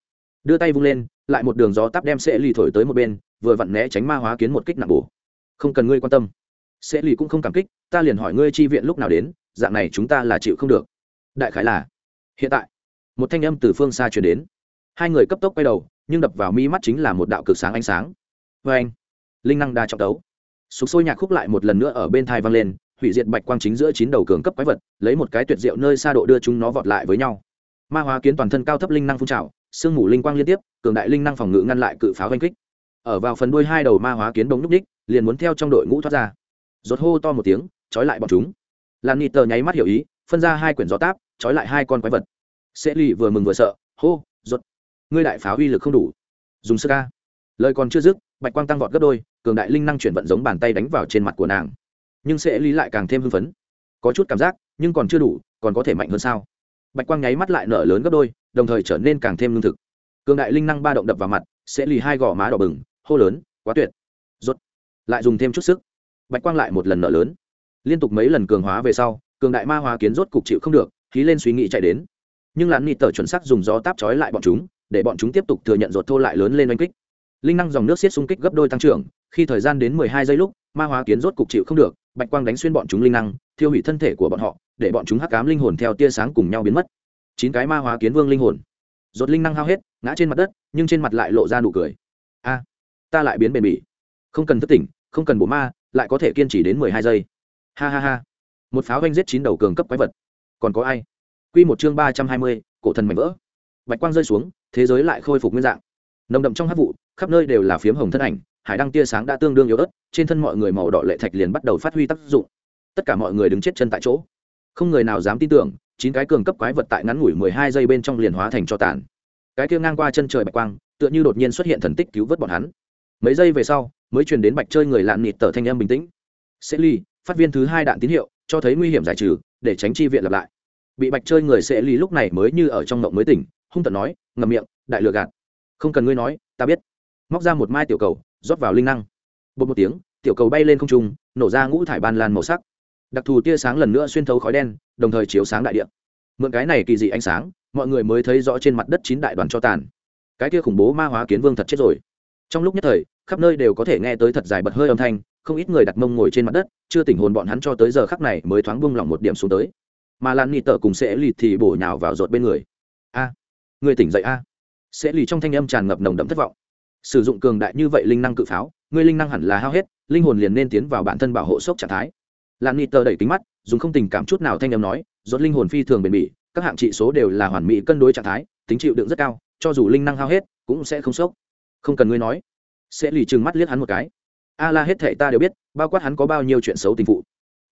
Đưa tay vung lên, lại một đường gió tắp đem sẽ lì thổi tới một bên, vừa vặn né tránh ma hóa kiến một kích nặng bổ. Không cần ngươi quan tâm. Sẽ lì cũng không cảm kích, ta liền hỏi ngươi chi viện lúc nào đến, dạng này chúng ta là chịu không được. Đại khái là, hiện tại, một thanh âm từ phương xa chuyển đến hai người cấp tốc quay đầu, nhưng đập vào mi mắt chính là một đạo cực sáng ánh sáng. Vê anh, linh năng đa trọng tấu. Sục sôi nhạc khúc lại một lần nữa ở bên thai vang lên, hủy diệt bạch quang chính giữa chín đầu cường cấp quái vật, lấy một cái tuyệt diệu nơi xa độ đưa chúng nó vọt lại với nhau. Ma hóa kiến toàn thân cao thấp linh năng phun trào, sương mù linh quang liên tiếp, cường đại linh năng phòng ngự ngăn lại cự pháo oanh kích. Ở vào phần đuôi hai đầu ma hóa kiến đống núp ních liền muốn theo trong đội ngũ thoát ra. Rột hô to một tiếng, trói lại bọn chúng. Làm nịt tờ nháy mắt hiểu ý, phân ra hai quyển gió táp, trói lại hai con quái vật. Sẽ lì vừa mừng vừa sợ, hô rột ngươi đại pháo uy lực không đủ. Dùng sơ ca lời còn chưa dứt, bạch quang tăng vọt gấp đôi, cường đại linh năng chuyển vận giống bàn tay đánh vào trên mặt của nàng. Nhưng sẽ lý lại càng thêm hưng phấn. Có chút cảm giác, nhưng còn chưa đủ, còn có thể mạnh hơn sao? Bạch quang nháy mắt lại nở lớn gấp đôi, đồng thời trở nên càng thêm lương thực. Cường đại linh năng ba động đập vào mặt, sẽ lì hai gò má đỏ bừng, hô lớn, quá tuyệt. Rốt. Lại dùng thêm chút sức. Bạch quang lại một lần nở lớn. Liên tục mấy lần cường hóa về sau, cường đại ma hóa kiến rốt cục chịu không được, khí lên suy nghĩ chạy đến. Nhưng lặn nịt tờ chuẩn sắc dùng gió táp trói lại bọn chúng để bọn chúng tiếp tục thừa nhận rột thô lại lớn lên oanh kích. Linh năng dòng nước xiết xung kích gấp đôi tăng trưởng, khi thời gian đến mười hai giây lúc, ma hóa kiến rốt cục chịu không được, bạch quang đánh xuyên bọn chúng linh năng, thiêu hủy thân thể của bọn họ, để bọn chúng hắc cám linh hồn theo tia sáng cùng nhau biến mất. Chín cái ma hóa kiến vương linh hồn. Rột linh năng hao hết, ngã trên mặt đất, nhưng trên mặt lại lộ ra nụ cười. A, ta lại biến bền bỉ. Không cần thức tỉnh, không cần bổ ma, lại có thể kiên trì đến mười hai giây. Ha ha ha. Một pháo vanh giết chín đầu cường cấp quái vật. Còn có ai? Quy một chương ba trăm hai mươi, cổ thần mảnh vỡ. Bạch quang rơi xuống thế giới lại khôi phục nguyên dạng. Nồng đậm trong hát vụ, khắp nơi đều là phiếm hồng thân ảnh, hải đăng tia sáng đã tương đương yếu ớt, trên thân mọi người màu đỏ lệ thạch liền bắt đầu phát huy tác dụng. Tất cả mọi người đứng chết chân tại chỗ. Không người nào dám tin tưởng, chín cái cường cấp quái vật tại ngắn ngủi mười hai giây bên trong liền hóa thành cho tàn. Cái kia ngang qua chân trời bạch quang, tựa như đột nhiên xuất hiện thần tích cứu vớt bọn hắn. Mấy giây về sau, mới truyền đến bạch chơi người lạn nịt tờ thanh em bình tĩnh. Sẽ ly, phát viên thứ hai đạn tín hiệu, cho thấy nguy hiểm giải trừ, để tránh chi viện lặp lại. Bị bạch chơi người sẽ ly lúc này mới như ở trong mộng mới tỉnh hung tận nói ngầm miệng, đại lừa gạt. Không cần ngươi nói, ta biết. Móc ra một mai tiểu cầu, rót vào linh năng. Bột một tiếng, tiểu cầu bay lên không trung, nổ ra ngũ thải ban lan màu sắc. Đặc thù tia sáng lần nữa xuyên thấu khói đen, đồng thời chiếu sáng đại điện mượn cái này kỳ dị ánh sáng, mọi người mới thấy rõ trên mặt đất chín đại đoàn cho tàn. Cái kia khủng bố ma hóa kiến vương thật chết rồi. Trong lúc nhất thời, khắp nơi đều có thể nghe tới thật dài bật hơi âm thanh, không ít người đặt mông ngồi trên mặt đất, chưa tỉnh hồn bọn hắn cho tới giờ khắc này mới thoáng buông lỏng một điểm xuống tới. Mà lan nị tờ cùng sẽ lì thì bổ nhào vào rột bên người. A! Người tỉnh dậy a. Sẽ lì trong thanh âm tràn ngập nồng đậm thất vọng. Sử dụng cường đại như vậy linh năng cự pháo, ngươi linh năng hẳn là hao hết, linh hồn liền nên tiến vào bản thân bảo hộ sốc trạng thái. Lan nị tờ đẩy kính mắt, dùng không tình cảm chút nào thanh âm nói dốt linh hồn phi thường bền bỉ, các hạng trị số đều là hoàn mỹ cân đối trạng thái, tính chịu đựng rất cao, cho dù linh năng hao hết, cũng sẽ không sốc. Không cần ngươi nói. Sẽ lì trừng mắt liếc hắn một cái. A la, hết thệ ta đều biết, bao quát hắn có bao nhiêu chuyện xấu tình phụ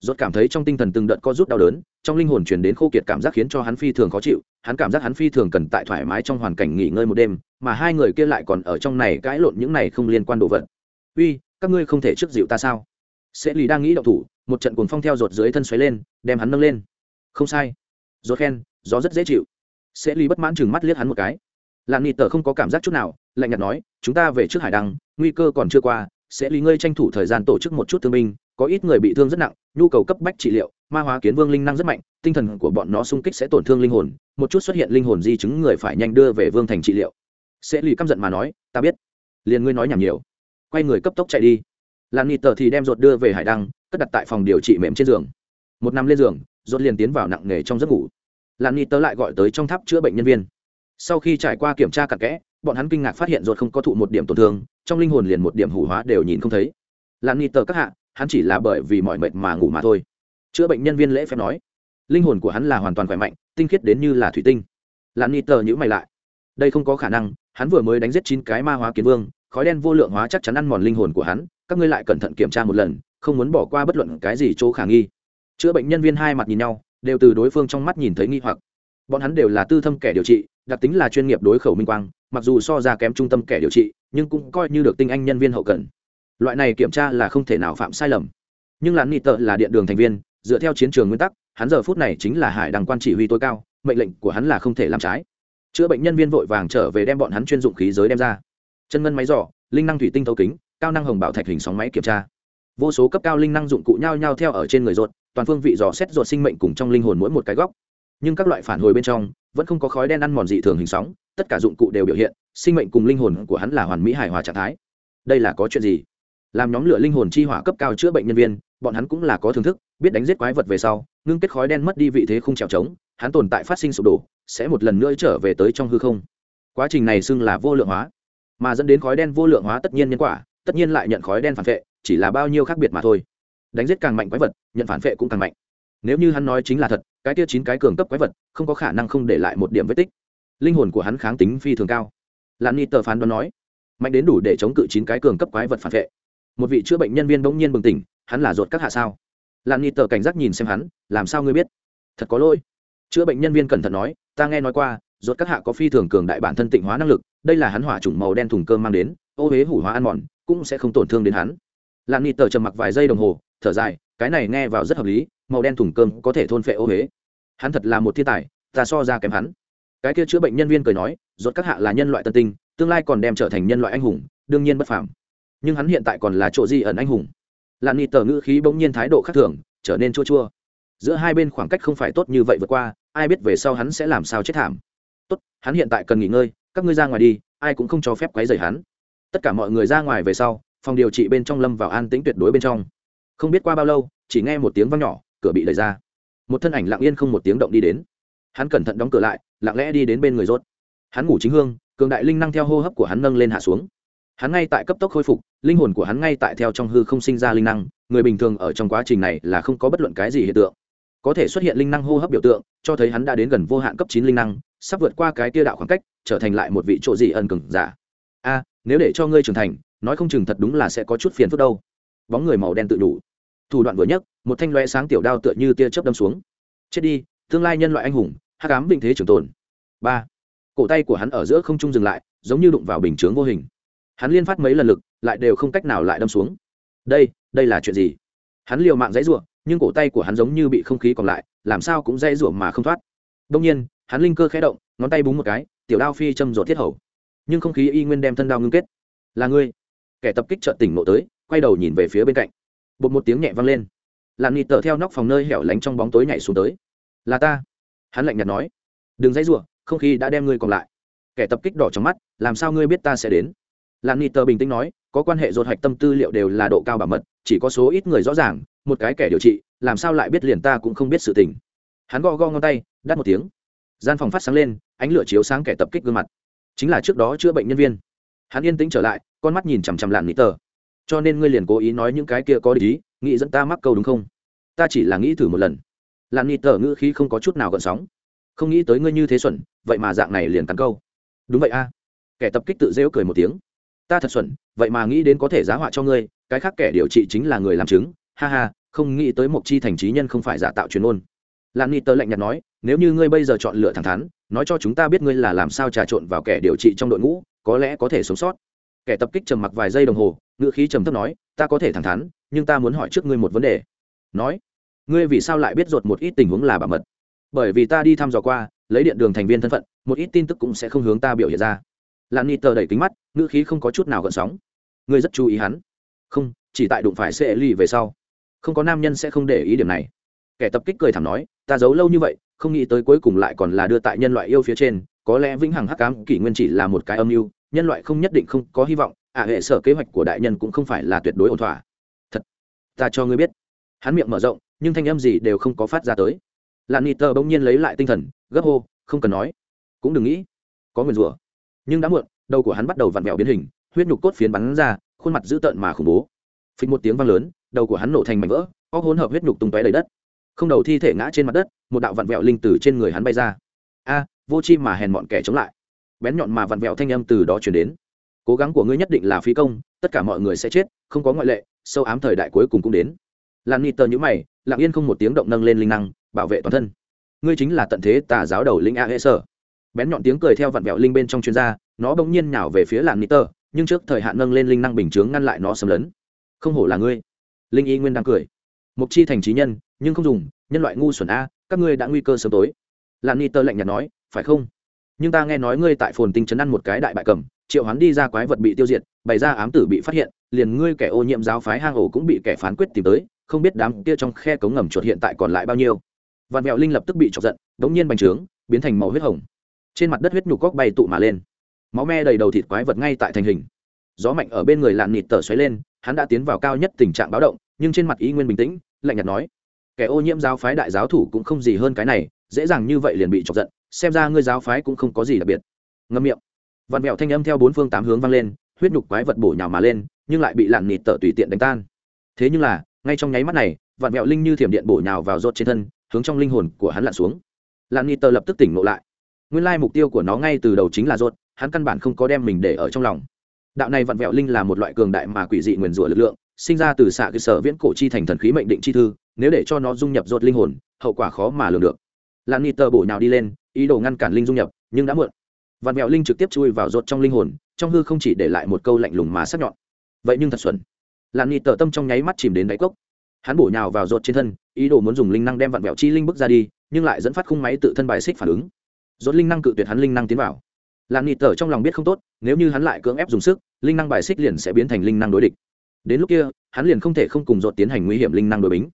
rốt cảm thấy trong tinh thần từng đợt co rút đau đớn, trong linh hồn truyền đến khô kiệt cảm giác khiến cho hắn phi thường khó chịu, hắn cảm giác hắn phi thường cần tại thoải mái trong hoàn cảnh nghỉ ngơi một đêm, mà hai người kia lại còn ở trong này cãi lộn những này không liên quan đồ vật. Uy, các ngươi không thể trước dịu ta sao? Sẽ lì đang nghĩ động thủ, một trận cuồng phong theo rột dưới thân xoáy lên, đem hắn nâng lên. Không sai. Rốt khen, gió rất dễ chịu. Sẽ lì bất mãn chừng mắt liếc hắn một cái. Lạn nghị tờ không có cảm giác chút nào, lạnh nhạt nói, chúng ta về trước hải đăng, nguy cơ còn chưa qua, sẽ lý ngươi tranh thủ thời gian tổ chức một chút thương binh có ít người bị thương rất nặng, nhu cầu cấp bách trị liệu, ma hóa kiến vương linh năng rất mạnh, tinh thần của bọn nó sung kích sẽ tổn thương linh hồn, một chút xuất hiện linh hồn di chứng người phải nhanh đưa về vương thành trị liệu. Sẽ lì căm giận mà nói, ta biết, liền ngươi nói nhảm nhiều. Quay người cấp tốc chạy đi. Làm nịt tờ thì đem ruột đưa về hải đăng, cất đặt tại phòng điều trị mềm trên giường. Một năm lên giường, ruột liền tiến vào nặng nề trong giấc ngủ. Làm nịt tờ lại gọi tới trong tháp chữa bệnh nhân viên. Sau khi trải qua kiểm tra cặn kẽ, bọn hắn kinh ngạc phát hiện ruột không có thụ một điểm tổn thương, trong linh hồn liền một điểm hủ hóa đều nhìn không thấy. Làm nịt tờ các hạ hắn chỉ là bởi vì mọi mệt mà ngủ mà thôi. Chữa bệnh nhân viên lễ phép nói, linh hồn của hắn là hoàn toàn khỏe mạnh, tinh khiết đến như là thủy tinh. Làm ni tờ nhữ mày lại. Đây không có khả năng, hắn vừa mới đánh giết chín cái ma hóa kiến vương, khói đen vô lượng hóa chắc chắn ăn mòn linh hồn của hắn, các ngươi lại cẩn thận kiểm tra một lần, không muốn bỏ qua bất luận cái gì chỗ khả nghi. Chữa bệnh nhân viên hai mặt nhìn nhau, đều từ đối phương trong mắt nhìn thấy nghi hoặc. Bọn hắn đều là tư thâm kẻ điều trị, đặc tính là chuyên nghiệp đối khẩu minh quang, mặc dù so ra kém trung tâm kẻ điều trị, nhưng cũng coi như được tinh anh nhân viên hậu cần loại này kiểm tra là không thể nào phạm sai lầm. Nhưng lán nghị tợ là điện đường thành viên, dựa theo chiến trường nguyên tắc, hắn giờ phút này chính là hải đăng quan chỉ huy tối cao, mệnh lệnh của hắn là không thể làm trái. Chữa bệnh nhân viên vội vàng trở về đem bọn hắn chuyên dụng khí giới đem ra. Chân ngân máy giỏ, linh năng thủy tinh thấu kính, cao năng hồng bảo thạch hình sóng máy kiểm tra. Vô số cấp cao linh năng dụng cụ nhau nhau theo ở trên người ruột, toàn phương vị dò xét ruột sinh mệnh cùng trong linh hồn mỗi một cái góc. Nhưng các loại phản hồi bên trong, vẫn không có khói đen ăn mòn dị thường hình sóng, tất cả dụng cụ đều biểu hiện, sinh mệnh cùng linh hồn của hắn là hoàn mỹ hài hòa trạng thái. Đây là có chuyện gì? Làm nhóm lửa linh hồn chi hỏa cấp cao chữa bệnh nhân viên, bọn hắn cũng là có thưởng thức, biết đánh giết quái vật về sau, ngưng kết khói đen mất đi vị thế không trèo trống, hắn tồn tại phát sinh sụp đổ, sẽ một lần nữa trở về tới trong hư không. Quá trình này xưng là vô lượng hóa, mà dẫn đến khói đen vô lượng hóa tất nhiên nhân quả, tất nhiên lại nhận khói đen phản vệ, chỉ là bao nhiêu khác biệt mà thôi. Đánh giết càng mạnh quái vật, nhận phản vệ cũng càng mạnh. Nếu như hắn nói chính là thật, cái tiêu chín cái cường cấp quái vật, không có khả năng không để lại một điểm vết tích. Linh hồn của hắn kháng tính phi thường cao. Lan ni tờ phán đoán nói, mạnh đến đủ để chống cự chín cái cường cấp quái vật phản vệ một vị chữa bệnh nhân viên bỗng nhiên bừng tỉnh, hắn là ruột các hạ sao? Lan ni tờ cảnh giác nhìn xem hắn, làm sao ngươi biết? Thật có lỗi. Chữa bệnh nhân viên cẩn thận nói, ta nghe nói qua, ruột các hạ có phi thường cường đại bản thân tịnh hóa năng lực, đây là hắn hỏa chủng màu đen thùng cơm mang đến, ô huế hủ hóa ăn mòn, cũng sẽ không tổn thương đến hắn. Lan ni tờ trầm mặc vài giây đồng hồ, thở dài, cái này nghe vào rất hợp lý, màu đen thùng cơm có thể thôn phệ ô huế hắn thật là một thiên tài, ta so ra kém hắn. Cái kia chữa bệnh nhân viên cười nói, ruột các hạ là nhân loại tân tinh, tương lai còn đem trở thành nhân loại anh hùng, đương nhiên bất phàm nhưng hắn hiện tại còn là chỗ di ẩn anh hùng. Lạn nghị tờ ngữ khí bỗng nhiên thái độ khác thường, trở nên chua chua. Giữa hai bên khoảng cách không phải tốt như vậy vượt qua, ai biết về sau hắn sẽ làm sao chết thảm. Tốt, hắn hiện tại cần nghỉ ngơi, các ngươi ra ngoài đi, ai cũng không cho phép quấy rầy hắn. Tất cả mọi người ra ngoài về sau, phòng điều trị bên trong lâm vào an tĩnh tuyệt đối bên trong. Không biết qua bao lâu, chỉ nghe một tiếng vang nhỏ, cửa bị đẩy ra. Một thân ảnh lặng yên không một tiếng động đi đến. Hắn cẩn thận đóng cửa lại, lặng lẽ đi đến bên người rốt. Hắn ngủ chính hương, cường đại linh năng theo hô hấp của hắn nâng lên hạ xuống. Hắn ngay tại cấp tốc khôi phục linh hồn của hắn ngay tại theo trong hư không sinh ra linh năng, người bình thường ở trong quá trình này là không có bất luận cái gì hiện tượng. Có thể xuất hiện linh năng hô hấp biểu tượng, cho thấy hắn đã đến gần vô hạn cấp chín linh năng, sắp vượt qua cái tia đạo khoảng cách, trở thành lại một vị chỗ gì ân cừng giả. A, nếu để cho ngươi trưởng thành, nói không chừng thật đúng là sẽ có chút phiền phức đâu. Bóng người màu đen tự đủ. Thủ đoạn vừa nhất, một thanh loe sáng tiểu đao tựa như tia chớp đâm xuống. Chết đi, tương lai nhân loại anh hùng, hắc ám vinh thế trường tồn. Ba, cổ tay của hắn ở giữa không trung dừng lại, giống như đụng vào bình chướng vô hình. Hắn liên phát mấy lần lực lại đều không cách nào lại đâm xuống. Đây đây là chuyện gì? Hắn liều mạng dãy rủa, nhưng cổ tay của hắn giống như bị không khí còn lại làm sao cũng dãy rủa mà không thoát. Đông nhiên hắn linh cơ khé động ngón tay búng một cái tiểu đao phi châm rột thiết hầu. Nhưng không khí y nguyên đem thân đao ngưng kết. Là ngươi. Kẻ tập kích trợn tỉnh nộ tới quay đầu nhìn về phía bên cạnh. Bột một tiếng nhẹ vang lên. Làn nịt tở theo nóc phòng nơi hẻo lánh trong bóng tối nhảy xuống tới. Là ta. Hắn lạnh nhạt nói. Đừng dãy rủa, không khí đã đem ngươi còn lại. Kẻ tập kích đỏ trong mắt làm sao ngươi biết ta sẽ đến? Lan nít tờ bình tĩnh nói có quan hệ dột hạch tâm tư liệu đều là độ cao bảo mật, chỉ có số ít người rõ ràng, một cái kẻ điều trị, làm sao lại biết liền ta cũng không biết sự tình. Hắn gõ gõ ngón tay, đắt một tiếng. Gian phòng phát sáng lên, ánh lửa chiếu sáng kẻ tập kích gương mặt. Chính là trước đó chữa bệnh nhân viên. Hắn yên tĩnh trở lại, con mắt nhìn chằm chằm làn nghĩ tờ. Cho nên ngươi liền cố ý nói những cái kia có ý nghĩ dẫn ta mắc câu đúng không? Ta chỉ là nghĩ thử một lần. Làn nghĩ tờ ngữ khí không có chút nào gợn sóng. Không nghĩ tới ngươi như thế xuẩn, vậy mà dạng này liền tắn câu. Đúng vậy a. Kẻ tập kích tự rêu cười một tiếng ta thật xuẩn, vậy mà nghĩ đến có thể giá họa cho ngươi, cái khác kẻ điều trị chính là người làm chứng. Ha ha, không nghĩ tới một chi thành trí nhân không phải giả tạo truyền ôn lan ni tơ lạnh nhạt nói, nếu như ngươi bây giờ chọn lựa thẳng thắn, nói cho chúng ta biết ngươi là làm sao trà trộn vào kẻ điều trị trong đội ngũ, có lẽ có thể sống sót. Kẻ tập kích trầm mặc vài giây đồng hồ ngựa khí trầm thấp nói, ta có thể thẳng thắn, nhưng ta muốn hỏi trước ngươi một vấn đề. Nói, ngươi vì sao lại biết ruột một ít tình huống là bảo mật? Bởi vì ta đi thăm dò qua, lấy điện đường thành viên thân phận, một ít tin tức cũng sẽ không hướng ta biểu hiện ra lan ni tờ đẩy kính mắt ngữ khí không có chút nào gợn sóng. Ngươi rất chú ý hắn. Không chỉ tại đụng phải sẽ ly về sau. Không có nam nhân sẽ không để ý điểm này. Kẻ tập kích cười thảm nói ta giấu lâu như vậy không nghĩ tới cuối cùng lại còn là đưa tại nhân loại yêu phía trên. Có lẽ vĩnh hằng hắc cám kỷ nguyên chỉ là một cái âm mưu nhân loại không nhất định không có hy vọng. Ả à, hệ sở kế hoạch của đại nhân cũng không phải là tuyệt đối ổn thỏa. Thật ta cho ngươi biết. Hắn miệng mở rộng nhưng thanh âm gì đều không có phát ra tới. Lạn nịt tờ bỗng nhiên lấy lại tinh thần gấp hô không cần nói. Cũng đừng nghĩ. Có nguyền rủa nhưng đã muộn, đầu của hắn bắt đầu vặn vẹo biến hình, huyết nhục cốt phiến bắn ra, khuôn mặt dữ tợn mà khủng bố. Phình một tiếng vang lớn, đầu của hắn nổ thành mảnh vỡ có hỗn hợp huyết nhục tung tóe đầy đất. Không đầu thi thể ngã trên mặt đất, một đạo vặn vẹo linh từ trên người hắn bay ra. A, vô chi mà hèn mọn kẻ chống lại. Bén nhọn mà vặn vẹo thanh âm từ đó chuyển đến. Cố gắng của ngươi nhất định là phí công, tất cả mọi người sẽ chết, không có ngoại lệ, sâu ám thời đại cuối cùng cũng đến. Lan ni tờ nhữ mày, lặng yên không một tiếng động nâng lên linh năng, bảo vệ toàn thân. Ngươi chính là tận thế tà giáo đầu linh a hệ sở bén nhọn tiếng cười theo vặn vẹo linh bên trong chuyên gia, nó bỗng nhiên nhào về phía làn niter nhưng trước thời hạn nâng lên linh năng bình chướng ngăn lại nó xâm lấn. Không hổ là ngươi. Linh y nguyên đang cười. Mục chi thành trí nhân, nhưng không dùng, nhân loại ngu xuẩn a, các ngươi đã nguy cơ sớm tối. Làn niter lạnh nhạt nói, phải không? Nhưng ta nghe nói ngươi tại phồn tinh trấn ăn một cái đại bại cầm, triệu hắn đi ra quái vật bị tiêu diệt, bày ra ám tử bị phát hiện, liền ngươi kẻ ô nhiễm giáo phái hang ổ cũng bị kẻ phán quyết tìm tới, không biết đám kia trong khe cống ngầm chuột hiện tại còn lại bao nhiêu. Vạn mẹo linh lập tức bị chọc giận, đống nhiên bành trướng, biến thành màu huyết hồng trên mặt đất huyết nhục cóc bay tụ mà lên. Máu me đầy đầu thịt quái vật ngay tại thành hình. Gió mạnh ở bên người lạn nịt tờ xoáy lên, hắn đã tiến vào cao nhất tình trạng báo động, nhưng trên mặt ý nguyên bình tĩnh, lạnh nhạt nói, kẻ ô nhiễm giáo phái đại giáo thủ cũng không gì hơn cái này, dễ dàng như vậy liền bị chọc giận, xem ra ngươi giáo phái cũng không có gì đặc biệt. Ngâm miệng. Vạn mẹo thanh âm theo bốn phương tám hướng vang lên, huyết nhục quái vật bổ nhào mà lên, nhưng lại bị lạn nịt tờ tùy tiện đánh tan. Thế nhưng là, ngay trong nháy mắt này vạn mẹo linh như thiểm điện bổ nhào vào rốt trên thân, hướng trong linh hồn của hắn lặn xuống. Lạn nịt tờ lập tức tỉnh ngộ lại nguyên lai mục tiêu của nó ngay từ đầu chính là rốt, hắn căn bản không có đem mình để ở trong lòng. Đạo này vặn vẹo linh là một loại cường đại mà quỷ dị nguyền rủa lực lượng, sinh ra từ xạ cơ sở viễn cổ chi thành thần khí mệnh định chi thư, nếu để cho nó dung nhập ruột linh hồn, hậu quả khó mà lường được. Lan ni tờ bổ nhào đi lên, ý đồ ngăn cản linh dung nhập, nhưng đã muộn. Vặn vẹo linh trực tiếp chui vào ruột trong linh hồn, trong hư không chỉ để lại một câu lạnh lùng mà sắc nhọn. Vậy nhưng thật xuẩn. Lan ni tờ tâm trong nháy mắt chìm đến đáy cốc. Hắn bổ nhào vào ruột trên thân, ý đồ muốn dùng linh năng đem vặn vẹo chi linh bước ra đi, nhưng lại dẫn phát khung máy tự thân bài xích phản ứng rốt linh năng cự tuyệt hắn linh năng tiến vào. Làm nịt tở trong lòng biết không tốt, nếu như hắn lại cưỡng ép dùng sức, linh năng bài xích liền sẽ biến thành linh năng đối địch. Đến lúc kia, hắn liền không thể không cùng dột tiến hành nguy hiểm linh năng đối bính.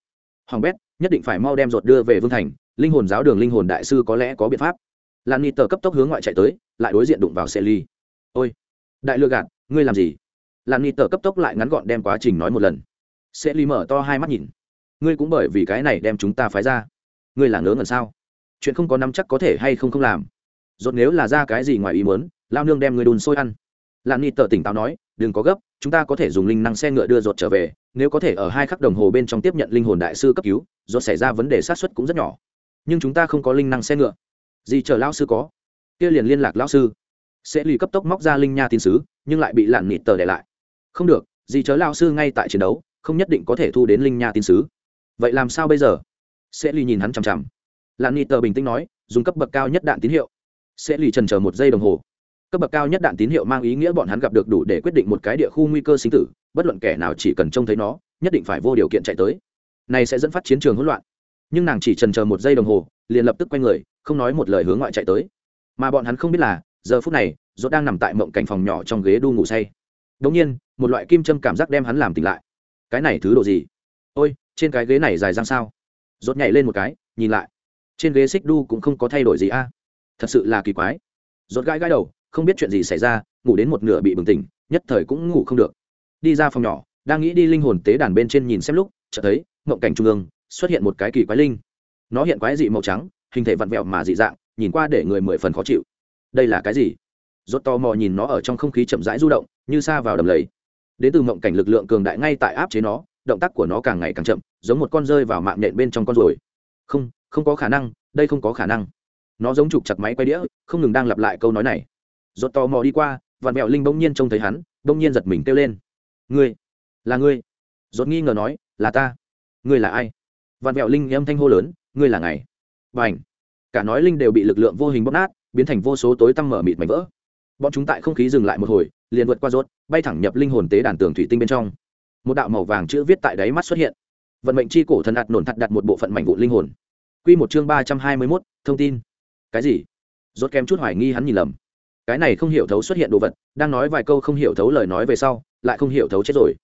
Hoàng bét, nhất định phải mau đem dột đưa về vương thành, linh hồn giáo đường linh hồn đại sư có lẽ có biện pháp. Lan nịt tờ cấp tốc hướng ngoại chạy tới, lại đối diện đụng vào xe ly. Ôi, đại lừa gạt, ngươi làm gì? Lan nịt tờ cấp tốc lại ngắn gọn đem quá trình nói một lần. Xe ly mở to hai mắt nhìn. Ngươi cũng bởi vì cái này đem chúng ta phái ra. Ngươi là ngớ ngẩn sao? Chuyện không có nắm chắc có thể hay không không làm. Dốt nếu là ra cái gì ngoài ý muốn lao nương đem người đùn sôi ăn. Lan ni tờ tỉnh táo nói, đừng có gấp, chúng ta có thể dùng linh năng xe ngựa đưa dột trở về, nếu có thể ở hai khắc đồng hồ bên trong tiếp nhận linh hồn đại sư cấp cứu do xảy ra vấn đề sát xuất cũng rất nhỏ. Nhưng chúng ta không có linh năng xe ngựa. Gì chờ lão sư có? Kia liền liên lạc lão sư. Sẽ lì cấp tốc móc ra linh nha tin sứ, nhưng lại bị lặn nịt tờ để lại. Không được, gì chớ lão sư ngay tại chiến đấu, không nhất định có thể thu đến linh nha tin sứ. Vậy làm sao bây giờ? Sẽ lì nhìn hắn chằm chằm lan ni tờ bình tĩnh nói, dùng cấp bậc cao nhất đạn tín hiệu. Sẽ lì trần chờ một giây đồng hồ. Cấp bậc cao nhất đạn tín hiệu mang ý nghĩa bọn hắn gặp được đủ để quyết định một cái địa khu nguy cơ sinh tử, bất luận kẻ nào chỉ cần trông thấy nó, nhất định phải vô điều kiện chạy tới. Này sẽ dẫn phát chiến trường hỗn loạn. Nhưng nàng chỉ trần chờ một giây đồng hồ, liền lập tức quay người, không nói một lời hướng ngoại chạy tới. Mà bọn hắn không biết là, giờ phút này dốt đang nằm tại mộng cảnh phòng nhỏ trong ghế đu ngủ say. Đống nhiên, một loại kim châm cảm giác đem hắn làm tỉnh lại. Cái này thứ đồ gì? Ôi, trên cái ghế này dài răng sao? Dốt nhảy lên một cái, nhìn lại trên ghế xích đu cũng không có thay đổi gì a. Thật sự là kỳ quái. Rột gãi gãi đầu, không biết chuyện gì xảy ra, ngủ đến một nửa bị bừng tỉnh, nhất thời cũng ngủ không được. Đi ra phòng nhỏ, đang nghĩ đi linh hồn tế đàn bên trên nhìn xem lúc, chợt thấy ngộng cảnh trung ương, xuất hiện một cái kỳ quái linh. Nó hiện quái dị màu trắng, hình thể vặn vẹo mà dị dạng, nhìn qua để người mười phần khó chịu. Đây là cái gì? Rốt to mò nhìn nó ở trong không khí chậm rãi du động, như xa vào đầm lầy. Đến từ mộng cảnh lực lượng cường đại ngay tại áp chế nó, động tác của nó càng ngày càng chậm, giống một con rơi vào mạng nện bên trong con ruồi. Không không có khả năng, đây không có khả năng. Nó giống chụp chặt máy quay đĩa, không ngừng đang lặp lại câu nói này. Rốt to mò đi qua, vạn mẹo linh bỗng nhiên trông thấy hắn, bỗng nhiên giật mình kêu lên. Ngươi, là ngươi? Rốt nghi ngờ nói, là ta. Ngươi là ai? Vạn mẹo linh âm thanh hô lớn, ngươi là ngày và ảnh cả nói linh đều bị lực lượng vô hình bóp nát, biến thành vô số tối tăm mở mịt mảnh vỡ. Bọn chúng tại không khí dừng lại một hồi, liền vượt qua rốt, bay thẳng nhập linh hồn tế đàn tường thủy tinh bên trong. Một đạo màu vàng chữ viết tại đáy mắt xuất hiện. Vận mệnh chi cổ thần ạt nổn thật đặt một bộ phận mảnh vụ linh hồn quy một chương ba trăm hai mươi 321, thông tin. Cái gì? Rốt kém chút hoài nghi hắn nhìn lầm. Cái này không hiểu thấu xuất hiện đồ vật đang nói vài câu không hiểu thấu lời nói về sau lại không hiểu thấu chết rồi.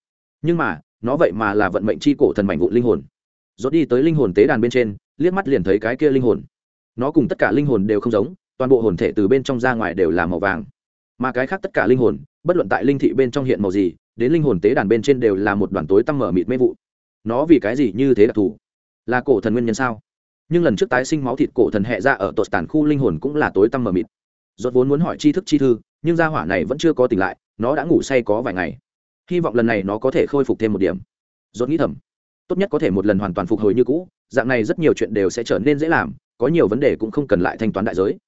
Nhưng mà nó vậy mà là vận mệnh chi cổ thần mảnh vụ linh hồn. Rốt đi tới linh hồn tế đàn bên trên liếc mắt liền thấy cái kia linh hồn. Nó cùng tất cả linh hồn đều không giống toàn bộ hồn thể từ bên trong ra ngoài đều là màu vàng. Mà cái khác tất cả linh hồn bất luận tại linh thị bên trong hiện màu gì đến linh hồn tế đàn bên trên đều là một đoàn tối tăm mở mịt mê vụ. Nó vì cái gì như thế đặc thù? Là cổ thần nguyên nhân sao? Nhưng lần trước tái sinh máu thịt cổ thần hệ ra ở tột tàn khu linh hồn cũng là tối tăm mờ mịt. Rốt vốn muốn hỏi tri thức chi thư, nhưng gia hỏa này vẫn chưa có tỉnh lại, nó đã ngủ say có vài ngày. Hy vọng lần này nó có thể khôi phục thêm một điểm. Rốt nghĩ thầm, tốt nhất có thể một lần hoàn toàn phục hồi như cũ, dạng này rất nhiều chuyện đều sẽ trở nên dễ làm, có nhiều vấn đề cũng không cần lại thanh toán đại giới.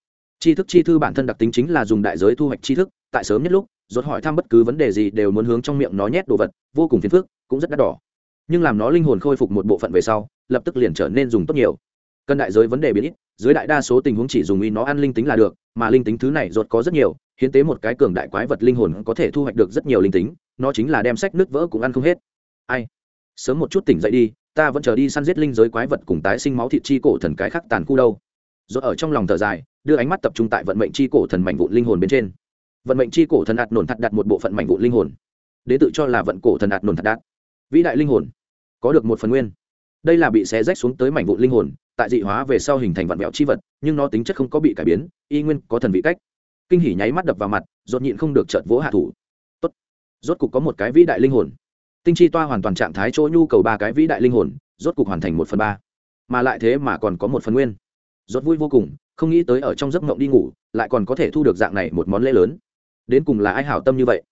Tri thức chi thư bản thân đặc tính chính là dùng đại giới thu hoạch tri thức, tại sớm nhất lúc, rốt hỏi thăm bất cứ vấn đề gì đều muốn hướng trong miệng nó nhét đồ vật, vô cùng phiền phức, cũng rất đắt đỏ. Nhưng làm nó linh hồn khôi phục một bộ phận về sau, lập tức liền trở nên dùng tốt nhiều cân đại giới vấn đề biến ít, dưới đại đa số tình huống chỉ dùng uy nó ăn linh tính là được, mà linh tính thứ này rột có rất nhiều, hiến tế một cái cường đại quái vật linh hồn có thể thu hoạch được rất nhiều linh tính, nó chính là đem sách nước vỡ cũng ăn không hết. Ai? Sớm một chút tỉnh dậy đi, ta vẫn chờ đi săn giết linh giới quái vật cùng tái sinh máu thịt chi cổ thần cái khắc tàn khu đâu. Rồi ở trong lòng thở dài, đưa ánh mắt tập trung tại vận mệnh chi cổ thần mảnh vụn linh hồn bên trên. Vận mệnh chi cổ thần ạt nổn thật đặt một bộ phận mảnh vụn linh hồn. Đế tự cho là vận cổ thần ạt nổn thật đạt vĩ đại linh hồn. Có được một phần nguyên đây là bị xé rách xuống tới mảnh vụn linh hồn, tại dị hóa về sau hình thành vạn vẹo chi vật, nhưng nó tính chất không có bị cải biến, y nguyên có thần vị cách. Kinh hỉ nháy mắt đập vào mặt, rốt nhịn không được chợt vỗ hạ thủ. Tốt. Rốt cục có một cái vĩ đại linh hồn. Tinh chi toa hoàn toàn trạng thái chỗ nhu cầu ba cái vĩ đại linh hồn, rốt cục hoàn thành một phần ba. Mà lại thế mà còn có một phần nguyên. Rốt vui vô cùng, không nghĩ tới ở trong giấc mộng đi ngủ, lại còn có thể thu được dạng này một món lễ lớn. Đến cùng là ai hảo tâm như vậy?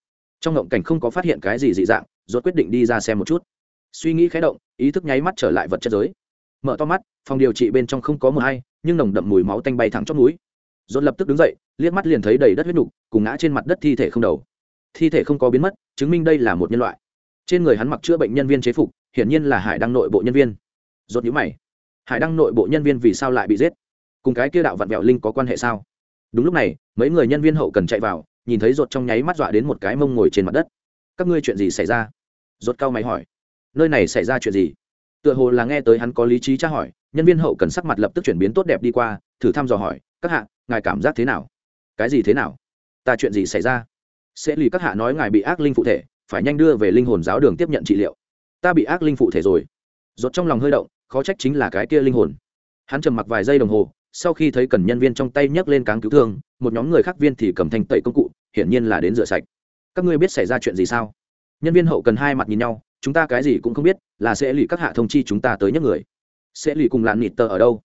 Trong mộng cảnh không có phát hiện cái gì dị dạng, rốt quyết định đi ra xem một chút suy nghĩ khẽ động, ý thức nháy mắt trở lại vật chất giới. Mở to mắt, phòng điều trị bên trong không có mờ hay, nhưng nồng đậm mùi máu tanh bay thẳng chót núi dồn lập tức đứng dậy, liếc mắt liền thấy đầy đất huyết nhục cùng ngã trên mặt đất thi thể không đầu. Thi thể không có biến mất, chứng minh đây là một nhân loại. Trên người hắn mặc chữa bệnh nhân viên chế phục, hiển nhiên là hải đăng nội bộ nhân viên. Dồn nhíu mày. Hải đăng nội bộ nhân viên vì sao lại bị giết? Cùng cái kia đạo vặn vẹo linh có quan hệ sao? Đúng lúc này, mấy người nhân viên hậu cần chạy vào, nhìn thấy rốt trong nháy mắt dọa đến một cái mông ngồi trên mặt đất. Các ngươi chuyện gì xảy ra? Rốt cao mày hỏi nơi này xảy ra chuyện gì? Tựa hồ là nghe tới hắn có lý trí tra hỏi, nhân viên hậu cần sắc mặt lập tức chuyển biến tốt đẹp đi qua, thử thăm dò hỏi, các hạ, ngài cảm giác thế nào? Cái gì thế nào? Ta chuyện gì xảy ra? Sẽ lì các hạ nói ngài bị ác linh phụ thể, phải nhanh đưa về linh hồn giáo đường tiếp nhận trị liệu. Ta bị ác linh phụ thể rồi. Giọt trong lòng hơi động, khó trách chính là cái kia linh hồn. Hắn trầm mặc vài giây đồng hồ, sau khi thấy cần nhân viên trong tay nhấc lên cáng cứu thương, một nhóm người khác viên thì cầm thanh tẩy công cụ, hiển nhiên là đến rửa sạch. Các ngươi biết xảy ra chuyện gì sao? Nhân viên hậu cần hai mặt nhìn nhau chúng ta cái gì cũng không biết, là sẽ lì các hạ thông chi chúng ta tới nhất người. Sẽ lì cùng làn nịt tờ ở đâu?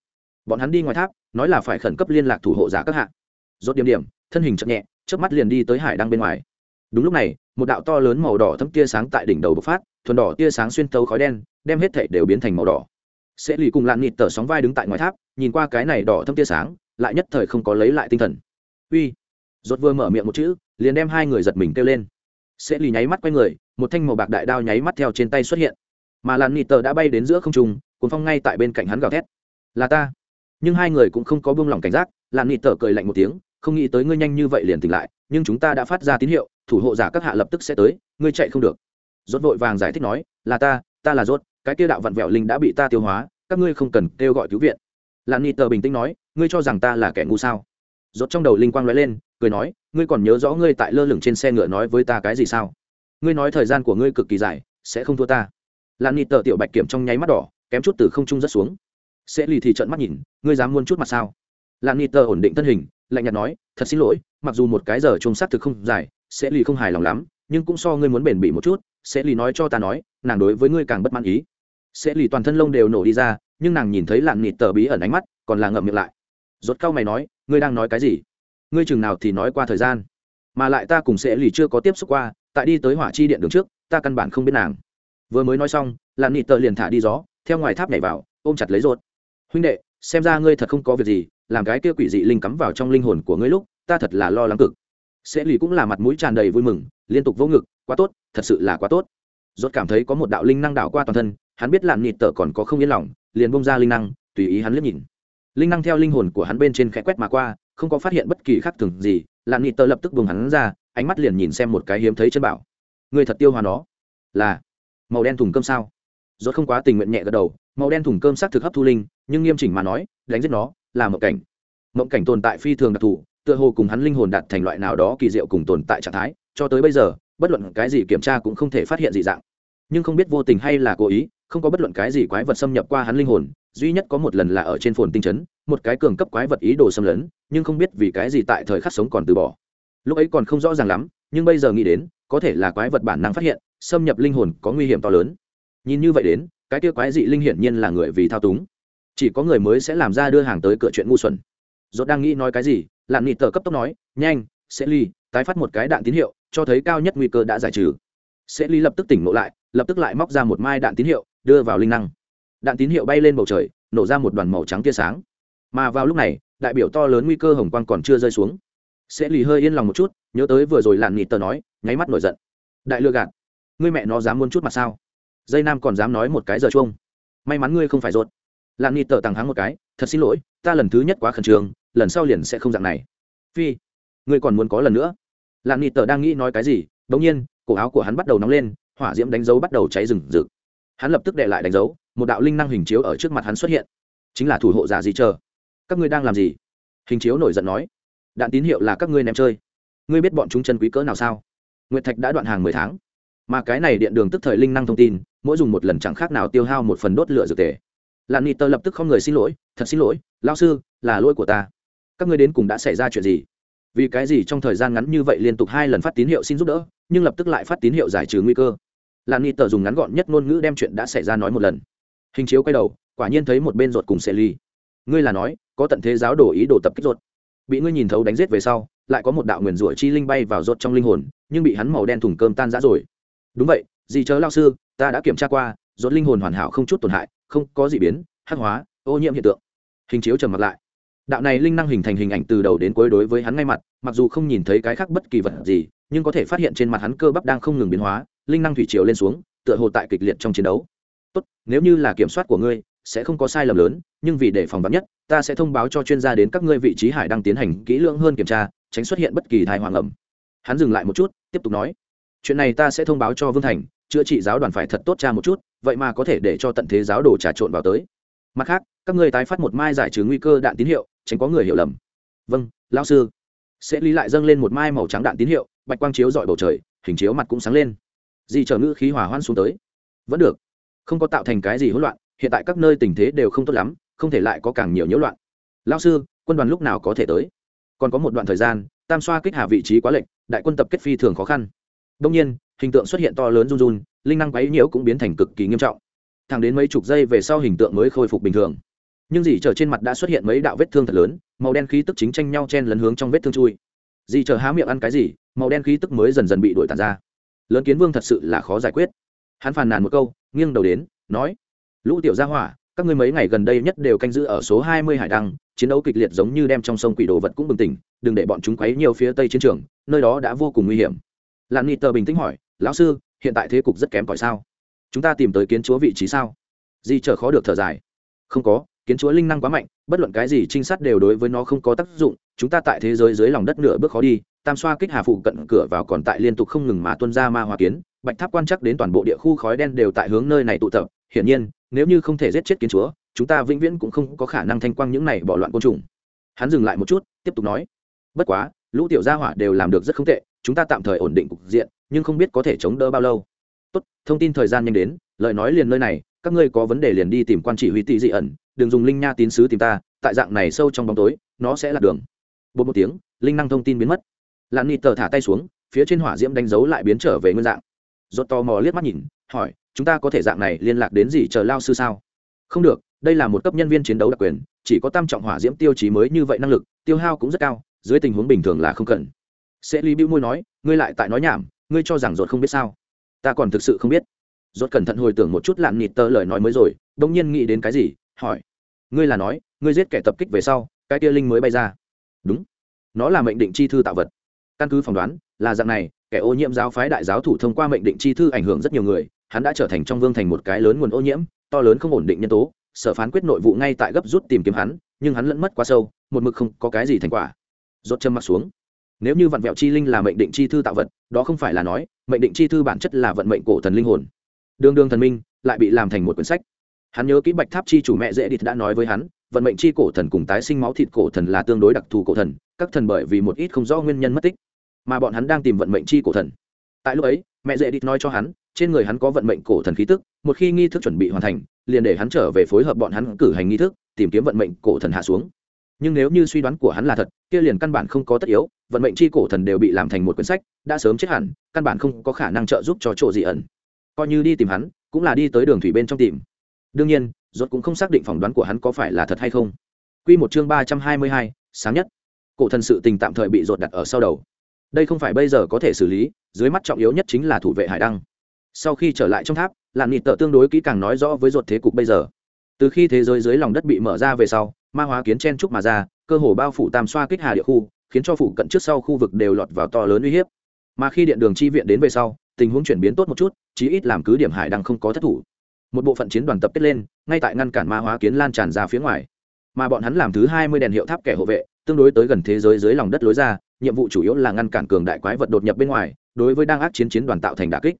Bọn hắn đi ngoài tháp, nói là phải khẩn cấp liên lạc thủ hộ giả các hạ. Rốt điểm điểm, thân hình chậm nhẹ trước mắt liền đi tới hải đăng bên ngoài. Đúng lúc này, một đạo to lớn màu đỏ thâm tia sáng tại đỉnh đầu bộc phát, thuần đỏ tia sáng xuyên tấu khói đen, đem hết thảy đều biến thành màu đỏ. Sẽ lì cùng lạn nịt tờ sóng vai đứng tại ngoài tháp, nhìn qua cái này đỏ thâm tia sáng, lại nhất thời không có lấy lại tinh thần. Uy! Rốt vừa mở miệng một chữ, liền đem hai người giật mình kêu lên. Sẽ lì nháy mắt quay người một thanh màu bạc đại đao nháy mắt theo trên tay xuất hiện. Mà làn nịt tờ đã bay đến giữa không trung, cuốn phong ngay tại bên cạnh hắn gào thét. Là ta. Nhưng hai người cũng không có buông lỏng cảnh giác làn nịt tờ cười lạnh một tiếng, không nghĩ tới ngươi nhanh như vậy liền tỉnh lại, nhưng chúng ta đã phát ra tín hiệu, thủ hộ giả các hạ lập tức sẽ tới, ngươi chạy không được. Rốt vội vàng giải thích nói, là ta ta là rốt, cái kia đạo vặn vẹo linh đã bị ta tiêu hóa, các ngươi không cần kêu gọi cứu viện. Làn nịt tờ bình tĩnh nói, ngươi cho rằng ta là kẻ ngu sao? Rốt trong đầu linh quang lóe lên, cười nói, ngươi còn nhớ rõ ngươi tại lơ lửng trên xe ngựa nói với ta cái gì sao? Ngươi nói thời gian của ngươi cực kỳ dài, sẽ không thua ta. Lan nịt tờ tiểu bạch kiểm trong nháy mắt đỏ, kém chút từ không trung rất xuống. Sẽ lì thì trợn mắt nhìn, ngươi dám muôn chút mặt sao? Lan nịt tờ ổn định thân hình, lạnh nhạt nói, thật xin lỗi, mặc dù một cái giờ chung xác thực không dài, sẽ lì không hài lòng lắm, nhưng cũng so ngươi muốn bền bỉ một chút, sẽ lì nói cho ta nói, nàng đối với ngươi càng bất mãn ý. Sẽ lì toàn thân lông đều nổ đi ra, nhưng nàng nhìn thấy lạn nịt tờ bí ẩn ánh mắt, còn là ngậm miệng lại. Rốt cao mày nói, ngươi đang nói cái gì? Ngươi chừng nào thì nói qua thời gian? Mà lại ta cùng sẽ lì chưa có tiếp xúc qua tại đi tới hỏa chi điện đường trước, ta căn bản không biết nàng. Vừa mới nói xong, lạn nịt tờ liền thả đi gió, theo ngoài tháp nhảy vào, ôm chặt lấy ruột. huynh đệ, xem ra ngươi thật không có việc gì, làm cái kia quỷ dị linh cắm vào trong linh hồn của ngươi lúc, ta thật là lo lắng cực. Sẽ lì cũng là mặt mũi tràn đầy vui mừng, liên tục vỗ ngực, quá tốt, thật sự là quá tốt. Rốt cảm thấy có một đạo linh năng đảo qua toàn thân, hắn biết lạn nịt tờ còn có không yên lòng, liền bông ra linh năng, tùy ý hắn liếc nhìn. Linh năng theo linh hồn của hắn bên trên khẽ quét mà qua, không có phát hiện bất kỳ khác thường gì, lạn nịt tờ lập tức buông hắn ra ánh mắt liền nhìn xem một cái hiếm thấy chân bảo. Người thật tiêu hòa nó. Là, màu đen thùng cơm sao? Rốt không quá tình nguyện nhẹ gật đầu, màu đen thùng cơm xác thực hấp thu linh, nhưng nghiêm chỉnh mà nói, đánh giết nó là một cảnh. Mộng cảnh tồn tại phi thường đặc thù, tựa hồ cùng hắn linh hồn đạt thành loại nào đó kỳ diệu cùng tồn tại trạng thái, cho tới bây giờ, bất luận cái gì kiểm tra cũng không thể phát hiện dị dạng. Nhưng không biết vô tình hay là cố ý, không có bất luận cái gì quái vật xâm nhập qua hắn linh hồn, duy nhất có một lần là ở trên phồn tinh chấn, một cái cường cấp quái vật ý đồ xâm lấn, nhưng không biết vì cái gì tại thời khắc sống còn từ bỏ lúc ấy còn không rõ ràng lắm, nhưng bây giờ nghĩ đến, có thể là quái vật bản năng phát hiện, xâm nhập linh hồn có nguy hiểm to lớn. Nhìn như vậy đến, cái kia quái dị linh hiển nhiên là người vì thao túng. Chỉ có người mới sẽ làm ra đưa hàng tới cửa chuyện ngu xuẩn. Dốt đang nghĩ nói cái gì lặn nịt tờ cấp tốc nói, nhanh, sẽ ly, tái phát một cái đạn tín hiệu, cho thấy cao nhất nguy cơ đã giải trừ. Sẽ ly lập tức tỉnh ngộ lại, lập tức lại móc ra một mai đạn tín hiệu, đưa vào linh năng. Đạn tín hiệu bay lên bầu trời, nổ ra một đoàn màu trắng tia sáng. Mà vào lúc này, đại biểu to lớn nguy cơ hồng quang còn chưa rơi xuống sẽ lì hơi yên lòng một chút, nhớ tới vừa rồi làn nịt tờ nói, nháy mắt nổi giận. Đại lừa gạt, ngươi mẹ nó dám muốn chút mặt sao? Dây nam còn dám nói một cái giờ chuông. May mắn ngươi không phải rột làn nịt tờ tàng hắng một cái, thật xin lỗi, ta lần thứ nhất quá khẩn trương, lần sau liền sẽ không dạng này. Phi, ngươi còn muốn có lần nữa? Lạn nịt tờ đang nghĩ nói cái gì bỗng nhiên, cổ áo của hắn bắt đầu nóng lên, hỏa diễm đánh dấu bắt đầu cháy rừng rực. Hắn lập tức đệ lại đánh dấu, một đạo linh năng hình chiếu ở trước mặt hắn xuất hiện. Chính là thủ hộ giả gì chờ? Các ngươi đang làm gì? Hình chiếu nổi giận nói đạn tín hiệu là các ngươi ném chơi. Ngươi biết bọn chúng chân quý cỡ nào sao? Nguyệt thạch đã đoạn hàng mười tháng. Mà cái này điện đường tức thời linh năng thông tin, mỗi dùng một lần chẳng khác nào tiêu hao một phần đốt lửa dược tề. Lặn nịt tờ lập tức không người xin lỗi, thật xin lỗi lao sư, là lỗi của ta. Các ngươi đến cùng đã xảy ra chuyện gì? Vì cái gì trong thời gian ngắn như vậy liên tục hai lần phát tín hiệu xin giúp đỡ, nhưng lập tức lại phát tín hiệu giải trừ nguy cơ? Lặn nịt tờ dùng ngắn gọn nhất ngôn ngữ đem chuyện đã xảy ra nói một lần. Hình chiếu quay đầu, quả nhiên thấy một bên ruột cùng xe ly ngươi là nói, có tận thế giáo đổ ý đồ tập kích ruột bị ngươi nhìn thấu đánh giết về sau, lại có một đạo nguyền rủa chi linh bay vào ruột trong linh hồn, nhưng bị hắn màu đen thùng cơm tan rã rồi. Đúng vậy, gì chớ lao sư, ta đã kiểm tra qua ruột linh hồn hoàn hảo không chút tổn hại, không có gì biến, hắc hóa, ô nhiễm hiện tượng. Hình chiếu trầm mặt lại. Đạo này linh năng hình thành hình ảnh từ đầu đến cuối đối với hắn ngay mặt, mặc dù không nhìn thấy cái khác bất kỳ vật gì, nhưng có thể phát hiện trên mặt hắn cơ bắp đang không ngừng biến hóa, linh năng thủy chiều lên xuống, tựa hồ tại kịch liệt trong chiến đấu. Tốt, nếu như là kiểm soát của ngươi sẽ không có sai lầm lớn, nhưng vì để phòng vắn nhất, ta sẽ thông báo cho chuyên gia đến các ngươi vị trí hải đang tiến hành kỹ lưỡng hơn kiểm tra, tránh xuất hiện bất kỳ thai hoàng ẩm hắn dừng lại một chút, tiếp tục nói, chuyện này ta sẽ thông báo cho vương thành, chữa trị giáo đoàn phải thật tốt cha một chút, vậy mà có thể để cho tận thế giáo đồ trà trộn vào tới. Mặt khác, các ngươi tái phát một mai giải trừ nguy cơ đạn tín hiệu, tránh có người hiểu lầm. Vâng lao sư. Sẽ lý lại dâng lên một mai màu trắng đạn tín hiệu, bạch quang chiếu dọi bầu trời, hình chiếu mặt cũng sáng lên. Dì chờ ngữ khí hỏa hoan xuống tới. Vẫn được, không có tạo thành cái gì hỗn loạn hiện tại các nơi tình thế đều không tốt lắm, không thể lại có càng nhiều nhiễu loạn. Lao sư, quân đoàn lúc nào có thể tới? Còn có một đoạn thời gian, tam xoa kích hà vị trí quá lệnh đại quân tập kết phi thường khó khăn. Đông nhiên, hình tượng xuất hiện to lớn run run, linh năng quấy nhiễu cũng biến thành cực kỳ nghiêm trọng. Thẳng đến mấy chục giây về sau hình tượng mới khôi phục bình thường. Nhưng dì chờ trên mặt đã xuất hiện mấy đạo vết thương thật lớn, màu đen khí tức chính tranh nhau chen lấn hướng trong vết thương chui. Dì chờ há miệng ăn cái gì, màu đen khí tức mới dần dần bị đuổi tàn ra. Lớn kiến vương thật sự là khó giải quyết. Hắn phàn nàn một câu, nghiêng đầu đến, nói lũ tiểu gia hỏa, các ngươi mấy ngày gần đây nhất đều canh giữ ở số hai mươi hải đăng, chiến đấu kịch liệt giống như đem trong sông quỷ đồ vật cũng bừng tỉnh, đừng để bọn chúng quấy nhiều phía tây chiến trường, nơi đó đã vô cùng nguy hiểm. Lan ni tờ bình tĩnh hỏi, lão sư, hiện tại thế cục rất kém cỏi sao? Chúng ta tìm tới kiến chúa vị trí sao? Di chờ khó được thở dài. Không có, kiến chúa linh năng quá mạnh, bất luận cái gì trinh sát đều đối với nó không có tác dụng, chúng ta tại thế giới dưới lòng đất nửa bước khó đi, tam xoa kích hà phụ cận cửa vào còn tại liên tục không ngừng mà tuân ra ma hoa kiến, bạch tháp quan chắc đến toàn bộ địa khu khói đen đều tại hướng nơi này tụ tập, hiển nhiên nếu như không thể giết chết kiến chúa, chúng ta vĩnh viễn cũng không có khả năng thanh quang những này bỏ loạn côn trùng. Hắn dừng lại một chút, tiếp tục nói, bất quá, lũ tiểu gia hỏa đều làm được rất không tệ, chúng ta tạm thời ổn định cục diện, nhưng không biết có thể chống đỡ bao lâu. Tốt, thông tin thời gian nhanh đến, lời nói liền nơi này, các ngươi có vấn đề liền đi tìm quan chỉ huy tỷ dị ẩn, đừng dùng linh nha tín sứ tìm ta, tại dạng này sâu trong bóng tối, nó sẽ là đường. Bột một tiếng, linh năng thông tin biến mất. Lặn nịt tờ thả tay xuống, phía trên hỏa diễm đánh dấu lại biến trở về nguyên dạng. Rốt to mò liếc mắt nhìn, hỏi chúng ta có thể dạng này liên lạc đến gì chờ lao sư sao? Không được, đây là một cấp nhân viên chiến đấu đặc quyền, chỉ có tam trọng hỏa diễm tiêu chí mới như vậy năng lực, tiêu hao cũng rất cao, dưới tình huống bình thường là không cần. Sẽ lý bĩu môi nói, ngươi lại tại nói nhảm, ngươi cho rằng ruột không biết sao? Ta còn thực sự không biết. Ruột cẩn thận hồi tưởng một chút lạn nịt tờ lời nói mới rồi đông nhiên nghĩ đến cái gì, hỏi. Ngươi là nói, ngươi giết kẻ tập kích về sau, cái tia linh mới bay ra. Đúng. Nó là mệnh định chi thư tạo vật. Căn cứ phỏng đoán, là dạng này, kẻ ô nhiễm giáo phái đại giáo thủ thông qua mệnh định chi thư ảnh hưởng rất nhiều người hắn đã trở thành trong vương thành một cái lớn nguồn ô nhiễm, to lớn không ổn định nhân tố, sở phán quyết nội vụ ngay tại gấp rút tìm kiếm hắn, nhưng hắn lẫn mất quá sâu, một mực không có cái gì thành quả. Rốt châm mặt xuống. Nếu như vận vẹo chi linh là mệnh định chi thư tạo vật, đó không phải là nói, mệnh định chi thư bản chất là vận mệnh cổ thần linh hồn. Đương đương thần minh lại bị làm thành một quyển sách. Hắn nhớ kỹ bạch tháp chi chủ mẹ dễ đi đã nói với hắn, vận mệnh chi cổ thần cùng tái sinh máu thịt cổ thần là tương đối đặc thù cổ thần, các thần bởi vì một ít không rõ nguyên nhân mất tích, mà bọn hắn đang tìm vận mệnh chi cổ thần. Tại lúc ấy mẹ dễ đít nói cho hắn trên người hắn có vận mệnh cổ thần khí tức một khi nghi thức chuẩn bị hoàn thành liền để hắn trở về phối hợp bọn hắn cử hành nghi thức tìm kiếm vận mệnh cổ thần hạ xuống. Nhưng nếu như suy đoán của hắn là thật kia liền căn bản không có tất yếu vận mệnh chi cổ thần đều bị làm thành một quyển sách đã sớm chết hẳn căn bản không có khả năng trợ giúp cho chỗ dị ẩn. Coi như đi tìm hắn cũng là đi tới đường thủy bên trong tìm. Đương nhiên rốt cũng không xác định phỏng đoán của hắn có phải là thật hay không. Quy một chương ba trăm hai mươi hai, sáng nhất. Cổ thần sự tình tạm thời bị rột đặt ở sau đầu đây không phải bây giờ có thể xử lý, dưới mắt trọng yếu nhất chính là thủ vệ hải đăng. Sau khi trở lại trong tháp làn nịt tợ tương đối kỹ càng nói rõ với ruột thế cục bây giờ. Từ khi thế giới dưới lòng đất bị mở ra về sau, ma hóa kiến chen trúc mà ra, cơ hồ bao phủ tam xoa kích hà địa khu, khiến cho phủ cận trước sau khu vực đều lọt vào to lớn uy hiếp. Mà khi điện đường chi viện đến về sau, tình huống chuyển biến tốt một chút, chí ít làm cứ điểm hải đang không có thất thủ. Một bộ phận chiến đoàn tập kết lên, ngay tại ngăn cản ma hóa kiến lan tràn ra phía ngoài. Mà bọn hắn làm thứ hai mươi đèn hiệu tháp kẻ hộ vệ, tương đối tới gần thế giới dưới lòng đất lối ra nhiệm vụ chủ yếu là ngăn cản cường đại quái vật đột nhập bên ngoài, đối với đang ác chiến chiến đoàn tạo thành đà kích.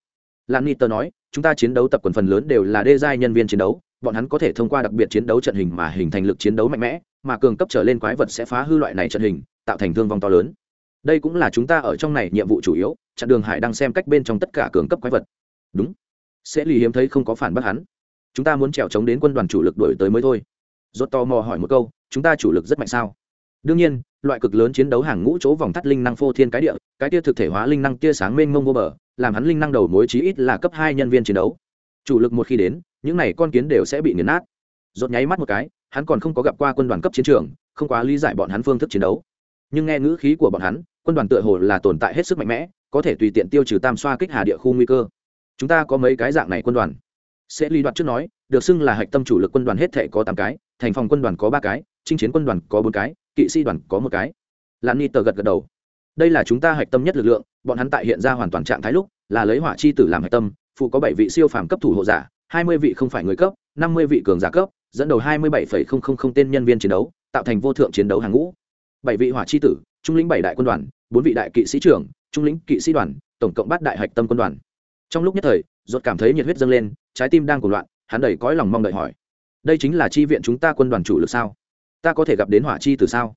Lan niter nói, chúng ta chiến đấu tập quần phần lớn đều là đê giai nhân viên chiến đấu, bọn hắn có thể thông qua đặc biệt chiến đấu trận hình mà hình thành lực chiến đấu mạnh mẽ, mà cường cấp trở lên quái vật sẽ phá hư loại này trận hình, tạo thành thương vong to lớn. Đây cũng là chúng ta ở trong này nhiệm vụ chủ yếu, chặn đường hải đang xem cách bên trong tất cả cường cấp quái vật. Đúng. Sẽ lì hiếm thấy không có phản bác hắn. Chúng ta muốn trèo chống đến quân đoàn chủ lực đổi tới mới thôi. Rốt to mò hỏi một câu, chúng ta chủ lực rất mạnh sao? Đương nhiên loại cực lớn chiến đấu hàng ngũ chỗ vòng thắt linh năng phô thiên cái địa, cái tia thực thể hóa linh năng tia sáng mênh mông vô bờ, làm hắn linh năng đầu mối chí ít là cấp hai nhân viên chiến đấu. Chủ lực một khi đến, những này con kiến đều sẽ bị nghiền nát. Rốt nháy mắt một cái, hắn còn không có gặp qua quân đoàn cấp chiến trường, không quá lý giải bọn hắn phương thức chiến đấu. Nhưng nghe ngữ khí của bọn hắn, quân đoàn tựa hồ là tồn tại hết sức mạnh mẽ, có thể tùy tiện tiêu trừ tam xoa kích hà địa khu nguy cơ. Chúng ta có mấy cái dạng này quân đoàn? Sẽ lý đoạt trước nói, được xưng là hạch tâm chủ lực quân đoàn hết thể có tám cái, thành phòng quân đoàn có ba cái, chinh chiến quân đoàn có bốn cái kỵ sĩ đoàn có một cái. Lan ni tờ gật gật đầu. Đây là chúng ta hạch tâm nhất lực lượng, bọn hắn tại hiện ra hoàn toàn trạng thái lúc, là lấy hỏa chi tử làm hạch tâm, phụ có bảy vị siêu phàm cấp thủ hộ giả, hai mươi vị không phải người cấp, năm mươi vị cường giả cấp, dẫn đầu hai mươi bảy tên nhân viên chiến đấu, tạo thành vô thượng chiến đấu hàng ngũ. Bảy vị hỏa chi tử, trung lĩnh bảy đại quân đoàn, bốn vị đại kỵ sĩ trưởng, trung lĩnh kỵ sĩ đoàn, tổng cộng bát đại hạch tâm quân đoàn. Trong lúc nhất thời ruột cảm thấy nhiệt huyết dâng lên, trái tim đang cuồng loạn, hắn đầy cõi lòng mong đợi hỏi, đây chính là chi viện chúng ta quân đoàn chủ lực sao? Ta có thể gặp đến hỏa chi từ sao?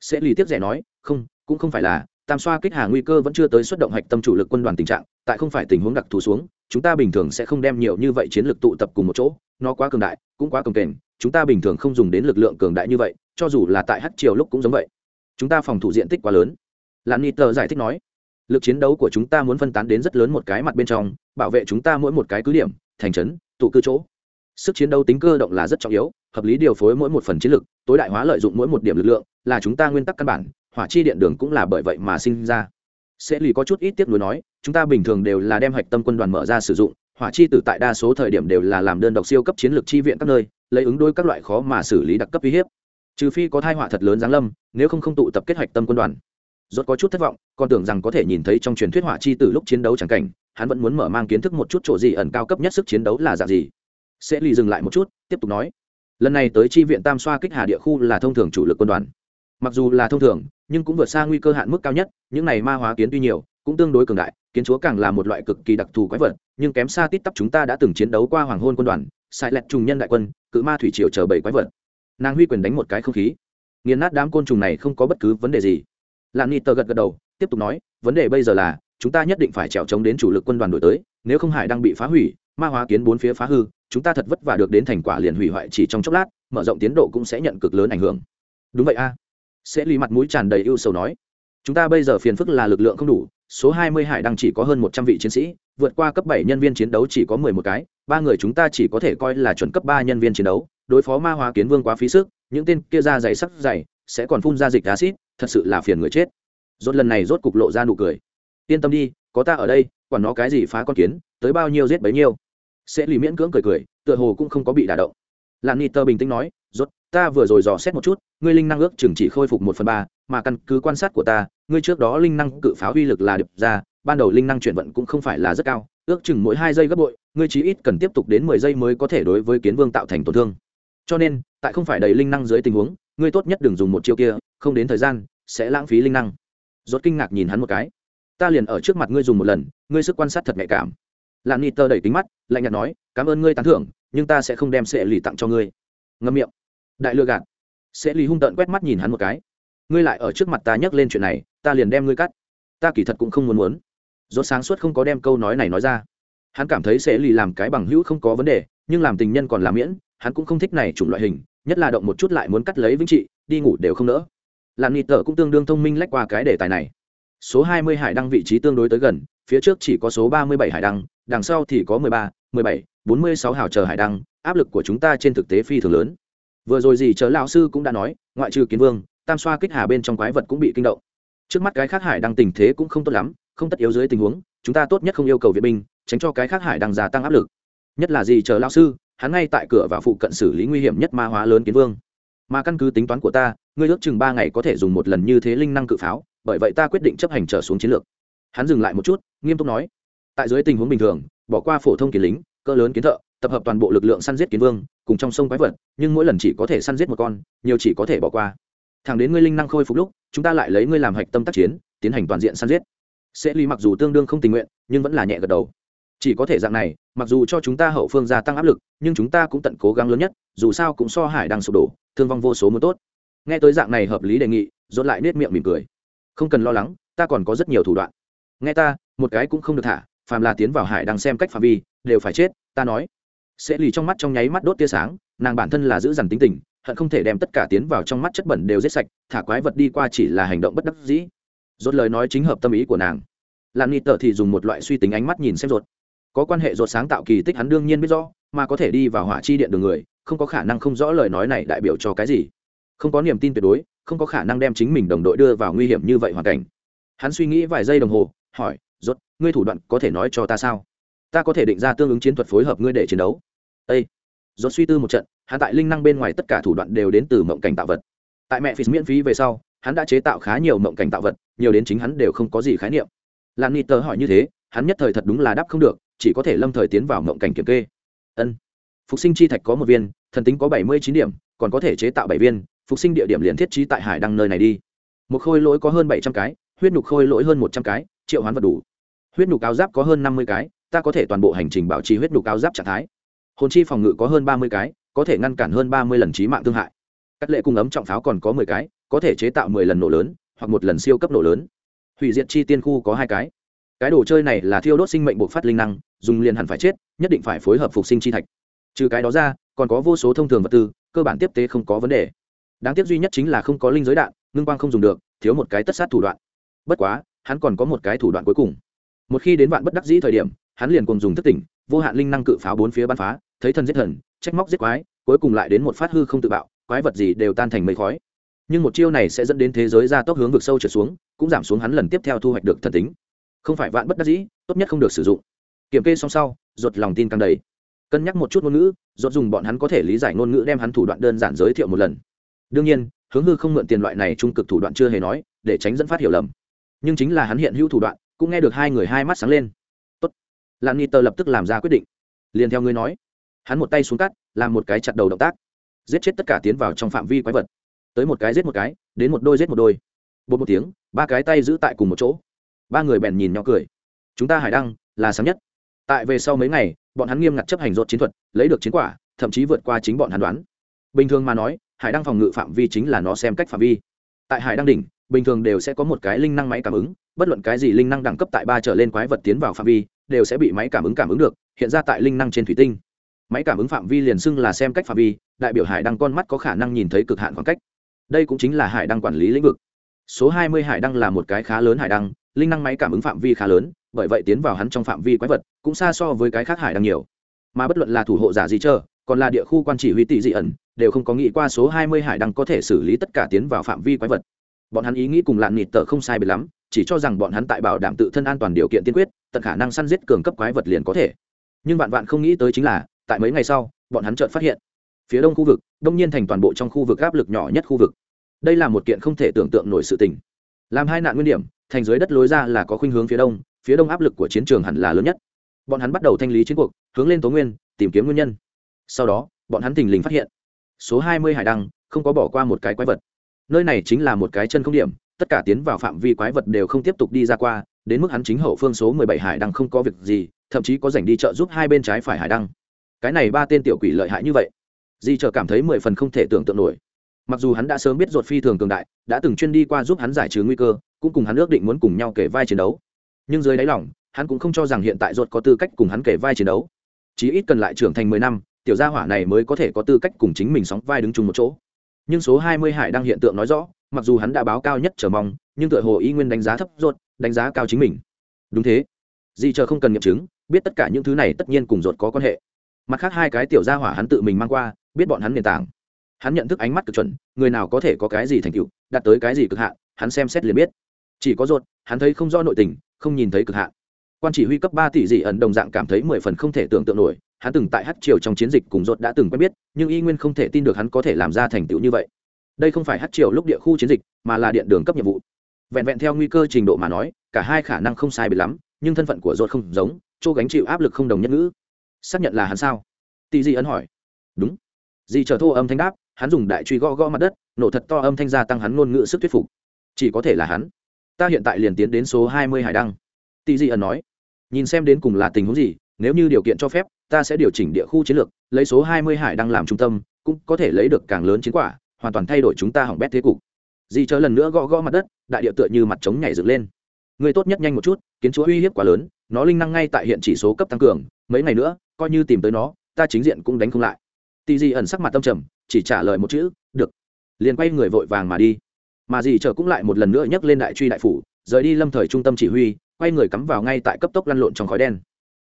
Sẽ lì tiếp rẻ nói, không, cũng không phải là, tam xoa kích hà nguy cơ vẫn chưa tới xuất động hạch tâm chủ lực quân đoàn tình trạng, tại không phải tình huống đặc thù xuống, chúng ta bình thường sẽ không đem nhiều như vậy chiến lược tụ tập cùng một chỗ, nó quá cường đại, cũng quá cồng kềnh, chúng ta bình thường không dùng đến lực lượng cường đại như vậy, cho dù là tại hát triều lúc cũng giống vậy. Chúng ta phòng thủ diện tích quá lớn. Lan ni tờ giải thích nói, lực chiến đấu của chúng ta muốn phân tán đến rất lớn một cái mặt bên trong, bảo vệ chúng ta mỗi một cái cứ điểm, thành trấn, tụ cư chỗ. Sức chiến đấu tính cơ động là rất trọng yếu hợp lý điều phối mỗi một phần chiến lược tối đại hóa lợi dụng mỗi một điểm lực lượng, là chúng ta nguyên tắc căn bản, hỏa chi điện đường cũng là bởi vậy mà sinh ra. Sẽ lì có chút ít tiếc nuối nói, chúng ta bình thường đều là đem hạch tâm quân đoàn mở ra sử dụng, hỏa chi tử tại đa số thời điểm đều là làm đơn độc siêu cấp chiến lược chi viện các nơi, lấy ứng đối các loại khó mà xử lý đặc cấp uy hiếp. Trừ phi có thai họa thật lớn giáng lâm, nếu không không tụ tập kết hạch tâm quân đoàn. Rốt có chút thất vọng, còn tưởng rằng có thể nhìn thấy trong truyền thuyết hỏa chi tử lúc chiến đấu chẳng cảnh, hắn vẫn muốn mở mang kiến thức một chút chỗ gì ẩn cao cấp nhất sức chiến đấu là dạng gì. Sẽ lì dừng lại một chút, tiếp tục nói lần này tới chi viện tam xoa kích hà địa khu là thông thường chủ lực quân đoàn. Mặc dù là thông thường, nhưng cũng vượt xa nguy cơ hạn mức cao nhất, những này ma hóa kiến tuy nhiều, cũng tương đối cường đại, kiến chúa càng là một loại cực kỳ đặc thù quái vật, nhưng kém xa tít tắp chúng ta đã từng chiến đấu qua hoàng hôn quân đoàn, sai lẹt trùng nhân đại quân, cự ma thủy triều chờ bảy quái vật. Nàng huy quyền đánh một cái không khí. Nghiền nát đám côn trùng này không có bất cứ vấn đề gì. Làn ni tờ gật gật đầu, tiếp tục nói, vấn đề bây giờ là, chúng ta nhất định phải trèo chống đến chủ lực quân đoàn đổi tới, nếu không hải đang bị phá hủy, ma hóa kiến bốn phía phá hư chúng ta thật vất vả được đến thành quả liền hủy hoại chỉ trong chốc lát, mở rộng tiến độ cũng sẽ nhận cực lớn ảnh hưởng. Đúng vậy a. Sẽ lì mặt mũi tràn đầy ưu sầu nói. Chúng ta bây giờ phiền phức là lực lượng không đủ, số 20 hải đăng chỉ có hơn 100 vị chiến sĩ, vượt qua cấp 7 nhân viên chiến đấu chỉ có 11 cái, ba người chúng ta chỉ có thể coi là chuẩn cấp 3 nhân viên chiến đấu, đối phó ma hóa kiến vương quá phí sức, những tên kia ra dày sắc dày sẽ còn phun ra dịch acid thật sự là phiền người chết. Rốt lần này rốt cục lộ ra nụ cười. Yên tâm đi, có ta ở đây, quản nó cái gì phá con kiến, tới bao nhiêu giết bấy nhiêu sẽ lì miễn cưỡng cười cười, tựa hồ cũng không có bị đả động. Làn nít tơ bình tĩnh nói, rốt, ta vừa rồi dò xét một chút, ngươi linh năng ước chừng chỉ khôi phục một phần ba, mà căn cứ quan sát của ta, ngươi trước đó linh năng cự pháo uy lực là điệp ra, ban đầu linh năng chuyển vận cũng không phải là rất cao, ước chừng mỗi hai giây gấp bội, ngươi chí ít cần tiếp tục đến mười giây mới có thể đối với kiến vương tạo thành tổn thương. Cho nên, tại không phải đầy linh năng dưới tình huống, ngươi tốt nhất đừng dùng một chiêu kia, không đến thời gian, sẽ lãng phí linh năng. Rốt kinh ngạc nhìn hắn một cái. Ta liền ở trước mặt ngươi dùng một lần, ngươi sức quan sát thật nhạy cảm. Lan nít tơ đẩy tính mắt, lạnh nhạt nói, cảm ơn ngươi tán thưởng, nhưng ta sẽ không đem sệ lì tặng cho ngươi. Ngâm miệng. Đại lừa gạt. Sệ lì hung tợn quét mắt nhìn hắn một cái. Ngươi lại ở trước mặt ta nhắc lên chuyện này, ta liền đem ngươi cắt. Ta kỳ thật cũng không muốn muốn. Dốt sáng suốt không có đem câu nói này nói ra. Hắn cảm thấy sẽ lì làm cái bằng hữu không có vấn đề, nhưng làm tình nhân còn làm miễn, hắn cũng không thích này chủng loại hình, nhất là động một chút lại muốn cắt lấy vĩnh trị, đi ngủ đều không nỡ. Làm nịt Tơ cũng tương đương thông minh lách qua cái đề tài này. Số 20 hải đăng vị trí tương đối tới gần, phía trước chỉ có số 37 hải đăng đằng sau thì có 13, 17, 46 hào chờ hải đăng áp lực của chúng ta trên thực tế phi thường lớn. Vừa rồi gì chờ lão sư cũng đã nói ngoại trừ kiến vương tam xoa kích hà bên trong quái vật cũng bị kinh động. Trước mắt cái khác hải đăng tình thế cũng không tốt lắm không tất yếu dưới tình huống chúng ta tốt nhất không yêu cầu viện binh tránh cho cái khác hải đăng gia tăng áp lực. Nhất là gì chờ lão sư hắn ngay tại cửa và phụ cận xử lý nguy hiểm nhất ma hóa lớn kiến vương. Mà căn cứ tính toán của ta ngươi ước chừng ba ngày có thể dùng một lần như thế linh năng cự pháo bởi vậy ta quyết định chấp hành trở xuống chiến lược. Hắn dừng lại một chút nghiêm túc nói tại dưới tình huống bình thường, bỏ qua phổ thông kiến lính, cỡ lớn kiến thợ, tập hợp toàn bộ lực lượng săn giết kiến vương, cùng trong sông quái vật, nhưng mỗi lần chỉ có thể săn giết một con, nhiều chỉ có thể bỏ qua. Thẳng đến ngươi linh năng khôi phục lúc, chúng ta lại lấy ngươi làm hạch tâm tác chiến, tiến hành toàn diện săn giết. Sẽ ly mặc dù tương đương không tình nguyện, nhưng vẫn là nhẹ gật đầu. Chỉ có thể dạng này, mặc dù cho chúng ta hậu phương gia tăng áp lực, nhưng chúng ta cũng tận cố gắng lớn nhất, dù sao cũng so hải đang sụp đổ, thương vong vô số muốn tốt. Nghe tới dạng này hợp lý đề nghị dốt lại nết miệng mỉm cười. Không cần lo lắng, ta còn có rất nhiều thủ đoạn. Nghe ta, một cái cũng không được thả phàm là tiến vào hải đang xem cách phạm vi, đều phải chết, ta nói. Sẽ lì trong mắt trong nháy mắt đốt tia sáng, nàng bản thân là giữ dằn tính tình, hận không thể đem tất cả tiến vào trong mắt chất bẩn đều giết sạch, thả quái vật đi qua chỉ là hành động bất đắc dĩ. Rốt lời nói chính hợp tâm ý của nàng. Làm ni tờ thì dùng một loại suy tính ánh mắt nhìn xem ruột. có quan hệ ruột sáng tạo kỳ tích hắn đương nhiên biết rõ, mà có thể đi vào hỏa chi điện đường người, không có khả năng không rõ lời nói này đại biểu cho cái gì. Không có niềm tin tuyệt đối, không có khả năng đem chính mình đồng đội đưa vào nguy hiểm như vậy hoàn cảnh. Hắn suy nghĩ vài giây đồng hồ, hỏi rốt, ngươi thủ đoạn có thể nói cho ta sao? Ta có thể định ra tương ứng chiến thuật phối hợp ngươi để chiến đấu. Ê! rốt suy tư một trận, hắn tại linh năng bên ngoài tất cả thủ đoạn đều đến từ mộng cảnh tạo vật. Tại mẹ phí miễn phí về sau, hắn đã chế tạo khá nhiều mộng cảnh tạo vật, nhiều đến chính hắn đều không có gì khái niệm. Lan ni tờ hỏi như thế, hắn nhất thời thật đúng là đáp không được, chỉ có thể lâm thời tiến vào mộng cảnh kiểm kê. Ân. Phục sinh chi thạch có một viên, thần tính có bảy mươi chín điểm, còn có thể chế tạo bảy viên, phục sinh địa điểm liền thiết trí tại hải đăng nơi này đi. Một khôi lỗi có hơn bảy trăm cái huyết nhục khôi lỗi hơn một trăm cái, triệu hoán vật đủ. Huyết nhục áo giáp có hơn năm mươi cái, ta có thể toàn bộ hành trình bảo trì huyết nhục áo giáp trạng thái. Hồn chi phòng ngự có hơn ba mươi cái, có thể ngăn cản hơn ba mươi lần trí mạng thương hại. Cắt lệ cung ấm trọng pháo còn có mười cái, có thể chế tạo mười lần nổ lớn, hoặc một lần siêu cấp nổ lớn. Hủy diệt chi tiên khu có hai cái. Cái đồ chơi này là thiêu đốt sinh mệnh bộc phát linh năng, dùng liền hẳn phải chết, nhất định phải phối hợp phục sinh chi thạch. Trừ cái đó ra, còn có vô số thông thường vật tư, cơ bản tiếp tế không có vấn đề. Đáng tiếc duy nhất chính là không có linh giới đạn, ngưng quang không dùng được, thiếu một cái tất sát thủ đoạn bất quá, hắn còn có một cái thủ đoạn cuối cùng. Một khi đến vạn bất đắc dĩ thời điểm, hắn liền cùng dùng thất tỉnh, vô hạn linh năng cự pháo bốn phía bắn phá, thấy thần giết thần, trách móc giết quái, cuối cùng lại đến một phát hư không tự bạo, quái vật gì đều tan thành mây khói. Nhưng một chiêu này sẽ dẫn đến thế giới ra tốc hướng vực sâu trở xuống, cũng giảm xuống hắn lần tiếp theo thu hoạch được thần tính. Không phải vạn bất đắc dĩ, tốt nhất không được sử dụng. Kiểm kê xong sau ruột lòng tin càng đầy. Cân nhắc một chút ngôn ngữ ruột dùng bọn hắn có thể lý giải ngôn ngữ đem hắn thủ đoạn đơn giản giới thiệu một lần. Đương nhiên, hướng hư không mượn tiền loại này trung cực thủ đoạn chưa hề nói, để tránh dẫn phát hiểu lầm nhưng chính là hắn hiện hữu thủ đoạn, cũng nghe được hai người hai mắt sáng lên. Tốt. Lan ni tờ lập tức làm ra quyết định. Liền theo ngươi nói. Hắn một tay xuống cắt, làm một cái chặt đầu động tác. Giết chết tất cả tiến vào trong phạm vi quái vật. Tới một cái giết một cái, đến một đôi giết một đôi. Bột một tiếng, ba cái tay giữ tại cùng một chỗ. Ba người bèn nhìn nhau cười. Chúng ta hải đăng, là sáng nhất. Tại về sau mấy ngày, bọn hắn nghiêm ngặt chấp hành rốt chiến thuật, lấy được chiến quả, thậm chí vượt qua chính bọn hắn đoán. Bình thường mà nói, hải đăng phòng ngự phạm vi chính là nó xem cách phạm vi. Tại hải đăng đỉnh bình thường đều sẽ có một cái linh năng máy cảm ứng, bất luận cái gì linh năng đẳng cấp tại ba trở lên quái vật tiến vào phạm vi, đều sẽ bị máy cảm ứng cảm ứng được, hiện ra tại linh năng trên thủy tinh. Máy cảm ứng phạm vi liền xưng là xem cách phạm vi, đại biểu hải đăng con mắt có khả năng nhìn thấy cực hạn khoảng cách. Đây cũng chính là hải đăng quản lý lĩnh vực. Số 20 hải đăng là một cái khá lớn hải đăng, linh năng máy cảm ứng phạm vi khá lớn, bởi vậy tiến vào hắn trong phạm vi quái vật cũng xa so với cái khác hải đăng nhiều. Mà bất luận là thủ hộ giả gì chờ còn là địa khu quan chỉ huy tỷ dị ẩn, đều không có nghĩ qua số 20 hải đăng có thể xử lý tất cả tiến vào phạm vi quái vật bọn hắn ý nghĩ cùng lạn nịt tờ không sai biệt lắm, chỉ cho rằng bọn hắn tại bảo đảm tự thân an toàn điều kiện tiên quyết, tận khả năng săn giết cường cấp quái vật liền có thể. Nhưng bạn bạn không nghĩ tới chính là, tại mấy ngày sau, bọn hắn chợt phát hiện, phía đông khu vực, đông nhiên thành toàn bộ trong khu vực áp lực nhỏ nhất khu vực. Đây là một kiện không thể tưởng tượng nổi sự tình. Làm hai nạn nguyên điểm, thành dưới đất lối ra là có khuynh hướng phía đông phía đông áp lực của chiến trường hẳn là lớn nhất. Bọn hắn bắt đầu thanh lý chiến cuộc, hướng lên tố nguyên, tìm kiếm nguyên nhân. Sau đó, bọn hắn thình lình phát hiện, số hai mươi hải đăng không có bỏ qua một cái quái vật nơi này chính là một cái chân không điểm, tất cả tiến vào phạm vi quái vật đều không tiếp tục đi ra qua, đến mức hắn chính hậu phương số mười bảy hải đăng không có việc gì, thậm chí có dành đi trợ giúp hai bên trái phải hải đăng. Cái này ba tên tiểu quỷ lợi hại như vậy, di chờ cảm thấy mười phần không thể tưởng tượng nổi. Mặc dù hắn đã sớm biết ruột phi thường cường đại, đã từng chuyên đi qua giúp hắn giải trừ nguy cơ, cũng cùng hắn ước định muốn cùng nhau kể vai chiến đấu. Nhưng dưới đáy lòng, hắn cũng không cho rằng hiện tại ruột có tư cách cùng hắn kể vai chiến đấu. Chí ít cần lại trưởng thành mười năm, tiểu gia hỏa này mới có thể có tư cách cùng chính mình sóng vai đứng chung một chỗ nhưng số hai mươi hải đang hiện tượng nói rõ mặc dù hắn đã báo cao nhất trở mong nhưng tựa hồ y nguyên đánh giá thấp rốt, đánh giá cao chính mình. Đúng thế. Di chờ không cần nghiệm chứng biết tất cả những thứ này tất nhiên cùng rốt có quan hệ. Mặt khác hai cái tiểu gia hỏa hắn tự mình mang qua biết bọn hắn nền tảng. Hắn nhận thức ánh mắt cực chuẩn người nào có thể có cái gì thành tựu đạt tới cái gì cực hạn hắn xem xét liền biết. Chỉ có rốt, hắn thấy không rõ nội tình không nhìn thấy cực hạn. Quan chỉ huy cấp ba tỷ dị ẩn đồng dạng cảm thấy mười phần không thể tưởng tượng nổi hắn từng tại hát triều trong chiến dịch cùng Rốt đã từng quen biết, nhưng y nguyên không thể tin được hắn có thể làm ra thành tựu như vậy. Đây không phải hát triều lúc địa khu chiến dịch, mà là điện đường cấp nhiệm vụ. Vẹn vẹn theo nguy cơ trình độ mà nói, cả hai khả năng không sai biệt lắm, nhưng thân phận của Rốt không giống, chỗ gánh chịu áp lực không đồng nhất ngữ. Xác nhận là hắn sao? Tỷ dị ẩn hỏi. Đúng. Di chờ thô âm thanh đáp, hắn dùng đại truy gõ gõ mặt đất, nổ thật to âm thanh gia tăng hắn ngôn ngữ sức thuyết phục. Chỉ có thể là hắn. Ta hiện tại liền tiến đến số hai mươi hải đăng. Tỷ dị ẩn nói. Nhìn xem đến cùng là tình huống gì nếu như điều kiện cho phép, ta sẽ điều chỉnh địa khu chiến lược, lấy số hai mươi hải đang làm trung tâm, cũng có thể lấy được càng lớn chiến quả, hoàn toàn thay đổi chúng ta hỏng bét thế cục. Dì chờ lần nữa gõ gõ mặt đất, đại địa tựa như mặt trống nhảy dựng lên. Người tốt nhất nhanh một chút, kiến chúa uy hiếp quá lớn, nó linh năng ngay tại hiện chỉ số cấp tăng cường, mấy ngày nữa, coi như tìm tới nó, ta chính diện cũng đánh không lại. Tỷ Di ẩn sắc mặt tâm trầm, chỉ trả lời một chữ, được. Liền quay người vội vàng mà đi. Mà dì chờ cũng lại một lần nữa nhấc lên đại truy đại phủ, rời đi lâm thời trung tâm chỉ huy, quay người cắm vào ngay tại cấp tốc lăn lộn trong khói đen.